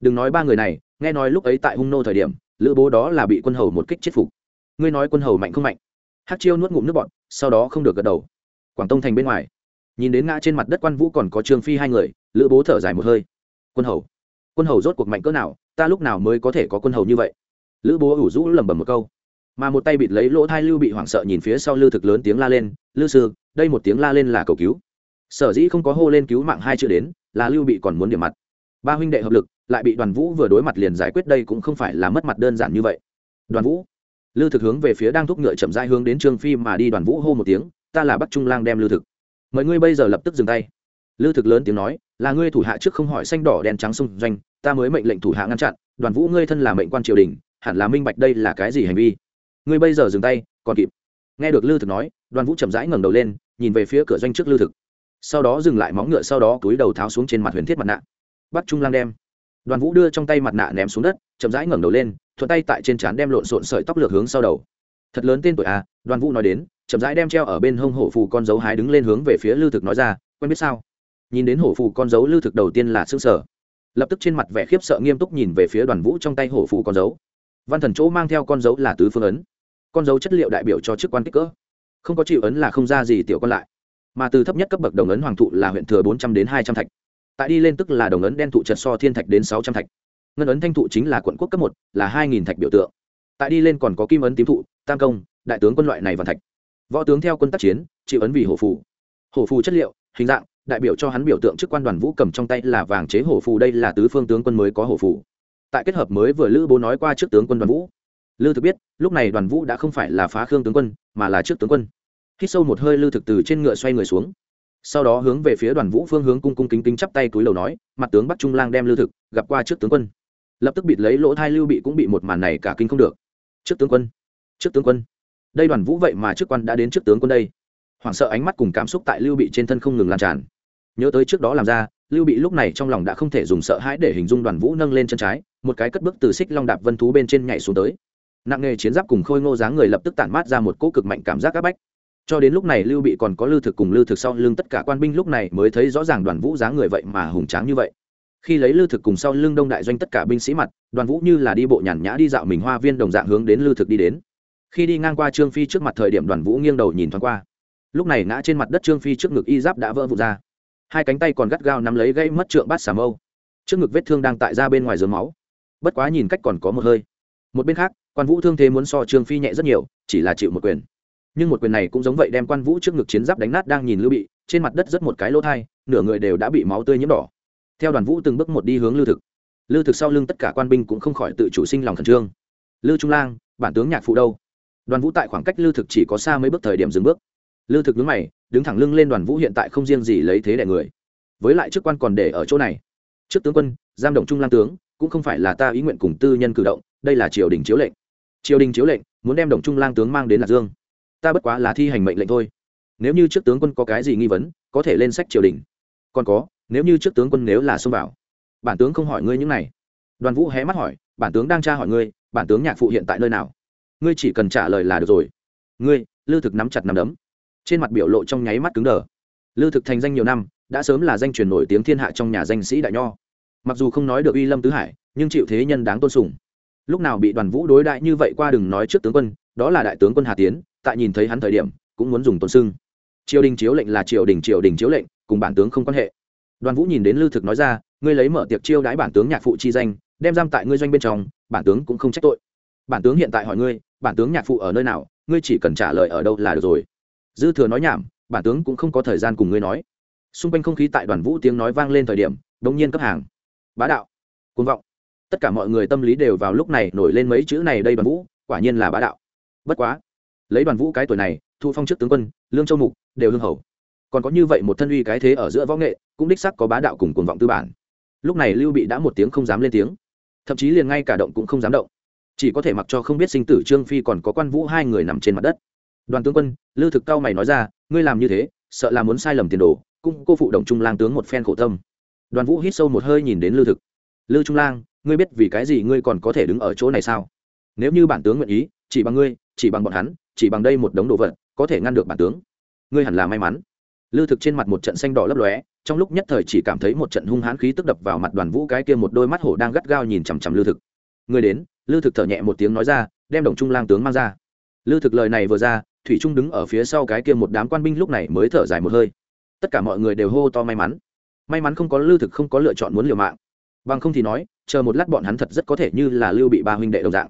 Đừng nói ba người này nghe nói lúc ấy tại hung nô thời điểm, lữ bố đó là bị quân hầu một kích chết phục. Ngươi nói quân hầu mạnh không mạnh? Hát chiêu nuốt ngụm nước bọn sau đó không được gật đầu. Quảng tông thành bên ngoài. Nhìn đến ngã trên mặt đất quan vũ còn có trương phi hai người, lữ bố thở dài một hơi. Quân hầu? Quân hầu rốt cuộc mạnh cỡ nào? Ta lúc nào mới có thể có quân hầu như vậy? Lữ bố ủ rũ lẩm bẩm một câu. Mà một tay bịt lấy lỗ thai lưu bị hoảng sợ nhìn phía sau lư thực lớn tiếng la lên, lư sư, đây một tiếng la lên là cầu cứu. Sở dĩ không có hô lên cứu mạng hai chữ đến, là lưu bị còn muốn điểm mặt. Ba huynh đệ hợp lực lại bị đoàn vũ vừa đối mặt liền giải quyết đây cũng không phải là mất mặt đơn giản như vậy. Đoàn vũ, lư thực hướng về phía đang thúc ngựa chậm rãi hướng đến trương phi mà đi, đoàn vũ hô một tiếng, ta là bắc trung lang đem lưu thực. Mời ngươi bây giờ lập tức dừng tay. Lưu thực lớn tiếng nói, là ngươi thủ hạ trước không hỏi xanh đỏ đen trắng xung doanh, ta mới mệnh lệnh thủ hạ ngăn chặn, đoàn vũ ngươi thân là mệnh quan triều đình, hẳn là minh bạch đây là cái gì hành vi. Ngươi bây giờ dừng tay, còn kịp. Nghe được lưu thực nói, đoàn vũ chậm rãi ngẩng đầu lên, nhìn về phía cửa doanh trước lưu thực. Sau đó dừng lại móng ngựa, sau đó túi đầu tháo xuống trên mặt huyền thiết mặt nạ. Bắt trung lang đem đoàn vũ đưa trong tay mặt nạ ném xuống đất, chậm rãi ngẩng đầu lên, thuận tay tại trên trán đem lộn xộn sợi tóc lược hướng sau đầu. Thật lớn tên tuổi à đoàn vũ nói đến, chậm rãi đem treo ở bên hông hổ phù con dấu hái đứng lên hướng về phía lưu thực nói ra, quen biết sao? Nhìn đến hổ phù con dấu lưu thực đầu tiên là xương sở lập tức trên mặt vẻ khiếp sợ nghiêm túc nhìn về phía đoàn vũ trong tay hổ phù con dấu. Văn thần chỗ mang theo con dấu là tứ phương ấn. Con dấu chất liệu đại biểu cho chức quan kích cỡ. Không có chịu ấn là không ra gì tiểu con lại. Mà từ thấp nhất cấp bậc đồng ấn hoàng thụ là huyện thừa bốn trăm đến hai trăm thạch tại đi lên tức là đồng ấn đen thụ trật so thiên thạch đến sáu trăm thạch. Ngân ấn thanh thụ chính là quận quốc cấp một, là hai nghìn thạch biểu tượng. Tại đi lên còn có kim ấn tím thụ, tam công, đại tướng quân loại này và thạch. Võ tướng theo quân tác chiến, chịu ấn vì hổ phù. Hổ phù chất liệu, hình dạng, đại biểu cho hắn biểu tượng chức quan đoàn vũ cầm trong tay là vàng chế hổ phù, đây là tứ phương tướng quân mới có hổ phù. Tại kết hợp mới vừa lữ bố nói qua trước tướng quân đoàn vũ. Lư thực biết, lúc này đoàn vũ đã không phải là phá khương tướng quân, mà là trước tướng quân. Hít sâu một hơi lư thực từ trên ngựa xoay người xuống sau đó hướng về phía đoàn vũ phương hướng cung cung kính kính chắp tay túi lầu nói, mặt tướng bắc trung lang đem lưu thực gặp qua trước tướng quân. Lập tức bịt lấy lỗ thai lưu bị cũng bị một màn này cả kinh không được. Trước tướng quân, trước tướng quân. Đây đoàn vũ vậy mà trước quan đã đến trước tướng quân đây. Hoảng sợ ánh mắt cùng cảm xúc tại lưu bị trên thân không ngừng lan tràn. Nhớ tới trước đó làm ra, lưu bị lúc này trong lòng đã không thể dùng sợ hãi để hình dung đoàn vũ nâng lên chân trái, một cái cất bước từ xích long đạp vân thú bên trên nhảy xuống tới. Nặng nghề chiến giáp cùng khôi ngô dáng người lập tức tản mát ra một cỗ cực mạnh cảm giác áp bách cho đến lúc này lưu bị còn có lưu thực cùng lưu thực sau lưng tất cả quan binh lúc này mới thấy rõ ràng đoàn vũ dáng người vậy mà hùng tráng như vậy. Khi lấy lưu thực cùng sau lưng đông đại doanh tất cả binh sĩ mặt, đoàn vũ như là đi bộ nhàn nhã đi dạo mình hoa viên đồng dạng hướng đến lưu thực đi đến. Khi đi ngang qua trương phi trước mặt thời điểm đoàn vũ nghiêng đầu nhìn thoáng qua. Lúc này ngã trên mặt đất trương phi trước ngực y giáp đã vỡ vụt ra. Hai cánh tay còn gắt gao nắm lấy gây mất trượng bát xà mâu. Trước ngực vết thương đang tại ra bên ngoài giường máu. Bất quá nhìn cách còn có một hơi. Một bên khác, quan vũ thương thế muốn so trương phi nhẹ rất nhiều, chỉ là chịu một quyền nhưng một quyền này cũng giống vậy đem quan vũ trước ngực chiến giáp đánh nát đang nhìn lưu bị, trên mặt đất rất một cái lỗ thai, nửa người đều đã bị máu tươi nhiễm đỏ. Theo đoàn vũ từng bước một đi hướng lưu thực. Lưu thực sau lưng tất cả quan binh cũng không khỏi tự chủ sinh lòng khẩn trương. Lưu trung lang, bản tướng nhạc phụ đâu? Đoàn vũ tại khoảng cách lưu thực chỉ có xa mấy bước thời điểm dừng bước. Lưu thực đứng mày, đứng thẳng lưng lên đoàn vũ hiện tại không riêng gì lấy thế đẻ người. Với lại chức quan còn để ở chỗ này. Trước tướng quân giam động trung lang tướng, cũng không phải là ta ý nguyện cùng tư nhân cử động, đây là triều đình chiếu lệnh. Triều đình chiếu lệnh, muốn đem đồng trung lang tướng mang đến lạc dương ta bất quá là thi hành mệnh lệnh thôi. Nếu như trước tướng quân có cái gì nghi vấn, có thể lên sách triều đình. Còn có, nếu như trước tướng quân nếu là xông vào, bản tướng không hỏi ngươi những này. Đoàn vũ hé mắt hỏi, bản tướng đang tra hỏi ngươi, bản tướng nhạc phụ hiện tại nơi nào? Ngươi chỉ cần trả lời là được rồi. Ngươi, lư thực nắm chặt nắm đấm. Trên mặt biểu lộ trong nháy mắt cứng đờ. Lư thực thành danh nhiều năm, đã sớm là danh truyền nổi tiếng thiên hạ trong nhà danh sĩ đại nho. Mặc dù không nói được uy lâm tứ hải, nhưng chịu thế nhân đáng tôn sùng. Lúc nào bị đoàn vũ đối đại như vậy qua đừng nói trước tướng quân, đó là đại tướng quân hà tiến tại nhìn thấy hắn thời điểm, cũng muốn dùng tôn sưng. Triều đình chiếu lệnh là triều đình triều đình chiếu lệnh, cùng bản tướng không quan hệ. Đoàn vũ nhìn đến lưu thực nói ra, ngươi lấy mở tiệc chiêu đãi bản tướng nhạc phụ chi danh, đem giam tại ngươi doanh bên trong, bản tướng cũng không trách tội. Bản tướng hiện tại hỏi ngươi, bản tướng nhạc phụ ở nơi nào, ngươi chỉ cần trả lời ở đâu là được rồi. Dư thừa nói nhảm, bản tướng cũng không có thời gian cùng ngươi nói. Xung quanh không khí tại đoàn vũ tiếng nói vang lên thời điểm, đống nhiên cấp hàng. Bá đạo côn vọng. Tất cả mọi người tâm lý đều vào lúc này nổi lên mấy chữ này đây đoàn vũ, quả nhiên là bá đạo. Bất quá lấy đoàn vũ cái tuổi này, thu phong chức tướng quân, lương châu mục, đều hương hầu còn có như vậy một thân uy cái thế ở giữa võ nghệ, cũng đích sắc có bá đạo cùng cuồng vọng tư bản. Lúc này lưu bị đã một tiếng không dám lên tiếng. Thậm chí liền ngay cả động cũng không dám động. Chỉ có thể mặc cho không biết sinh tử trương phi còn có quan vũ hai người nằm trên mặt đất. Đoàn tướng quân lưu thực cao mày nói ra, ngươi làm như thế, sợ là muốn sai lầm tiền đồ cung cô phụ đồng trung lang tướng một phen khổ tâm. Đoàn vũ hít sâu một hơi nhìn đến lưu thực. Lưu trung lang, ngươi biết vì cái gì ngươi còn có thể đứng ở chỗ này sao? Nếu như bản tướng nguyện ý, chỉ bằng ngươi, chỉ bằng bọn hắn chỉ bằng đây một đống đồ vật, có thể ngăn được bản tướng. Ngươi hẳn là may mắn. Lư thực trên mặt một trận xanh đỏ lấp lóe, trong lúc nhất thời chỉ cảm thấy một trận hung hãn khí tức đập vào mặt đoàn vũ cái kia một đôi mắt hổ đang gắt gao nhìn chằm chằm lư thực. Người đến. Lư thực thở nhẹ một tiếng nói ra, đem đồng trung lang tướng mang ra. Lư thực lời này vừa ra, thủy trung đứng ở phía sau cái kia một đám quan binh lúc này mới thở dài một hơi. Tất cả mọi người đều hô to may mắn. May mắn không có lư thực không có lựa chọn muốn liều mạng. Bằng không thì nói, chờ một lát bọn hắn thật rất có thể như là lưu bị ba huynh đệ đồng dạng.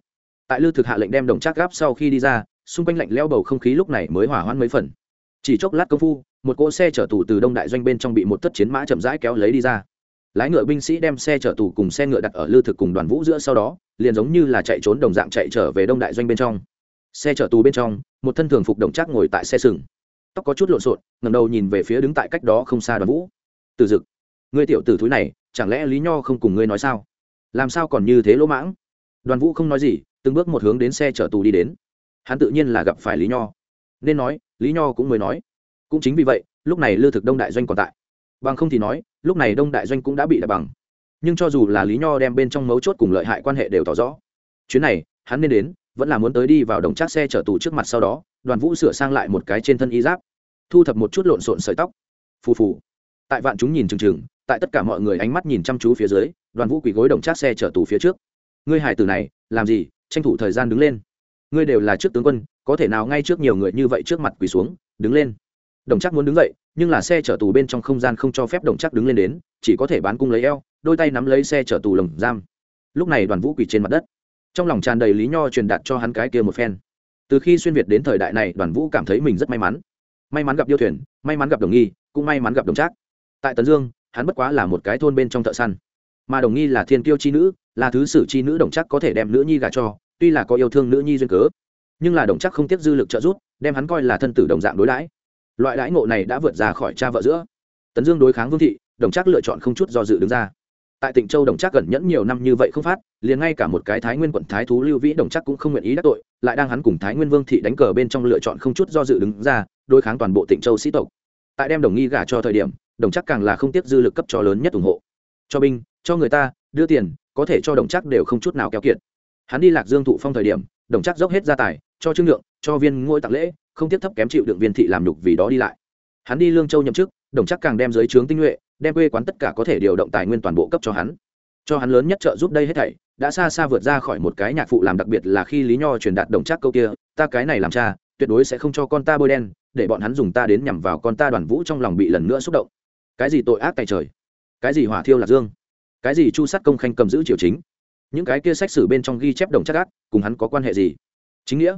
Tại lư thực hạ lệnh đem đồng trác gáp sau khi đi ra xung quanh lạnh leo bầu không khí lúc này mới hỏa hoãn mấy phần. Chỉ chốc lát công phu, một cỗ xe chở tù từ đông đại doanh bên trong bị một tất chiến mã chậm rãi kéo lấy đi ra. Lái ngựa binh sĩ đem xe chở tù cùng xe ngựa đặt ở lư thực cùng đoàn vũ giữa sau đó, liền giống như là chạy trốn đồng dạng chạy trở về đông đại doanh bên trong. Xe chở tù bên trong, một thân thường phục đồng trác ngồi tại xe sừng. Tóc có chút lộn xộn ngầm đầu nhìn về phía đứng tại cách đó không xa đoàn vũ. Từ dực, ngươi tiểu tử thúi này, chẳng lẽ lý nho không cùng ngươi nói sao? Làm sao còn như thế lỗ mãng? Đoàn vũ không nói gì, từng bước một hướng đến xe chở tù đi đến hắn tự nhiên là gặp phải lý nho nên nói lý nho cũng mới nói cũng chính vì vậy lúc này lư thực đông đại doanh còn tại bằng không thì nói lúc này đông đại doanh cũng đã bị đập bằng nhưng cho dù là lý nho đem bên trong mấu chốt cùng lợi hại quan hệ đều tỏ rõ chuyến này hắn nên đến vẫn là muốn tới đi vào đồng trác xe chở tù trước mặt sau đó đoàn vũ sửa sang lại một cái trên thân y giáp thu thập một chút lộn xộn sợi tóc phù phù tại vạn chúng nhìn chừng chừng tại tất cả mọi người ánh mắt nhìn chăm chú phía dưới đoàn vũ quỳ gối đồng trác xe chở tù phía trước ngươi hải tử này làm gì tranh thủ thời gian đứng lên ngươi đều là trước tướng quân, có thể nào ngay trước nhiều người như vậy trước mặt quỳ xuống, đứng lên? Đồng chắc muốn đứng dậy, nhưng là xe chở tù bên trong không gian không cho phép đồng chắc đứng lên đến, chỉ có thể bán cung lấy eo, đôi tay nắm lấy xe chở tù lồng giam. Lúc này đoàn vũ quỳ trên mặt đất. Trong lòng tràn đầy lý nho truyền đạt cho hắn cái kia một phen. Từ khi xuyên việt đến thời đại này, đoàn vũ cảm thấy mình rất may mắn. May mắn gặp yêu thuyền, may mắn gặp đồng nghi, cũng may mắn gặp đồng trác. Tại tấn dương, hắn bất quá là một cái thôn bên trong thợ săn. Mà đồng nghi là thiên kiêu chi nữ, là thứ sử chi nữ đồng Trác có thể đem nữ nhi gả cho tuy là có yêu thương nữ nhi duyên cớ, nhưng là đồng chắc không tiếp dư lực trợ giúp, đem hắn coi là thân tử đồng dạng đối đãi. Loại đãi ngộ này đã vượt ra khỏi cha vợ giữa. Tấn dương đối kháng vương thị, đồng chắc lựa chọn không chút do dự đứng ra. Tại tỉnh châu đồng chắc gần nhẫn nhiều năm như vậy không phát, liền ngay cả một cái thái nguyên quận thái thú lưu vĩ đồng chắc cũng không nguyện ý đắc tội, lại đang hắn cùng thái nguyên vương thị đánh cờ bên trong lựa chọn không chút do dự đứng ra, đối kháng toàn bộ tỉnh châu sĩ tộc. Tại đem đồng nghi gả cho thời điểm, đồng chắc càng là không tiếp dư lực cấp cho lớn nhất ủng hộ. Cho binh, cho người ta, đưa tiền, có thể cho đồng chắc đều không chút nào keo kiệt hắn đi lạc dương thụ phong thời điểm, đồng chắc dốc hết gia tài, cho trương lượng, cho viên ngôi tặng lễ, không tiếp thấp kém chịu đựng viên thị làm nhục vì đó đi lại. Hắn đi lương châu nhậm chức, đồng chắc càng đem giới trướng tinh nhuệ, đem quê quán tất cả có thể điều động tài nguyên toàn bộ cấp cho hắn. Cho hắn lớn nhất trợ giúp đây hết thảy, đã xa xa vượt ra khỏi một cái nhạc phụ làm đặc biệt là khi lý nho truyền đạt đồng chắc câu kia, ta cái này làm cha, tuyệt đối sẽ không cho con ta bôi đen, để bọn hắn dùng ta đến nhằm vào con ta đoàn vũ trong lòng bị lần nữa xúc động. Cái gì tội ác tại trời? Cái gì hỏa thiêu lạc dương? Cái gì chu sát công khanh cầm giữ triều chính? Những cái kia sách sử bên trong ghi chép đồng chắc ác, cùng hắn có quan hệ gì? Chính nghĩa?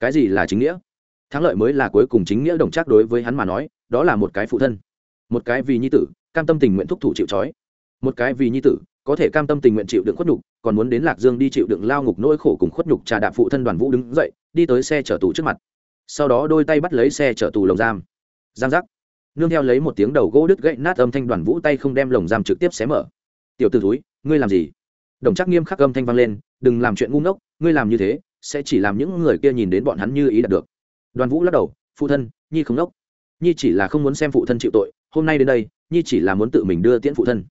Cái gì là chính nghĩa? Thắng lợi mới là cuối cùng chính nghĩa đồng chắc đối với hắn mà nói, đó là một cái phụ thân. Một cái vì nhi tử, cam tâm tình nguyện thúc thủ chịu trói. Một cái vì nhi tử, có thể cam tâm tình nguyện chịu đựng khuất nhục, còn muốn đến lạc dương đi chịu đựng lao ngục nỗi khổ cùng khuất nhục trà đạp phụ thân đoàn vũ đứng dậy, đi tới xe chở tù trước mặt. Sau đó đôi tay bắt lấy xe chở tù lồng giam. Giam giác. Nương theo lấy một tiếng đầu gỗ đứt gãy nát âm thanh đoàn vũ tay không đem lồng giam trực tiếp xé mở. Tiểu t ử túi ngươi làm gì? Đồng chắc nghiêm khắc âm thanh vang lên, đừng làm chuyện ngu ngốc, ngươi làm như thế, sẽ chỉ làm những người kia nhìn đến bọn hắn như ý đạt được. Đoàn vũ lắc đầu, phụ thân, nhi không ngốc. Nhi chỉ là không muốn xem phụ thân chịu tội, hôm nay đến đây, nhi chỉ là muốn tự mình đưa tiễn phụ thân.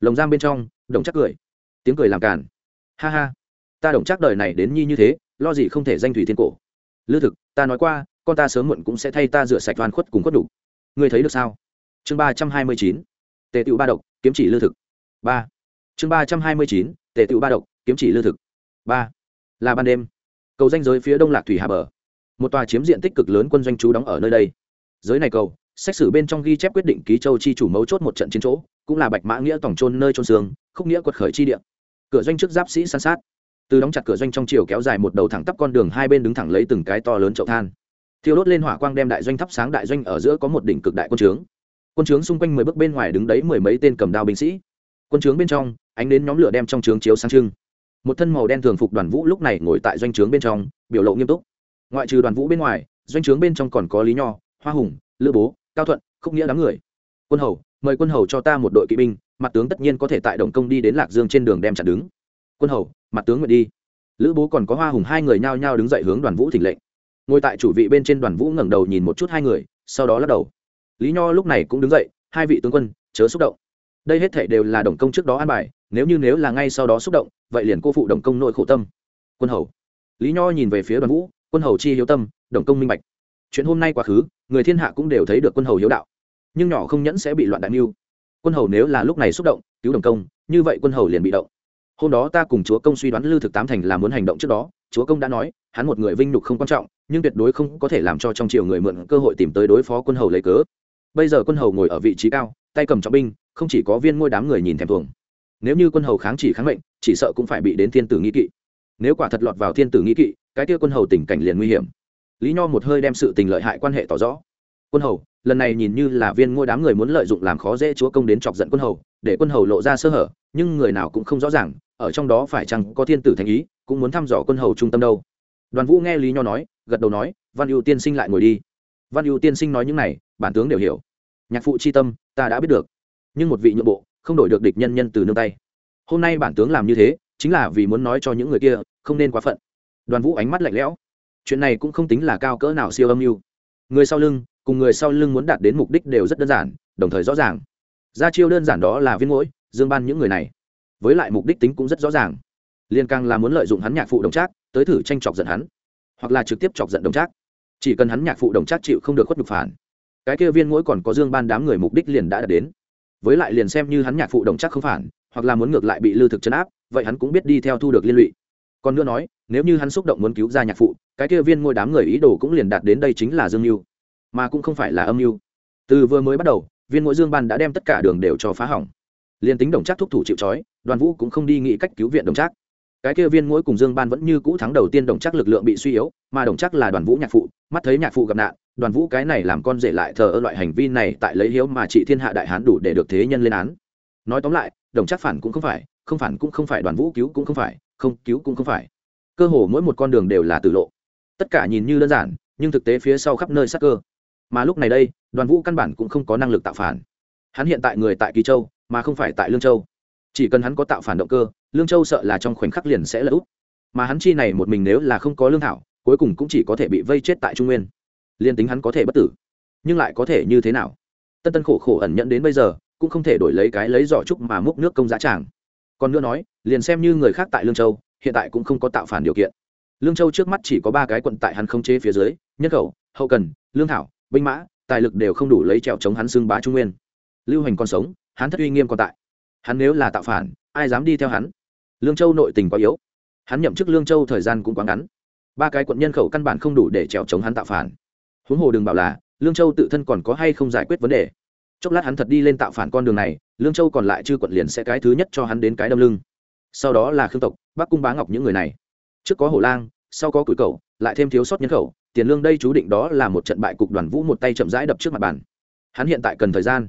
Lồng giam bên trong, đồng chắc cười. Tiếng cười làm càn. Ha ha, ta đồng chắc đời này đến nhi như thế, lo gì không thể danh thủy thiên cổ. Lư thực, ta nói qua, con ta sớm muộn cũng sẽ thay ta rửa sạch toàn khuất cùng khuất đủ ngươi thấy được sao? Chương ba trăm hai mươi chín. Tề tựu ba độc, kiếm chỉ lư thực. Ba. Chương ba trăm hai mươi chín tề tựu ba độc, kiếm chỉ lư thực. Ba, là ban đêm. Cầu danh giới phía đông lạc thủy hà bờ. Một tòa chiếm diện tích cực lớn quân doanh trú đóng ở nơi đây. Giới này cầu, xét xử bên trong ghi chép quyết định ký châu chi chủ mấu chốt một trận chiến chỗ, cũng là bạch mã nghĩa tổng trôn nơi trôn xương, khúc nghĩa quật khởi chi địa. Cửa doanh trước giáp sĩ san sát. Từ đóng chặt cửa doanh trong chiều kéo dài một đầu thẳng tắp con đường hai bên đứng thẳng lấy từng cái to lớn chậu than. Thiêu đốt lên hỏa quang đem đại doanh thắp sáng đại doanh ở giữa có một đỉnh cực đại quân trướng. Quân trướng xung quanh mười bước bên ngoài đứng đấy mười mấy tên cầm đao binh sĩ. Quân trướng bên trong ánh đến nhóm lửa đem trong trướng chiếu sáng trưng. Một thân màu đen thường phục đoàn vũ lúc này ngồi tại doanh trướng bên trong, biểu lộ nghiêm túc. Ngoại trừ đoàn vũ bên ngoài, doanh trướng bên trong còn có lý nho, hoa hùng, lữ bố, cao thuận, khúc nghĩa đám người. Quân hầu, mời quân hầu cho ta một đội kỵ binh, mặt tướng tất nhiên có thể tại đồng công đi đến lạc dương trên đường đem chặn đứng. Quân hầu, mặt tướng nguyện đi. Lữ bố còn có hoa hùng hai người nhao nhao đứng dậy hướng đoàn vũ thỉnh lệnh. Ngồi tại chủ vị bên trên đoàn vũ ngẩng đầu nhìn một chút hai người, sau đó lắc đầu. Lý nho lúc này cũng đứng dậy, hai vị tướng quân, chớ xúc động. Đây hết thể đều là đồng công trước đó an bài nếu như nếu là ngay sau đó xúc động, vậy liền cô phụ đồng công nội khổ tâm. Quân hầu. Lý nho nhìn về phía đoàn vũ, quân hầu chi hiếu tâm, đồng công minh bạch. Chuyện hôm nay quá khứ, người thiên hạ cũng đều thấy được quân hầu hiếu đạo. Nhưng nhỏ không nhẫn sẽ bị loạn đại mưu. Quân hầu nếu là lúc này xúc động, cứu đồng công, như vậy quân hầu liền bị động. Hôm đó ta cùng chúa công suy đoán lưu thực tám thành là muốn hành động trước đó, chúa công đã nói, hắn một người vinh nhục không quan trọng, nhưng tuyệt đối không có thể làm cho trong triều người mượn cơ hội tìm tới đối phó quân hầu lấy cớ. Bây giờ quân hầu ngồi ở vị trí cao, tay cầm trọng binh, không chỉ có viên ngôi đám người nhìn thèm thuồng nếu như quân hầu kháng chỉ kháng mệnh, chỉ sợ cũng phải bị đến thiên tử nghi kỵ. Nếu quả thật lọt vào thiên tử nghi kỵ, cái kia quân hầu tình cảnh liền nguy hiểm. Lý nho một hơi đem sự tình lợi hại quan hệ tỏ rõ. Quân hầu, lần này nhìn như là viên ngôi đám người muốn lợi dụng làm khó dễ chúa công đến chọc giận quân hầu, để quân hầu lộ ra sơ hở, nhưng người nào cũng không rõ ràng, ở trong đó phải chăng có thiên tử thành ý, cũng muốn thăm dò quân hầu trung tâm đâu. Đoàn vũ nghe lý nho nói, gật đầu nói, văn ưu tiên sinh lại ngồi đi. Văn ưu tiên sinh nói những này, bản tướng đều hiểu. Nhạc phụ c h i tâm, ta đã biết được. Nhưng một vị nhượng bộ không đổi được địch nhân nhân từ nương tay. Hôm nay bản tướng làm như thế, chính là vì muốn nói cho những người kia, không nên quá phận. Đoàn vũ ánh mắt lạnh lẽo. Chuyện này cũng không tính là cao cỡ nào siêu âm mưu. Người sau lưng, cùng người sau lưng muốn đạt đến mục đích đều rất đơn giản, đồng thời rõ ràng. Ra chiêu đơn giản đó là viên mũi dương ban những người này. Với lại mục đích tính cũng rất rõ ràng. Liên càng là muốn lợi dụng hắn nhạc phụ đồng trác, tới thử tranh chọc giận hắn, hoặc là trực tiếp chọc giận đồng trác. Chỉ cần hắn nhạc phụ đồng trác chịu không được khuất nhục phản, cái kia viên mũi còn có dương ban đám người mục đích liền đã đạt đến với lại liền xem như hắn nhạc phụ đồng chắc không phản, hoặc là muốn ngược lại bị lưu thực chấn áp, vậy hắn cũng biết đi theo thu được liên lụy. Còn nữa nói, nếu như hắn xúc động muốn cứu ra nhạc phụ, cái kia viên ngôi đám người ý đồ cũng liền đạt đến đây chính là dương mưu mà cũng không phải là âm mưu từ vừa mới bắt đầu, viên ngôi dương ban đã đem tất cả đường đều cho phá hỏng. Liền tính đồng trác thúc thủ chịu trói, đoàn vũ cũng không đi nghĩ cách cứu viện đồng trác cái kia viên ngôi cùng dương ban vẫn như cũ thắng đầu tiên đồng trác lực lượng bị suy yếu, mà đồng trác là đoàn vũ nhạc phụ, mắt thấy nhạc phụ gặp nạn đoàn vũ cái này làm con rể lại thờ ơ loại hành vi này tại lấy hiếu mà trị thiên hạ đại hán đủ để được thế nhân lên án. Nói tóm lại, đồng chắc phản cũng không phải, không phản cũng không phải, đoàn vũ cứu cũng không phải, không cứu cũng không phải. Cơ hồ mỗi một con đường đều là tử lộ. Tất cả nhìn như đơn giản, nhưng thực tế phía sau khắp nơi sắc cơ. Mà lúc này đây, đoàn vũ căn bản cũng không có năng lực tạo phản. Hắn hiện tại người tại kỳ châu, mà không phải tại lương châu. Chỉ cần hắn có tạo phản động cơ, lương châu sợ là trong khoảnh khắc liền sẽ lỡ út mà hắn chi này một mình nếu là không có lương thảo, cuối cùng cũng chỉ có thể bị vây chết tại trung nguyên liên tính hắn có thể bất tử, nhưng lại có thể như thế nào? Tân tân khổ khổ ẩn nhận đến bây giờ, cũng không thể đổi lấy cái lấy giỏ trúc mà múc nước công giá tràng. Còn nữa nói, liền xem như người khác tại lương châu, hiện tại cũng không có tạo phản điều kiện. Lương châu trước mắt chỉ có ba cái quận tại hắn không chế phía dưới, nhân khẩu, hậu cần, lương thảo, binh mã, tài lực đều không đủ lấy trèo chống hắn xưng bá trung nguyên. Lưu hành còn sống, hắn thất uy nghiêm còn tại. Hắn nếu là tạo phản, ai dám đi theo hắn? Lương châu nội tình quá yếu. Hắn nhậm chức lương châu thời gian cũng quá ngắn. Ba cái quận nhân khẩu căn bản không đủ để trèo chống hắn tạo phản huống hồ đừng bảo là lương châu tự thân còn có hay không giải quyết vấn đề chốc lát hắn thật đi lên tạo phản con đường này lương châu còn lại chư quận liền sẽ cái thứ nhất cho hắn đến cái đâm lưng sau đó là khương tộc bắc cung bá ngọc những người này trước có hổ lang sau có củi cầu lại thêm thiếu sót nhân khẩu tiền lương đây chú định đó là một trận bại cục đoàn vũ một tay chậm rãi đập trước mặt bàn hắn hiện tại cần thời gian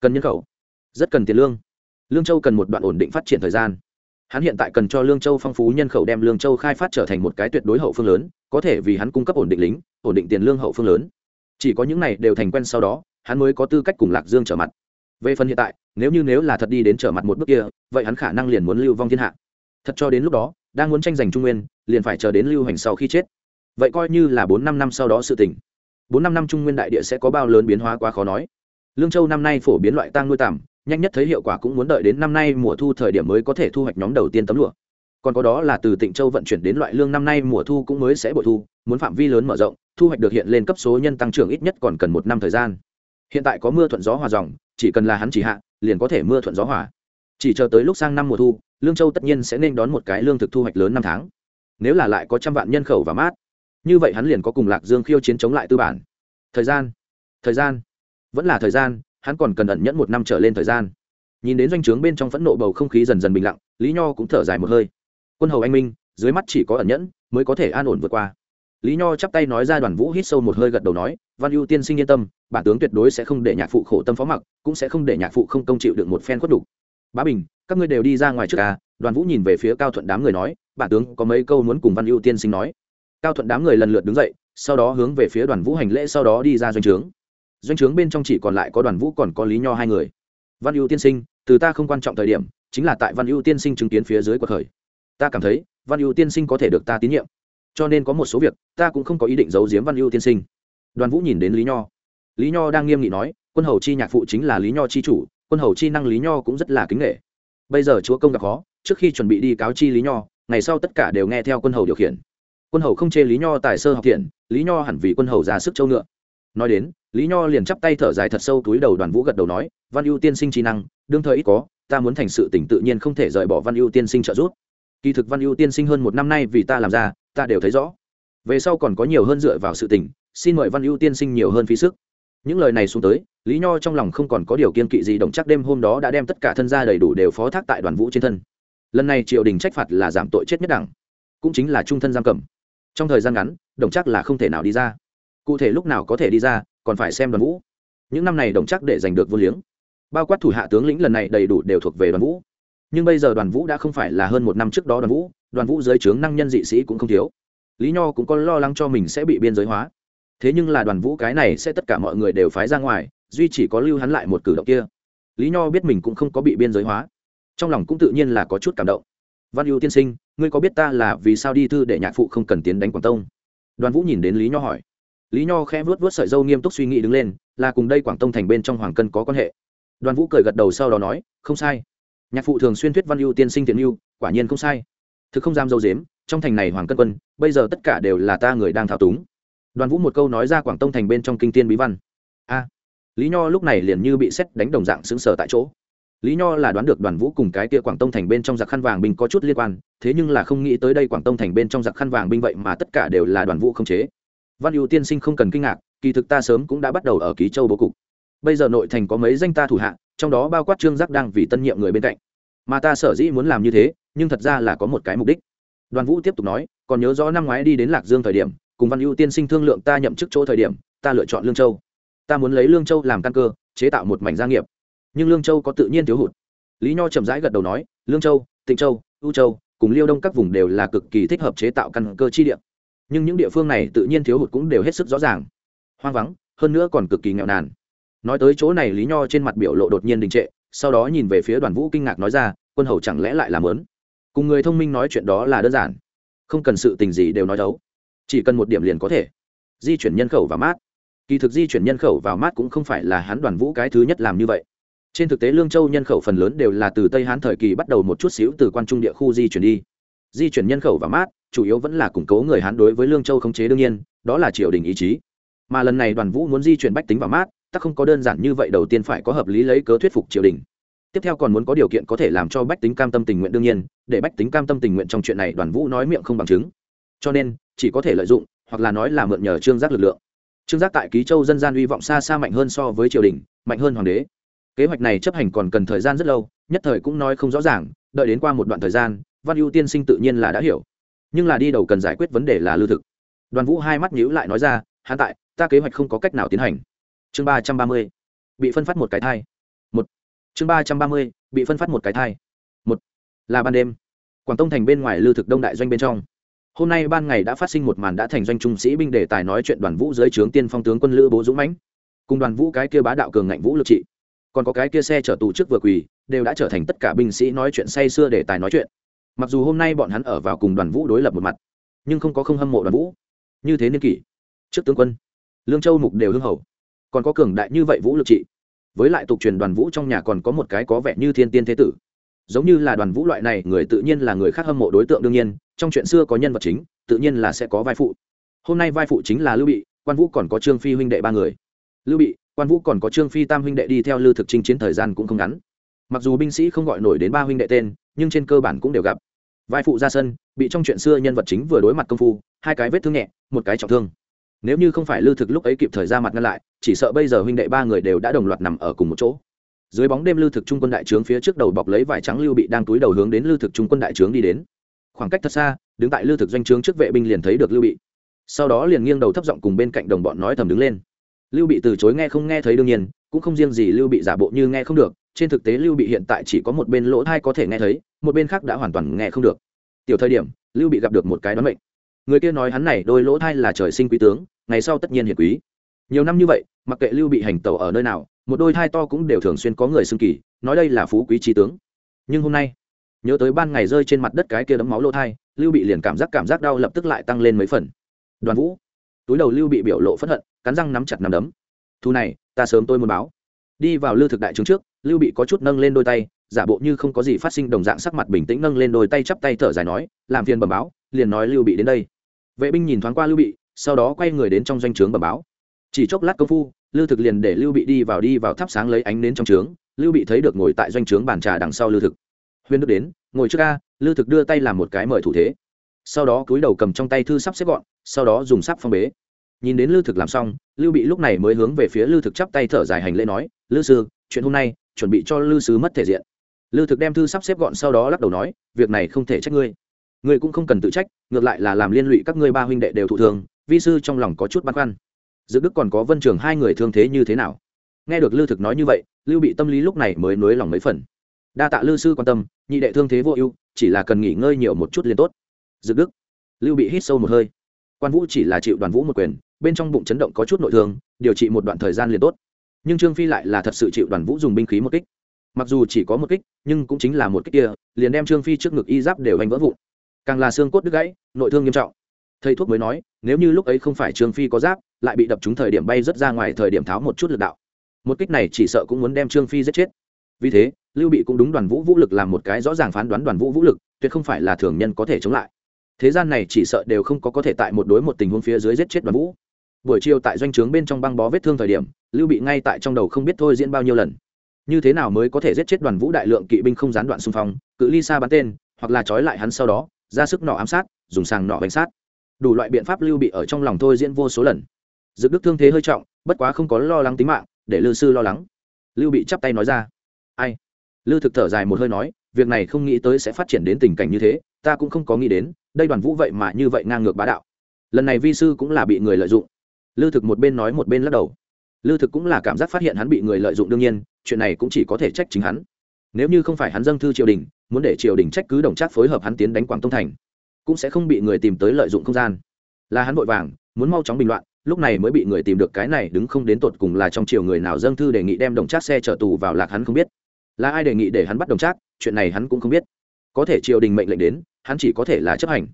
cần nhân khẩu rất cần tiền lương lương châu cần một đoạn ổn định phát triển thời gian hắn hiện tại cần cho lương châu phong phú nhân khẩu đem lương châu khai phát trở thành một cái tuyệt đối hậu phương lớn, có thể vì hắn cung cấp ổn định lính, ổn định tiền lương hậu phương lớn. Chỉ có những này đều thành quen sau đó, hắn mới có tư cách cùng lạc dương trở mặt. Về phần hiện tại, nếu như nếu là thật đi đến trở mặt một bước kia, vậy hắn khả năng liền muốn lưu vong thiên hạ. Thật cho đến lúc đó, đang muốn tranh giành trung nguyên, liền phải chờ đến lưu hành sau khi chết. Vậy coi như là bốn năm năm sau đó sự tỉnh bốn năm năm trung nguyên đại địa sẽ có bao lớn biến hóa quá khó nói. Lương châu năm nay phổ biến loại tang nuôi tằm nhanh nhất thấy hiệu quả cũng muốn đợi đến năm nay mùa thu thời điểm mới có thể thu hoạch nhóm đầu tiên tấm lụa. Còn có đó là từ tịnh châu vận chuyển đến loại lương năm nay mùa thu cũng mới sẽ bội thu, muốn phạm vi lớn mở rộng, thu hoạch được hiện lên cấp số nhân tăng trưởng ít nhất còn cần một năm thời gian. Hiện tại có mưa thuận gió hòa dòng, chỉ cần là hắn chỉ hạ, liền có thể mưa thuận gió hòa. Chỉ chờ tới lúc sang năm mùa thu, lương châu tất nhiên sẽ nên đón một cái lương thực thu hoạch lớn năm tháng. Nếu là lại có trăm vạn nhân khẩu và mát, như vậy hắn liền có cùng lạc dương khiêu chiến chống lại tư bản. Thời gian thời gian, vẫn là thời gian hắn còn cần ẩn nhẫn một năm trở lên thời gian. Nhìn đến doanh trướng bên trong phẫn nộ bầu không khí dần dần bình lặng, lý nho cũng thở dài một hơi. Quân hầu anh minh, dưới mắt chỉ có ẩn nhẫn mới có thể an ổn vượt qua. Lý nho chắp tay nói ra đoàn vũ hít sâu một hơi gật đầu nói, văn ưu tiên sinh yên tâm, bản tướng tuyệt đối sẽ không để nhạc phụ khổ tâm phó mặc, cũng sẽ không để nhạc phụ không công chịu được một phen khuất đục bá bình, các ngươi đều đi ra ngoài trước à? Đoàn vũ nhìn về phía cao thuận đám người nói, bản tướng có mấy câu muốn cùng văn ưu tiên sinh nói. Cao thuận đám người lần lượt đứng dậy, sau đó hướng về phía đoàn vũ hành lễ sau đó đi ra doanh trướng doanh trướng bên trong chỉ còn lại có đoàn vũ còn có lý nho hai người văn ưu tiên sinh từ ta không quan trọng thời điểm chính là tại văn ưu tiên sinh chứng kiến phía dưới cuộc khởi ta cảm thấy văn ưu tiên sinh có thể được ta tín nhiệm cho nên có một số việc ta cũng không có ý định giấu giếm văn ưu tiên sinh đoàn vũ nhìn đến lý nho lý nho đang nghiêm nghị nói quân hầu chi nhạc phụ chính là lý nho chi chủ quân hầu chi năng lý nho cũng rất là kính nghệ bây giờ chúa công gặp khó trước khi chuẩn bị đi cáo chi lý nho ngày sau tất cả đều nghe theo quân hầu điều khiển quân hầu không chê lý nho tài sơ học thiện lý nho hẳn vì quân hầu ra sức châu ngựa nói đến, lý nho liền chắp tay thở dài thật sâu túi đầu đoàn vũ gật đầu nói, văn ưu tiên sinh trí năng, đương thời ít có, ta muốn thành sự tỉnh tự nhiên không thể rời bỏ văn ưu tiên sinh trợ giúp. Kỳ thực văn ưu tiên sinh hơn một năm nay vì ta làm ra, ta đều thấy rõ. Về sau còn có nhiều hơn dựa vào sự tỉnh, xin mời văn ưu tiên sinh nhiều hơn phí sức. Những lời này xuống tới, lý nho trong lòng không còn có điều kiên kỵ gì đồng chắc đêm hôm đó đã đem tất cả thân gia đầy đủ đều phó thác tại đoàn vũ trên thân. Lần này triều đình trách phạt là giảm tội chết nhất đẳng cũng chính là trung thân giam cầm. Trong thời gian ngắn đồng chắc là không thể nào đi ra cụ thể lúc nào có thể đi ra, còn phải xem đoàn vũ. Những năm này đồng chắc để giành được vô liếng. Bao quát thủ hạ tướng lĩnh lần này đầy đủ đều thuộc về đoàn vũ. Nhưng bây giờ đoàn vũ đã không phải là hơn một năm trước đó đoàn vũ đoàn vũ dưới trướng năng nhân dị sĩ cũng không thiếu. Lý nho cũng có lo lắng cho mình sẽ bị biên giới hóa. Thế nhưng là đoàn vũ cái này sẽ tất cả mọi người đều phái ra ngoài, duy chỉ có lưu hắn lại một cử động kia. Lý nho biết mình cũng không có bị biên giới hóa. Trong lòng cũng tự nhiên là có chút cảm động. Văn ưu tiên sinh, ngươi có biết ta là vì sao đi thư để nhạc phụ không cần tiến đánh quảng tông? Đoàn vũ nhìn đến lý nho hỏi lý nho khẽ vuốt vuốt sợi dâu nghiêm túc suy nghĩ đứng lên, là cùng đây quảng tông thành bên trong hoàng cân có quan hệ. Đoàn vũ cười gật đầu sau đó nói, không sai. Nhạc phụ thường xuyên thuyết văn ưu tiên sinh thiện ưu, quả nhiên không sai. Thực không dám dâu dếm, trong thành này hoàng cân quân, bây giờ tất cả đều là ta người đang thao túng. Đoàn vũ một câu nói ra quảng tông thành bên trong kinh tiên bí văn. A. Lý nho lúc này liền như bị xét đánh đồng dạng xứng sở tại chỗ. Lý nho là đoán được đoàn vũ cùng cái kia quảng tông thành bên trong giặc khăn vàng binh có chút liên quan, thế nhưng là không nghĩ tới đây quảng tông thành bên trong giặc khăn vàng binh vậy mà tất cả đều là đoàn vũ không chế văn ưu tiên sinh không cần kinh ngạc, kỳ thực ta sớm cũng đã bắt đầu ở ký châu bố cục. Bây giờ nội thành có mấy danh ta thủ hạ, trong đó bao quát trương giác đang vì tân nhiệm người bên cạnh. Mà ta sở dĩ muốn làm như thế, nhưng thật ra là có một cái mục đích. Đoàn vũ tiếp tục nói, còn nhớ rõ năm ngoái đi đến lạc dương thời điểm, cùng văn ưu tiên sinh thương lượng ta nhậm chức chỗ thời điểm, ta lựa chọn lương châu. Ta muốn lấy lương châu làm căn cơ, chế tạo một mảnh gia nghiệp. Nhưng lương châu có tự nhiên thiếu hụt. Lý nho chậm rãi gật đầu nói, lương châu, tịnh châu, ưu châu, cùng liêu đông các vùng đều là cực kỳ thích hợp chế tạo căn cơ chi địa nhưng những địa phương này tự nhiên thiếu hụt cũng đều hết sức rõ ràng. Hoang vắng, hơn nữa còn cực kỳ nghèo nàn. Nói tới chỗ này, lý nho trên mặt biểu lộ đột nhiên đình trệ, sau đó nhìn về phía đoàn vũ kinh ngạc nói ra, quân hầu chẳng lẽ lại làm lớn cùng người thông minh nói chuyện đó là đơn giản. Không cần sự tình gì đều nói đấu. Chỉ cần một điểm liền có thể. Di chuyển nhân khẩu và mát. Kỳ thực di chuyển nhân khẩu vào mát cũng không phải là hắn đoàn vũ cái thứ nhất làm như vậy. Trên thực tế, lương châu nhân khẩu phần lớn đều là từ tây hán thời kỳ bắt đầu một chút xíu từ quan trung địa khu di chuyển đi di chuyển nhân khẩu và mát, chủ yếu vẫn là củng cố người hán đối với lương châu khống chế đương nhiên, đó là triều đình ý chí. Mà lần này đoàn vũ muốn di chuyển bách tính vào mát tắc không có đơn giản như vậy, đầu tiên phải có hợp lý lấy cớ thuyết phục triều đình. Tiếp theo còn muốn có điều kiện có thể làm cho bách tính cam tâm tình nguyện đương nhiên, để bách tính cam tâm tình nguyện trong chuyện này đoàn vũ nói miệng không bằng chứng. Cho nên, chỉ có thể lợi dụng, hoặc là nói là mượn nhờ trương giác lực lượng. Trương giác tại ký châu dân gian uy vọng xa xa mạnh hơn so với triều đình, mạnh hơn hoàng đế. Kế hoạch này chấp hành còn cần thời gian rất lâu, nhất thời cũng nói không rõ ràng, đợi đến qua một đoạn thời gian văn ưu tiên sinh tự nhiên là đã hiểu. Nhưng là đi đầu cần giải quyết vấn đề là lưu thực. Đoàn vũ hai mắt nhíu lại nói ra, hắn tại, ta kế hoạch không có cách nào tiến hành. Chương ba trăm ba mươi, bị phân phát một cái thai. Một. Chương ba trăm ba mươi, bị phân phát một cái thai. Một. Là ban đêm. Quảng tông thành bên ngoài lưu thực đông đại doanh bên trong. Hôm nay ban ngày đã phát sinh một màn đã thành doanh trung sĩ binh đề tài nói chuyện đoàn vũ dưới trướng tiên phong tướng quân lữ bố dũng mãnh. Cùng đoàn vũ cái kia bá đạo cường ngạnh vũ lực trị. Còn có cái kia xe chở tù trước vừa quỳ, đều đã trở thành tất cả binh sĩ nói chuyện say xưa để tài nói chuyện mặc dù hôm nay bọn hắn ở vào cùng đoàn vũ đối lập một mặt, nhưng không có không hâm mộ đoàn vũ. Như thế niên kỷ, trước tướng quân, lương châu mục đều hưng hầu còn có cường đại như vậy vũ lực trị. Với lại tục truyền đoàn vũ trong nhà còn có một cái có vẻ như thiên tiên thế tử. Giống như là đoàn vũ loại này, người tự nhiên là người khác hâm mộ đối tượng đương nhiên, trong chuyện xưa có nhân vật chính, tự nhiên là sẽ có vai phụ. Hôm nay vai phụ chính là lưu bị, quan vũ còn có trương phi huynh đệ ba người. Lưu bị, quan vũ còn có trương phi tam huynh đệ đi theo lưu thực chinh chiến thời gian cũng không ngắn. Mặc dù binh sĩ không gọi nổi đến ba huynh đệ tên, nhưng trên cơ bản cũng đều gặp vai phụ ra sân, bị trong chuyện xưa nhân vật chính vừa đối mặt công phu, hai cái vết thương nhẹ, một cái trọng thương. Nếu như không phải lưu thực lúc ấy kịp thời ra mặt ngăn lại, chỉ sợ bây giờ huynh đệ ba người đều đã đồng loạt nằm ở cùng một chỗ. Dưới bóng đêm lưu thực trung quân đại trướng phía trước đầu bọc lấy vải trắng lưu bị đang túi đầu hướng đến lưu thực trung quân đại trướng đi đến. Khoảng cách thật xa, đứng tại lưu thực doanh trướng trước vệ binh liền thấy được lưu bị. Sau đó liền nghiêng đầu thấp giọng cùng bên cạnh đồng bọn nói thầm đứng lên. Lưu bị từ chối nghe không nghe thấy đương nhiên, cũng không riêng gì lưu bị giả bộ như nghe không được trên thực tế lưu bị hiện tại chỉ có một bên lỗ thai có thể nghe thấy, một bên khác đã hoàn toàn nghe không được. Tiểu thời điểm, lưu bị gặp được một cái đoán mệnh. Người kia nói hắn này đôi lỗ thai là trời sinh quý tướng, ngày sau tất nhiên hiền quý. Nhiều năm như vậy, mặc kệ lưu bị hành tẩu ở nơi nào, một đôi thai to cũng đều thường xuyên có người xưng kỳ, nói đây là phú quý trí tướng. Nhưng hôm nay, nhớ tới ban ngày rơi trên mặt đất cái kia đấm máu lỗ thai, lưu bị liền cảm giác cảm giác đau lập tức lại tăng lên mấy phần. Đoàn vũ, túi đầu lưu bị biểu lộ phẫn hận, cắn răng nắm chặt nắm đấm. Thu này, ta sớm tôi muốn báo. Đi vào lưu thực đại trướng trước lưu bị có chút nâng lên đôi tay, giả bộ như không có gì phát sinh đồng dạng sắc mặt bình tĩnh nâng lên đôi tay chắp tay thở dài nói, làm phiền bẩm báo, liền nói lưu bị đến đây. Vệ binh nhìn thoáng qua lưu bị, sau đó quay người đến trong doanh trướng bẩm báo. Chỉ chốc lát công phu, lưu thực liền để lưu bị đi vào đi vào thắp sáng lấy ánh đến trong trướng. Lưu bị thấy được ngồi tại doanh trướng bàn trà đằng sau lưu thực. Huyền đức đến, ngồi trước ca lưu thực đưa tay làm một cái mời thủ thế. Sau đó cúi đầu cầm trong tay thư sắp xếp gọn, sau đó dùng sắp phong bế. Nhìn đến lưu thực làm xong, lưu bị lúc này mới hướng về phía lưu thực chắp tay thở dài hành lễ nói, lưu sư chuyện hôm nay, chuẩn bị cho lưu sứ mất thể diện. Lưu thực đem thư sắp xếp gọn sau đó lắc đầu nói, việc này không thể trách ngươi. Ngươi cũng không cần tự trách, ngược lại là làm liên lụy các ngươi ba huynh đệ đều thụ thường vi sư trong lòng có chút băn khoăn. Dự đức còn có vân trường hai người thương thế như thế nào? Nghe được lưu thực nói như vậy, lưu bị tâm lý lúc này mới nối lòng mấy phần. Đa tạ lưu sư quan tâm, nhị đệ thương thế vô ưu, chỉ là cần nghỉ ngơi nhiều một chút liền tốt. Dự đức. Lưu bị hít sâu một hơi. Quan vũ chỉ là chịu đoàn vũ một quyền, bên trong bụng chấn động có chút nội thương, điều trị một đoạn thời gian liền tốt nhưng trương phi lại là thật sự chịu đoàn vũ dùng binh khí một kích. Mặc dù chỉ có một kích, nhưng cũng chính là một kích kia, liền đem trương phi trước ngực y giáp đều anh vỡ vụn. Càng là xương cốt đứt gãy, nội thương nghiêm trọng. Thầy thuốc mới nói, nếu như lúc ấy không phải trương phi có giáp, lại bị đập trúng thời điểm bay rất ra ngoài thời điểm tháo một chút lực đạo. Một kích này chỉ sợ cũng muốn đem trương phi giết chết. Vì thế, lưu bị cũng đúng đoàn vũ vũ lực làm một cái rõ ràng phán đoán đoàn vũ vũ lực, tuyệt không phải là thường nhân có thể chống lại. Thế gian này chỉ sợ đều không có có thể tại một đối một tình huống phía dưới giết chết đoàn vũ. Buổi chiều tại doanh trướng bên trong băng bó vết thương thời điểm lưu bị ngay tại trong đầu không biết thôi diễn bao nhiêu lần. Như thế nào mới có thể giết chết đoàn vũ đại lượng kỵ binh không gián đoạn xung phong, cự ly xa bắn tên, hoặc là trói lại hắn sau đó, ra sức nọ ám sát, dùng sàng nọ bánh sát. Đủ loại biện pháp lưu bị ở trong lòng thôi diễn vô số lần. Dự đức thương thế hơi trọng, bất quá không có lo lắng tính mạng, để lư sư lo lắng. Lưu bị chắp tay nói ra. Ai? Lư thực thở dài một hơi nói, việc này không nghĩ tới sẽ phát triển đến tình cảnh như thế, ta cũng không có nghĩ đến, đây đoàn vũ vậy mà như vậy ngang ngược bá đạo. Lần này vi sư cũng là bị người lợi dụng. Lư thực một bên nói một bên lắc đầu lư thực cũng là cảm giác phát hiện hắn bị người lợi dụng đương nhiên, chuyện này cũng chỉ có thể trách chính hắn. Nếu như không phải hắn dâng thư triều đình, muốn để triều đình trách cứ đồng trác phối hợp hắn tiến đánh quảng tông thành, cũng sẽ không bị người tìm tới lợi dụng không gian. Là hắn vội vàng, muốn mau chóng bình loạn, lúc này mới bị người tìm được cái này đứng không đến tột cùng là trong triều người nào dâng thư đề nghị đem đồng trác xe chở tù vào lạc hắn không biết. Là ai đề nghị để hắn bắt đồng trác, chuyện này hắn cũng không biết. Có thể triều đình mệnh lệnh đến, hắn chỉ có thể là chấp hành.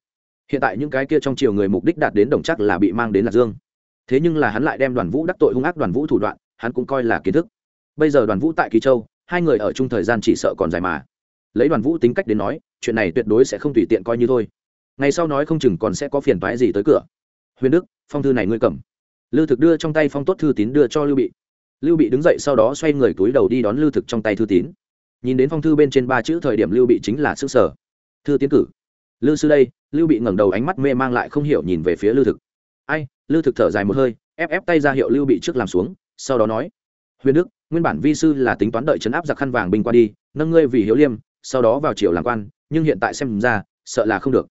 Hiện tại những cái kia trong triều người mục đích đạt đến đồng trác là bị mang đến lạc dương thế nhưng là hắn lại đem đoàn vũ đắc tội hung ác đoàn vũ thủ đoạn, hắn cũng coi là kiến thức. Bây giờ đoàn vũ tại kỳ châu, hai người ở chung thời gian chỉ sợ còn dài mà. Lấy đoàn vũ tính cách đến nói, chuyện này tuyệt đối sẽ không tùy tiện coi như thôi. Ngày sau nói không chừng còn sẽ có phiền toái gì tới cửa. Huyền đức, phong thư này ngươi cầm. Lưu thực đưa trong tay phong tốt thư tín đưa cho lưu bị. Lưu bị đứng dậy sau đó xoay người túi đầu đi đón lưu thực trong tay thư tín. Nhìn đến phong thư bên trên ba chữ thời điểm lưu bị chính là sức sở thư tiến cử. Lưu sư đây, lưu bị ngẩng đầu ánh mắt mê mang lại không hiểu nhìn về phía lưu thực ai lưu thực thở dài một hơi, ép ép tay ra hiệu lưu bị trước làm xuống, sau đó nói, huyền đức, nguyên bản vi sư là tính toán đợi chấn áp giặc khăn vàng binh qua đi, nâng ngươi vì hiếu liêm, sau đó vào triều làm quan, nhưng hiện tại xem ra, sợ là không được.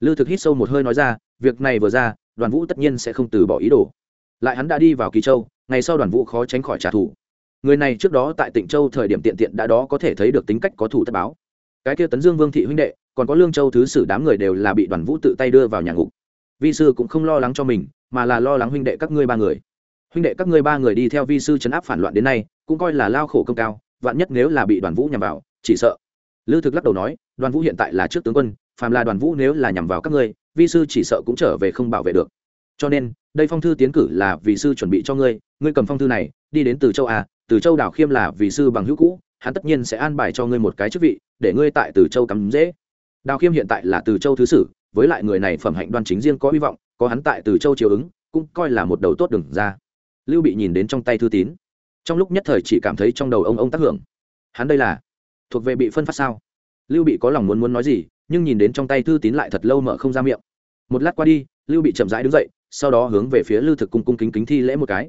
Lưu thực hít sâu một hơi nói ra, việc này vừa ra, đoàn vũ tất nhiên sẽ không từ bỏ ý đồ. Lại hắn đã đi vào kỳ châu, ngày sau đoàn vũ khó tránh khỏi trả thù. Người này trước đó tại tịnh châu thời điểm tiện tiện đã đó có thể thấy được tính cách có thủ tất báo. Cái kia tấn dương vương thị huynh đệ, còn có lương châu thứ sử đám người đều là bị đoàn vũ tự tay đưa vào nhà ngục vi sư cũng không lo lắng cho mình, mà là lo lắng huynh đệ các ngươi ba người. Huynh đệ các ngươi ba người đi theo vi sư chấn áp phản loạn đến nay, cũng coi là lao khổ công cao, vạn nhất nếu là bị đoàn vũ nhằm vào, chỉ sợ. Lư thực lắc đầu nói, đoàn vũ hiện tại là trước tướng quân, phàm là đoàn vũ nếu là nhằm vào các ngươi, vi sư chỉ sợ cũng trở về không bảo vệ được. Cho nên, đây phong thư tiến cử là vì sư chuẩn bị cho ngươi ngươi cầm phong thư này, đi đến từ châu à từ châu đảo khiêm là vì sư bằng hữu cũ, hắn tất nhiên sẽ an bài cho ngươi một cái chức vị, để ngươi tại từ châu cắm dễ. Đào khiêm hiện tại là từ châu thứ sử với lại người này phẩm hạnh đoan chính riêng có hy vọng, có hắn tại từ châu chiều ứng, cũng coi là một đầu tốt đừng ra. Lưu bị nhìn đến trong tay thư tín. Trong lúc nhất thời chỉ cảm thấy trong đầu ông ông tác hưởng. Hắn đây là thuộc về bị phân phát sao? Lưu bị có lòng muốn muốn nói gì, nhưng nhìn đến trong tay thư tín lại thật lâu mở không ra miệng. Một lát qua đi, lưu bị chậm rãi đứng dậy, sau đó hướng về phía lưu thực cung cung kính kính thi lễ một cái.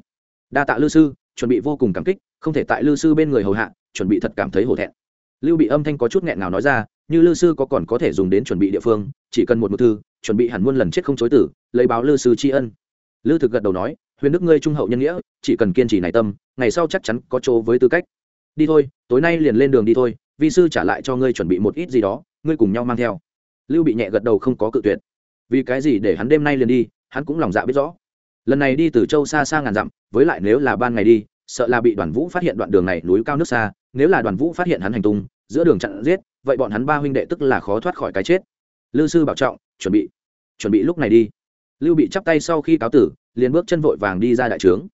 Đa tạ lưu sư, chuẩn bị vô cùng cảm kích, không thể tại lưu sư bên người hầu hạ, chuẩn bị thật cảm thấy hổ thẹn lưu bị âm thanh có chút nghẹn nào nói ra, như lưu sư có còn có thể dùng đến chuẩn bị địa phương, chỉ cần một một thư, chuẩn bị hẳn muôn lần chết không chối tử, lấy báo lưu sư tri ân. Lưu thực gật đầu nói, huyền đức ngươi trung hậu nhân nghĩa, chỉ cần kiên trì này tâm, ngày sau chắc chắn có chỗ với tư cách. Đi thôi, tối nay liền lên đường đi thôi, vi sư trả lại cho ngươi chuẩn bị một ít gì đó, ngươi cùng nhau mang theo. Lưu bị nhẹ gật đầu không có cự tuyệt. Vì cái gì để hắn đêm nay liền đi, hắn cũng lòng dạ biết rõ. Lần này đi từ châu xa xa ngàn dặm, với lại nếu là ban ngày đi sợ là bị đoàn vũ phát hiện đoạn đường này núi cao nước xa, nếu là đoàn vũ phát hiện hắn hành tung, giữa đường chặn giết, vậy bọn hắn ba huynh đệ tức là khó thoát khỏi cái chết. Lư sư bảo trọng, chuẩn bị chuẩn bị lúc này đi. Lưu bị chắp tay sau khi cáo tử, liền bước chân vội vàng đi ra đại trướng.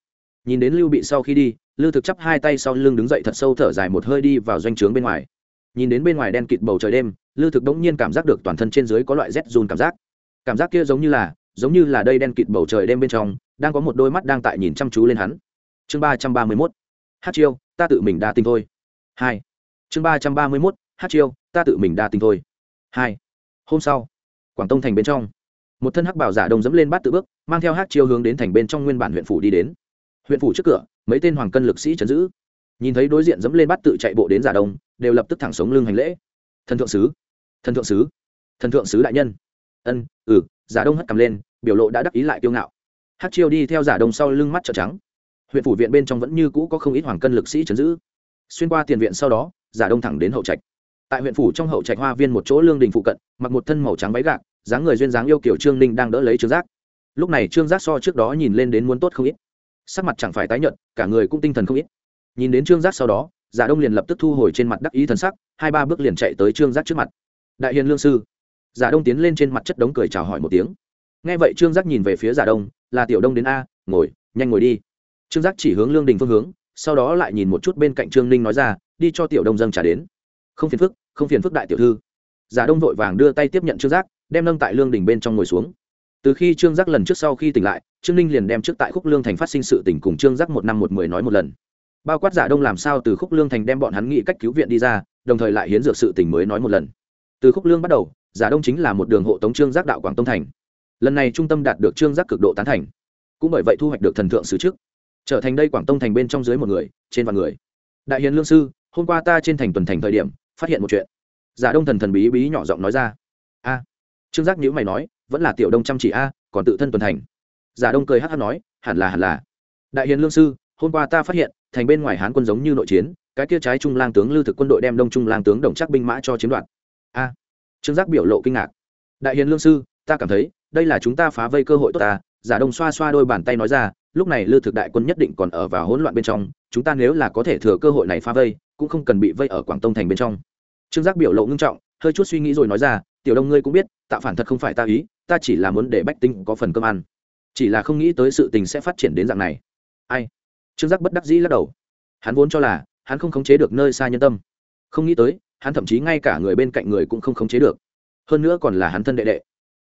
Nhìn đến lưu bị sau khi đi lưu thực chắp hai tay sau lưng đứng dậy thật sâu thở dài một hơi đi vào doanh trướng bên ngoài. Nhìn đến bên ngoài đen kịt bầu trời đêm lưu thực bỗng nhiên cảm giác được toàn thân trên dưới có loại rét run cảm giác. Cảm giác kia giống như là, giống như là đây đen kịt bầu trời đêm bên trong, đang có một đôi mắt đang tại nhìn chăm chú lên hắn chương ba trăm ba mươi mốt, hát chiêu, ta tự mình đa tình thôi. Hai. Chương ba trăm ba mươi mốt, hát chiêu, ta tự mình đa tình thôi. Hai. Hôm sau, quảng tông thành bên trong, một thân hắc bảo giả đông dẫm lên bát tự bước, mang theo hát chiêu hướng đến thành bên trong nguyên bản huyện phủ đi đến. Huyện phủ trước cửa, mấy tên hoàng cân lực sĩ chấn giữ. Nhìn thấy đối diện dẫm lên bát tự chạy bộ đến giả đông, đều lập tức thẳng sống lưng hành lễ. Thần thượng sứ, thần thượng sứ, thần thượng sứ đại nhân. Ân ừ giả đông hất cầm lên, biểu lộ đã đắc ý lại kiêu ngạo. Hát chiêu đi theo giả đông sau lưng mắt trợ trắng huyện phủ viện bên trong vẫn như cũ có không ít hoàng cân lực sĩ chấn giữ. Xuyên qua tiền viện sau đó, giả đông thẳng đến hậu trạch. Tại huyện phủ trong hậu trạch hoa viên một chỗ lương đình phụ cận, mặc một thân màu trắng váy gạc, dáng người duyên dáng yêu kiểu trương ninh đang đỡ lấy trương giác. Lúc này trương giác so trước đó nhìn lên đến muốn tốt không ít. Sắc mặt chẳng phải tái nhợt, cả người cũng tinh thần không ít. Nhìn đến trương giác sau đó, giả đông liền lập tức thu hồi trên mặt đắc ý thần sắc, hai ba bước liền chạy tới trương giác trước mặt. Đại hiền lương sư. Giả đông tiến lên trên mặt chất đống cười chào hỏi một tiếng. Nghe vậy trương giác nhìn về phía giả đông, là tiểu đông đến a, ngồi, nhanh ngồi đi trương giác chỉ hướng lương đình phương hướng, sau đó lại nhìn một chút bên cạnh trương ninh nói ra, đi cho tiểu đông dâng trả đến. Không phiền phức, không phiền phức đại tiểu thư. Giả đông vội vàng đưa tay tiếp nhận trương giác, đem nâng tại lương đình bên trong ngồi xuống. Từ khi trương giác lần trước sau khi tỉnh lại, trương ninh liền đem trước tại khúc lương thành phát sinh sự tỉnh cùng trương giác một năm một mười nói một lần. Bao quát giả đông làm sao từ khúc lương thành đem bọn hắn nghĩ cách cứu viện đi ra, đồng thời lại hiến dược sự tỉnh mới nói một lần. Từ khúc lương bắt đầu, giả đông chính là một đường hộ tống trương giác đạo quảng tông thành. Lần này trung tâm đạt được trương giác cực độ tán thành. Cũng bởi vậy thu hoạch được thần thượng sứ trước trở thành đây quảng tông thành bên trong dưới một người, trên vạn người. Đại hiền lương sư, hôm qua ta trên thành tuần thành thời điểm, phát hiện một chuyện. Giả đông thần thần bí bí nhỏ giọng nói ra. A. Trương giác nhữ mày nói, vẫn là tiểu đông chăm chỉ a, còn tự thân tuần thành. Giả đông cười hát hát nói, hẳn là hẳn là. Đại hiền lương sư, hôm qua ta phát hiện, thành bên ngoài hán quân giống như nội chiến, cái kia trái trung lang tướng lưu thực quân đội đem đông trung lang tướng đồng chắc binh mã cho chiếm đoạt. A. Trương giác biểu lộ kinh ngạc. Đại hiền lương sư, ta cảm thấy, đây là chúng ta phá vây cơ hội tốt ta. Giả đông xoa xoa đôi bàn tay nói ra lúc này lư thực đại quân nhất định còn ở vào hỗn loạn bên trong, chúng ta nếu là có thể thừa cơ hội này phá vây, cũng không cần bị vây ở quảng tông thành bên trong. Trương giác biểu lộ ngưng trọng, hơi chút suy nghĩ rồi nói ra, tiểu đông ngươi cũng biết, tạo phản thật không phải ta ý, ta chỉ là muốn để bách tính có phần cơm ăn. Chỉ là không nghĩ tới sự tình sẽ phát triển đến dạng này. Ai? Trương giác bất đắc dĩ lắc đầu. Hắn vốn cho là, hắn không khống chế được nơi xa nhân tâm. Không nghĩ tới, hắn thậm chí ngay cả người bên cạnh người cũng không khống chế được. Hơn nữa còn là hắn thân đệ đệ.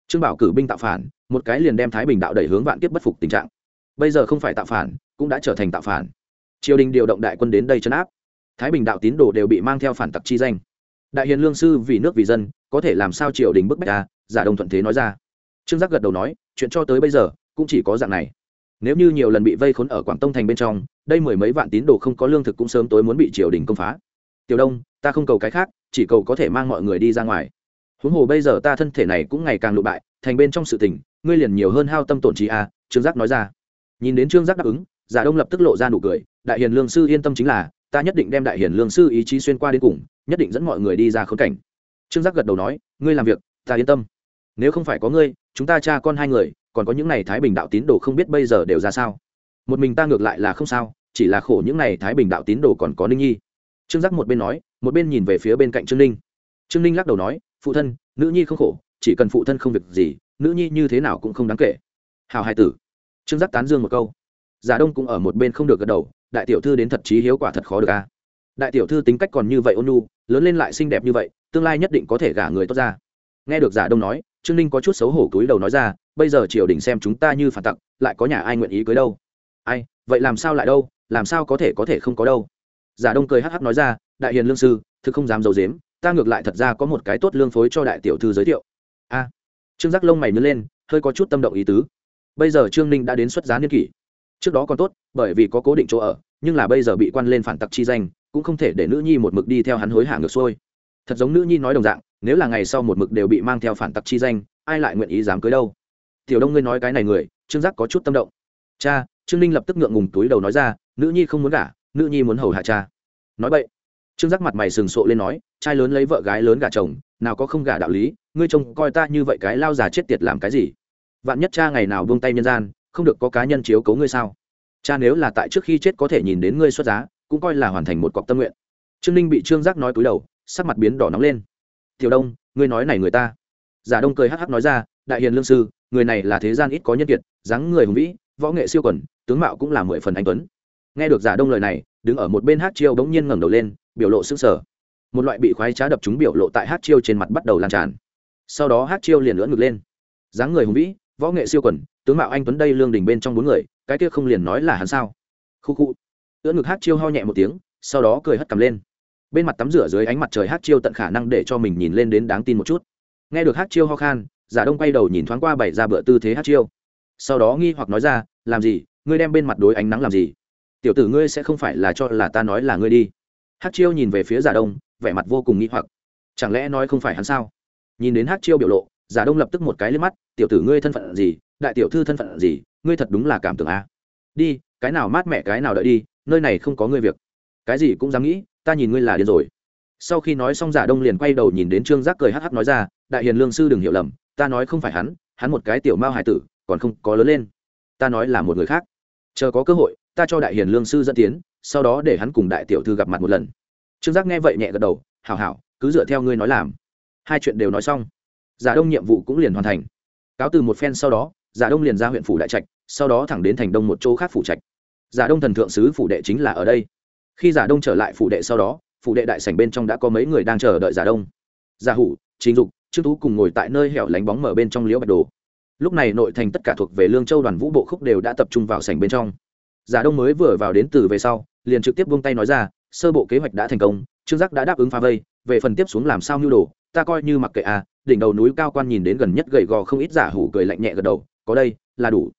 Trương bảo cử binh tạo phản, một cái liền đem thái bình đạo đẩy hướng vạn kiếp bất phục tình trạng bây giờ không phải tạo phản cũng đã trở thành tạo phản. Triều đình điều động đại quân đến đây chấn áp. Thái bình đạo tín đồ đều bị mang theo phản tặc chi danh. Đại hiền lương sư vì nước vì dân có thể làm sao triều đình bức bách ta giả đông thuận thế nói ra. Trương giác gật đầu nói chuyện cho tới bây giờ cũng chỉ có dạng này. Nếu như nhiều lần bị vây khốn ở quảng tông thành bên trong đây mười mấy vạn tín đồ không có lương thực cũng sớm tối muốn bị triều đình công phá. Tiểu đông ta không cầu cái khác chỉ cầu có thể mang mọi người đi ra ngoài. Huống hồ bây giờ ta thân thể này cũng ngày càng lụ bại thành bên trong sự tình ngươi liền nhiều hơn hao tâm tổn trí a à, trương giác nói ra nhìn đến trương giác đáp ứng, giả đông lập tức lộ ra nụ cười, đại hiền lương sư yên tâm chính là, ta nhất định đem đại hiền lương sư ý chí xuyên qua đến cùng, nhất định dẫn mọi người đi ra khốn cảnh. Trương giác gật đầu nói, ngươi làm việc, ta yên tâm. Nếu không phải có ngươi, chúng ta cha con hai người, còn có những n à y thái bình đạo tín đồ không biết bây giờ đều ra sao. Một mình ta ngược lại là không sao, chỉ là khổ những n à y thái bình đạo tín đồ còn có ninh nhi. Trương giác một bên nói, một bên nhìn về phía bên cạnh trương ninh. Trương ninh lắc đầu nói, phụ thân, nữ nhi không khổ, chỉ cần phụ thân không việc gì, nữ nhi như thế nào cũng không đáng kể. Hào hai tử trương giác tán dương một câu. Giả đông cũng ở một bên không được gật đầu, đại tiểu thư đến thật chí hiếu quả thật khó được a. Đại tiểu thư tính cách còn như vậy ôn nu lớn lên lại xinh đẹp như vậy, tương lai nhất định có thể gả người tốt ra. Nghe được giả đông nói, trương ninh có chút xấu hổ túi đầu nói ra, bây giờ triều đình xem chúng ta như phản tặc, lại có nhà ai nguyện ý cưới đâu? Ai, vậy làm sao lại đâu? Làm sao có thể có thể không có đâu? Giả đông cười hắc hắc nói ra, đại hiền lương sư, thực không dám d i ấ u dếm ta ngược lại thật ra có một cái tốt lương phối cho đại tiểu thư giới thiệu. A. Trương giác lông mày nứt lên, hơi có chút tâm động ý tứ bây giờ trương ninh đã đến xuất giá niên kỷ. Trước đó còn tốt, bởi vì có cố định chỗ ở, nhưng là bây giờ bị quan lên phản tặc chi danh, cũng không thể để nữ nhi một mực đi theo hắn hối hả ngược xuôi. Thật giống nữ nhi nói đồng dạng, nếu là ngày sau một mực đều bị mang theo phản tặc chi danh, ai lại nguyện ý dám cưới đâu? Tiểu đông ngươi nói cái này người, trương giác có chút tâm động. Cha, trương ninh lập tức ngượng ngùng túi đầu nói ra, nữ nhi không muốn gả, nữ nhi muốn hầu hạ cha. Nói vậy trương giác mặt mày sừng sộ lên nói, trai lớn lấy vợ gái lớn gả chồng, nào có không gả đạo lý, ngươi trông coi ta như vậy cái lao già chết tiệt làm cái gì? Vạn nhất cha ngày nào buông tay nhân gian, không được có cá nhân chiếu cấu ngươi sao? Cha nếu là tại trước khi chết có thể nhìn đến ngươi xuất giá, cũng coi là hoàn thành một cọc tâm nguyện. Trương ninh bị trương giác nói cúi đầu, sắc mặt biến đỏ nóng lên. Tiểu đông, ngươi nói này người ta. Giả đông cười hắc hắc nói ra, đại hiền lương sư, người này là thế gian ít có nhân kiệt, dáng người hùng vĩ, võ nghệ siêu quần, tướng mạo cũng là mười phần anh tuấn. Nghe được giả đông lời này, đứng ở một bên hát chiêu bỗng nhiên ngẩng đầu lên, biểu lộ sức sở một loại bị khoái trá đập chúng biểu lộ tại hát chiêu trên mặt bắt đầu lan tràn. Sau đó hát chiêu liền lưỡn ngực lên. Dáng người hùng vĩ võ nghệ siêu quần, tướng mạo anh tuấn đây lương đình bên trong bốn người, cái kia không liền nói là hắn sao? Khu khu. Ưỡn ngực hát chiêu ho nhẹ một tiếng, sau đó cười hất cầm lên. Bên mặt tắm rửa dưới ánh mặt trời hát chiêu tận khả năng để cho mình nhìn lên đến đáng tin một chút. Nghe được hát chiêu ho khan, giả đông quay đầu nhìn thoáng qua bảy ra bữa tư thế hát chiêu. Sau đó nghi hoặc nói ra, làm gì? Ngươi đem bên mặt đối ánh nắng làm gì? Tiểu tử ngươi sẽ không phải là cho là ta nói là ngươi đi. Hát chiêu nhìn về phía giả đông, vẻ mặt vô cùng nghi hoặc. Chẳng lẽ nói không phải hắn sao? Nhìn đến hát chiêu biểu lộ giả đông lập tức một cái lên mắt, tiểu tử ngươi thân phận gì? Đại tiểu thư thân phận gì? Ngươi thật đúng là cảm tưởng a. Đi, cái nào mát mẹ cái nào đợi đi, nơi này không có ngươi việc. Cái gì cũng dám nghĩ, ta nhìn ngươi là điên rồi. Sau khi nói xong, giả đông liền quay đầu nhìn đến trương giác cười hắc hắc nói ra, đại hiền lương sư đừng hiểu lầm, ta nói không phải hắn hắn một cái tiểu mao hải tử, còn không có lớn lên. Ta nói là một người khác. Chờ có cơ hội, ta cho đại hiền lương sư dẫn tiến, sau đó để hắn cùng đại tiểu thư gặp mặt một lần. Trương giác nghe vậy nhẹ gật đầu, hảo hảo, cứ dựa theo ngươi nói làm. Hai chuyện đều nói xong giả đông nhiệm vụ cũng liền hoàn thành. Cáo từ một phen sau đó, giả đông liền ra huyện phủ đại trạch, sau đó thẳng đến thành đông một chỗ khác phủ trạch. Giả đông thần thượng sứ phủ đệ chính là ở đây. Khi giả đông trở lại phủ đệ sau đó, phủ đệ đại sảnh bên trong đã có mấy người đang chờ đợi giả đông. Giả hủ chính dục, trương tú cùng ngồi tại nơi hẻo lánh bóng mở bên trong liễu bạch đồ. Lúc này nội thành tất cả thuộc về lương châu đoàn vũ bộ khúc đều đã tập trung vào sảnh bên trong. Giả đông mới vừa vào đến từ về sau, liền trực tiếp buông tay nói ra, sơ bộ kế hoạch đã thành công, trương giác đã đáp ứng phá vây, về phần tiếp xuống làm sao nhu đồ, ta coi như mặc kệ à đỉnh đầu núi cao quan nhìn đến gần nhất gầy gò không ít giả hủ cười lạnh nhẹ gật đầu, có đây, là đủ.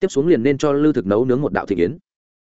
Tiếp xuống liền nên cho lư thực nấu nướng một đạo thị kiến